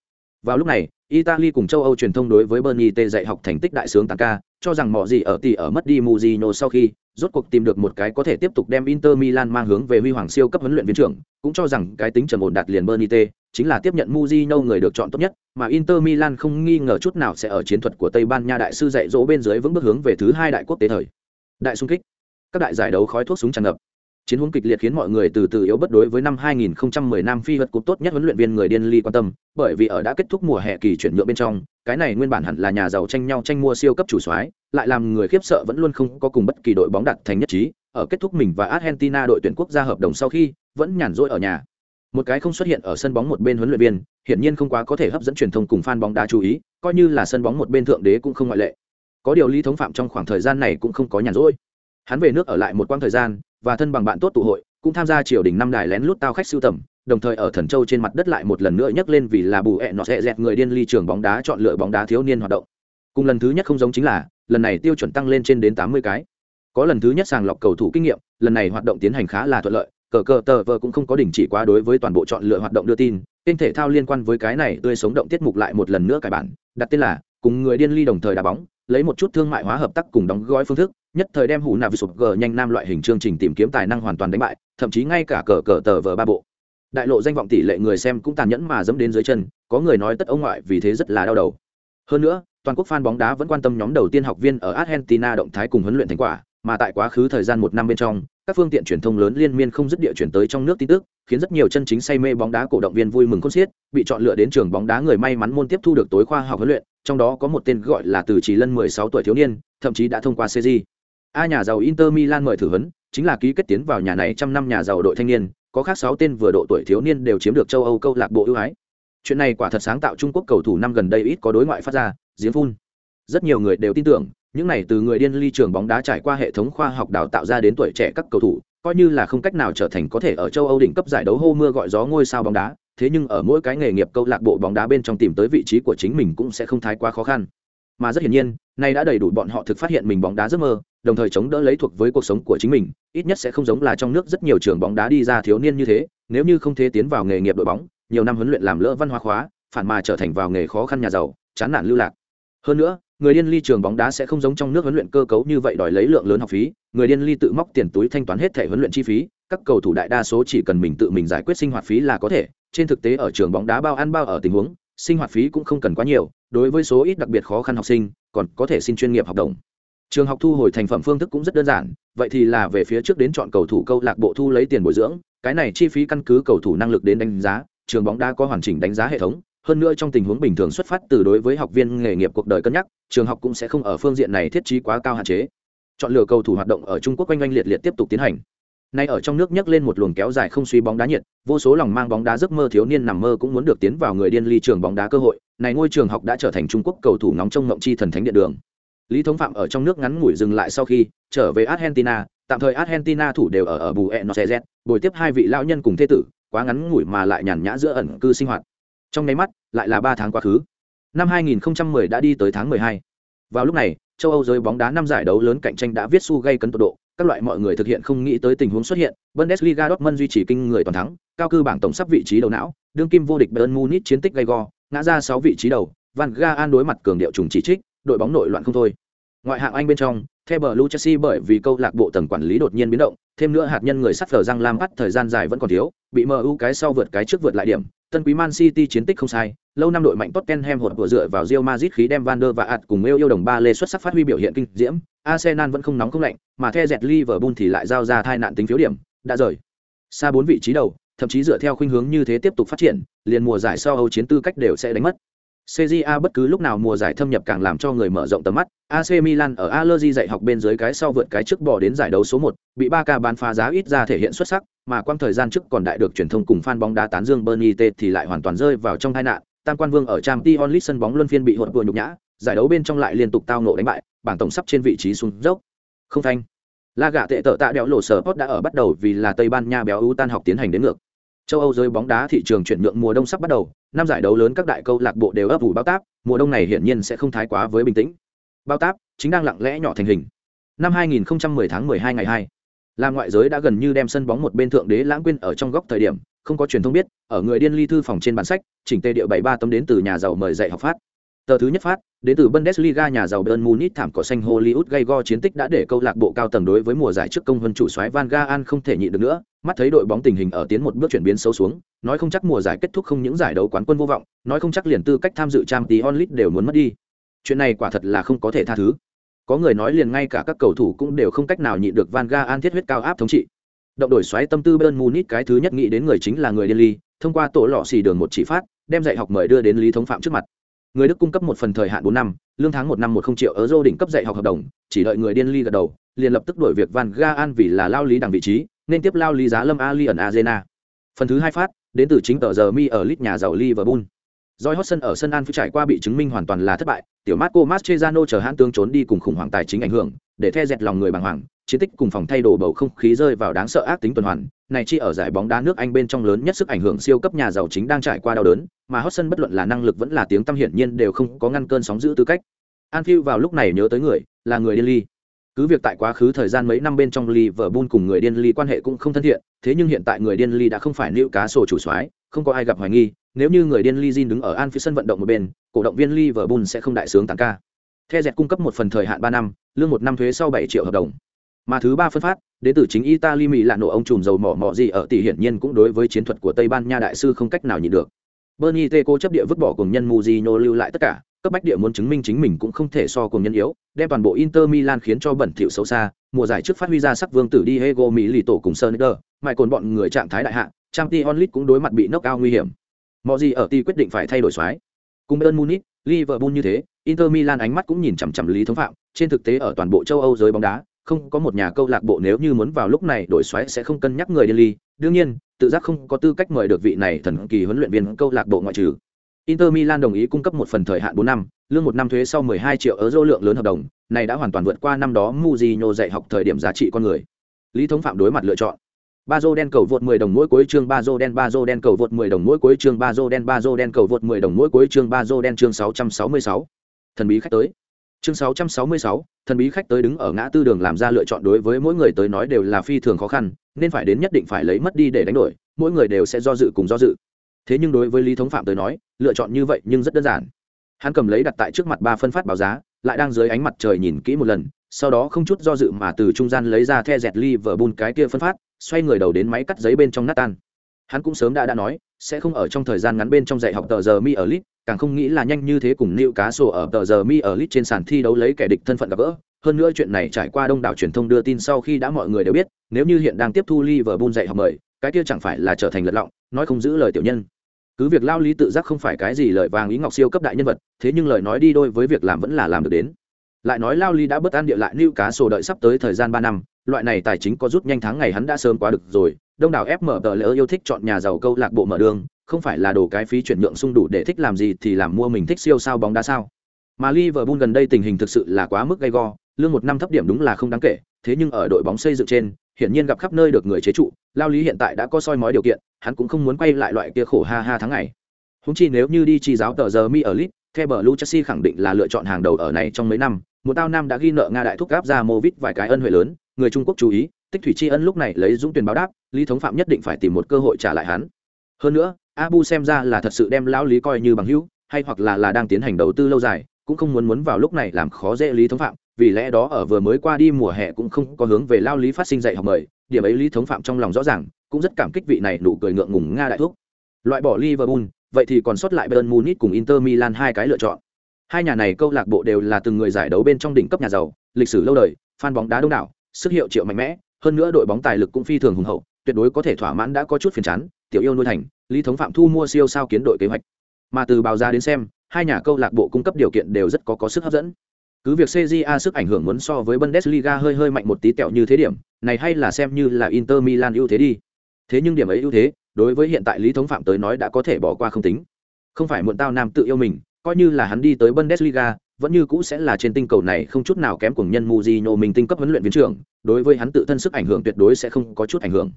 [SPEAKER 1] Vào lúc này, Italy cùng châu Âu truyền thông đối với Bernie T dạy học thành tích đại sướng tăng ca, cho rằng mọi gì ở tỷ ở mất đi muzino sau khi, rốt cuộc tìm được một cái có thể tiếp tục đem Inter Milan mang hướng về huy hoàng siêu cấp huấn luyện viên trưởng, cũng cho rằng cái tính trầm ổn đạt liền Bernie T, chính là tiếp nhận Mujino người được chọn tốt nhất, mà Inter Milan không nghi ngờ chút nào sẽ ở chiến thuật của Tây Ban Nha đại sư dạy dỗ bên dưới vững bước hướng về thứ hai đại quốc tế thời. Đại xung kích. Các đại giải đấu khói thuốc súng tràn ngập. Chiến hướng kịch liệt khiến mọi người từ từ yếu bất đối với năm 2010 Nam Phi vật cúp tốt nhất huấn luyện viên người điên ly quan tâm, bởi vì ở đã kết thúc mùa hè kỳ chuyển nhượng bên trong, cái này nguyên bản hẳn là nhà giàu tranh nhau tranh mua siêu cấp chủ soái, lại làm người khiếp sợ vẫn luôn không có cùng bất kỳ đội bóng đạt thành nhất trí, ở kết thúc mình và Argentina đội tuyển quốc gia hợp đồng sau khi, vẫn nhàn rỗi ở nhà một cái không xuất hiện ở sân bóng một bên huấn luyện viên, hiển nhiên không quá có thể hấp dẫn truyền thông cùng fan bóng đá chú ý, coi như là sân bóng một bên thượng đế cũng không ngoại lệ. Có điều lý thống phạm trong khoảng thời gian này cũng không có nhàn rỗi. Hắn về nước ở lại một quãng thời gian, và thân bằng bạn tốt tụ hội, cũng tham gia triều đình năm đài lén lút tao khách sưu tầm, đồng thời ở thần châu trên mặt đất lại một lần nữa nhấc lên vì là bù hẹn nọ sẽ dẹt người điên ly trường bóng đá chọn lựa bóng đá thiếu niên hoạt động. Cùng lần thứ nhất không giống chính là, lần này tiêu chuẩn tăng lên trên đến tám mươi cái. Có lần thứ nhất sàng lọc cầu thủ kinh nghiệm, lần này hoạt động tiến hành khá là thuận lợi cờ cờ tờ vờ cũng không có đình chỉ quá đối với toàn bộ chọn lựa hoạt động đưa tin, kênh thể thao liên quan với cái này tươi sống động tiết mục lại một lần nữa cải bản, đặt tên là cùng người điên ly đồng thời đá bóng, lấy một chút thương mại hóa hợp tác cùng đóng gói phương thức, nhất thời đem hủ nạp sụp g nhanh nam loại hình chương trình tìm kiếm tài năng hoàn toàn đánh bại, thậm chí ngay cả cờ cờ tờ vờ ba bộ. Đại lộ danh vọng tỷ lệ người xem cũng tàn nhẫn mà dẫm đến dưới chân, có người nói tất ông ngoại vì thế rất là đau đầu. Hơn nữa, toàn quốc fan bóng đá vẫn quan tâm nhóm đầu tiên học viên ở argentina động thái cùng huấn luyện thành quả mà tại quá khứ thời gian một năm bên trong, các phương tiện truyền thông lớn liên miên không dứt địa chuyển tới trong nước tin tức, khiến rất nhiều chân chính say mê bóng đá cổ động viên vui mừng khôn xiết, bị chọn lựa đến trường bóng đá người may mắn môn tiếp thu được tối khoa học huấn luyện, trong đó có một tên gọi là từ chỉ lân 16 tuổi thiếu niên, thậm chí đã thông qua cg a nhà giàu inter milan mời thử huấn, chính là ký kết tiến vào nhà này trăm năm nhà giàu đội thanh niên, có khác sáu tên vừa độ tuổi thiếu niên đều chiếm được châu âu câu lạc bộ ưu ái. Chuyện này quả thật sáng tạo trung quốc cầu thủ năm gần đây ít có đối ngoại phát ra giếng phun. Rất nhiều người đều tin tưởng những này từ người điên ly trường bóng đá trải qua hệ thống khoa học đào tạo ra đến tuổi trẻ các cầu thủ, coi như là không cách nào trở thành có thể ở châu âu đỉnh cấp giải đấu hô mưa gọi gió ngôi sao bóng đá, thế nhưng ở mỗi cái nghề nghiệp câu lạc bộ bóng đá bên trong tìm tới vị trí của chính mình cũng sẽ không thái quá khó khăn. Mà rất hiển nhiên, nay đã đầy đủ bọn họ thực phát hiện mình bóng đá giấc mơ, đồng thời chống đỡ lấy thuộc với cuộc sống của chính mình, ít nhất sẽ không giống là trong nước rất nhiều trường bóng đá đi ra thiếu niên như thế, nếu như không thế tiến vào nghề nghiệp đội bóng, nhiều năm huấn luyện làm lỡ văn hóa khóa, phản mà trở thành vào nghề khó khăn nhà giàu, chán nản lưu lạc. Hơn nữa người điên ly trường bóng đá sẽ không giống trong nước huấn luyện cơ cấu như vậy đòi lấy lượng lớn học phí, người điên ly tự móc tiền túi thanh toán hết thẻ huấn luyện chi phí, các cầu thủ đại đa số chỉ cần mình tự mình giải quyết sinh hoạt phí là có thể, trên thực tế ở trường bóng đá bao ăn bao ở tình huống, sinh hoạt phí cũng không cần quá nhiều, đối với số ít đặc biệt khó khăn học sinh, còn có thể xin chuyên nghiệp học đồng. Trường học thu hồi thành phẩm phương thức cũng rất đơn giản, vậy thì là về phía trước đến chọn cầu thủ câu lạc bộ thu lấy tiền bồi dưỡng, cái này chi phí căn cứ cầu thủ năng lực đến đánh giá, trường bóng đá có hoàn chỉnh đánh giá hệ thống hơn nữa trong tình huống bình thường xuất phát từ đối với học viên nghề nghiệp cuộc đời cân nhắc, trường học cũng sẽ không ở phương diện này thiết trí quá cao hạn chế. Chọn lựa cầu thủ hoạt động ở trung quốc quanh oanh liệt liệt tiếp tục tiến hành. Nay ở trong nước nhấc lên một luồng kéo dài không suy bóng đá nhiệt, vô số lòng mang bóng đá giấc mơ thiếu niên nằm mơ cũng muốn được tiến vào người điên ly trường bóng đá cơ hội, này ngôi trường học đã trở thành trung quốc cầu thủ nóng trong ngộng chi thần thánh điện đường. Lý thống phạm ở trong nước ngắn ngủi dừng lại sau khi trở về argentina, tạm thời argentina thủ đều ở ở bù e nocz bồi tiếp hai vị lão nhân cùng thế tử, quá ngắn ngủi mà lại nhàn nhã giữa ẩn cư sinh hoạt trong nháy mắt lại là ba tháng quá khứ. Năm 2010 đã đi tới tháng 12. vào lúc này châu âu giới bóng đá năm giải đấu lớn cạnh tranh đã viết su gây cấn tột độ các loại mọi người thực hiện không nghĩ tới tình huống xuất hiện. Bundesliga dortmund duy trì kinh người toàn thắng cao cư bảng tổng sắp vị trí đầu não đương kim vô địch bayern munich chiến tích gay go ngã ra sáu vị trí đầu van gaal đối mặt cường điệu trùng chỉ trích đội bóng nội loạn không thôi. Ngoại hạng anh bên trong theo bờ Chelsea bởi vì câu lạc bộ tầng quản lý đột nhiên biến động, thêm nữa hạt nhân người sắt phở răng lam bắt thời gian dài vẫn còn thiếu, bị MU cái sau vượt cái trước vượt lại điểm, tân quý Man City chiến tích không sai, lâu năm đội mạnh Tottenham hột vừa dựa vào Real Madrid khí đem Van der và ạt cùng yêu yêu đồng ba lê xuất sắc phát huy biểu hiện kinh diễm, Arsenal vẫn không nóng không lạnh, mà The dẹt Liverpool thì lại giao ra thai nạn tính phiếu điểm, đã rời xa bốn vị trí đầu, thậm chí dựa theo khuynh hướng như thế tiếp tục phát triển, liền mùa giải sau Âu chiến tư cách đều sẽ đánh mất. CJA bất cứ lúc nào mùa giải thâm nhập càng làm cho người mở rộng tầm mắt. AC Milan ở Allegri dạy học bên dưới cái sau vượt cái trước bỏ đến giải đấu số 1, bị Barca bán phá giá ít ra thể hiện xuất sắc, mà quang thời gian trước còn đại được truyền thông cùng fan bóng đá tán dương Bernie T thì lại hoàn toàn rơi vào trong tai nạn. Tam quan vương ở Champions League sân bóng luân phiên bị hụt vừa nhục nhã, giải đấu bên trong lại liên tục tao ngộ đánh bại, bảng tổng sắp trên vị trí xuống dốc. Không thanh. La gạ tệ tợ tạ đéo lộ sở đã ở bắt đầu vì là Tây Ban Nha béo ưu tan học tiến hành đến ngược. Châu Âu giới bóng đá thị trường chuyển nhượng mùa đông sắp bắt đầu, năm giải đấu lớn các đại câu lạc bộ đều ấp ủ bao táp, mùa đông này hiển nhiên sẽ không thái quá với bình tĩnh. Bao táp chính đang lặng lẽ nhỏ thành hình. Năm 2010 tháng 12 ngày 2, là ngoại giới đã gần như đem sân bóng một bên thượng đế lãng quên ở trong góc thời điểm, không có truyền thông biết, ở người điên ly thư phòng trên bản sách, chỉnh tề điệu 73 tấm đến từ nhà giàu mời dạy học phát. Tờ thứ nhất phát, đến từ Bundesliga nhà giàu bern Munich thảm cỏ xanh Hollywood gay go chiến tích đã để câu lạc bộ cao tầng đối với mùa giải trước công hơn chủ soái Van Gaal không thể nhịn được nữa, mắt thấy đội bóng tình hình ở tiến một bước chuyển biến xấu xuống, nói không chắc mùa giải kết thúc không những giải đấu quán quân vô vọng, nói không chắc liền tư cách tham dự Champions League đều muốn mất đi. Chuyện này quả thật là không có thể tha thứ. Có người nói liền ngay cả các cầu thủ cũng đều không cách nào nhịn được Van Gaal thiết huyết cao áp thống trị. Động đổi xoáy tâm tư BERN Munich cái thứ nhất nghĩ đến người chính là người điên ly. thông qua tổ lọ xì đường một chỉ phát, đem dạy học mời đưa đến Lý Thống Phạm trước mặt người đức cung cấp một phần thời hạn bốn năm lương tháng một năm một không triệu euro đỉnh cấp dạy học hợp đồng chỉ đợi người điên ly gật đầu liền lập tức đổi việc van gaan vì là lao lý đằng vị trí nên tiếp lao lý giá lâm ali ẩn arena phần thứ hai phát đến từ chính tờ giờ mi ở lit nhà giàu liverpool Doi Hodgson ở sân Anfield trải qua bị chứng minh hoàn toàn là thất bại, tiểu Marco Mascherano chờ hãn tướng trốn đi cùng khủng hoảng tài chính ảnh hưởng, để the dẹt lòng người bàng hoàng, chiến tích cùng phòng thay đồ bầu không khí rơi vào đáng sợ ác tính tuần hoàn, này chi ở giải bóng đá nước Anh bên trong lớn nhất sức ảnh hưởng siêu cấp nhà giàu chính đang trải qua đau đớn, mà Hodgson bất luận là năng lực vẫn là tiếng tâm hiển nhiên đều không có ngăn cơn sóng giữ tư cách. Anfield vào lúc này nhớ tới người, là người điên ly. Cứ việc tại quá khứ thời gian mấy năm bên trong Liverpool cùng người điên ly quan hệ cũng không thân thiện, thế nhưng hiện tại người điên ly đã không phải nữ cá sổ chủ soái, không có ai gặp hoài nghi, nếu như người điên ly Jin đứng ở Anfield sân vận động một bên, cổ động viên Liverpool sẽ không đại sướng tán ca. The dẹt cung cấp một phần thời hạn ba năm, lương một năm thuế sau bảy triệu hợp đồng. Mà thứ ba phân phát, đến từ chính Italy Mỹ là nổ ông trùm dầu mỏ mỏ gì ở tỷ hiển nhiên cũng đối với chiến thuật của Tây Ban Nha đại sư không cách nào nhịn được. Bernie Teco chấp địa vứt bỏ cùng nhân Mujino lưu lại tất cả, cấp bách địa muốn chứng minh chính mình cũng không thể so cùng nhân yếu, đem toàn bộ Inter Milan khiến cho bẩn thỉu xấu xa, mùa giải trước phát huy ra sắc vương tử Diego Mỹ lì tổ cùng Sneijder, mại cồn bọn người trạng thái đại hạ, Champions League cũng đối mặt bị knock-out nguy hiểm. Mọi gì ở ti quyết định phải thay đổi soái Cùng Bayern Munich, Liverpool như thế, Inter Milan ánh mắt cũng nhìn chằm chằm Lý Thống Phạm, trên thực tế ở toàn bộ châu Âu giới bóng đá, không có một nhà câu lạc bộ nếu như muốn vào lúc này đổi xoáy sẽ không cân nhắc người điên ly đương nhiên tự giác không có tư cách mời được vị này thần kỳ huấn luyện viên câu lạc bộ ngoại trừ Inter Milan đồng ý cung cấp một phần thời hạn 4 năm, lương một năm thuế sau 12 triệu euro lượng lớn hợp đồng, này đã hoàn toàn vượt qua năm đó Mourinho dạy học thời điểm giá trị con người. Lý Thống Phạm đối mặt lựa chọn ba dô đen cầu vượt 10 đồng mỗi cuối chương ba dô đen ba dô đen cầu vượt 10 đồng mỗi cuối chương ba dô đen ba dô đen cầu vượt 10 đồng mỗi cuối chương ba dô đen chương 666. Thần bí khách tới. Chương 666, thần bí khách tới đứng ở ngã tư đường làm ra lựa chọn đối với mỗi người tới nói đều là phi thường khó khăn nên phải đến nhất định phải lấy mất đi để đánh đổi mỗi người đều sẽ do dự cùng do dự. Thế nhưng đối với lý thống phạm tới nói lựa chọn như vậy nhưng rất đơn giản. Hắn cầm lấy đặt tại trước mặt ba phân phát báo giá lại đang dưới ánh mặt trời nhìn kỹ một lần sau đó không chút do dự mà từ trung gian lấy ra the dẹt ly vở bùn cái kia phân phát xoay người đầu đến máy cắt giấy bên trong nát tan. Hắn cũng sớm đã đã nói, sẽ không ở trong thời gian ngắn bên trong dạy học tờ giờ mi ở lit càng không nghĩ là nhanh như thế cùng nịu cá sổ ở tờ giờ mi ở lit trên sàn thi đấu lấy kẻ địch thân phận gặp gỡ. Hơn nữa chuyện này trải qua đông đảo truyền thông đưa tin sau khi đã mọi người đều biết, nếu như hiện đang tiếp thu liverpool dạy học mời, cái kia chẳng phải là trở thành lật lọng, nói không giữ lời tiểu nhân. Cứ việc lao lý tự giác không phải cái gì lời vàng ý ngọc siêu cấp đại nhân vật, thế nhưng lời nói đi đôi với việc làm vẫn là làm được đến lại nói lao ly đã bất an địa lại lưu cá sổ đợi sắp tới thời gian ba năm, loại này tài chính có rút nhanh tháng ngày hắn đã sớm quá được rồi, đông đảo fm tờ lỡ yêu thích chọn nhà giàu câu lạc bộ mở đường, không phải là đồ cái phí chuyển nhượng sung đủ để thích làm gì thì làm mua mình thích siêu sao bóng đá sao. Mà Liverpool gần đây tình hình thực sự là quá mức gay go, lương một năm thấp điểm đúng là không đáng kể, thế nhưng ở đội bóng xây dựng trên, hiển nhiên gặp khắp nơi được người chế trụ, lao lý hiện tại đã có soi mói điều kiện, hắn cũng không muốn quay lại loại kia khổ ha ha tháng ngày. Húng chi nếu như đi chi giáo tờ giờ mi ở lit theo bờ lu chelsea khẳng định là lựa chọn hàng đầu ở này trong mấy năm một tao nam đã ghi nợ nga đại thúc gáp ra mô vít vài cái ân huệ lớn, người trung quốc chú ý, tích thủy tri ân lúc này lấy dũng tuyển báo đáp, lý thống phạm nhất định phải tìm một cơ hội trả lại hắn. Hơn nữa, abu xem ra là thật sự đem lão lý coi như bằng hữu, hay hoặc là là đang tiến hành đầu tư lâu dài, cũng không muốn muốn vào lúc này làm khó dễ lý thống phạm, vì lẽ đó ở vừa mới qua đi mùa hè cũng không có hướng về lao lý phát sinh dạy học mời, điểm ấy lý thống phạm trong lòng rõ ràng, cũng rất cảm kích vị này nụ cười ngượng ngùng nga đại Thúc. Loại bỏ liverpool, vậy thì còn sót lại bayern munich cùng inter milan hai cái lựa chọn hai nhà này câu lạc bộ đều là từng người giải đấu bên trong đỉnh cấp nhà giàu lịch sử lâu đời fan bóng đá đông đảo sức hiệu triệu mạnh mẽ hơn nữa đội bóng tài lực cũng phi thường hùng hậu tuyệt đối có thể thỏa mãn đã có chút phiền chán tiểu yêu nuôi thành lý thống phạm thu mua siêu sao kiến đội kế hoạch mà từ báo ra đến xem hai nhà câu lạc bộ cung cấp điều kiện đều rất có có sức hấp dẫn cứ việc CJA sức ảnh hưởng muốn so với Bundesliga hơi hơi mạnh một tí tẹo như thế điểm, này hay là xem như là Inter Milan ưu thế đi. Thế nhưng điểm ấy ưu thế, đối với hiện tại Lý Thống Phạm tới nói đã có thể bỏ qua không tính. Không phải muộn tao nam tự yêu mình, coi như là hắn đi tới Bundesliga, vẫn như cũ sẽ là trên tinh cầu này không chút nào kém cùng nhân Mujino mình tinh cấp huấn luyện viên trưởng, đối với hắn tự thân sức ảnh hưởng tuyệt đối sẽ không có chút ảnh hưởng.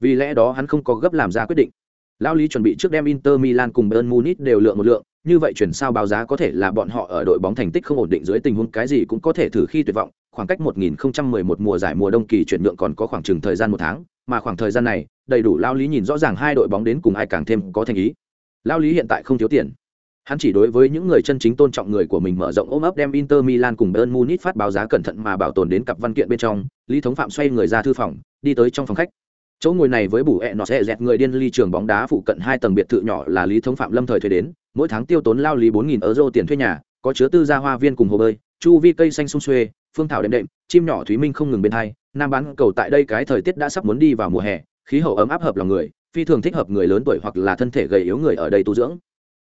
[SPEAKER 1] Vì lẽ đó hắn không có gấp làm ra quyết định. Lao Lý chuẩn bị trước đem Inter Milan cùng Bayern Munich đều lượng một lượng, như vậy chuyển sao báo giá có thể là bọn họ ở đội bóng thành tích không ổn định dưới tình huống cái gì cũng có thể thử khi tuyệt vọng, khoảng cách 1011 mùa giải mùa đông kỳ chuyển nhượng còn có khoảng chừng thời gian một tháng, mà khoảng thời gian này, đầy đủ Lao Lý nhìn rõ ràng hai đội bóng đến cùng ai càng thêm có thành ý. Lao Lý hiện tại không thiếu tiền. Hắn chỉ đối với những người chân chính tôn trọng người của mình mở rộng ôm ấp đem Inter Milan cùng Bayern Munich phát báo giá cẩn thận mà bảo tồn đến cặp văn kiện bên trong, Lý Thống Phạm xoay người ra thư phòng, đi tới trong phòng khách. Chỗ ngồi này với bù ẹ nó sẽ dẹt người điên ly trường bóng đá phụ cận hai tầng biệt thự nhỏ là lý thống phạm lâm thời thuê đến mỗi tháng tiêu tốn lao lý bốn nghìn euro tiền thuê nhà có chứa tư gia hoa viên cùng hồ bơi chu vi cây xanh sum xuê phương thảo đệm đệm chim nhỏ thúy minh không ngừng bên hai nam bán cầu tại đây cái thời tiết đã sắp muốn đi vào mùa hè khí hậu ấm áp hợp lòng người phi thường thích hợp người lớn tuổi hoặc là thân thể gầy yếu người ở đây tu dưỡng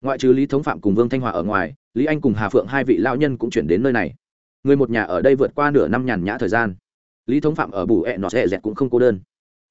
[SPEAKER 1] ngoại trừ lý thống phạm cùng vương thanh hòa ở ngoài, lý anh cùng hà phượng hai vị lao nhân cũng chuyển đến nơi này. Người một nhà ở đây vượt qua nửa năm nhàn nhã thời gian. Lý thống phạm ở bù ẹ nọ sẽ dẹt cũng không cô đơn.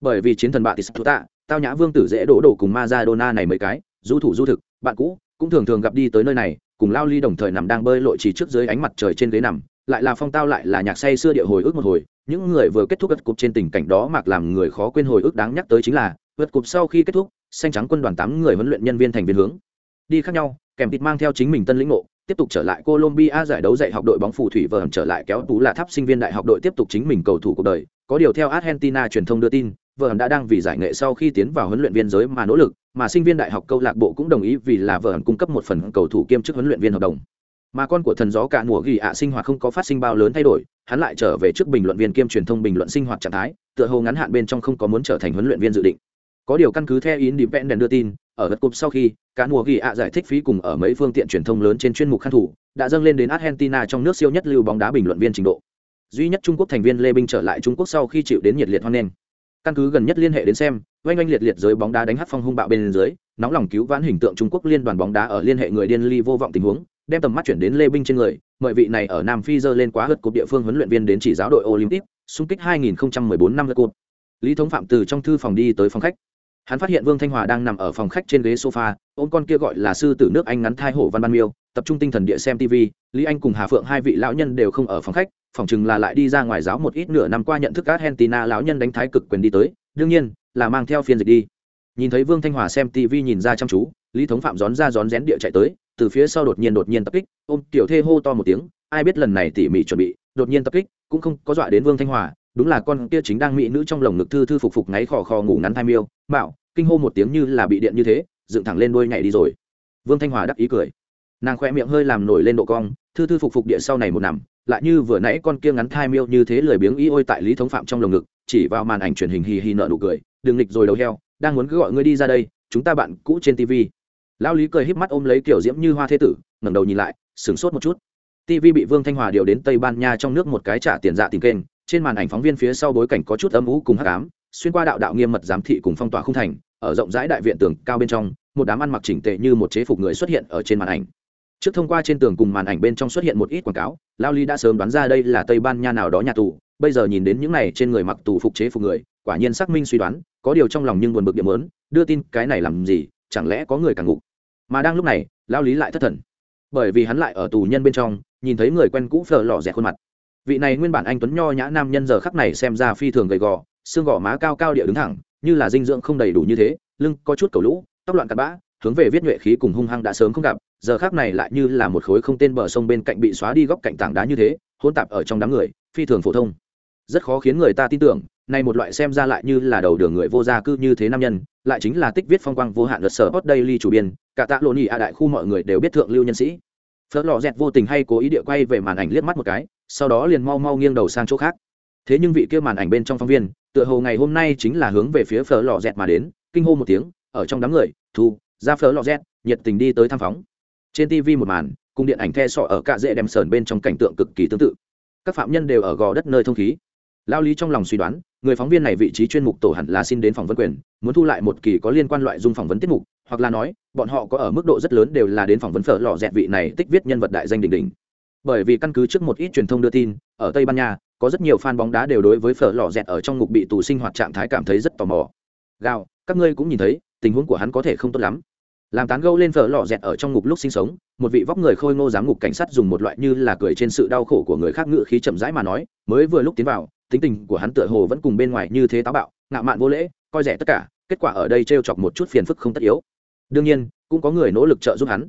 [SPEAKER 1] Bởi vì chiến thần bạ tis tạ, tao nhã vương tử dễ đổ đổ cùng Maradona này mấy cái, du thủ du thực, bạn cũ, cũng thường thường gặp đi tới nơi này, cùng lao ly đồng thời nằm đang bơi lội chỉ trước dưới ánh mặt trời trên ghế nằm, lại là phong tao lại là nhạc say xưa địa hồi ức một hồi, những người vừa kết thúc ất cục trên tình cảnh đó mặc làm người khó quên hồi ức đáng nhắc tới chính là vượt cục sau khi kết thúc, xanh trắng quân đoàn tám người huấn luyện nhân viên thành viên hướng đi khác nhau, kèm thịt mang theo chính mình tân lĩnh ngộ, tiếp tục trở lại Colombia giải đấu dạy học đội bóng phù thủy vờn trở lại kéo tú là tháp sinh viên đại học đội tiếp tục chính mình cầu thủ cuộc đời. Có điều theo Argentina truyền thông đưa tin vợ đã đang vì giải nghệ sau khi tiến vào huấn luyện viên giới mà nỗ lực, mà sinh viên đại học câu lạc bộ cũng đồng ý vì là vợ cung cấp một phần cầu thủ kiêm chức huấn luyện viên hợp đồng. Mà con của thần gió cả mùa ghi ạ sinh hoạt không có phát sinh bao lớn thay đổi, hắn lại trở về trước bình luận viên kiêm truyền thông bình luận sinh hoạt trạng thái, tựa hồ ngắn hạn bên trong không có muốn trở thành huấn luyện viên dự định. Có điều căn cứ theo ý independent đưa tin ở vật cục sau khi cá mùa ghi ạ giải thích phí cùng ở mấy phương tiện truyền thông lớn trên chuyên mục khăn thủ, đã dâng lên đến argentina trong nước siêu nhất lưu bóng đá bình luận viên trình độ. Duy nhất trung quốc thành viên lê binh trở lại trung quốc sau khi chịu đến nhiệt liệt hoan nghênh. Căn cứ gần nhất liên hệ đến xem, oanh oanh liệt liệt giới bóng đá đánh hát phong hung bạo bên dưới, nóng lòng cứu vãn hình tượng trung quốc liên đoàn bóng đá ở liên hệ người điên ly vô vọng tình huống, đem tầm mắt chuyển đến lê binh trên người, mời vị này ở nam phi dơ lên quá hớt cục địa phương huấn luyện viên đến chỉ giáo đội olympic, xung kích 2014 năm lượt cột lý thống phạm từ trong thư phòng đi tới phòng khách hắn phát hiện vương thanh hòa đang nằm ở phòng khách trên ghế sofa, ôm con kia gọi là sư tử nước anh ngắn thai hổ văn ban miêu, tập trung tinh thần địa xem tv lý anh cùng hà phượng hai vị lão nhân đều không ở phòng khách, phòng chừng là lại đi ra ngoài giáo một ít nửa năm qua nhận thức argentina lão nhân đánh thái cực quyền đi tới, đương nhiên, là mang theo phiên dịch đi. Nhìn thấy vương thanh hòa xem tv nhìn ra chăm chú, lý thống phạm rón ra rón rén địa chạy tới, từ phía sau đột nhiên đột nhiên tập kích, ôm tiểu thê hô to một tiếng, ai biết lần này tỉ mỉ chuẩn bị, đột nhiên tập kích, cũng không có dọa đến vương thanh hòa, đúng là con kia chính đang mỹ nữ trong lồng ngực thư thư phục phục ngáy khò khò ngủ ngắn thai miêu mạo, kinh hô một tiếng như là bị điện như thế, dựng thẳng lên đôi nhảy đi rồi. Vương thanh hòa đắc ý cười. Nàng khoe miệng hơi làm nổi lên độ cong, thư thư phục phục địa sau này một nằm, lại như vừa nãy con kia ngắn thai miêu như thế lười biếng y ôi tại lý thống phạm trong lồng ngực, chỉ vào màn ảnh truyền hình hì hì nợ nụ cười, đừng nghịch rồi đầu heo, đang muốn cứ gọi ngươi đi ra đây, chúng ta bạn cũ trên tv lão lý cười híp mắt ôm lấy kiểu diễm như hoa thế tử, ngẩng đầu nhìn lại, sửng sốt một chút. Tv bị vương thanh hòa điều đến tây ban nha trong nước một cái trả tiền dạ tìm kênh, trên màn ảnh phóng viên phía sau bối cảnh có chút âm ú cùng hắc ám xuyên qua đạo đạo nghiêm mật giám thị cùng phong tỏa không thành, ở rộng rãi đại viện tường cao bên trong, một đám ăn mặc chỉnh tệ như một chế phục người xuất hiện ở trên màn ảnh. Trước thông qua trên tường cùng màn ảnh bên trong xuất hiện một ít quảng cáo, lao ly đã sớm đoán ra đây là tây ban nha nào đó nhà tù, bây giờ nhìn đến những này trên người mặc tù phục chế phục người, quả nhiên xác minh suy đoán, có điều trong lòng nhưng buồn bực điểm lớn đưa tin cái này làm gì, chẳng lẽ có người càng ngục. Mà đang lúc này, lao lý lại thất thần. Bởi vì hắn lại ở tù nhân bên trong, nhìn thấy người quen cũ phờ lò rẻ khuôn mặt. Vị này nguyên bản anh tuấn nho nhã nam nhân giờ khắc này xem ra phi thường gầy gò xương gò má cao cao địa đứng thẳng, như là dinh dưỡng không đầy đủ như thế, lưng có chút cầu lũ, tóc loạn cặn bã, hướng về viết nhuệ khí cùng hung hăng đã sớm không gặp, giờ khác này lại như là một khối không tên bờ sông bên cạnh bị xóa đi góc cạnh tảng đá như thế hôn tạp ở trong đám người, phi thường phổ thông. Rất khó khiến người ta tin tưởng, này một loại xem ra lại như là đầu đường người vô gia cư như thế nam nhân, lại chính là tích viết phong quang vô hạn luật sở hot daily chủ biên, cả tạ lộ nhị a đại khu mọi người đều biết thượng lưu nhân sĩ. Phớt lò dẹt vô tình hay cố ý địa quay về màn ảnh liếc mắt một cái, sau đó liền mau mau nghiêng đầu sang chỗ khác. Thế nhưng vị kia màn ảnh bên trong phóng viên tựa hồ ngày hôm nay chính là hướng về phía phở lò dẹt mà đến, kinh hô một tiếng, ở trong đám người, thu, ra phở lò dẹt, nhiệt tình đi tới thăm phóng. Trên tv một màn cùng điện ảnh the sọ ở cạ dễ đem sờn bên trong cảnh tượng cực kỳ tương tự. Các phạm nhân đều ở gò đất nơi thông khí. Lao lý trong lòng suy đoán, người phóng viên này vị trí chuyên mục tổ hẳn là xin đến phỏng vấn quyền, muốn thu lại một kỳ có liên quan loại dung phỏng vấn tiết mục, hoặc là nói, bọn họ có ở mức độ rất lớn đều là đến phỏng vấn phở lò dẹt vị này tích viết nhân vật đại danh đỉnh đỉnh. Bởi vì căn cứ trước một ít truyền thông đưa tin, ở tây ban nha có rất nhiều fan bóng đá đều đối với phở lò dẹt ở trong ngục bị tù sinh hoạt trạng thái cảm thấy rất tò mò. Gào các ngươi cũng nhìn thấy, tình huống của hắn có thể không tốt lắm. Làm tán gâu lên phở lò dẹt ở trong ngục lúc sinh sống, một vị vóc người khôi ngô giám ngục cảnh sát dùng một loại như là cười trên sự đau khổ của người khác ngự khí chậm rãi mà nói, mới vừa lúc tiến vào, tính tình của hắn tựa hồ vẫn cùng bên ngoài như thế táo bạo, ngạo mạn vô lễ, coi rẻ tất cả, kết quả ở đây t r e o chọc một chút phiền phức không tất yếu. Đương nhiên, cũng có người nỗ lực trợ giúp hắn.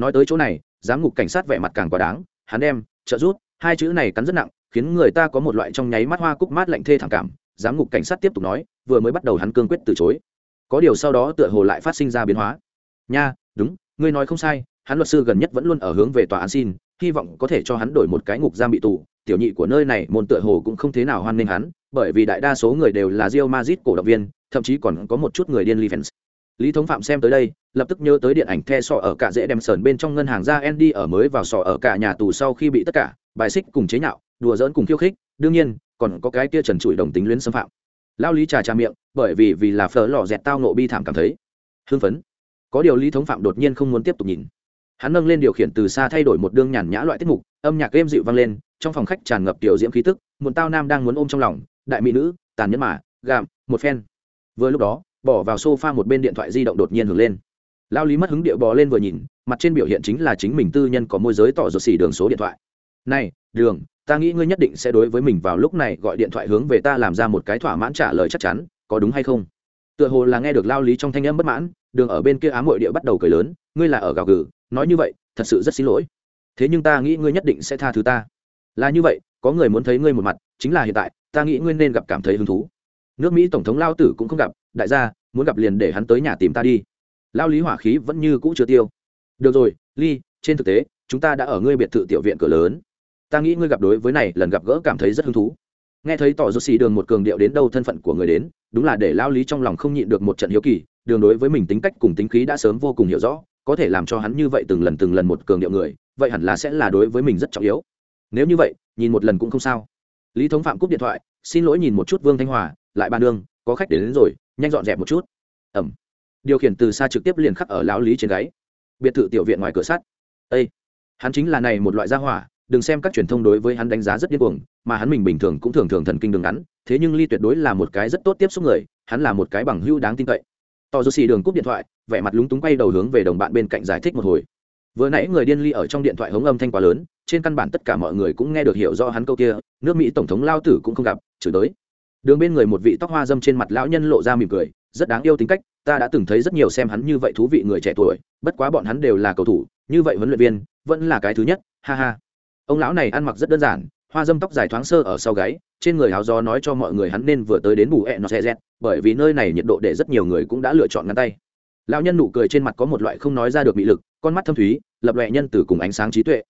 [SPEAKER 1] Nói tới chỗ này, giám ngục cảnh sát vẻ mặt càng quá đáng, hắn đem, trợ giúp, hai chữ này cắn rất nặng khiến người ta có một loại trong nháy mắt hoa cúc mát lạnh thê thảm cảm, giám ngục cảnh sát tiếp tục nói, vừa mới bắt đầu hắn cương quyết từ chối. Có điều sau đó tựa hồ lại phát sinh ra biến hóa. Nha, đúng, ngươi nói không sai, hắn luật sư gần nhất vẫn luôn ở hướng về tòa án xin, hy vọng có thể cho hắn đổi một cái ngục giam bị tù. Tiểu nhị của nơi này môn tựa hồ cũng không thế nào hoan nghênh hắn, bởi vì đại đa số người đều là Real Madrid cổ động viên, thậm chí còn có một chút người điên fans lý thống phạm xem tới đây, lập tức nhớ tới điện ảnh the sọ ở cả dễ đem sờn bên trong ngân hàng ra andy ở mới vào sọ ở cả nhà tù sau khi bị tất cả bài xích cùng chế nhạo đùa giỡn cùng khiêu khích, đương nhiên, còn có cái kia trần trụi đồng tính luyến xâm phạm. Lao lý trà trà miệng, bởi vì vì là phở lò dẹt tao nộ bi thảm cảm thấy. Hưng phấn. Có điều lý thống phạm đột nhiên không muốn tiếp tục nhìn. Hắn nâng lên điều khiển từ xa thay đổi một đương nhàn nhã loại tiết mục, âm nhạc êm dịu vang lên, trong phòng khách tràn ngập tiểu diễm khí tức một tao nam đang muốn ôm trong lòng, đại mỹ nữ, tàn nhẫn mà, gạm, một phen. Vừa lúc đó, bỏ vào sofa một bên điện thoại di động đột nhiên hưởng lên. Lao lý mất hứng địa bò lên vừa nhìn, mặt trên biểu hiện chính là chính mình tư nhân có môi giới tỏ ruột xỉ đường số điện thoại. Này đường, ta nghĩ ngươi nhất định sẽ đối với mình vào lúc này gọi điện thoại hướng về ta làm ra một cái thỏa mãn trả lời chắc chắn, có đúng hay không? Tựa hồ là nghe được lao lý trong thanh âm bất mãn, đường ở bên kia ám hội địa bắt đầu cười lớn, ngươi là ở gào gừ, nói như vậy, thật sự rất xin lỗi. Thế nhưng ta nghĩ ngươi nhất định sẽ tha thứ ta. Là như vậy, có người muốn thấy ngươi một mặt, chính là hiện tại, ta nghĩ ngươi nên gặp cảm thấy hứng thú. Nước mỹ tổng thống lao tử cũng không gặp, đại gia, muốn gặp liền để hắn tới nhà tìm ta đi. Lao lý hỏa khí vẫn như cũ chưa tiêu. Được rồi, ly, trên thực tế, chúng ta đã ở ngươi biệt thự tiểu viện cửa lớn ta nghĩ ngươi gặp đối với này lần gặp gỡ cảm thấy rất hứng thú. Nghe thấy tỏ rốt xì đường một cường điệu đến đâu thân phận của người đến đúng là để lao lý trong lòng không nhịn được một trận hiếu kỳ đường đối với mình tính cách cùng tính khí đã sớm vô cùng hiểu rõ có thể làm cho hắn như vậy từng lần từng lần một cường điệu người vậy hẳn là sẽ là đối với mình rất trọng yếu. Nếu như vậy nhìn một lần cũng không sao. Lý thống phạm cúp điện thoại xin lỗi nhìn một chút vương thanh hòa lại ban đương có khách đến, đến rồi nhanh dọn dẹp một chút. Ẩm. Điều khiển từ xa trực tiếp liền khắc ở lão lý trên gáy. Biệt thự tiểu viện ngoài cửa sắt. Ây hắn chính là này một loại gia hỏa đừng xem các truyền thông đối với hắn đánh giá rất điên cuồng, mà hắn mình bình thường cũng thường thường thần kinh đường ngắn, thế nhưng ly tuyệt đối là một cái rất tốt tiếp xúc người, hắn là một cái bằng hưu đáng tin cậy. Tỏ dù xì đường cúp điện thoại, vẻ mặt lúng túng quay đầu hướng về đồng bạn bên cạnh giải thích một hồi. Vừa nãy người điên ly ở trong điện thoại hống âm thanh quá lớn, trên căn bản tất cả mọi người cũng nghe được hiểu do hắn câu kia, nước mỹ tổng thống lao tử cũng không gặp, chửi tới đường bên người một vị tóc hoa dâm trên mặt lão nhân lộ ra mỉm cười, rất đáng yêu tính cách, ta đã từng thấy rất nhiều xem hắn như vậy thú vị người trẻ tuổi, bất quá bọn hắn đều là cầu thủ, như vậy huấn luyện viên, vẫn là cái thứ nhất, ha ha ông lão này ăn mặc rất đơn giản, hoa dâm tóc dài thoáng sơ ở sau gáy, trên người áo gió nói cho mọi người hắn nên vừa tới đến bù hẹn nó xe rét bởi vì nơi này nhiệt độ để rất nhiều người cũng đã lựa chọn ngăn tay. Lão nhân nụ cười trên mặt có một loại không nói ra được bị lực, con mắt thâm thúy, lập loẹ nhân từ cùng ánh sáng trí tuệ.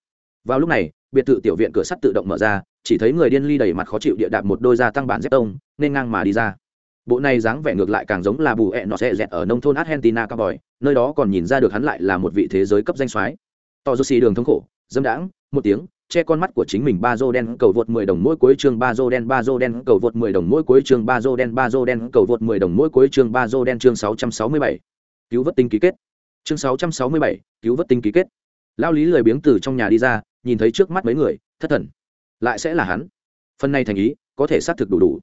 [SPEAKER 1] Vào lúc này, biệt thự tiểu viện cửa sắt tự động mở ra, chỉ thấy người điên ly đầy mặt khó chịu địa đạp một đôi da tăng bản dép tông, nên ngang mà đi ra. Bộ này dáng vẻ ngược lại càng giống là bù hẹn nó sẽ dẹt ở nông thôn argentina cao bòi nơi đó còn nhìn ra được hắn lại là một vị thế giới cấp danh soái. To xì đường thống khổ, dâm đãng, một tiếng che con mắt của chính mình ba dô đen cầu vượt 10 đồng mỗi cuối chương ba dô đen ba dô đen cầu vượt 10 đồng mỗi cuối chương ba dô đen ba dô đen cầu vượt 10 đồng mỗi cuối chương ba dô đen chương 667. cứu vớt tinh ký kết. Chương 667, cứu vớt tinh ký kết. Lao lý lười biếng từ trong nhà đi ra nhìn thấy trước mắt mấy người thất thần. Lại sẽ là hắn. Phần này thành ý có thể xác thực đủ đủ.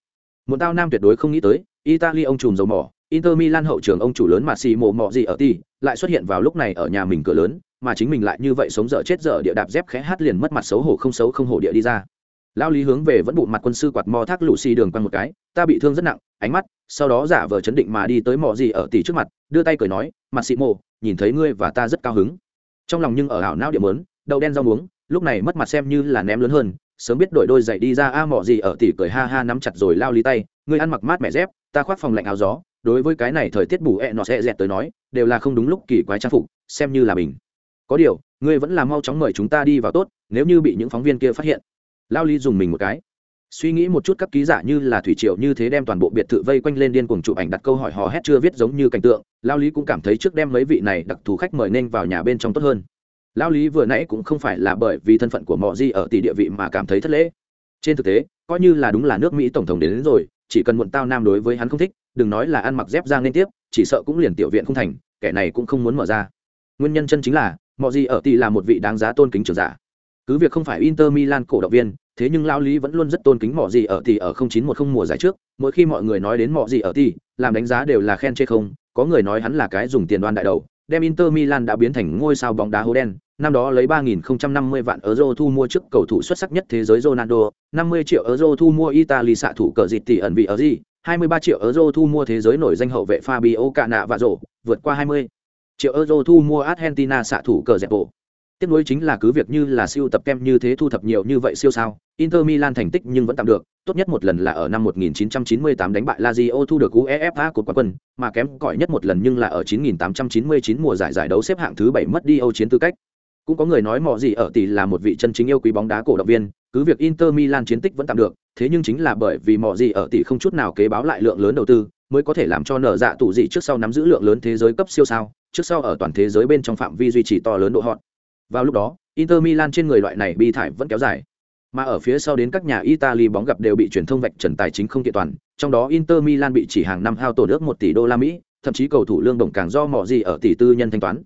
[SPEAKER 1] Một tao nam tuyệt đối không nghĩ tới italy ông trùm dầu mỏ inter milan hậu trường ông chủ lớn mà xì mồ mọ gì ở ti lại xuất hiện vào lúc này ở nhà mình cửa lớn mà chính mình lại như vậy sống dở chết dở địa đạp dép khẽ hát liền mất mặt xấu hổ không xấu không hổ địa đi ra. Lao lý hướng về vẫn bụng mặt quân sư quạt mò thác lũ xì đường quanh một cái, ta bị thương rất nặng, ánh mắt. Sau đó giả vờ chấn định mà đi tới mò gì ở tỷ trước mặt, đưa tay cười nói, mặt xị mồ, nhìn thấy ngươi và ta rất cao hứng. Trong lòng nhưng ở ảo não địa mớn đầu đen rau muống, lúc này mất mặt xem như là ném lớn hơn, sớm biết đổi đôi giày đi ra, a mỏ gì ở tỷ cười ha ha nắm chặt rồi lao lý tay, ngươi ăn mặc mát mẻ dép, ta khoác phòng lạnh áo gió, đối với cái này thời tiết bù nó sẽ dẹt tới nói, đều là không đúng lúc kỳ quái trang phục, xem như là mình có điều ngươi vẫn là mau chóng mời chúng ta đi vào tốt nếu như bị những phóng viên kia phát hiện. Lao lý dùng mình một cái. Suy nghĩ một chút các ký giả như là thủy triệu như thế đem toàn bộ biệt thự vây quanh lên điên cuồng chụp ảnh đặt câu hỏi hò hét chưa viết giống như cảnh tượng lao lý cũng cảm thấy trước đem mấy vị này đặc thù khách mời nên vào nhà bên trong tốt hơn. Lao lý vừa nãy cũng không phải là bởi vì thân phận của mọi di ở tỷ địa vị mà cảm thấy thất lễ. Trên thực tế coi như là đúng là nước mỹ tổng thống đến, đến rồi chỉ cần muộn tao nam đối với hắn không thích đừng nói là ăn mặc dép ra liên tiếp chỉ sợ cũng liền tiểu viện không thành kẻ này cũng không muốn mở ra. Nguyên nhân chân chính là mọi gì ở tỷ là một vị đáng giá tôn kính trưởng giả. Cứ việc không phải inter milan cổ động viên thế nhưng lao lý vẫn luôn rất tôn kính mọi gì ở tỷ ở 0910 mùa giải trước. Mỗi khi mọi người nói đến mọi gì ở tỷ làm đánh giá đều là khen chê không. Có người nói hắn là cái dùng tiền đoan đại đầu đem inter milan đã biến thành ngôi sao bóng đá hố đen. Năm đó lấy 3.050 vạn euro thu mua trước cầu thủ xuất sắc nhất thế giới Ronaldo, 50 triệu euro thu mua Italy xạ thủ cờ dịt tỷ ẩn vị ở gì, 23 triệu euro thu mua thế giới nổi danh hậu vệ Fabio Cannavaro vượt qua 20 triệu euro thu mua Argentina xạ thủ cờ dẹp bộ. Tiếp nối chính là cứ việc như là siêu tập kem như thế thu thập nhiều như vậy siêu sao, Inter Milan thành tích nhưng vẫn tạm được, tốt nhất một lần là ở năm 1998 đánh bại Lazio thu được UEFA của quán quân, mà kém cỏi nhất một lần nhưng là ở 9899 mùa giải giải đấu xếp hạng thứ bảy mất đi Âu chiến tư cách. Cũng có người nói Mò gì ở tỷ là một vị chân chính yêu quý bóng đá cổ động viên, cứ việc Inter Milan chiến tích vẫn tạm được, thế nhưng chính là bởi vì Mò gì ở tỷ không chút nào kế báo lại lượng lớn đầu tư, mới có thể làm cho nở dạ tụ dị trước sau nắm giữ lượng lớn thế giới cấp siêu sao, trước sau ở toàn thế giới bên trong phạm vi duy trì to lớn độ hot. Vào lúc đó, Inter Milan trên người loại này bi thải vẫn kéo dài. Mà ở phía sau đến các nhà Italy bóng gặp đều bị truyền thông vạch trần tài chính không kiện toàn, trong đó Inter Milan bị chỉ hàng năm hao tổn ước một tỷ đô la Mỹ, thậm chí cầu thủ lương đồng càng do mọ gì ở tỷ tư nhân thanh toán.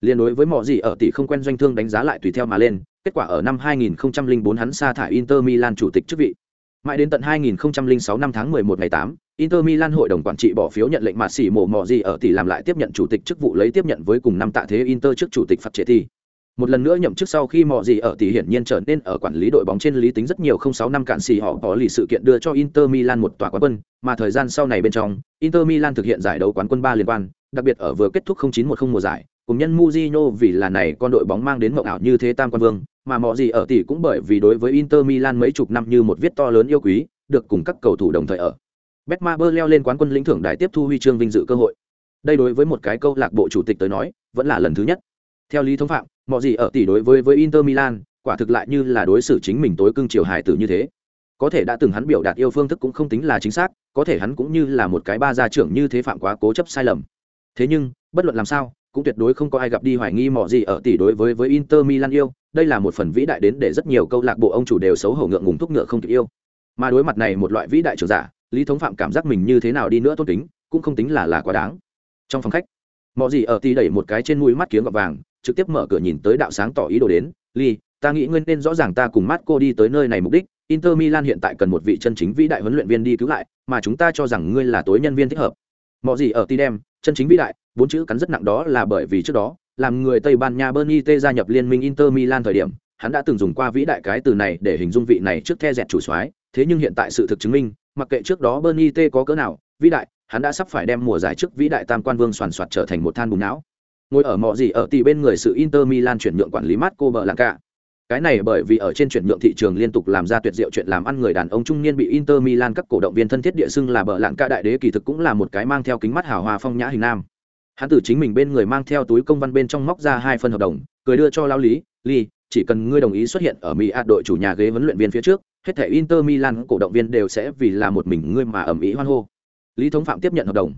[SPEAKER 1] Liên đối với mọ gì ở tỷ không quen doanh thương đánh giá lại tùy theo mà lên, kết quả ở năm 2004 hắn sa thải Inter Milan chủ tịch chức vị. Mãi đến tận 2006 năm tháng 11 ngày 8, Inter Milan hội đồng quản trị bỏ phiếu nhận lệnh mà xỉ mổ mọ gì ở tỷ làm lại tiếp nhận chủ tịch chức vụ lấy tiếp nhận với cùng năm tạ thế Inter trước chủ tịch phạt trẻ thi. Một lần nữa nhậm chức sau khi mọ gì ở tỷ hiển nhiên trở nên ở quản lý đội bóng trên lý tính rất nhiều không sáu năm cản xỉ họ có lì sự kiện đưa cho Inter Milan một tòa quán quân, mà thời gian sau này bên trong, Inter Milan thực hiện giải đấu quán quân ba liên quan, đặc biệt ở vừa kết thúc 0910 mùa giải, cùng nhân Mujino vì là này con đội bóng mang đến mộng ảo như thế tam quan vương, mà mò gì ở tỷ cũng bởi vì đối với Inter Milan mấy chục năm như một viết to lớn yêu quý, được cùng các cầu thủ đồng thời ở. Betmaber leo lên quán quân lĩnh thưởng đại tiếp thu huy chương vinh dự cơ hội. Đây đối với một cái câu lạc bộ chủ tịch tới nói, vẫn là lần thứ nhất. Theo lý thống phạm, mọi gì ở tỷ đối với với Inter Milan, quả thực lại như là đối xử chính mình tối cưng chiều hài tử như thế. Có thể đã từng hắn biểu đạt yêu phương thức cũng không tính là chính xác, có thể hắn cũng như là một cái ba gia trưởng như thế phạm quá cố chấp sai lầm. Thế nhưng, bất luận làm sao, cũng tuyệt đối không có ai gặp đi hoài nghi mọ gì ở tỷ đối với với Inter Milan yêu, đây là một phần vĩ đại đến để rất nhiều câu lạc bộ ông chủ đều xấu hổ ngượng ngùng thúc ngựa không kịp yêu. Mà đối mặt này một loại vĩ đại trưởng giả, Lý Thống Phạm cảm giác mình như thế nào đi nữa tôn tính, cũng không tính là là quá đáng. Trong phòng khách, mọi gì ở tỷ đẩy một cái trên mũi mắt kiếm gọt vàng, trực tiếp mở cửa nhìn tới đạo sáng tỏ ý đồ đến, "Ly, ta nghĩ ngươi nên rõ ràng ta cùng mắt cô đi tới nơi này mục đích, Inter Milan hiện tại cần một vị chân chính vĩ đại huấn luyện viên đi cứu lại, mà chúng ta cho rằng ngươi là tối nhân viên thích hợp." Mọi gì ở ti đem, chân chính vĩ đại, bốn chữ cắn rất nặng đó là bởi vì trước đó làm người tây ban nha bernie t gia nhập liên minh inter milan thời điểm hắn đã từng dùng qua vĩ đại cái từ này để hình dung vị này trước the dẹt chủ soái thế nhưng hiện tại sự thực chứng minh mặc kệ trước đó bernie t có cỡ nào, vĩ đại, hắn đã sắp phải đem mùa giải trước vĩ đại tam quan vương soàn soạt trở thành một than bùn não ngồi ở mọ gì ở tỷ bên người sự inter milan chuyển nhượng quản lý marco Blanca. lạng cả cái này bởi vì ở trên chuyển nhượng thị trường liên tục làm ra tuyệt diệu chuyện làm ăn người đàn ông trung niên bị Inter Milan các cổ động viên thân thiết địa xưng là bờ lạng ca đại đế kỳ thực cũng là một cái mang theo kính mắt hào hoa phong nhã hình nam hắn từ chính mình bên người mang theo túi công văn bên trong móc ra hai phần hợp đồng, cười đưa cho lao lý Lý chỉ cần ngươi đồng ý xuất hiện ở mỹ ạt đội chủ nhà ghế huấn luyện viên phía trước hết thể inter milan cổ động viên đều sẽ vì là một mình ngươi mà ầm ĩ hoan hô. Lý thống phạm tiếp nhận hợp đồng.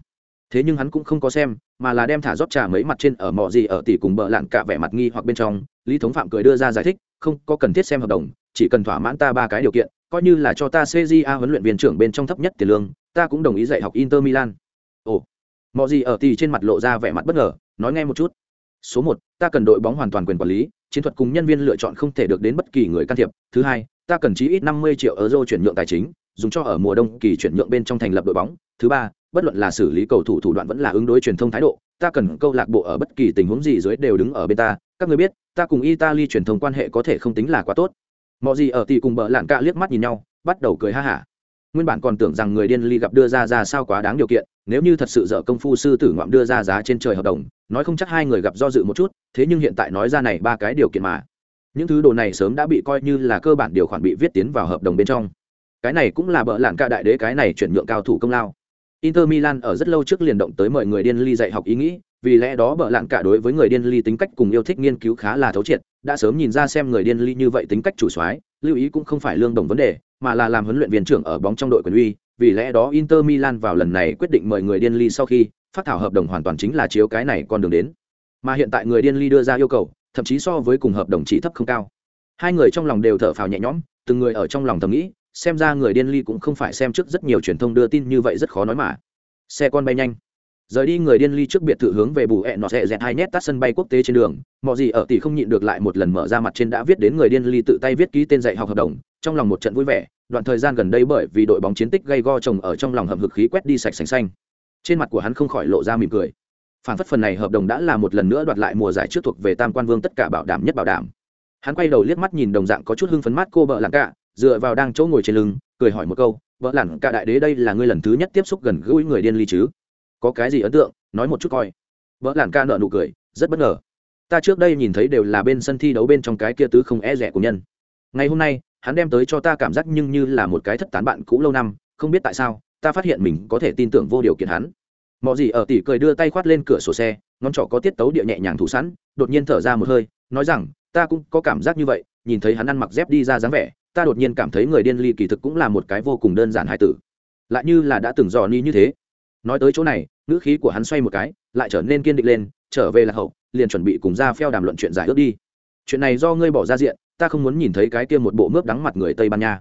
[SPEAKER 1] Thế nhưng hắn cũng không có xem, mà là đem thả rót trà mấy mặt trên ở mọ gì ở tỷ cùng bợ lạn cả vẻ mặt nghi hoặc bên trong. Lý thống phạm cười đưa ra giải thích, không, có cần thiết xem hợp đồng, chỉ cần thỏa mãn ta ba cái điều kiện, coi như là cho ta cja huấn luyện viên trưởng bên trong thấp nhất tiền lương, ta cũng đồng ý dạy học inter milan. Ồ. Mọ gì ở tỷ trên mặt lộ ra vẻ mặt bất ngờ, nói nghe một chút. Số một, ta cần đội bóng hoàn toàn quyền quản lý, chiến thuật cùng nhân viên lựa chọn không thể được đến bất kỳ người can thiệp. Thứ hai ta cần chí ít năm mươi triệu euro chuyển nhượng tài chính, dùng cho ở mùa đông kỳ chuyển nhượng bên trong thành lập đội bóng. Thứ ba, bất luận là xử lý cầu thủ thủ đoạn vẫn là ứng đối truyền thông thái độ, ta cần câu lạc bộ ở bất kỳ tình huống gì dưới đều đứng ở bên ta. Các người biết, ta cùng italy truyền thông quan hệ có thể không tính là quá tốt. Mọi gì ở tỷ cùng bờ lạn cạ liếc mắt nhìn nhau, bắt đầu cười ha hả. Nguyên bản còn tưởng rằng người điên ly gặp đưa ra ra sao quá đáng điều kiện, nếu như thật sự dở công phu sư tử ngoạm đưa ra giá trên trời hợp đồng, nói không chắc hai người gặp do dự một chút, thế nhưng hiện tại nói ra này ba cái điều kiện mà những thứ đồ này sớm đã bị coi như là cơ bản điều khoản bị viết tiến vào hợp đồng bên trong. Cái này cũng là bợ lạn ca đại đế cái này chuyển nhượng cao thủ công lao. Inter milan ở rất lâu trước liền động tới mời người điên ly dạy học ý nghĩ, vì lẽ đó bợ lạn cả đối với người điên ly tính cách cùng yêu thích nghiên cứu khá là thấu triệt, đã sớm nhìn ra xem người điên ly như vậy tính cách chủ soái, lưu ý cũng không phải lương đồng vấn đề, mà là làm huấn luyện viên trưởng ở bóng trong đội quyền uy, vì lẽ đó inter milan vào lần này quyết định mời người điên ly sau khi, phát thảo hợp đồng hoàn toàn chính là chiếu cái này con đường đến. Mà hiện tại người điên ly đưa ra yêu cầu thậm chí so với cùng hợp đồng chỉ thấp không cao. Hai người trong lòng đều thở phào nhẹ nhõm, từng người ở trong lòng thầm nghĩ, xem ra người điên ly cũng không phải xem trước rất nhiều truyền thông đưa tin như vậy rất khó nói mà. Xe con bay nhanh. Rời đi người điên ly trước biệt thự hướng về bù hẹn nọ sẽ dẹt hai nét tắt sân bay quốc tế trên đường, mọi gì ở tỷ không nhịn được lại một lần mở ra mặt trên đã viết đến người điên ly tự tay viết ký tên dạy học hợp đồng, trong lòng một trận vui vẻ, đoạn thời gian gần đây bởi vì đội bóng chiến tích gây go chồng ở trong lòng hầm hực khí quét đi sạch sành xanh. Trên mặt của hắn không khỏi lộ ra mỉm cười phản phất phần này hợp đồng đã là một lần nữa đoạt lại mùa giải trước thuộc về tam quan vương tất cả bảo đảm nhất bảo đảm. Hắn quay đầu liếc mắt nhìn đồng dạng có chút hưng phấn mắt cô vợ lặng cả dựa vào đang chỗ ngồi trên lưng, cười hỏi một câu, vợ lặng cả đại đế đây là ngươi lần thứ nhất tiếp xúc gần gũi người điên ly chứ? Có cái gì ấn tượng? Nói một chút coi. Vợ lặng ca nợ nụ cười, rất bất ngờ. Ta trước đây nhìn thấy đều là bên sân thi đấu bên trong cái kia tứ không e rẻ của nhân. Ngày hôm nay, hắn đem tới cho ta cảm giác nhưng như là một cái thất tán bạn cũ lâu năm, không biết tại sao, ta phát hiện mình có thể tin tưởng vô điều kiện hắn mọi gì ở tỷ cười đưa tay khoát lên cửa sổ xe, ngón trỏ có tiết tấu địa nhẹ nhàng thủ sẵn, đột nhiên thở ra một hơi, nói rằng, ta cũng có cảm giác như vậy, nhìn thấy hắn ăn mặc dép đi ra dáng vẻ, ta đột nhiên cảm thấy người điên ly kỳ thực cũng là một cái vô cùng đơn giản hài tử. Lại như là đã từng dò ni như thế. Nói tới chỗ này, ngữ khí của hắn xoay một cái, lại trở nên kiên định lên, trở về là hậu, liền chuẩn bị cùng ra pheo đàm luận chuyện giải ước đi. Chuyện này do ngươi bỏ ra diện, ta không muốn nhìn thấy cái kia một bộ mướp đắng mặt người tây ban nha.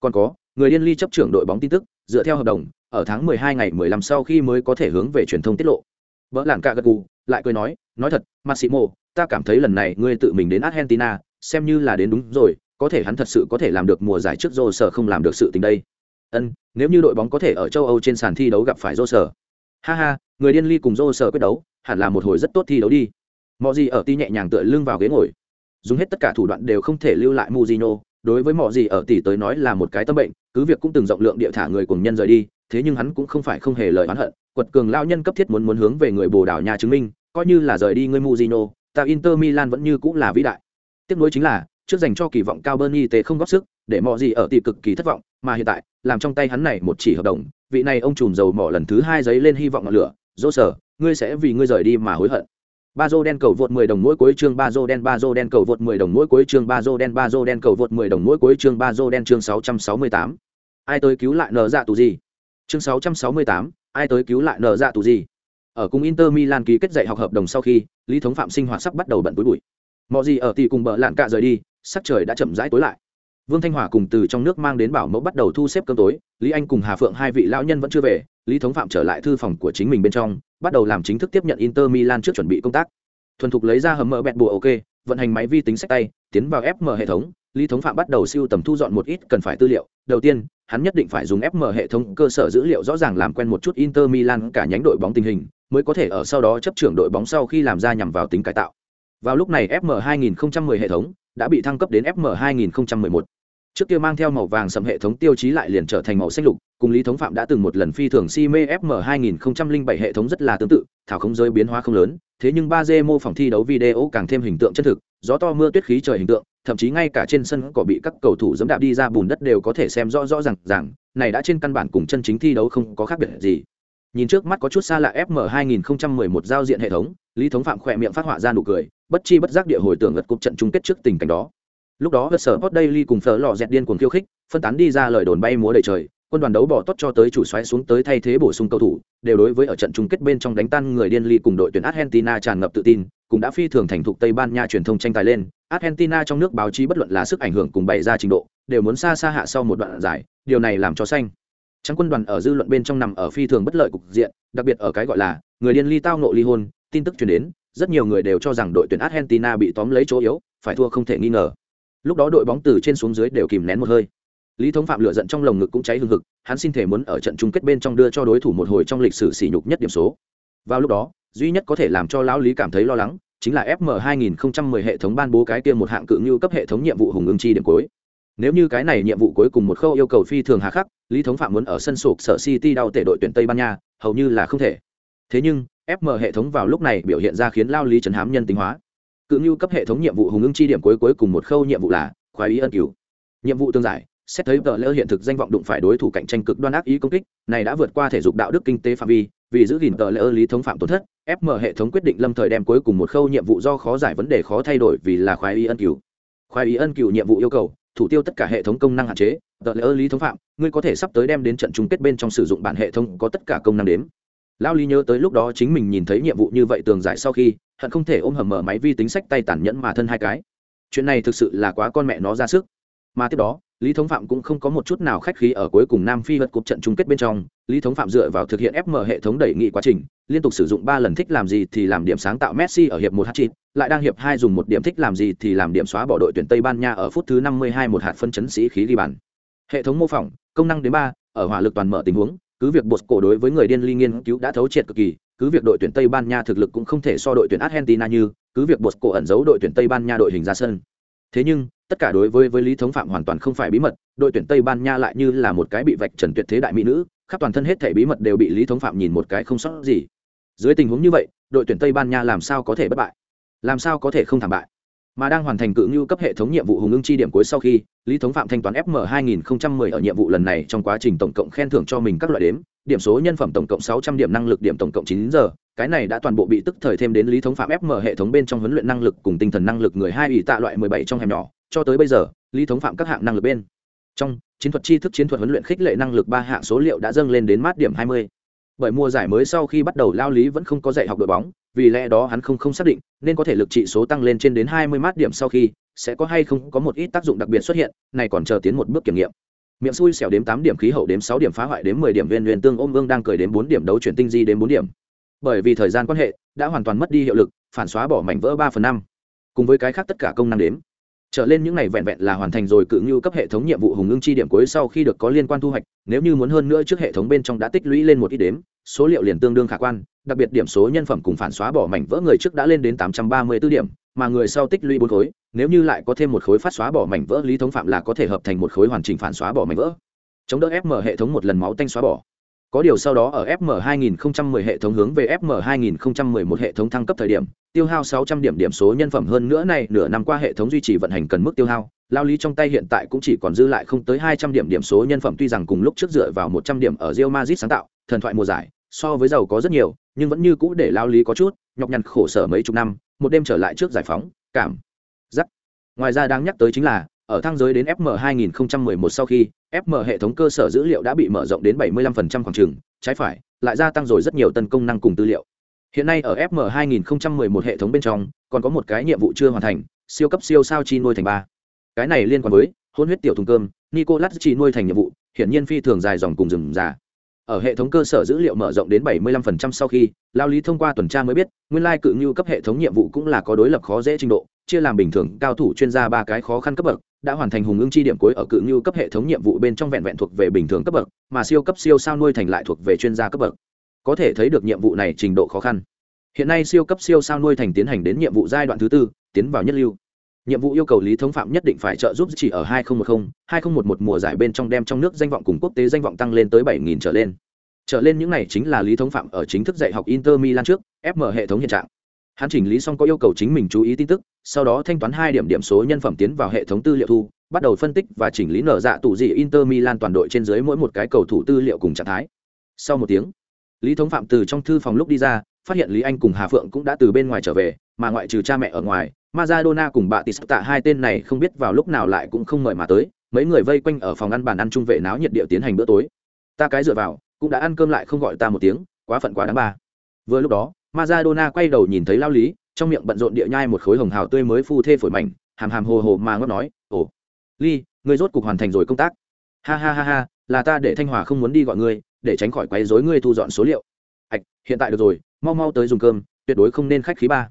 [SPEAKER 1] Còn có, người điên ly chấp trưởng đội bóng tin tức, dựa theo hợp đồng ở tháng mười hai ngày mười lăm sau khi mới có thể hướng về truyền thông tiết lộ vợ lạn cạ gật gù lại cười nói nói thật massimo ta cảm thấy lần này ngươi tự mình đến argentina xem như là đến đúng rồi có thể hắn thật sự có thể làm được mùa giải trước Rô sở không làm được sự tình đây. Ân, nếu như đội bóng có thể ở châu Âu trên sàn thi đấu gặp phải Rô sở. Ha ha, người điên ly cùng Rô sở quyết đấu, hẳn là một hồi rất tốt thi đấu đi. Mọi gì ở ti nhẹ nhàng tựa lưng vào ghế ngồi. Dùng hết tất cả thủ đoạn đều không thể lưu lại Mujino, đối với mọi gì ở tỷ tới nói là một cái tâm bệnh, cứ việc cũng từng rộng lượng địa thả người cùng nhân rời đi, thế nhưng hắn cũng không phải không hề lời oán hận, quật cường lao nhân cấp thiết muốn muốn hướng về người Bồ Đào nhà chứng minh, coi như là rời đi ngươi Mujino, ta Inter Milan vẫn như cũng là vĩ đại. Tiếp nối chính là, trước dành cho kỳ vọng cao Bernie tế không góp sức, để mọi gì ở tỷ cực kỳ thất vọng, mà hiện tại, làm trong tay hắn này một chỉ hợp đồng, vị này ông trùm dầu mỏ lần thứ hai giấy lên hy vọng ngọn lửa, dỗ sở, ngươi sẽ vì ngươi rời đi mà hối hận. Ba dô đen cầu vượt 10 đồng mỗi cuối chương ba dô đen ba dô đen cầu vượt 10 đồng mỗi cuối chương ba dô đen ba dô đen cầu vượt 10 đồng mỗi cuối chương ba dô đen chương 668. Ai tới cứu lại nở dạ tù gì? Chương 668, ai tới cứu lại nở dạ tù gì? Ở cùng Inter Milan ký kết dạy học hợp đồng sau khi, Lý Thống Phạm sinh hoạt sắp bắt đầu bận túi bụi. Mọi gì ở tỷ cùng bờ lạn cạ rời đi, sắc trời đã chậm rãi tối lại vương thanh hòa cùng từ trong nước mang đến bảo mẫu bắt đầu thu xếp cơm tối lý anh cùng hà phượng hai vị lão nhân vẫn chưa về lý thống phạm trở lại thư phòng của chính mình bên trong bắt đầu làm chính thức tiếp nhận inter milan trước chuẩn bị công tác. Thuần thục lấy ra hầm mở bẹt bùa, ok, vận hành máy vi tính sách tay, tiến vào fm hệ thống. Lý thống phạm bắt đầu siêu tầm thu dọn một ít cần phải tư liệu. Đầu tiên, hắn nhất định phải dùng fm hệ thống cơ sở dữ liệu rõ ràng làm quen một chút inter milan, cả nhánh đội bóng tình hình, mới có thể ở sau đó chấp trưởng đội bóng sau khi làm ra nhằm vào tính cải tạo. Vào lúc này fm 2010 hệ thống đã bị thăng cấp đến fm 2011 trước kia mang theo màu vàng sầm hệ thống tiêu chí lại liền trở thành màu xanh lục, cùng lý thống phạm đã từng một lần phi thường si mê fm 2007 hệ thống rất là tương tự, thảo không giới biến hóa không lớn, thế nhưng ba d mô phỏng thi đấu video càng thêm hình tượng chân thực, gió to mưa tuyết khí trời hình tượng, thậm chí ngay cả trên sân cỏ bị các cầu thủ dẫm đạp đi ra bùn đất đều có thể xem rõ rõ rằng rằng này đã trên căn bản cùng chân chính thi đấu không có khác biệt gì. Nhìn trước mắt có chút xa lạ fm 2011 giao diện hệ thống, lý thống phạm khỏe miệng phát họa ra nụ cười, bất chi bất giác địa hồi tưởng gật cục trận chung kết trước tình cảnh đó lúc đó vật sở hot daily cùng phở lò dẹt điên cuồng khiêu khích, phân tán đi ra lời đồn bay múa đầy trời, quân đoàn đấu bỏ tốt cho tới chủ xoáy xuống tới thay thế bổ sung cầu thủ, đều đối với ở trận chung kết bên trong đánh tan người điên ly cùng đội tuyển argentina tràn ngập tự tin, cũng đã phi thường thành thục tây ban nha truyền thông tranh tài lên. Argentina trong nước báo chí bất luận là sức ảnh hưởng cùng bày ra trình độ, đều muốn xa xa hạ sau một đoạn giải, điều này làm cho xanh. Trắng quân đoàn ở dư luận bên trong nằm ở phi thường bất lợi cục diện, đặc biệt ở cái gọi là người điên ly tao nộ ly hôn, tin tức truyền đến, rất nhiều người đều cho rằng đội tuyển argentina bị tóm lấy chỗ yếu, phải thua không thể nghi ngờ lúc đó đội bóng từ trên xuống dưới đều kìm nén một hơi. Lý thống phạm lựa giận trong lồng ngực cũng cháy hừng hực, hắn xin thể muốn ở trận chung kết bên trong đưa cho đối thủ một hồi trong lịch sử sỉ nhục nhất điểm số. Vào lúc đó, duy nhất có thể làm cho lão lý cảm thấy lo lắng chính là fm 2010 hệ thống ban bố cái kia một hạng cự như cấp hệ thống nhiệm vụ hùng ưng chi điểm cuối. Nếu như cái này nhiệm vụ cuối cùng một khâu yêu cầu phi thường hà khắc, lý thống phạm muốn ở sân sụp sở city đau tể đội tuyển tây ban nha, hầu như là không thể. Thế nhưng fm hệ thống vào lúc này biểu hiện ra khiến lao lý trấn hám nhân tính hóa cự như cấp hệ thống nhiệm vụ hùng ưng chi điểm cuối cuối cùng một khâu nhiệm vụ là khoái ý ân cứu nhiệm vụ tương giải, xét thấy vợ lỡ hiện thực danh vọng đụng phải đối thủ cạnh tranh cực đoan ác ý công kích, này đã vượt qua thể dục đạo đức kinh tế phạm vi, vì giữ gìn tờ lỡ lý thống phạm tổn thất fm hệ thống quyết định lâm thời đem cuối cùng một khâu nhiệm vụ do khó giải vấn đề khó thay đổi vì là khoái ý ân cửu. Khoái ý ân cửu nhiệm vụ yêu cầu, thủ tiêu tất cả hệ thống công năng hạn chế, tờ lỡ lý thống phạm, ngươi có thể sắp tới đem đến trận chung kết bên trong sử dụng bản hệ thống có tất cả công năng đếm. Lao lý nhớ tới lúc đó chính mình nhìn thấy nhiệm vụ như vậy tường giải sau khi hận không thể ôm hầm mở máy vi tính sách tay tàn nhẫn mà thân hai cái. Chuyện này thực sự là quá con mẹ nó ra sức. Mà tiếp đó, lý thống phạm cũng không có một chút nào khách khí ở cuối cùng nam phi vật cuộc trận chung kết bên trong, lý thống phạm dựa vào thực hiện fm hệ thống đẩy nghị quá trình, liên tục sử dụng ba lần thích làm gì thì làm điểm sáng tạo messi ở hiệp một h chín lại đang hiệp hai dùng một điểm thích làm gì thì làm điểm xóa bỏ đội tuyển tây ban nha ở phút thứ năm mươi hai một hạt phân chấn sĩ khí ghi bàn. Hệ thống mô phỏng, công năng đến ba, ở hỏa lực toàn mở tình huống, cứ việc bột cổ đối với người điên ly nghiên cứu đã thấu triệt cực kỳ cứ việc đội tuyển tây ban nha thực lực cũng không thể so đội tuyển argentina như, cứ việc buộc cổ ẩn giấu đội tuyển tây ban nha đội hình ra sân. Thế nhưng, tất cả đối với với lý thống phạm hoàn toàn không phải bí mật, đội tuyển tây ban nha lại như là một cái bị vạch trần tuyệt thế đại mỹ nữ, khắp toàn thân hết thảy bí mật đều bị lý thống phạm nhìn một cái không sót gì. Dưới tình huống như vậy, đội tuyển tây ban nha làm sao có thể bất bại? Làm sao có thể không thảm bại? Mà đang hoàn thành cự ngưu cấp hệ thống nhiệm vụ hùng ưng chi điểm cuối sau khi, lý thống phạm thanh toán fm 2010 ở nhiệm vụ lần này trong quá trình tổng cộng khen thưởng cho mình các loại đếm, điểm số nhân phẩm tổng cộng 600 điểm năng lực điểm tổng cộng 9 giờ cái này đã toàn bộ bị tức thời thêm đến lý thống phạm fm hệ thống bên trong huấn luyện năng lực cùng tinh thần năng lực người hai ủy tạ loại 17 trong hẻm nhỏ, cho tới bây giờ, lý thống phạm các hạng năng lực bên trong chiến thuật tri thức chiến thuật huấn luyện khích lệ năng lực ba hạng số liệu đã dâng lên đến mát điểm 20. bởi mùa giải mới sau khi bắt đầu, lao lý vẫn không có dạy học đội bóng vì lẽ đó hắn không không xác định, nên có thể lực trị số tăng lên trên đến 20 mát điểm sau khi, sẽ có hay không có một ít tác dụng đặc biệt xuất hiện, này còn chờ tiến một bước kiểm nghiệm. Miệng xui xẻo đếm tám điểm, khí hậu đếm sáu điểm, phá hoại đếm mười điểm, viên huyền tương ôm ương đang cười đến bốn điểm, đấu chuyển tinh di đến bốn điểm. Bởi vì thời gian quan hệ, đã hoàn toàn mất đi hiệu lực, phản xóa bỏ mảnh vỡ ba phần năm. Cùng với cái khác tất cả công năng đếm trở lên những này vẹn vẹn là hoàn thành rồi cự như cấp hệ thống nhiệm vụ hùng ưng chi điểm cuối sau khi được có liên quan thu hoạch, nếu như muốn hơn nữa trước hệ thống bên trong đã tích lũy lên một ít đếm, số liệu liền tương đương khả quan, đặc biệt điểm số nhân phẩm cùng phản xóa bỏ mảnh vỡ người trước đã lên đến tám trăm ba mươi 834 điểm, mà người sau tích lũy bốn khối, nếu như lại có thêm một khối phát xóa bỏ mảnh vỡ, lý thống phạm là có thể hợp thành một khối hoàn chỉnh phản xóa bỏ mảnh vỡ. Chống đỡ fm hệ thống một lần máu tanh xóa bỏ có điều sau đó ở FM 2010 hệ thống hướng về FM 2011 hệ thống thăng cấp thời điểm, tiêu hao 600 điểm điểm số nhân phẩm hơn nữa này, nửa năm qua hệ thống duy trì vận hành cần mức tiêu hao, lao lý trong tay hiện tại cũng chỉ còn dư lại không tới 200 điểm điểm số nhân phẩm tuy rằng cùng lúc trước dựa vào 100 điểm ở Real Madrid sáng tạo, thần thoại mùa giải, so với giàu có rất nhiều, nhưng vẫn như cũ để lao lý có chút nhọc nhằn khổ sở mấy chục năm, một đêm trở lại trước giải phóng, cảm giác. Ngoài ra đáng nhắc tới chính là ở thang giới đến FM 2011 sau khi, FM hệ thống cơ sở dữ liệu đã bị mở rộng đến 75% khoảng trường trái phải, lại gia tăng rồi rất nhiều tân công năng cùng tư liệu. Hiện nay ở FM 2011 hệ thống bên trong, còn có một cái nhiệm vụ chưa hoàn thành, siêu cấp siêu sao chi nuôi thành ba. Cái này liên quan với hôn huyết tiểu thùng cơm, Nicolas chi nuôi thành nhiệm vụ, hiển nhiên phi thường dài dòng cùng rừng già. Ở hệ thống cơ sở dữ liệu mở rộng đến 75% sau khi, Lao Lý thông qua tuần tra mới biết, nguyên lai cự như cấp hệ thống nhiệm vụ cũng là có đối lập khó dễ trình độ, chia làm bình thường, cao thủ chuyên gia ba cái khó khăn cấp bậc, đã hoàn thành hùng ưng chi điểm cuối ở cự ngưu cấp hệ thống nhiệm vụ bên trong vẹn vẹn thuộc về bình thường cấp bậc mà siêu cấp siêu sao nuôi thành lại thuộc về chuyên gia cấp bậc. Có thể thấy được nhiệm vụ này trình độ khó khăn. Hiện nay siêu cấp siêu sao nuôi thành tiến hành đến nhiệm vụ giai đoạn thứ tư tiến vào nhất lưu. Nhiệm vụ yêu cầu lý thống phạm nhất định phải trợ giúp chỉ ở 2010, 2011 mùa giải bên trong đem trong nước danh vọng cùng quốc tế danh vọng tăng lên tới 7.000 trở lên. Trở lên những này chính là lý thống phạm ở chính thức dạy học inter milan trước fm hệ thống hiện trạng hắn chỉnh lý xong có yêu cầu chính mình chú ý tin tức sau đó thanh toán hai điểm điểm số nhân phẩm tiến vào hệ thống tư liệu thu bắt đầu phân tích và chỉnh lý nở dạ tủ dị inter milan toàn đội trên dưới mỗi một cái cầu thủ tư liệu cùng trạng thái sau một tiếng lý thống phạm từ trong thư phòng lúc đi ra phát hiện lý anh cùng hà phượng cũng đã từ bên ngoài trở về mà ngoại trừ cha mẹ ở ngoài Maradona cùng bà Tista hai tên này không biết vào lúc nào lại cũng không mời mà tới, mấy người vây quanh ở phòng ăn bàn ăn trung vệ náo nhiệt địa tiến hành bữa tối. Ta cái dựa vào, cũng đã ăn cơm lại không gọi ta một tiếng, quá phận quá đáng ba. Vừa lúc đó, Maradona quay đầu nhìn thấy Lao Lý, trong miệng bận rộn địa nhai một khối hồng hào tươi mới phu thê phổi mảnh, hàm hàm hồ hồ mà ngót nói ồ ly ngươi rốt cục hoàn thành rồi công tác. Ha ha ha ha là ta để thanh hòa không muốn đi gọi ngươi để tránh khỏi quấy rối ngươi thu dọn số liệu. Hạch, hiện tại được rồi mau mau tới dùng cơm tuyệt đối không nên khách khí ba.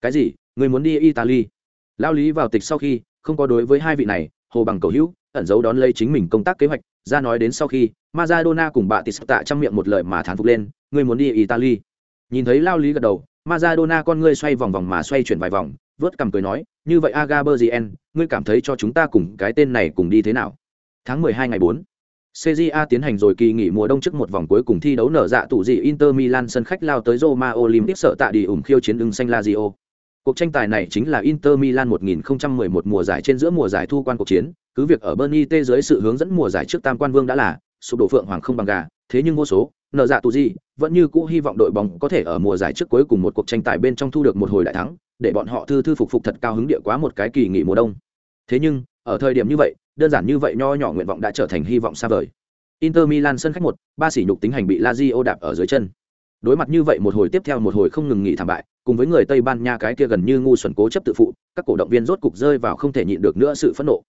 [SPEAKER 1] Cái gì ngươi muốn đi italy? Lao lý vào tịch sau khi không có đối với hai vị này hồ bằng cầu hữu ẩn giấu đón lấy chính mình công tác kế hoạch ra nói đến sau khi Maradona cùng bà Tịt tạ trong miệng một lời mà thán phục lên, ngươi muốn đi Italy. Nhìn thấy Lao Lý gật đầu, Maradona con ngươi xoay vòng vòng mà xoay chuyển vài vòng, vớt cằm cười nói, như vậy Agaberzien, ngươi cảm thấy cho chúng ta cùng cái tên này cùng đi thế nào? Tháng 12 ngày 4. CJA tiến hành rồi kỳ nghỉ mùa đông trước một vòng cuối cùng thi đấu nở dạ tụ dị Inter Milan sân khách lao tới Roma Olympic sợ tạ đi ủng khiêu chiến ưng xanh Lazio. Cuộc tranh tài này chính là Inter Milan 1011 mùa giải trên giữa mùa giải thu quan cuộc chiến, cứ việc ở Bernie T dưới sự hướng dẫn mùa giải trước tam quan vương đã là sụp đổ phượng hoàng không bằng gà, thế nhưng vô số, nở dạ tụ dị vẫn như cũ hy vọng đội bóng có thể ở mùa giải trước cuối cùng một cuộc tranh tài bên trong thu được một hồi đại thắng, để bọn họ thư thư phục phục thật cao hứng địa quá một cái kỳ nghỉ mùa đông. Thế nhưng, ở thời điểm như vậy, đơn giản như vậy nho nhỏ nguyện vọng đã trở thành hy vọng xa vời. Inter Milan sân khách một, ba sỉ nhục tính hành bị Lazio đạp ở dưới chân. Đối mặt như vậy một hồi tiếp theo một hồi không ngừng nghỉ thảm bại, cùng với người Tây Ban Nha cái kia gần như ngu xuẩn cố chấp tự phụ, các cổ động viên rốt cục rơi vào không thể nhịn được nữa sự phẫn nộ.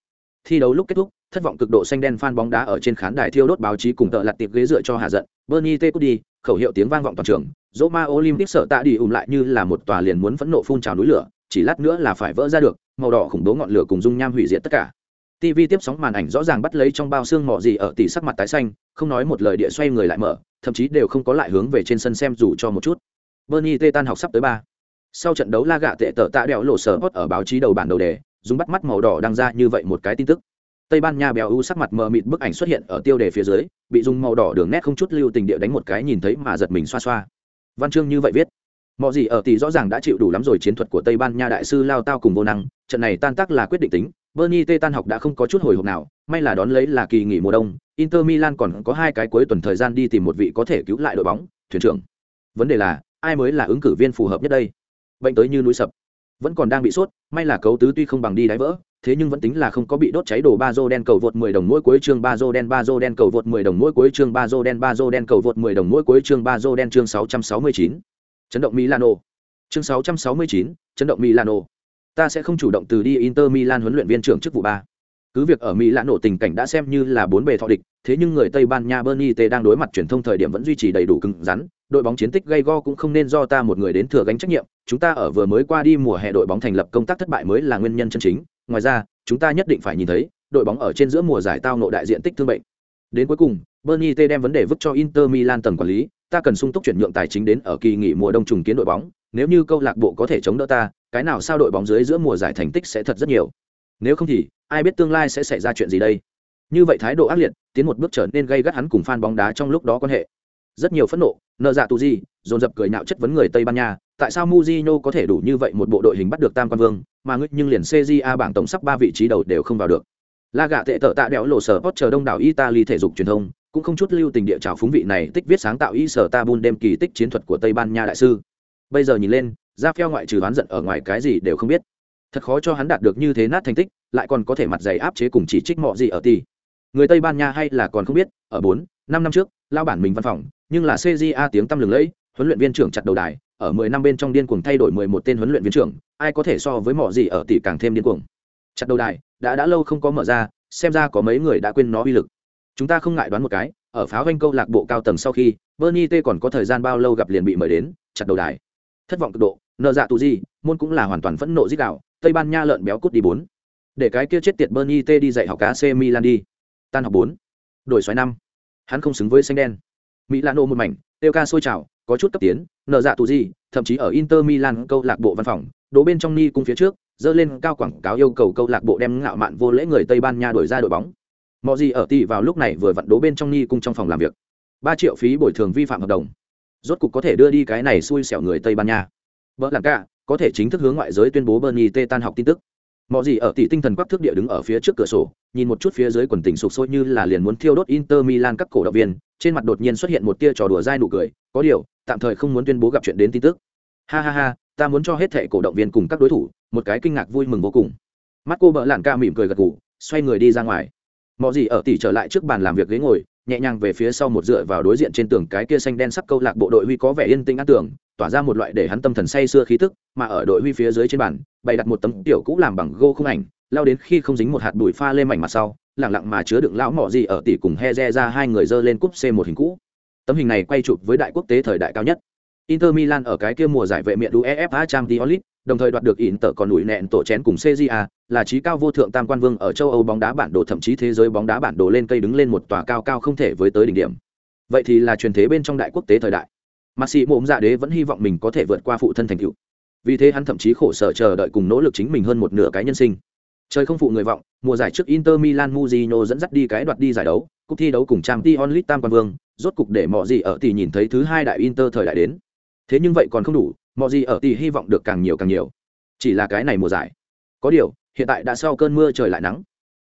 [SPEAKER 1] Thi đấu lúc kết thúc, thất vọng cực độ xanh đen fan bóng đá ở trên khán đài thiêu đốt báo chí cùng tợ lật tiệp ghế dựa cho hạ giận. Bernie T. đi, khẩu hiệu tiếng vang vọng toàn trường, Roma Olympic sợ tạ đi ùm lại như là một tòa liền muốn phẫn nộ phun trào núi lửa, chỉ lát nữa là phải vỡ ra được, màu đỏ khủng bố ngọn lửa cùng dung nham hủy diệt tất cả. TV tiếp sóng màn ảnh rõ ràng bắt lấy trong bao xương mỏ gì ở tỷ sắc mặt tái xanh, không nói một lời địa xoay người lại mở, thậm chí đều không có lại hướng về trên sân xem dù cho một chút. Bernie T tan học sắp tới ba. Sau trận đấu La gạ tệ tở tạ đèo lộ sở hot ở báo chí đầu bản đầu đề, dùng bắt mắt màu đỏ đăng ra như vậy một cái tin tức. Tây Ban Nha béo u sắc mặt mờ mịt bức ảnh xuất hiện ở tiêu đề phía dưới, bị dùng màu đỏ đường nét không chút lưu tình địa đánh một cái nhìn thấy mà giật mình xoa xoa. Văn chương như vậy viết. Mọi gì ở tỷ rõ ràng đã chịu đủ lắm rồi chiến thuật của Tây Ban Nha đại sư Lao Tao cùng vô năng, trận này tan tác là quyết định tính, Bernie tê tan học đã không có chút hồi hộp nào, may là đón lấy là kỳ nghỉ mùa đông, Inter Milan còn có hai cái cuối tuần thời gian đi tìm một vị có thể cứu lại đội bóng, thuyền trưởng. Vấn đề là, ai mới là ứng cử viên phù hợp nhất đây? Bệnh tới như núi sập, vẫn còn đang bị sốt, may là cấu tứ tuy không bằng đi đáy vỡ, thế nhưng vẫn tính là không có bị đốt cháy đổ ba đen cầu vượt 10 đồng mỗi cuối chương ba đen ba đen cầu vượt 10 đồng mỗi cuối chương ba đen ba đen cầu vượt 10 đồng mỗi cuối chương ba đen chương 669. Chấn động Milano. Chương 669, chấn động Milano. Ta sẽ không chủ động từ đi Inter Milan huấn luyện viên trưởng chức vụ ba. Cứ việc ở Mỹ lạ nổ tình cảnh đã xem như là bốn bề thọ địch, thế nhưng người Tây Ban Nha Bernie T đang đối mặt truyền thông thời điểm vẫn duy trì đầy đủ cứng rắn, đội bóng chiến tích gây go cũng không nên do ta một người đến thừa gánh trách nhiệm, chúng ta ở vừa mới qua đi mùa hè đội bóng thành lập công tác thất bại mới là nguyên nhân chân chính, ngoài ra, chúng ta nhất định phải nhìn thấy, đội bóng ở trên giữa mùa giải tao nộ đại diện tích thương bệnh. Đến cuối cùng, Bernie T đem vấn đề vứt cho Inter Milan tầng quản lý, ta cần sung túc chuyển nhượng tài chính đến ở kỳ nghỉ mùa đông trùng kiến đội bóng, nếu như câu lạc bộ có thể chống đỡ ta, cái nào sao đội bóng dưới giữa mùa giải thành tích sẽ thật rất nhiều. Nếu không thì, ai biết tương lai sẽ xảy ra chuyện gì đây? Như vậy thái độ ác liệt, tiến một bước trở nên gây gắt hắn cùng fan bóng đá trong lúc đó quan hệ. Rất nhiều phẫn nộ, nợ dạ tù di dồn dập cười nhạo chất vấn người Tây Ban Nha, tại sao Mujino có thể đủ như vậy một bộ đội hình bắt được Tam Quan Vương, mà ngươi nhưng liền CJA bảng tổng sắp ba vị trí đầu đều không vào được. La gạ tệ tợ tạ đẽo lộ sở hot chờ đông đảo Italy thể dục truyền thông, cũng không chút lưu tình địa trào phúng vị này tích viết sáng tạo y sở tabun đem kỳ tích chiến thuật của Tây Ban Nha đại sư. Bây giờ nhìn lên, ra phèo ngoại trừ đoán giận ở ngoài cái gì đều không biết. Thật khó cho hắn đạt được như thế nát thành tích, lại còn có thể mặt dày áp chế cùng chỉ trích mọi gì ở ti Người Tây Ban Nha hay là còn không biết, ở bốn, năm năm trước, lao bản mình văn phòng, nhưng là CJA tiếng tăm lừng lẫy, huấn luyện viên trưởng chặt đầu đài, ở mười năm bên trong điên cuồng thay đổi mười một tên huấn luyện viên trưởng, ai có thể so với mọi gì ở tỷ càng thêm điên cuồng. Chặt đầu đài, đã đã lâu không có mở ra, xem ra có mấy người đã quên nó uy lực. Chúng ta không ngại đoán một cái, ở pháo ranh câu lạc bộ cao tầng sau khi, Bernie T còn có thời gian bao lâu gặp liền bị mời đến, chặt đầu đài. Thất vọng cực độ, nợ dạ tù gì, môn cũng là hoàn toàn phẫn nộ giết đạo, Tây Ban Nha lợn béo cút đi bốn. Để cái kia chết tiệt Bernie T đi dạy học cá C Milan đi. Tan học bốn. Đổi xoáy năm. Hắn không xứng với xanh đen. Milano một mảnh, tiêu ca sôi trào, có chút cấp tiến, nợ dạ tù gì, thậm chí ở Inter Milan câu lạc bộ văn phòng, đố bên trong ni cung phía trước, dơ lên cao quảng cáo yêu cầu câu lạc bộ đem ngạo mạn vô lễ người Tây Ban Nha đổi ra đội bóng. Mọi gì ở tỷ vào lúc này vừa vặn đố bên trong ni cung trong phòng làm việc. ba triệu phí bồi thường vi phạm hợp đồng. Rốt cục có thể đưa đi cái này xui xẻo người Tây Ban Nha. vợ làng cả, có thể chính thức hướng ngoại giới tuyên bố Bernie tê tan học tin tức. Mọi gì ở tỷ tinh thần quắc thước địa đứng ở phía trước cửa sổ, nhìn một chút phía dưới quần tình sụp sôi như là liền muốn thiêu đốt Inter Milan các cổ động viên, trên mặt đột nhiên xuất hiện một tia trò đùa dai nụ cười, có điều, tạm thời không muốn tuyên bố gặp chuyện đến tin tức. Ha ha ha, ta muốn cho hết thể cổ động viên cùng các đối thủ một cái kinh ngạc vui mừng vô cùng. Mắt cô bỡ lạn ca mỉm cười gật gù, xoay người đi ra ngoài. Mọi gì ở tỷ trở lại trước bàn làm việc ghế ngồi, nhẹ nhàng về phía sau một dựa vào đối diện trên tường cái kia xanh đen sắc câu lạc bộ đội huy có vẻ yên tĩnh ăn tưởng tỏa ra một loại để hắn tâm thần say sưa khí tức, mà ở đội huy phía dưới trên bàn, bày đặt một tấm tiểu cũ làm bằng gô khung ảnh, lao đến khi không dính một hạt bụi pha lên mảnh mặt sau lẳng lặng mà chứa đựng lão mỏ gì ở tỷ cùng he re ra hai người dơ lên cúp c một hình cũ. Tấm hình này quay chụp với đại quốc tế thời đại cao nhất. Inter milan ở cái kia mùa giải vệ miệng uefa champions league đồng thời đoạt được ỉn tở còn ủi nẹn tổ chén cùng cja là trí cao vô thượng tam quan vương ở châu âu bóng đá bản đồ, thậm chí thế giới bóng đá bản đồ lên cây đứng lên một tòa cao cao không thể với tới đỉnh điểm. Vậy thì là truyền thế bên trong đại quốc tế thời đại. Mà sĩ mộm dạ đế vẫn hy vọng mình có thể vượt qua phụ thân thành cựu vì thế hắn thậm chí khổ sở chờ đợi cùng nỗ lực chính mình hơn một nửa cái nhân sinh. Trời không phụ người vọng, mùa giải trước inter milan muzino dẫn dắt đi cái đoạt đi giải đấu, cúp thi đấu cùng trang t onlit tam quan vương, rốt cục để mọi gì ở thì nhìn thấy thứ hai đại inter thời đại đến. Thế nhưng vậy còn không đủ mọi gì ở tỷ hy vọng được càng nhiều càng nhiều. Chỉ là cái này mùa giải. Có điều, hiện tại đã sau cơn mưa trời lại nắng.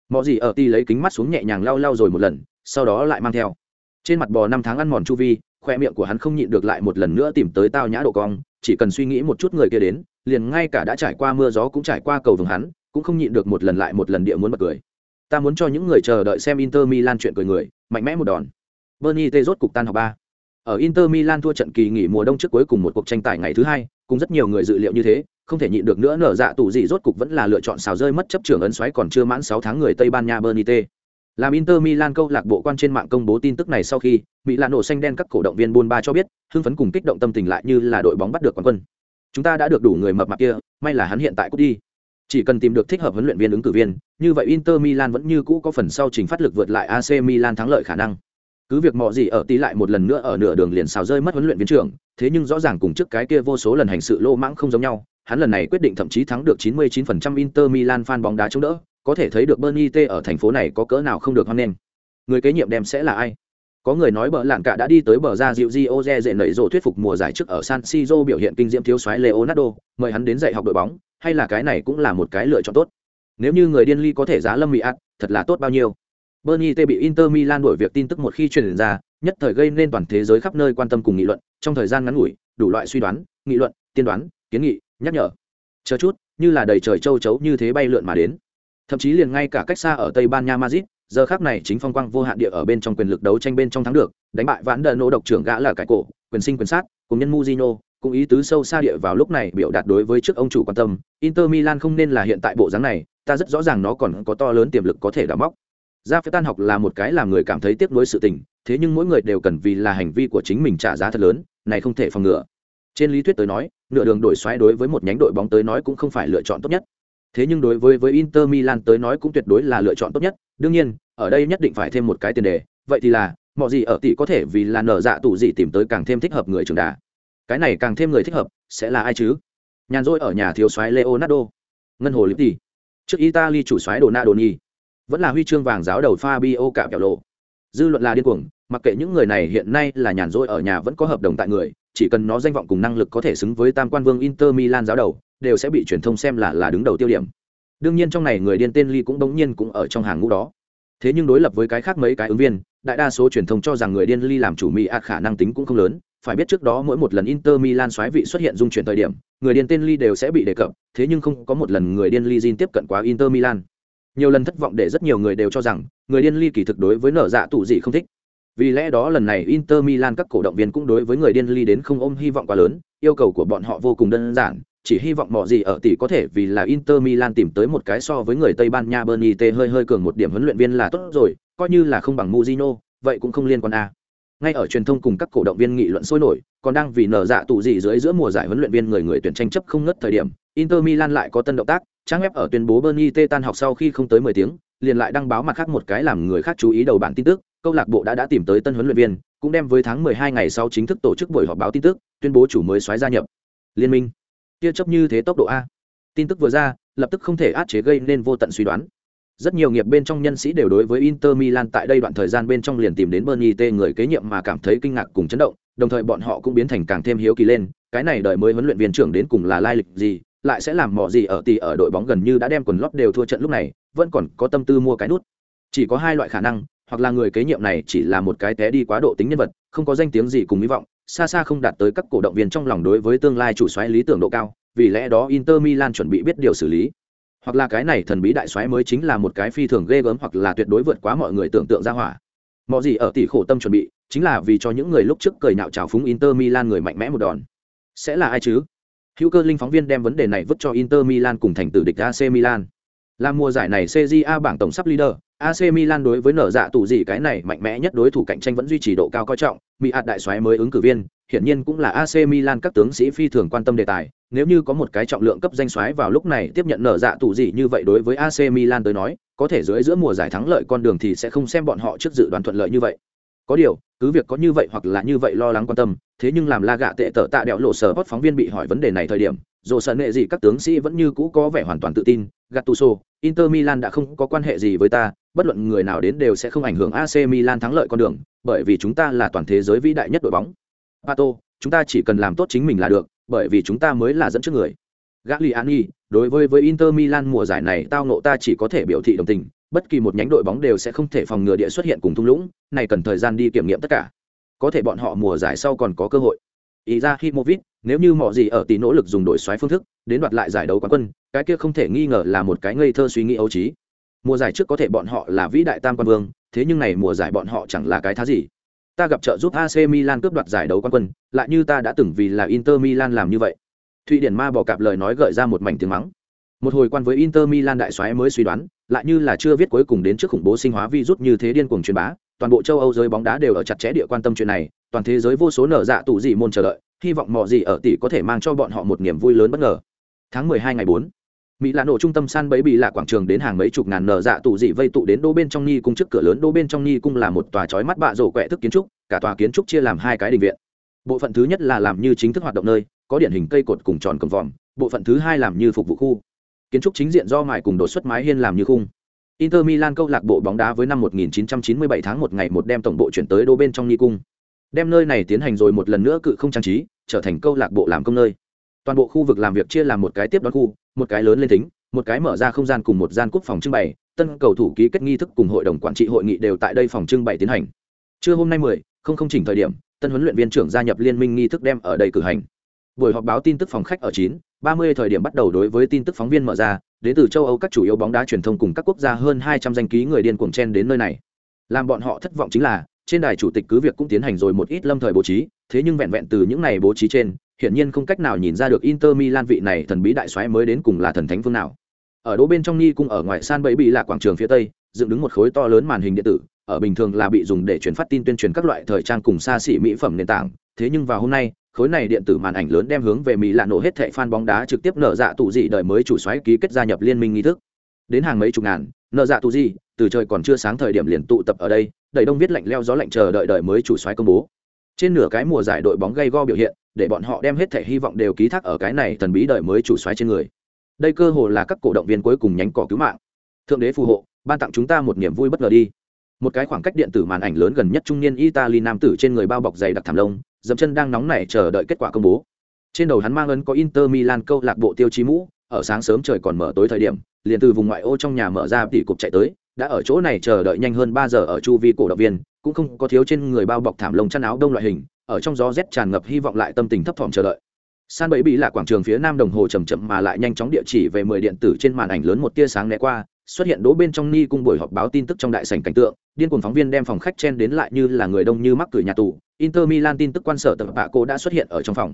[SPEAKER 1] Mọi gì ở tỷ lấy kính mắt xuống nhẹ nhàng lau lau rồi một lần, sau đó lại mang theo. Trên mặt bò năm tháng ăn mòn chu vi, khoe miệng của hắn không nhịn được lại một lần nữa tìm tới tao nhã độ cong, chỉ cần suy nghĩ một chút người kia đến, liền ngay cả đã trải qua mưa gió cũng trải qua cầu vồng hắn, cũng không nhịn được một lần lại một lần địa muốn bật cười. Ta muốn cho những người chờ đợi xem inter milan chuyện cười người, mạnh mẽ một đòn. Bernie tê rốt cục tan học ba ở inter milan thua trận kỳ nghỉ mùa đông trước cuối cùng một cuộc tranh tài ngày thứ hai cũng rất nhiều người dự liệu như thế không thể nhịn được nữa nở dạ tủ gì rốt cục vẫn là lựa chọn xào rơi mất chấp trưởng ấn xoáy còn chưa mãn sáu tháng người tây ban nha bernie làm Inter Milan câu lạc bộ quan trên mạng công bố tin tức này sau khi, Mỹ là nổ xanh đen các cổ động viên buôn ba cho biết, hưng phấn cùng kích động tâm tình lại như là đội bóng bắt được quán quân. Chúng ta đã được đủ người mập mạp kia, may là hắn hiện tại cút đi. Chỉ cần tìm được thích hợp huấn luyện viên ứng cử viên, như vậy Inter Milan vẫn như cũ có phần sau trình phát lực vượt lại AC Milan thắng lợi khả năng. Cứ việc mọi gì ở tí lại một lần nữa ở nửa đường liền xào rơi mất huấn luyện viên trưởng, thế nhưng rõ ràng cùng trước cái kia vô số lần hành sự lô mãng không giống nhau, hắn lần này quyết định thậm chí thắng được 99% Inter Milan fan bóng đá chống đỡ, có thể thấy được Bernie T ở thành phố này có cỡ nào không được hoan nghênh. Người kế nhiệm đem sẽ là ai? Có người nói bờ lạng cả đã đi tới bờ ra dịu Gioze dễ nảy rộ thuyết phục mùa giải trước ở San Siro biểu hiện kinh diễm thiếu soái Leonardo, mời hắn đến dạy học đội bóng, hay là cái này cũng là một cái lựa chọn tốt. Nếu như người điên ly có thể giá Lâm Mỹ ác, thật là tốt bao nhiêu. Bernie T bị Inter Milan đuổi việc tin tức một khi truyền ra, nhất thời gây nên toàn thế giới khắp nơi quan tâm cùng nghị luận, trong thời gian ngắn ngủi, đủ loại suy đoán, nghị luận, tiên đoán, kiến nghị, nhắc nhở. Chờ chút, như là đầy trời châu chấu như thế bay lượn mà đến. Thậm chí liền ngay cả cách xa ở tây ban nha madrid giờ khắc này chính phong quang vô hạn địa ở bên trong quyền lực đấu tranh bên trong thắng được đánh bại vãn đợn nô độc trưởng gã là cải cổ quyền sinh quyền sát cùng nhân Mujino, cũng ý tứ sâu xa địa vào lúc này biểu đạt đối với trước ông chủ quan tâm. Inter milan không nên là hiện tại bộ dáng này ta rất rõ ràng nó còn có to lớn tiềm lực có thể đắm móc ra phép tan học là một cái làm người cảm thấy tiếc nuối sự tình thế nhưng mỗi người đều cần vì là hành vi của chính mình trả giá thật lớn này không thể phòng ngừa. Trên lý thuyết tới nói nửa đường đổi xoáy đối với một nhánh đội bóng tới nói cũng không phải lựa chọn tốt nhất. Thế nhưng đối với với Inter Milan tới nói cũng tuyệt đối là lựa chọn tốt nhất, đương nhiên, ở đây nhất định phải thêm một cái tiền đề, vậy thì là, mọi gì ở tỷ có thể vì là nở dạ tụ gì tìm tới càng thêm thích hợp người trưởng đà. Cái này càng thêm người thích hợp, sẽ là ai chứ? Nhàn rỗi ở nhà thiếu soái Leonardo, ngân hồ Lipti, trước Italy chủ soái Donadoni, vẫn là huy chương vàng giáo đầu Fabio Cạm Kẹo Lộ. Dư luận là điên cuồng, mặc kệ những người này hiện nay là nhàn rỗi ở nhà vẫn có hợp đồng tại người, chỉ cần nó danh vọng cùng năng lực có thể xứng với tam quan vương Inter Milan giáo đầu, đều sẽ bị truyền thông xem là là đứng đầu tiêu điểm đương nhiên trong này người điên tên ly cũng đống nhiên cũng ở trong hàng ngũ đó thế nhưng đối lập với cái khác mấy cái ứng viên đại đa số truyền thông cho rằng người điên ly làm chủ mỹ khả năng tính cũng không lớn phải biết trước đó mỗi một lần Inter Milan xoáy vị xuất hiện dung chuyển thời điểm, người điên tên Lee đều sẽ bị đề cập, thế nhưng không có một lần người điên Lee Jin tiếp cận quá Inter Milan. Nhiều lần thất vọng để rất nhiều người đều cho rằng, người điên Ly kỳ thực đối với nở dạ tụ gì không thích. Vì lẽ đó lần này Inter Milan các cổ động viên cũng đối với người điên Ly đến không ôm hy vọng quá lớn, yêu cầu của bọn họ vô cùng đơn giản, chỉ hy vọng mọi gì ở tỷ có thể vì là Inter Milan tìm tới một cái so với người Tây Ban Nha Bernie T hơi hơi cường một điểm huấn luyện viên là tốt rồi, coi như là không bằng muzino vậy cũng không liên quan a. Ngay ở truyền thông cùng các cổ động viên nghị luận sôi nổi, còn đang vì nở dạ tụ gì dưới giữa mùa giải huấn luyện viên người người tuyển tranh chấp không ngất thời điểm, Inter Milan lại có tân động tác, trang web ở tuyên bố Bernie T tan học sau khi không tới 10 tiếng, liền lại đăng báo mặt khác một cái làm người khác chú ý đầu bản tin tức, câu lạc bộ đã đã tìm tới tân huấn luyện viên, cũng đem với tháng 12 ngày sau chính thức tổ chức buổi họp báo tin tức, tuyên bố chủ mới xoáy gia nhập. Liên minh. Kia chấp như thế tốc độ a. Tin tức vừa ra lập tức không thể át chế gây nên vô tận suy đoán. Rất nhiều nghiệp bên trong nhân sĩ đều đối với Inter Milan tại đây đoạn thời gian bên trong liền tìm đến Bernie T người kế nhiệm mà cảm thấy kinh ngạc cùng chấn động, đồng thời bọn họ cũng biến thành càng thêm hiếu kỳ lên, cái này đợi mới huấn luyện viên trưởng đến cùng là lai lịch gì, lại sẽ làm mọ gì ở tỷ ở đội bóng gần như đã đem quần lót đều thua trận lúc này, vẫn còn có tâm tư mua cái nút. Chỉ có hai loại khả năng, hoặc là người kế nhiệm này chỉ là một cái té đi quá độ tính nhân vật, không có danh tiếng gì cùng hy vọng, xa xa không đạt tới các cổ động viên trong lòng đối với tương lai chủ soái lý tưởng độ cao, vì lẽ đó Inter Milan chuẩn bị biết điều xử lý. Hoặc là cái này thần bí đại soái mới chính là một cái phi thường ghê gớm hoặc là tuyệt đối vượt quá mọi người tưởng tượng ra hỏa. Mọi gì ở tỷ khổ tâm chuẩn bị, chính là vì cho những người lúc trước cười nhạo trào phúng Inter Milan người mạnh mẽ một đòn. sẽ là ai chứ hữu cơ linh phóng viên đem vấn đề này vứt cho inter milan cùng thành tử địch ac milan. Là mùa giải này cja bảng tổng sắp leader AC Milan đối với nở dạ tủ gì cái này mạnh mẽ nhất đối thủ cạnh tranh vẫn duy trì độ cao coi trọng, Mỹ hạt đại soái mới ứng cử viên, hiển nhiên cũng là AC Milan các tướng sĩ phi thường quan tâm đề tài, nếu như có một cái trọng lượng cấp danh soái vào lúc này tiếp nhận nở dạ tủ gì như vậy đối với AC Milan tới nói, có thể dưới giữa mùa giải thắng lợi con đường thì sẽ không xem bọn họ trước dự đoán thuận lợi như vậy. Có điều, cứ việc có như vậy hoặc là như vậy lo lắng quan tâm, thế nhưng làm la gạ tệ tở tạ đẹo lộ sở hót phóng viên bị hỏi vấn đề này thời điểm, dù sợ nệ gì các tướng sĩ vẫn như cũ có vẻ hoàn toàn tự tin, Gattuso, Inter Milan đã không có quan hệ gì với ta, bất luận người nào đến đều sẽ không ảnh hưởng AC Milan thắng lợi con đường, bởi vì chúng ta là toàn thế giới vĩ đại nhất đội bóng. Pato, chúng ta chỉ cần làm tốt chính mình là được, bởi vì chúng ta mới là dẫn trước người. Gagliani, đối với với Inter Milan mùa giải này tao ngộ ta chỉ có thể biểu thị đồng tình, bất kỳ một nhánh đội bóng đều sẽ không thể phòng ngừa địa xuất hiện cùng thung lũng, này cần thời gian đi kiểm nghiệm tất cả. Có thể bọn họ mùa giải sau còn có cơ hội. Izahimovic, nếu như mọi gì ở tỷ nỗ lực dùng đổi xoáy phương thức, đến đoạt lại giải đấu quán quân, cái kia không thể nghi ngờ là một cái ngây thơ suy nghĩ ấu trí. Mùa giải trước có thể bọn họ là vĩ đại tam quan vương, thế nhưng này mùa giải bọn họ chẳng là cái thá gì. Ta gặp trợ giúp AC Milan cướp đoạt giải đấu quán quân, lại như ta đã từng vì là Inter Milan làm như vậy. Thụy Điển Ma bỏ cạp lời nói gợi ra một mảnh tiếng mắng. Một hồi quan với Inter Milan đại soái mới suy đoán, lại như là chưa viết cuối cùng đến trước khủng bố sinh hóa virus như thế điên cuồng truyền bá, toàn bộ châu Âu giới bóng đá đều ở chặt chẽ địa quan tâm chuyện này, toàn thế giới vô số nở dạ tụ gì môn chờ đợi, hy vọng mọi gì ở tỷ có thể mang cho bọn họ một niềm vui lớn bất ngờ. Tháng 12 ngày 4, Mỹ lạn nổ trung tâm san bấy bị lạ quảng trường đến hàng mấy chục ngàn nở dạ tụ dị vây tụ đến đô bên trong ni cung trước cửa lớn đô bên trong ni cung là một tòa chói mắt bạ rổ quẹ thức kiến trúc, cả tòa kiến trúc chia làm hai cái đình viện. Bộ phận thứ nhất là làm như chính thức hoạt động nơi, có điển hình cây cột cùng tròn cầm vòm, bộ phận thứ hai làm như phục vụ khu. Kiến trúc chính diện do mài cùng đột xuất mái hiên làm như khung. Inter Milan câu lạc bộ bóng đá với năm 1997 tháng một ngày một đem tổng bộ chuyển tới đô bên trong Ni cung. Đem nơi này tiến hành rồi một lần nữa cự không trang trí, trở thành câu lạc bộ làm công nơi. Toàn bộ khu vực làm việc chia làm một cái tiếp đón khu, một cái lớn lên tính, một cái mở ra không gian cùng một gian cúp phòng trưng bày, tân cầu thủ ký kết nghi thức cùng hội đồng quản trị hội nghị đều tại đây phòng trưng bày tiến hành. Trưa hôm nay 10, không không chỉnh thời điểm, tân huấn luyện viên trưởng gia nhập liên minh nghi thức đem ở đây cử hành. Buổi họp báo tin tức phòng khách ở 9, 30 thời điểm bắt đầu đối với tin tức phóng viên mở ra, đến từ châu Âu các chủ yếu bóng đá truyền thông cùng các quốc gia hơn 200 danh ký người điên cuồng chen đến nơi này. Làm bọn họ thất vọng chính là, trên đài chủ tịch cứ việc cũng tiến hành rồi một ít lâm thời bố trí, thế nhưng vẹn vẹn từ những này bố trí trên, hiển nhiên không cách nào nhìn ra được Inter Milan vị này thần bí đại soái mới đến cùng là thần thánh phương nào. Ở đỗ bên trong ni cung ở ngoài san bẫy bị là quảng trường phía tây, dựng đứng một khối to lớn màn hình điện tử, ở bình thường là bị dùng để truyền phát tin tuyên truyền các loại thời trang cùng xa xỉ mỹ phẩm nền tảng, thế nhưng vào hôm nay, khối này điện tử màn ảnh lớn đem hướng về mỹ lạ nổ hết thệ fan bóng đá trực tiếp nở dạ tụ dị đời mới chủ xoáy ký kết gia nhập liên minh nghi thức. Đến hàng mấy chục ngàn, nở dạ tụ dị, từ trời còn chưa sáng thời điểm liền tụ tập ở đây đầy đông viết lạnh leo gió lạnh chờ đợi đợi mới chủ xoáy công bố. Trên nửa cái mùa giải đội bóng gây go biểu hiện, để bọn họ đem hết thẻ hy vọng đều ký thác ở cái này thần bí đợi mới chủ xoáy trên người. Đây cơ hồ là các cổ động viên cuối cùng nhánh cỏ cứu mạng. Thượng đế phù hộ, ban tặng chúng ta một niềm vui bất ngờ đi. Một cái khoảng cách điện tử màn ảnh lớn gần nhất trung niên italy nam tử trên người bao bọc dày đặc thảm lông dậm chân đang nóng nảy chờ đợi kết quả công bố. Trên đầu hắn mang ấn có inter milan câu lạc bộ tiêu chí mũ, ở sáng sớm trời còn mở tối thời điểm, liền từ vùng ngoại ô trong nhà mở ra tỉ cục chạy tới, đã ở chỗ này chờ đợi nhanh hơn ba giờ ở chu vi cổ động viên, cũng không có thiếu trên người bao bọc thảm lông chăn áo đông loại hình, ở trong gió rét tràn ngập hy vọng lại tâm tình thấp thỏm chờ đợi. San bẫy bị là quảng trường phía nam đồng hồ chậm chậm mà lại nhanh chóng địa chỉ về mười điện tử trên màn ảnh lớn một tia sáng lẻ qua, xuất hiện đố bên trong ni cung buổi họp báo tin tức trong đại sảnh cảnh tượng, điên cuồng phóng viên đem phòng khách chen đến lại như là người đông như mắc cười nhà tù inter milan tin tức quan sở tập bạ cô đã xuất hiện ở trong phòng.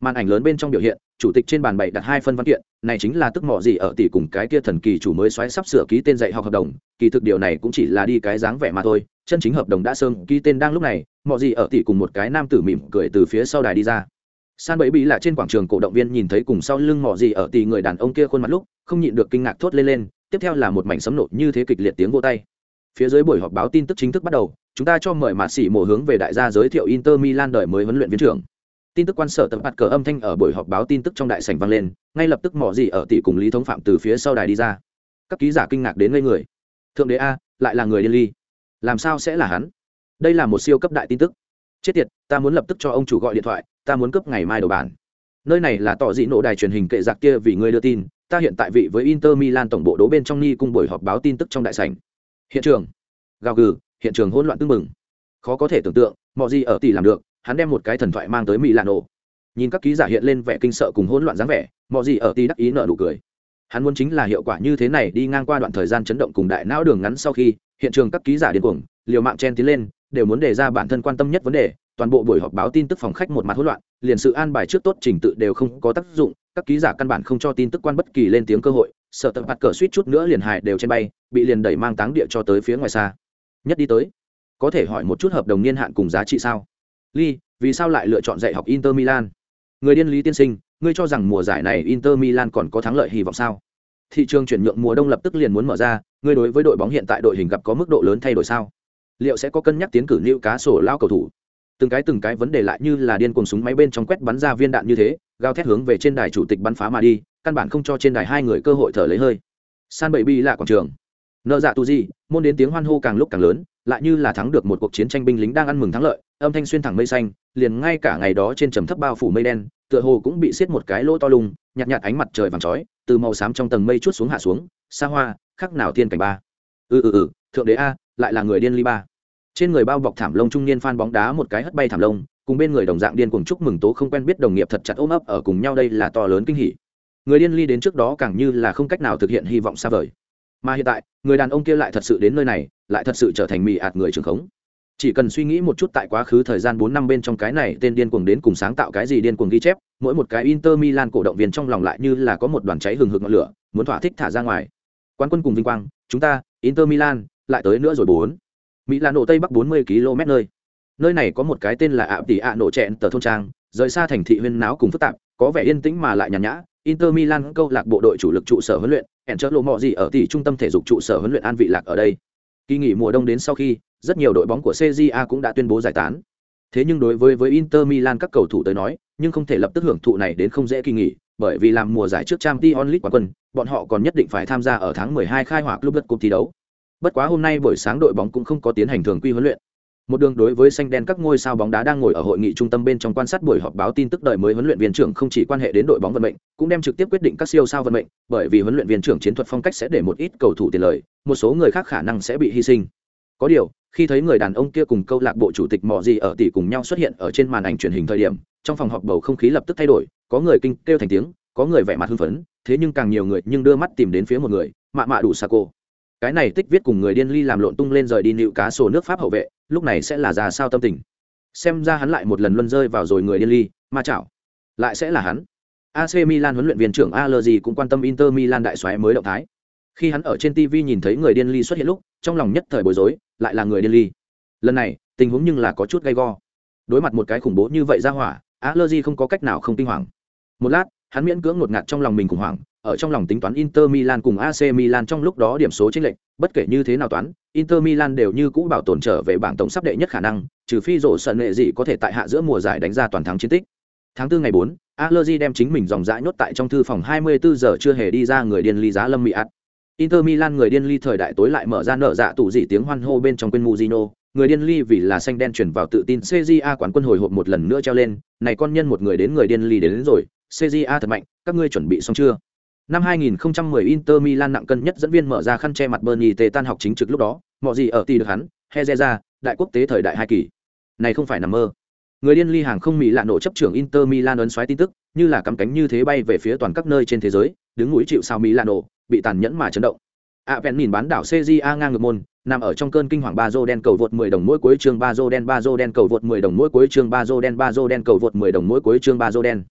[SPEAKER 1] Màn ảnh lớn bên trong biểu hiện, chủ tịch trên bàn bày đặt hai phân văn kiện, này chính là tức mọ gì ở tỷ cùng cái kia thần kỳ chủ mới xoáy sắp sửa ký tên dạy học hợp đồng, kỳ thực điều này cũng chỉ là đi cái dáng vẻ mà thôi, chân chính hợp đồng đã sơn ký tên đang lúc này, mọ gì ở tỷ cùng một cái nam tử mỉm cười từ phía sau đài đi ra. San bẫy bị là trên quảng trường cổ động viên nhìn thấy cùng sau lưng mọ gì ở tỷ người đàn ông kia khuôn mặt lúc, không nhịn được kinh ngạc thốt lên lên, tiếp theo là một mảnh sấm nổ như thế kịch liệt tiếng vô tay. Phía dưới buổi họp báo tin tức chính thức bắt đầu chúng ta cho mời mạt sĩ mổ hướng về đại gia giới thiệu inter milan đời mới huấn luyện viên trưởng. Tin tức quan sở tập mặt cờ âm thanh ở buổi họp báo tin tức trong đại sảnh vang lên ngay lập tức mỏ gì ở tỷ cùng lý thống phạm từ phía sau đài đi ra. Các ký giả kinh ngạc đến ngây người. Thượng đế a lại là người điên ly. Làm sao sẽ là hắn? Đây là một siêu cấp đại tin tức. Chết tiệt ta muốn lập tức cho ông chủ gọi điện thoại ta muốn cấp ngày mai đầu bản. Nơi này là tỏ dị nộ đài truyền hình kệ giặc kia vì người đưa tin ta hiện tại vị với Inter Milan tổng bộ đố bên trong ni cung buổi họp báo tin tức trong đại sảnh. Hiện trường, gào gừ, hiện trường hỗn loạn tưng mừng. Khó có thể tưởng tượng, mọi gì ở tỷ làm được, hắn đem một cái thần thoại mang tới mỹ lạ nổ Nhìn các ký giả hiện lên vẻ kinh sợ cùng hỗn loạn dáng vẻ, mọi gì ở tỷ đắc ý nở nụ cười. Hắn muốn chính là hiệu quả như thế này đi ngang qua đoạn thời gian chấn động cùng đại não đường ngắn sau khi, hiện trường các ký giả điên cuồng, liều mạng chen tiến lên, đều muốn đề ra bản thân quan tâm nhất vấn đề, toàn bộ buổi họp báo tin tức phòng khách một mặt hỗn loạn liền sự an bài trước tốt trình tự đều không có tác dụng các ký giả căn bản không cho tin tức quan bất kỳ lên tiếng cơ hội sợ tập mặt cờ suýt chút nữa liền hại đều trên bay bị liền đẩy mang táng địa cho tới phía ngoài xa nhất đi tới. Có thể hỏi một chút hợp đồng niên hạn cùng giá trị sao? Ly, vì sao lại lựa chọn dạy học inter milan? Người điên lý tiên sinh, ngươi cho rằng mùa giải này inter milan còn có thắng lợi hy vọng sao? Thị trường chuyển nhượng mùa đông lập tức liền muốn mở ra, ngươi đối với đội bóng hiện tại đội hình gặp có mức độ lớn thay đổi sao? Liệu sẽ có cân nhắc tiến cử lưu cá sổ lao cầu thủ? Từng cái từng cái vấn đề lại như là điên cuồng súng máy bên trong quét bắn ra viên đạn như thế, gào thét hướng về trên đài chủ tịch bắn phá mà đi, căn bản không cho trên đài hai người cơ hội thở lấy hơi. San bậy bi là quảng trường nợ dạ tu di môn đến tiếng hoan hô càng lúc càng lớn, lại như là thắng được một cuộc chiến tranh binh lính đang ăn mừng thắng lợi, âm thanh xuyên thẳng mây xanh, liền ngay cả ngày đó trên trầm thấp bao phủ mây đen, tựa hồ cũng bị xiết một cái lỗ to lùng, nhạt nhạt ánh mặt trời vàng chói từ màu xám trong tầng mây chút xuống hạ xuống, xa hoa, khắc nào thiên cảnh ba. Ừ ừ ừ thượng đế a, lại là người điên ly ba. Trên người bao bọc thảm lông trung niên phan bóng đá một cái hất bay thảm lông, cùng bên người đồng dạng điên cuồng chúc mừng tố không quen biết đồng nghiệp thật chặt ôm ấp ở cùng nhau đây là to lớn kinh hỉ. Người điên ly đến trước đó càng như là không cách nào thực hiện hy vọng xa vời mà hiện tại, người đàn ông kia lại thật sự đến nơi này, lại thật sự trở thành mì ạt người trường khống. Chỉ cần suy nghĩ một chút tại quá khứ thời gian bốn năm bên trong cái này tên điên cuồng đến cùng sáng tạo cái gì điên cuồng ghi chép, mỗi một cái inter milan cổ động viên trong lòng lại như là có một đoàn cháy hừng hực ngọn lửa, muốn thỏa thích thả ra ngoài. Quán quân cùng vinh quang, chúng ta, inter milan, lại tới nữa rồi bốn. Mỹ là nổ tây bắc bốn mươi km nơi. Nơi này có một cái tên là ạ tỷ ạ nổ trẹn tờ thôn trang, rời xa thành thị huyên náo cùng phức tạp, có vẻ yên tĩnh mà lại nhàn nhã. Inter milan câu lạc bộ đội chủ lực trụ sở huấn luyện hẹn chợ lộ mọ gì ở tỷ trung tâm thể dục trụ sở huấn luyện an vị lạc ở đây. Kỳ nghỉ mùa đông đến sau khi, rất nhiều đội bóng của cja cũng đã tuyên bố giải tán. Thế nhưng đối với với inter milan các cầu thủ tới nói, nhưng không thể lập tức hưởng thụ này đến không dễ kỳ nghỉ, bởi vì làm mùa giải trước trang t onlit quán quân, bọn họ còn nhất định phải tham gia ở tháng 12 khai hỏa club đất cúp thi đấu. Bất quá hôm nay buổi sáng đội bóng cũng không có tiến hành thường quy huấn luyện một đường đối với xanh đen các ngôi sao bóng đá đang ngồi ở hội nghị trung tâm bên trong quan sát buổi họp báo tin tức đợi mới huấn luyện viên trưởng không chỉ quan hệ đến đội bóng vận mệnh, cũng đem trực tiếp quyết định các siêu sao vận mệnh, bởi vì huấn luyện viên trưởng chiến thuật phong cách sẽ để một ít cầu thủ tiền lời, một số người khác khả năng sẽ bị hy sinh. Có điều, khi thấy người đàn ông kia cùng câu lạc bộ chủ tịch mò gì ở tỷ cùng nhau xuất hiện ở trên màn ảnh truyền hình thời điểm, trong phòng họp bầu không khí lập tức thay đổi, có người kinh kêu thành tiếng, có người vẻ mặt hưng phấn, thế nhưng càng nhiều người nhưng đưa mắt tìm đến phía một người, mạ mạ đủ xa cô cái này tích viết cùng người điên ly làm lộn tung lên rời đi nịu cá sổ nước pháp hậu vệ lúc này sẽ là ra sao tâm tình xem ra hắn lại một lần luân rơi vào rồi người điên ly ma chảo lại sẽ là hắn AC Milan huấn luyện viên trưởng Allegri cũng quan tâm Inter Milan đại soái mới động thái. Khi hắn ở trên TV nhìn thấy người điên ly xuất hiện lúc, trong lòng nhất thời bối rối, lại là người điên ly. Lần này, tình huống nhưng là có chút gay go. Đối mặt một cái khủng bố như vậy ra hỏa, Allegri không có cách nào không kinh hoàng. Một lát, hắn miễn cưỡng ngột ngạt trong lòng mình khủng hoảng, ở trong lòng tính toán Inter Milan cùng AC Milan trong lúc đó điểm số chênh lệch, bất kể như thế nào toán, Inter Milan đều như cũ bảo tồn trở về bảng tổng sắp đệ nhất khả năng, trừ phi rổ sân nghệ gì có thể tại hạ giữa mùa giải đánh ra toàn thắng chiến tích. Tháng 4 ngày 4, Allegri đem chính mình dòng dã nhốt tại trong thư phòng 24 giờ chưa hề đi ra người điên ly giá lâm mỹ ạt. Inter Milan người điên ly thời đại tối lại mở ra nở dạ tủ dị tiếng hoan hô bên trong quên Mujino, người điên ly vì là xanh đen chuyển vào tự tin CJA quán quân hồi hộp một lần nữa treo lên, này con nhân một người đến người điên ly đến, đến rồi, CJA thật mạnh, các ngươi chuẩn bị xong chưa? Năm 2010 Inter Milan nặng cân nhất dẫn viên mở ra khăn che mặt Bernie tề tan học chính trực lúc đó, mọi gì ở tỷ được hắn, Hezeza, đại quốc tế thời đại hai kỳ. Này không phải nằm mơ. Người điên ly hàng không Mỹ lạ nổ chấp trưởng Inter Milan ấn xoáy tin tức, như là cắm cánh như thế bay về phía toàn các nơi trên thế giới, đứng núi chịu sao Mỹ lạ nổ, bị tàn nhẫn mà chấn động. À vẹn nhìn bán đảo CJA ngang ngược môn, nằm ở trong cơn kinh hoàng ba đen cầu vượt 10 đồng mỗi cuối chương ba đen ba đen cầu vượt 10 đồng mỗi cuối chương ba đen ba đen cầu vượt 10 đồng mỗi cuối chương ba đen